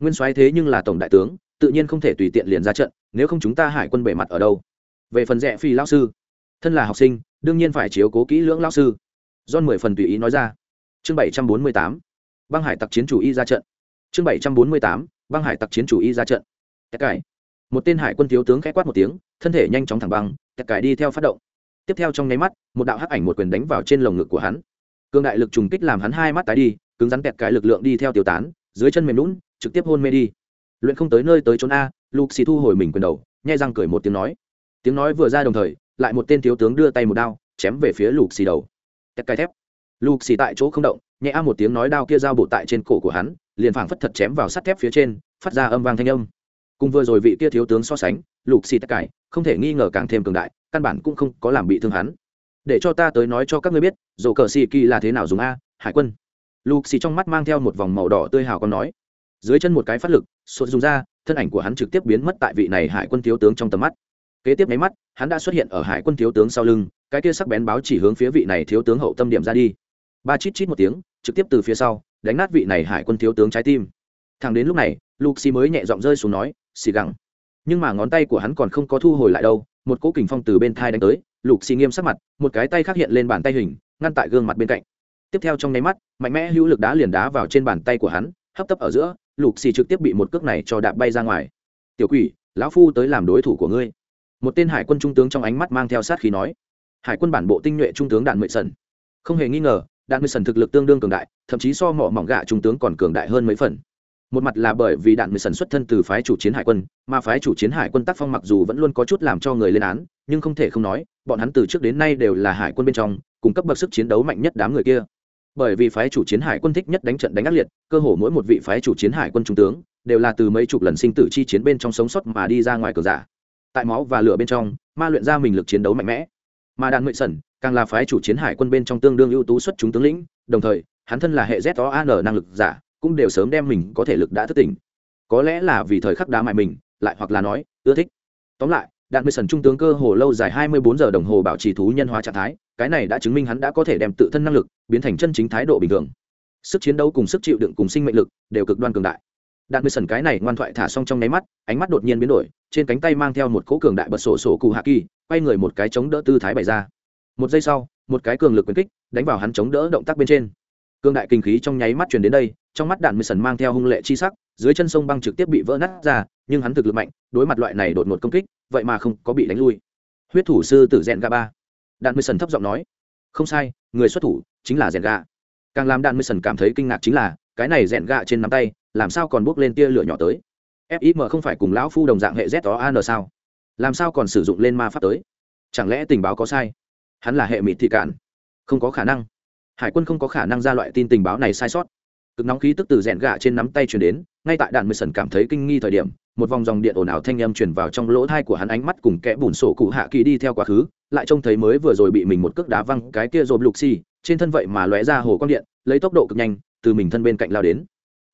Nguyên soái thế nhưng là tổng đại tướng, tự nhiên không thể tùy tiện liền ra trận, nếu không chúng ta hải quân bề mặt ở đâu? Về phần rẽ phi lao sư, thân là học sinh, đương nhiên phải chiếu cố kỹ lưỡng lao sư. Do mười phần tùy ý nói ra. Chương bảy trăm bốn mươi tám, băng hải tặc chiến chủ y ra trận. Chương bảy trăm bốn mươi tám, băng hải tặc chiến chủ y ra trận. Tất cải một tên hải quân thiếu tướng k h ẽ quát một tiếng, thân thể nhanh chóng thẳng băng, tất cải đi theo phát động. Tiếp theo trong nháy mắt, một đạo hắc ảnh một quyền đánh vào trên lồng ngực của hắn cương đại lực trùng kích làm hắn hai mắt tái đi, cứng rắn kẹt cái lực lượng đi theo tiêu tán, dưới chân mềm lún trực tiếp hôn mê đi. Luyện không tới nơi tới trốn a, lục xì thu hồi mình quyền đầu, nhai răng cười một tiếng nói. Tiếng nói vừa ra đồng thời, lại một tên thiếu tướng đưa tay một đao, chém về phía lục xì đầu. Kẹt cái thép. Lục xì tại chỗ không động, nhẹ a một tiếng nói đao kia dao bộ tại trên cổ của hắn, liền phảng phất thật chém vào sắt thép phía trên, phát ra âm vang thanh âm. Cùng vừa rồi vị kia thiếu tướng so sánh, lục xì tất cải, không thể nghi ngờ càng thêm cường đại, căn bản cũng không có làm bị thương hắn để cho ta tới nói cho các ngươi biết dồ cờ xì kỳ là thế nào dùng a, hải quân. Lục xì trong mắt mang theo một vòng màu đỏ tươi hào còn nói. Dưới chân một cái phát lực sụt dùng ra, thân ảnh của hắn trực tiếp biến mất tại vị này hải quân thiếu tướng trong tầm mắt. Kế tiếp nháy mắt, hắn đã xuất hiện ở hải quân thiếu tướng sau lưng, cái kia sắc bén báo chỉ hướng phía vị này thiếu tướng hậu tâm điểm ra đi. Ba chít chít một tiếng, trực tiếp từ phía sau, đánh nát vị này hải quân thiếu tướng trái tim. Thằng đến lúc này, lục xì mới nhẹ giọng rơi xuống nói, xì gẳng. Nhưng mà ngón tay của hắn còn không có thu hồi lại đâu, một cỗ kình phong từ bên thai đánh tới lục xì nghiêm sắc mặt, một cái tay khác hiện lên bàn tay hình, ngăn tại gương mặt bên cạnh. Tiếp theo trong nháy mắt, mạnh mẽ hữu lực đá liền đá vào trên bàn tay của hắn, hấp tấp ở giữa, lục xì trực tiếp bị một cước này cho đạp bay ra ngoài. Tiểu quỷ, lão phu tới làm đối thủ của ngươi. Một tên hải quân trung tướng trong ánh mắt mang theo sát khí nói. Hải quân bản bộ tinh nhuệ trung tướng đạn mệ sần không hề nghi ngờ, đạn mệ sần thực lực tương đương cường đại, thậm chí so mỏ mỏng gạ trung tướng còn cường đại hơn mấy phần một mặt là bởi vì đạn mười sản xuất thân từ phái chủ chiến hải quân, mà phái chủ chiến hải quân tác phong mặc dù vẫn luôn có chút làm cho người lên án, nhưng không thể không nói, bọn hắn từ trước đến nay đều là hải quân bên trong cung cấp bậc sức chiến đấu mạnh nhất đám người kia. Bởi vì phái chủ chiến hải quân thích nhất đánh trận đánh ác liệt, cơ hồ mỗi một vị phái chủ chiến hải quân trung tướng, đều là từ mấy chục lần sinh tử chi chiến bên trong sống sót mà đi ra ngoài cờ giả. Tại máu và lửa bên trong, ma luyện ra mình lực chiến đấu mạnh mẽ. Mà đạn mười sẩn, càng là phái chủ chiến hải quân bên trong tương đương ưu tú xuất chúng tướng lĩnh, đồng thời, hắn thân là hệ z o an năng lực giả cũng đều sớm đem mình có thể lực đã thức tỉnh. Có lẽ là vì thời khắc đá mại mình, lại hoặc là nói, ưa thích. Tóm lại đạn mười sần trung tướng cơ hồ lâu dài hai mươi bốn giờ đồng hồ bảo trì thú nhân hóa trạng thái, cái này đã chứng minh hắn đã có thể đem tự thân năng lực biến thành chân chính thái độ bình thường. Sức chiến đấu cùng sức chịu đựng cùng sinh mệnh lực đều cực đoan cường đại. Đạn mười sần cái này ngoan thoại thả xong trong nháy mắt, ánh mắt đột nhiên biến đổi, trên cánh tay mang theo một cỗ cường đại bật sổ sổ cụ hạ kỳ, quay người một cái chống đỡ tư thái bày ra. Một giây sau, một cái cường lực quyền kích đánh vào hắn chống đỡ động tác bên trên cương đại kinh khí trong nháy mắt truyền đến đây, trong mắt đạn mười sần mang theo hung lệ chi sắc, dưới chân sông băng trực tiếp bị vỡ nát ra, nhưng hắn thực lực mạnh, đối mặt loại này đột ngột công kích, vậy mà không có bị đánh lui. Huyết thủ sư tử rèn ga ba. Đạn mười sần thấp giọng nói, không sai, người xuất thủ chính là rèn ga. Càng làm đạn mười sần cảm thấy kinh ngạc chính là, cái này rèn ga trên nắm tay, làm sao còn bước lên tia lửa nhỏ tới? Fim không phải cùng lão phu đồng dạng hệ z đó an sao? Làm sao còn sử dụng lên ma pháp tới? Chẳng lẽ tình báo có sai? Hắn là hệ mịt thị cản không có khả năng hải quân không có khả năng ra loại tin tình báo này sai sót. Cực nóng khí tức từ rẽn gạ trên nắm tay chuyển đến, ngay tại đạn mười sần cảm thấy kinh nghi thời điểm, một vòng dòng điện ồn ào thanh â m chuyển vào trong lỗ thai của hắn ánh mắt cùng kẽ bùn sổ cụ hạ kỳ đi theo quá khứ, lại trông thấy mới vừa rồi bị mình một cước đá văng cái kia rộp lục xì, trên thân vậy mà lóe ra hồ quang điện, lấy tốc độ cực nhanh, từ mình thân bên cạnh lao đến.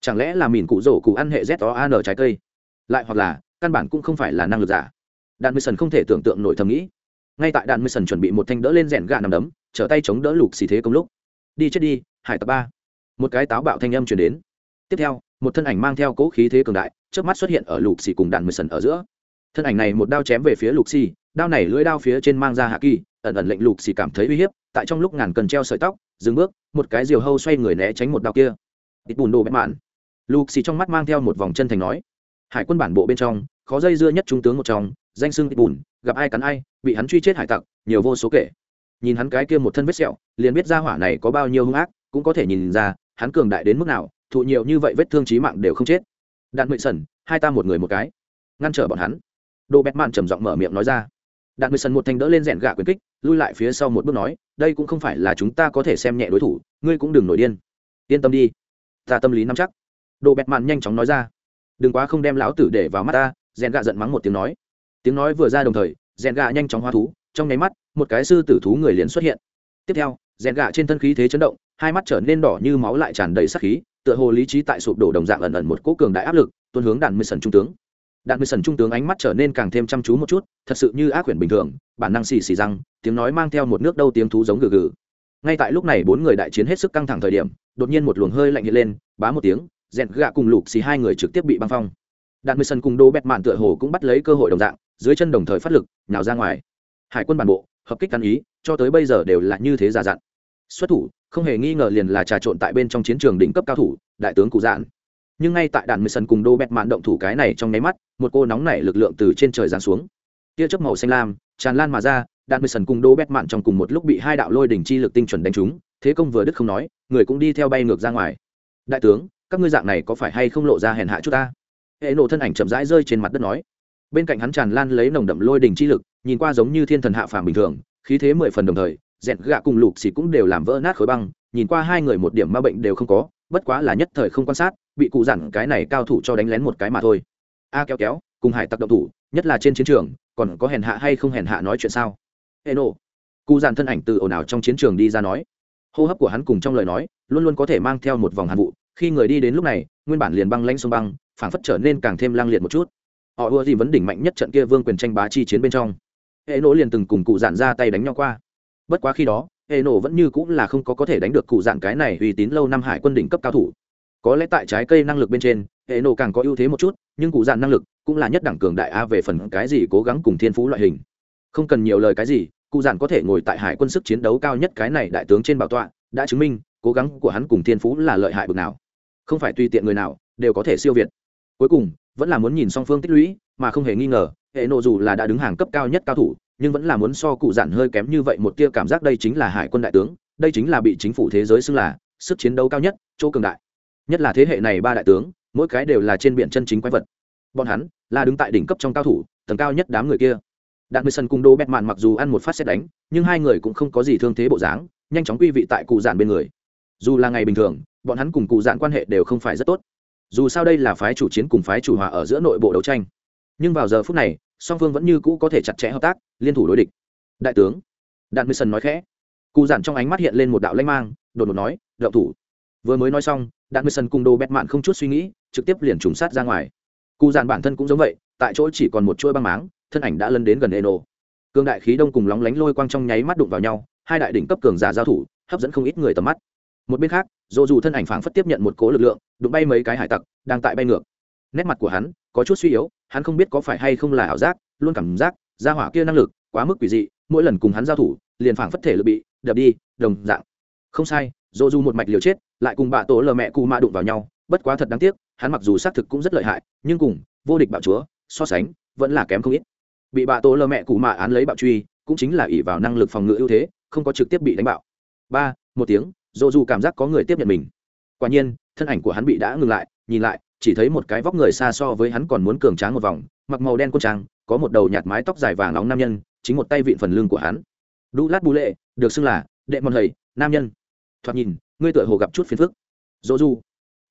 Chẳng lẽ là mìn cụ rổ cụ ăn hệ z o an trái cây? Lại hoặc là, căn bản cũng không phải là năng lực giả. Đạn mười sần không thể tưởng tượng nổi thầm nghĩ. Ngay tại đạn mười sần chuẩn bị một thanh đỡ lên rẽn gạ nằm đấm, trở tay chống đỡ lục xì thế công lúc đi chết đi, hải tập ba. Một cái táo bạo thanh âm chuyển đến. Tiếp theo, một thân ảnh mang theo cỗ khí thế cường đại trước mắt xuất hiện ở lục xì cùng đạn mười sần ở giữa. Thân ảnh này một đao chém về phía lục xì đao này lưỡi đao phía trên mang ra hạ kỳ, ẩn ẩn lệnh lục xì cảm thấy uy hiếp, tại trong lúc ngàn cần treo sợi tóc, dừng bước, một cái diều hâu xoay người né tránh một đao kia. Ít bùn đồ bẹp mạn. Lục xì trong mắt mang theo một vòng chân thành nói, hải quân bản bộ bên trong, khó dây dưa nhất trung tướng một trong, danh xưng ít bùn gặp ai cắn ai, bị hắn truy chết hải tặc, nhiều vô số kể nhìn hắn cái kia một thân vết sẹo, liền biết ra hỏa này có bao nhiêu hung ác, cũng có thể nhìn ra, hắn cường đại đến mức nào, thụ nhiều như vậy vết thương trí mạng đều không chết. Đạn mệ sần, hai ta một người một cái. Ngăn trở bọn hắn. Đồ bẹt mạn trầm giọng mở miệng nói ra. Đạn mệ sần một thanh đỡ lên rèn gạ quyền kích, lui lại phía sau một bước nói, đây cũng không phải là chúng ta có thể xem nhẹ đối thủ, ngươi cũng đừng nổi điên. Yên tâm đi. Ta tâm lý nắm chắc. Đồ bẹt mạn nhanh chóng nói ra. Đừng quá không đem lão tử để vào mắt ta, Rèn gạ giận mắng một tiếng nói. Tiếng nói vừa ra đồng thời, rèn gạ nhanh chóng hoa thú, trong nháy mắt một cái sư tử thú người liền xuất hiện. Tiếp theo, rèn gạ trên thân khí thế chấn động, hai mắt trở nên đỏ như máu lại tràn đầy sắc khí, tựa hồ lý trí tại sụp đổ đồng dạng ẩn ẩn một cỗ cường đại áp lực, tuôn hướng đạn mười sần trung tướng. Đạn mười sần trung tướng ánh mắt trở nên càng thêm chăm chú một chút, thật sự như ác quyển bình thường, bản năng xì xì răng, tiếng nói mang theo một nước đâu tiếng thú giống gừ gừ. Ngay tại lúc này bốn người đại chiến hết sức căng thẳng thời điểm, đột nhiên một luồng hơi lạnh hiện lên, bá một tiếng, rèn gạ cùng lục xì hai người trực tiếp bị băng phong. Đạn mười sần cùng đô bẹt mạn tựa hồ cũng bắt lấy cơ hội đồng dạng, dưới chân đồng thời phát lực nào ra ngoài. Hải quân bản bộ hợp kích căn ý, cho tới bây giờ đều là như thế già dặn. Xuất thủ, không hề nghi ngờ liền là trà trộn tại bên trong chiến trường đỉnh cấp cao thủ, đại tướng cụ dạn nhưng ngay tại đạn mười sân cùng đô bẹt mạn động thủ cái này trong nháy mắt, một cô nóng nảy lực lượng từ trên trời giáng xuống. Tia chớp màu xanh lam, tràn lan mà ra đạn mười sân cùng đô bẹt mạn trong cùng một lúc bị hai đạo lôi đỉnh chi lực tinh chuẩn đánh trúng, thế công vừa đức không nói, người cũng đi theo bay ngược ra ngoài. Đại tướng, các ngươi dạng này có phải hay không lộ ra hèn hạ chút ta? Hệ nổ thân ảnh chậm rãi rơi trên mặt đất nói. Bên cạnh hắn tràn lan lấy nồng đậm lôi đỉnh chi lực nhìn qua giống như thiên thần hạ phàm bình thường, khí thế mười phần đồng thời dẹn gạ cùng lục xì cũng đều làm vỡ nát khối băng, nhìn qua hai người một điểm ma bệnh đều không có, bất quá là nhất thời không quan sát, bị cụ dặn cái này cao thủ cho đánh lén một cái mà thôi. A à, kéo kéo, cùng hải tặc động thủ, nhất là trên chiến trường, còn có hèn hạ hay không hèn hạ nói chuyện sao? Ê nô cụ dặn thân ảnh từ ồn ào trong chiến trường đi ra nói. Hô hấp của hắn cùng trong lời nói, luôn luôn có thể mang theo một vòng hàn vụ, khi người đi đến lúc này, nguyên bản liền băng lanh sông băng, phảng phất trở nên càng thêm lang liệt một chút. Họ ưa gì vấn đỉnh mạnh nhất trận kia vương quyền tranh bá chi chiến bên trong hệ nổ liền từng cùng cụ dạn ra tay đánh nhau qua. Bất quá khi đó hệ nổ vẫn như cũng là không có có thể đánh được cụ dạn cái này uy tín lâu năm hải quân đỉnh cấp cao thủ. Có lẽ tại trái cây năng lực bên trên hệ nổ càng có ưu thế một chút, nhưng cụ dạn năng lực cũng là nhất đẳng cường đại a về phần cái gì cố gắng cùng thiên phú loại hình. Không cần nhiều lời cái gì, cụ dạn có thể ngồi tại hải quân sức chiến đấu cao nhất cái này đại tướng trên bảo tọa, đã chứng minh cố gắng của hắn cùng thiên phú là lợi hại bực nào. Không phải tùy tiện người nào đều có thể siêu việt. Cuối cùng, vẫn là muốn nhìn song phương tích lũy, mà không hề nghi ngờ hệ nộ dù là đã đứng hàng cấp cao nhất cao thủ, nhưng vẫn là muốn so cụ giản hơi kém như vậy một tia cảm giác đây chính là hải quân đại tướng, đây chính là bị chính phủ thế giới xưng là sức chiến đấu cao nhất, chỗ cường đại. Nhất là thế hệ này ba đại tướng, mỗi cái đều là trên biển chân chính quái vật. Bọn hắn là đứng tại đỉnh cấp trong cao thủ, tầng cao nhất đám người kia. Đạn mười sân cung đô bẹt mạn mặc dù ăn một phát xét đánh, nhưng hai người cũng không có gì thương thế bộ dáng, nhanh chóng quy vị tại cụ giản bên người. Dù là ngày bình thường, bọn hắn cùng cụ giản quan hệ đều không phải rất tốt. Dù sao đây là phái chủ chiến cùng phái chủ hòa ở giữa nội bộ đấu tranh nhưng vào giờ phút này, song phương vẫn như cũ có thể chặt chẽ hợp tác, liên thủ đối địch. Đại tướng, đạn mười sân nói khẽ. Cụ giản trong ánh mắt hiện lên một đạo lanh mang, đột ngột nói đậu thủ. Vừa mới nói xong, đạn mười sân cùng đồ bẹt mạn không chút suy nghĩ, trực tiếp liền trùng sát ra ngoài. Cụ giản bản thân cũng giống vậy, tại chỗ chỉ còn một chuỗi băng máng, thân ảnh đã lân đến gần eno. Cương đại khí đông cùng lóng lánh lôi quang trong nháy mắt đụng vào nhau, hai đại đỉnh cấp cường giả giao thủ, hấp dẫn không ít người tầm mắt. Một bên khác dồ dù thân ảnh phảng phất tiếp nhận một cố lực lượng, đụng bay mấy cái hải tặc, đang tại bay ngược. Nét mặt của hắn có chút suy yếu hắn không biết có phải hay không là ảo giác, luôn cảm giác ra hỏa kia năng lực quá mức quỷ dị, mỗi lần cùng hắn giao thủ, liền phảng phất thể lực bị đập đi, đồng dạng. Không sai dồ du một mạch liều chết, lại cùng bà tổ lờ mẹ cụ mạ đụng vào nhau, bất quá thật đáng tiếc, hắn mặc dù xác thực cũng rất lợi hại, nhưng cùng vô địch bạo chúa so sánh, vẫn là kém không ít. Bị bà tổ lờ mẹ cụ mạ án lấy bạo truy, cũng chính là ỷ vào năng lực phòng ngự ưu thế, không có trực tiếp bị đánh bạo. Ba, một tiếng dồ du cảm giác có người tiếp nhận mình. Quả nhiên, thân ảnh của hắn bị đã ngừng lại, nhìn lại chỉ thấy một cái vóc người xa so với hắn còn muốn cường tráng một vòng, mặc màu đen quân trang, có một đầu nhạt mái tóc dài vàng nóng nam nhân, chính một tay vịn phần lưng của hắn. Đu lát bù lệ, được xưng là đệ mòn hầy, nam nhân. Thoạt nhìn, ngươi tựa hồ gặp chút phiền phức. Dỗ du.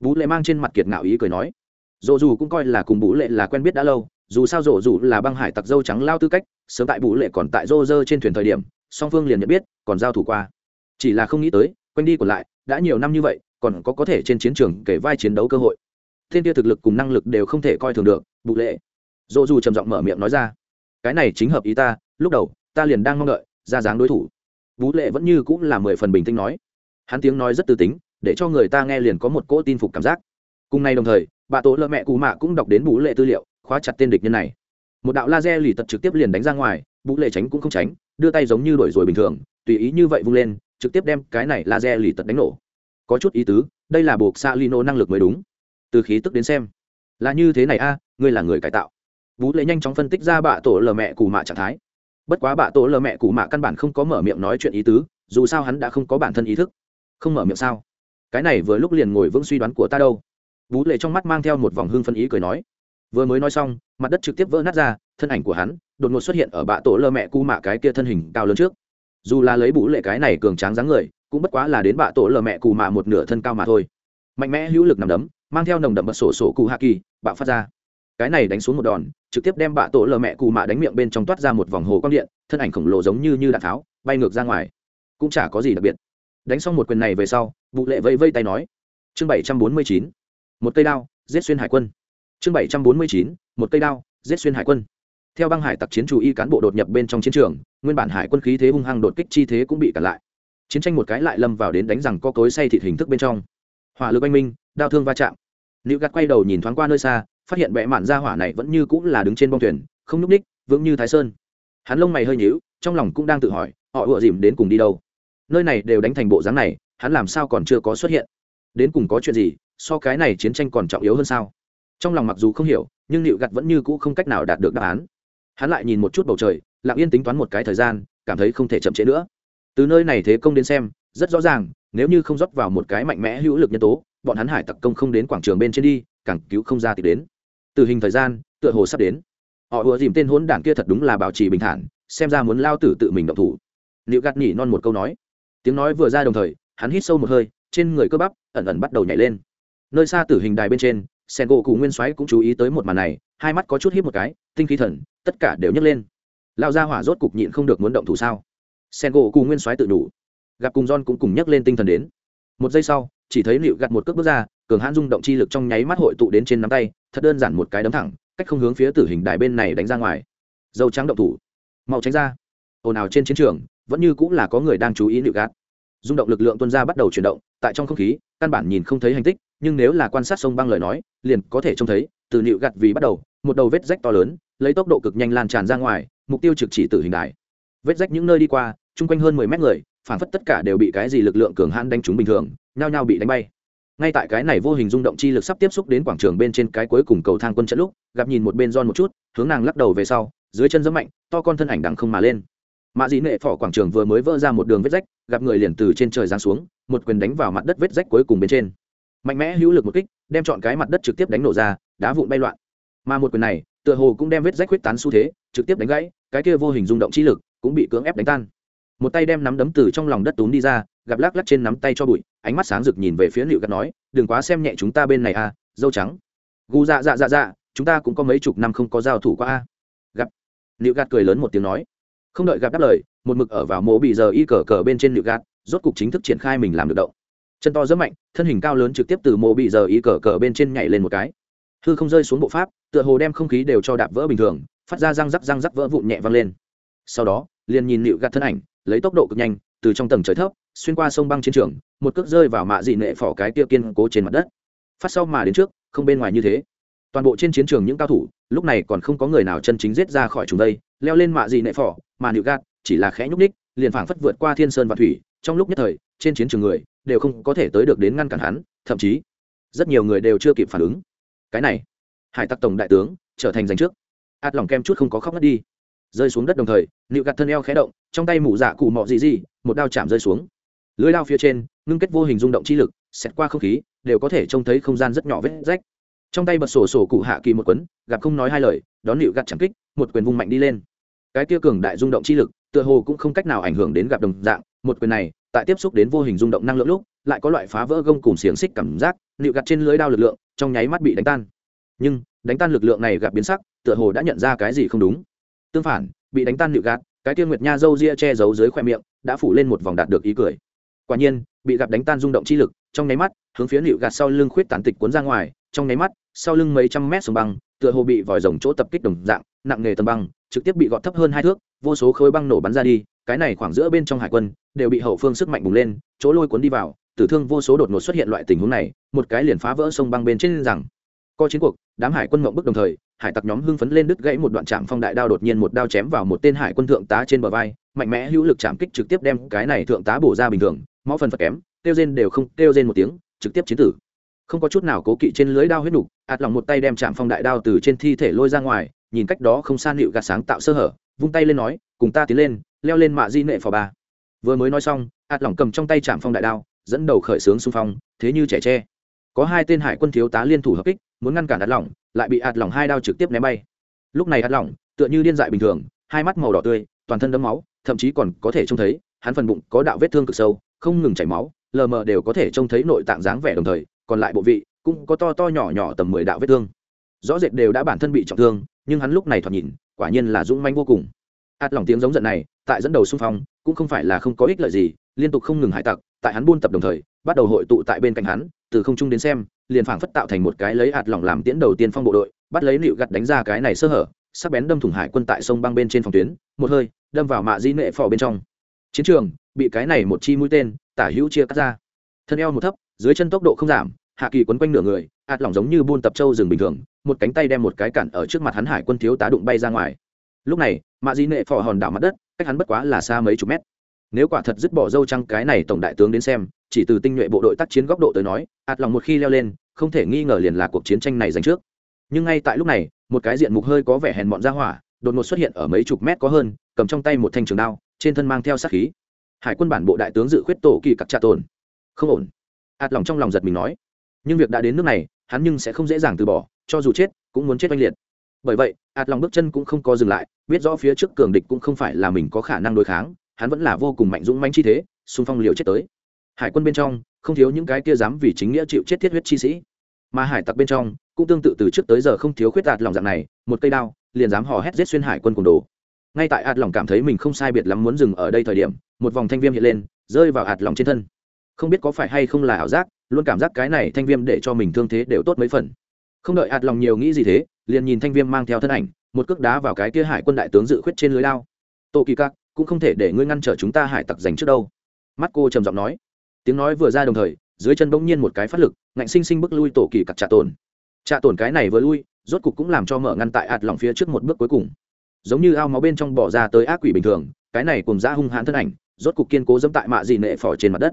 Bú lệ mang trên mặt kiệt ngạo ý cười nói. Dỗ dù cũng coi là cùng bú lệ là quen biết đã lâu, dù sao dỗ dù là băng hải tặc dâu trắng lao tư cách, sớm tại bú lệ còn tại rô rơ trên thuyền thời điểm, song phương liền nhận biết, còn giao thủ qua. Chỉ là không nghĩ tới, quanh đi còn lại, đã nhiều năm như vậy, còn có có thể trên chiến trường kể vai chiến đấu cơ hội thiên kia thực lực cùng năng lực đều không thể coi thường được bụ lệ. Dỗ dù trầm giọng mở miệng nói ra, cái này chính hợp ý ta, lúc đầu, ta liền đang mong đợi, ra dáng đối thủ. Vũ lệ vẫn như cũng là mười phần bình tĩnh nói. Hắn tiếng nói rất tư tính, để cho người ta nghe liền có một cỗ tin phục cảm giác. Cùng ngày đồng thời, bà tổ lợ mẹ cù mạ cũng đọc đến vũ lệ tư liệu, khóa chặt tên địch nhân này. Một đạo laser lì tật trực tiếp liền đánh ra ngoài vũ lệ tránh cũng không tránh, đưa tay giống như đổi rồi bình thường, tùy ý như vậy vung lên, trực tiếp đem cái này laser lì tật đánh nổ. Có chút ý tứ, đây là buộc xa lino năng lực mới đúng từ khí tức đến xem. Là như thế này a, ngươi là người cải tạo. Vũ lệ nhanh chóng phân tích ra bạ tổ lờ mẹ cù mạ trạng thái. Bất quá bạ tổ lờ mẹ cù mạ căn bản không có mở miệng nói chuyện ý tứ, dù sao hắn đã không có bản thân ý thức. Không mở miệng sao? Cái này vừa lúc liền ngồi vững suy đoán của ta đâu. Vũ lệ trong mắt mang theo một vòng hương phân ý cười nói. Vừa mới nói xong, mặt đất trực tiếp vỡ nát ra, thân ảnh của hắn đột ngột xuất hiện ở bạ tổ lơ mẹ cu mạ cái kia thân hình cao lớn trước. Dù là lấy vũ lệ cái này cường tráng dáng người, cũng bất quá là đến bạ tổ lơ mẹ cù mạ một nửa thân cao mà thôi. Mạnh mẽ hữu lực nằm đấm mang theo nồng đậm bật sổ sổ cụ hạ kỳ, bạo phát ra. Cái này đánh xuống một đòn, trực tiếp đem bạ tổ lờ mẹ cù mạ đánh miệng bên trong toát ra một vòng hồ quang điện, thân ảnh khổng lồ giống như như đạn tháo, bay ngược ra ngoài. Cũng chả có gì đặc biệt. Đánh xong một quyền này về sau, vụ lệ vây vây tay nói. Chương bảy trăm bốn mươi chín, một cây đao, giết xuyên hải quân. Chương bảy trăm bốn mươi chín, một cây đao, giết xuyên hải quân. Theo băng hải tặc chiến chủ y cán bộ đột nhập bên trong chiến trường, nguyên bản hải quân khí thế hung hăng đột kích chi thế cũng bị cản lại. Chiến tranh một cái lại lâm vào đến đánh rằng co cối say thịt hình thức bên trong. Hỏa lực anh minh, đao thương va chạm nữ gạt quay đầu nhìn thoáng qua nơi xa, phát hiện bệ mạn ra hỏa này vẫn như cũng là đứng trên bông thuyền, không nhúc ních vững như thái sơn. Hắn lông mày hơi nhíu, trong lòng cũng đang tự hỏi, họ ựa dìm đến cùng đi đâu? Nơi này đều đánh thành bộ dáng này, hắn làm sao còn chưa có xuất hiện? Đến cùng có chuyện gì, so cái này chiến tranh còn trọng yếu hơn sao? Trong lòng mặc dù không hiểu, nhưng nịu gặt vẫn như cũ không cách nào đạt được đáp án. Hắn lại nhìn một chút bầu trời, lặng yên tính toán một cái thời gian, cảm thấy không thể chậm trễ nữa. Từ nơi này thế công đến xem, rất rõ ràng, nếu như không rót vào một cái mạnh mẽ hữu lực nhân tố bọn hắn hải tặc công không đến quảng trường bên trên đi, càng cứu không ra thì đến. Từ hình thời gian, tựa hồ sắp đến. Họ ùa dìm tên hỗn đảng kia thật đúng là bảo trì bình thản, xem ra muốn lao tử tự mình động thủ. Liệu gạt nhỉ non một câu nói. Tiếng nói vừa ra đồng thời, hắn hít sâu một hơi, trên người cơ bắp ẩn ẩn bắt đầu nhảy lên. Nơi xa tử hình đài bên trên, sen gỗ cụ nguyên soái cũng chú ý tới một màn này, hai mắt có chút hít một cái, tinh khí thần, tất cả đều nhấc lên. Lao ra hỏa rốt cục nhịn không được muốn động thủ sao? Sen gỗ cụ nguyên soái tự đủ. Gặp cùng john cũng cùng nhấc lên tinh thần đến. Một giây sau chỉ thấy liệu gặt một cước bước ra, cường hãn rung động chi lực trong nháy mắt hội tụ đến trên nắm tay, thật đơn giản một cái đấm thẳng, cách không hướng phía tử hình đài bên này đánh ra ngoài. Dâu trắng động thủ. Mau tránh ra. Ồn ào trên chiến trường, vẫn như cũng là có người đang chú ý liệu gạt. Rung động lực lượng tuân ra bắt đầu chuyển động, tại trong không khí, căn bản nhìn không thấy hành tích, nhưng nếu là quan sát sông băng lời nói, liền có thể trông thấy, từ nịu gặt vì bắt đầu, một đầu vết rách to lớn, lấy tốc độ cực nhanh lan tràn ra ngoài, mục tiêu trực chỉ tử hình đài. Vết rách những nơi đi qua, chung quanh hơn mười mét người phản phất tất cả đều bị cái gì lực lượng cường hãn đánh trúng bình thường nhao nhao bị đánh bay. Ngay tại cái này vô hình rung động chi lực sắp tiếp xúc đến quảng trường bên trên cái cuối cùng cầu thang quân trận lúc, gặp nhìn một bên giòn một chút, hướng nàng lắc đầu về sau, dưới chân giẫm mạnh, to con thân ảnh đằng không mà lên. Mạ dị nệ phỏ quảng trường vừa mới vỡ ra một đường vết rách, gặp người liền từ trên trời giáng xuống, một quyền đánh vào mặt đất vết rách cuối cùng bên trên. Mạnh mẽ hữu lực một kích, đem chọn cái mặt đất trực tiếp đánh nổ ra, đá vụn bay loạn. Mà một quyền này, tựa hồ cũng đem vết rách huyết tán xu thế, trực tiếp đánh gãy, cái kia vô hình rung động chi lực cũng bị cưỡng ép đánh tan một tay đem nắm đấm từ trong lòng đất túm đi ra, gặp lắc lắc trên nắm tay cho bụi, ánh mắt sáng rực nhìn về phía liệu gạt nói, đừng quá xem nhẹ chúng ta bên này à dâu trắng. Gu dạ dạ dạ dạ chúng ta cũng có mấy chục năm không có giao thủ qua a gặp liệu gạt cười lớn một tiếng nói. Không đợi gặp đáp lời, một mực ở vào mộ bị giờ y cờ cờ bên trên liệu gạt rốt cục chính thức triển khai mình làm được động. Chân to rất mạnh, thân hình cao lớn trực tiếp từ mộ bị giờ y cờ cờ bên trên nhảy lên một cái. Hư không rơi xuống bộ pháp, tựa hồ đem không khí đều cho đạp vỡ bình thường, phát ra răng rắc răng rắc vỡ vụn nhẹ văng lên. Sau đó, liền nhìn liệu gạt thân ảnh lấy tốc độ cực nhanh, từ trong tầng trời thấp, xuyên qua sông băng chiến trường, một cước rơi vào mạ dị nệ phỏ cái kia kiên cố trên mặt đất. Phát sau mà đến trước, không bên ngoài như thế. Toàn bộ trên chiến trường những cao thủ, lúc này còn không có người nào chân chính giết ra khỏi chúng đây, leo lên mạ dị nệ phỏ, mà nịu gạt, chỉ là khẽ nhúc ních liền phảng phất vượt qua thiên sơn và thủy, trong lúc nhất thời, trên chiến trường người, đều không có thể tới được đến ngăn cản hắn, thậm chí, rất nhiều người đều chưa kịp phản ứng. Cái này, hải tặc tổng đại tướng, trở thành giành trước. Ạt lòng kem chút không có khóc ngất đi rơi xuống đất đồng thời, nịu gạt thân eo khé động, trong tay mủ dạ cụ mọ gì gì một đao chạm rơi xuống. Lưới đao phía trên, ngưng kết vô hình rung động chi lực, xẹt qua không khí, đều có thể trông thấy không gian rất nhỏ vết rách. Trong tay bật sổ sổ cụ hạ kỳ một quấn, gặp không nói hai lời, đón nịu gạt chẳng kích, một quyền vung mạnh đi lên. Cái tia cường đại rung động chi lực, tựa hồ cũng không cách nào ảnh hưởng đến gặp đồng dạng, một quyền này, tại tiếp xúc đến vô hình rung động năng lượng lúc, lại có loại phá vỡ gông cùng xiềng xích cảm giác, nịu gạt trên lưới đao lực lượng, trong nháy mắt bị đánh tan. Nhưng, đánh tan lực lượng này gặp biến sắc, tựa hồ đã nhận ra cái gì không đúng tương phản, bị đánh tan nịu gạt, cái tiêu nguyệt nha dâu ria che giấu dưới khoe miệng, đã phủ lên một vòng đạt được ý cười. Quả nhiên, bị gặp đánh tan rung động chi lực, trong nháy mắt, hướng phía nịu gạt sau lưng khuyết tán tịch cuốn ra ngoài, trong nháy mắt, sau lưng mấy trăm mét sông băng, tựa hồ bị vòi rồng chỗ tập kích đồng dạng, nặng nghề tầm băng, trực tiếp bị gọt thấp hơn hai thước, vô số khối băng nổ bắn ra đi, cái này khoảng giữa bên trong hải quân, đều bị hậu phương sức mạnh bùng lên, chỗ lôi cuốn đi vào, tử thương vô số đột ngột xuất hiện loại tình huống này, một cái liền phá vỡ sông băng bên trên rằng coi chiến cuộc, đám hải quân mộng bức đồng thời, hải tặc nhóm hưng phấn lên đứt gãy một đoạn trạm phong đại đao đột nhiên một đao chém vào một tên hải quân thượng tá trên bờ vai, mạnh mẽ hữu lực chạm kích trực tiếp đem cái này thượng tá bổ ra bình thường, máu phần phật kém tiêu rên đều không tiêu rên một tiếng, trực tiếp chiến tử. Không có chút nào cố kỵ trên lưới đao huyết nục, ạt lòng một tay đem chạm phong đại đao từ trên thi thể lôi ra ngoài, nhìn cách đó không san liệu gạt sáng tạo sơ hở, vung tay lên nói, cùng ta tiến lên, leo lên mạ di nệ phò ba. Vừa mới nói xong, ạt lòng cầm trong tay chạm phong đại đao, dẫn đầu khởi xướng xung phong, thế như trẻ tre có hai tên hải quân thiếu tá liên thủ hợp kích, muốn ngăn cản ạt lỏng, lại bị ạt lỏng hai đao trực tiếp ném bay. Lúc này ạt lỏng, tựa như điên dại bình thường, hai mắt màu đỏ tươi, toàn thân đấm máu, thậm chí còn có thể trông thấy, hắn phần bụng có đạo vết thương cực sâu, không ngừng chảy máu, lờ mờ đều có thể trông thấy nội tạng dáng vẻ đồng thời, còn lại bộ vị cũng có to to nhỏ nhỏ tầm mười đạo vết thương. Rõ rệt đều đã bản thân bị trọng thương, nhưng hắn lúc này thoạt nhìn, quả nhiên là dũng manh vô cùng ạt lòng tiếng giống giận này, tại dẫn đầu xung phong, cũng không phải là không có ích lợi gì, liên tục không ngừng hải tặc, tại hắn buôn tập đồng thời, bắt đầu hội tụ tại bên cạnh hắn, từ không trung đến xem, liền phảng phất tạo thành một cái lấy ạt lỏng làm tiễn đầu tiên phong bộ đội, bắt lấy liệu gặt đánh ra cái này sơ hở, sắc bén đâm thủng hải quân tại sông băng bên trên phòng tuyến, một hơi, đâm vào mạ di nệ phò bên trong. Chiến trường, bị cái này một chi mũi tên, tả hữu chia cắt ra. Thân eo một thấp, dưới chân tốc độ không giảm, hạ kỳ quấn quanh nửa người, ạt lỏng giống như buôn tập châu rừng bình thường, một cánh tay đem một cái cản ở trước mặt hắn hải quân thiếu tá đụng bay ra ngoài lúc này, mạ di nệ phò hòn đảo mặt đất, cách hắn bất quá là xa mấy chục mét. Nếu quả thật dứt bỏ dâu trăng cái này tổng đại tướng đến xem, chỉ từ tinh nhuệ bộ đội tác chiến góc độ tới nói, ạt lòng một khi leo lên, không thể nghi ngờ liền là cuộc chiến tranh này giành trước. Nhưng ngay tại lúc này, một cái diện mục hơi có vẻ hèn mọn ra hỏa, đột ngột xuất hiện ở mấy chục mét có hơn, cầm trong tay một thanh trường đao, trên thân mang theo sát khí. Hải quân bản bộ đại tướng dự khuyết tổ kỳ cặc trạ tồn. Không ổn. Ạt lòng trong lòng giật mình nói. Nhưng việc đã đến nước này, hắn nhưng sẽ không dễ dàng từ bỏ, cho dù chết, cũng muốn chết oanh liệt bởi vậy, ạt lòng bước chân cũng không có dừng lại, biết rõ phía trước cường địch cũng không phải là mình có khả năng đối kháng, hắn vẫn là vô cùng mạnh dũng manh chi thế, xung phong liều chết tới. Hải quân bên trong, không thiếu những cái kia dám vì chính nghĩa chịu chết thiết huyết chi sĩ. Mà hải tặc bên trong, cũng tương tự từ trước tới giờ không thiếu khuyết đạt lòng dạng này, một cây đao, liền dám hò hét giết xuyên hải quân cùng đồ. Ngay tại ạt lòng cảm thấy mình không sai biệt lắm muốn dừng ở đây thời điểm, một vòng thanh viêm hiện lên, rơi vào ạt lòng trên thân. Không biết có phải hay không là ảo giác, luôn cảm giác cái này thanh viêm để cho mình thương thế đều tốt mấy phần. Không đợi ạt lòng nhiều nghĩ gì thế liền nhìn thanh viêm mang theo thân ảnh, một cước đá vào cái kia hải quân đại tướng dự khuyết trên lưới lao. Tô kỳ các, cũng không thể để ngươi ngăn trở chúng ta hải tặc giành trước đâu. Mắt cô trầm giọng nói. Tiếng nói vừa ra đồng thời, dưới chân bỗng nhiên một cái phát lực, ngạnh sinh sinh bước lui tổ kỳ cặp trạ tổn trạ tổn cái này vừa lui, rốt cục cũng làm cho mở ngăn tại ạt lòng phía trước một bước cuối cùng. Giống như ao máu bên trong bỏ ra tới ác quỷ bình thường, cái này cùng ra hung hãn thân ảnh, rốt cục kiên cố dẫm tại mạ dị nệ phỏ trên mặt đất.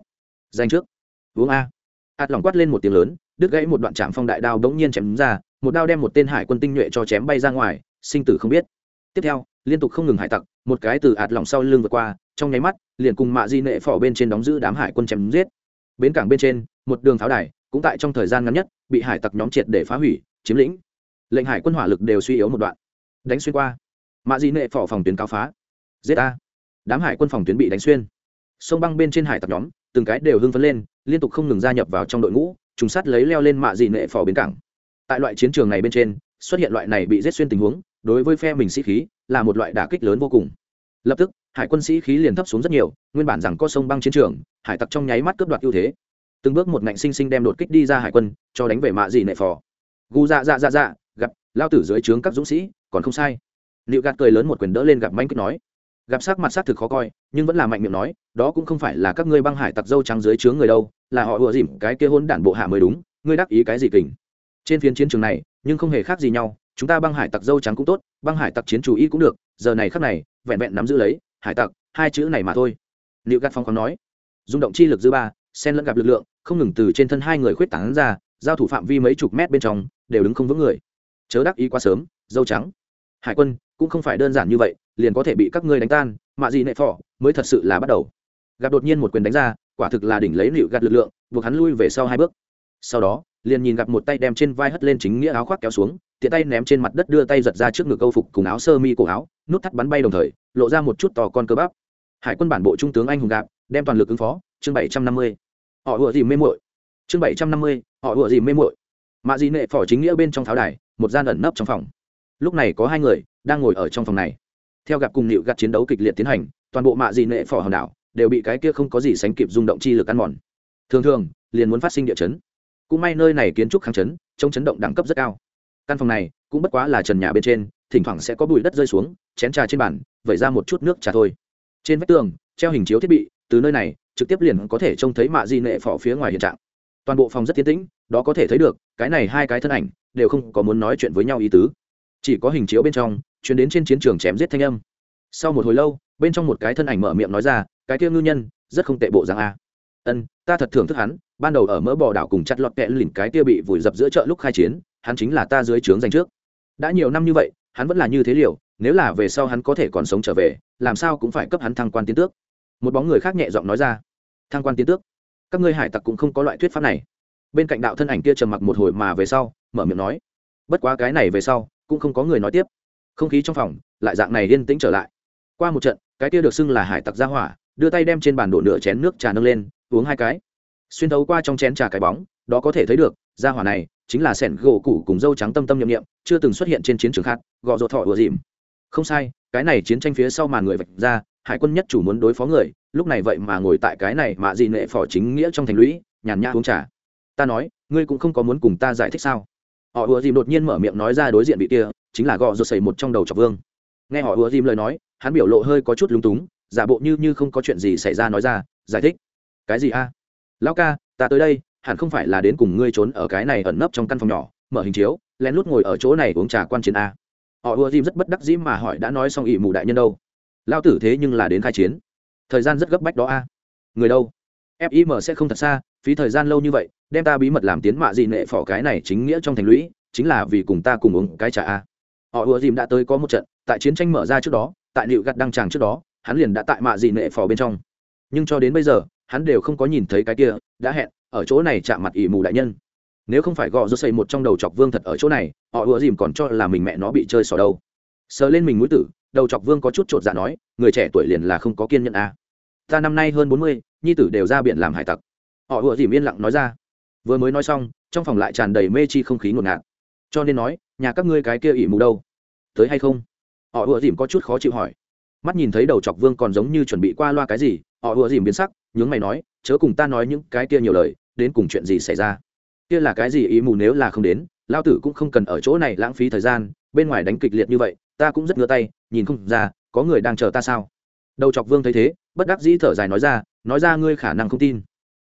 Danh trước. Uống a. Ạt lòng quát lên một tiếng lớn, đứt gãy một đoạn trạm phong đại đao bỗng nhiên chém ra một đao đem một tên hải quân tinh nhuệ cho chém bay ra ngoài, sinh tử không biết. Tiếp theo, liên tục không ngừng hải tặc, một cái từ ạt lòng sau lưng vượt qua, trong nháy mắt, liền cùng mạ di nệ phỏ bên trên đóng giữ đám hải quân chém giết. Bến cảng bên trên, một đường pháo đài, cũng tại trong thời gian ngắn nhất, bị hải tặc nhóm triệt để phá hủy, chiếm lĩnh. Lệnh hải quân hỏa lực đều suy yếu một đoạn. Đánh xuyên qua. Mạ di nệ phỏ phòng tuyến cao phá. Giết a. Đám hải quân phòng tuyến bị đánh xuyên. Sông băng bên trên hải tặc nhóm, từng cái đều hưng phấn lên, liên tục không ngừng gia nhập vào trong đội ngũ, trùng sát lấy leo lên mạ dị nệ phò bến cảng tại loại chiến trường này bên trên, xuất hiện loại này bị giết xuyên tình huống, đối với phe mình sĩ khí, là một loại đả kích lớn vô cùng. Lập tức, hải quân sĩ khí liền thấp xuống rất nhiều, nguyên bản rằng có sông băng chiến trường, hải tặc trong nháy mắt cướp đoạt ưu thế. Từng bước một ngạnh sinh sinh đem đột kích đi ra hải quân, cho đánh về mạ dị nệ phò. Gu dạ dạ dạ dạ gặp lao tử dưới trướng các dũng sĩ, còn không sai. Liệu gạt cười lớn một quyền đỡ lên gặp manh kích nói. Gặp sắc mặt sắc thực khó coi, nhưng vẫn là mạnh miệng nói, đó cũng không phải là các ngươi băng hải tặc dâu trắng dưới trướng người đâu, là họ ùa dìm cái kia hôn đản bộ hạ mới đúng, ngươi đắc ý cái gì kình? Trên phiến chiến trường này, nhưng không hề khác gì nhau, chúng ta băng hải tặc dâu trắng cũng tốt, băng hải tặc chiến chủ y cũng được, giờ này khắc này, vẹn vẹn nắm giữ lấy, hải tặc, hai chữ này mà thôi. Liệu gạt phong khoáng nói, rung động chi lực dư ba sen lẫn gặp lực lượng, không ngừng từ trên thân hai người khuyết tảng ra, giao thủ phạm vi mấy chục mét bên trong, đều đứng không vững người. Chớ đắc ý quá sớm, dâu trắng. Hải quân, cũng không phải đơn giản như vậy, liền có thể bị các ngươi đánh tan mạ gì nệ phỏ, mới thật sự là bắt đầu. Gặp đột nhiên một quyền đánh ra, quả thực là đỉnh lấy liệu gạt lực lượng, buộc hắn lui về sau hai bước. Sau đó liền nhìn gặp một tay đem trên vai hất lên chính nghĩa áo khoác kéo xuống, tiện tay ném trên mặt đất đưa tay giật ra trước ngực câu phục cùng áo sơ mi cổ áo, nút thắt bắn bay đồng thời, lộ ra một chút tò con cơ bắp. Hải quân bản bộ trung tướng anh hùng gạp, đem toàn lực ứng phó, chương bảy trăm năm mươi. Họ ùa gì mê mội chương bảy trăm năm mươi, họ ùa gì mê mội mạ dị nệ phỏ chính nghĩa bên trong tháo đài, một gian ẩn nấp trong phòng. Lúc này có hai người đang ngồi ở trong phòng này. Theo gặp cùng nịu gặt chiến đấu kịch liệt tiến hành, toàn bộ mạ dị nệ phỏ hòn đảo đều bị cái kia không có gì sánh kịp rung động chi lực ăn mòn. Thường thường, liền muốn phát sinh địa chấn cũng may nơi này kiến trúc kháng chấn, chống chấn động đẳng cấp rất cao. Căn phòng này, cũng bất quá là trần nhà bên trên, thỉnh thoảng sẽ có bụi đất rơi xuống, chén trà trên bàn, vẩy ra một chút nước trà thôi. Trên vách tường, treo hình chiếu thiết bị, từ nơi này, trực tiếp liền có thể trông thấy mạ di nệ phỏ phía ngoài hiện trạng. Toàn bộ phòng rất tiến tĩnh, đó có thể thấy được, cái này hai cái thân ảnh, đều không có muốn nói chuyện với nhau ý tứ. Chỉ có hình chiếu bên trong, chuyển đến trên chiến trường chém giết thanh âm. Sau một hồi lâu, bên trong một cái thân ảnh mở miệng nói ra, cái kia ngư nhân, rất không tệ bộ rằng a. Ân, ta thật thưởng thức hắn ban đầu ở mỡ bò đảo cùng chặt lọt kẹ lỉnh cái kia bị vùi dập giữa chợ lúc khai chiến, hắn chính là ta dưới trướng giành trước. Đã nhiều năm như vậy, hắn vẫn là như thế liều, nếu là về sau hắn có thể còn sống trở về, làm sao cũng phải cấp hắn thăng quan tiến tước. Một bóng người khác nhẹ giọng nói ra, thăng quan tiến tước? Các ngươi hải tặc cũng không có loại thuyết pháp này. Bên cạnh đạo thân ảnh kia trầm mặc một hồi mà về sau, mở miệng nói, bất quá cái này về sau, cũng không có người nói tiếp. Không khí trong phòng, lại dạng này yên tĩnh trở lại. Qua một trận, cái kia được xưng là hải tặc ra hỏa, đưa tay đem trên bàn đổ nửa chén nước trà nâng lên, uống hai cái xuyên thấu qua trong chén trà cái bóng, đó có thể thấy được, gia hỏa này chính là sẻn gỗ củ cùng dâu trắng tâm tâm nhiệm nghiệm chưa từng xuất hiện trên chiến trường khác, gọ rột thọ ùa dìm. Không sai, cái này chiến tranh phía sau màn người vạch ra, hải quân nhất chủ muốn đối phó người, lúc này vậy mà ngồi tại cái này mà gì nệ phò chính nghĩa trong thành lũy, nhàn nhã uống trà. Ta nói, ngươi cũng không có muốn cùng ta giải thích sao? Họ ùa dìm đột nhiên mở miệng nói ra đối diện vị kia, chính là gò rột xảy một trong đầu chọc vương. Nghe họ ùa dìm lời nói, hắn biểu lộ hơi có chút lúng túng, giả bộ như như không có chuyện gì xảy ra nói ra, giải thích. Cái gì a? Lão ca, ta tới đây, hẳn không phải là đến cùng ngươi trốn ở cái này ẩn nấp trong căn phòng nhỏ, mở hình chiếu, lén lút ngồi ở chỗ này uống trà quan chiến a. Họ ùa dìm rất bất đắc dĩ mà hỏi đã nói xong ỵ mù đại nhân đâu. Lao tử thế nhưng là đến khai chiến. Thời gian rất gấp bách đó a. Người đâu? Fim sẽ không thật xa, phí thời gian lâu như vậy, đem ta bí mật làm tiến mạ gì nệ phỏ cái này chính nghĩa trong thành lũy, chính là vì cùng ta cùng uống cái trà a. Họ ùa dìm đã tới có một trận, tại chiến tranh mở ra trước đó, tại liệu gặt đăng tràng trước đó, hắn liền đã tại mạ gì nệ phò bên trong. Nhưng cho đến bây giờ hắn đều không có nhìn thấy cái kia, đã hẹn, ở chỗ này chạm mặt ỷ mù đại nhân. Nếu không phải gõ rô xây một trong đầu chọc vương thật ở chỗ này, họ ùa dìm còn cho là mình mẹ nó bị chơi xỏ đâu. Sờ lên mình mũi tử, đầu chọc vương có chút chột dạ nói, người trẻ tuổi liền là không có kiên nhẫn à. ta năm nay hơn bốn mươi, nhi tử đều ra biển làm hải tặc. Họ ùa dìm yên lặng nói ra. Vừa mới nói xong, trong phòng lại tràn đầy mê chi không khí ngột ngạt. Cho nên nói, nhà các ngươi cái kia ỉ mù đâu? Tới hay không? Họ ùa dìm có chút khó chịu hỏi. Mắt nhìn thấy đầu chọc vương còn giống như chuẩn bị qua loa cái gì, họ ùa dìm biến sắc nhướng mày nói, chớ cùng ta nói những cái kia nhiều lời, đến cùng chuyện gì xảy ra? Kia là cái gì ý mù nếu là không đến lao tử cũng không cần ở chỗ này lãng phí thời gian, bên ngoài đánh kịch liệt như vậy, ta cũng rất ngứa tay, nhìn không ra, có người đang chờ ta sao? Đầu chọc vương thấy thế, bất đắc dĩ thở dài nói ra nói ra ngươi khả năng không tin.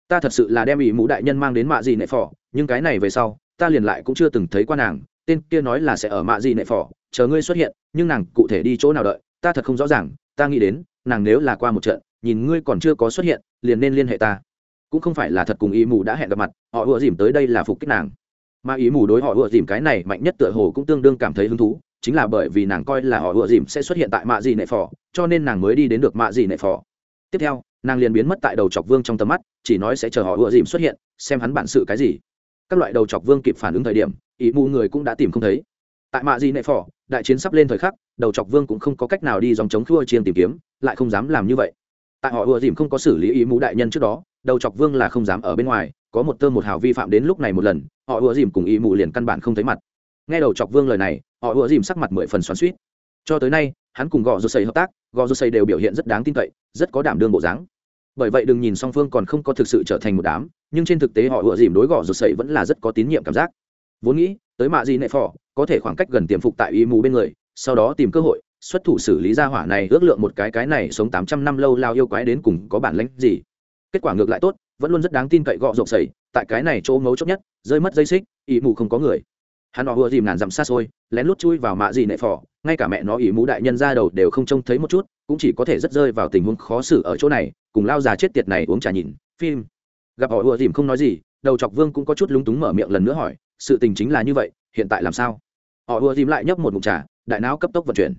Ta thật sự là đem ý mũ đại nhân mang đến mạ gì nệ phỏ nhưng cái này về sau, ta liền lại cũng chưa từng thấy qua nàng, tên kia nói là sẽ ở mạ gì nệ phỏ chờ ngươi xuất hiện, nhưng nàng cụ thể đi chỗ nào đợi, ta thật không rõ ràng, ta nghĩ đến, nàng nếu là qua một trận nhìn ngươi còn chưa có xuất hiện, liền nên liên hệ ta. Cũng không phải là thật cùng ý mù đã hẹn gặp mặt, họ ùa dìm tới đây là phục kích nàng. Mà ý mù đối họ ùa dìm cái này mạnh nhất tựa hồ cũng tương đương cảm thấy hứng thú, chính là bởi vì nàng coi là họ ùa dìm sẽ xuất hiện tại mạ dị nệ phò, cho nên nàng mới đi đến được mạ dị nệ phò. Tiếp theo, nàng liền biến mất tại đầu chọc vương trong tầm mắt, chỉ nói sẽ chờ họ ùa dìm xuất hiện, xem hắn bản sự cái gì. Các loại đầu chọc vương kịp phản ứng thời điểm ý mù người cũng đã tìm không thấy. Tại mạ dị nệ phò, đại chiến sắp lên thời khắc, đầu chọc vương cũng không có cách nào đi dòng chống khua chiên tìm kiếm, lại không dám làm như vậy tại họ ùa dìm không có xử lý ý mũ đại nhân trước đó, đầu chọc vương là không dám ở bên ngoài, có một tơ một hào vi phạm đến lúc này một lần, họ ùa dìm cùng ý mũ liền căn bản không thấy mặt. Nghe đầu chọc vương lời này, họ ùa dìm sắc mặt mười phần xoắn suýt cho tới nay, hắn cùng gò rô xây hợp tác, gò rô xây đều biểu hiện rất đáng tin cậy, rất có đảm đương bộ dáng. Bởi vậy đừng nhìn song phương còn không có thực sự trở thành một đám, nhưng trên thực tế họ ùa dìm đối gò rô xây vẫn là rất có tín nhiệm cảm giác. Vốn nghĩ, tới mạ gì nệ phò có thể khoảng cách gần tiềm phục tại ý mù bên người, sau đó tìm cơ hội xuất thủ xử lý ra hỏa này ước lượng một cái cái này sống tám trăm năm lâu lao yêu quái đến cùng có bản lãnh gì. Kết quả ngược lại tốt, vẫn luôn rất đáng tin cậy gọ rộng sẩy, tại cái này chỗ ngấu chốc nhất, rơi mất dây xích ỵ mù không có người. Hắn họ vừa dìm ngàn dặm xa xôi, lén lút chui vào mạ gì nệ phò, ngay cả mẹ nó ỵ mù đại nhân ra đầu đều không trông thấy một chút, cũng chỉ có thể rất rơi vào tình huống khó xử ở chỗ này, cùng lao già chết tiệt này uống trà nhìn, phim. Gặp họ vừa dìm không nói gì, đầu chọc vương cũng có chút lúng túng mở miệng lần nữa hỏi, sự tình chính là như vậy, hiện tại làm sao? Họ vừa dìm lại nhấp một mục trà, đại não cấp tốc vận chuyển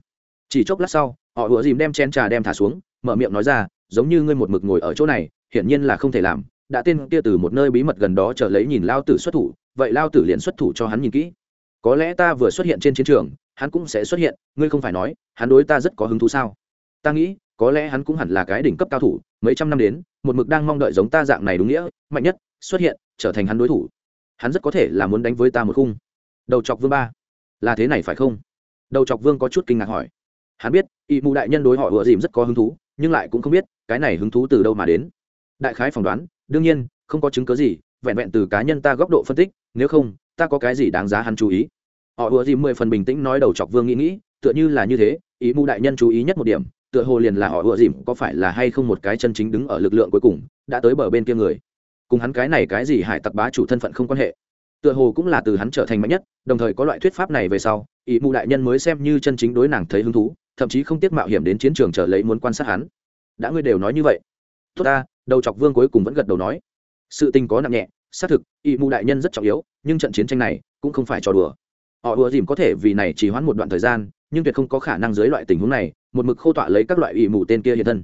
chỉ chốc lát sau, họ vừa dìm đem chén trà đem thả xuống, mở miệng nói ra, giống như ngươi một mực ngồi ở chỗ này, hiển nhiên là không thể làm. Đã tên kia từ một nơi bí mật gần đó trở lấy nhìn lao tử xuất thủ, vậy lao tử liền xuất thủ cho hắn nhìn kỹ. Có lẽ ta vừa xuất hiện trên chiến trường, hắn cũng sẽ xuất hiện, ngươi không phải nói, hắn đối ta rất có hứng thú sao? Ta nghĩ, có lẽ hắn cũng hẳn là cái đỉnh cấp cao thủ, mấy trăm năm đến, một mực đang mong đợi giống ta dạng này đúng nghĩa, mạnh nhất, xuất hiện, trở thành hắn đối thủ. Hắn rất có thể là muốn đánh với ta một khung. Đầu chọc vương ba. Là thế này phải không? Đầu chọc vương có chút kinh ngạc hỏi hắn biết, y mù đại nhân đối họ ùa dìm rất có hứng thú, nhưng lại cũng không biết, cái này hứng thú từ đâu mà đến. Đại khái phỏng đoán, đương nhiên, không có chứng cớ gì, vẹn vẹn từ cá nhân ta góc độ phân tích, nếu không, ta có cái gì đáng giá hắn chú ý. Họ ùa dìm mười phần bình tĩnh nói đầu chọc vương nghĩ nghĩ tựa như là như thế ý mù đại nhân chú ý nhất một điểm, tựa hồ liền là họ ùa dìm có phải là hay không một cái chân chính đứng ở lực lượng cuối cùng, đã tới bờ bên kia người. Cùng hắn cái này cái gì hải tặc bá chủ thân phận không quan hệ. Tựa hồ cũng là từ hắn trở thành mạnh nhất, đồng thời có loại thuyết pháp này về sau ý mù đại nhân mới xem như chân chính đối nàng thấy hứng thú thậm chí không tiếc mạo hiểm đến chiến trường trở lấy muốn quan sát hắn. Đã ngươi đều nói như vậy. Tốt ta, đầu chọc vương cuối cùng vẫn gật đầu nói. Sự tình có nặng nhẹ, xác thực ý mù đại nhân rất trọng yếu, nhưng trận chiến tranh này cũng không phải trò đùa. Họ ùa dìm có thể vì này chỉ hoãn một đoạn thời gian, nhưng tuyệt không có khả năng dưới loại tình huống này, một mực khô tọa lấy các loại ý mù tên kia hiện thân.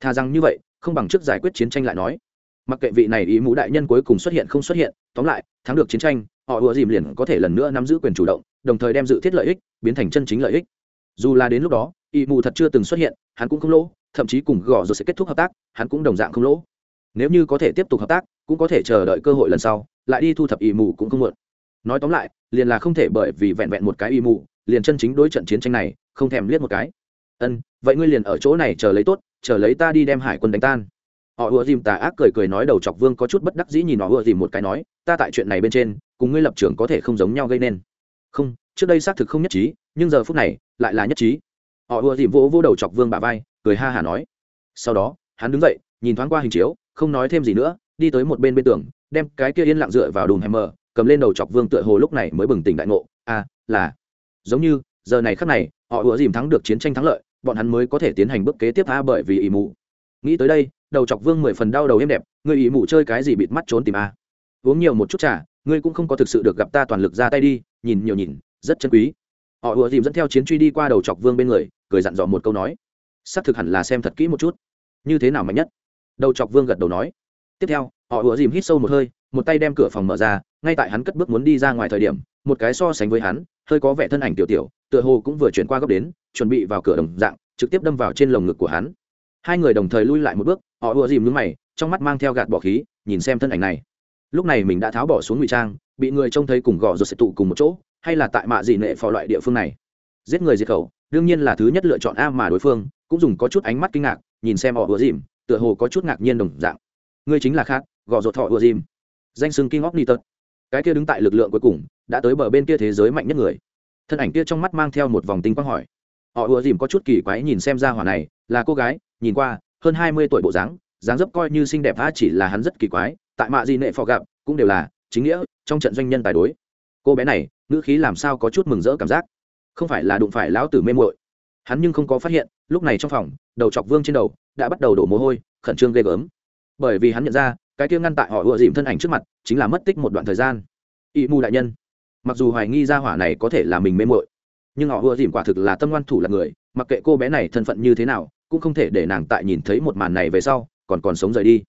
Thà rằng như vậy, không bằng trước giải quyết chiến tranh lại nói. Mặc kệ vị này ý mũ đại nhân cuối cùng xuất hiện không xuất hiện, tóm lại, thắng được chiến tranh, họ ùa dìm liền có thể lần nữa nắm giữ quyền chủ động, đồng thời đem dự thiết lợi ích biến thành chân chính lợi ích dù là đến lúc đó, y mù thật chưa từng xuất hiện, hắn cũng không lỗ, thậm chí cùng gõ rồi sẽ kết thúc hợp tác, hắn cũng đồng dạng không lỗ. Nếu như có thể tiếp tục hợp tác, cũng có thể chờ đợi cơ hội lần sau, lại đi thu thập y mù cũng không muộn. Nói tóm lại, liền là không thể bởi vì vẹn vẹn một cái y mù, liền chân chính đối trận chiến tranh này, không thèm liếc một cái. Ân, vậy ngươi liền ở chỗ này chờ lấy tốt, chờ lấy ta đi đem hải quân đánh tan. Họ ùa dìm tà ác cười cười nói đầu chọc vương có chút bất đắc dĩ nhìn họ ùa dìm một cái nói, ta tại chuyện này bên trên, cùng ngươi lập trường có thể không giống nhau gây nên. Không trước đây xác thực không nhất trí nhưng giờ phút này lại là nhất trí. Họ ùa dìm vỗ vỗ đầu chọc vương bà vai cười ha hả nói. Sau đó hắn đứng dậy nhìn thoáng qua hình chiếu không nói thêm gì nữa đi tới một bên bên tường đem cái kia yên lặng dựa vào đùm hammer cầm lên đầu chọc vương tựa hồ lúc này mới bừng tỉnh đại ngộ. A à, là giống như giờ này khắc này họ ùa dìm thắng được chiến tranh thắng lợi bọn hắn mới có thể tiến hành bước kế tiếp tha bởi vì ỷ mù nghĩ tới đây đầu chọc vương mười phần đau đầu êm đẹp người ỷ mù chơi cái gì bịt mắt trốn tìm a? Uống nhiều một chút trà ngươi cũng không có thực sự được gặp ta toàn lực ra tay đi nhìn nhiều nhìn rất chân quý. Họ ùa dìm dẫn theo chiến truy đi qua đầu chọc vương bên người, cười dặn dò một câu nói, xác thực hẳn là xem thật kỹ một chút. Như thế nào mạnh nhất? Đầu chọc vương gật đầu nói. Tiếp theo, họ ùa dìm hít sâu một hơi, một tay đem cửa phòng mở ra, ngay tại hắn cất bước muốn đi ra ngoài thời điểm, một cái so sánh với hắn, hơi có vẻ thân ảnh tiểu tiểu, tựa hồ cũng vừa chuyển qua góc đến, chuẩn bị vào cửa đồng dạng, trực tiếp đâm vào trên lồng ngực của hắn. Hai người đồng thời lui lại một bước, họ ùa dìm nhúng mày, trong mắt mang theo gạt bỏ khí, nhìn xem thân ảnh này. Lúc này mình đã tháo bỏ xuống ngụy trang, bị người trông thấy cùng gò rồi sẽ tụ cùng một chỗ hay là tại mạ gì nệ phò loại địa phương này? Giết người diệt khẩu, đương nhiên là thứ nhất lựa chọn a mà đối phương, cũng dùng có chút ánh mắt kinh ngạc, nhìn xem họ ùa dìm, tựa hồ có chút ngạc nhiên đồng dạng. Ngươi chính là khác, gò ruột thọ ùa dìm. Danh sưng kinh king ni tật cái kia đứng tại lực lượng cuối cùng, đã tới bờ bên kia thế giới mạnh nhất người. Thân ảnh kia trong mắt mang theo một vòng tinh quang hỏi. Họ ùa dìm có chút kỳ quái nhìn xem ra hỏa này, là cô gái, nhìn qua, hơn hai mươi tuổi bộ dáng dáng dấp coi như xinh đẹp tha chỉ là hắn rất kỳ quái, tại mạ gì nệ phò gặp, cũng đều là chính nghĩa, trong trận doanh nhân tài đối cô bé này ngữ khí làm sao có chút mừng rỡ cảm giác. Không phải là đụng phải lão tử mê muội. Hắn nhưng không có phát hiện lúc này trong phòng đầu chọc vương trên đầu đã bắt đầu đổ mồ hôi khẩn trương ghê gớm. Bởi vì hắn nhận ra cái kia ngăn tại họ ựa dìm thân ảnh trước mặt chính là mất tích một đoạn thời gian. Ỵ mù đại nhân mặc dù hoài nghi ra hỏa này có thể là mình mê muội, nhưng họ ựa dìm quả thực là tâm ngoan thủ là người mặc kệ cô bé này thân phận như thế nào cũng không thể để nàng tại nhìn thấy một màn này về sau còn còn sống rời đi.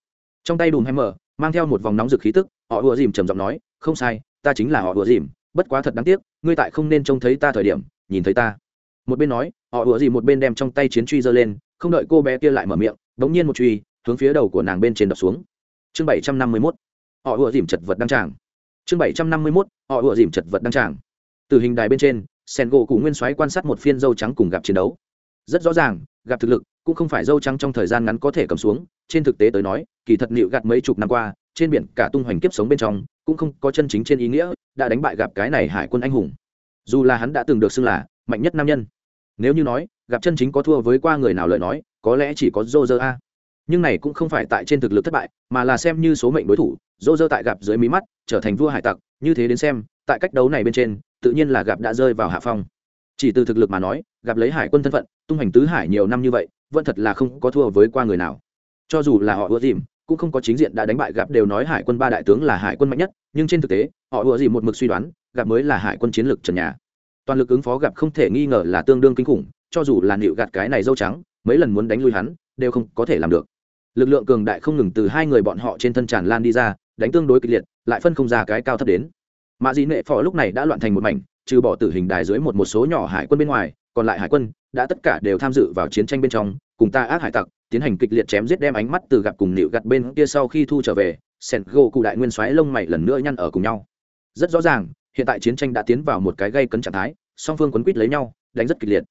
Trong tay đùm hammer mang theo một vòng nóng rực khí tức họ ùa dìm trầm giọng nói không sai ta chính là họ ùa dìm, bất quá thật đáng tiếc, ngươi tại không nên trông thấy ta thời điểm, nhìn thấy ta. Một bên nói, họ ùa dìm một bên đem trong tay chiến truy giơ lên, không đợi cô bé kia lại mở miệng, bỗng nhiên một truy, hướng phía đầu của nàng bên trên đập xuống. Chương bảy trăm năm mươi mốt, họ ùa dìm chật vật đăng tràng. Chương bảy trăm năm mươi mốt, họ ùa dìm chật vật đăng tràng. Từ hình đài bên trên, sen gỗ cụ nguyên soái quan sát một phiên dâu trắng cùng gặp chiến đấu. Rất rõ ràng, gặp thực lực, cũng không phải dâu trắng trong thời gian ngắn có thể cầm xuống, trên thực tế tới nói, kỳ thật nịu gạt mấy chục năm qua, trên biển cả tung hoành kiếp sống bên trong cũng không có chân chính trên ý nghĩa, đã đánh bại gặp cái này hải quân anh hùng. Dù là hắn đã từng được xưng là mạnh nhất nam nhân. Nếu như nói, gặp chân chính có thua với qua người nào lời nói, có lẽ chỉ có dô dơ a. Nhưng này cũng không phải tại trên thực lực thất bại, mà là xem như số mệnh đối thủ dô dơ tại gặp dưới mí mắt, trở thành vua hải tặc, như thế đến xem, tại cách đấu này bên trên, tự nhiên là gặp đã rơi vào hạ phong. Chỉ từ thực lực mà nói, gặp lấy hải quân thân phận, tung hành tứ hải nhiều năm như vậy, vẫn thật là không có thua với qua người nào. Cho dù là họ ưa dìm cũng không có chính diện đã đánh bại gặp đều nói hải quân ba đại tướng là hải quân mạnh nhất, nhưng trên thực tế, họ ủa dìm một mực suy đoán, gặp mới là hải quân chiến lược trần nhà. Toàn lực ứng phó gặp không thể nghi ngờ là tương đương kinh khủng, cho dù là nịu gạt cái này dâu trắng, mấy lần muốn đánh lui hắn, đều không có thể làm được. Lực lượng cường đại không ngừng từ hai người bọn họ trên thân tràn lan đi ra, đánh tương đối kịch liệt, lại phân không ra cái cao thấp đến. Mạ dị nệ phò lúc này đã loạn thành một mảnh, trừ bỏ tử hình đài dưới một một số nhỏ hải quân bên ngoài, còn lại hải quân đã tất cả đều tham dự vào chiến tranh bên trong, cùng ta ác hải tặc tiến hành kịch liệt chém giết đem ánh mắt từ gặp cùng nịu gặt bên kia sau khi thu trở về sẻn gỗ cụ đại nguyên xoáy lông mày lần nữa nhăn ở cùng nhau. Rất rõ ràng, hiện tại chiến tranh đã tiến vào một cái gây cấn trạng thái, song phương quấn quýt lấy nhau, đánh rất kịch liệt.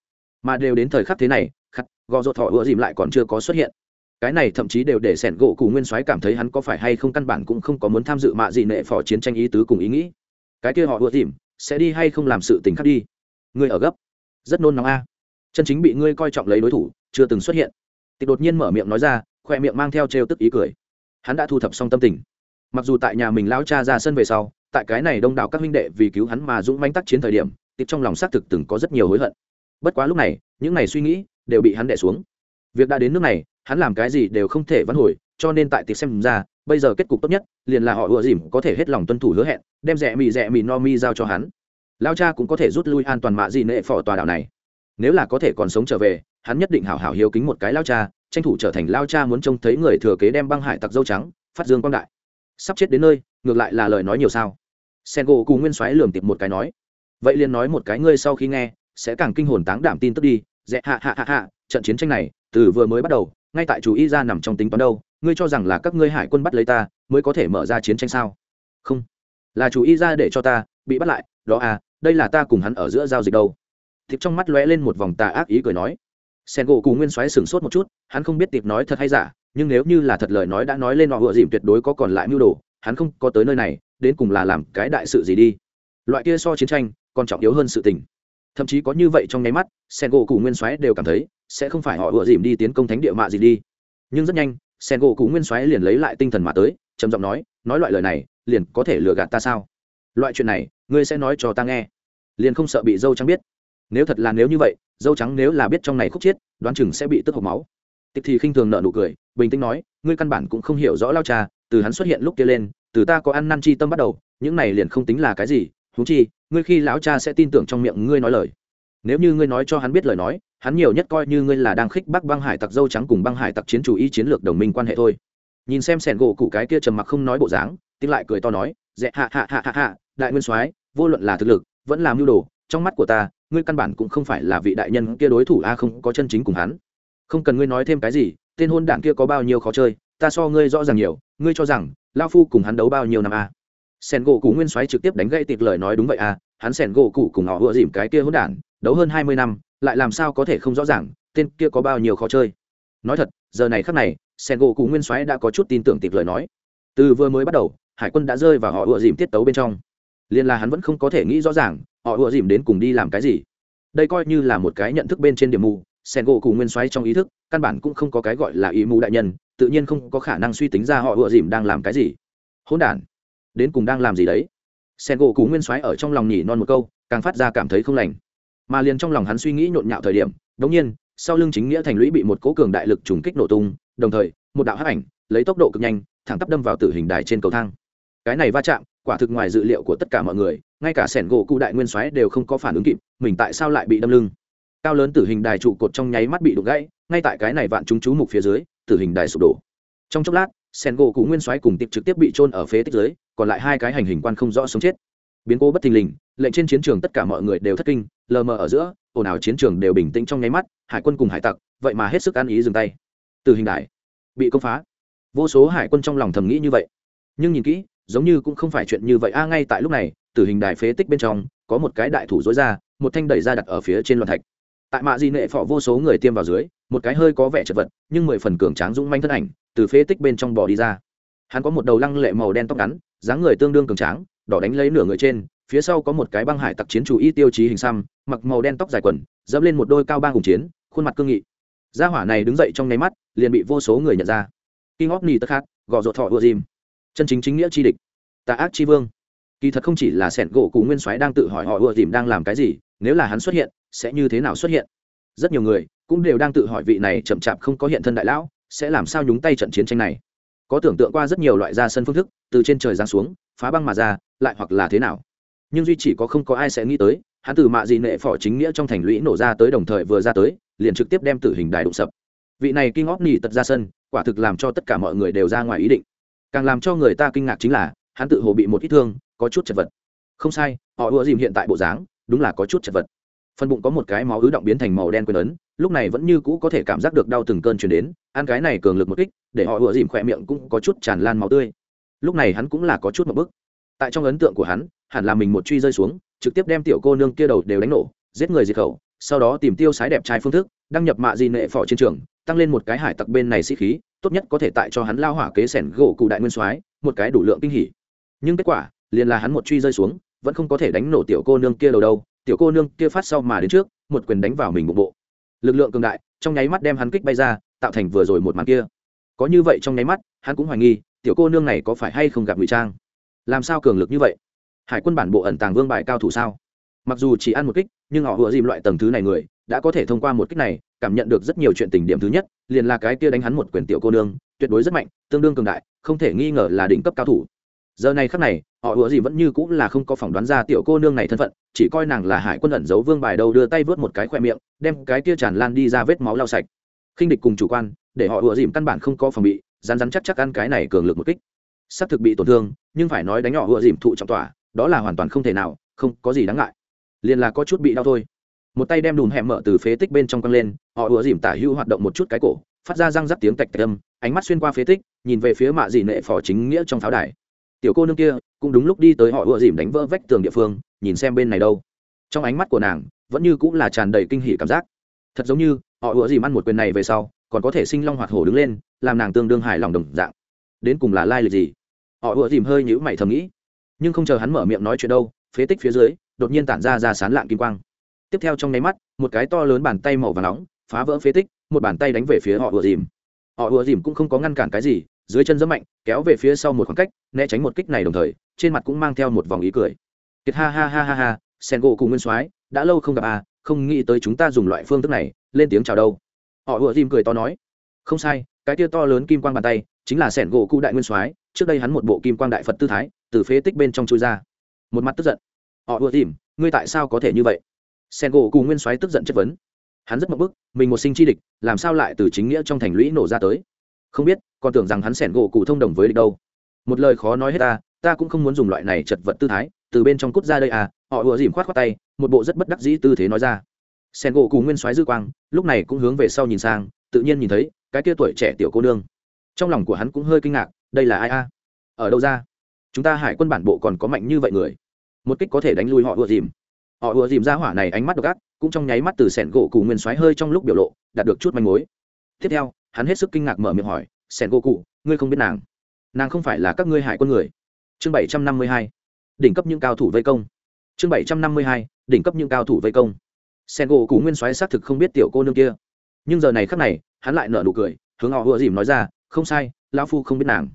Mà đều đến thời khắc thế này, khắc, gò rột thọ ựa dìm lại còn chưa có xuất hiện. Cái này thậm chí đều để sẻn gỗ cụ nguyên soái cảm thấy hắn có phải hay không căn bản cũng không có muốn tham dự mạ gì nệ phò chiến tranh ý tứ cùng ý nghĩ. Cái kia họ ưa tìm sẽ đi hay không làm sự tình khác đi? Ngươi ở gấp. Rất nôn nóng a. Chân chính bị ngươi coi trọng lấy đối thủ, chưa từng xuất hiện tịch đột nhiên mở miệng nói ra, khoe miệng mang theo trêu tức ý cười. Hắn đã thu thập xong tâm tình. Mặc dù tại nhà mình lao cha ra sân về sau, tại cái này đông đảo các huynh đệ vì cứu hắn mà dũng manh tác chiến thời điểm, tịch trong lòng xác thực từng có rất nhiều hối hận. Bất quá lúc này, những này suy nghĩ đều bị hắn đẻ xuống. Việc đã đến nước này, hắn làm cái gì đều không thể vãn hồi, cho nên tại tịch xem ra, bây giờ kết cục tốt nhất, liền là họ ùa dìm có thể hết lòng tuân thủ hứa hẹn, đem rẻ mì rẻ mì no mi giao cho hắn. Lao cha cũng có thể rút lui an toàn mạ gì nệ phò tòa đảo này. Nếu là có thể còn sống trở về hắn nhất định hảo hảo hiếu kính một cái lao cha, tranh thủ trở thành lao cha muốn trông thấy người thừa kế đem băng hải tặc dâu trắng, phát dương quang đại. Sắp chết đến nơi, ngược lại là lời nói nhiều sao. Sen gỗ cù nguyên xoáy lường tiệp một cái nói, vậy liền nói một cái ngươi sau khi nghe, sẽ càng kinh hồn táng đảm tin tức đi, dẹ hạ hạ hạ hạ, trận chiến tranh này, từ vừa mới bắt đầu, ngay tại chủ y ra nằm trong tính toán đâu, ngươi cho rằng là các ngươi hải quân bắt lấy ta, mới có thể mở ra chiến tranh sao? Không, là chủ y ra để cho ta, bị bắt lại, đó à đây là ta cùng hắn ở giữa giao dịch đâu. Thiệp trong mắt lóe lên một vòng tà ác ý cười nói sen gỗ cù nguyên xoáy sửng sốt một chút, hắn không biết tiệp nói thật hay giả, nhưng nếu như là thật lời nói đã nói lên họ vừa dìm tuyệt đối có còn lại mưu đồ, hắn không có tới nơi này, đến cùng là làm cái đại sự gì đi. Loại kia so chiến tranh, còn trọng yếu hơn sự tình. Thậm chí có như vậy trong nháy mắt, sen gỗ cù nguyên Xoáy đều cảm thấy, sẽ không phải họ ựa dìm đi tiến công thánh địa mạ gì đi. Nhưng rất nhanh, sen gỗ cù nguyên Xoáy liền lấy lại tinh thần mà tới, trầm giọng nói nói loại lời này, liền có thể lừa gạt ta sao? Loại chuyện này, ngươi sẽ nói cho ta nghe. Liền không sợ bị dâu trắng biết nếu thật là nếu như vậy, dâu trắng nếu là biết trong này khúc chiết, đoán chừng sẽ bị tức hộc máu. Tịch thì khinh thường nợ nụ cười, bình tĩnh nói, ngươi căn bản cũng không hiểu rõ lao cha, từ hắn xuất hiện lúc kia lên, từ ta có ăn năn chi tâm bắt đầu, những này liền không tính là cái gì thú chi, ngươi khi lão cha sẽ tin tưởng trong miệng ngươi nói lời. Nếu như ngươi nói cho hắn biết lời nói, hắn nhiều nhất coi như ngươi là đang khích bắc băng hải tặc dâu trắng cùng băng hải tặc chiến chủ y chiến lược đồng minh quan hệ thôi. Nhìn xem sẻn gỗ cụ cái kia trầm mặc không nói bộ dáng tiếng lại cười to nói dẹ hạ hạ hạ hạ hạ, đại nguyên soái, vô luận là thực lực, vẫn là mưu đồ, trong mắt của ta ngươi căn bản cũng không phải là vị đại nhân kia đối thủ, a, không có chân chính cùng hắn. Không cần ngươi nói thêm cái gì, tên hôn đảng kia có bao nhiêu khó chơi, ta so ngươi rõ ràng nhiều, ngươi cho rằng lao phu cùng hắn đấu bao nhiêu năm, a. Sen gỗ cụ nguyên soái trực tiếp đánh gãy tịt lời nói đúng vậy, a, hắn sen gỗ cụ cùng họ ựa dìm cái kia hôn đản đấu hơn hai mươi năm, lại làm sao có thể không rõ ràng, tên kia có bao nhiêu khó chơi. Nói thật, giờ này khắc này sen gỗ cụ nguyên soái đã có chút tin tưởng tịt lời nói. Từ vừa mới bắt đầu, hải quân đã rơi vào họ ựa dìm tiết tấu bên trong liên là hắn vẫn không có thể nghĩ rõ ràng, họ ựa dìm đến cùng đi làm cái gì. Đây coi như là một cái nhận thức bên trên điểm mù, sen gỗ cùng nguyên xoáy trong ý thức, căn bản cũng không có cái gọi là ý mù đại nhân, tự nhiên không có khả năng suy tính ra họ ựa dìm đang làm cái gì. Hỗn đản, đến cùng đang làm gì đấy? Sen gỗ cùng nguyên xoáy ở trong lòng nhỉ non một câu, càng phát ra cảm thấy không lành. Mà liền trong lòng hắn suy nghĩ nhộn nhạo thời điểm, đống nhiên, sau lưng chính nghĩa thành lũy bị một cố cường đại lực trùng kích nổ tung, đồng thời, một đạo hắc ảnh, lấy tốc độ cực nhanh, thẳng tắp đâm vào tử hình đài trên cầu thang cái này va chạm, quả thực ngoài dự liệu của tất cả mọi người, ngay cả sẻn gỗ cụ đại nguyên soái đều không có phản ứng kịp, mình tại sao lại bị đâm lưng? Cao lớn tử hình đài trụ cột trong nháy mắt bị đục gãy, ngay tại cái này vạn chúng chú mục phía dưới, tử hình đài sụp đổ. Trong chốc lát, sẻn gỗ cụ nguyên soái cùng tiệp trực tiếp bị trôn ở phế tích dưới, còn lại hai cái hành hình quan không rõ sống chết. Biến cố bất thình lình, lệnh trên chiến trường tất cả mọi người đều thất kinh, lờ mờ ở giữa, ồn ào chiến trường đều bình tĩnh trong nháy mắt, hải quân cùng hải tặc, vậy mà hết sức ăn ý dừng tay. Từ hình đài bị công phá. Vô số hải quân trong lòng thầm nghĩ như vậy. Nhưng nhìn kỹ giống như cũng không phải chuyện như vậy. A, ngay tại lúc này từ hình đài phế tích bên trong, có một cái đại thủ dối ra, một thanh đẩy ra đặt ở phía trên loạn thạch. Tại mạ di nệ phọ vô số người tiêm vào dưới, một cái hơi có vẻ chật vật, nhưng mười phần cường tráng dũng manh thân ảnh, từ phế tích bên trong bò đi ra. Hắn có một đầu lăng lệ màu đen tóc ngắn, dáng người tương đương cường tráng, đỏ đánh lấy nửa người trên, phía sau có một cái băng hải tặc chiến chủ y tiêu chí hình xăm, mặc màu đen tóc dài quần, dẫm lên một đôi cao bang cùng chiến, khuôn mặt cương nghị. Gia hỏa này đứng dậy trong nháy mắt, liền bị vô số người nhận ra. King of ni tất khát gò rột thọ ưa dìm chân chính chính nghĩa chi địch. Tà ác chi vương. Kỳ thật không chỉ là sẻn gỗ cụ nguyên soái đang tự hỏi họ ùa dìm đang làm cái gì, nếu là hắn xuất hiện, sẽ như thế nào xuất hiện? Rất nhiều người cũng đều đang tự hỏi vị này chậm chạp không có hiện thân đại lão sẽ làm sao nhúng tay trận chiến tranh này. Có tưởng tượng qua rất nhiều loại ra sân phương thức, từ trên trời giáng xuống, phá băng mà ra, lại hoặc là thế nào. Nhưng duy chỉ có không có ai sẽ nghĩ tới, hắn từ mạ dị nệ phỏ chính nghĩa trong thành lũy nổ ra tới đồng thời vừa ra tới, liền trực tiếp đem tử hình đài đụng sập. Vị này kinh óc nỉ tật ra sân, quả thực làm cho tất cả mọi người đều ra ngoài ý định càng làm cho người ta kinh ngạc chính là, hắn tự hồ bị một ít thương, có chút chật vật. Không sai, họ ùa dìm hiện tại bộ dáng, đúng là có chút chật vật. Phần bụng có một cái máu ứ động biến thành màu đen quyền ấn, lúc này vẫn như cũ có thể cảm giác được đau từng cơn chuyển đến, ăn cái này cường lực một kích, để họ ùa dìm khỏe miệng cũng có chút tràn lan máu tươi. Lúc này hắn cũng là có chút một bức tại trong ấn tượng của hắn, hẳn là mình một truy rơi xuống, trực tiếp đem tiểu cô nương kia đầu đều đánh nổ, giết người diệt khẩu, sau đó tìm tiêu sái đẹp trai phương thức, đăng nhập mạ di nệ phỏ chiến trường, tăng lên một cái hải tặc bên này sĩ khí tốt nhất có thể tại cho hắn lao hỏa kế sẻn gỗ cụ đại nguyên soái, một cái đủ lượng kinh hỉ. Nhưng kết quả, liền là hắn một truy rơi xuống, vẫn không có thể đánh nổ tiểu cô nương kia đầu đâu, tiểu cô nương kia phát sau mà đến trước, một quyền đánh vào mình bụng bộ. Lực lượng cường đại, trong nháy mắt đem hắn kích bay ra, tạo thành vừa rồi một màn kia. Có như vậy trong nháy mắt, hắn cũng hoài nghi, tiểu cô nương này có phải hay không gặp ngụy trang? Làm sao cường lực như vậy? Hải quân bản bộ ẩn tàng vương bài cao thủ sao? Mặc dù chỉ ăn một kích, nhưng họ vừa dìm loại tầng thứ này người đã có thể thông qua một kích này, cảm nhận được rất nhiều chuyện tình điểm thứ nhất, liền là cái kia đánh hắn một quyền tiểu cô nương, tuyệt đối rất mạnh, tương đương cường đại, không thể nghi ngờ là đỉnh cấp cao thủ. Giờ này khắc này, họ ủa gì vẫn như cũng là không có phỏng đoán ra tiểu cô nương này thân phận, chỉ coi nàng là hải quân ẩn giấu vương bài đầu đưa tay vớt một cái khoe miệng, đem cái kia tràn lan đi ra vết máu lau sạch. Khinh địch cùng chủ quan, để họ ủa dìm căn bản không có phòng bị rán rán chắc chắc ăn cái này cường lực một kích. Xác thực bị tổn thương, nhưng phải nói đánh họ ủa dìm thụ trọng tỏa, đó là hoàn toàn không thể nào, không có gì đáng ngại. Liền là có chút bị đau thôi một tay đem đùm hẹm mở từ phế tích bên trong căng lên, họ ùa dìm tả hưu hoạt động một chút cái cổ, phát ra răng rắc tiếng tạch tạch âm, ánh mắt xuyên qua phế tích, nhìn về phía mạ dị nệ phò chính nghĩa trong pháo đài. Tiểu cô nương kia, cũng đúng lúc đi tới họ ùa dìm đánh vỡ vách tường địa phương, nhìn xem bên này đâu. Trong ánh mắt của nàng, vẫn như cũng là tràn đầy kinh hỉ cảm giác. Thật giống như, họ ùa dìm ăn một quyền này về sau, còn có thể sinh long hoạt hổ đứng lên, làm nàng tương đương hài lòng đồng dạng. Đến cùng là lai lịch gì? Họ ùa dìm hơi nhữ mày thầm nghĩ. Nhưng không chờ hắn mở miệng nói chuyện đâu, phế tích phía dưới, đột nhiên tản ra ra sán lạng kim quang tiếp theo trong nháy mắt, một cái to lớn bàn tay màu và nóng phá vỡ phế tích, một bàn tay đánh về phía họ ùa dìm. Họ ùa dìm cũng không có ngăn cản cái gì, dưới chân rất mạnh, kéo về phía sau một khoảng cách, né tránh một kích này đồng thời, trên mặt cũng mang theo một vòng ý cười. Kiệt ha ha ha ha ha sen gỗ cùng nguyên soái, đã lâu không gặp à không nghĩ tới chúng ta dùng loại phương thức này, lên tiếng chào đâu. Họ ùa dìm cười to nói. Không sai, cái tia to lớn kim quang bàn tay, chính là sẻn gỗ cụ đại nguyên soái, trước đây hắn một bộ kim quang đại phật tư thái, từ phế tích bên trong chui ra. Một mặt tức giận. Họ ùa dìm, ngươi tại sao có thể như vậy? Sen gỗ Cù nguyên soái tức giận chất vấn. Hắn rất mập bức, mình một sinh chi địch, làm sao lại từ chính nghĩa trong thành lũy nổ ra tới? Không biết, còn tưởng rằng hắn sẻn gỗ cụ thông đồng với địch đâu. Một lời khó nói hết ta ta cũng không muốn dùng loại này chật vật tư thái, từ bên trong cút ra đây à họ ùa dìm khoát khoát tay, một bộ rất bất đắc dĩ tư thế nói ra. Sen gỗ cụ nguyên soái dư quang, lúc này cũng hướng về sau nhìn sang, tự nhiên nhìn thấy, cái kia tuổi trẻ tiểu cô nương. Trong lòng của hắn cũng hơi kinh ngạc, đây là ai a? Ở đâu ra? Chúng ta hải quân bản bộ còn có mạnh như vậy người. Một kích có thể đánh lui họ ùa dìm họ ùa dìm ra hỏa này ánh mắt độc ác, cũng trong nháy mắt từ sẻn gỗ cụ nguyên xoáy hơi trong lúc biểu lộ, đạt được chút manh mối. Tiếp theo, hắn hết sức kinh ngạc mở miệng hỏi, sẻn gỗ cụ ngươi không biết nàng? Nàng không phải là các ngươi hải quân người. Chương bảy trăm năm mươi hai, đỉnh cấp những cao thủ vây công. Chương bảy trăm năm mươi hai, đỉnh cấp những cao thủ vây công. Sẹn gỗ cụ nguyên xoáy xác thực không biết tiểu cô nương kia. Nhưng giờ này khắc này, hắn lại nở nụ cười, hướng họ ùa dìm nói ra, không sai, lão phu không biết nàng.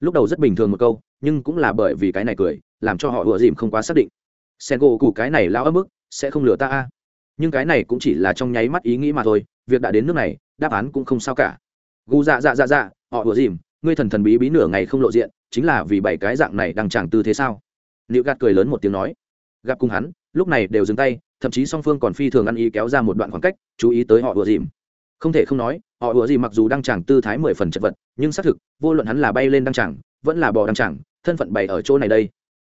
Lúc đầu rất bình thường một câu, nhưng cũng là bởi vì cái này cười, làm cho họ ùa dìm không quá xác định sen gỗ cụ cái này lao ấm ức sẽ không lừa ta a. Nhưng cái này cũng chỉ là trong nháy mắt ý nghĩ mà thôi, việc đã đến nước này, đáp án cũng không sao cả. Gu dạ dạ dạ dạ họ ùa dìm, ngươi thần thần bí bí nửa ngày không lộ diện, chính là vì bảy cái dạng này đang chẳng tư thế sao? Liệu gạt cười lớn một tiếng nói. Gặp cùng hắn, lúc này đều dừng tay, thậm chí song phương còn phi thường ăn ý kéo ra một đoạn khoảng cách, chú ý tới họ ùa dìm. Không thể không nói, họ ùa dìm mặc dù đang chẳng tư thái mười phần chật vật, nhưng xác thực, vô luận hắn là bay lên đang chẳng vẫn là bò đang chẳng thân phận bày ở chỗ này đây.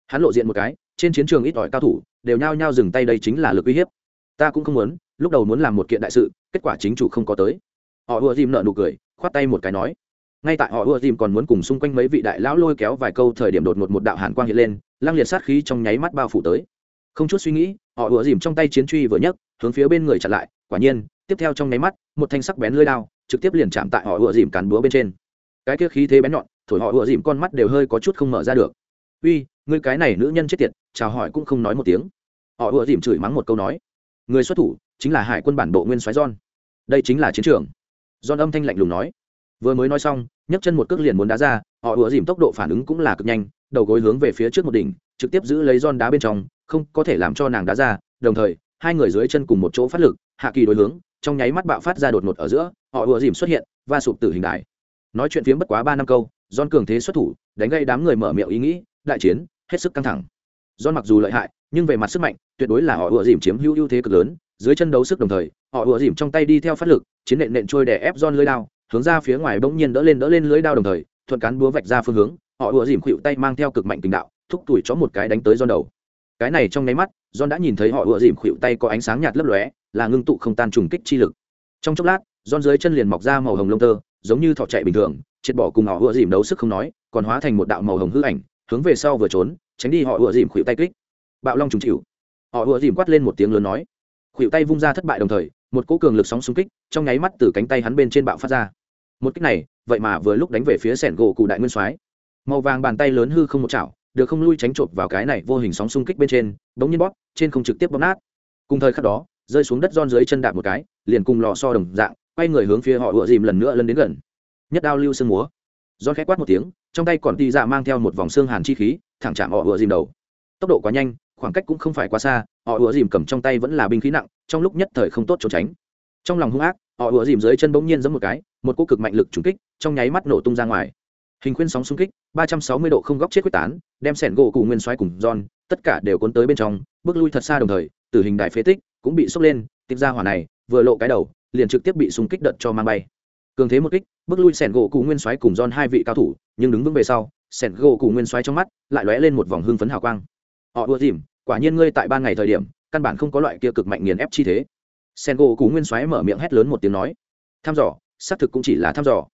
Hắn lộ diện một cái trên chiến trường ít ỏi cao thủ, đều nhao nhao dừng tay đây chính là lực uy hiếp. Ta cũng không muốn, lúc đầu muốn làm một kiện đại sự, kết quả chính chủ không có tới. Họ ùa dìm nợ nụ cười, khoát tay một cái nói. Ngay tại họ ùa dìm còn muốn cùng xung quanh mấy vị đại lão lôi kéo vài câu thời điểm đột ngột một đạo hàn quang hiện lên, lăng liệt sát khí trong nháy mắt bao phủ tới. Không chút suy nghĩ, họ ùa dìm trong tay chiến truy vừa nhấc, hướng phía bên người chặn lại, quả nhiên, tiếp theo trong nháy mắt, một thanh sắc bén lưỡi lao trực tiếp liền chạm tại họ ùa dìm cán búa bên trên. Cái kia khí thế bén nhọn, thổi họ ùa dìm con mắt đều hơi có chút không mở ra được. Uy ngươi cái này nữ nhân chết tiệt, chào hỏi cũng không nói một tiếng. Họ ùa dìm chửi mắng một câu nói. Người xuất thủ chính là hải quân bản bộ nguyên soái john. Đây chính là chiến trường. John âm thanh lạnh lùng nói. Vừa mới nói xong, nhấc chân một cước liền muốn đá ra, họ ùa dìm tốc độ phản ứng cũng là cực nhanh, đầu gối hướng về phía trước một đỉnh, trực tiếp giữ lấy John đá bên trong, không có thể làm cho nàng đá ra, đồng thời, hai người dưới chân cùng một chỗ phát lực, hạ kỳ đối hướng, trong nháy mắt bạo phát ra đột ngột ở giữa, họ ùa dìm xuất hiện và sụp tử hình đại nói chuyện phiếm bất quá ba năm câu, John cường thế xuất thủ, đánh gây đám người mở miệng ý nghĩ, đại chiến hết sức căng thẳng. John mặc dù lợi hại, nhưng về mặt sức mạnh, tuyệt đối là họ ùa dìm chiếm hữu ưu thế cực lớn. Dưới chân đấu sức đồng thời, họ ùa dìm trong tay đi theo phát lực, chiến nện nện trôi đè ép John lưới đao, hướng ra phía ngoài bỗng nhiên đỡ lên đỡ lên lưới đao đồng thời, thuận cán búa vạch ra phương hướng, họ ùa dìm khuỵu tay mang theo cực mạnh tình đạo, thúc tuổi chó một cái đánh tới John đầu. Cái này trong nháy mắt, John đã nhìn thấy họ ùa dìm khuỵu tay có ánh sáng nhạt lấp lóe, là ngưng tụ không tan trùng kích chi lực. Trong chốc lát, John dưới chân liền mọc ra màu hồng lông tơ, giống như thọ chạy bình thường, triệt bỏ cùng họ ùa dìm đấu sức không nói, còn hóa thành một đạo màu hồng hư ảnh hướng về sau vừa trốn, tránh đi họ ùa dìm khuỵu tay kích. Bạo long trùng chịu. Họ ùa dìm quát lên một tiếng lớn nói. Khuỵu tay vung ra thất bại đồng thời, một cỗ cường lực sóng xung kích, trong nháy mắt từ cánh tay hắn bên trên bạo phát ra. Một kích này, vậy mà vừa lúc đánh về phía sẻn gỗ cụ đại nguyên soái. Màu vàng bàn tay lớn hư không một chảo, được không lui tránh trộm vào cái này vô hình sóng xung kích bên trên, bỗng nhiên bóp, trên không trực tiếp bóp nát. Cùng thời khắc đó, rơi xuống đất giòn dưới chân đạp một cái, liền cùng lò so đồng dạng, quay người hướng phía họ ùa dìm lần nữa lân đến gần. Nhất đao lưu sương múa. Giòn khẽ quát một tiếng trong tay còn tì dạ mang theo một vòng xương hàn chi khí, thẳng chạm họ ựa dìm đầu. Tốc độ quá nhanh, khoảng cách cũng không phải quá xa, họ ựa dìm cầm trong tay vẫn là binh khí nặng, trong lúc nhất thời không tốt trốn tránh. Trong lòng hung ác, họ ựa dìm dưới chân bỗng nhiên giống một cái, một cú cực mạnh lực trúng kích, trong nháy mắt nổ tung ra ngoài. Hình khuyên sóng xung kích, ba trăm sáu mươi độ không góc chết quyết tán, đem sẻn gỗ cụ nguyên xoáy cùng giòn, tất cả đều cuốn tới bên trong, bước lui thật xa đồng thời, tử hình đại phế tích cũng bị sốc lên, tiếp ra hỏa này, vừa lộ cái đầu, liền trực tiếp bị xung kích đợt cho mang bay cường thế một kích, bước lui sẻn gỗ cụ nguyên xoáy cùng don hai vị cao thủ, nhưng đứng vững về sau, sẻn gỗ cụ nguyên xoáy trong mắt lại lóe lên một vòng hương phấn hào quang. Họ ưa dìm quả nhiên ngươi tại ban ngày thời điểm, căn bản không có loại kia cực mạnh nghiền ép chi thế. Sẻn gỗ cụ nguyên xoáy mở miệng hét lớn một tiếng nói thăm dò, xác thực cũng chỉ là thăm dò.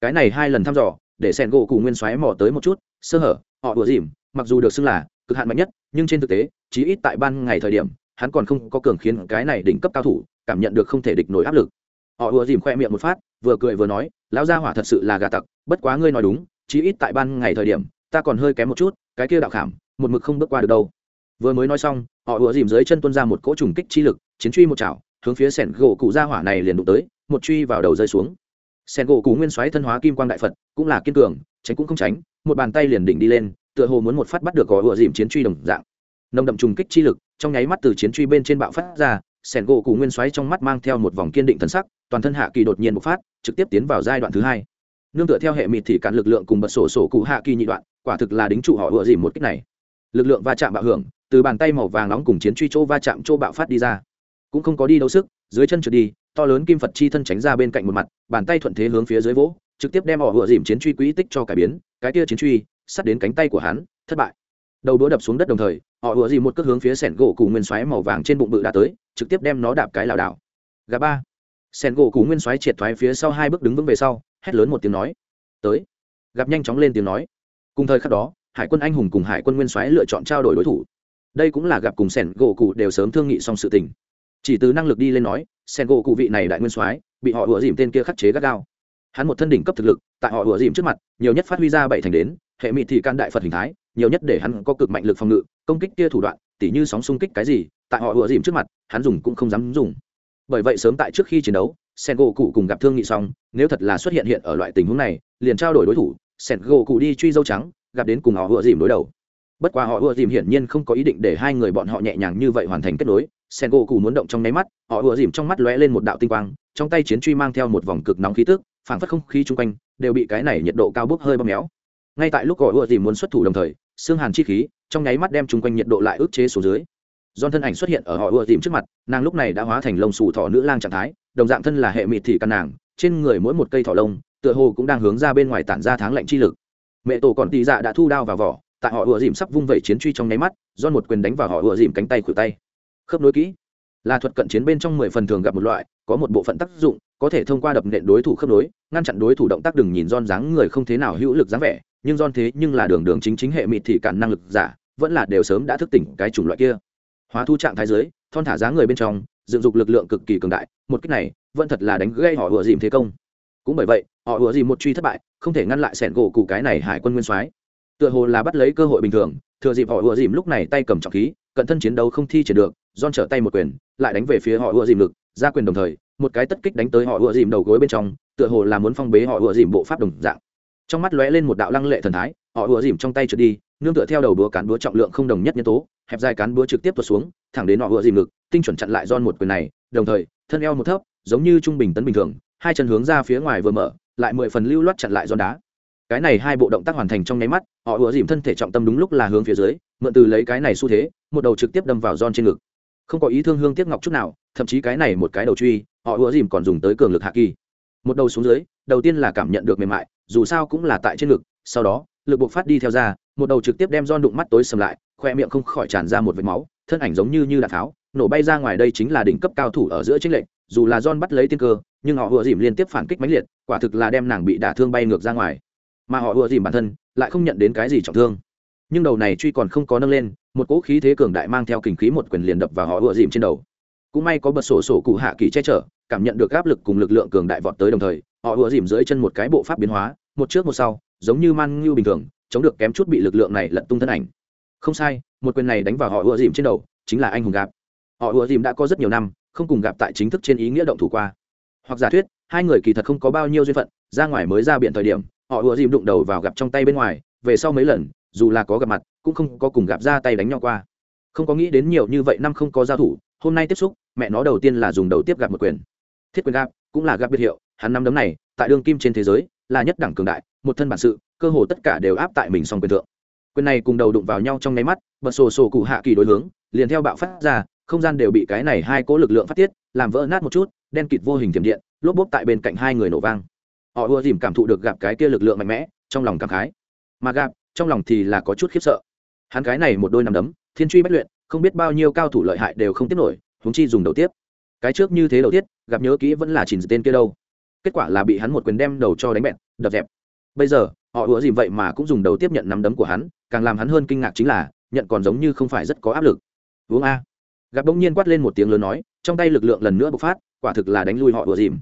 Cái này hai lần thăm dò, để sẻn gỗ cụ nguyên xoáy mò tới một chút, sơ hở, họ ưa dìm mặc dù được xưng là cực hạn mạnh nhất, nhưng trên thực tế, chí ít tại ban ngày thời điểm, hắn còn không có cường khiến cái này đỉnh cấp cao thủ, cảm nhận được không thể địch nổi áp lực họ ùa dìm khoe miệng một phát, vừa cười vừa nói, lão gia hỏa thật sự là gà tặc, bất quá ngươi nói đúng, chí ít tại ban ngày thời điểm, ta còn hơi kém một chút, cái kia đạo khảm, một mực không bước qua được đâu. Vừa mới nói xong, họ ùa dìm dưới chân tuân ra một cỗ trùng kích chi lực, chiến truy một chảo, hướng phía sẻn gỗ cụ gia hỏa này liền đụng tới, một truy vào đầu rơi xuống. Sẻn gỗ cụ nguyên xoáy thân hóa kim quang đại phật, cũng là kiên cường, tránh cũng không tránh, một bàn tay liền đỉnh đi lên, tựa hồ muốn một phát bắt được gò ùa dìm chiến truy đồng dạng. Nồng đậm trùng kích chi lực, trong nháy mắt từ chiến truy bên trên bạo phát ra, sẻn gỗ cụ nguyên xoáy trong mắt mang theo một vòng kiên định thần sắc toàn thân hạ kỳ đột nhiên bộc phát, trực tiếp tiến vào giai đoạn thứ hai. Nương tựa theo hệ mịt thì cản lực lượng cùng bật sổ sổ cụ hạ kỳ nhị đoạn, quả thực là đính trụ họ ùa dìm một cách này. Lực lượng va chạm bạo hưởng, từ bàn tay màu vàng nóng cùng chiến truy chỗ va chạm chỗ bạo phát đi ra. Cũng không có đi đâu sức, dưới chân trượt đi, to lớn kim phật chi thân tránh ra bên cạnh một mặt, bàn tay thuận thế hướng phía dưới vỗ, trực tiếp đem họ ùa dìm chiến truy quỹ tích cho cải biến, cái kia chiến truy, sắt đến cánh tay của hắn, thất bại. Đầu đũa đập xuống đất đồng thời, họ ùa dìm một cước hướng phía sẻn gỗ cùng nguyên xoáy màu vàng trên bụng bự đã tới, trực tiếp đem nó đạp cái lảo đảo. Gà ba. Sen gỗ cú nguyên Soái triệt thoái phía sau hai bước đứng vững về sau, hét lớn một tiếng nói, tới. Gặp nhanh chóng lên tiếng nói. Cùng thời khắc đó, hải quân anh hùng cùng hải quân nguyên soái lựa chọn trao đổi đối thủ. Đây cũng là gặp cùng Sen gỗ cụ đều sớm thương nghị xong sự tình. Chỉ từ năng lực đi lên nói, Sen gỗ cụ vị này đại nguyên soái bị họ ủa dìm tên kia khắc chế gắt gao. Hắn một thân đỉnh cấp thực lực, tại họ ủa dìm trước mặt, nhiều nhất phát huy ra bảy thành đến, hệ mị thị can đại phật hình thái, nhiều nhất để hắn có cực mạnh lực phòng ngự, công kích kia thủ đoạn, tỉ như sóng xung kích cái gì, tại họ ủa dìm trước mặt, hắn dùng cũng không dám dùng bởi vậy sớm tại trước khi chiến đấu sen gỗ cụ cùng gặp thương nghị xong, nếu thật là xuất hiện hiện ở loại tình huống này, liền trao đổi đối thủ sen gỗ cụ đi truy dâu trắng, gặp đến cùng họ ùa dìm đối đầu. Bất quá họ ùa dìm hiển nhiên không có ý định để hai người bọn họ nhẹ nhàng như vậy hoàn thành kết nối sen gỗ cụ muốn động trong nháy mắt, họ ùa dìm trong mắt lóe lên một đạo tinh quang, trong tay chiến truy mang theo một vòng cực nóng khí tức, phảng phất không khí chung quanh, đều bị cái này nhiệt độ cao bốc hơi bóp méo. Ngay tại lúc họ ùa dìm muốn xuất thủ đồng thời, xương hàn chi khí, trong nháy mắt đem chung quanh nhiệt độ lại ức chế xuống dưới. John thân ảnh xuất hiện ở họ ưa dìm trước mặt, nàng lúc này đã hóa thành lông xù thỏ nữ lang trạng thái, đồng dạng thân là hệ mịt thì căn nàng, trên người mỗi một cây thỏ lông, tựa hồ cũng đang hướng ra bên ngoài tản ra tháng lạnh chi lực. Mẹ tổ còn tỷ dạ đã thu đao vào vỏ, tại họ ưa dìm sắp vung vẩy chiến truy trong nháy mắt John một quyền đánh vào họ ưa dìm cánh tay khuỷu tay. Khớp nối kỹ. Là thuật cận chiến bên trong mười phần thường gặp một loại, có một bộ phận tác dụng, có thể thông qua đập nện đối thủ khớp nối, ngăn chặn đối thủ động tác đừng nhìn John dáng người không thế nào hữu lực dáng vẻ, nhưng John thế nhưng là đường đường chính chính hệ mịt thì cản năng lực giả, vẫn là đều sớm đã thức tỉnh cái chủng loại kia hóa thu trạng thái dưới, thon thả dáng người bên trong, dựng dục lực lượng cực kỳ cường đại, một cách này vẫn thật là đánh gây họ ủa dìm thế công. Cũng bởi vậy, họ ủa dìm một truy thất bại, không thể ngăn lại sẻn gỗ cụ cái này hải quân nguyên soái. Tựa hồ là bắt lấy cơ hội bình thường, thừa dịp họ ủa dìm lúc này tay cầm trọng khí, cận thân chiến đấu không thi triển được don trở tay một quyền, lại đánh về phía họ ủa dìm lực, ra quyền đồng thời, một cái tất kích đánh tới họ ủa dìm đầu gối bên trong, tựa hồ là muốn phong bế họ ủa dìm bộ pháp đồng dạng. Trong mắt lóe lên một đạo lăng lệ thần thái, họ ủa dìm trong tay trượt đi, nương tựa theo đầu búa cán búa trọng lượng không đồng nhất nhân tố hẹp dài cán búa trực tiếp tuột xuống thẳng đến họ vừa dìm ngực, tinh chuẩn chặn lại don một quyền này đồng thời thân eo một thấp giống như trung bình tấn bình thường hai chân hướng ra phía ngoài vừa mở lại mười phần lưu loát chặn lại don đá. Cái này hai bộ động tác hoàn thành trong nháy mắt họ ùa dìm thân thể trọng tâm đúng lúc là hướng phía dưới mượn từ lấy cái này xu thế một đầu trực tiếp đâm vào don trên ngực. Không có ý thương hương tiếc ngọc chút nào thậm chí cái này một cái đầu truy họ ùa dìm còn dùng tới cường lực hạ kỳ. Một đầu xuống dưới đầu tiên là cảm nhận được mềm mại dù sao cũng là tại trên ngực sau đó lực buộc phát đi theo ra một đầu trực tiếp đem don đụng mắt tối sầm lại khoe miệng không khỏi tràn ra một vệt máu, thân ảnh giống như như đạn tháo nổ bay ra ngoài đây chính là đỉnh cấp cao thủ ở giữa chính lệnh dù là John bắt lấy tiên cơ, nhưng họ ùa dìm liên tiếp phản kích mãnh liệt, quả thực là đem nàng bị đả thương bay ngược ra ngoài. Mà họ ùa dìm bản thân, lại không nhận đến cái gì trọng thương. Nhưng đầu này truy còn không có nâng lên, một cỗ khí thế cường đại mang theo kình khí một quyền liền đập vào họ ùa dìm trên đầu. Cũng may có bật sổ sổ cụ hạ kỳ che chở, cảm nhận được áp lực cùng lực lượng cường đại vọt tới đồng thời, họ ùa dìm dưới chân một cái bộ pháp biến hóa, một trước một sau, giống như man ngưu bình thường, chống được kém chút bị lực lượng này lật tung thân ảnh không sai, một quyền này đánh vào họ ùa dìm trên đầu, chính là anh hùng gạp họ ùa dìm đã có rất nhiều năm, không cùng gặp tại chính thức trên ý nghĩa động thủ qua. Hoặc giả thuyết, hai người kỳ thật không có bao nhiêu duyên phận, ra ngoài mới ra biển thời điểm, họ ùa dìm đụng đầu vào gặp trong tay bên ngoài, về sau mấy lần, dù là có gặp mặt, cũng không có cùng gặp ra tay đánh nhau qua. Không có nghĩ đến nhiều như vậy năm không có giao thủ, hôm nay tiếp xúc, mẹ nó đầu tiên là dùng đầu tiếp gặp một quyền. Thiết quyền gặp, cũng là gặp biệt hiệu, hắn năm đấm này, tại đương kim trên thế giới, là nhất đẳng cường đại, một thân bản sự, cơ hồ tất cả đều áp tại mình song quyền thượng quyền này cùng đầu đụng vào nhau trong nháy mắt, bật sổ sổ cụ hạ kỳ đối hướng, liền theo bạo phát ra, không gian đều bị cái này hai cỗ lực lượng phát tiết, làm vỡ nát một chút, đen kịt vô hình thiểm điện, lốp bốp tại bên cạnh hai người nổ vang. Họ ưa dìm cảm thụ được gặp cái kia lực lượng mạnh mẽ, trong lòng cảm khái. Mà gặp, trong lòng thì là có chút khiếp sợ. Hắn cái này một đôi nằm đấm, thiên truy bất luyện, không biết bao nhiêu cao thủ lợi hại đều không tiếp nổi, huống chi dùng đầu tiếp. Cái trước như thế đầu tiết, gặp nhớ kỹ vẫn là chỉnh tên kia đâu. Kết quả là bị hắn một quyền đem đầu cho đánh bẹn, đập dẹp. Bây giờ, họ ủa dìm vậy mà cũng dùng đầu tiếp nhận nắm đấm của hắn càng làm hắn hơn kinh ngạc chính là, nhận còn giống như không phải rất có áp lực. Uống a. Gặp bỗng nhiên quát lên một tiếng lớn nói, trong tay lực lượng lần nữa bộc phát, quả thực là đánh lui họ ùa dìm.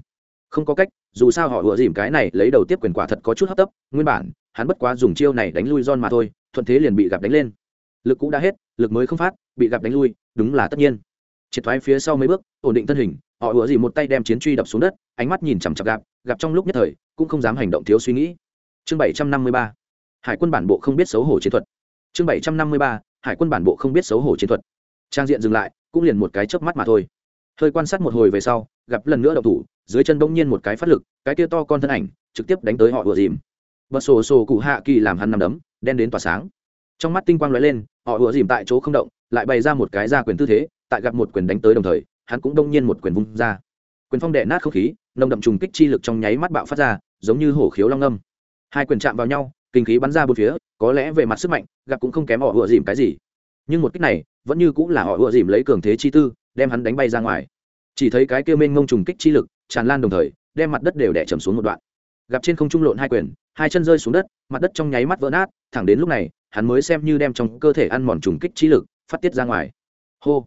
Không có cách, dù sao họ ùa dìm cái này lấy đầu tiếp quyền quả thật có chút hấp tấp, nguyên bản, hắn bất quá dùng chiêu này đánh lui John mà thôi, thuận thế liền bị gặp đánh lên. Lực cũ đã hết, lực mới không phát, bị gặp đánh lui, đúng là tất nhiên. Triệt thoái phía sau mấy bước, ổn định thân hình, họ ùa dìm một tay đem chiến truy đập xuống đất, ánh mắt nhìn chằm chặp gặp gặp trong lúc nhất thời, cũng không dám hành động thiếu suy nghĩ. Chương bảy trăm năm mươi ba hải quân bản bộ không biết xấu hổ chiến thuật. Chương bảy trăm năm mươi ba, hải quân bản bộ không biết xấu hổ chiến thuật. Trang diện dừng lại, cũng liền một cái chớp mắt mà thôi. Hơi quan sát một hồi về sau, gặp lần nữa đậu thủ, dưới chân bỗng nhiên một cái phát lực, cái kia to con thân ảnh, trực tiếp đánh tới họ vừa dìm. Bật sổ sổ cụ hạ kỳ làm hắn nằm đấm, đen đến tỏa sáng. Trong mắt tinh quang lóe lên, họ vừa dìm tại chỗ không động, lại bày ra một cái ra quyền tư thế, tại gặp một quyền đánh tới đồng thời, hắn cũng đông nhiên một quyền vung ra. Quyền phong đệ nát không khí, nồng đậm trùng kích chi lực trong nháy mắt bạo phát ra, giống như hổ khiếu long âm. Hai quyền chạm vào nhau kinh khí bắn ra bốn phía, có lẽ về mặt sức mạnh, gặp cũng không kém họ ùa dìm cái gì. Nhưng một kích này, vẫn như cũng là họ ùa dìm lấy cường thế chi tư, đem hắn đánh bay ra ngoài. Chỉ thấy cái kia mênh ngông trùng kích chi lực, tràn lan đồng thời, đem mặt đất đều đẻ chầm xuống một đoạn. Gặp trên không trung lộn hai quyền, hai chân rơi xuống đất, mặt đất trong nháy mắt vỡ nát, thẳng đến lúc này, hắn mới xem như đem trong cơ thể ăn mòn trùng kích chi lực, phát tiết ra ngoài. Hô!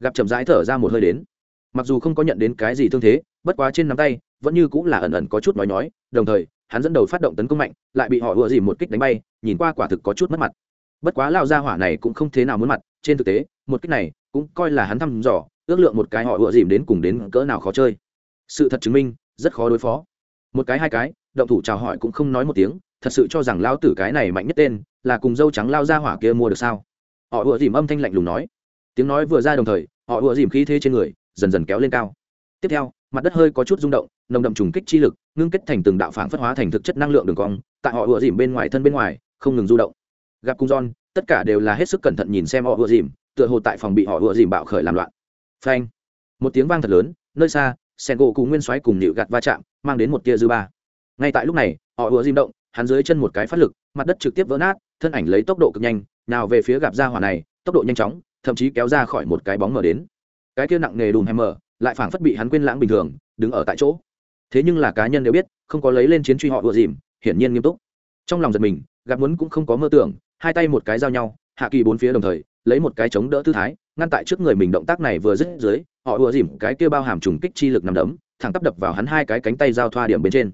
Gặp chậm rãi thở ra một hơi đến. Mặc dù không có nhận đến cái gì thương thế, bất quá trên nắm tay, vẫn như cũng là ẩn ẩn có chút nói nói, đồng thời hắn dẫn đầu phát động tấn công mạnh, lại bị họ ùa dìm một kích đánh bay, nhìn qua quả thực có chút mất mặt. Bất quá lao ra hỏa này cũng không thế nào muốn mặt, trên thực tế, một kích này cũng coi là hắn thăm dò, ước lượng một cái họ ùa dìm đến cùng đến cỡ nào khó chơi. Sự thật chứng minh, rất khó đối phó. Một cái hai cái, động thủ chào hỏi cũng không nói một tiếng, thật sự cho rằng lao tử cái này mạnh nhất tên, là cùng dâu trắng lao ra hỏa kia mua được sao? Họ ùa dìm âm thanh lạnh lùng nói. Tiếng nói vừa ra đồng thời, họ ùa dìm khí thế trên người, dần dần kéo lên cao. Tiếp theo, mặt đất hơi có chút rung động nồng đậm trùng kích chi lực, ngưng kết thành từng đạo phản phất hóa thành thực chất năng lượng đường cong, tại họ ựa dìm bên ngoài thân bên ngoài, không ngừng du động. Gặp cung don tất cả đều là hết sức cẩn thận nhìn xem họ ựa dìm, tựa hồ tại phòng bị họ ựa dìm bạo khởi làm loạn. Phanh! Một tiếng vang thật lớn, nơi xa sen gỗ cùng nguyên xoáy cùng nịu gạt va chạm, mang đến một tia dư ba. Ngay tại lúc này, họ ựa dìm động, hắn dưới chân một cái phát lực, mặt đất trực tiếp vỡ nát, thân ảnh lấy tốc độ cực nhanh, nào về phía gặp ra hỏa này, tốc độ nhanh chóng, thậm chí kéo ra khỏi một cái bóng mở đến. Cái kia nặng nề đùm hay mở lại phảng phất bị hắn quên lãng bình thường, đứng ở tại chỗ thế nhưng là cá nhân đều biết, không có lấy lên chiến truy họ vừa dìm, hiển nhiên nghiêm túc. Trong lòng giật mình, gặp muốn cũng không có mơ tưởng, hai tay một cái giao nhau, hạ kỳ bốn phía đồng thời, lấy một cái chống đỡ tư thái, ngăn tại trước người mình động tác này vừa dứt dưới, họ ùa dìm cái kia bao hàm trùng kích chi lực nằm đấm, thẳng tắp đập vào hắn hai cái cánh tay giao thoa điểm bên trên.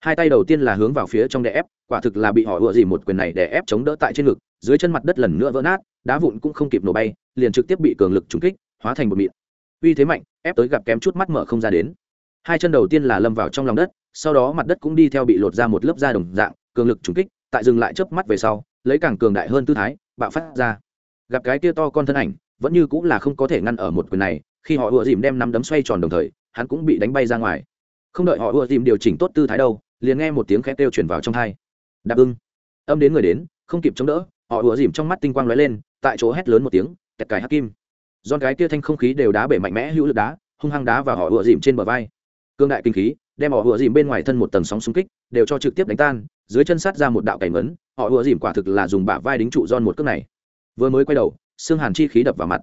Hai tay đầu tiên là hướng vào phía trong đè ép, quả thực là bị họ ùa dìm một quyền này đè ép chống đỡ tại trên ngực, dưới chân mặt đất lần nữa vỡ nát, đá vụn cũng không kịp nổ bay, liền trực tiếp bị cường lực trúng kích, hóa thành một mịn. Uy thế mạnh, ép tới gặp kém chút mắt mở không ra đến hai chân đầu tiên là lâm vào trong lòng đất, sau đó mặt đất cũng đi theo bị lột ra một lớp da đồng dạng, cường lực trúng kích, tại dừng lại chớp mắt về sau, lấy càng cường đại hơn tư thái, bạo phát ra. Gặp cái tia to con thân ảnh, vẫn như cũng là không có thể ngăn ở một quyền này, khi họ ùa dìm đem nắm đấm xoay tròn đồng thời, hắn cũng bị đánh bay ra ngoài. Không đợi họ ùa dìm điều chỉnh tốt tư thái đâu, liền nghe một tiếng khét kêu chuyển vào trong thai đáp ưng. Âm đến người đến, không kịp chống đỡ, họ ùa dìm trong mắt tinh quang lóe lên, tại chỗ hét lớn một tiếng, kẹt cài hắc kim. Giòn cái kia thanh không khí đều đá bể mạnh mẽ hữu lực đá, hung hăng đá và họ ùa dìm trên bờ vai cương đại kinh khí đem họ vừa dìm bên ngoài thân một tầng sóng xung kích đều cho trực tiếp đánh tan dưới chân sát ra một đạo cảnh mấn, họ vừa dìm quả thực là dùng bả vai đính trụ giòn một cước này. Vừa mới quay đầu xương hàn chi khí đập vào mặt.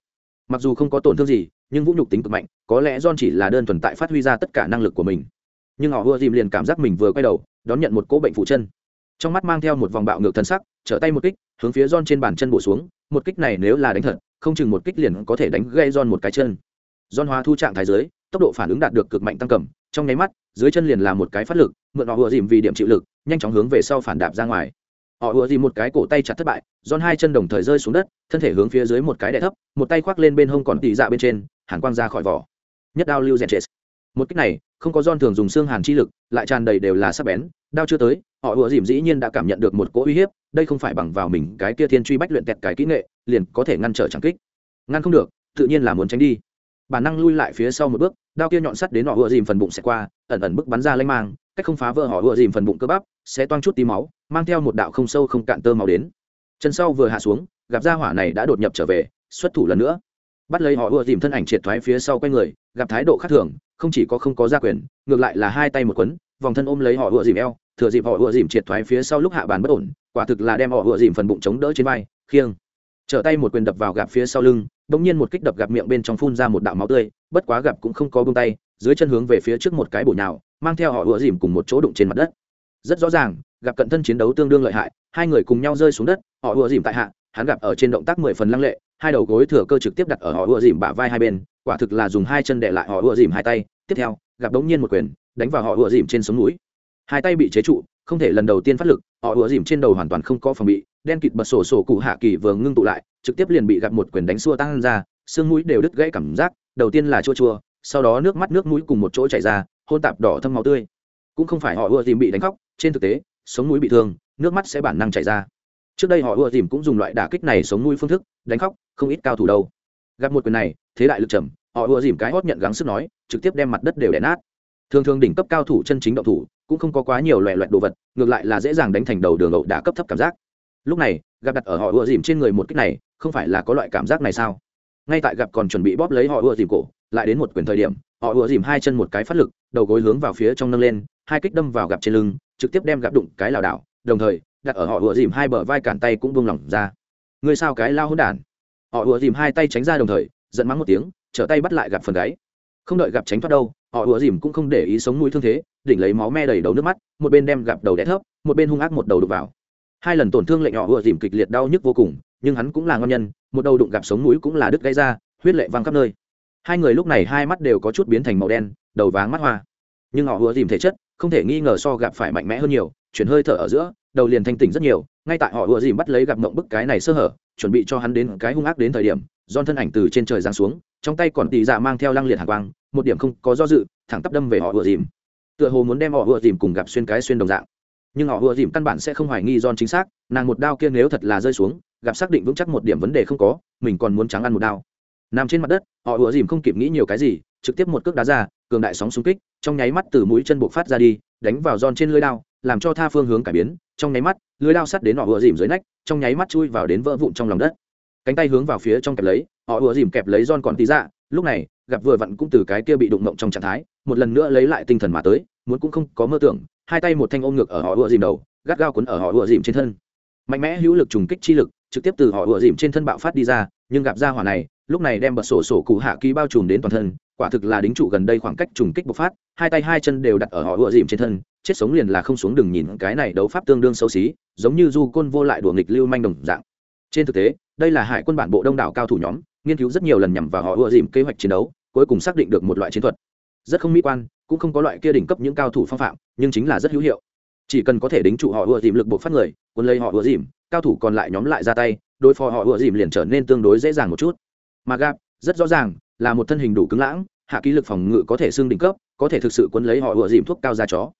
Mặc dù không có tổn thương gì nhưng vũ nhục tính cực mạnh có lẽ john chỉ là đơn thuần tại phát huy ra tất cả năng lực của mình. Nhưng họ vừa dìm liền cảm giác mình vừa quay đầu đón nhận một cỗ bệnh phụ chân. Trong mắt mang theo một vòng bạo ngược thân sắc trở tay một kích hướng phía John trên bàn chân bổ xuống, một kích này nếu là đánh thật, không chừng một kích liền có thể đánh gãy John một cái chân. John hóa thu trạng thái dưới, tốc độ phản ứng đạt được cực mạnh tăng cầm, trong nháy mắt, dưới chân liền là một cái phát lực, mượn họ ùa dìm vì điểm chịu lực, nhanh chóng hướng về sau phản đạp ra ngoài. Họ ùa dìm một cái cổ tay chặt thất bại, giòn hai chân đồng thời rơi xuống đất, thân thể hướng phía dưới một cái đè thấp, một tay khoác lên bên hông còn tỉ dạ bên trên, hàn quang ra khỏi vỏ. Nhất đao lưu rèn chết. Một kích này, không có giòn thường dùng xương hàn chi lực, lại tràn đầy đều là sắc bén, đao chưa tới, họ ùa dìm dĩ nhiên đã cảm nhận được một cỗ uy hiếp đây không phải bằng vào mình cái kia thiên truy bách luyện tẹt cái kỹ nghệ liền có thể ngăn trở tràng kích ngăn không được tự nhiên là muốn tránh đi bản năng lui lại phía sau một bước, đao kia nhọn sắt đến họ ùa dìm phần bụng sẽ qua, ẩn ẩn bức bắn ra lanh mang, cách không phá vỡ họ ùa dìm phần bụng cơ bắp, sẽ toang chút tí máu, mang theo một đạo không sâu không cạn tơ máu đến. Chân sau vừa hạ xuống, gặp ra hỏa này đã đột nhập trở về, xuất thủ lần nữa. Bắt lấy họ ùa dìm thân ảnh triệt thoái phía sau quay người, gặp thái độ khác thường, không chỉ có không có gia quyền, ngược lại là hai tay một quấn, vòng thân ôm lấy họ ùa dìm eo, thừa dịp họ ùa dìm triệt thoái phía sau lúc hạ bàn bất ổn, quả thực là đem họ ùa dìm phần bụng chống đỡ trên vai, khiêng. Trở tay một quyền đập vào gạp phía sau lưng đột nhiên một kích đập gặp miệng bên trong phun ra một đạo máu tươi, bất quá gặp cũng không có buông tay, dưới chân hướng về phía trước một cái bổ nhào, mang theo họ ùa dìm cùng một chỗ đụng trên mặt đất. Rất rõ ràng gặp cận thân chiến đấu tương đương lợi hại, hai người cùng nhau rơi xuống đất, họ ùa dìm tại hạ, hắn gặp ở trên động tác mười phần lăng lệ, hai đầu gối thừa cơ trực tiếp đặt ở họ ùa dìm bả vai hai bên, quả thực là dùng hai chân đè lại họ ùa dìm hai tay. Tiếp theo gặp đống nhiên một quyền, đánh vào họ ùa dìm trên sống núi. Hai tay bị chế trụ, không thể lần đầu tiên phát lực, họ ùa dìm trên đầu hoàn toàn không có phòng bị, đen kịt bật sổ sổ cụ hạ kỳ vừa ngưng tụ lại trực tiếp liền bị gặp một quyền đánh xua tăng ra, xương mũi đều đứt gãy cảm giác, đầu tiên là chua chua, sau đó nước mắt nước mũi cùng một chỗ chảy ra, hôn tạp đỏ thâm máu tươi. Cũng không phải họ ưa dìm bị đánh khóc, trên thực tế, sống mũi bị thương, nước mắt sẽ bản năng chảy ra. Trước đây họ ưa dìm cũng dùng loại đả kích này sống mũi phương thức, đánh khóc, không ít cao thủ đâu. Gặp một quyền này, thế đại lực trầm, họ ưa dìm cái hót nhận gắng sức nói, trực tiếp đem mặt đất đều đè nát. Thường thường đỉnh cấp cao thủ chân chính động thủ, cũng không có quá nhiều loẹ loẹt đồ vật, ngược lại là dễ dàng đánh thành đầu đường ẩu đả cấp thấp cảm giác. Lúc này, gặp đặt ở họ ưa dìm trên người một kích này không phải là có loại cảm giác này sao? Ngay tại gặp còn chuẩn bị bóp lấy họ ùa dìm cổ, lại đến một quyền thời điểm, họ ùa dìm hai chân một cái phát lực, đầu gối hướng vào phía trong nâng lên, hai kích đâm vào gặp trên lưng, trực tiếp đem gặp đụng cái lảo đảo, đồng thời, đặt ở họ ùa dìm hai bờ vai cản tay cũng buông lỏng ra. Ngươi sao cái lao hỗn đản? Họ ùa dìm hai tay tránh ra đồng thời, giận mắng một tiếng, trở tay bắt lại gặp phần gáy. Không đợi gặp tránh thoát đâu, họ ùa dìm cũng không để ý sống mũi thương thế, đỉnh lấy máu me đầy đầu nước mắt, một bên đem gặp đầu đẻ thấp, một bên hung ác một đầu đục vào. Hai lần tổn thương lệnh họ ùa dìm kịch liệt đau nhức vô cùng nhưng hắn cũng là ngon nhân, một đầu đụng gặp sống mũi cũng là đứt gây ra, huyết lệ văng khắp nơi. Hai người lúc này hai mắt đều có chút biến thành màu đen, đầu váng mắt hoa. Nhưng họ ùa dìm thể chất, không thể nghi ngờ so gặp phải mạnh mẽ hơn nhiều, chuyển hơi thở ở giữa, đầu liền thanh tỉnh rất nhiều, ngay tại họ ùa dìm bắt lấy gặp mộng bức cái này sơ hở, chuẩn bị cho hắn đến cái hung ác đến thời điểm don thân ảnh từ trên trời giáng xuống, trong tay còn tì dạ mang theo lăng liệt hàng quang, một điểm không có do dự, thẳng tắp đâm về họ ùa dìm. Tựa hồ muốn đem họ ùa dìm cùng gặp xuyên cái xuyên đồng dạng. Nhưng họ ùa dìm căn bản sẽ không hoài nghi don chính xác, nàng một đao kia nếu thật là rơi xuống gặp xác định vững chắc một điểm vấn đề không có, mình còn muốn trắng ăn một đao. Nằm trên mặt đất, họ ùa dìm không kịp nghĩ nhiều cái gì, trực tiếp một cước đá ra, cường đại sóng xung kích, trong nháy mắt từ mũi chân buộc phát ra đi, đánh vào giòn trên lưới đao, làm cho tha phương hướng cải biến. Trong nháy mắt, lưới đao sắt đến họ ùa dìm dưới nách, trong nháy mắt chui vào đến vỡ vụn trong lòng đất. Cánh tay hướng vào phía trong kẹp lấy, họ ùa dìm kẹp lấy giòn còn tí ra lúc này, gặp vừa vặn cũng từ cái kia bị đụng mộng trong trạng thái, một lần nữa lấy lại tinh thần mà tới, muốn cũng không có mơ tưởng, hai tay một thanh ôm ngực ở họ ùa dìm đầu, gắt gao cuốn ở họ ùa dìm trên thân mạnh mẽ hữu lực trùng kích chi lực, trực tiếp từ họ ùa dìm trên thân bạo phát đi ra, nhưng gặp ra hỏa này, lúc này đem bật sổ sổ cụ hạ ký bao trùm đến toàn thân, quả thực là đính trụ gần đây khoảng cách trùng kích bộc phát, hai tay hai chân đều đặt ở họ ùa dìm trên thân, chết sống liền là không xuống đường nhìn cái này đấu pháp tương đương xấu xí, giống như du côn vô lại đùa nghịch lưu manh đồng dạng. Trên thực tế, đây là hải quân bản bộ đông đảo cao thủ nhóm, nghiên cứu rất nhiều lần nhằm vào họ ùa dìm kế hoạch chiến đấu, cuối cùng xác định được một loại chiến thuật. Rất không mỹ quan, cũng không có loại kia đỉnh cấp những cao thủ phong phạm, nhưng chính là rất hữu hiệu chỉ cần có thể đính trụ họ ùa dìm lực buộc phát người, quân lấy họ ùa dìm, cao thủ còn lại nhóm lại ra tay, đối phó họ ùa dìm liền trở nên tương đối dễ dàng một chút. Mà gap, rất rõ ràng, là một thân hình đủ cứng lãng, hạ ký lực phòng ngự có thể xương đỉnh cấp, có thể thực sự quân lấy họ ùa dìm thuốc cao ra chó.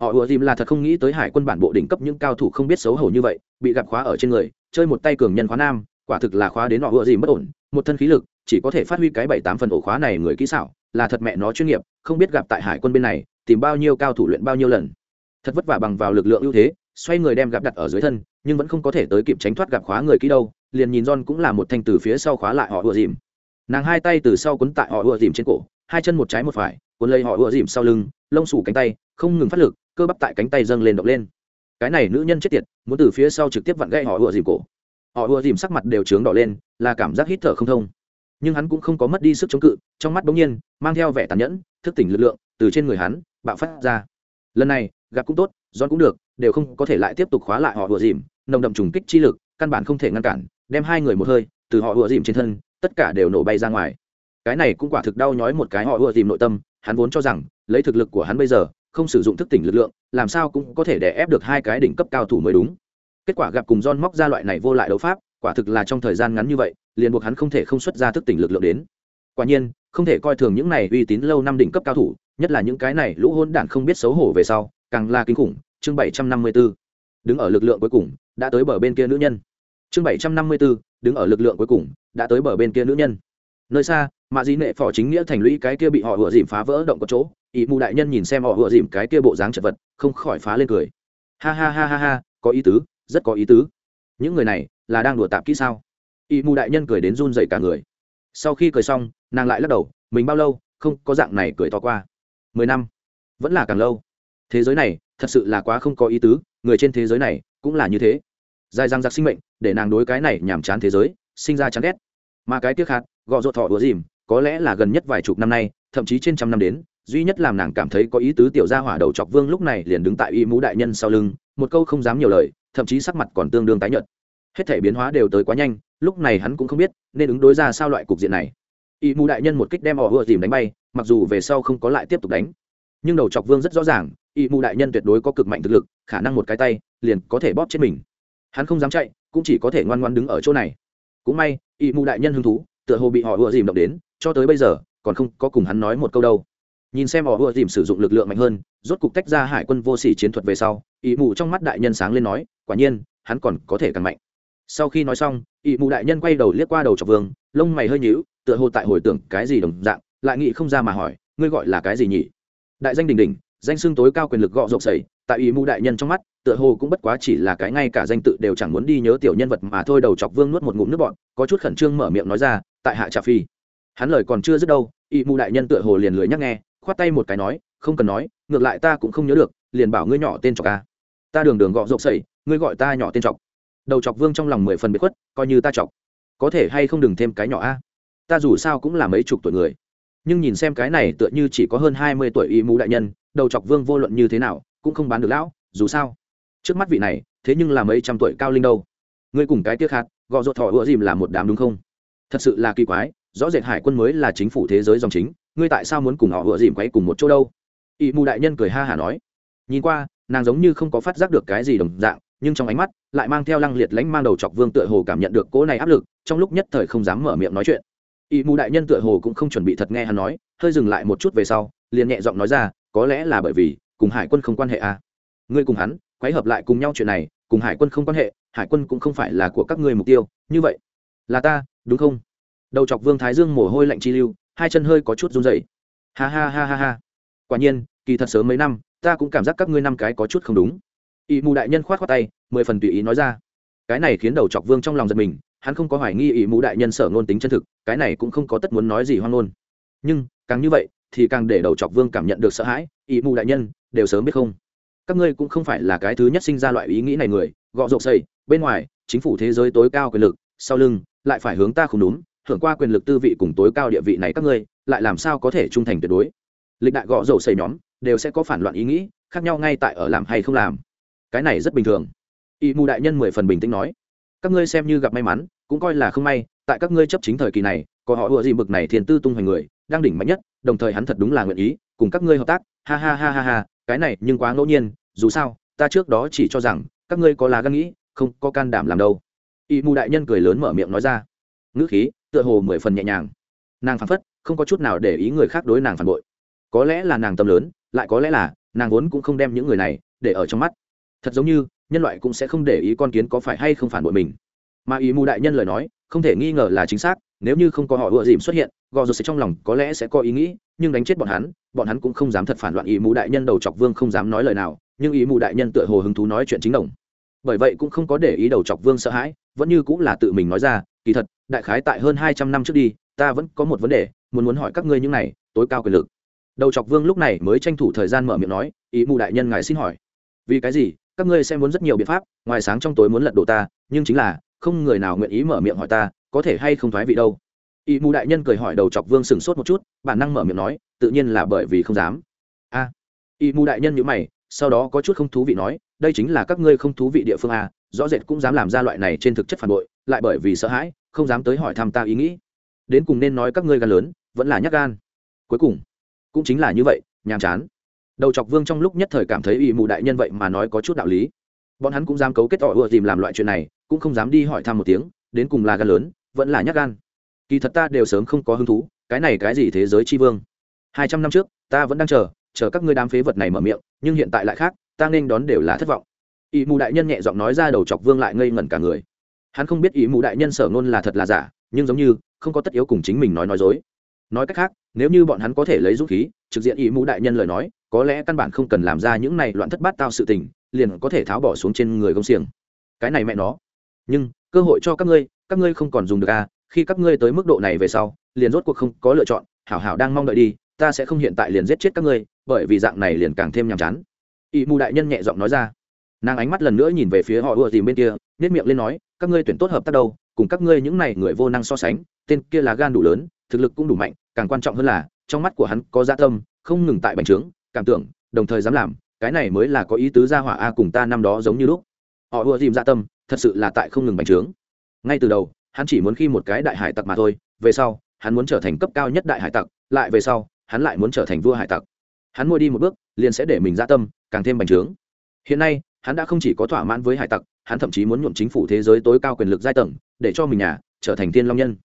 Họ ùa dìm là thật không nghĩ tới hải quân bản bộ đỉnh cấp những cao thủ không biết xấu hổ như vậy, bị gặp khóa ở trên người, chơi một tay cường nhân khóa nam, quả thực là khóa đến họ ùa dìm bất ổn. Một thân khí lực, chỉ có thể phát huy cái bảy tám phần ổ khóa này người kỹ xảo, là thật mẹ nó chuyên nghiệp, không biết gặp tại hải quân bên này, tìm bao nhiêu cao thủ luyện bao nhiêu lần thật vất vả bằng vào lực lượng ưu thế, xoay người đem gặp đặt ở dưới thân, nhưng vẫn không có thể tới kịp tránh thoát gặp khóa người kỹ đâu, liền nhìn John cũng là một thanh từ phía sau khóa lại họ ùa dìm. Nàng hai tay từ sau quấn tại họ ùa dìm trên cổ, hai chân một trái một phải, cuốn lấy họ ùa dìm sau lưng, lông sủ cánh tay, không ngừng phát lực, cơ bắp tại cánh tay dâng lên động lên. Cái này nữ nhân chết tiệt, muốn từ phía sau trực tiếp vặn gãy họ ùa dìm cổ. Họ ùa dìm sắc mặt đều trướng đỏ lên, là cảm giác hít thở không thông. Nhưng hắn cũng không có mất đi sức chống cự, trong mắt bỗng nhiên, mang theo vẻ tàn nhẫn, thức tỉnh lực lượng, từ trên người hắn, bạo phát ra. Lần này gặp cũng tốt giòn cũng được, đều không có thể lại tiếp tục khóa lại họ ùa dìm, nồng đậm trùng kích chi lực, căn bản không thể ngăn cản, đem hai người một hơi, từ họ ùa dìm trên thân, tất cả đều nổ bay ra ngoài. Cái này cũng quả thực đau nhói một cái họ ùa dìm nội tâm, hắn vốn cho rằng, lấy thực lực của hắn bây giờ, không sử dụng thức tỉnh lực lượng, làm sao cũng có thể đè ép được hai cái đỉnh cấp cao thủ mới đúng. Kết quả gặp cùng John móc ra loại này vô lại đấu pháp, quả thực là trong thời gian ngắn như vậy, liền buộc hắn không thể không xuất ra thức tỉnh lực lượng đến. Quả nhiên, không thể coi thường những này uy tín lâu năm đỉnh cấp cao thủ, nhất là những cái này lũ hôn đản không biết xấu hổ về sau càng là kinh khủng, chương bảy trăm năm mươi 754 đứng ở lực lượng cuối cùng, đã tới bờ bên kia nữ nhân. Chương bảy trăm năm mươi 754 đứng ở lực lượng cuối cùng, đã tới bờ bên kia nữ nhân. Nơi xa mạ dĩ nệ phò chính nghĩa thành lũy cái kia bị họ vừa dìm phá vỡ động có chỗ ý mù đại nhân nhìn xem họ vừa dìm cái kia bộ dáng chật vật, không khỏi phá lên cười. Ha ha ha ha ha, có ý tứ, rất có ý tứ. Những người này là đang đùa tạp kỹ sao? Ý mù đại nhân cười đến run dậy cả người. Sau khi cười xong, nàng lại lắc đầu, mình bao lâu không có dạng này cười to qua? Mười năm. Vẫn là càng lâu thế giới này, thật sự là quá không có ý tứ, người trên thế giới này cũng là như thế. Dài răng giặc sinh mệnh, để nàng đối cái này nhàm chán thế giới, sinh ra chán ghét. Mà cái tiếc hạt gọ ruột thọ đùa dìm, có lẽ là gần nhất vài chục năm nay, thậm chí trên trăm năm đến, duy nhất làm nàng cảm thấy có ý tứ tiểu gia hỏa đầu chọc vương lúc này liền đứng tại y mũ đại nhân sau lưng, một câu không dám nhiều lời, thậm chí sắc mặt còn tương đương tái nhợt. Hết thể biến hóa đều tới quá nhanh, lúc này hắn cũng không biết nên ứng đối ra sao loại cục diện này. Y mũ đại nhân một kích đem họ ùa dìm đánh bay, mặc dù về sau không có lại tiếp tục đánh nhưng đầu chọc vương rất rõ ràng, y mù đại nhân tuyệt đối có cực mạnh thực lực, khả năng một cái tay, liền có thể bóp chết mình. Hắn không dám chạy, cũng chỉ có thể ngoan ngoan đứng ở chỗ này. Cũng may, y mù đại nhân hứng thú, tựa hồ bị họ ùa dìm động đến, cho tới bây giờ, còn không có cùng hắn nói một câu đâu. Nhìn xem họ ùa dìm sử dụng lực lượng mạnh hơn, rốt cục tách ra hải quân vô sỉ chiến thuật về sau, y mù trong mắt đại nhân sáng lên nói, quả nhiên, hắn còn có thể càng mạnh. Sau khi nói xong, y mù đại nhân quay đầu liếc qua đầu chọc vương, lông mày hơi nhíu, tựa hồ tại hồi tưởng cái gì đồng dạng, lại nghĩ không ra mà hỏi, ngươi gọi là cái gì nhỉ? Đại danh đình đỉnh, danh xưng tối cao quyền lực gọ rộng sẩy tại ý mưu đại nhân trong mắt tựa hồ cũng bất quá chỉ là cái ngay cả danh tự đều chẳng muốn đi nhớ tiểu nhân vật mà thôi đầu chọc vương nuốt một ngụm nước bọn có chút khẩn trương mở miệng nói ra tại hạ trà phi. Hắn lời còn chưa dứt đâu ý mưu đại nhân tựa hồ liền lười nhắc nghe khoát tay một cái nói không cần nói ngược lại ta cũng không nhớ được liền bảo ngươi nhỏ tên chọc a. Ta đường đường gọ rộng sẩy ngươi gọi ta nhỏ tên chọc. Đầu chọc vương trong lòng mười phần bị khuất coi như ta chọc. Có thể hay không đừng thêm cái nhỏ a. Ta dù sao cũng là mấy chục tuổi người nhưng nhìn xem cái này tựa như chỉ có hơn hai mươi tuổi y mù đại nhân, đầu chọc vương vô luận như thế nào, cũng không bán được lão, dù sao. Trước mắt vị này, thế nhưng là mấy trăm tuổi cao linh đâu. Ngươi cùng cái tiếc hạt gọ ruột thỏ ựa dìm là một đám đúng không? Thật sự là kỳ quái, rõ rệt hải quân mới là chính phủ thế giới dòng chính, ngươi tại sao muốn cùng họ ựa dìm quay cùng một chỗ đâu? Y mù đại nhân cười ha hả nói. Nhìn qua, nàng giống như không có phát giác được cái gì đồng dạng, nhưng trong ánh mắt, lại mang theo lăng liệt lãnh mang đầu chọc vương tựa hồ cảm nhận được cỗ này áp lực, trong lúc nhất thời không dám mở miệng nói chuyện y mù đại nhân tựa hồ cũng không chuẩn bị thật nghe hắn nói, hơi dừng lại một chút về sau, liền nhẹ giọng nói ra, có lẽ là bởi vì, cùng hải quân không quan hệ à. ngươi cùng hắn, quấy hợp lại cùng nhau chuyện này, cùng hải quân không quan hệ, hải quân cũng không phải là của các ngươi mục tiêu, như vậy. Là ta, đúng không? Đầu chọc vương thái dương mồ hôi lạnh chi lưu, hai chân hơi có chút run rẩy. Ha ha ha ha ha. Quả nhiên, kỳ thật sớm mấy năm, ta cũng cảm giác các ngươi năm cái có chút không đúng. Y mù đại nhân khoát khoát tay, mười phần tùy ý nói ra cái này khiến đầu chọc vương trong lòng giật mình, hắn không có hoài nghi ý mũ đại nhân sở ngôn tính chân thực, cái này cũng không có tất muốn nói gì hoang ngôn. Nhưng, càng như vậy, thì càng để đầu chọc vương cảm nhận được sợ hãi ý mũ đại nhân, đều sớm biết không? Các ngươi cũng không phải là cái thứ nhất sinh ra loại ý nghĩ này người, gọ rộp xây bên ngoài, chính phủ thế giới tối cao quyền lực, sau lưng, lại phải hướng ta không đúng hưởng qua quyền lực tư vị cùng tối cao địa vị này các ngươi, lại làm sao có thể trung thành tuyệt đối? Lịch đại gọ rổ xây nhóm, đều sẽ có phản loạn ý nghĩ, khác nhau ngay tại ở làm hay không làm. Cái này rất bình thường y mù đại nhân mười phần bình tĩnh nói, các ngươi xem như gặp may mắn, cũng coi là không may, tại các ngươi chấp chính thời kỳ này, có họ ủa gì mực này thiền tư tung hoành người, đang đỉnh mạnh nhất, đồng thời hắn thật đúng là nguyện ý, cùng các ngươi hợp tác. Ha ha ha ha ha, cái này nhưng quá ngẫu nhiên, dù sao, ta trước đó chỉ cho rằng, các ngươi có lá gan nghĩ, không có can đảm làm đâu. Y mù đại nhân cười lớn mở miệng nói ra. Ngữ khí, tựa hồ mười phần nhẹ nhàng. Nàng phán phất, không có chút nào để ý người khác đối nàng phản bội. Có lẽ là nàng tâm lớn, lại có lẽ là, nàng vốn cũng không đem những người này, để ở trong mắt. Thật giống như nhân loại cũng sẽ không để ý con kiến có phải hay không phản bội mình. Mà ý mù đại nhân lời nói, không thể nghi ngờ là chính xác, nếu như không có họ ựa dìm xuất hiện, gò rột sẽ trong lòng có lẽ sẽ có ý nghĩ, nhưng đánh chết bọn hắn bọn hắn cũng không dám thật phản loạn ý mù đại nhân đầu chọc vương không dám nói lời nào, nhưng ý mù đại nhân tựa hồ hứng thú nói chuyện chính đồng. Bởi vậy cũng không có để ý đầu chọc vương sợ hãi, vẫn như cũng là tự mình nói ra, kỳ thật, đại khái tại hơn hai trăm năm trước đi, ta vẫn có một vấn đề, muốn muốn hỏi các ngươi những này, tối cao quyền lực. Đầu chọc vương lúc này mới tranh thủ thời gian mở miệng nói, ý mù đại nhân ngài xin hỏi, vì cái gì các ngươi sẽ muốn rất nhiều biện pháp ngoài sáng trong tối muốn lật đổ ta nhưng chính là không người nào nguyện ý mở miệng hỏi ta có thể hay không thoái vị đâu. Y mù đại nhân cười hỏi đầu chọc vương sừng sốt một chút bản năng mở miệng nói tự nhiên là bởi vì không dám. A. À, y mù đại nhân nhữ mày sau đó có chút không thú vị nói đây chính là các ngươi không thú vị địa phương a rõ rệt cũng dám làm ra loại này trên thực chất phản bội lại bởi vì sợ hãi không dám tới hỏi thăm ta ý nghĩ. Đến cùng nên nói các ngươi gan lớn vẫn là nhắc gan. Cuối cùng cũng chính là như vậy nhàm chán đầu chọc vương trong lúc nhất thời cảm thấy ỵ mù đại nhân vậy mà nói có chút đạo lý. Bọn hắn cũng dám cấu kết tỏ ưa tìm làm loại chuyện này, cũng không dám đi hỏi thăm một tiếng, đến cùng là gan lớn, vẫn là nhắc gan. Kỳ thật ta đều sớm không có hứng thú, cái này cái gì thế giới tri vương? Hai trăm năm trước, ta vẫn đang chờ chờ các ngươi đám phế vật này mở miệng, nhưng hiện tại lại khác, ta nên đón đều là thất vọng. Ỵ mù đại nhân nhẹ giọng nói ra đầu chọc vương lại ngây ngẩn cả người. Hắn không biết ỵ mù đại nhân sở ngôn là thật là giả, nhưng giống như, không có tất yếu cùng chính mình nói nói dối. Nói cách khác, nếu như bọn hắn có thể lấy dũng khí, trực diện ỵ mù đại nhân lời nói có lẽ căn bản không cần làm ra những này loạn thất bát tao sự tình, liền có thể tháo bỏ xuống trên người công xiềng. Cái này mẹ nó. Nhưng, cơ hội cho các ngươi các ngươi không còn dùng được à khi các ngươi tới mức độ này về sau, liền rốt cuộc không có lựa chọn, hảo hảo đang mong đợi đi, ta sẽ không hiện tại liền giết chết các ngươi, bởi vì dạng này liền càng thêm nhàm chán. Ỵ mù đại nhân nhẹ giọng nói ra. Nàng ánh mắt lần nữa nhìn về phía họ ùa tìm bên kia nếp miệng lên nói, các ngươi tuyển tốt hợp tác đâu, cùng các ngươi những này người vô năng so sánh, tên kia là gan đủ lớn, thực lực cũng đủ mạnh, càng quan trọng hơn là, trong mắt của hắn có gia dạ tâm, không ngừng tại bành trướng cảm tưởng, đồng thời dám làm, cái này mới là có ý tứ gia hỏa a cùng ta năm đó giống như lúc. Họ ùa dìm dạ tâm, thật sự là tại không ngừng bành trướng. Ngay từ đầu, hắn chỉ muốn khi một cái đại hải tặc mà thôi, về sau, hắn muốn trở thành cấp cao nhất đại hải tặc, lại về sau, hắn lại muốn trở thành vua hải tặc. Hắn mua đi một bước, liền sẽ để mình ra tâm càng thêm bành trướng. Hiện nay, hắn đã không chỉ có thỏa mãn với hải tặc, hắn thậm chí muốn nhuộm chính phủ thế giới tối cao quyền lực giai tầng, để cho mình nhà trở thành thiên long nhân.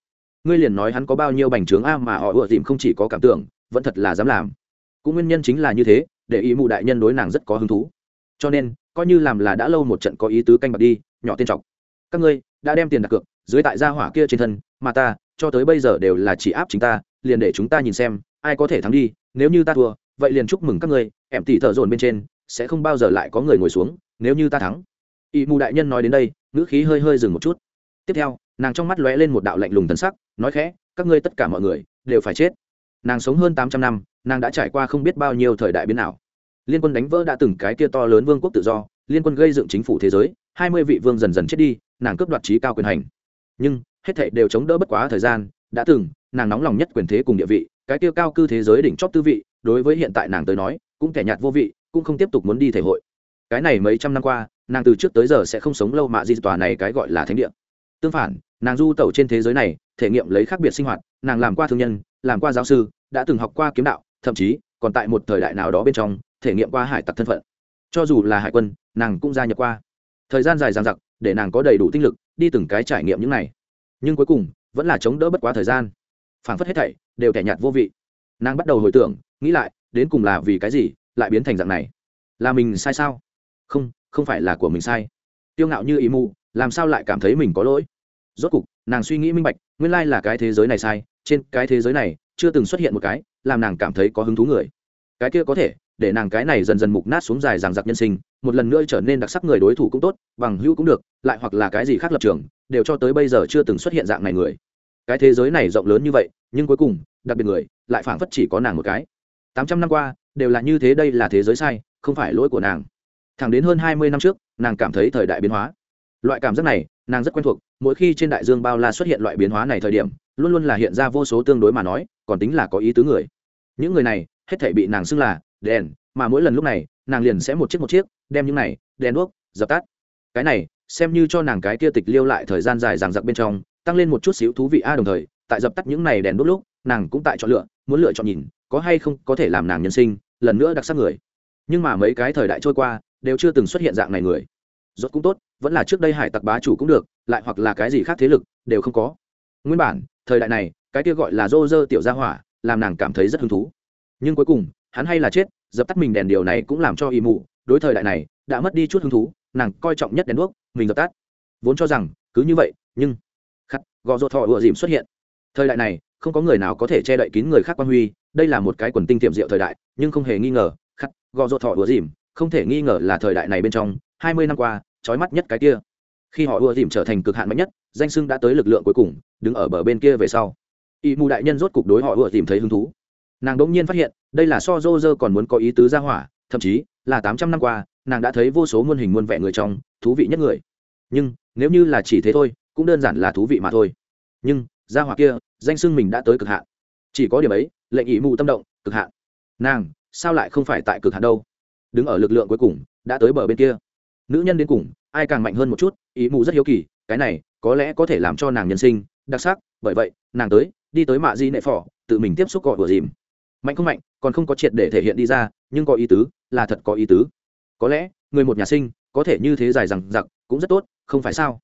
Ngươi liền nói hắn có bao nhiêu bành trướng a mà họ ùa dìm không chỉ có cảm tưởng, vẫn thật là dám làm cũng nguyên nhân chính là như thế, để ý mụ đại nhân đối nàng rất có hứng thú. Cho nên, coi như làm là đã lâu một trận có ý tứ canh bạc đi, nhỏ tiên trọc các ngươi, đã đem tiền đặt cược, dưới tại gia hỏa kia trên thân, mà ta, cho tới bây giờ đều là chỉ áp chính ta, liền để chúng ta nhìn xem, ai có thể thắng đi, nếu như ta thua, vậy liền chúc mừng các ngươi em tỉ thợ dồn bên trên, sẽ không bao giờ lại có người ngồi xuống, nếu như ta thắng. Ỵ mù đại nhân nói đến đây, ngữ khí hơi hơi dừng một chút. Tiếp theo, nàng trong mắt lóe lên một đạo lạnh lùng tân sắc, nói khẽ, các ngươi tất cả mọi người, đều phải chết. Nàng sống hơn tám trăm năm nàng đã trải qua không biết bao nhiêu thời đại biến nào liên quân đánh vỡ đã từng cái kia to lớn vương quốc tự do, liên quân gây dựng chính phủ thế giới, hai mươi vị vương dần dần chết đi, nàng cướp đoạt trí cao quyền hành. Nhưng, hết thảy đều chống đỡ bất quá thời gian, đã từng, nàng nóng lòng nhất quyền thế cùng địa vị, cái kia cao cư thế giới đỉnh chóp tư vị, đối với hiện tại nàng tới nói, cũng kẻ nhạt vô vị, cũng không tiếp tục muốn đi thể hội. Cái này mấy trăm năm qua, nàng từ trước tới giờ sẽ không sống lâu mạ di tòa này cái gọi là thánh địa. Tương phản, nàng du tẩu trên thế giới này, thể nghiệm lấy khác biệt sinh hoạt, nàng làm qua thương nhân, làm qua giáo sư, đã từng học qua kiếm đạo thậm chí còn tại một thời đại nào đó bên trong, thể nghiệm qua hải tặc thân phận. Cho dù là hải quân, nàng cũng gia nhập qua. Thời gian dài dằng dặc, để nàng có đầy đủ tinh lực đi từng cái trải nghiệm những này. Nhưng cuối cùng, vẫn là chống đỡ bất quá thời gian. Phảng phất hết thảy đều kẻ nhạt vô vị. Nàng bắt đầu hồi tưởng, nghĩ lại, đến cùng là vì cái gì lại biến thành dạng này? Là mình sai sao? Không không phải là của mình sai. Tiêu ngạo như ý mụ làm sao lại cảm thấy mình có lỗi? Rốt cục, nàng suy nghĩ minh bạch, nguyên lai là cái thế giới này sai, trên cái thế giới này chưa từng xuất hiện một cái làm nàng cảm thấy có hứng thú người. Cái kia có thể, để nàng cái này dần dần mục nát xuống dài ràng giặc nhân sinh, một lần nữa trở nên đặc sắc người đối thủ cũng tốt, bằng hữu cũng được, lại hoặc là cái gì khác lập trường, đều cho tới bây giờ chưa từng xuất hiện dạng này người. Cái thế giới này rộng lớn như vậy, nhưng cuối cùng, đặc biệt người, lại phảng phất chỉ có nàng một cái. Tám trăm năm qua, đều là như thế đây là thế giới sai, không phải lỗi của nàng. Thẳng đến hơn hai mươi năm trước, nàng cảm thấy thời đại biến hóa. Loại cảm giác này, nàng rất quen thuộc, mỗi khi trên đại dương bao la xuất hiện loại biến hóa này thời điểm, luôn luôn là hiện ra vô số tương đối mà nói còn tính là có ý tứ người. Những người này, hết thể bị nàng xưng là đèn, mà mỗi lần lúc này, nàng liền sẽ một chiếc một chiếc đem những này, đèn đuốc, dập tắt. Cái này, xem như cho nàng cái kia tịch liêu lại thời gian dài ràng giặc bên trong, tăng lên một chút xíu thú vị a đồng thời, tại dập tắt những này đèn đốt lúc, nàng cũng tại chọn lựa, muốn lựa chọn nhìn, có hay không có thể làm nàng nhân sinh lần nữa đặc sắc người. Nhưng mà mấy cái thời đại trôi qua, đều chưa từng xuất hiện dạng này người. Rốt cũng tốt, vẫn là trước đây hải tặc bá chủ cũng được, lại hoặc là cái gì khác thế lực, đều không có. Nguyên bản, thời đại này cái kia gọi là rô rơ tiểu gia hỏa, làm nàng cảm thấy rất hứng thú. Nhưng cuối cùng, hắn hay là chết, dập tắt mình đèn điều này cũng làm cho y mụ, đối thời đại này, đã mất đi chút hứng thú, nàng coi trọng nhất đèn đuốc, mình dập tắt. Vốn cho rằng, cứ như vậy, nhưng khắc, gò rột thọ ựa dìm xuất hiện. Thời đại này, không có người nào có thể che đậy kín người khác quan huy, đây là một cái quần tinh tiệm rượu thời đại, nhưng không hề nghi ngờ, khắc, gò rột thọ ựa dìm, không thể nghi ngờ là thời đại này bên trong, hai mươi năm qua, trói mắt nhất cái kia. Khi họ ưa dìm trở thành cực hạn mạnh nhất, danh sưng đã tới lực lượng cuối cùng, đứng ở bờ bên kia về sau ỵ mù đại nhân rốt cục đối họ vừa tìm thấy hứng thú. Nàng đ ỗ n g nhiên phát hiện, đây là so dô dơ còn muốn có ý tứ ra hỏa, thậm chí là tám trăm năm qua, nàng đã thấy vô số muôn hình muôn vẻ người trong, thú vị nhất người. Nhưng, nếu như là chỉ thế thôi, cũng đơn giản là thú vị mà thôi. Nhưng, ra hỏa kia, danh sưng mình đã tới cực hạn. Chỉ có điểm ấy, lệnh ý mù tâm động, cực hạn. Nàng, sao lại không phải tại cực hạn đâu? Đứng ở lực lượng cuối cùng, đã tới bờ bên kia. Nữ nhân đến cùng, ai càng mạnh hơn một chút, ý mù rất hiếu kỳ, cái này, có lẽ có thể làm cho nàng nhân sinh, đặc sắc, bởi vậy, nàng tới đi tới mạ di nệ phỏ tự mình tiếp xúc gọi của dìm. Mạnh không mạnh, còn không có triệt để thể hiện đi ra, nhưng có ý tứ, là thật có ý tứ. Có lẽ, người một nhà sinh, có thể như thế dài rằng giặc cũng rất tốt, không phải sao?